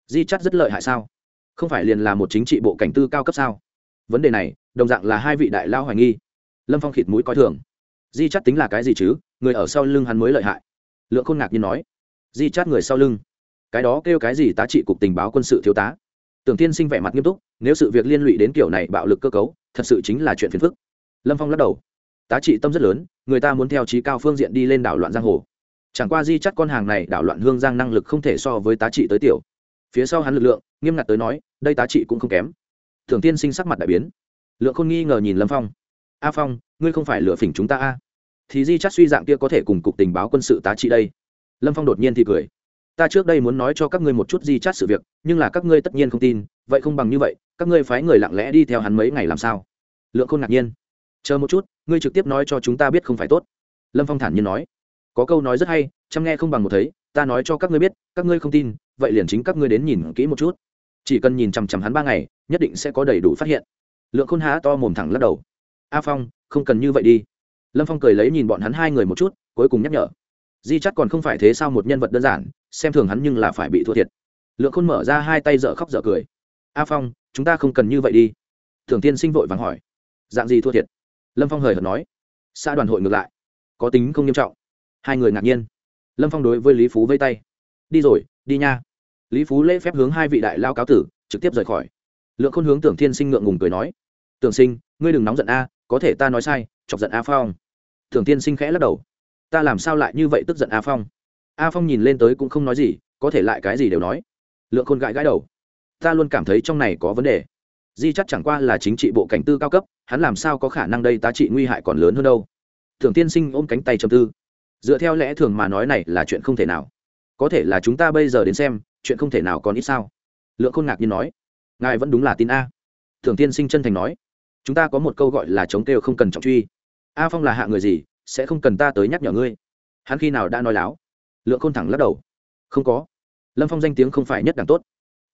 Di chát rất lợi hại sao? Không phải liền là một chính trị bộ cảnh tư cao cấp sao? Vấn đề này, đồng dạng là hai vị đại lao hoài nghi. Lâm phong khịt mũi coi thường. Di chắt tính là cái gì chứ? Người ở sau lưng hắn mới lợi hại. Lượng khôn ngạc nhiên nói. Di chắt người sau lưng. Cái đó kêu cái gì tá trị cục tình báo quân sự thiếu tá? Tưởng tiên sinh vẻ mặt nghiêm túc, nếu sự việc liên lụy đến kiểu này bạo lực cơ cấu, thật sự chính là chuyện phiền phức. Lâm phong lắc đầu. Tá trị tâm rất lớn, người ta muốn theo trí cao phương diện đi lên đảo loạn giang hồ. Chẳng qua di chắt con hàng này đảo loạn hương giang năng lực không thể so với tá trị tới tiểu. Phía sau hắn lực lượng, nghiêm ngặt tới nói, đây tá trị cũng không kém thường tiên sinh sắc mặt đại biến. Lượng khôn nghi ngờ nhìn lâm phong. A phong, ngươi không phải lựa phỉnh chúng ta a? Thì di chắt suy dạng kia có thể cùng cục tình báo quân sự tá trị đây. Lâm phong đột nhiên thì cười. Ta trước đây muốn nói cho các ngươi một chút di chắt sự việc, nhưng là các ngươi tất nhiên không tin, vậy không bằng như vậy, các ngươi phái người lặng lẽ đi theo hắn mấy ngày làm sao? Lượng khôn ngạc nhiên. Chờ một chút, ngươi trực tiếp nói cho chúng ta biết không phải tốt. Lâm phong thản nhiên nói. Có câu nói rất hay, chăm nghe không bằng một thấy, ta nói cho các ngươi biết, các ngươi không tin, vậy liền chính các ngươi đến nhìn kỹ một chút chỉ cần nhìn chằm chằm hắn ba ngày, nhất định sẽ có đầy đủ phát hiện. Lượng khôn há to mồm thẳng lắc đầu. A phong, không cần như vậy đi. Lâm phong cười lấy nhìn bọn hắn hai người một chút, cuối cùng nhắc nhở. Di chắc còn không phải thế sao một nhân vật đơn giản, xem thường hắn nhưng là phải bị thua thiệt. Lượng khôn mở ra hai tay dở khóc dở cười. A phong, chúng ta không cần như vậy đi. Thường tiên sinh vội vàng hỏi. Dạng gì thua thiệt? Lâm phong hời hợt nói. Xã đoàn hội ngược lại. Có tính không nghiêm trọng. Hai người ngạc nhiên. Lâm phong đối với lý phú vây tay. Đi rồi, đi nha lý phú lễ phép hướng hai vị đại lao cáo tử, trực tiếp rời khỏi. Lượng khôn hướng tưởng thiên sinh ngượng ngùng cười nói, tưởng sinh, ngươi đừng nóng giận a, có thể ta nói sai, chọc giận a phong. Tưởng thiên sinh khẽ lắc đầu, ta làm sao lại như vậy tức giận a phong? A phong nhìn lên tới cũng không nói gì, có thể lại cái gì đều nói. Lượng khôn gãi gãi đầu, ta luôn cảm thấy trong này có vấn đề. Di chắc chẳng qua là chính trị bộ cảnh tư cao cấp, hắn làm sao có khả năng đây tá trị nguy hại còn lớn hơn đâu? Tưởng tiên sinh ôm cánh tay chầm tư, dựa theo lẽ thường mà nói này là chuyện không thể nào có thể là chúng ta bây giờ đến xem, chuyện không thể nào còn ít sao? Lượng khôn ngạc nhiên nói. Ngài vẫn đúng là tin a. Thường tiên sinh chân thành nói. Chúng ta có một câu gọi là chống kêu không cần trọng truy. A phong là hạ người gì, sẽ không cần ta tới nhắc nhở ngươi. Hắn khi nào đã nói láo? Lượng khôn thẳng lắc đầu. Không có. Lâm phong danh tiếng không phải nhất đẳng tốt.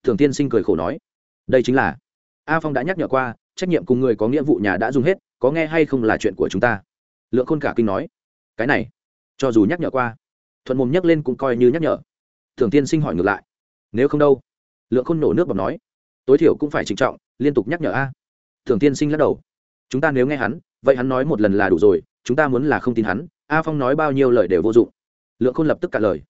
Thường tiên sinh cười khổ nói. Đây chính là. A phong đã nhắc nhở qua, trách nhiệm cùng người có nghĩa vụ nhà đã dùng hết, có nghe hay không là chuyện của chúng ta. Lượng khôn cả kinh nói. Cái này, cho dù nhắc nhở qua thuận mồm nhắc lên cũng coi như nhắc nhở. Thường tiên sinh hỏi ngược lại, nếu không đâu? Lượng khôn nổ nước bọc nói, tối thiểu cũng phải trịnh trọng, liên tục nhắc nhở a. Thường tiên sinh lắc đầu, chúng ta nếu nghe hắn, vậy hắn nói một lần là đủ rồi, chúng ta muốn là không tin hắn, a phong nói bao nhiêu lời đều vô dụng. Lượng khôn lập tức cả lời,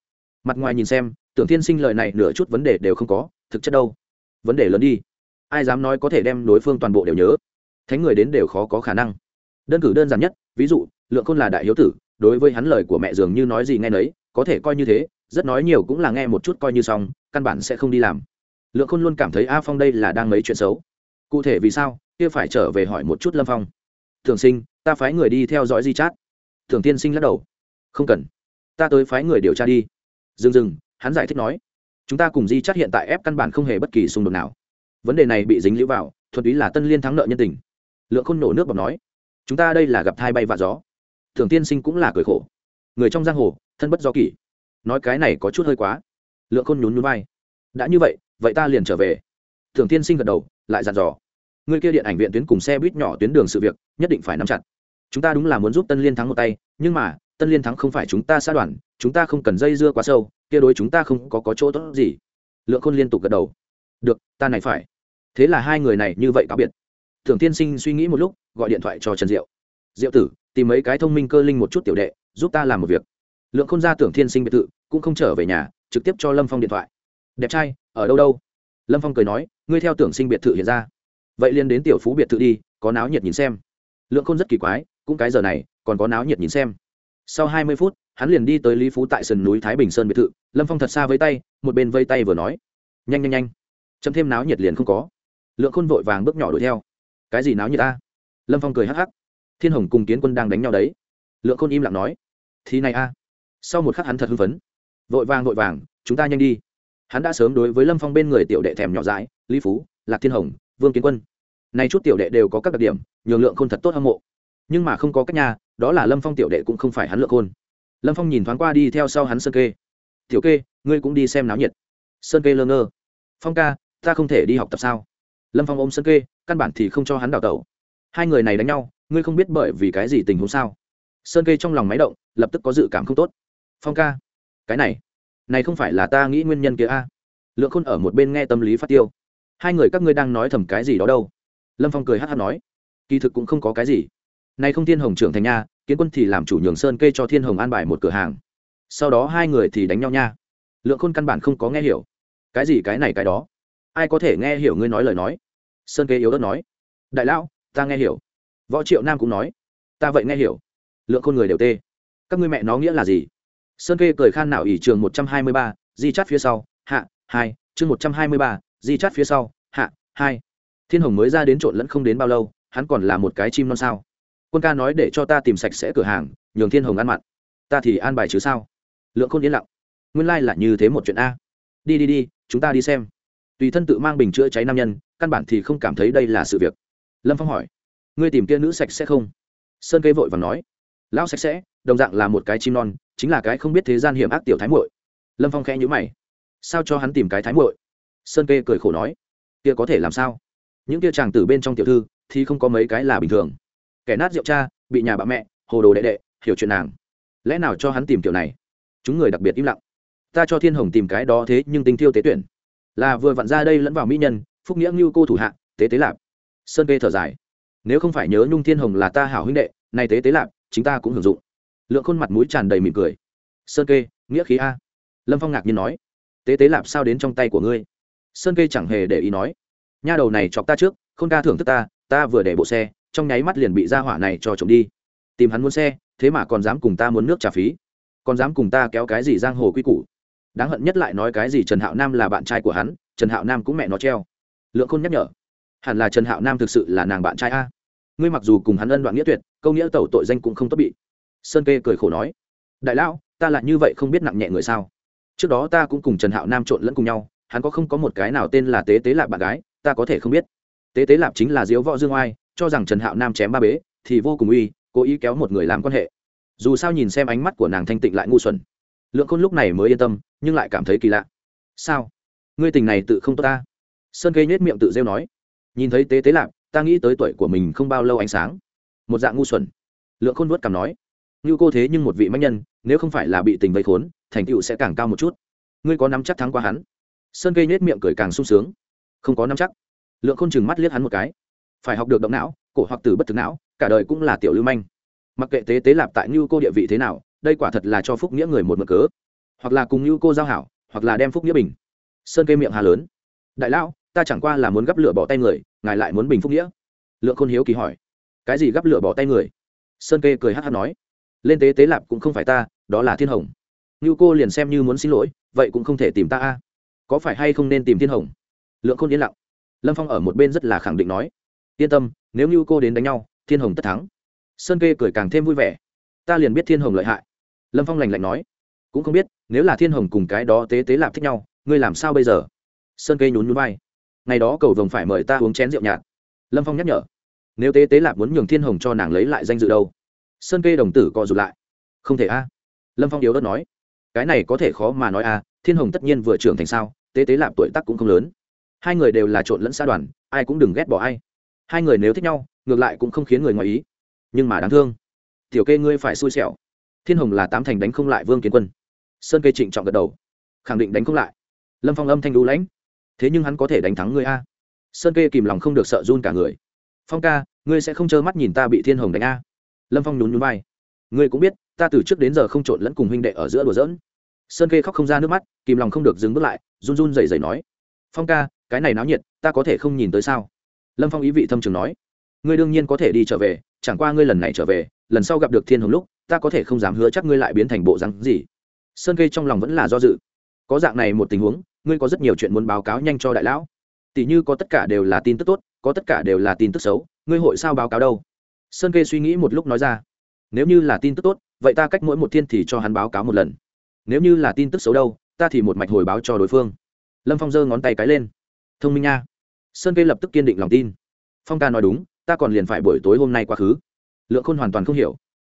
mặt ngoài nhìn xem, tưởng tiên sinh lời này nửa chút vấn đề đều không có, thực chất đâu? Vấn đề lớn đi. Ai dám nói có thể đem đối phương toàn bộ đều nhớ? Thánh người đến đều khó có khả năng. Đơn cử đơn giản nhất, ví dụ, lượng khôn là đại hiếu tử, đối với hắn lời của mẹ dường như nói gì nghe nấy có thể coi như thế, rất nói nhiều cũng là nghe một chút coi như xong, căn bản sẽ không đi làm. Lượng khôn luôn cảm thấy a phong đây là đang mấy chuyện xấu. Cụ thể vì sao, kia phải trở về hỏi một chút lâm phong. Thường sinh, ta phái người đi theo dõi di chát. Thường tiên sinh lắc đầu. Không cần. Ta tới phái người điều tra đi. Dừng dừng, hắn giải thích nói. Chúng ta cùng di chát hiện tại ép căn bản không hề bất kỳ xung đột nào. Vấn đề này bị dính lũ vào thuật ý là tân liên thắng nợ nhân tình. Lượng khôn nổ nước bọc nói. Chúng ta đây là gặp thai bay và gió. Thường tiên sinh cũng là cười khổ. Người trong giang hồ thân bất do kỷ. Nói cái này có chút hơi quá. Lượng khôn nhún nhún vai. Đã như vậy vậy ta liền trở về. Thường tiên sinh gật đầu lại dặn dò. Người kia điện ảnh viện tuyến cùng xe buýt nhỏ tuyến đường sự việc nhất định phải nắm chặt. Chúng ta đúng là muốn giúp tân liên thắng một tay nhưng mà tân liên thắng không phải chúng ta xã đoàn chúng ta không cần dây dưa quá sâu kia đối chúng ta không có, có chỗ tốt gì. Lượng khôn liên tục gật đầu. Được ta này phải. Thế là hai người này như vậy cáo biệt. Thường tiên sinh suy nghĩ một lúc gọi điện thoại cho trần diệu. Diệu tử tìm mấy cái thông minh cơ linh một chút tiểu đệ giúp ta làm một việc lượng khôn ra tưởng thiên sinh biệt thự, cũng không trở về nhà, trực tiếp cho lâm phong điện thoại. Đẹp trai, ở đâu đâu? Lâm phong cười nói, ngươi theo tưởng sinh biệt thự hiện ra. Vậy liền đến tiểu phú biệt thự đi, có náo nhiệt nhìn xem. Lượng khôn rất kỳ quái, cũng cái giờ này, còn có náo nhiệt nhìn xem. Sau hai mươi phút, hắn liền đi tới lý phú tại sườn núi thái bình sơn biệt thự, lâm phong thật xa với tay, một bên vây tay vừa nói. Nhanh nhanh nhanh. Chấm thêm náo nhiệt liền không có. Lượng khôn vội vàng bước nhỏ đuổi theo. Cái gì náo nhiệt ta lâm phong cười hắc hắc. Thiên hồng cùng kiến quân đang đánh nhau đấy. Lượng khôn im lặng nói. Thì này a sau một khắc hắn thật hưng phấn. Vội vàng vội vàng, chúng ta nhanh đi. Hắn đã sớm đối với lâm phong bên người tiểu đệ thèm nhỏ dãi, lý phú, lạc thiên hồng, vương kiến quân. Nay chút tiểu đệ đều có các đặc điểm, nhường lượng khôn thật tốt hâm mộ. Nhưng mà không có cách nhà đó là lâm phong tiểu đệ cũng không phải hắn lượng khôn. Lâm phong nhìn thoáng qua đi theo sau hắn sơn kê. Tiểu kê, ngươi cũng đi xem náo nhiệt. Sơn kê lơ ngơ. Phong ca, ta không thể đi học tập sao? Lâm phong ôm sơn kê, căn bản thì không cho hắn đào tẩu. Hai người này đánh nhau, ngươi không biết bởi vì cái gì tình huống sao? Sơn kê trong lòng máy động, lập tức có dự cảm không tốt phong ca, cái này này không phải là ta nghĩ nguyên nhân kia a? Lượng khôn ở một bên nghe tâm lý phát tiêu. Hai người các ngươi đang nói thầm cái gì đó đâu? Lâm phong cười hát hát nói. Kỳ thực cũng không có cái gì. Nay không thiên hồng trưởng thành nha, kiến quân thì làm chủ nhường sơn kê cho thiên hồng an bài một cửa hàng. Sau đó hai người thì đánh nhau nha. Lượng khôn căn bản không có nghe hiểu. Cái gì cái này cái đó? Ai có thể nghe hiểu ngươi nói lời nói? Sơn kê yếu đất nói. Đại lão, ta nghe hiểu. Võ triệu nam cũng nói. Ta vậy nghe hiểu. Lượng khôn người đều tê. Các ngươi mẹ nó nghĩa là gì? Sơn kê cười khan nào ỷ trường một trăm hai mươi ba, di chát phía sau, hạ, hai, chương một trăm hai mươi ba, di chát phía sau, hạ, hai. Thiên hồng mới ra đến trộn lẫn không đến bao lâu, hắn còn là một cái chim non sao. Quân ca nói để cho ta tìm sạch sẽ cửa hàng, nhường thiên hồng ăn mặn. Ta thì an bài chứ sao? Lượng khôn yên lặng. Nguyên lai、like、là như thế một chuyện a. Đi đi đi, chúng ta đi xem. Tùy thân tự mang bình chữa cháy nam nhân, căn bản thì không cảm thấy đây là sự việc. Lâm phong hỏi, ngươi tìm kia nữ sạch sẽ không? Sơn cây vội và nói, lão sạch sẽ đồng dạng là một cái chim non, chính là cái không biết thế gian hiểm ác tiểu thái muội. Lâm phong khẽ nhữ mày. Sao cho hắn tìm cái thái muội? Sơn kê cười khổ nói. Kia có thể làm sao? Những kia chàng tử bên trong tiểu thư thì không có mấy cái là bình thường. Kẻ nát rượu cha, bị nhà bà mẹ, hồ đồ đệ đệ, hiểu chuyện nàng. Lẽ nào cho hắn tìm kiểu này? Chúng người đặc biệt im lặng. Ta cho thiên hồng tìm cái đó thế nhưng tinh thiêu tế tuyển. Là vừa vặn ra đây lẫn vào mỹ nhân, phúc nghĩa ngưu cô thủ hạ, tế tế lạp. Sơn kê thở dài. Nếu không phải nhớ nhung thiên hồng là ta hảo huynh đệ, nay tế tế lạp, chính ta cũng hưởng dụng lượng khuôn mặt mũi tràn đầy mỉm cười. Sơn kê, nghĩa khí a. Lâm phong ngạc nhiên nói, tế tế lạp sao đến trong tay của ngươi? Sơn kê chẳng hề để ý nói, nha đầu này chọc ta trước không ca thưởng thức ta ta vừa để bộ xe, trong nháy mắt liền bị ra hỏa này cho trộm đi. Tìm hắn muốn xe, thế mà còn dám cùng ta muốn nước trả phí. Còn dám cùng ta kéo cái gì giang hồ quy củ? Đáng hận nhất lại nói cái gì trần hạo nam là bạn trai của hắn, trần hạo nam cũng mẹ nó treo. Lượng khôn nhắc nhở, hẳn là trần hạo nam thực sự là nàng bạn trai a. Ngươi mặc dù cùng hắn ân đoạn nghĩa tuyệt, câu nghĩa tẩu tội danh cũng không tốt bị sơn kê cười khổ nói, đại lão, ta lại như vậy không biết nặng nhẹ người sao? Trước đó ta cũng cùng trần hạo nam trộn lẫn cùng nhau, hắn có không có một cái nào tên là tế tế lạp bạn gái, ta có thể không biết. Tế tế lạp chính là diếu võ dương oai, cho rằng trần hạo nam chém ba bế thì vô cùng uy, cố ý kéo một người làm quan hệ. Dù sao nhìn xem ánh mắt của nàng thanh tịnh lại ngu xuẩn. Lượng khôn lúc này mới yên tâm, nhưng lại cảm thấy kỳ lạ. Sao? Ngươi tình này tự không tốt ta? Sơn kê nhếch miệng tự rêu nói. Nhìn thấy tế tế lạp, ta nghĩ tới tuổi của mình không bao lâu ánh sáng. Một dạng ngu xuẩn. Lượng khôn vuốt cảm nói như cô thế nhưng một vị mãnh nhân, nếu không phải là bị tình vây khốn, thành tựu sẽ càng cao một chút. Ngươi có nắm chắc thắng qua hắn? Sơn cây nhếch miệng cười càng sung sướng. Không có nắm chắc. Lượng khôn chừng mắt liếc hắn một cái. Phải học được động não, cổ hoặc từ bất thực não, cả đời cũng là tiểu lưu manh. Mặc kệ tế tế lạp tại như cô địa vị thế nào, đây quả thật là cho phúc nghĩa người một mực cớ. Hoặc là cùng như cô giao hảo, hoặc là đem phúc nghĩa bình. Sơn cây miệng hà lớn. Đại lão, ta chẳng qua là muốn gấp lửa bỏ tay người, ngài lại muốn bình phúc nghĩa. Lượng khôn hiếu kỳ hỏi. Cái gì gấp lửa bỏ tay người? Sơn kê cười hắc hắc nói lên tế tế lạp cũng không phải ta, đó là thiên hồng. Như cô liền xem như muốn xin lỗi, vậy cũng không thể tìm ta a. Có phải hay không nên tìm thiên hồng? Lượng khôn yên lặng. Lâm phong ở một bên rất là khẳng định nói. Yên tâm, nếu như cô đến đánh nhau, thiên hồng tất thắng. Sơn kê cười càng thêm vui vẻ. Ta liền biết thiên hồng lợi hại. Lâm phong lành lạnh nói. Cũng không biết, nếu là thiên hồng cùng cái đó tế tế lạp thích nhau, ngươi làm sao bây giờ? Sơn kê nhún nhún vai. Ngày đó cầu vồng phải mời ta uống chén rượu nhạt. Lâm phong nhắc nhở. Nếu tế tế lạp muốn nhường thiên hồng cho nàng lấy lại danh dự đâu? Sơn kê đồng tử co rụt lại. Không thể a. Lâm phong yếu đất nói. Cái này có thể khó mà nói a, thiên hồng tất nhiên vừa trưởng thành sao, tế tế lạp tuổi tác cũng không lớn. Hai người đều là trộn lẫn xã đoàn, ai cũng đừng ghét bỏ ai. Hai người nếu thích nhau, ngược lại cũng không khiến người ngoài ý. Nhưng mà đáng thương. Tiểu kê ngươi phải xui xẻo. Thiên hồng là tám thành đánh không lại vương kiến quân. Sơn kê trịnh trọng gật đầu. Khẳng định đánh không lại. Lâm phong âm thanh đũ lãnh. Thế nhưng hắn có thể đánh thắng ngươi a. Sơn kê kìm lòng không được sợ run cả người. Phong ca, ngươi sẽ không trơ mắt nhìn ta bị thiên hồng đánh a lâm phong nhún nhún vai. Ngươi cũng biết, ta từ trước đến giờ không trộn lẫn cùng huynh đệ ở giữa đùa giỡn. Sơn kê khóc không ra nước mắt, kìm lòng không được dừng bước lại, run run rẩy rẩy nói. Phong ca, cái này náo nhiệt, ta có thể không nhìn tới sao? Lâm phong ý vị thâm trường nói. Ngươi đương nhiên có thể đi trở về, chẳng qua ngươi lần này trở về, lần sau gặp được thiên hồng lúc, ta có thể không dám hứa chắc ngươi lại biến thành bộ rắn gì. Sơn kê trong lòng vẫn là do dự. Có dạng này một tình huống, ngươi có rất nhiều chuyện muốn báo cáo nhanh cho đại lão. Tỷ như có tất cả đều là tin tức tốt, có tất cả đều là tin tức xấu, ngươi hội sao báo cáo đâu? Sơn kê suy nghĩ một lúc nói ra. Nếu như là tin tức tốt, vậy ta cách mỗi một thiên thì cho hắn báo cáo một lần. Nếu như là tin tức xấu đâu, ta thì một mạch hồi báo cho đối phương. Lâm phong giơ ngón tay cái lên. Thông minh nha. Sơn kê lập tức kiên định lòng tin. Phong ca nói đúng, ta còn liền phải buổi tối hôm nay quá khứ. Lượng khôn hoàn toàn không hiểu.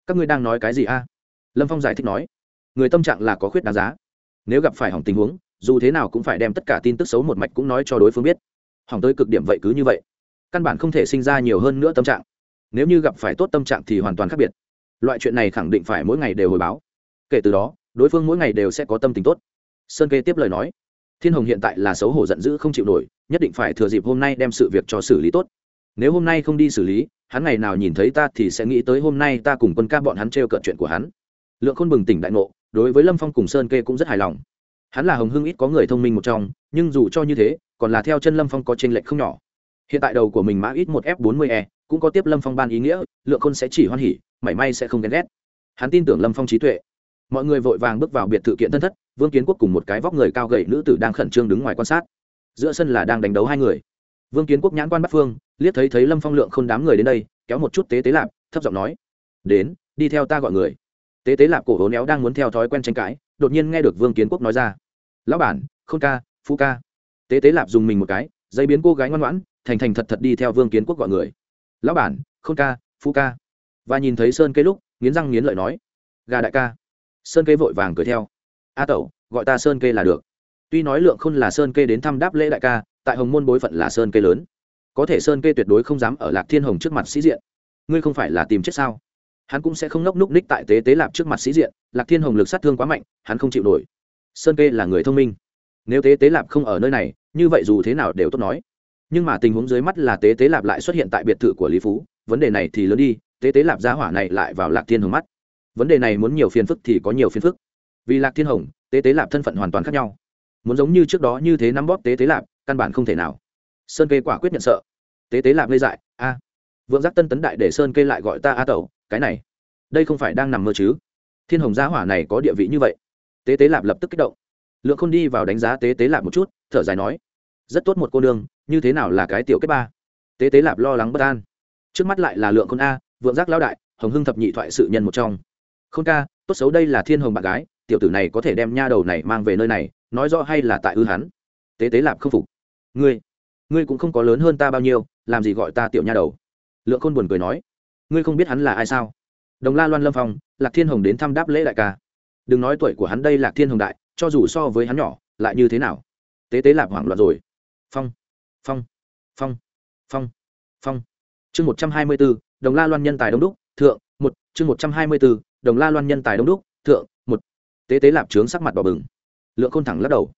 Các ngươi đang nói cái gì a? Lâm phong giải thích nói. Người tâm trạng là có khuyết đáng giá. Nếu gặp phải hỏng tình huống, dù thế nào cũng phải đem tất cả tin tức xấu một mạch cũng nói cho đối phương biết. Hỏng tới cực điểm vậy cứ như vậy. Căn bản không thể sinh ra nhiều hơn nữa tâm trạng nếu như gặp phải tốt tâm trạng thì hoàn toàn khác biệt. Loại chuyện này khẳng định phải mỗi ngày đều hồi báo. Kể từ đó, đối phương mỗi ngày đều sẽ có tâm tình tốt. Sơn kê tiếp lời nói, thiên hồng hiện tại là xấu hổ giận dữ không chịu nổi, nhất định phải thừa dịp hôm nay đem sự việc cho xử lý tốt. Nếu hôm nay không đi xử lý, hắn ngày nào nhìn thấy ta thì sẽ nghĩ tới hôm nay ta cùng quân ca bọn hắn t r e o cợt chuyện của hắn. Lượng khôn bừng tỉnh đại ngộ, đối với lâm phong cùng sơn kê cũng rất hài lòng. Hắn là hồng hưng ít có người thông minh một trong, nhưng dù cho như thế, còn là theo chân lâm phong có t r ê n lệch không nhỏ. Hiện tại đầu của mình mã ít một f bốn mươi e cũng có tiếp lâm phong ban ý nghĩa, lượng khôn sẽ chỉ hoan hỉ, mảy may sẽ không ghen ghét. Hắn tin tưởng lâm phong trí tuệ. Mọi người vội vàng bước vào biệt thự kiện thân thất, vương kiến quốc cùng một cái vóc người cao gậy nữ tử đang khẩn trương đứng ngoài quan sát. Giữa sân là đang đánh đấu hai người. Vương kiến quốc nhãn quan bắt phương, liếc thấy thấy lâm phong lượng không đám người đến đây, kéo một chút tế tế lạp, thấp giọng nói, đến, đi theo ta gọi người. Tế tế lạp cổ hố néo đang muốn theo thói quen tranh cãi, đột nhiên nghe được vương kiến quốc nói ra, lão bản, khôn ca, phu ca. Tế tế lạp dùng mình một cái dây biến cô gái ngoan ngoãn, thành thành thật thật đi theo vương kiến quốc gọi người lão bản, khôn ca, phu ca. Và nhìn thấy sơn cây lúc, nghiến răng nghiến lợi nói, gà đại ca. Sơn kê vội vàng cười theo, a tẩu, gọi ta sơn kê là được. Tuy nói lượng khôn là sơn kê đến thăm đáp lễ đại ca, tại hồng môn bối phận là sơn kê lớn. Có thể sơn kê tuyệt đối không dám ở lạc thiên hồng trước mặt sĩ diện. Ngươi không phải là tìm chết sao? Hắn cũng sẽ không nốc núc ních tại tế tế lạp trước mặt sĩ diện. Lạc thiên hồng lực sát thương quá mạnh, hắn không chịu nổi. Sơn kê là người thông minh. Nếu tế tế lạp không ở nơi này, như vậy dù thế nào đều tốt nói nhưng mà tình huống dưới mắt là tế tế lạp lại xuất hiện tại biệt thự của lý phú. Vấn đề này thì lớn đi, tế tế lạp giá hỏa này lại vào lạc thiên hồng mắt. Vấn đề này muốn nhiều phiền phức thì có nhiều phiền phức. Vì lạc thiên hồng, tế tế lạp thân phận hoàn toàn khác nhau. Muốn giống như trước đó như thế nắm bóp tế tế lạp, căn bản không thể nào. Sơn kê quả quyết nhận sợ. Tế tế lạp lê dại, a, vượng giác tân tấn đại để sơn kê lại gọi ta a tẩu, cái này, đây không phải đang nằm mơ chứ? Thiên hồng giá hỏa này có địa vị như vậy. Tế tế lạp lập tức kích động. Lượng khôn đi vào đánh giá tế tế lạp một chút, thở dài nói, rất tốt một cô nương như thế nào là cái tiểu kết ba? Tế tế lạp lo lắng bất an. Trước mắt lại là lượng khôn a, vượng giác lão đại, hồng hưng thập nhị thoại sự nhân một trong. Khôn ca, tốt xấu đây là thiên hồng bạn gái, tiểu tử này có thể đem nha đầu này mang về nơi này, nói rõ hay là tại ư hắn? Tế tế lạp không phục. Ngươi ngươi cũng không có lớn hơn ta bao nhiêu, làm gì gọi ta tiểu nha đầu? Lượng khôn buồn cười nói. Ngươi không biết hắn là ai sao? Đồng la loan lâm phong, lạc thiên hồng đến thăm đáp lễ đại ca. Đừng nói tuổi của hắn đây lạc thiên hồng đại, cho dù so với hắn nhỏ, lại như thế nào? Tế tế lạp hoảng loạn rồi. Phong phong phong phong phong. Chương một trăm hai mươi b ố đồng la loan nhân tài đông đúc, thượng, một. Chương một trăm hai mươi b ố đồng la loan nhân tài đông đúc, thượng, một. Tế tế lạp trướng sắc mặt bỏ bừng. Lượng khôn thẳng lắc đầu.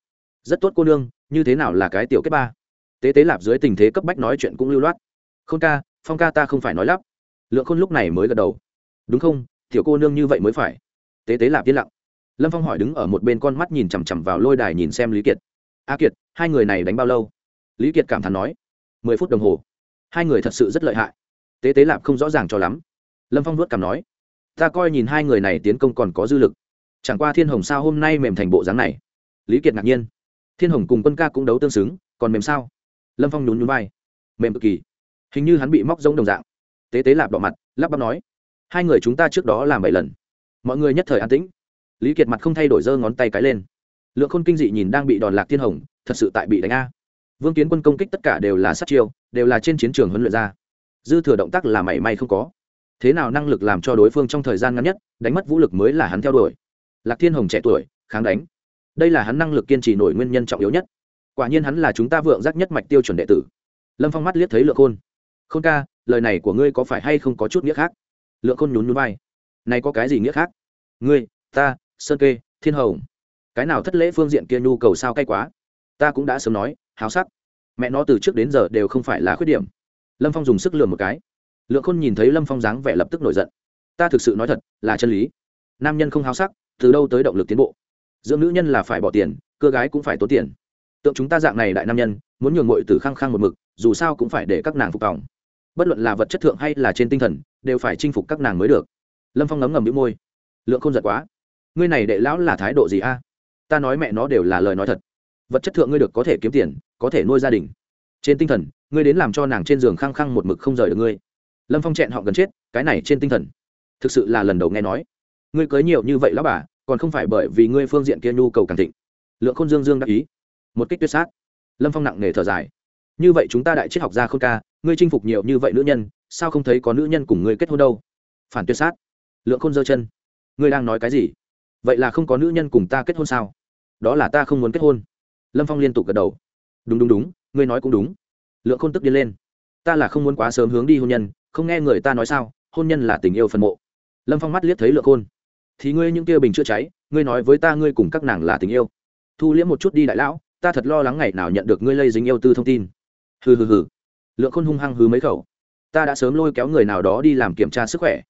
Rất tốt cô nương, như thế nào là cái tiểu kết ba? Tế tế lạp dưới tình thế cấp bách nói chuyện cũng lưu loát. Khôn ca, phong ca ta không phải nói lắp. Lượng khôn lúc này mới gật đầu. Đúng không, tiểu cô nương như vậy mới phải. Tế tế lạp yên lặng. Lâm phong hỏi đứng ở một bên con mắt nhìn chằm chằm vào lôi đài nhìn xem lý kiệt. A kiệt, hai người này đánh bao lâu? Lý kiệt cảm thán nói, mười phút đồng hồ, hai người thật sự rất lợi hại. Tế tế lạp không rõ ràng cho lắm. Lâm phong vuốt cảm nói, ta coi nhìn hai người này tiến công còn có dư lực. Chẳng qua thiên hồng sao hôm nay mềm thành bộ dáng này? Lý kiệt ngạc nhiên, thiên hồng cùng quân ca cũng đấu tương xứng, còn mềm sao? Lâm phong nhún nhún vai, mềm cực kỳ. Hình như hắn bị móc giống đồng dạng. Tế tế lạp đỏ mặt, lắp bắp nói, hai người chúng ta trước đó làm bảy lần. Mọi người nhất thời an tĩnh. Lý kiệt mặt không thay đổi giơ ngón tay cái lên. Lượng khôn kinh dị nhìn đang bị đòn lạc thiên hồng, thật sự tại bị đánh a vương kiến quân công kích tất cả đều là sát chiêu, đều là trên chiến trường huấn luyện ra. Dư thừa động tác là mảy may không có. Thế nào năng lực làm cho đối phương trong thời gian ngắn nhất, đánh mất vũ lực mới là hắn theo đuổi. Lạc thiên hồng trẻ tuổi, kháng đánh. Đây là hắn năng lực kiên trì nổi nguyên nhân trọng yếu nhất. Quả nhiên hắn là chúng ta vượng giác nhất mạch tiêu chuẩn đệ tử. Lâm phong mắt liếc thấy lượng khôn. Khôn ca, lời này của ngươi có phải hay không có chút nghĩa khác? Lượng khôn nhún nhún vai. Này có cái gì nghĩa khác? Ngươi, ta, sơn kê, thiên hồng. Cái nào thất lễ phương diện kia nhu cầu sao cay quá? Ta cũng đã sớm nói háo sắc. Mẹ nó từ trước đến giờ đều không phải là khuyết điểm. Lâm phong dùng sức lừa một cái. Lượng khôn nhìn thấy lâm phong dáng vẻ lập tức nổi giận. Ta thực sự nói thật, là chân lý. Nam nhân không háo sắc, từ đâu tới động lực tiến bộ? Dưỡng nữ nhân là phải bỏ tiền, cơ gái cũng phải tốn tiền. Tượng chúng ta dạng này đại nam nhân, muốn nhường ngội từ khăng khăng một mực, dù sao cũng phải để các nàng phục vòng bất luận là vật chất thượng hay là trên tinh thần, đều phải chinh phục các nàng mới được. Lâm phong ngấm ngầm đĩu môi. Lượng không giật quá. Ngươi này đệ lão là thái độ gì a? Ta nói mẹ nó đều là lời nói thật vật chất thượng ngươi được có thể kiếm tiền, có thể nuôi gia đình. Trên tinh thần, ngươi đến làm cho nàng trên giường khăng khăng một mực không rời được ngươi. Lâm phong chẹn họ gần chết, cái này trên tinh thần. Thực sự là lần đầu nghe nói. Ngươi cưới nhiều như vậy lão bà, còn không phải bởi vì ngươi phương diện kia nhu cầu càng thịnh. Lượng khôn dương dương đắc ý. Một kích tuyệt sát. Lâm phong nặng nề thở dài. Như vậy chúng ta đại triết học gia khôn ca, ngươi chinh phục nhiều như vậy nữ nhân, sao không thấy có nữ nhân cùng ngươi kết hôn đâu? Phản tuyệt sát. Lượng khôn giơ chân. Ngươi đang nói cái gì? Vậy là không có nữ nhân cùng ta kết hôn sao? Đó là ta không muốn kết hôn lâm phong liên tục gật đầu. Đúng đúng đúng, ngươi nói cũng đúng. Lượng khôn tức điên lên. Ta là không muốn quá sớm hướng đi hôn nhân, không nghe người ta nói sao, hôn nhân là tình yêu phần mộ. Lâm phong mắt liếc thấy lượng khôn. Thì ngươi những kia bình chữa cháy, ngươi nói với ta ngươi cùng các nàng là tình yêu. Thu liễm một chút đi đại lão, ta thật lo lắng ngày nào nhận được ngươi lây dính yêu tư thông tin. Hừ hừ hừ. Lượng khôn hung hăng hứ mấy khẩu. Ta đã sớm lôi kéo người nào đó đi làm kiểm tra sức khỏe.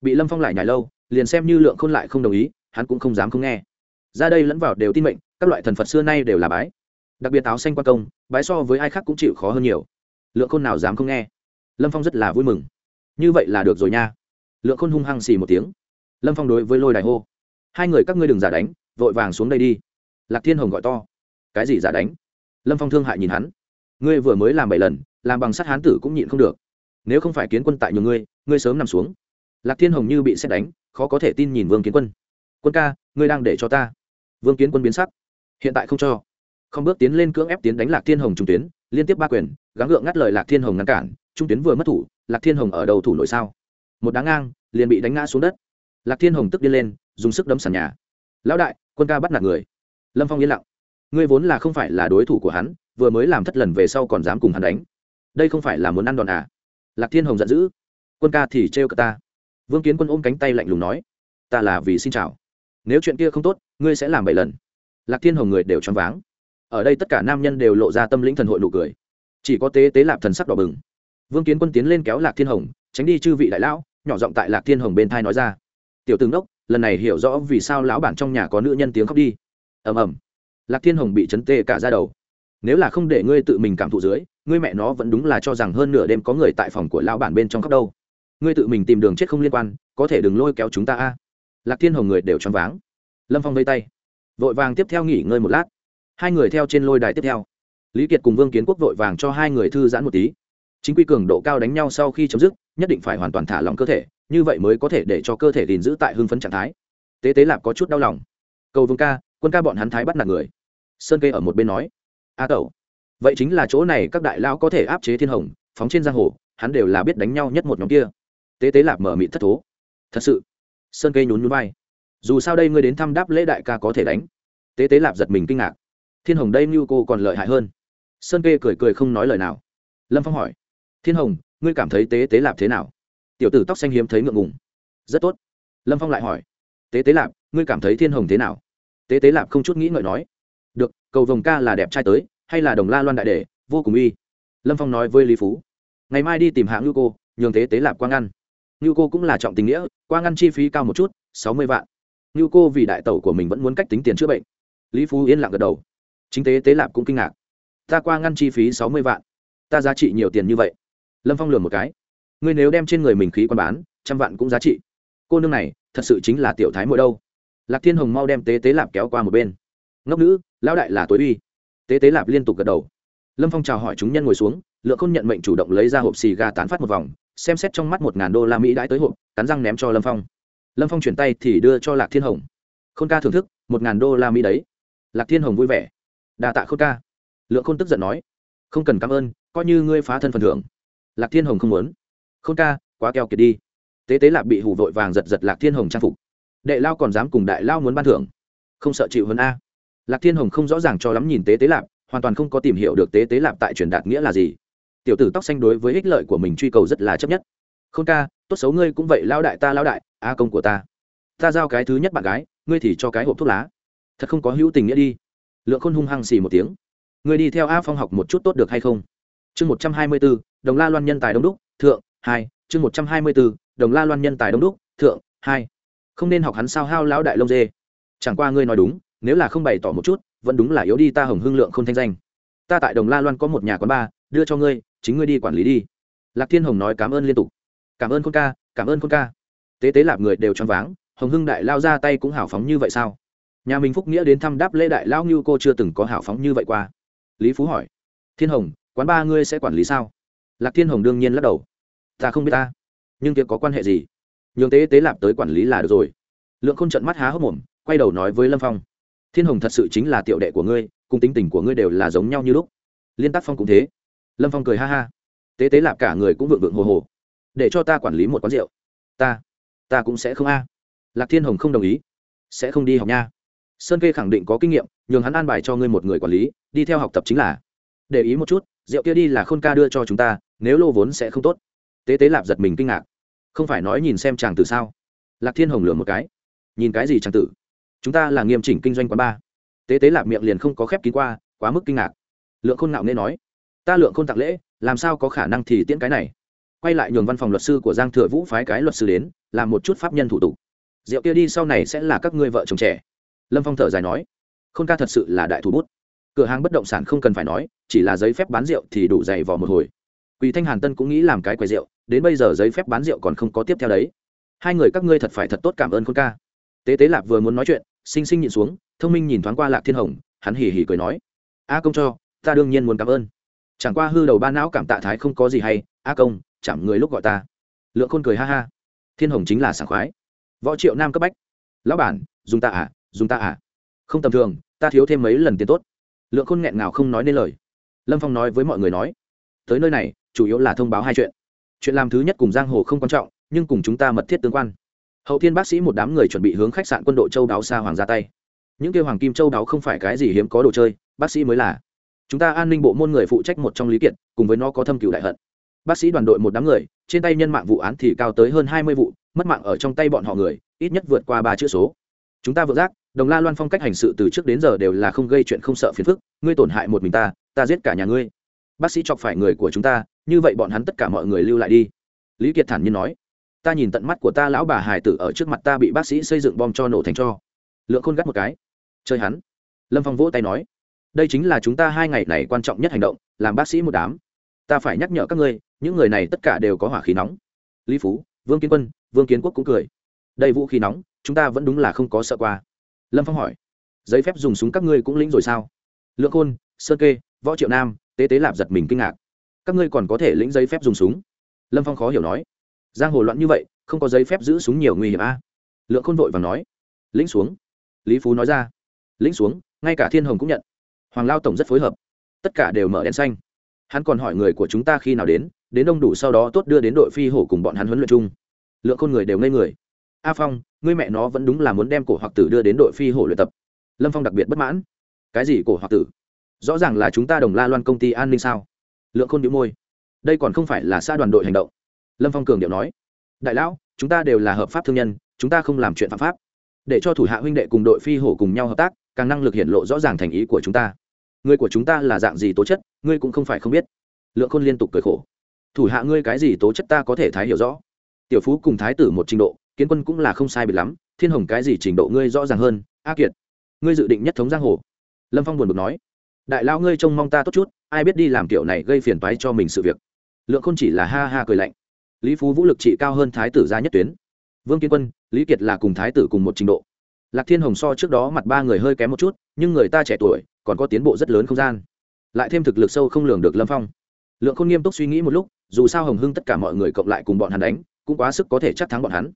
Bị lâm phong lại nhảy lâu, liền xem như lượng khôn lại không đồng ý, hắn cũng không dám không nghe. Ra đây lẫn vào đều tin mệnh các loại thần phật xưa nay đều là bái đặc biệt áo xanh quan công bái so với ai khác cũng chịu khó hơn nhiều lượng khôn nào dám không nghe lâm phong rất là vui mừng như vậy là được rồi nha lượng khôn hung hăng xì một tiếng lâm phong đối với lôi đài hô hai người các ngươi đừng giả đánh vội vàng xuống đây đi lạc thiên hồng gọi to cái gì giả đánh lâm phong thương hại nhìn hắn ngươi vừa mới làm bảy lần làm bằng sắt hán tử cũng nhịn không được nếu không phải kiến quân tại nhiều ngươi ngươi sớm nằm xuống lạc thiên hồng như bị xét đánh khó có thể tin nhìn vương kiến quân quân ca ngươi đang để cho ta vương kiến quân biến sắc hiện tại không cho. Không bước tiến lên cưỡng ép tiến đánh lạc thiên hồng trung tuyến, liên tiếp ba quyền, gắng gượng ngắt lời lạc thiên hồng ngăn cản, trung tuyến vừa mất thủ, lạc thiên hồng ở đầu thủ nội sao? Một đá ngang, liền bị đánh ngã xuống đất. Lạc thiên hồng tức điên lên, dùng sức đấm sàn nhà. Lão đại, quân ca bắt nạt người. Lâm phong yên lặng. Ngươi vốn là không phải là đối thủ của hắn, vừa mới làm thất lần về sau còn dám cùng hắn đánh. Đây không phải là muốn ăn đòn à? Lạc thiên hồng giận dữ. Quân ca thì trêu cả ta. Vương kiến quân ôm cánh tay lạnh lùng nói. Ta là vì xin chào. Nếu chuyện kia không tốt, ngươi sẽ làm bảy lần lạc thiên hồng người đều choáng váng. Ở đây tất cả nam nhân đều lộ ra tâm lĩnh thần hội nụ cười. Chỉ có tế tế lạp thần sắc đỏ bừng. Vương kiến quân tiến lên kéo lạc thiên hồng, tránh đi chư vị đại lão, nhỏ giọng tại lạc thiên hồng bên thai nói ra. Tiểu tướng đốc, lần này hiểu rõ vì sao lão bản trong nhà có nữ nhân tiếng khóc đi. Ầm ầm. Lạc thiên hồng bị chấn tê cả ra đầu. Nếu là không để ngươi tự mình cảm thụ dưới, ngươi mẹ nó vẫn đúng là cho rằng hơn nửa đêm có người tại phòng của lão bản bên trong khóc đâu. Ngươi tự mình tìm đường chết không liên quan, có thể đừng lôi kéo chúng ta a. Lạc thiên hồng người đều choáng váng. Lâm phong vây tay vội vàng tiếp theo nghỉ ngơi một lát. Hai người theo trên lôi đài tiếp theo. Lý kiệt cùng vương kiến quốc vội vàng cho hai người thư giãn một tí. Chính quy cường độ cao đánh nhau sau khi chấm dứt, nhất định phải hoàn toàn thả lỏng cơ thể, như vậy mới có thể để cho cơ thể gìn giữ tại hưng phấn trạng thái. Tế tế lạp có chút đau lòng. Cầu vương ca, quân ca bọn hắn thái bắt nạt người. Sơn kê ở một bên nói. A tẩu, vậy chính là chỗ này các đại lao có thể áp chế thiên hồng, phóng trên giang hồ, hắn đều là biết đánh nhau nhất một nhóm kia. Tế tế lạp mở mịt thất thố. Thật sự? Sơn kê nhún nhún vai dù sao đây ngươi đến thăm đáp lễ đại ca có thể đánh. Tế tế lạp giật mình kinh ngạc. Thiên hồng đây như cô còn lợi hại hơn. Sơn kê cười cười không nói lời nào. Lâm phong hỏi. Thiên hồng, ngươi cảm thấy tế tế lạp thế nào? Tiểu tử tóc xanh hiếm thấy ngượng ngùng. Rất tốt. Lâm phong lại hỏi. Tế tế lạp, ngươi cảm thấy thiên hồng thế nào? Tế tế lạp không chút nghĩ ngợi nói. Được, cầu vồng ca là đẹp trai tới, hay là đồng la loan đại đệ, vô cùng uy. Lâm phong nói với lý phú. Ngày mai đi tìm Hạ ngưu cô, nhường tế tế lạp quang ngăn ngưu cô cũng là trọng tình nghĩa, quang ngăn chi phí cao một chút, sáu mươi vạn như cô vì đại tẩu của mình vẫn muốn cách tính tiền chữa bệnh. Lý phú yên lặng gật đầu. Chính tế tế lạp cũng kinh ngạc. Ta qua ngăn chi phí sáu mươi vạn. Ta giá trị nhiều tiền như vậy. Lâm phong lừa một cái. Ngươi nếu đem trên người mình khí quan bán, trăm vạn cũng giá trị. Cô nương này, thật sự chính là tiểu thái mỗi đâu. Lạc thiên hồng mau đem tế tế lạp kéo qua một bên. Ngốc nữ, lão đại là tối uy. Tế tế lạp liên tục gật đầu. Lâm phong chào hỏi chúng nhân ngồi xuống lượng khôn nhận mệnh chủ động lấy ra hộp xì gà tán phát một vòng, xem xét trong mắt một ngàn đô la mỹ đãi tới hộp, cắn răng ném cho lâm phong lâm phong chuyển tay thì đưa cho lạc thiên hồng. Khôn ca thưởng thức, một ngàn đô la mỹ đấy. Lạc thiên hồng vui vẻ. Đà tạ khôn ca. Lượng khôn tức giận nói. Không cần cảm ơn, coi như ngươi phá thân phần thưởng. Lạc thiên hồng không muốn. Khôn ca, quá keo kiệt đi. Tế tế lạc bị hủ vội vàng giật giật lạc thiên hồng trang phục. Đệ lao còn dám cùng đại lao muốn ban thưởng. Không sợ chịu hơn a. Lạc thiên hồng không rõ ràng cho lắm nhìn tế tế lạp, hoàn toàn không có tìm hiểu được tế tế lạp tại truyền đạt nghĩa là gì. Tiểu tử tóc xanh đối với ích lợi của mình truy cầu rất là chấp nhất. Khôn ca, tốt xấu ngươi cũng vậy lao đại ta lao đại, a công của ta. Ta giao cái thứ nhất bạn gái, ngươi thì cho cái hộp thuốc lá. Thật không có hữu tình nghĩa đi. Lượng khôn hung hăng xì một tiếng. Ngươi đi theo a phong học một chút tốt được hay không? Chương một trăm hai mươi bốn, đồng la loan nhân tài đông đúc, thượng, hai, chương một trăm hai mươi bốn, đồng la loan nhân tài đông đúc, thượng, hai. Không nên học hắn sao hao lão đại lông dê. Chẳng qua ngươi nói đúng, nếu là không bày tỏ một chút, vẫn đúng là yếu đi ta hồng hương lượng không thanh danh. Ta tại đồng la loan có một nhà quán bar, đưa cho ngươi, chính ngươi đi quản lý đi. Lạc thiên hồng nói cảm ơn liên tục cảm ơn con ca, cảm ơn con ca. Tế tế lạp người đều choáng váng, hồng hưng đại lao ra tay cũng hào phóng như vậy sao? Nhà mình phúc nghĩa đến thăm đáp lễ đại lao như cô chưa từng có hào phóng như vậy qua. Lý phú hỏi, thiên hồng, quán ba ngươi sẽ quản lý sao? Lạc thiên hồng đương nhiên lắc đầu, ta không biết ta, nhưng kia có quan hệ gì? Nhường tế tế lạp tới quản lý là được rồi. Lượng khôn trận mắt há hốc mồm, quay đầu nói với lâm phong, thiên hồng thật sự chính là tiểu đệ của ngươi, cùng tính tình của ngươi đều là giống nhau như lúc. Liên tác phong cũng thế. Lâm phong cười ha ha. Tế tế lạp cả người cũng vượng vượng hồ hồ để cho ta quản lý một quán rượu. Ta ta cũng sẽ không a. Lạc thiên hồng không đồng ý. Sẽ không đi học nha. Sơn kê khẳng định có kinh nghiệm, nhường hắn an bài cho ngươi một người quản lý, đi theo học tập chính là. Để ý một chút, rượu kia đi là khôn ca đưa cho chúng ta, nếu lô vốn sẽ không tốt. Tế tế lạp giật mình kinh ngạc. Không phải nói nhìn xem chàng tử sao? Lạc thiên hồng lừa một cái. Nhìn cái gì chàng tử? Chúng ta là nghiêm chỉnh kinh doanh quán ba tế tế lạp miệng liền không có khép kín qua, quá mức kinh ngạc. Lượng khôn ngạo nghe nói. Ta lượng khôn tặng lễ, làm sao có khả năng thì tiễn cái này? Quay lại nhường văn phòng luật sư của giang thừa vũ phái cái luật sư đến, làm một chút pháp nhân thủ tục. Rượu kia đi sau này sẽ là các ngươi vợ chồng trẻ. Lâm phong thở dài nói, khôn ca thật sự là đại thủ bút. Cửa hàng bất động sản không cần phải nói, chỉ là giấy phép bán rượu thì đủ dày vò một hồi. Quỳ thanh hàn tân cũng nghĩ làm cái quầy rượu, đến bây giờ giấy phép bán rượu còn không có tiếp theo đấy. Hai người các ngươi thật phải thật tốt cảm ơn khôn ca. Tế tế lạp vừa muốn nói chuyện, xinh xinh nhìn xuống, thông minh nhìn thoáng qua lạc thiên hồng, hắn hỉ hỉ cười nói, a công cho, ta đương nhiên muốn cảm ơn. Chẳng qua hư đầu ba não cảm tạ thái không có gì hay, a công chẳng người lúc gọi ta. Lượng khôn cười ha ha. Thiên hồng chính là sảng khoái. Võ triệu nam cấp bách. Lão bản, dùng ta à dùng ta à. Không tầm thường, ta thiếu thêm mấy lần tiền tốt. Lượng khôn nghẹn ngào không nói nên lời. Lâm phong nói với mọi người nói, tới nơi này, chủ yếu là thông báo hai chuyện. Chuyện làm thứ nhất cùng giang hồ không quan trọng, nhưng cùng chúng ta mật thiết tương quan. Hậu thiên bác sĩ một đám người chuẩn bị hướng khách sạn quân đội châu đáo xa hoàng ra tay. Những kêu hoàng kim châu đáo không phải cái gì hiếm có đồ chơi, bác sĩ mới là. Chúng ta an ninh bộ môn người phụ trách một trong lý kiện cùng với nó có thâm cựu đại hận bác sĩ đoàn đội một đám người, trên tay nhân mạng vụ án thì cao tới hơn hai mươi vụ, mất mạng ở trong tay bọn họ người, ít nhất vượt qua ba chữ số. Chúng ta vượt giác đồng la loan phong cách hành sự từ trước đến giờ đều là không gây chuyện không sợ phiền phức, ngươi tổn hại một mình ta ta giết cả nhà ngươi. Bác sĩ chọc phải người của chúng ta, như vậy bọn hắn tất cả mọi người lưu lại đi. Lý kiệt thản nhiên nói, ta nhìn tận mắt của ta lão bà hải tử ở trước mặt ta bị bác sĩ xây dựng bom cho nổ thành cho. Lượng khôn gắt một cái. Chơi hắn. Lâm phong vỗ tay nói, đây chính là chúng ta hai ngày này quan trọng nhất hành động, làm bác sĩ một đám ta phải nhắc nhở các ngươi, những người này tất cả đều có hỏa khí nóng. Lý phú, vương kiến quân, vương kiến quốc cũng cười. Đây vũ khí nóng, chúng ta vẫn đúng là không có sợ qua. Lâm phong hỏi, giấy phép dùng súng các ngươi cũng lĩnh rồi sao? Lượng khôn, sơn kê, võ triệu nam, tế tế lạp giật mình kinh ngạc. Các ngươi còn có thể lĩnh giấy phép dùng súng? Lâm phong khó hiểu nói. Giang hồ loạn như vậy, không có giấy phép giữ súng nhiều nguy hiểm a. À? lượng khôn vội và nói. Lĩnh xuống. Lý phú nói ra. Lĩnh xuống, ngay cả thiên hồng cũng nhận. Hoàng lao tổng rất phối hợp. Tất cả đều mở đèn xanh hắn còn hỏi người của chúng ta khi nào đến đến đông đủ sau đó tốt đưa đến đội phi hổ cùng bọn hắn huấn luyện chung. Lượng con người đều ngây người. A phong, ngươi mẹ nó vẫn đúng là muốn đem cổ hoặc tử đưa đến đội phi hổ luyện tập. Lâm phong đặc biệt bất mãn. Cái gì cổ hoặc tử? Rõ ràng là chúng ta đồng la loan công ty an ninh sao? Lượng khôn đĩu môi. Đây còn không phải là xa đoàn đội hành động. Lâm phong cường điệu nói. Đại lão, chúng ta đều là hợp pháp thương nhân, chúng ta không làm chuyện phạm pháp. Để cho thủ hạ huynh đệ cùng đội phi hổ cùng nhau hợp tác, càng năng lực hiện lộ rõ ràng thành ý của chúng ta người của chúng ta là dạng gì tố chất, ngươi cũng không phải không biết. Lượng khôn liên tục cười khổ. Thủ hạ ngươi cái gì tố chất ta có thể thái hiểu rõ. Tiểu phú cùng thái tử một trình độ, kiến quân cũng là không sai biệt lắm, thiên hồng cái gì trình độ ngươi rõ ràng hơn, a kiệt. Ngươi dự định nhất thống giang hồ. Lâm phong buồn bực nói. Đại lao ngươi trông mong ta tốt chút, ai biết đi làm kiểu này gây phiền toái cho mình sự việc. Lượng khôn chỉ là ha ha cười lạnh. Lý phú vũ lực trị cao hơn thái tử ra nhất tuyến. Vương kiến quân, lý kiệt là cùng thái tử cùng một trình độ lạc thiên hồng so trước đó mặt ba người hơi kém một chút, nhưng người ta trẻ tuổi, còn có tiến bộ rất lớn không gian. Lại thêm thực lực sâu không lường được lâm phong. Lượng khôn nghiêm túc suy nghĩ một lúc, dù sao hồng hưng tất cả mọi người cộng lại cùng bọn hắn đánh, cũng quá sức có thể chắc thắng bọn hắn.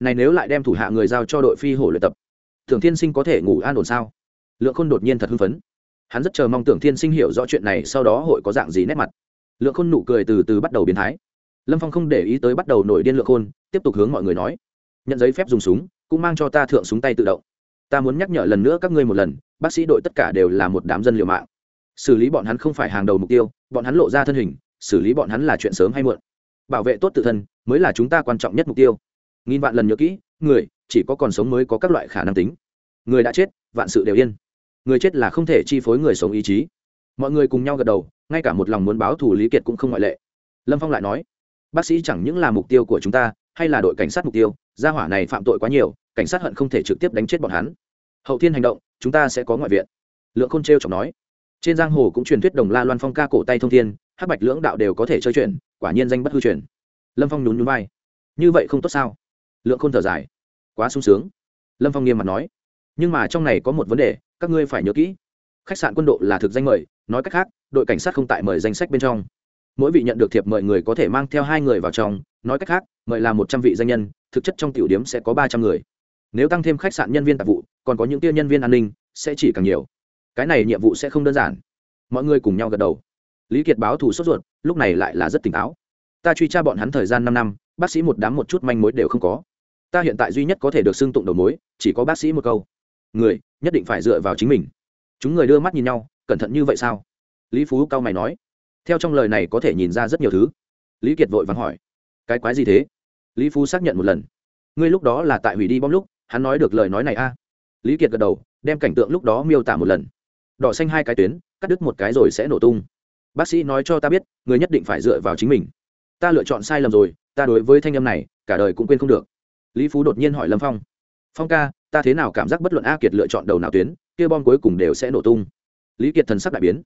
Này nếu lại đem thủ hạ người giao cho đội phi hổ luyện tập tưởng thiên sinh có thể ngủ an ổn sao? Lượng khôn đột nhiên thật hưng phấn. Hắn rất chờ mong tưởng thiên sinh hiểu rõ chuyện này, sau đó hội có dạng gì nét mặt. Lượng khôn nụ cười từ từ bắt đầu biến thái. Lâm phong không để ý tới bắt đầu nổi điên lượng khôn, tiếp tục hướng mọi người nói. Nhận giấy phép dùng súng cũng mang cho ta thượng súng tay tự động. Ta muốn nhắc nhở lần nữa các ngươi một lần, bác sĩ đội tất cả đều là một đám dân liều mạng. Xử lý bọn hắn không phải hàng đầu mục tiêu, bọn hắn lộ ra thân hình, xử lý bọn hắn là chuyện sớm hay muộn. Bảo vệ tốt tự thân, mới là chúng ta quan trọng nhất mục tiêu. Nghìn vạn lần nhớ kỹ, người, chỉ có còn sống mới có các loại khả năng tính. Người đã chết, vạn sự đều yên. Người chết là không thể chi phối người sống ý chí. Mọi người cùng nhau gật đầu, ngay cả một lòng muốn báo thù lý kiệt cũng không ngoại lệ. Lâm phong lại nói, bác sĩ chẳng những là mục tiêu của chúng ta hay là đội cảnh sát mục tiêu, gia hỏa này phạm tội quá nhiều, cảnh sát hận không thể trực tiếp đánh chết bọn hắn. Hậu thiên hành động, chúng ta sẽ có ngoại viện. Lượng khôn t r chọc nói. Trên giang hồ cũng truyền thuyết đồng la loan phong ca cổ tay thông thiên, hắc bạch lưỡng đạo đều có thể chơi chuyện, quả nhiên danh bất hư truyền. Lâm phong nhún nhún vai. Như vậy không tốt sao? Lượng khôn thở dài. Quá sung sướng. Lâm phong nghiêm mặt nói. Nhưng mà trong này có một vấn đề, các ngươi phải nhớ kỹ. Khách sạn quân độ là thực danh mời, nói cách khác, đội cảnh sát không tại mời danh sách bên trong. Mỗi vị nhận được thiệp mời người có thể mang theo hai người vào trong nói cách khác, mời là một trăm vị danh nhân, thực chất trong tiểu điếm sẽ có ba trăm người. Nếu tăng thêm khách sạn nhân viên tạp vụ, còn có những tia nhân viên an ninh, sẽ chỉ càng nhiều. Cái này nhiệm vụ sẽ không đơn giản. Mọi người cùng nhau gật đầu. Lý kiệt báo thù sốt ruột, lúc này lại là rất tỉnh táo. Ta truy tra bọn hắn thời gian năm năm, bác sĩ một đám một chút manh mối đều không có. Ta hiện tại duy nhất có thể được xưng tụng đầu mối, chỉ có bác sĩ một câu. Người, nhất định phải dựa vào chính mình. Chúng người đưa mắt nhìn nhau, cẩn thận như vậy sao? Lý phú cao mày nói. Theo trong lời này có thể nhìn ra rất nhiều thứ. Lý kiệt vội vàng hỏi cái quái gì thế? Lý phú xác nhận một lần. Ngươi lúc đó là tại hủy đi bom lúc, hắn nói được lời nói này a. Lý kiệt gật đầu, đem cảnh tượng lúc đó miêu tả một lần. Đỏ xanh hai cái tuyến, cắt đứt một cái rồi sẽ nổ tung. Bác sĩ nói cho ta biết, người nhất định phải dựa vào chính mình. Ta lựa chọn sai lầm rồi, ta đối với thanh âm này, cả đời cũng quên không được. Lý phú đột nhiên hỏi lâm phong. Phong ca, ta thế nào cảm giác bất luận a kiệt lựa chọn đầu nào tuyến, kia bom cuối cùng đều sẽ nổ tung? Lý kiệt thần sắc đại biến.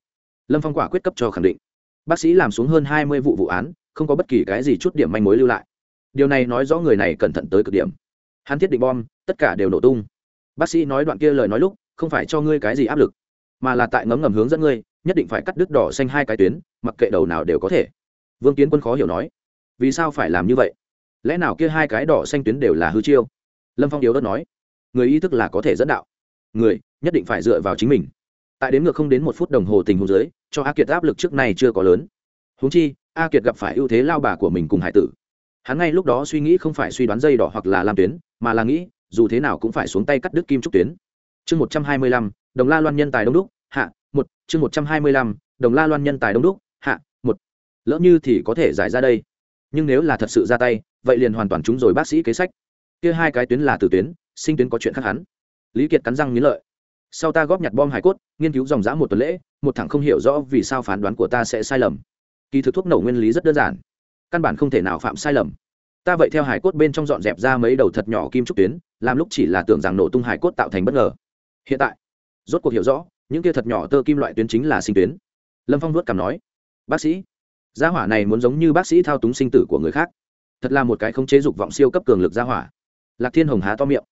Lâm phong quả quyết cấp cho khẳng định. Bác sĩ làm xuống hơn hai mươi vụ vụ án không có bất kỳ cái gì chút điểm manh mối lưu lại. Điều này nói rõ người này cẩn thận tới cực điểm. Hắn thiết định bom, tất cả đều nổ tung. Bác sĩ nói đoạn kia lời nói lúc, không phải cho ngươi cái gì áp lực, mà là tại ngấm ngầm hướng dẫn ngươi, nhất định phải cắt đứt đỏ xanh hai cái tuyến, mặc kệ đầu nào đều có thể. Vương kiến quân khó hiểu nói, vì sao phải làm như vậy? Lẽ nào kia hai cái đỏ xanh tuyến đều là hư chiêu? Lâm phong yếu đất nói, người ý thức là có thể dẫn đạo. Người, nhất định phải dựa vào chính mình. Tại đến ngược không đến một phút đồng hồ tình huống dưới, cho a kiệt áp lực trước này chưa có lớn. Húng chi a kiệt gặp phải ưu thế lao bà của mình cùng hải tử. Hắn ngay lúc đó suy nghĩ không phải suy đoán dây đỏ hoặc là làm tuyến, mà là nghĩ, dù thế nào cũng phải xuống tay cắt đứt kim trúc tuyến. Chương một trăm hai mươi lăm, đồng la loan nhân tài đông đúc, hạ, một. Chương một trăm hai mươi lăm, đồng la loan nhân tài đông đúc, hạ, một. Lỡ như thì có thể giải ra đây. Nhưng nếu là thật sự ra tay, vậy liền hoàn toàn trúng rồi bác sĩ kế sách. Kia hai cái tuyến là tử tuyến, sinh tuyến có chuyện khác hắn. Lý kiệt cắn răng nghĩ lợi. Sau ta góp nhặt bom hải cốt, nghiên cứu dòng dã một tuần lễ, một thằng không hiểu rõ vì sao phán đoán của ta sẽ sai lầm kỳ thực thuốc nổ nguyên lý rất đơn giản. Căn bản không thể nào phạm sai lầm. Ta vậy theo hải cốt bên trong dọn dẹp ra mấy đầu thật nhỏ kim trúc tuyến, làm lúc chỉ là tưởng rằng nổ tung hải cốt tạo thành bất ngờ. Hiện tại, rốt cuộc hiểu rõ, những kia thật nhỏ tơ kim loại tuyến chính là sinh tuyến. Lâm phong nuốt cảm nói, bác sĩ, gia hỏa này muốn giống như bác sĩ thao túng sinh tử của người khác. Thật là một cái không chế dục vọng siêu cấp cường lực gia hỏa. Lạc thiên hồng há to miệng,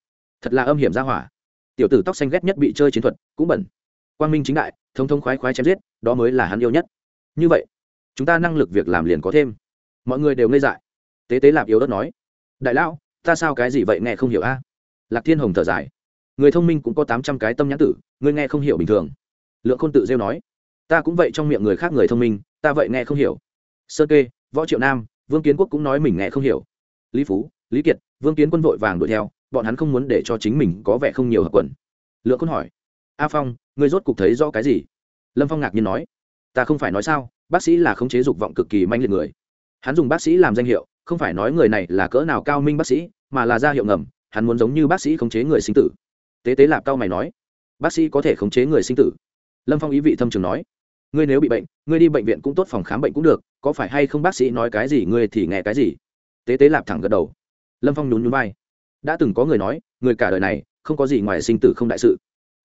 thật là âm hiểm gia hỏa. Tiểu tử tóc xanh ghét nhất bị chơi chiến thuật, cũng bẩn. Quang minh chính đại, thông thông khoái khoái chém giết, đó mới là hắn yêu nhất. Như vậy chúng ta năng lực việc làm liền có thêm. Mọi người đều ngây dại. Tế tế lạp yếu đất nói, đại lão, ta sao cái gì vậy nghe không hiểu a? Lạc thiên hồng thở dài, người thông minh cũng có tám trăm cái tâm nhãn tử, ngươi nghe không hiểu bình thường. Lượng khôn tự rêu nói, ta cũng vậy trong miệng người khác người thông minh, ta vậy nghe không hiểu. Sơ kê, võ triệu nam, vương kiến quốc cũng nói mình nghe không hiểu. Lý phú, lý kiệt, vương kiến quân vội vàng đuổi theo, bọn hắn không muốn để cho chính mình có vẻ không nhiều hợp quần. Lượng khôn hỏi, a phong, ngươi rốt cục thấy rõ cái gì? Lâm phong ngạc nhiên nói, ta không phải nói sao bác sĩ là khống chế dục vọng cực kỳ manh liệt người. Hắn dùng bác sĩ làm danh hiệu, không phải nói người này là cỡ nào cao minh bác sĩ, mà là ra hiệu ngầm, hắn muốn giống như bác sĩ khống chế người sinh tử. Tế tế lạp cao mày nói, bác sĩ có thể khống chế người sinh tử? Lâm phong ý vị thâm trường nói, ngươi nếu bị bệnh, ngươi đi bệnh viện cũng tốt phòng khám bệnh cũng được, có phải hay không bác sĩ nói cái gì, ngươi thì nghe cái gì? Tế tế lạp thẳng gật đầu. Lâm phong nhún nhún vai. Đã từng có người nói, người cả đời này, không có gì ngoài sinh tử không đại sự.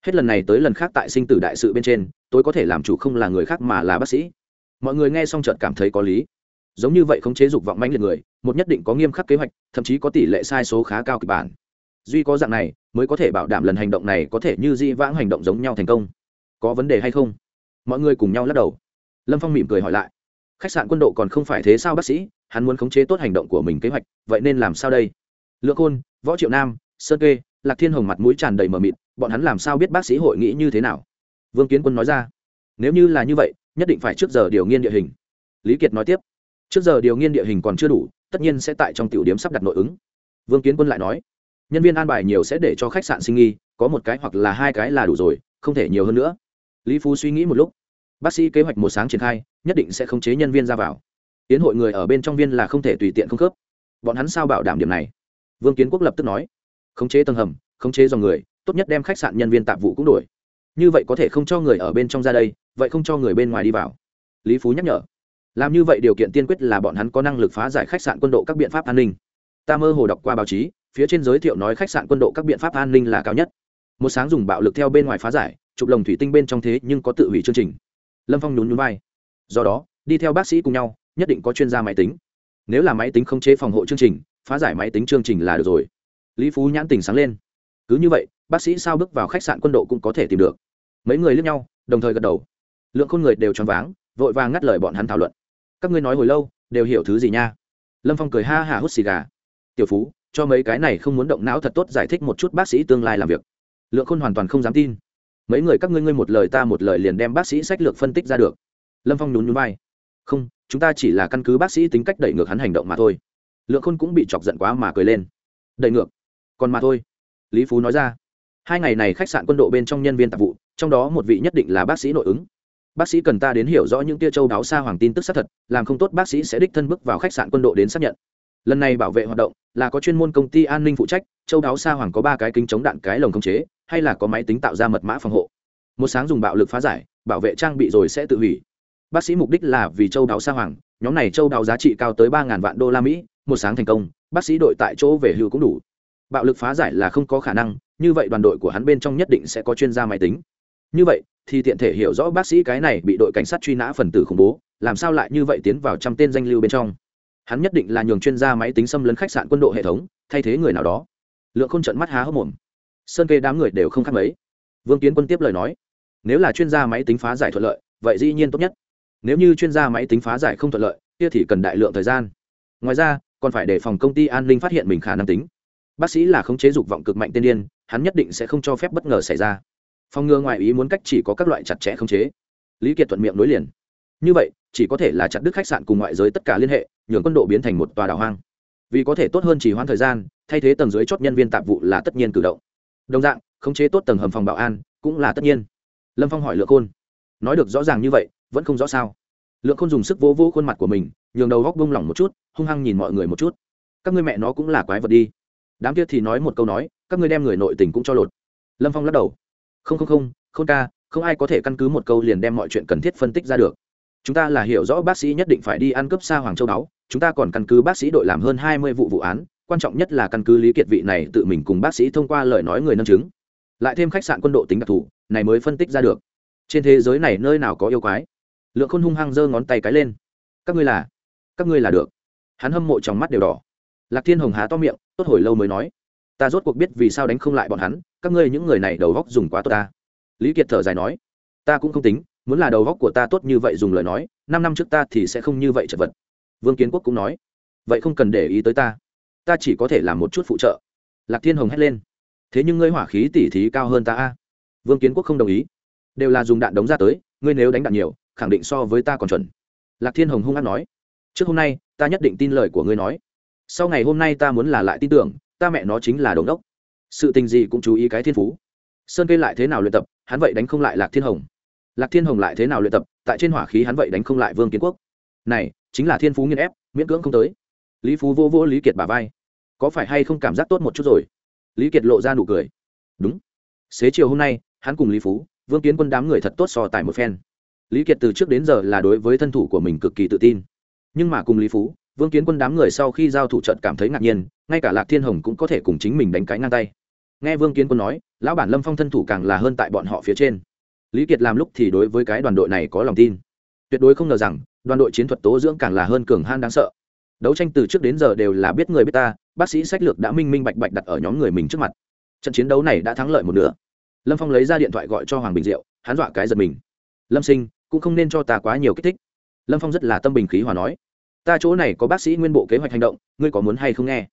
Hết lần này tới lần khác tại sinh tử đại sự bên trên tôi có thể làm chủ không là người khác mà là bác sĩ mọi người nghe xong chợt cảm thấy có lý. Giống như vậy không chế dục vọng mãnh liệt người một nhất định có nghiêm khắc kế hoạch thậm chí có tỷ lệ sai số khá cao kịch bản. Duy có dạng này mới có thể bảo đảm lần hành động này có thể như di vãng hành động giống nhau thành công. Có vấn đề hay không? Mọi người cùng nhau lắc đầu. Lâm phong mỉm cười hỏi lại. Khách sạn quân độ còn không phải thế sao bác sĩ? Hắn muốn khống chế tốt hành động của mình kế hoạch vậy nên làm sao đây? Lượng khôn, võ triệu nam sơn kê lạc thiên hồng mặt mũi tràn đầy mờ mịt bọn hắn làm sao biết bác sĩ hội nghĩ như thế nào? Vương kiến quân nói ra. Nếu như là như vậy nhất định phải trước giờ điều nghiên địa hình. Lý kiệt nói tiếp, trước giờ điều nghiên địa hình còn chưa đủ, tất nhiên sẽ tại trong tiểu điểm sắp đặt nội ứng. Vương kiến quân lại nói, nhân viên an bài nhiều sẽ để cho khách sạn sinh nghi, có một cái hoặc là hai cái là đủ rồi, không thể nhiều hơn nữa. Lý phú suy nghĩ một lúc, bác sĩ kế hoạch một sáng triển khai, nhất định sẽ khống chế nhân viên ra vào. Tiến hội người ở bên trong viên là không thể tùy tiện không khớp. Bọn hắn sao bảo đảm điểm này? Vương kiến quốc lập tức nói, khống chế tầng hầm, khống chế dòng người, tốt nhất đem khách sạn nhân viên tạp vụ cũng đổi như vậy có thể không cho người ở bên trong ra đây, vậy không cho người bên ngoài đi vào. Lý phú nhắc nhở. Làm như vậy điều kiện tiên quyết là bọn hắn có năng lực phá giải khách sạn quân độ các biện pháp an ninh. Ta mơ hồ đọc qua báo chí, phía trên giới thiệu nói khách sạn quân độ các biện pháp an ninh là cao nhất. Một sáng dùng bạo lực theo bên ngoài phá giải, chụp lồng thủy tinh bên trong thế nhưng có tự hủy chương trình. Lâm phong nhún nhún vai. Do đó, đi theo bác sĩ cùng nhau, nhất định có chuyên gia máy tính. Nếu là máy tính không chế phòng hộ chương trình, phá giải máy tính chương trình là được rồi. Lý phú nhãn tình sáng lên. Cứ như vậy, bác sĩ sao bước vào khách sạn quân độ cũng có thể tìm được mấy người lướt nhau, đồng thời gật đầu. Lượng khôn người đều choáng váng, vội vàng ngắt lời bọn hắn thảo luận. Các ngươi nói hồi lâu, đều hiểu thứ gì nha? Lâm phong cười ha hả hút xì gà. Tiểu phú, cho mấy cái này không muốn động não thật tốt giải thích một chút bác sĩ tương lai làm việc. Lượng khôn hoàn toàn không dám tin. Mấy người các ngươi ngươi một lời ta một lời liền đem bác sĩ sách lược phân tích ra được. Lâm phong nhún nhún vai. Không, chúng ta chỉ là căn cứ bác sĩ tính cách đẩy ngược hắn hành động mà thôi. Lượng khôn cũng bị chọc giận quá mà cười lên. Đẩy ngược. Còn mà thôi. Lý phú nói ra. Hai ngày này khách sạn quân đội bên trong nhân viên tạp vụ trong đó một vị nhất định là bác sĩ nội ứng. Bác sĩ cần ta đến hiểu rõ những tia châu đáo xa hoàng tin tức xác thật, làm không tốt bác sĩ sẽ đích thân bước vào khách sạn quân đội đến xác nhận. Lần này bảo vệ hoạt động là có chuyên môn công ty an ninh phụ trách, châu đáo xa hoàng có ba cái kính chống đạn, cái lồng khống chế, hay là có máy tính tạo ra mật mã phòng hộ. Một sáng dùng bạo lực phá giải, bảo vệ trang bị rồi sẽ tự hủy. Bác sĩ mục đích là vì châu đáo xa hoàng, nhóm này châu đáo giá trị cao tới ba vạn đô la mỹ, một sáng thành công, bác sĩ đội tại chỗ về hưu cũng đủ. Bạo lực phá giải là không có khả năng, như vậy đoàn đội của hắn bên trong nhất định sẽ có chuyên gia máy tính như vậy, thì tiện thể hiểu rõ bác sĩ cái này bị đội cảnh sát truy nã phần tử khủng bố, làm sao lại như vậy tiến vào trăm tên danh lưu bên trong? Hắn nhất định là nhường chuyên gia máy tính xâm lấn khách sạn quân đội hệ thống, thay thế người nào đó. Lượng không trận mắt há hốc mồm. Sơn kê đám người đều không khác mấy. Vương kiến quân tiếp lời nói, nếu là chuyên gia máy tính phá giải thuận lợi, vậy dĩ nhiên tốt nhất. Nếu như chuyên gia máy tính phá giải không thuận lợi, kia thì cần đại lượng thời gian. Ngoài ra, còn phải để phòng công ty an ninh phát hiện mình khả năng tính. Bác sĩ là khống chế dục vọng cực mạnh tiên điên, hắn nhất định sẽ không cho phép bất ngờ xảy ra phòng ngừa ngoại ý muốn cách chỉ có các loại chặt chẽ khống chế. Lý kiệt thuận miệng nối liền. Như vậy, chỉ có thể là chặt đứt khách sạn cùng ngoại giới tất cả liên hệ, nhường quân độ biến thành một tòa đảo hoang. Vì có thể tốt hơn chỉ hoãn thời gian, thay thế tầng dưới chót nhân viên tạp vụ là tất nhiên cử động. Đồng dạng, khống chế tốt tầng hầm phòng bảo an cũng là tất nhiên. Lâm phong hỏi lượng khôn. Nói được rõ ràng như vậy, vẫn không rõ sao. Lượng khôn dùng sức vỗ vỗ khuôn mặt của mình, nhường đầu góc bông lỏng một chút, hung hăng nhìn mọi người một chút. Các ngươi mẹ nó cũng là quái vật đi. Đám kia thì nói một câu nói, các ngươi đem người nội tình cũng cho lột. Lâm phong lắc đầu không không không không ca, không ai có thể căn cứ một câu liền đem mọi chuyện cần thiết phân tích ra được. Chúng ta là hiểu rõ bác sĩ nhất định phải đi ăn cướp xa hoàng châu đáo, chúng ta còn căn cứ bác sĩ đội làm hơn hai mươi vụ vụ án, quan trọng nhất là căn cứ lý kiệt vị này tự mình cùng bác sĩ thông qua lời nói người nâng chứng. Lại thêm khách sạn quân độ tính đặc thù, này mới phân tích ra được. Trên thế giới này nơi nào có yêu quái? Lượng khôn hung hăng giơ ngón tay cái lên. Các ngươi là, các ngươi là được. Hắn hâm mộ trong mắt đều đỏ. Lạc thiên hồng há to miệng, tốt hồi lâu mới nói ta rốt cuộc biết vì sao đánh không lại bọn hắn, các ngươi những người này đầu góc dùng quá tốt ta. Lý kiệt thở dài nói, ta cũng không tính, muốn là đầu góc của ta tốt như vậy dùng lời nói, năm năm trước ta thì sẽ không như vậy chật vật. Vương kiến quốc cũng nói, vậy không cần để ý tới ta. Ta chỉ có thể làm một chút phụ trợ. Lạc thiên hồng hét lên, thế nhưng ngươi hỏa khí tỉ thí cao hơn ta a. Vương kiến quốc không đồng ý. Đều là dùng đạn đống ra tới, ngươi nếu đánh đạn nhiều, khẳng định so với ta còn chuẩn. Lạc thiên hồng hung hát nói, trước hôm nay, ta nhất định tin lời của ngươi nói. Sau ngày hôm nay ta muốn là lại tin tưởng ta mẹ nó chính là đống đốc. Sự tình gì cũng chú ý cái thiên phú. Sơn kê lại thế nào luyện tập, hắn vậy đánh không lại lạc thiên hồng. Lạc thiên hồng lại thế nào luyện tập, tại trên hỏa khí hắn vậy đánh không lại vương kiến quốc. Này, chính là thiên phú nghiên ép, miễn cưỡng không tới. Lý phú vô vô lý kiệt bà vai. Có phải hay không cảm giác tốt một chút rồi? Lý kiệt lộ ra nụ cười. Đúng. Xế chiều hôm nay, hắn cùng lý phú, vương kiến quân đám người thật tốt so tài một phen. Lý kiệt từ trước đến giờ là đối với thân thủ của mình cực kỳ tự tin. Nhưng mà cùng lý phú vương kiến quân đám người sau khi giao thủ trận cảm thấy ngạc nhiên, ngay cả lạc thiên hồng cũng có thể cùng chính mình đánh cái ngang tay. Nghe vương kiến quân nói, lão bản lâm phong thân thủ càng là hơn tại bọn họ phía trên. Lý kiệt làm lúc thì đối với cái đoàn đội này có lòng tin. Tuyệt đối không ngờ rằng, đoàn đội chiến thuật tố dưỡng càng là hơn cường han đáng sợ. Đấu tranh từ trước đến giờ đều là biết người biết ta, bác sĩ sách lược đã minh minh bạch bạch đặt ở nhóm người mình trước mặt. Trận chiến đấu này đã thắng lợi một nửa. Lâm phong lấy ra điện thoại gọi cho hoàng bình diệu, hắn dọa cái giật mình. Lâm sinh, cũng không nên cho ta quá nhiều kích thích. Lâm phong rất là tâm bình khí hòa nói ta chỗ này có bác sĩ nguyên bộ kế hoạch hành động, ngươi có muốn hay không nghe?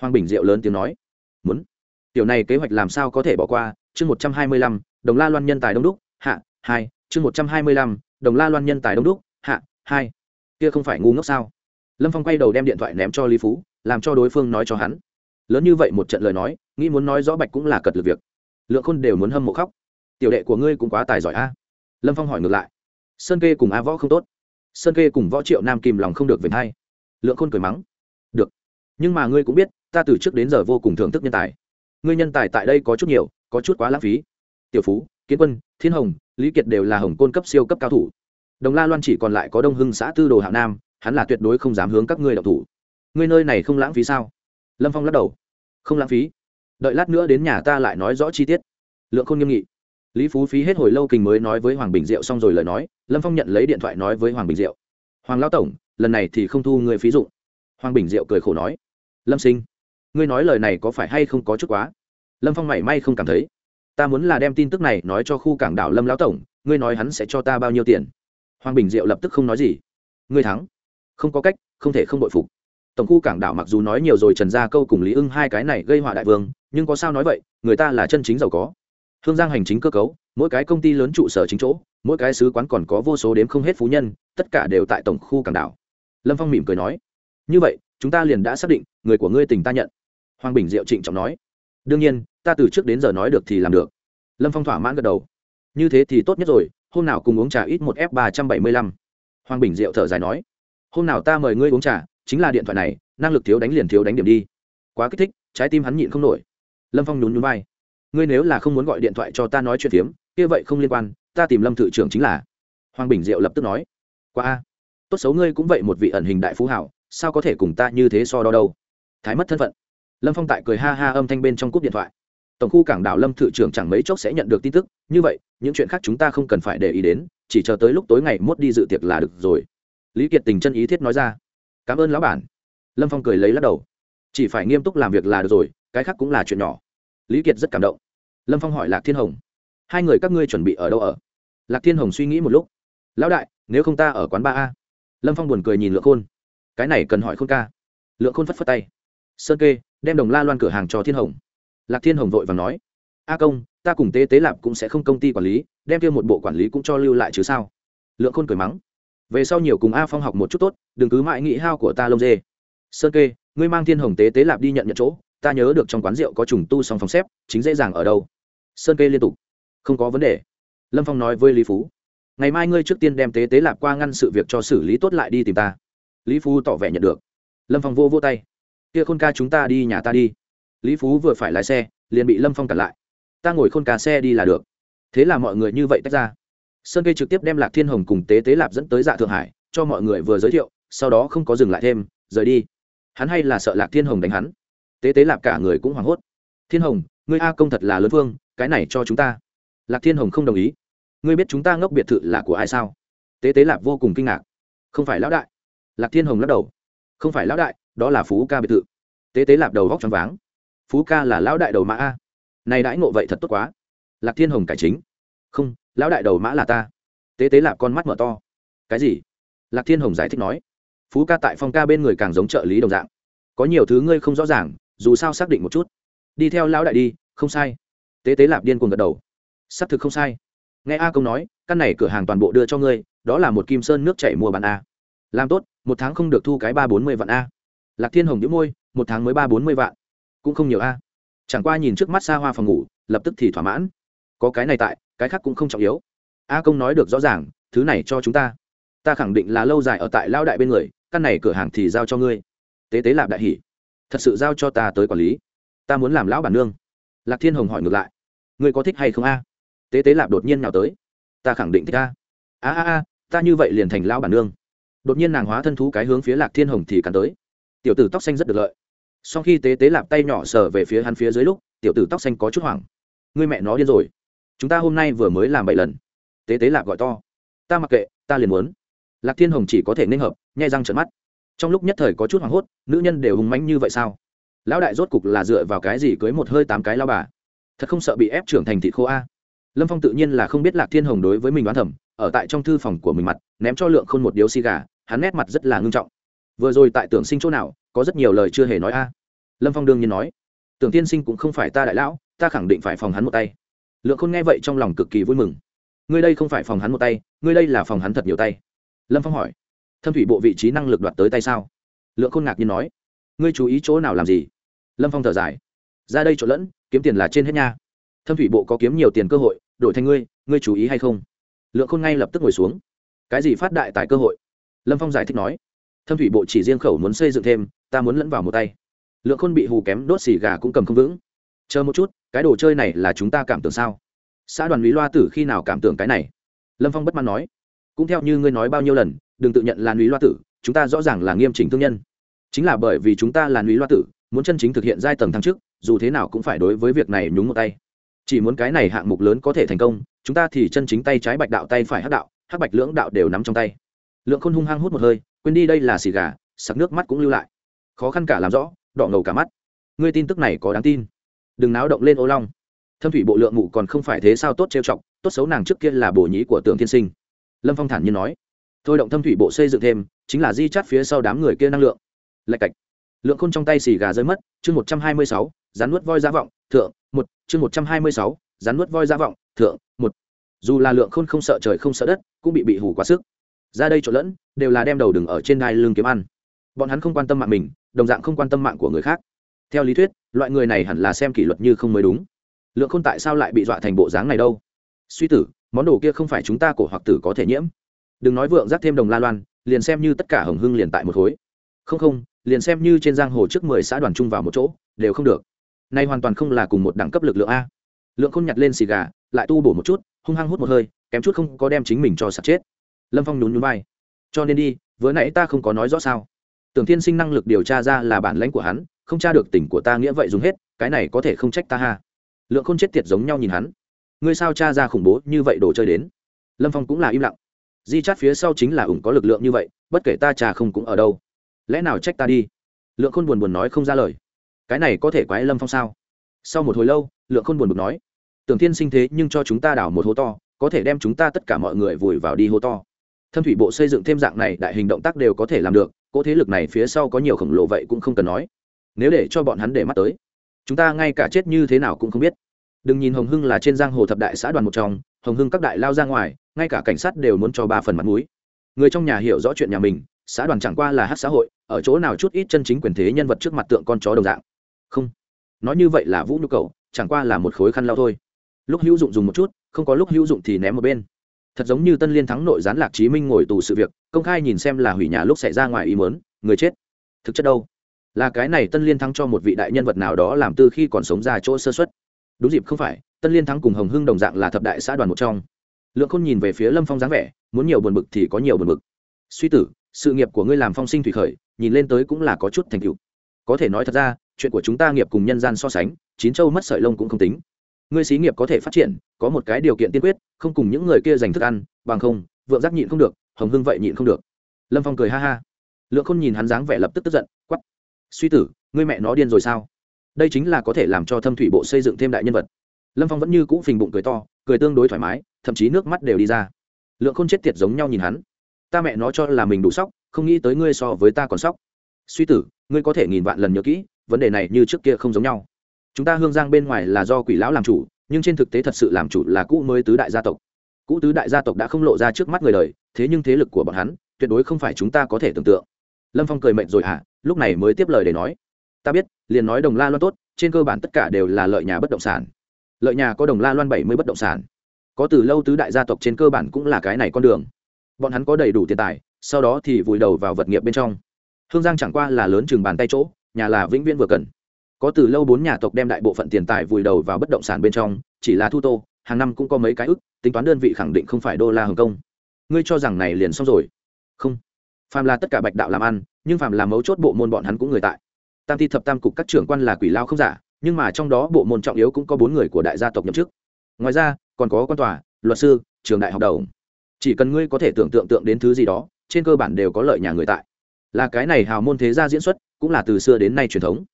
Hoàng bình diệu lớn tiếng nói. Muốn. Tiểu này kế hoạch làm sao có thể bỏ qua? Chương một trăm hai mươi lăm, đồng la loan nhân tài đông đúc, hạ, hai. Chương một trăm hai mươi lăm, đồng la loan nhân tài đông đúc, hạ, hai. Kia không phải ngu ngốc sao? Lâm phong quay đầu đem điện thoại ném cho lý phú, làm cho đối phương nói cho hắn. Lớn như vậy một trận lời nói, nghĩ muốn nói rõ bạch cũng là cật lực việc. Lượng khôn đều muốn hâm mộ khóc. Tiểu đệ của ngươi cũng quá tài giỏi a. Lâm phong hỏi ngược lại. Sơn kê cùng a võ không tốt sơn kê cùng võ triệu nam kìm lòng không được về thay lượng khôn cười mắng. Được. Nhưng mà ngươi cũng biết, ta từ trước đến giờ vô cùng thưởng thức nhân tài. Ngươi nhân tài tại đây có chút nhiều, có chút quá lãng phí. Tiểu phú, kiến quân, thiên hồng, lý kiệt đều là hồng côn cấp siêu cấp cao thủ. Đồng la loan chỉ còn lại có đông hưng xã tư đồ hạng nam, hắn là tuyệt đối không dám hướng các ngươi đọc thủ. Ngươi nơi này không lãng phí sao? Lâm phong lắc đầu. Không lãng phí. Đợi lát nữa đến nhà ta lại nói rõ chi tiết. Lượng khôn nghiêm nghị lý phú phí hết hồi lâu kình mới nói với hoàng bình diệu xong rồi lời nói, lâm phong nhận lấy điện thoại nói với hoàng bình diệu. Hoàng lão tổng, lần này thì không thu người phí dụng. Hoàng bình diệu cười khổ nói. Lâm sinh, ngươi nói lời này có phải hay không có chút quá? Lâm phong mảy may không cảm thấy. Ta muốn là đem tin tức này nói cho khu cảng đảo lâm lão tổng, ngươi nói hắn sẽ cho ta bao nhiêu tiền? Hoàng bình diệu lập tức không nói gì. Ngươi thắng. Không có cách, không thể không bội phục. Tổng khu cảng đảo mặc dù nói nhiều rồi trần gia câu cùng lý ưng hai cái này gây họa đại vương, nhưng có sao nói vậy, người ta là chân chính giàu có hương giang hành chính cơ cấu, mỗi cái công ty lớn trụ sở chính chỗ, mỗi cái sứ quán còn có vô số đếm không hết phú nhân, tất cả đều tại tổng khu cảng đảo. Lâm phong mỉm cười nói, như vậy, chúng ta liền đã xác định, người của ngươi tình ta nhận. Hoàng bình diệu trịnh trọng nói, đương nhiên, ta từ trước đến giờ nói được thì làm được. Lâm phong thỏa mãn gật đầu, như thế thì tốt nhất rồi, hôm nào cùng uống trà ít một f ba trăm bảy mươi lăm. Hoàng bình diệu thở dài nói, hôm nào ta mời ngươi uống trà, chính là điện thoại này, năng lực thiếu đánh liền thiếu đánh điểm đi. Quá kích thích, trái tim hắn nhịn không nổi. Lâm phong nhún nhún vai ngươi nếu là không muốn gọi điện thoại cho ta nói chuyện phiếm, kia vậy không liên quan, ta tìm lâm thự trưởng chính là. Hoàng bình diệu lập tức nói. Qua a, tốt xấu ngươi cũng vậy một vị ẩn hình đại phú hảo, sao có thể cùng ta như thế so đo đâu? Thái mất thân phận. Lâm phong tại cười ha ha âm thanh bên trong cúp điện thoại. Tổng khu cảng đảo lâm thự trưởng chẳng mấy chốc sẽ nhận được tin tức, như vậy, những chuyện khác chúng ta không cần phải để ý đến, chỉ chờ tới lúc tối ngày mốt đi dự tiệc là được rồi. Lý kiệt tình chân ý thiết nói ra. Cảm ơn lão bản. Lâm phong cười lấy lắc đầu. Chỉ phải nghiêm túc làm việc là được rồi, cái khác cũng là chuyện nhỏ lý kiệt rất cảm động. Lâm phong hỏi lạc thiên hồng, hai người các ngươi chuẩn bị ở đâu ở? Lạc thiên hồng suy nghĩ một lúc, lão đại, nếu không ta ở quán ba a. Lâm phong buồn cười nhìn lượng khôn, cái này cần hỏi khôn ca. Lượng khôn phất phất tay, sơn kê, đem đồng la loan cửa hàng cho thiên hồng. Lạc thiên hồng vội và nói, a công, ta cùng tế tế lạp cũng sẽ không công ty quản lý, đem kia một bộ quản lý cũng cho lưu lại chứ sao? Lượng khôn cười mắng, về sau nhiều cùng a phong học một chút tốt, đừng cứ mãi nghĩ hao của ta lông dê. Sơn kê, ngươi mang thiên hồng tế tế lạp đi nhận nhận chỗ ta nhớ được trong quán rượu có trùng tu xong phòng xếp, chính dễ dàng ở đâu. Sơn kê liên tục. Không có vấn đề. Lâm phong nói với lý phú. Ngày mai ngươi trước tiên đem tế tế lạp qua ngăn sự việc cho xử lý tốt lại đi tìm ta. Lý phú tỏ vẻ nhận được. Lâm phong vô vô tay. Kia khôn ca chúng ta đi nhà ta đi. Lý phú vừa phải lái xe, liền bị lâm phong cản lại. Ta ngồi khôn ca xe đi là được. Thế là mọi người như vậy tách ra. Sơn kê trực tiếp đem lạc thiên hồng cùng tế tế lạp dẫn tới dạ thượng hải, cho mọi người vừa giới thiệu, sau đó không có dừng lại thêm, rời đi. Hắn hay là sợ lạc thiên hồng đánh hắn tế tế lạp cả người cũng hoảng hốt. Thiên hồng, ngươi a công thật là lớn phương cái này cho chúng ta. Lạc thiên hồng không đồng ý. Ngươi biết chúng ta ngốc biệt thự là của ai sao? Tế tế lạp vô cùng kinh ngạc. Không phải lão đại. Lạc thiên hồng lắc đầu. Không phải lão đại, đó là phú ca biệt thự. Tế tế lạp đầu góc trong váng. Phú ca là lão đại đầu mã a. Này đãi ngộ vậy thật tốt quá. Lạc thiên hồng cải chính. Không, lão đại đầu mã là ta. Tế tế lạp con mắt mở to. Cái gì? Lạc thiên hồng giải thích nói. Phú ca tại phong ca bên người càng giống trợ lý đồng dạng. Có nhiều thứ ngươi không rõ ràng dù sao xác định một chút. Đi theo lão đại đi, không sai. Tế tế lạp điên cuồng gật đầu. Xác thực không sai. Nghe a công nói, căn này cửa hàng toàn bộ đưa cho ngươi, đó là một kim sơn nước chảy mua bán a. Làm tốt, một tháng không được thu cái ba bốn mươi vạn a. Lạc thiên hồng đĩu môi, một tháng mới ba bốn mươi vạn. Cũng không nhiều a. Chẳng qua nhìn trước mắt xa hoa phòng ngủ, lập tức thì thỏa mãn. Có cái này tại, cái khác cũng không trọng yếu. A công nói được rõ ràng, thứ này cho chúng ta. Ta khẳng định là lâu dài ở tại lao đại bên người, căn này cửa hàng thì giao cho ngươi. Tế tế lạp đại hỷ thật sự giao cho ta tới quản lý. Ta muốn làm lão bản nương. Lạc thiên hồng hỏi ngược lại. Ngươi có thích hay không a? Tế tế lạp đột nhiên nào tới. Ta khẳng định thích a. A a a, ta như vậy liền thành lão bản nương. Đột nhiên nàng hóa thân thú cái hướng phía lạc thiên hồng thì cắn tới. Tiểu tử tóc xanh rất được lợi. Sau khi tế tế lạp tay nhỏ sờ về phía hắn phía dưới lúc, tiểu tử tóc xanh có chút hoảng. Người mẹ nó điên rồi. Chúng ta hôm nay vừa mới làm bảy lần. Tế tế lạp gọi to. Ta mặc kệ, ta liền muốn. Lạc thiên hồng chỉ có thể nên hợp, nhai răng trợn mắt trong lúc nhất thời có chút hoảng hốt, nữ nhân đều hùng mánh như vậy sao? Lão đại rốt cục là dựa vào cái gì cưới một hơi tám cái lao bà? Thật không sợ bị ép trưởng thành thịt khô a? Lâm phong tự nhiên là không biết lạc thiên hồng đối với mình đoán thẩm ở tại trong thư phòng của mình mặt, ném cho lượng khôn một điếu xì gà, hắn nét mặt rất là ngưng trọng. Vừa rồi tại tưởng sinh chỗ nào, có rất nhiều lời chưa hề nói a. Lâm phong đương nhiên nói, tưởng tiên sinh cũng không phải ta đại lão, ta khẳng định phải phòng hắn một tay. Lượng khôn nghe vậy trong lòng cực kỳ vui mừng, ngươi đây không phải phòng hắn một tay, ngươi đây là phòng hắn thật nhiều tay. Lâm phong hỏi thâm thủy bộ vị trí năng lực đoạt tới tay sao? Lượng khôn ngạc nhiên nói. Ngươi chú ý chỗ nào làm gì? Lâm phong thở dài. Ra đây trộn lẫn, kiếm tiền là trên hết nha. Thâm thủy bộ có kiếm nhiều tiền cơ hội, đổi thành ngươi ngươi chú ý hay không? Lượng khôn ngay lập tức ngồi xuống. Cái gì phát đại tại cơ hội? Lâm phong giải thích nói. Thâm thủy bộ chỉ riêng khẩu muốn xây dựng thêm, ta muốn lẫn vào một tay. Lượng khôn bị hù kém, đốt xì gà cũng cầm không vững. Chờ một chút, cái đồ chơi này là chúng ta cảm tưởng sao? Xã đoàn lý loa tử khi nào cảm tưởng cái này? Lâm phong bất mãn nói. Cũng theo như ngươi nói bao nhiêu lần đừng tự nhận là lý loa tử, chúng ta rõ ràng là nghiêm chỉnh thương nhân. Chính là bởi vì chúng ta là lý loa tử, muốn chân chính thực hiện giai tầng thăng chức, dù thế nào cũng phải đối với việc này nhúng một tay. Chỉ muốn cái này hạng mục lớn có thể thành công, chúng ta thì chân chính tay trái bạch đạo tay phải hắc đạo, hắc bạch lưỡng đạo đều nắm trong tay. Lượng khôn hung hăng hút một hơi, quên đi đây là xì gà, sặc nước mắt cũng lưu lại. Khó khăn cả làm rõ, đỏ ngầu cả mắt. Ngươi tin tức này có đáng tin. Đừng náo động lên ô long. Thâm thủy bộ lượng mụ còn không phải thế sao tốt trêu chọc, tốt xấu nàng trước kia là bổ nhí của tưởng thiên sinh. Lâm phong thản nhiên nói thôi động thâm thủy bộ xây dựng thêm, chính là di chắt phía sau đám người kia năng lượng. Lạch cạch. Lượng khôn trong tay xì gà rơi mất, chương một trăm hai mươi sáu, rắn nuốt voi giá vọng, thượng, một, chương một trăm hai mươi sáu, rắn nuốt voi giá vọng, thượng, một. Dù là lượng khôn không sợ trời không sợ đất, cũng bị bị hủ quá sức. Ra đây trộn lẫn, đều là đem đầu đừng ở trên đai lưng kiếm ăn. Bọn hắn không quan tâm mạng mình, đồng dạng không quan tâm mạng của người khác. Theo lý thuyết, loại người này hẳn là xem kỷ luật như không mới đúng. Lượng khôn tại sao lại bị dọa thành bộ dáng này đâu? Suy tử, món đồ kia không phải chúng ta cổ hoặc tử có thể nhiễm đừng nói vượng giác thêm đồng la loan, liền xem như tất cả hồng hưng liền tại một khối. Không không, liền xem như trên giang hồ trước mười xã đoàn chung vào một chỗ, đều không được. Nay hoàn toàn không là cùng một đẳng cấp lực lượng a. Lượng khôn nhặt lên xì gà, lại tu bổ một chút, hung hăng hút một hơi, kém chút không có đem chính mình cho sạt chết. Lâm phong nhún nhún vai. Cho nên đi, vừa nãy ta không có nói rõ sao. Tưởng tiên sinh năng lực điều tra ra là bản lãnh của hắn, không tra được tỉnh của ta nghĩa vậy dùng hết, cái này có thể không trách ta ha. Lượng khôn chết tiệt giống nhau nhìn hắn. Ngươi sao cha ra khủng bố như vậy đồ chơi đến? Lâm phong cũng là im lặng di chát phía sau chính là ủng có lực lượng như vậy, bất kể ta trà không cũng ở đâu. Lẽ nào trách ta đi? Lượng khôn buồn buồn nói không ra lời. Cái này có thể quái lâm phong sao? Sau một hồi lâu, lượng khôn buồn buồn nói. Tưởng thiên sinh thế nhưng cho chúng ta đào một hố to, có thể đem chúng ta tất cả mọi người vùi vào đi hố to. Thâm thủy bộ xây dựng thêm dạng này, đại hình động tác đều có thể làm được, cỗ thế lực này phía sau có nhiều khổng lồ vậy cũng không cần nói. Nếu để cho bọn hắn để mắt tới, chúng ta ngay cả chết như thế nào cũng không biết. Đừng nhìn hồng hưng là trên giang hồ thập đại xã đoàn một trong hồng hưng các đại lao ra ngoài, ngay cả cảnh sát đều muốn cho ba phần mặt mũi. Người trong nhà hiểu rõ chuyện nhà mình, xã đoàn chẳng qua là hát xã hội, ở chỗ nào chút ít chân chính quyền thế nhân vật trước mặt tượng con chó đồng dạng. Không, nói như vậy là vũ nhu cầu, chẳng qua là một khối khăn lao thôi. Lúc hữu dụng dùng một chút, không có lúc hữu dụng thì ném một bên. Thật giống như tân liên thắng nội gián lạc chí minh ngồi tù sự việc, công khai nhìn xem là hủy nhà lúc xảy ra ngoài ý mớn người chết. Thực chất đâu? Là cái này tân liên thắng cho một vị đại nhân vật nào đó làm từ khi còn sống ra chỗ sơ xuất đúng dịp không phải tân liên thắng cùng hồng hưng đồng dạng là thập đại xã đoàn một trong. Lượng khôn nhìn về phía lâm phong dáng vẻ, muốn nhiều buồn bực thì có nhiều buồn bực. Suy tử, sự nghiệp của ngươi làm phong sinh thủy khởi, nhìn lên tới cũng là có chút thành tựu. Có thể nói thật ra, chuyện của chúng ta nghiệp cùng nhân gian so sánh, chín châu mất sợi lông cũng không tính. Ngươi xí nghiệp có thể phát triển, có một cái điều kiện tiên quyết, không cùng những người kia giành thức ăn, bằng không, vượng giác nhịn không được, hồng hưng vậy nhịn không được. Lâm phong cười ha ha. Lượng khôn nhìn hắn dáng vẻ lập tức tức giận quắp suy tử, ngươi mẹ nó điên rồi sao? Đây chính là có thể làm cho thâm thủy bộ xây dựng thêm đại nhân vật lâm phong vẫn như cũ phình bụng cười to cười tương đối thoải mái thậm chí nước mắt đều đi ra lượng khôn chết tiệt giống nhau nhìn hắn ta mẹ nó cho là mình đủ sóc không nghĩ tới ngươi so với ta còn sóc suy tử ngươi có thể nghìn vạn lần nhớ kỹ vấn đề này như trước kia không giống nhau chúng ta hương giang bên ngoài là do quỷ lão làm chủ nhưng trên thực tế thật sự làm chủ là cũ mới tứ đại gia tộc cũ tứ đại gia tộc đã không lộ ra trước mắt người đời thế nhưng thế lực của bọn hắn tuyệt đối không phải chúng ta có thể tưởng tượng lâm phong cười mệnh rồi hả lúc này mới tiếp lời để nói ta biết liền nói đồng la loan tốt trên cơ bản tất cả đều là lợi nhà bất động sản lợi nhà có đồng la loan bảy mươi bất động sản. Có từ lâu tứ đại gia tộc trên cơ bản cũng là cái này con đường. Bọn hắn có đầy đủ tiền tài, sau đó thì vùi đầu vào vật nghiệp bên trong. Hương giang chẳng qua là lớn chừng bàn tay chỗ, nhà là vĩnh viễn vừa cần. Có từ lâu bốn nhà tộc đem đại bộ phận tiền tài vùi đầu vào bất động sản bên trong, chỉ là thu tô, hàng năm cũng có mấy cái ức, tính toán đơn vị khẳng định không phải đô la hồng kông. Ngươi cho rằng này liền xong rồi? Không. Phàm là tất cả bạch đạo làm ăn, nhưng phàm là mấu chốt bộ môn bọn hắn cũng người tại. Tam thi thập tam cục các trưởng quan là quỷ lao không giả nhưng mà trong đó bộ môn trọng yếu cũng có bốn người của đại gia tộc nhậm chức. Ngoài ra, còn có quan tòa, luật sư, trường đại học đầu. Chỉ cần ngươi có thể tưởng tượng tượng đến thứ gì đó, trên cơ bản đều có lợi nhà người tại. Là cái này hào môn thế gia diễn xuất, cũng là từ xưa đến nay truyền thống.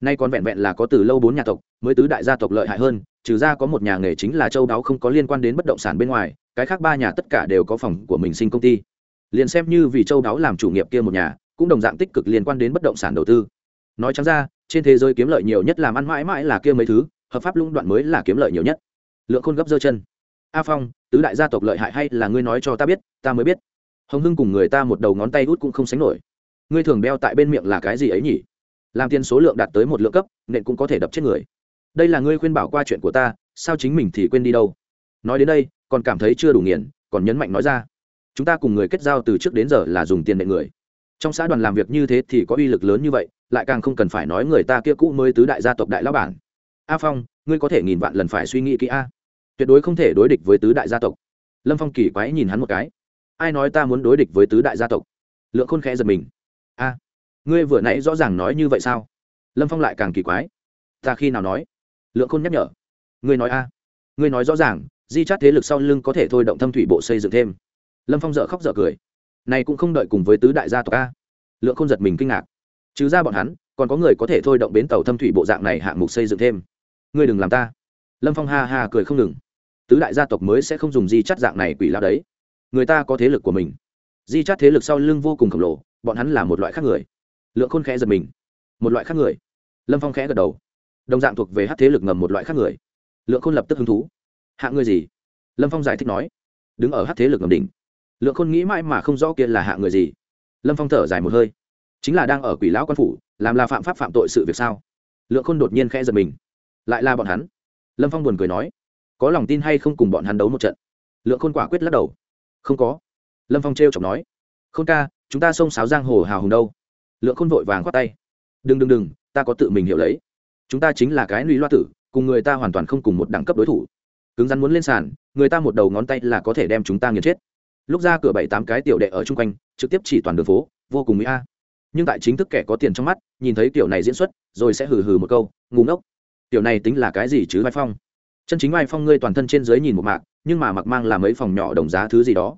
Nay còn vẹn vẹn là có từ lâu bốn nhà tộc, mới tứ đại gia tộc lợi hại hơn, trừ ra có một nhà nghề chính là châu đáo không có liên quan đến bất động sản bên ngoài, cái khác ba nhà tất cả đều có phòng của mình sinh công ty. Liền xem như vì châu đáo làm chủ nghiệp kia một nhà, cũng đồng dạng tích cực liên quan đến bất động sản đầu tư. Nói chẳng ra trên thế giới kiếm lợi nhiều nhất làm ăn mãi mãi là kia mấy thứ, hợp pháp lũng đoạn mới là kiếm lợi nhiều nhất. Lượng khôn gấp dơ chân. A phong, tứ đại gia tộc lợi hại hay là ngươi nói cho ta biết, ta mới biết. Hồng hưng cùng người ta một đầu ngón tay út cũng không sánh nổi. Ngươi thường đeo tại bên miệng là cái gì ấy nhỉ? Làm tiền số lượng đạt tới một lượng cấp, nện cũng có thể đập chết người. Đây là ngươi khuyên bảo qua chuyện của ta, sao chính mình thì quên đi đâu? Nói đến đây, còn cảm thấy chưa đủ nghiền, còn nhấn mạnh nói ra. Chúng ta cùng người kết giao từ trước đến giờ là dùng tiền nện người. Trong xã đoàn làm việc như thế thì có uy lực lớn như vậy lại càng không cần phải nói người ta kia cũ mới tứ đại gia tộc đại lão bản. A phong, ngươi có thể nghìn vạn lần phải suy nghĩ kỹ a. Tuyệt đối không thể đối địch với tứ đại gia tộc. Lâm phong kỳ quái nhìn hắn một cái. Ai nói ta muốn đối địch với tứ đại gia tộc? Lượng khôn khẽ giật mình. A, ngươi vừa nãy rõ ràng nói như vậy sao? Lâm phong lại càng kỳ quái. Ta khi nào nói? Lượng khôn nhắc nhở. Ngươi nói a. Ngươi nói rõ ràng, di chát thế lực sau lưng có thể thôi động thâm thủy bộ xây dựng thêm. Lâm phong dợ khóc dợ cười. Này cũng không đợi cùng với tứ đại gia tộc a. Lượng khôn giật mình kinh ngạc trừ ra bọn hắn, còn có người có thể thôi động bến tàu thâm thủy bộ dạng này hạng mục xây dựng thêm. Ngươi đừng làm ta. Lâm phong ha ha cười không ngừng. Tứ đại gia tộc mới sẽ không dùng di chắt dạng này quỷ lao đấy. Người ta có thế lực của mình. Di chắt thế lực sau lưng vô cùng khổng lồ, bọn hắn là một loại khác người. Lượng khôn khẽ giật mình. Một loại khác người? Lâm phong khẽ gật đầu. Đồng dạng thuộc về hát thế lực ngầm một loại khác người. Lượng khôn lập tức hứng thú. Hạng người gì? Lâm phong giải thích nói. Đứng ở hát thế lực ngầm đỉnh. Lượng khôn nghĩ mãi mà không rõ kia là hạng người gì. Lâm phong thở dài một hơi chính là đang ở quỷ lão quan phủ, làm là phạm pháp phạm tội sự việc sao? Lượng khôn đột nhiên khẽ giật mình. Lại là bọn hắn. Lâm phong buồn cười nói, có lòng tin hay không cùng bọn hắn đấu một trận? Lượng khôn quả quyết lắc đầu. Không có. Lâm phong t r e o chọc nói, khôn ca, chúng ta xông sáo giang hồ hào hùng đâu? Lượng khôn vội vàng khoát tay. Đừng đừng đừng, ta có tự mình hiểu lấy. Chúng ta chính là cái lũy loa tử, cùng người ta hoàn toàn không cùng một đẳng cấp đối thủ. Cứng rắn muốn lên sàn, người ta một đầu ngón tay là có thể đem chúng ta nghiền chết. Lúc ra cửa bảy tám cái tiểu đệ ở chung quanh, trực tiếp chỉ toàn đường phố, vô cùng mỹ a nhưng tại chính thức kẻ có tiền trong mắt, nhìn thấy kiểu này diễn xuất, rồi sẽ hừ hừ một câu ngủ ngốc, tiểu này tính là cái gì chứ vai phong? Chân chính vai phong ngươi toàn thân trên dưới nhìn một mạc, nhưng mà mặc mang là mấy phòng nhỏ đồng giá thứ gì đó.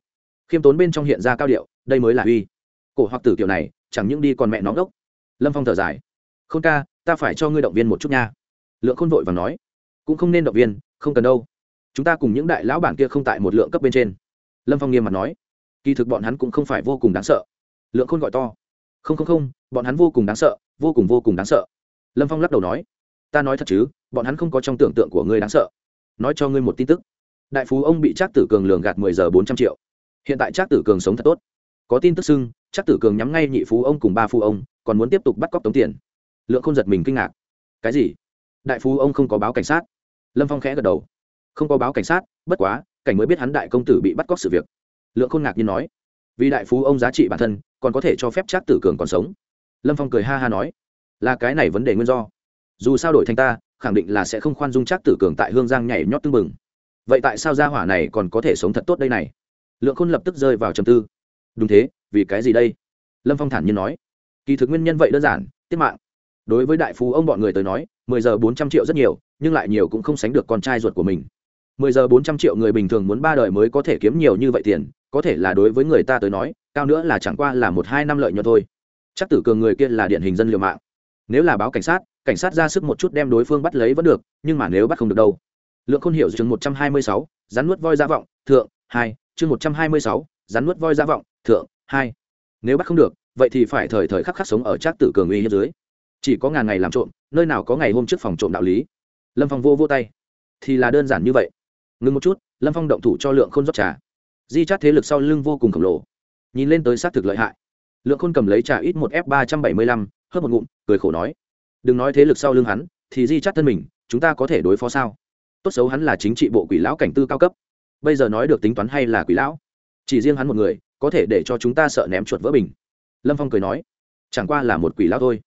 Khiêm tốn bên trong hiện ra cao điệu, đây mới là uy. Cổ hoặc tử kiểu này, chẳng những đi còn mẹ nó ngốc. Lâm phong thở dài. Không ca, ta phải cho ngươi động viên một chút nha. Lượng khôn vội và nói. Cũng không nên động viên, không cần đâu. Chúng ta cùng những đại lão bản kia không tại một lượng cấp bên trên. Lâm phong nghiêm mặt nói. Kỳ thực bọn hắn cũng không phải vô cùng đáng sợ. Lượng khôn gọi to không không không, bọn hắn vô cùng đáng sợ, vô cùng vô cùng đáng sợ. Lâm phong lắc đầu nói, ta nói thật chứ, bọn hắn không có trong tưởng tượng của ngươi đáng sợ. Nói cho ngươi một tin tức. Đại phú ông bị trác tử cường lường gạt mười giờ bốn trăm triệu. Hiện tại trác tử cường sống thật tốt. Có tin tức xưng, trác tử cường nhắm ngay nhị phú ông cùng ba phú ông, còn muốn tiếp tục bắt cóc tống tiền. Lượng không giật mình kinh ngạc. Cái gì? Đại phú ông không có báo cảnh sát? Lâm phong khẽ gật đầu. Không có báo cảnh sát, bất quá, cảnh mới biết hắn đại công tử bị bắt cóc sự việc. Lượng khôn ngạc nhiên nói vì đại phú ông giá trị bản thân, còn có thể cho phép trác tử cường còn sống. Lâm phong cười ha ha nói, là cái này vấn đề nguyên do. Dù sao đổi thành ta, khẳng định là sẽ không khoan dung trác tử cường tại hương giang nhảy nhót tưng bừng. Vậy tại sao gia hỏa này còn có thể sống thật tốt đây này? Lượng khôn lập tức rơi vào trầm tư. Đúng thế, vì cái gì đây? Lâm phong thản nhiên nói. Kỳ thực nguyên nhân vậy đơn giản tiết mạng. Đối với đại phú ông bọn người tới nói, mười giờ bốn trăm triệu rất nhiều, nhưng lại nhiều cũng không sánh được con trai ruột của mình. Mười giờ bốn trăm triệu người bình thường muốn ba đời mới có thể kiếm nhiều như vậy tiền có thể là đối với người ta tới nói, cao nữa là chẳng qua là một hai năm lợi nhuận thôi. Chắc tử cường người kia là điển hình dân liều mạng. Nếu là báo cảnh sát cảnh sát ra sức một chút đem đối phương bắt lấy vẫn được, nhưng mà nếu bắt không được đâu? Lượng khôn hiểu chương một trăm hai mươi sáu, rắn nuốt voi ra vọng, thượng, hai, chương một trăm hai mươi sáu, rắn nuốt voi ra vọng, thượng, hai. Nếu bắt không được, vậy thì phải thời thời khắc khắc sống ở trác tử cường uy hiếp dưới. Chỉ có ngàn ngày làm trộm, nơi nào có ngày hôm trước phòng trộm đạo lý. Lâm phong vô vô tay. Thì là đơn giản như vậy. Ngừng một chút, lâm phong động thủ cho lượng khôn rót trà di chát thế lực sau lưng vô cùng khổng lồ. Nhìn lên tới xác thực lợi hại. Lượng khôn cầm lấy trà ít một f ba trăm bảy mươi lăm, hớp một ngụm, cười khổ nói. Đừng nói thế lực sau lưng hắn, thì di chát thân mình, chúng ta có thể đối phó sao? Tốt xấu hắn là chính trị bộ quỷ lão cảnh tư cao cấp. Bây giờ nói được tính toán hay là quỷ lão? Chỉ riêng hắn một người, có thể để cho chúng ta sợ ném chuột vỡ bình. Lâm phong cười nói. Chẳng qua là một quỷ lão thôi.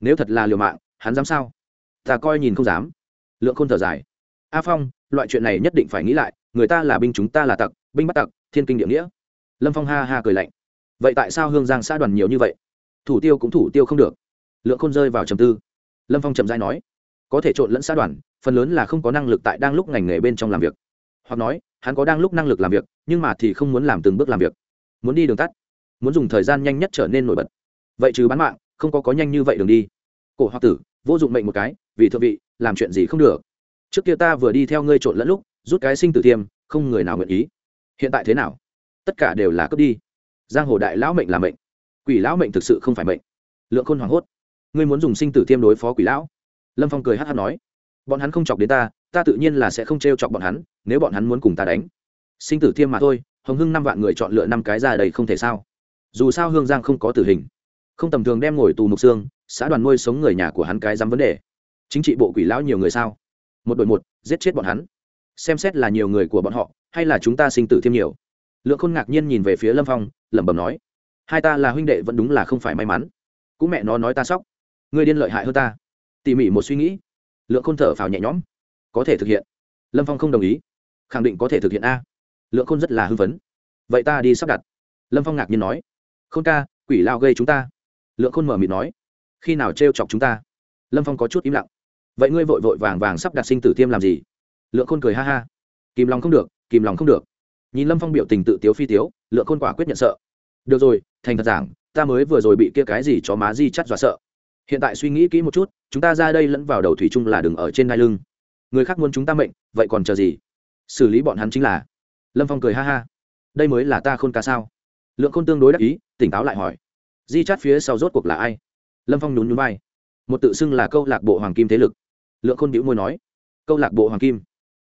Nếu thật là liều mạng, hắn dám sao? Ta coi nhìn không dám. Lượng khôn thở dài. A phong, loại chuyện này nhất định phải nghĩ lại, người ta là binh, chúng ta là tặc, binh bắt tặc thiên kinh địa nghĩa. Lâm phong ha ha cười lạnh. Vậy tại sao hương giang xã đoàn nhiều như vậy? Thủ tiêu cũng thủ tiêu không được. Lượng khôn rơi vào trầm tư. Lâm phong trầm dai nói, có thể trộn lẫn xã đoàn, phần lớn là không có năng lực tại đang lúc ngành nghề bên trong làm việc. Hoặc nói, hắn có đang lúc năng lực làm việc, nhưng mà thì không muốn làm từng bước làm việc. Muốn đi đường tắt, muốn dùng thời gian nhanh nhất trở nên nổi bật. Vậy chứ bán mạng, không có có nhanh như vậy đường đi. Cổ hoặc tử, vô dụng mệnh một cái, vì thượng vị, làm chuyện gì không được. Trước kia ta vừa đi theo ngươi trộn lẫn lúc, rút cái sinh tử tiêm, không người nào nguyện ý hiện tại thế nào? Tất cả đều là cướp đi. Giang hồ đại lão mệnh là mệnh. Quỷ lão mệnh thực sự không phải mệnh. Lượng khôn hoảng hốt. Ngươi muốn dùng sinh tử tiêm đối phó quỷ lão? Lâm phong cười hát hát nói. Bọn hắn không chọc đến ta ta tự nhiên là sẽ không t r e o chọc bọn hắn, nếu bọn hắn muốn cùng ta đánh. Sinh tử tiêm mà thôi, hồng hưng năm vạn người chọn lựa năm cái ra đầy không thể sao? Dù sao hương giang không có tử hình. Không tầm thường đem ngồi tù mục xương, xã đoàn nuôi sống người nhà của hắn cái dám vấn đề. Chính trị bộ quỷ lão nhiều người sao? Một đội một, giết chết bọn hắn. Xem xét là nhiều người của bọn họ hay là chúng ta sinh tử thêm nhiều? Lượng khôn ngạc nhiên nhìn về phía lâm phong, lẩm bẩm nói. Hai ta là huynh đệ vẫn đúng là không phải may mắn. Cũng mẹ nó nói ta sóc. Ngươi điên lợi hại hơn ta. Tỉ mỉ một suy nghĩ. Lượng khôn thở phào nhẹ nhõm. Có thể thực hiện. Lâm phong không đồng ý. Khẳng định có thể thực hiện a. Lượng khôn rất là hưng phấn. Vậy ta đi sắp đặt. Lâm phong ngạc nhiên nói. Khôn ca, quỷ lao gây chúng ta. Lượng khôn mở mịt nói. Khi nào t chọc chúng ta? Lâm phong có chút im lặng. Vậy ngươi vội vội vàng vàng sắp đặt sinh tử tiêm làm gì? Lượng khôn cười ha ha. Kìm lòng không được kìm lòng không được. Nhìn lâm phong biểu tình tự tiếu phi tiếu, lượng khôn quả quyết nhận sợ. Được rồi, thành thật giảng, ta mới vừa rồi bị kia cái gì cho má di chắt dọa sợ. Hiện tại suy nghĩ kỹ một chút, chúng ta ra đây lẫn vào đầu thủy chung là đừng ở trên ngai lưng. Người khác muốn chúng ta mệnh, vậy còn chờ gì? Xử lý bọn hắn chính là. Lâm phong cười ha ha. Đây mới là ta khôn ca sao? Lượng khôn tương đối đắc ý, tỉnh táo lại hỏi. Di chát phía sau rốt cuộc là ai? Lâm phong nhún nhún vai. Một tự xưng là câu lạc bộ hoàng kim thế lực. Lượng khôn bĩu môi nói. Câu lạc bộ hoàng kim.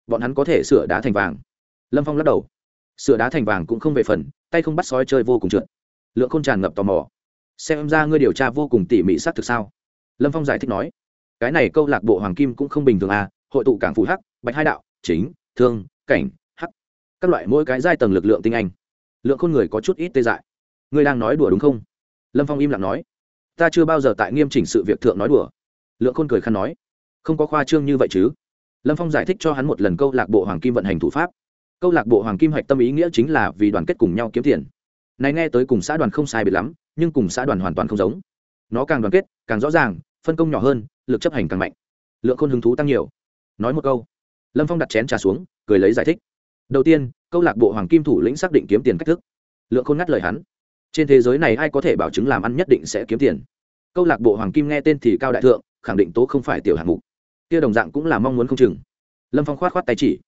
Bọn hắn có thể sửa đá thành vàng lâm phong lắc đầu. Sửa đá thành vàng cũng không về phần, tay không bắt sói chơi vô cùng trượt. Lượng khôn tràn ngập tò mò. Xem ra ngươi điều tra vô cùng tỉ mỉ xác thực sao? Lâm phong giải thích nói. Cái này câu lạc bộ hoàng kim cũng không bình thường à hội tụ cảng phủ hắc, bạch hai đạo, chính, thương, cảnh, hắc. Các loại mỗi cái giai tầng lực lượng tinh anh. Lượng khôn người có chút ít tê dại. Ngươi đang nói đùa đúng không? Lâm phong im lặng nói. Ta chưa bao giờ tại nghiêm chỉnh sự việc thượng nói đùa. Lượng khôn cười khăn nói. Không có khoa trương như vậy chứ. Lâm phong giải thích cho hắn một lần câu lạc bộ hoàng kim vận hành thủ pháp câu lạc bộ hoàng kim hạch tâm ý nghĩa chính là vì đoàn kết cùng nhau kiếm tiền. Này nghe tới cùng xã đoàn không sai biệt lắm, nhưng cùng xã đoàn hoàn toàn không giống. Nó càng đoàn kết, càng rõ ràng, phân công nhỏ hơn, lực chấp hành càng mạnh. Lượng khôn hứng thú tăng nhiều. Nói một câu, lâm phong đặt chén trà xuống, cười lấy giải thích. Đầu tiên, câu lạc bộ hoàng kim thủ lĩnh xác định kiếm tiền cách thức. Lượng khôn ngắt lời hắn. Trên thế giới này ai có thể bảo chứng làm ăn nhất định sẽ kiếm tiền? Câu lạc bộ hoàng kim nghe tên thì cao đại thượng, khẳng định tố không phải tiểu hạng mục. Kia đồng dạng cũng là mong muốn không chừng. Lâm phong khoát khoát tay chỉ.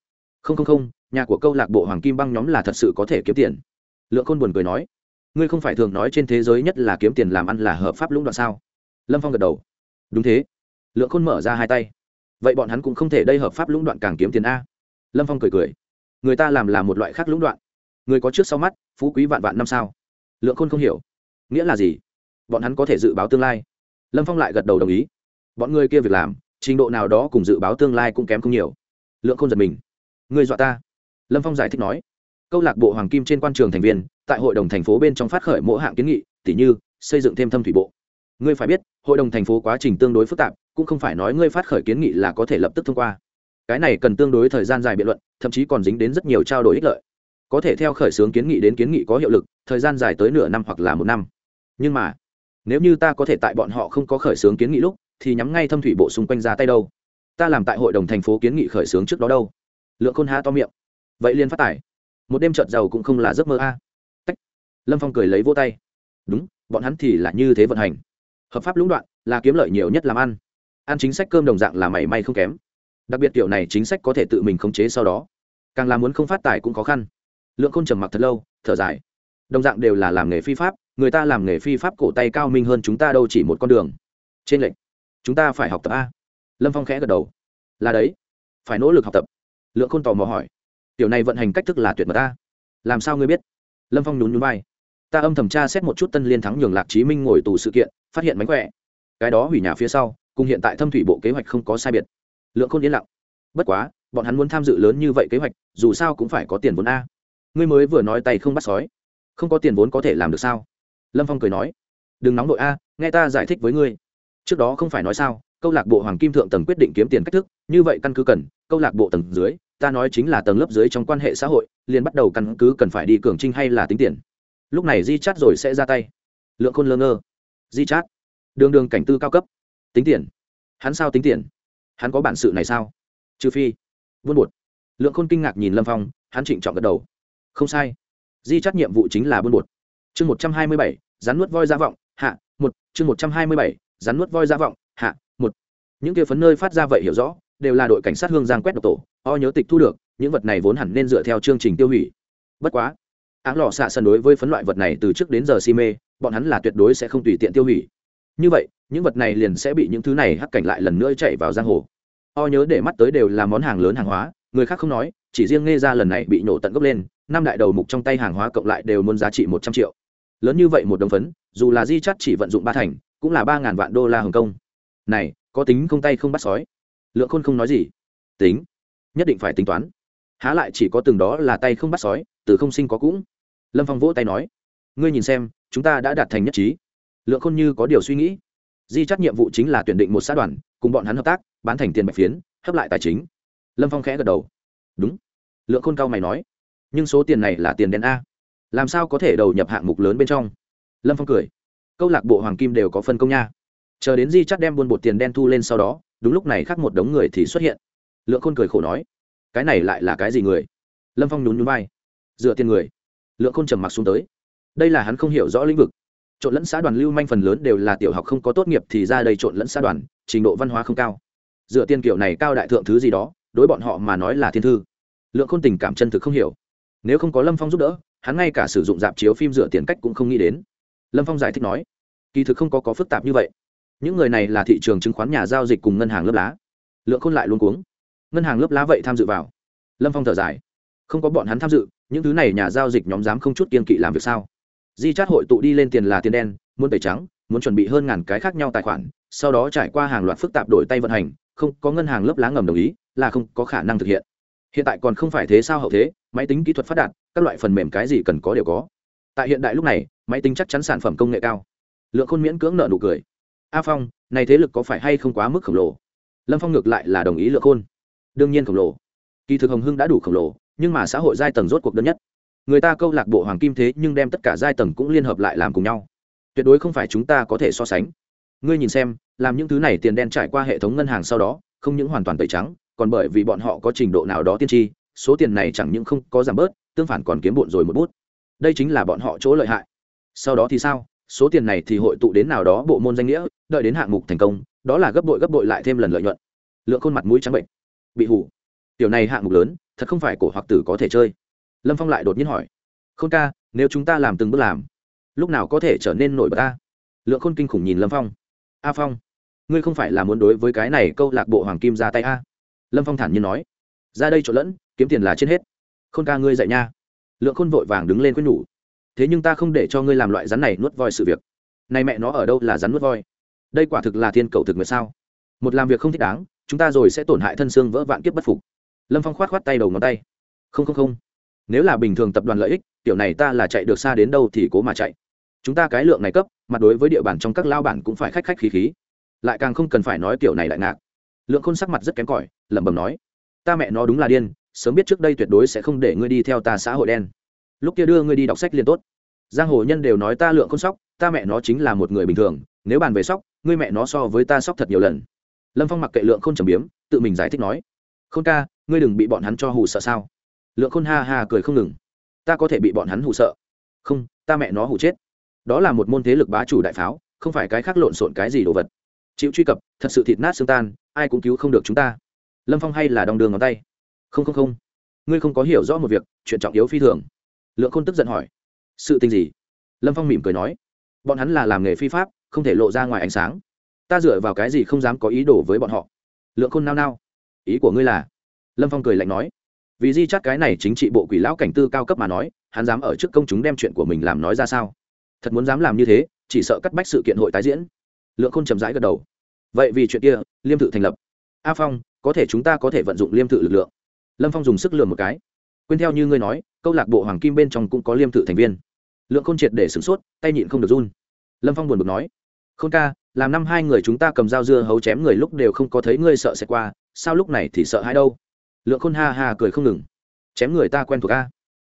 Không không không nhà của câu lạc bộ hoàng kim băng nhóm là thật sự có thể kiếm tiền. Lượng khôn buồn cười nói, ngươi không phải thường nói trên thế giới nhất là kiếm tiền làm ăn là hợp pháp lũng đoạn sao? Lâm phong gật đầu, đúng thế. Lượng khôn mở ra hai tay, vậy bọn hắn cũng không thể đây hợp pháp lũng đoạn càng kiếm tiền a. Lâm phong cười cười, người ta làm là một loại khác lũng đoạn. Người có trước sau mắt, phú quý vạn vạn năm sao? Lượng khôn không hiểu, nghĩa là gì? Bọn hắn có thể dự báo tương lai. Lâm phong lại gật đầu đồng ý, bọn người kia việc làm, trình độ nào đó cùng dự báo tương lai cũng kém không nhiều. Lượng khôn giật mình người dọa ta lâm phong giải thích nói, câu lạc bộ hoàng kim trên quan trường thành viên, tại hội đồng thành phố bên trong phát khởi mỗi hạng kiến nghị tỷ như, xây dựng thêm thâm thủy bộ. Ngươi phải biết, hội đồng thành phố quá trình tương đối phức tạp, cũng không phải nói ngươi phát khởi kiến nghị là có thể lập tức thông qua. Cái này cần tương đối thời gian dài biện luận, thậm chí còn dính đến rất nhiều trao đổi ích lợi. Có thể theo khởi xướng kiến nghị đến kiến nghị có hiệu lực, thời gian dài tới nửa năm hoặc là một năm. Nhưng mà, nếu như ta có thể tại bọn họ không có khởi xướng kiến nghị lúc, thì nhắm ngay thâm thủy bộ xung quanh ra tay đâu? Ta làm tại hội đồng thành phố kiến nghị khởi xướng trước đó đâu? Lượng khôn há to miệng vậy liền phát tải một đêm trợt giàu cũng không là giấc mơ a. Tách. lâm phong cười lấy vô tay. Đúng, bọn hắn thì là như thế vận hành. Hợp pháp lũng đoạn là kiếm lợi nhiều nhất làm ăn. Ăn chính sách cơm đồng dạng là mảy may không kém. Đặc biệt kiểu này chính sách có thể tự mình khống chế sau đó. Càng làm muốn không phát tài cũng khó khăn. Lượng khôn trầm mặc thật lâu, thở dài. Đồng dạng đều là làm nghề phi pháp, người ta làm nghề phi pháp cổ tay cao minh hơn chúng ta đâu chỉ một con đường. Trên lệnh, chúng ta phải học tập a. Lâm phong khẽ gật đầu. Là đấy, phải nỗ lực học tập. Lượng khôn tò mò hỏi tiểu này vận hành cách thức là tuyệt mật ta. Làm sao ngươi biết? Lâm phong nhún nhún vai. Ta âm thầm tra xét một chút tân liên thắng nhường lạc chí minh ngồi tù sự kiện, phát hiện mánh khỏe. Cái đó hủy nhà phía sau, cùng hiện tại thâm thủy bộ kế hoạch không có sai biệt. Lượng khôn yên lặng. Bất quá, bọn hắn muốn tham dự lớn như vậy kế hoạch, dù sao cũng phải có tiền vốn a. Ngươi mới vừa nói tay không bắt sói. Không có tiền vốn có thể làm được sao? Lâm phong cười nói. Đừng nóng đội a, nghe ta giải thích với ngươi. Trước đó không phải nói sao, câu lạc bộ hoàng kim thượng tầng quyết định kiếm tiền cách thức, như vậy căn cứ cần, câu lạc bộ tầng dưới ta nói chính là tầng lớp dưới trong quan hệ xã hội, liền bắt đầu căn cứ cần phải đi cường trinh hay là tính tiền. Lúc này di chát rồi sẽ ra tay. Lượng khôn lơ ngơ. Di chát. Đường đường cảnh tư cao cấp. Tính tiền. Hắn sao tính tiền? Hắn có bản sự này sao? Trừ phi. Buôn bột. Lượng khôn kinh ngạc nhìn lâm phong, hắn trịnh trọng gật đầu. Không sai. Di chắt nhiệm vụ chính là buôn bột. Chương một trăm hai mươi bảy, rắn nuốt voi ra vọng, hạ, một. Chương một trăm hai mươi bảy, rắn nuốt voi ra vọng, hạ, một. Những kia phấn nơi phát ra vậy hiểu rõ, đều là đội cảnh sát hương giang quét độc tổ o nhớ tịch thu được, những vật này vốn hẳn nên dựa theo chương trình tiêu hủy. Bất quá áng lò xạ sân đối với phấn loại vật này từ trước đến giờ si mê, bọn hắn là tuyệt đối sẽ không tùy tiện tiêu hủy. Như vậy, những vật này liền sẽ bị những thứ này hắc cảnh lại lần nữa chạy vào giang hồ. O nhớ để mắt tới đều là món hàng lớn hàng hóa, người khác không nói, chỉ riêng nghe ra lần này bị nổ tận gốc lên, năm đại đầu mục trong tay hàng hóa cộng lại đều muốn giá trị một trăm triệu. Lớn như vậy một đồng phấn, dù là di chắt chỉ vận dụng ba thành, cũng là ba ngàn vạn đô la hồng kông. Này, có tính không tay không bắt sói. Lượng khôn không nói gì. Tính nhất định phải tính toán. Há lại chỉ có từng đó là tay không bắt sói, từ không sinh có cũng. Lâm phong vỗ tay nói, ngươi nhìn xem, chúng ta đã đạt thành nhất trí. Lượng khôn như có điều suy nghĩ. Di chắc nhiệm vụ chính là tuyển định một xã đoàn, cùng bọn hắn hợp tác, bán thành tiền bạch phiến, hấp lại tài chính. Lâm phong khẽ gật đầu. Đúng. Lượng khôn cao mày nói, nhưng số tiền này là tiền đen a. Làm sao có thể đầu nhập hạng mục lớn bên trong? Lâm phong cười. Câu lạc bộ hoàng kim đều có phân công nha. Chờ đến di chắc đem buôn bột tiền đen thu lên sau đó, đúng lúc này khác một đống người thì xuất hiện lượng khôn cười khổ nói, cái này lại là cái gì người? Lâm phong nhún nhún vai, dựa tiền người. Lượng khôn trầm mặc xuống tới, đây là hắn không hiểu rõ lĩnh vực. Trộn lẫn xã đoàn lưu manh phần lớn đều là tiểu học không có tốt nghiệp thì ra đây trộn lẫn xã đoàn, trình độ văn hóa không cao. Dựa tiền kiểu này cao đại thượng thứ gì đó, đối bọn họ mà nói là thiên thư. Lượng khôn tình cảm chân thực không hiểu. Nếu không có lâm phong giúp đỡ, hắn ngay cả sử dụng dạp chiếu phim dựa tiền cách cũng không nghĩ đến. Lâm phong giải thích nói, kỳ thực không có có phức tạp như vậy. Những người này là thị trường chứng khoán nhà giao dịch cùng ngân hàng lớp lá. Lượng khôn lại luôn cuống ngân hàng lớp lá vậy tham dự vào. Lâm phong thở dài. Không có bọn hắn tham dự, những thứ này nhà giao dịch nhóm dám không chút kiên kỵ làm việc sao? Di chát hội tụ đi lên tiền là tiền đen, muốn tẩy trắng, muốn chuẩn bị hơn ngàn cái khác nhau tài khoản, sau đó trải qua hàng loạt phức tạp đổi tay vận hành, không có ngân hàng lớp lá ngầm đồng ý, là không có khả năng thực hiện. Hiện tại còn không phải thế sao hậu thế, máy tính kỹ thuật phát đạt, các loại phần mềm cái gì cần có đều có. Tại hiện đại lúc này, máy tính chắc chắn sản phẩm công nghệ cao. Lượng khôn miễn cưỡng nợ nụ cười. A phong, này thế lực có phải hay không quá mức khổng lồ? Lâm phong ngược lại là đồng ý lượng khôn đương nhiên khổng lồ. Kỳ thực hồng hưng đã đủ khổng lồ, nhưng mà xã hội giai tầng rốt cuộc đơn nhất. Người ta câu lạc bộ hoàng kim thế nhưng đem tất cả giai tầng cũng liên hợp lại làm cùng nhau. Tuyệt đối không phải chúng ta có thể so sánh. Ngươi nhìn xem, làm những thứ này tiền đen trải qua hệ thống ngân hàng sau đó, không những hoàn toàn tẩy trắng, còn bởi vì bọn họ có trình độ nào đó tiên tri, số tiền này chẳng những không có giảm bớt, tương phản còn kiếm bộn rồi một bút. Đây chính là bọn họ chỗ lợi hại. Sau đó thì sao? Số tiền này thì hội tụ đến nào đó bộ môn danh nghĩa, đợi đến hạng mục thành công, đó là gấp bội gấp bội lại thêm lần lợi nhuận. Lượng khuôn mặt mũi trắng bệnh bị hủ. Tiểu này hạng mục lớn, thật không phải cổ hoặc tử có thể chơi. Lâm phong lại đột nhiên hỏi, khôn ca, nếu chúng ta làm từng bước làm, lúc nào có thể trở nên nổi bật ta? Lượng khôn kinh khủng nhìn lâm phong. A phong, ngươi không phải là muốn đối với cái này câu lạc bộ hoàng kim ra tay a? Lâm phong thản nhiên nói, ra đây trộn lẫn, kiếm tiền là trên hết. Khôn ca ngươi dạy nha. Lượng khôn vội vàng đứng lên quyết nhủ, thế nhưng ta không để cho ngươi làm loại rắn này nuốt voi sự việc. Này mẹ nó ở đâu là rắn nuốt voi? Đây quả thực là thiên cầu thực nguyệt sao? Một làm việc không thích đáng chúng ta rồi sẽ tổn hại thân xương vỡ vạn kiếp bất phục. Lâm phong khoát khoát tay đầu ngón tay. Không không không. Nếu là bình thường tập đoàn lợi ích kiểu này ta là chạy được xa đến đâu thì cố mà chạy. Chúng ta cái lượng này cấp, mặt đối với địa bàn trong các lao bản cũng phải khách khách khí khí. Lại càng không cần phải nói kiểu này lại ngạc. Lượng khôn sắc mặt rất kém cỏi, lẩm bẩm nói. Ta mẹ nó đúng là điên, sớm biết trước đây tuyệt đối sẽ không để ngươi đi theo ta xã hội đen. Lúc kia đưa ngươi đi đọc sách liền tốt. Giang hồ nhân đều nói ta lượng khôn sóc, ta mẹ nó chính là một người bình thường, nếu bàn về sóc, ngươi mẹ nó so với ta sóc thật nhiều lần lâm phong mặc kệ lượng khôn trầm biếm, tự mình giải thích nói, khôn ca, ngươi đừng bị bọn hắn cho hù sợ sao? Lượng khôn ha ha cười không ngừng, ta có thể bị bọn hắn hù sợ? Không, ta mẹ nó hù chết. Đó là một môn thế lực bá chủ đại pháo, không phải cái khác lộn xộn cái gì đồ vật. Chịu truy cập, thật sự thịt nát xương tan, ai cũng cứu không được chúng ta. Lâm phong hay là đong đường ngón tay. Không không không, ngươi không có hiểu rõ một việc, chuyện trọng yếu phi thường. Lượng khôn tức giận hỏi, sự tình gì? Lâm phong mỉm cười nói, bọn hắn là làm nghề phi pháp, không thể lộ ra ngoài ánh sáng ta dựa vào cái gì không dám có ý đồ với bọn họ? Lượng khôn nao nao. Ý của ngươi là? Lâm phong cười lạnh nói. Vì di chắc cái này chính trị bộ quỷ lão cảnh tư cao cấp mà nói, hắn dám ở trước công chúng đem chuyện của mình làm nói ra sao? Thật muốn dám làm như thế, chỉ sợ cắt bách sự kiện hội tái diễn. Lượng khôn chậm rãi gật đầu. Vậy vì chuyện kia, liêm thự thành lập. A phong, có thể chúng ta có thể vận dụng liêm thự lực lượng. Lâm phong dùng sức lừa một cái. Quên theo như ngươi nói, câu lạc bộ hoàng kim bên trong cũng có liêm thự thành viên. Lượng khôn triệt để sửng sốt, tay nhịn không được run. Lâm phong buồn bực nói. Khôn ca làm năm hai người chúng ta cầm dao dưa hấu chém người lúc đều không có thấy ngươi sợ sẽ qua, sao lúc này thì sợ hai đâu? Lượng khôn ha ha cười không ngừng. Chém người ta quen thuộc a.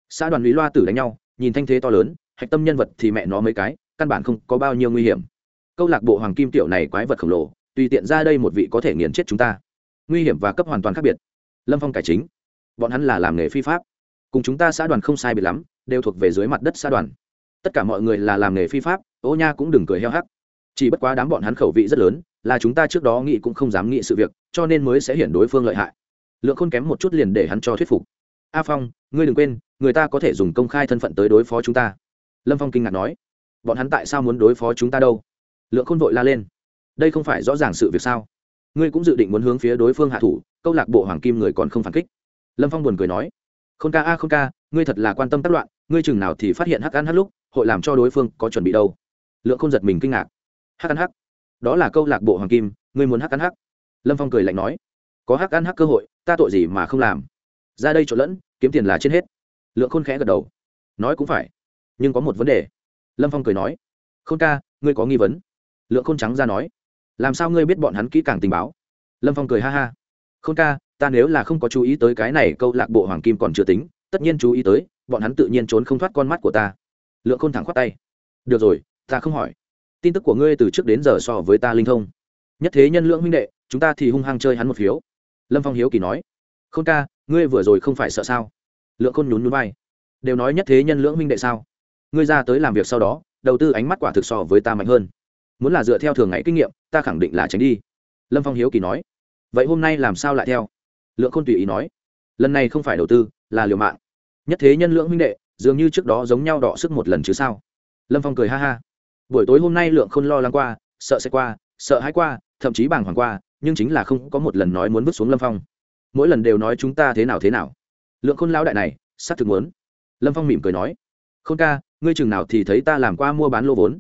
Xã đoàn lý loa tử đánh nhau, nhìn thanh thế to lớn, hạch tâm nhân vật thì mẹ nó mấy cái, căn bản không có bao nhiêu nguy hiểm. Câu lạc bộ hoàng kim tiểu này quái vật khổng lồ, tùy tiện ra đây một vị có thể nghiền chết chúng ta. Nguy hiểm và cấp hoàn toàn khác biệt. Lâm phong cải chính. Bọn hắn là làm nghề phi pháp. Cùng chúng ta xã đoàn không sai biệt lắm, đều thuộc về dưới mặt đất xã đoàn. Tất cả mọi người là làm nghề phi pháp, ô nha cũng đừng cười heo hắc chỉ bất quá đám bọn hắn khẩu vị rất lớn, là chúng ta trước đó nghĩ cũng không dám nghĩ sự việc, cho nên mới sẽ hiển đối phương lợi hại. Lượng khôn kém một chút liền để hắn cho thuyết phục. A phong, ngươi đừng quên, người ta có thể dùng công khai thân phận tới đối phó chúng ta. Lâm phong kinh ngạc nói. Bọn hắn tại sao muốn đối phó chúng ta đâu? Lượng khôn vội la lên. Đây không phải rõ ràng sự việc sao? Ngươi cũng dự định muốn hướng phía đối phương hạ thủ, câu lạc bộ hoàng kim người còn không phản kích. Lâm phong buồn cười nói. K h ô n ca, a k h ô n ca, ngươi thật là quan tâm tác loạn, ngươi chừng nào thì phát hiện hắc ăn hắc lúc, hội làm cho đối phương có chuẩn bị đâu. Lượng khôn giật mình kinh ngạc hắc ăn hắc. Đó là câu lạc bộ hoàng kim, ngươi muốn hắc ăn hắc? Lâm phong cười lạnh nói. Có hắc ăn hắc cơ hội, ta tội gì mà không làm? Ra đây trộn lẫn, kiếm tiền là trên hết. Lượng khôn khẽ gật đầu. Nói cũng phải. Nhưng có một vấn đề. Lâm phong cười nói. Khôn ca, ngươi có nghi vấn? Lượng khôn trắng ra nói. Làm sao ngươi biết bọn hắn kỹ càng tình báo? Lâm phong cười ha ha. Khôn ca, ta nếu là không có chú ý tới cái này, câu lạc bộ hoàng kim còn chưa tính, tất nhiên chú ý tới, bọn hắn tự nhiên trốn không thoát con mắt của ta. Lượng khôn thẳng khoát tay. Được rồi, ta không hỏi tin tức của ngươi từ trước đến giờ so với ta linh thông. Nhất thế nhân lượng huynh đệ, chúng ta thì hung hăng chơi hắn một phiếu. Lâm phong hiếu kỳ nói. Khôn ca, ngươi vừa rồi không phải sợ sao? Lượng khôn nhún nhún vai. Đều nói nhất thế nhân lưỡng minh đệ sao? Ngươi ra tới làm việc sau đó, đầu tư ánh mắt quả thực so với ta mạnh hơn. Muốn là dựa theo thường ngày kinh nghiệm, ta khẳng định là tránh đi. Lâm phong hiếu kỳ nói. Vậy hôm nay làm sao lại theo? Lượng khôn tùy ý nói. Lần này không phải đầu tư, là liều mạng. Nhất thế nhân lưỡng minh đệ, dường như trước đó giống nhau đọ sức một lần chứ sao? Lâm phong cười ha ha buổi tối hôm nay lượng khôn lo lắng qua, sợ sẽ qua, sợ hãi qua, thậm chí bàng hoàng qua, nhưng chính là không có một lần nói muốn vứt xuống lâm phong. Mỗi lần đều nói chúng ta thế nào thế nào. Lượng khôn lao đại này, xác thực muốn. Lâm phong mỉm cười nói, khôn ca, ngươi chừng nào thì thấy ta làm qua mua bán lô vốn.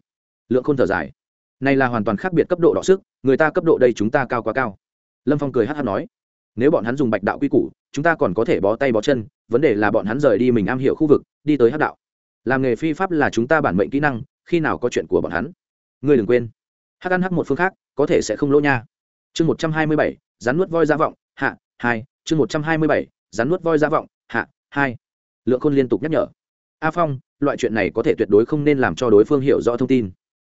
Lượng khôn thở dài, này là hoàn toàn khác biệt cấp độ đọ sức, người ta cấp độ đây chúng ta cao quá cao. Lâm phong cười hát hát nói, nếu bọn hắn dùng bạch đạo quy củ, chúng ta còn có thể bó tay bó chân, vấn đề là bọn hắn rời đi mình am hiểu khu vực, đi tới hát đạo. Làm nghề phi pháp là chúng ta bản mệnh kỹ năng khi nào có chuyện của bọn hắn? Ngươi đừng quên. Hắc ăn hắc một phương khác, có thể sẽ không lỗ nha. Chương một trăm hai mươi bảy, rắn nuốt voi ra vọng, hạ, hai. Chương một trăm hai mươi bảy, rắn nuốt voi ra vọng, hạ, hai. Lượng khôn liên tục nhắc nhở. A phong, loại chuyện này có thể tuyệt đối không nên làm cho đối phương hiểu rõ thông tin.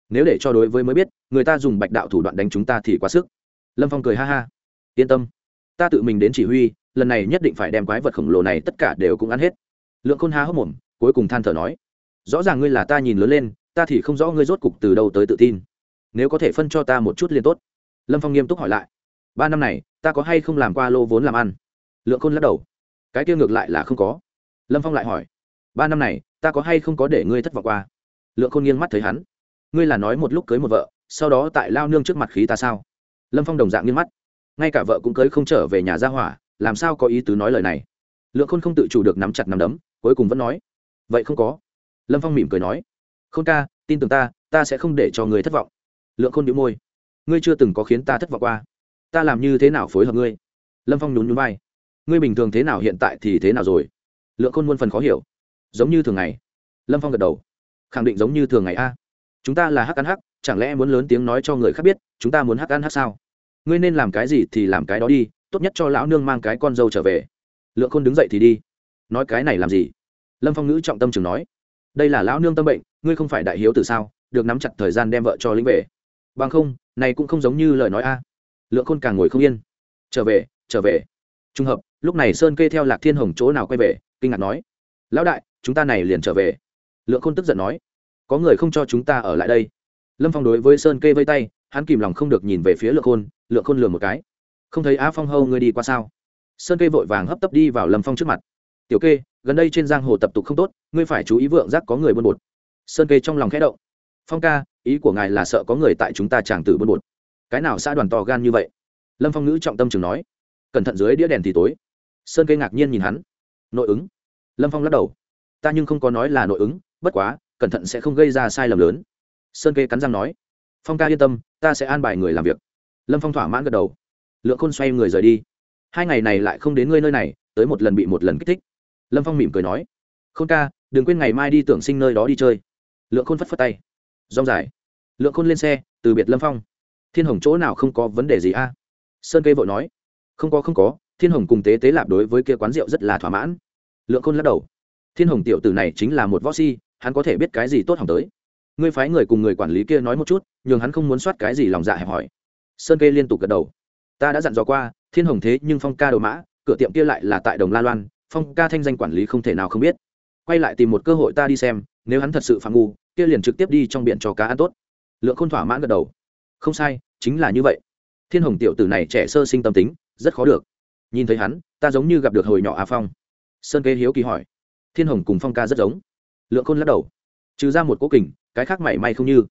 Nếu để cho đối với mới biết, người ta dùng bạch đạo thủ đoạn đánh chúng ta thì quá sức. Lâm phong cười ha ha. Yên tâm. Ta tự mình đến chỉ huy, lần này nhất định phải đem quái vật khổng lồ này tất cả đều cũng ăn hết. Lượng khôn há hốc mồm, cuối cùng than thở nói. Rõ ràng ngươi là ta nhìn lớn lên ta thì không rõ ngươi rốt cục từ đâu tới tự tin. Nếu có thể phân cho ta một chút liền tốt. Lâm phong nghiêm túc hỏi lại. Ba năm này, ta có hay không làm qua lô vốn làm ăn? Lượng khôn lắc đầu. Cái kia ngược lại là không có. Lâm phong lại hỏi. Ba năm này, ta có hay không có để ngươi thất vọng qua? Lượng khôn nghiêng mắt thấy hắn. Ngươi là nói một lúc cưới một vợ, sau đó tại lao nương trước mặt khí ta sao? Lâm phong đồng dạng nghiêng mắt. Ngay cả vợ cũng cưới không trở về nhà ra hỏa, làm sao có ý tứ nói lời này? Lượng khôn không tự chủ được nắm chặt nắm đấm, cuối cùng vẫn nói. Vậy không có. Lâm phong mỉm cười nói khôn ca, tin tưởng ta ta sẽ không để cho người thất vọng. Lượng khôn đĩu môi. Ngươi chưa từng có khiến ta thất vọng qua. Ta làm như thế nào phối hợp ngươi? Lâm phong nhún nhún vai. Ngươi bình thường thế nào hiện tại thì thế nào rồi? Lượng khôn muôn phần khó hiểu. Giống như thường ngày. Lâm phong gật đầu. Khẳng định giống như thường ngày a. Chúng ta là hắc ăn hắc, chẳng lẽ muốn lớn tiếng nói cho người khác biết, chúng ta muốn hắc ăn hắc sao? Ngươi nên làm cái gì thì làm cái đó đi, tốt nhất cho lão nương mang cái con dâu trở về. Lượng khôn đứng dậy thì đi. Nói cái này làm gì? Lâm phong ngữ trọng tâm chừng nói. Đây là lão nương tâm bệnh ngươi không phải đại hiếu từ sao, được nắm chặt thời gian đem vợ cho lĩnh về. Bằng không, này cũng không giống như lời nói a. Lượng khôn càng ngồi không yên. Trở về trở về. Trùng hợp, lúc này sơn kê theo lạc thiên hồng chỗ nào quay về, kinh ngạc nói. Lão đại, chúng ta này liền trở về. Lượng khôn tức giận nói. Có người không cho chúng ta ở lại đây. Lâm phong đối với sơn kê vây tay, hắn kìm lòng không được nhìn về phía lượng khôn lượng khôn lừa một cái. Không thấy á phong hâu ngươi đi qua sao? Sơn kê vội vàng hấp tấp đi vào lâm phong trước mặt. Tiểu kê, gần đây trên giang hồ tập tục không tốt, ngươi phải chú ý vượng giác có người buôn bột sơn kê trong lòng khẽ động. Phong ca, ý của ngài là sợ có người tại chúng ta chàng tử buôn bột. Cái nào xã đoàn to gan như vậy? Lâm phong ngữ trọng tâm chừng nói. Cẩn thận dưới đĩa đèn thì tối. Sơn kê ngạc nhiên nhìn hắn. Nội ứng. Lâm phong lắc đầu. Ta nhưng không có nói là nội ứng, bất quá, cẩn thận sẽ không gây ra sai lầm lớn. Sơn kê cắn răng nói. Phong ca yên tâm, ta sẽ an bài người làm việc. Lâm phong thỏa mãn gật đầu. Lượng khôn xoay người rời đi. Hai ngày này lại không đến ngươi nơi này, tới một lần bị một lần kích thích. Lâm phong mỉm cười nói. Khôn ca, đừng quên ngày mai đi tưởng sinh nơi đó đi chơi lượng khôn phất phất tay. Rong dài. Lượng khôn lên xe, từ biệt lâm phong. Thiên hồng chỗ nào không có vấn đề gì a? Sơn cây vội nói. Không có không có, thiên hồng cùng tế tế lạp đối với kia quán rượu rất là thỏa mãn. Lượng khôn lắc đầu. Thiên hồng tiểu tử này chính là một võ si, hắn có thể biết cái gì tốt hỏng tới. Ngươi phái người cùng người quản lý kia nói một chút, nhường hắn không muốn soát cái gì lòng dạ hẹp hỏi. Sơn cây liên tục gật đầu. Ta đã dặn dò qua, thiên hồng thế nhưng phong ca đồ mã, cửa tiệm kia lại là tại đồng la loan, phong ca thanh danh quản lý không thể nào không biết. Quay lại tìm một cơ hội ta đi xem nếu hắn thật sự phạm ngu, kia liền trực tiếp đi trong biển cho cá ăn tốt. Lượng khôn thỏa mãn gật đầu. Không sai, chính là như vậy. Thiên hồng tiểu tử này trẻ sơ sinh tâm tính, rất khó được. Nhìn thấy hắn, ta giống như gặp được hồi nhỏ à phong. Sơn kê hiếu kỳ hỏi. Thiên hồng cùng phong ca rất giống. Lượng khôn lắc đầu. Trừ ra một cố kình, cái khác mảy may không như.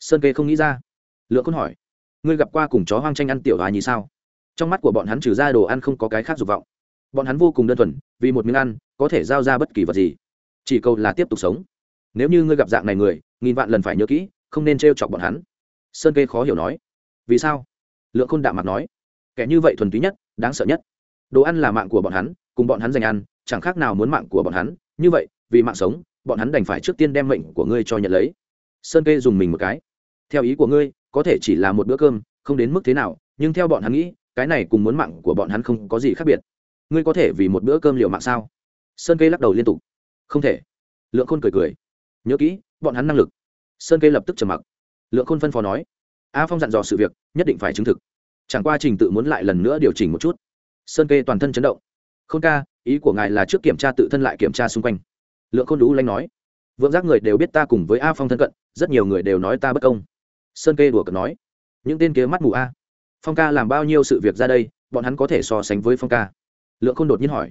Sơn kê không nghĩ ra. Lượng khôn hỏi. Ngươi gặp qua cùng chó hoang tranh ăn tiểu hòa nhì sao? Trong mắt của bọn hắn trừ ra đồ ăn không có cái khác dục vọng. Bọn hắn vô cùng đơn thuần, vì một miếng ăn, có thể giao ra bất kỳ vật gì. Chỉ cầu là tiếp tục sống nếu như ngươi gặp dạng này người, nghìn vạn lần phải nhớ kỹ, không nên t chọc bọn hắn. Sơn kê khó hiểu nói. Vì sao? Lượng khôn đạm mặt nói. Kẻ như vậy thuần túy nhất, đáng sợ nhất. Đồ ăn là mạng của bọn hắn, cùng bọn hắn dành ăn, chẳng khác nào muốn mạng của bọn hắn. Như vậy, vì mạng sống, bọn hắn đành phải trước tiên đem mệnh của ngươi cho nhận lấy. Sơn kê dùng mình một cái. Theo ý của ngươi, có thể chỉ là một bữa cơm, không đến mức thế nào, nhưng theo bọn hắn nghĩ, cái này cùng muốn mạng của bọn hắn không có gì khác biệt. Ngươi có thể vì một bữa cơm liệu mạng sao? Sơn kê lắc đầu liên tục. Không thể. Lượng khôn cười cười nhớ kỹ, bọn hắn năng lực. Sơn kê lập tức trầm mặc. Lượng khôn phân phó nói, a phong dặn dò sự việc, nhất định phải chứng thực. Chẳng qua trình tự muốn lại lần nữa điều chỉnh một chút. Sơn kê toàn thân chấn động. Khôn ca, ý của ngài là trước kiểm tra tự thân lại kiểm tra xung quanh. Lượng khôn đũ lanh nói, vượng giác người đều biết ta cùng với a phong thân cận, rất nhiều người đều nói ta bất công. Sơn kê đùa cợt nói, những tên kia mắt mù a. Phong ca làm bao nhiêu sự việc ra đây, bọn hắn có thể so sánh với phong ca. Lượng khôn đột nhiên hỏi,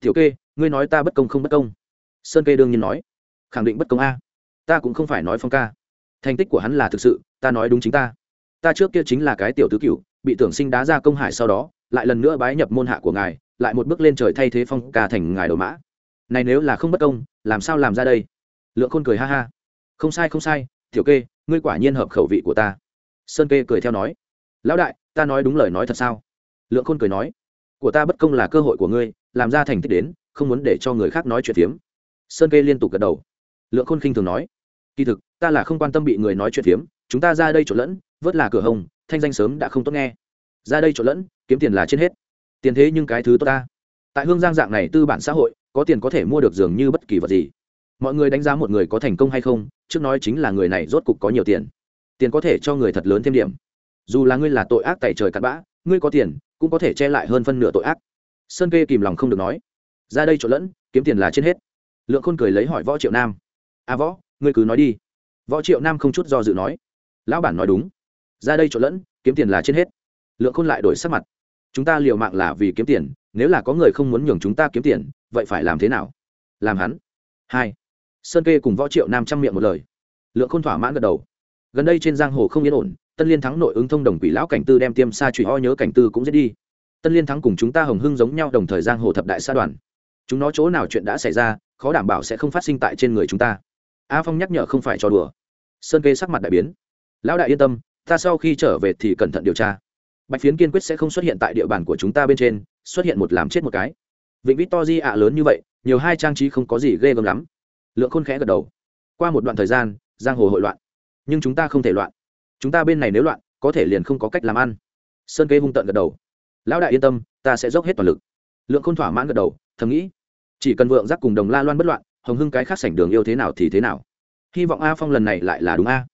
tiểu kê, ngươi nói ta bất công không bất công? Sơn kê đương nhiên nói khẳng định bất công a. Ta cũng không phải nói phong ca. Thành tích của hắn là thực sự, ta nói đúng chính ta. Ta trước kia chính là cái tiểu tứ cựu bị tưởng sinh đá ra công hải sau đó, lại lần nữa bái nhập môn hạ của ngài, lại một bước lên trời thay thế phong ca thành ngài đầu mã. Này nếu là không bất công, làm sao làm ra đây? Lượng khôn cười ha ha. Không sai không sai, tiểu kê, ngươi quả nhiên hợp khẩu vị của ta. Sơn kê cười theo nói. Lão đại, ta nói đúng lời nói thật sao? Lượng khôn cười nói. Của ta bất công là cơ hội của ngươi, làm ra thành tích đến, không muốn để cho người khác nói chuyện phiếm. Sơn kê liên tục gật đầu lượng khôn khinh thường nói, kỳ thực, ta là không quan tâm bị người nói chuyện phiếm, chúng ta ra đây trộn lẫn, vớt là cửa hồng, thanh danh sớm đã không tốt nghe. Ra đây trộn lẫn, kiếm tiền là trên hết. Tiền thế nhưng cái thứ tốt ta. Tại hương giang dạng này tư bản xã hội, có tiền có thể mua được dường như bất kỳ vật gì. Mọi người đánh giá một người có thành công hay không, trước nói chính là người này rốt cục có nhiều tiền. Tiền có thể cho người thật lớn thêm điểm. Dù là ngươi là tội ác tẩy trời cặn bã, ngươi có tiền, cũng có thể che lại hơn phân nửa tội ác. Sơn kê kìm lòng không được nói, ra đây trộn lẫn, kiếm tiền là trên hết. Lượng khôn cười lấy hỏi võ triệu nam à võ, ngươi cứ nói đi. Võ triệu nam không chút do dự nói. Lão bản nói đúng. Ra đây trộn lẫn, kiếm tiền là trên hết. Lượng khôn lại đổi sắc mặt. Chúng ta liều mạng là vì kiếm tiền, nếu là có người không muốn nhường chúng ta kiếm tiền, vậy phải làm thế nào? Làm hắn. Hai. Sơn kê cùng võ triệu nam chăm miệng một lời. Lượng khôn thỏa mãn gật đầu. Gần đây trên giang hồ không yên ổn, tân liên thắng nội ứng thông đồng quỷ lão cảnh tư đem tiêm xa trụy ho nhớ cảnh tư cũng giết đi. Tân liên thắng cùng chúng ta hồng hưng giống nhau đồng thời giang hồ thập đại sa đoàn. Chúng nó chỗ nào chuyện đã xảy ra, khó đảm bảo sẽ không phát sinh tại trên người chúng ta a phong nhắc nhở không phải cho đùa. Sơn kê sắc mặt đại biến. Lão đại yên tâm, ta sau khi trở về thì cẩn thận điều tra. Bạch phiến kiên quyết sẽ không xuất hiện tại địa bàn của chúng ta bên trên, xuất hiện một làm chết một cái. Vịnh vít to di ạ, lớn như vậy, nhiều hai trang trí không có gì ghê gớm lắm. Lượng khôn khẽ gật đầu. Qua một đoạn thời gian, giang hồ hội loạn. Nhưng chúng ta không thể loạn. Chúng ta bên này nếu loạn, có thể liền không có cách làm ăn. Sơn kê hung tận gật đầu. Lão đại yên tâm, ta sẽ dốc hết toàn lực. Lượng khôn thỏa mãn gật đầu, thầm nghĩ. Chỉ cần vượng giác cùng đồng la loan bất loạn hồng hưng cái khác sảnh đường yêu thế nào thì thế nào. Hy vọng a phong lần này lại là đúng a.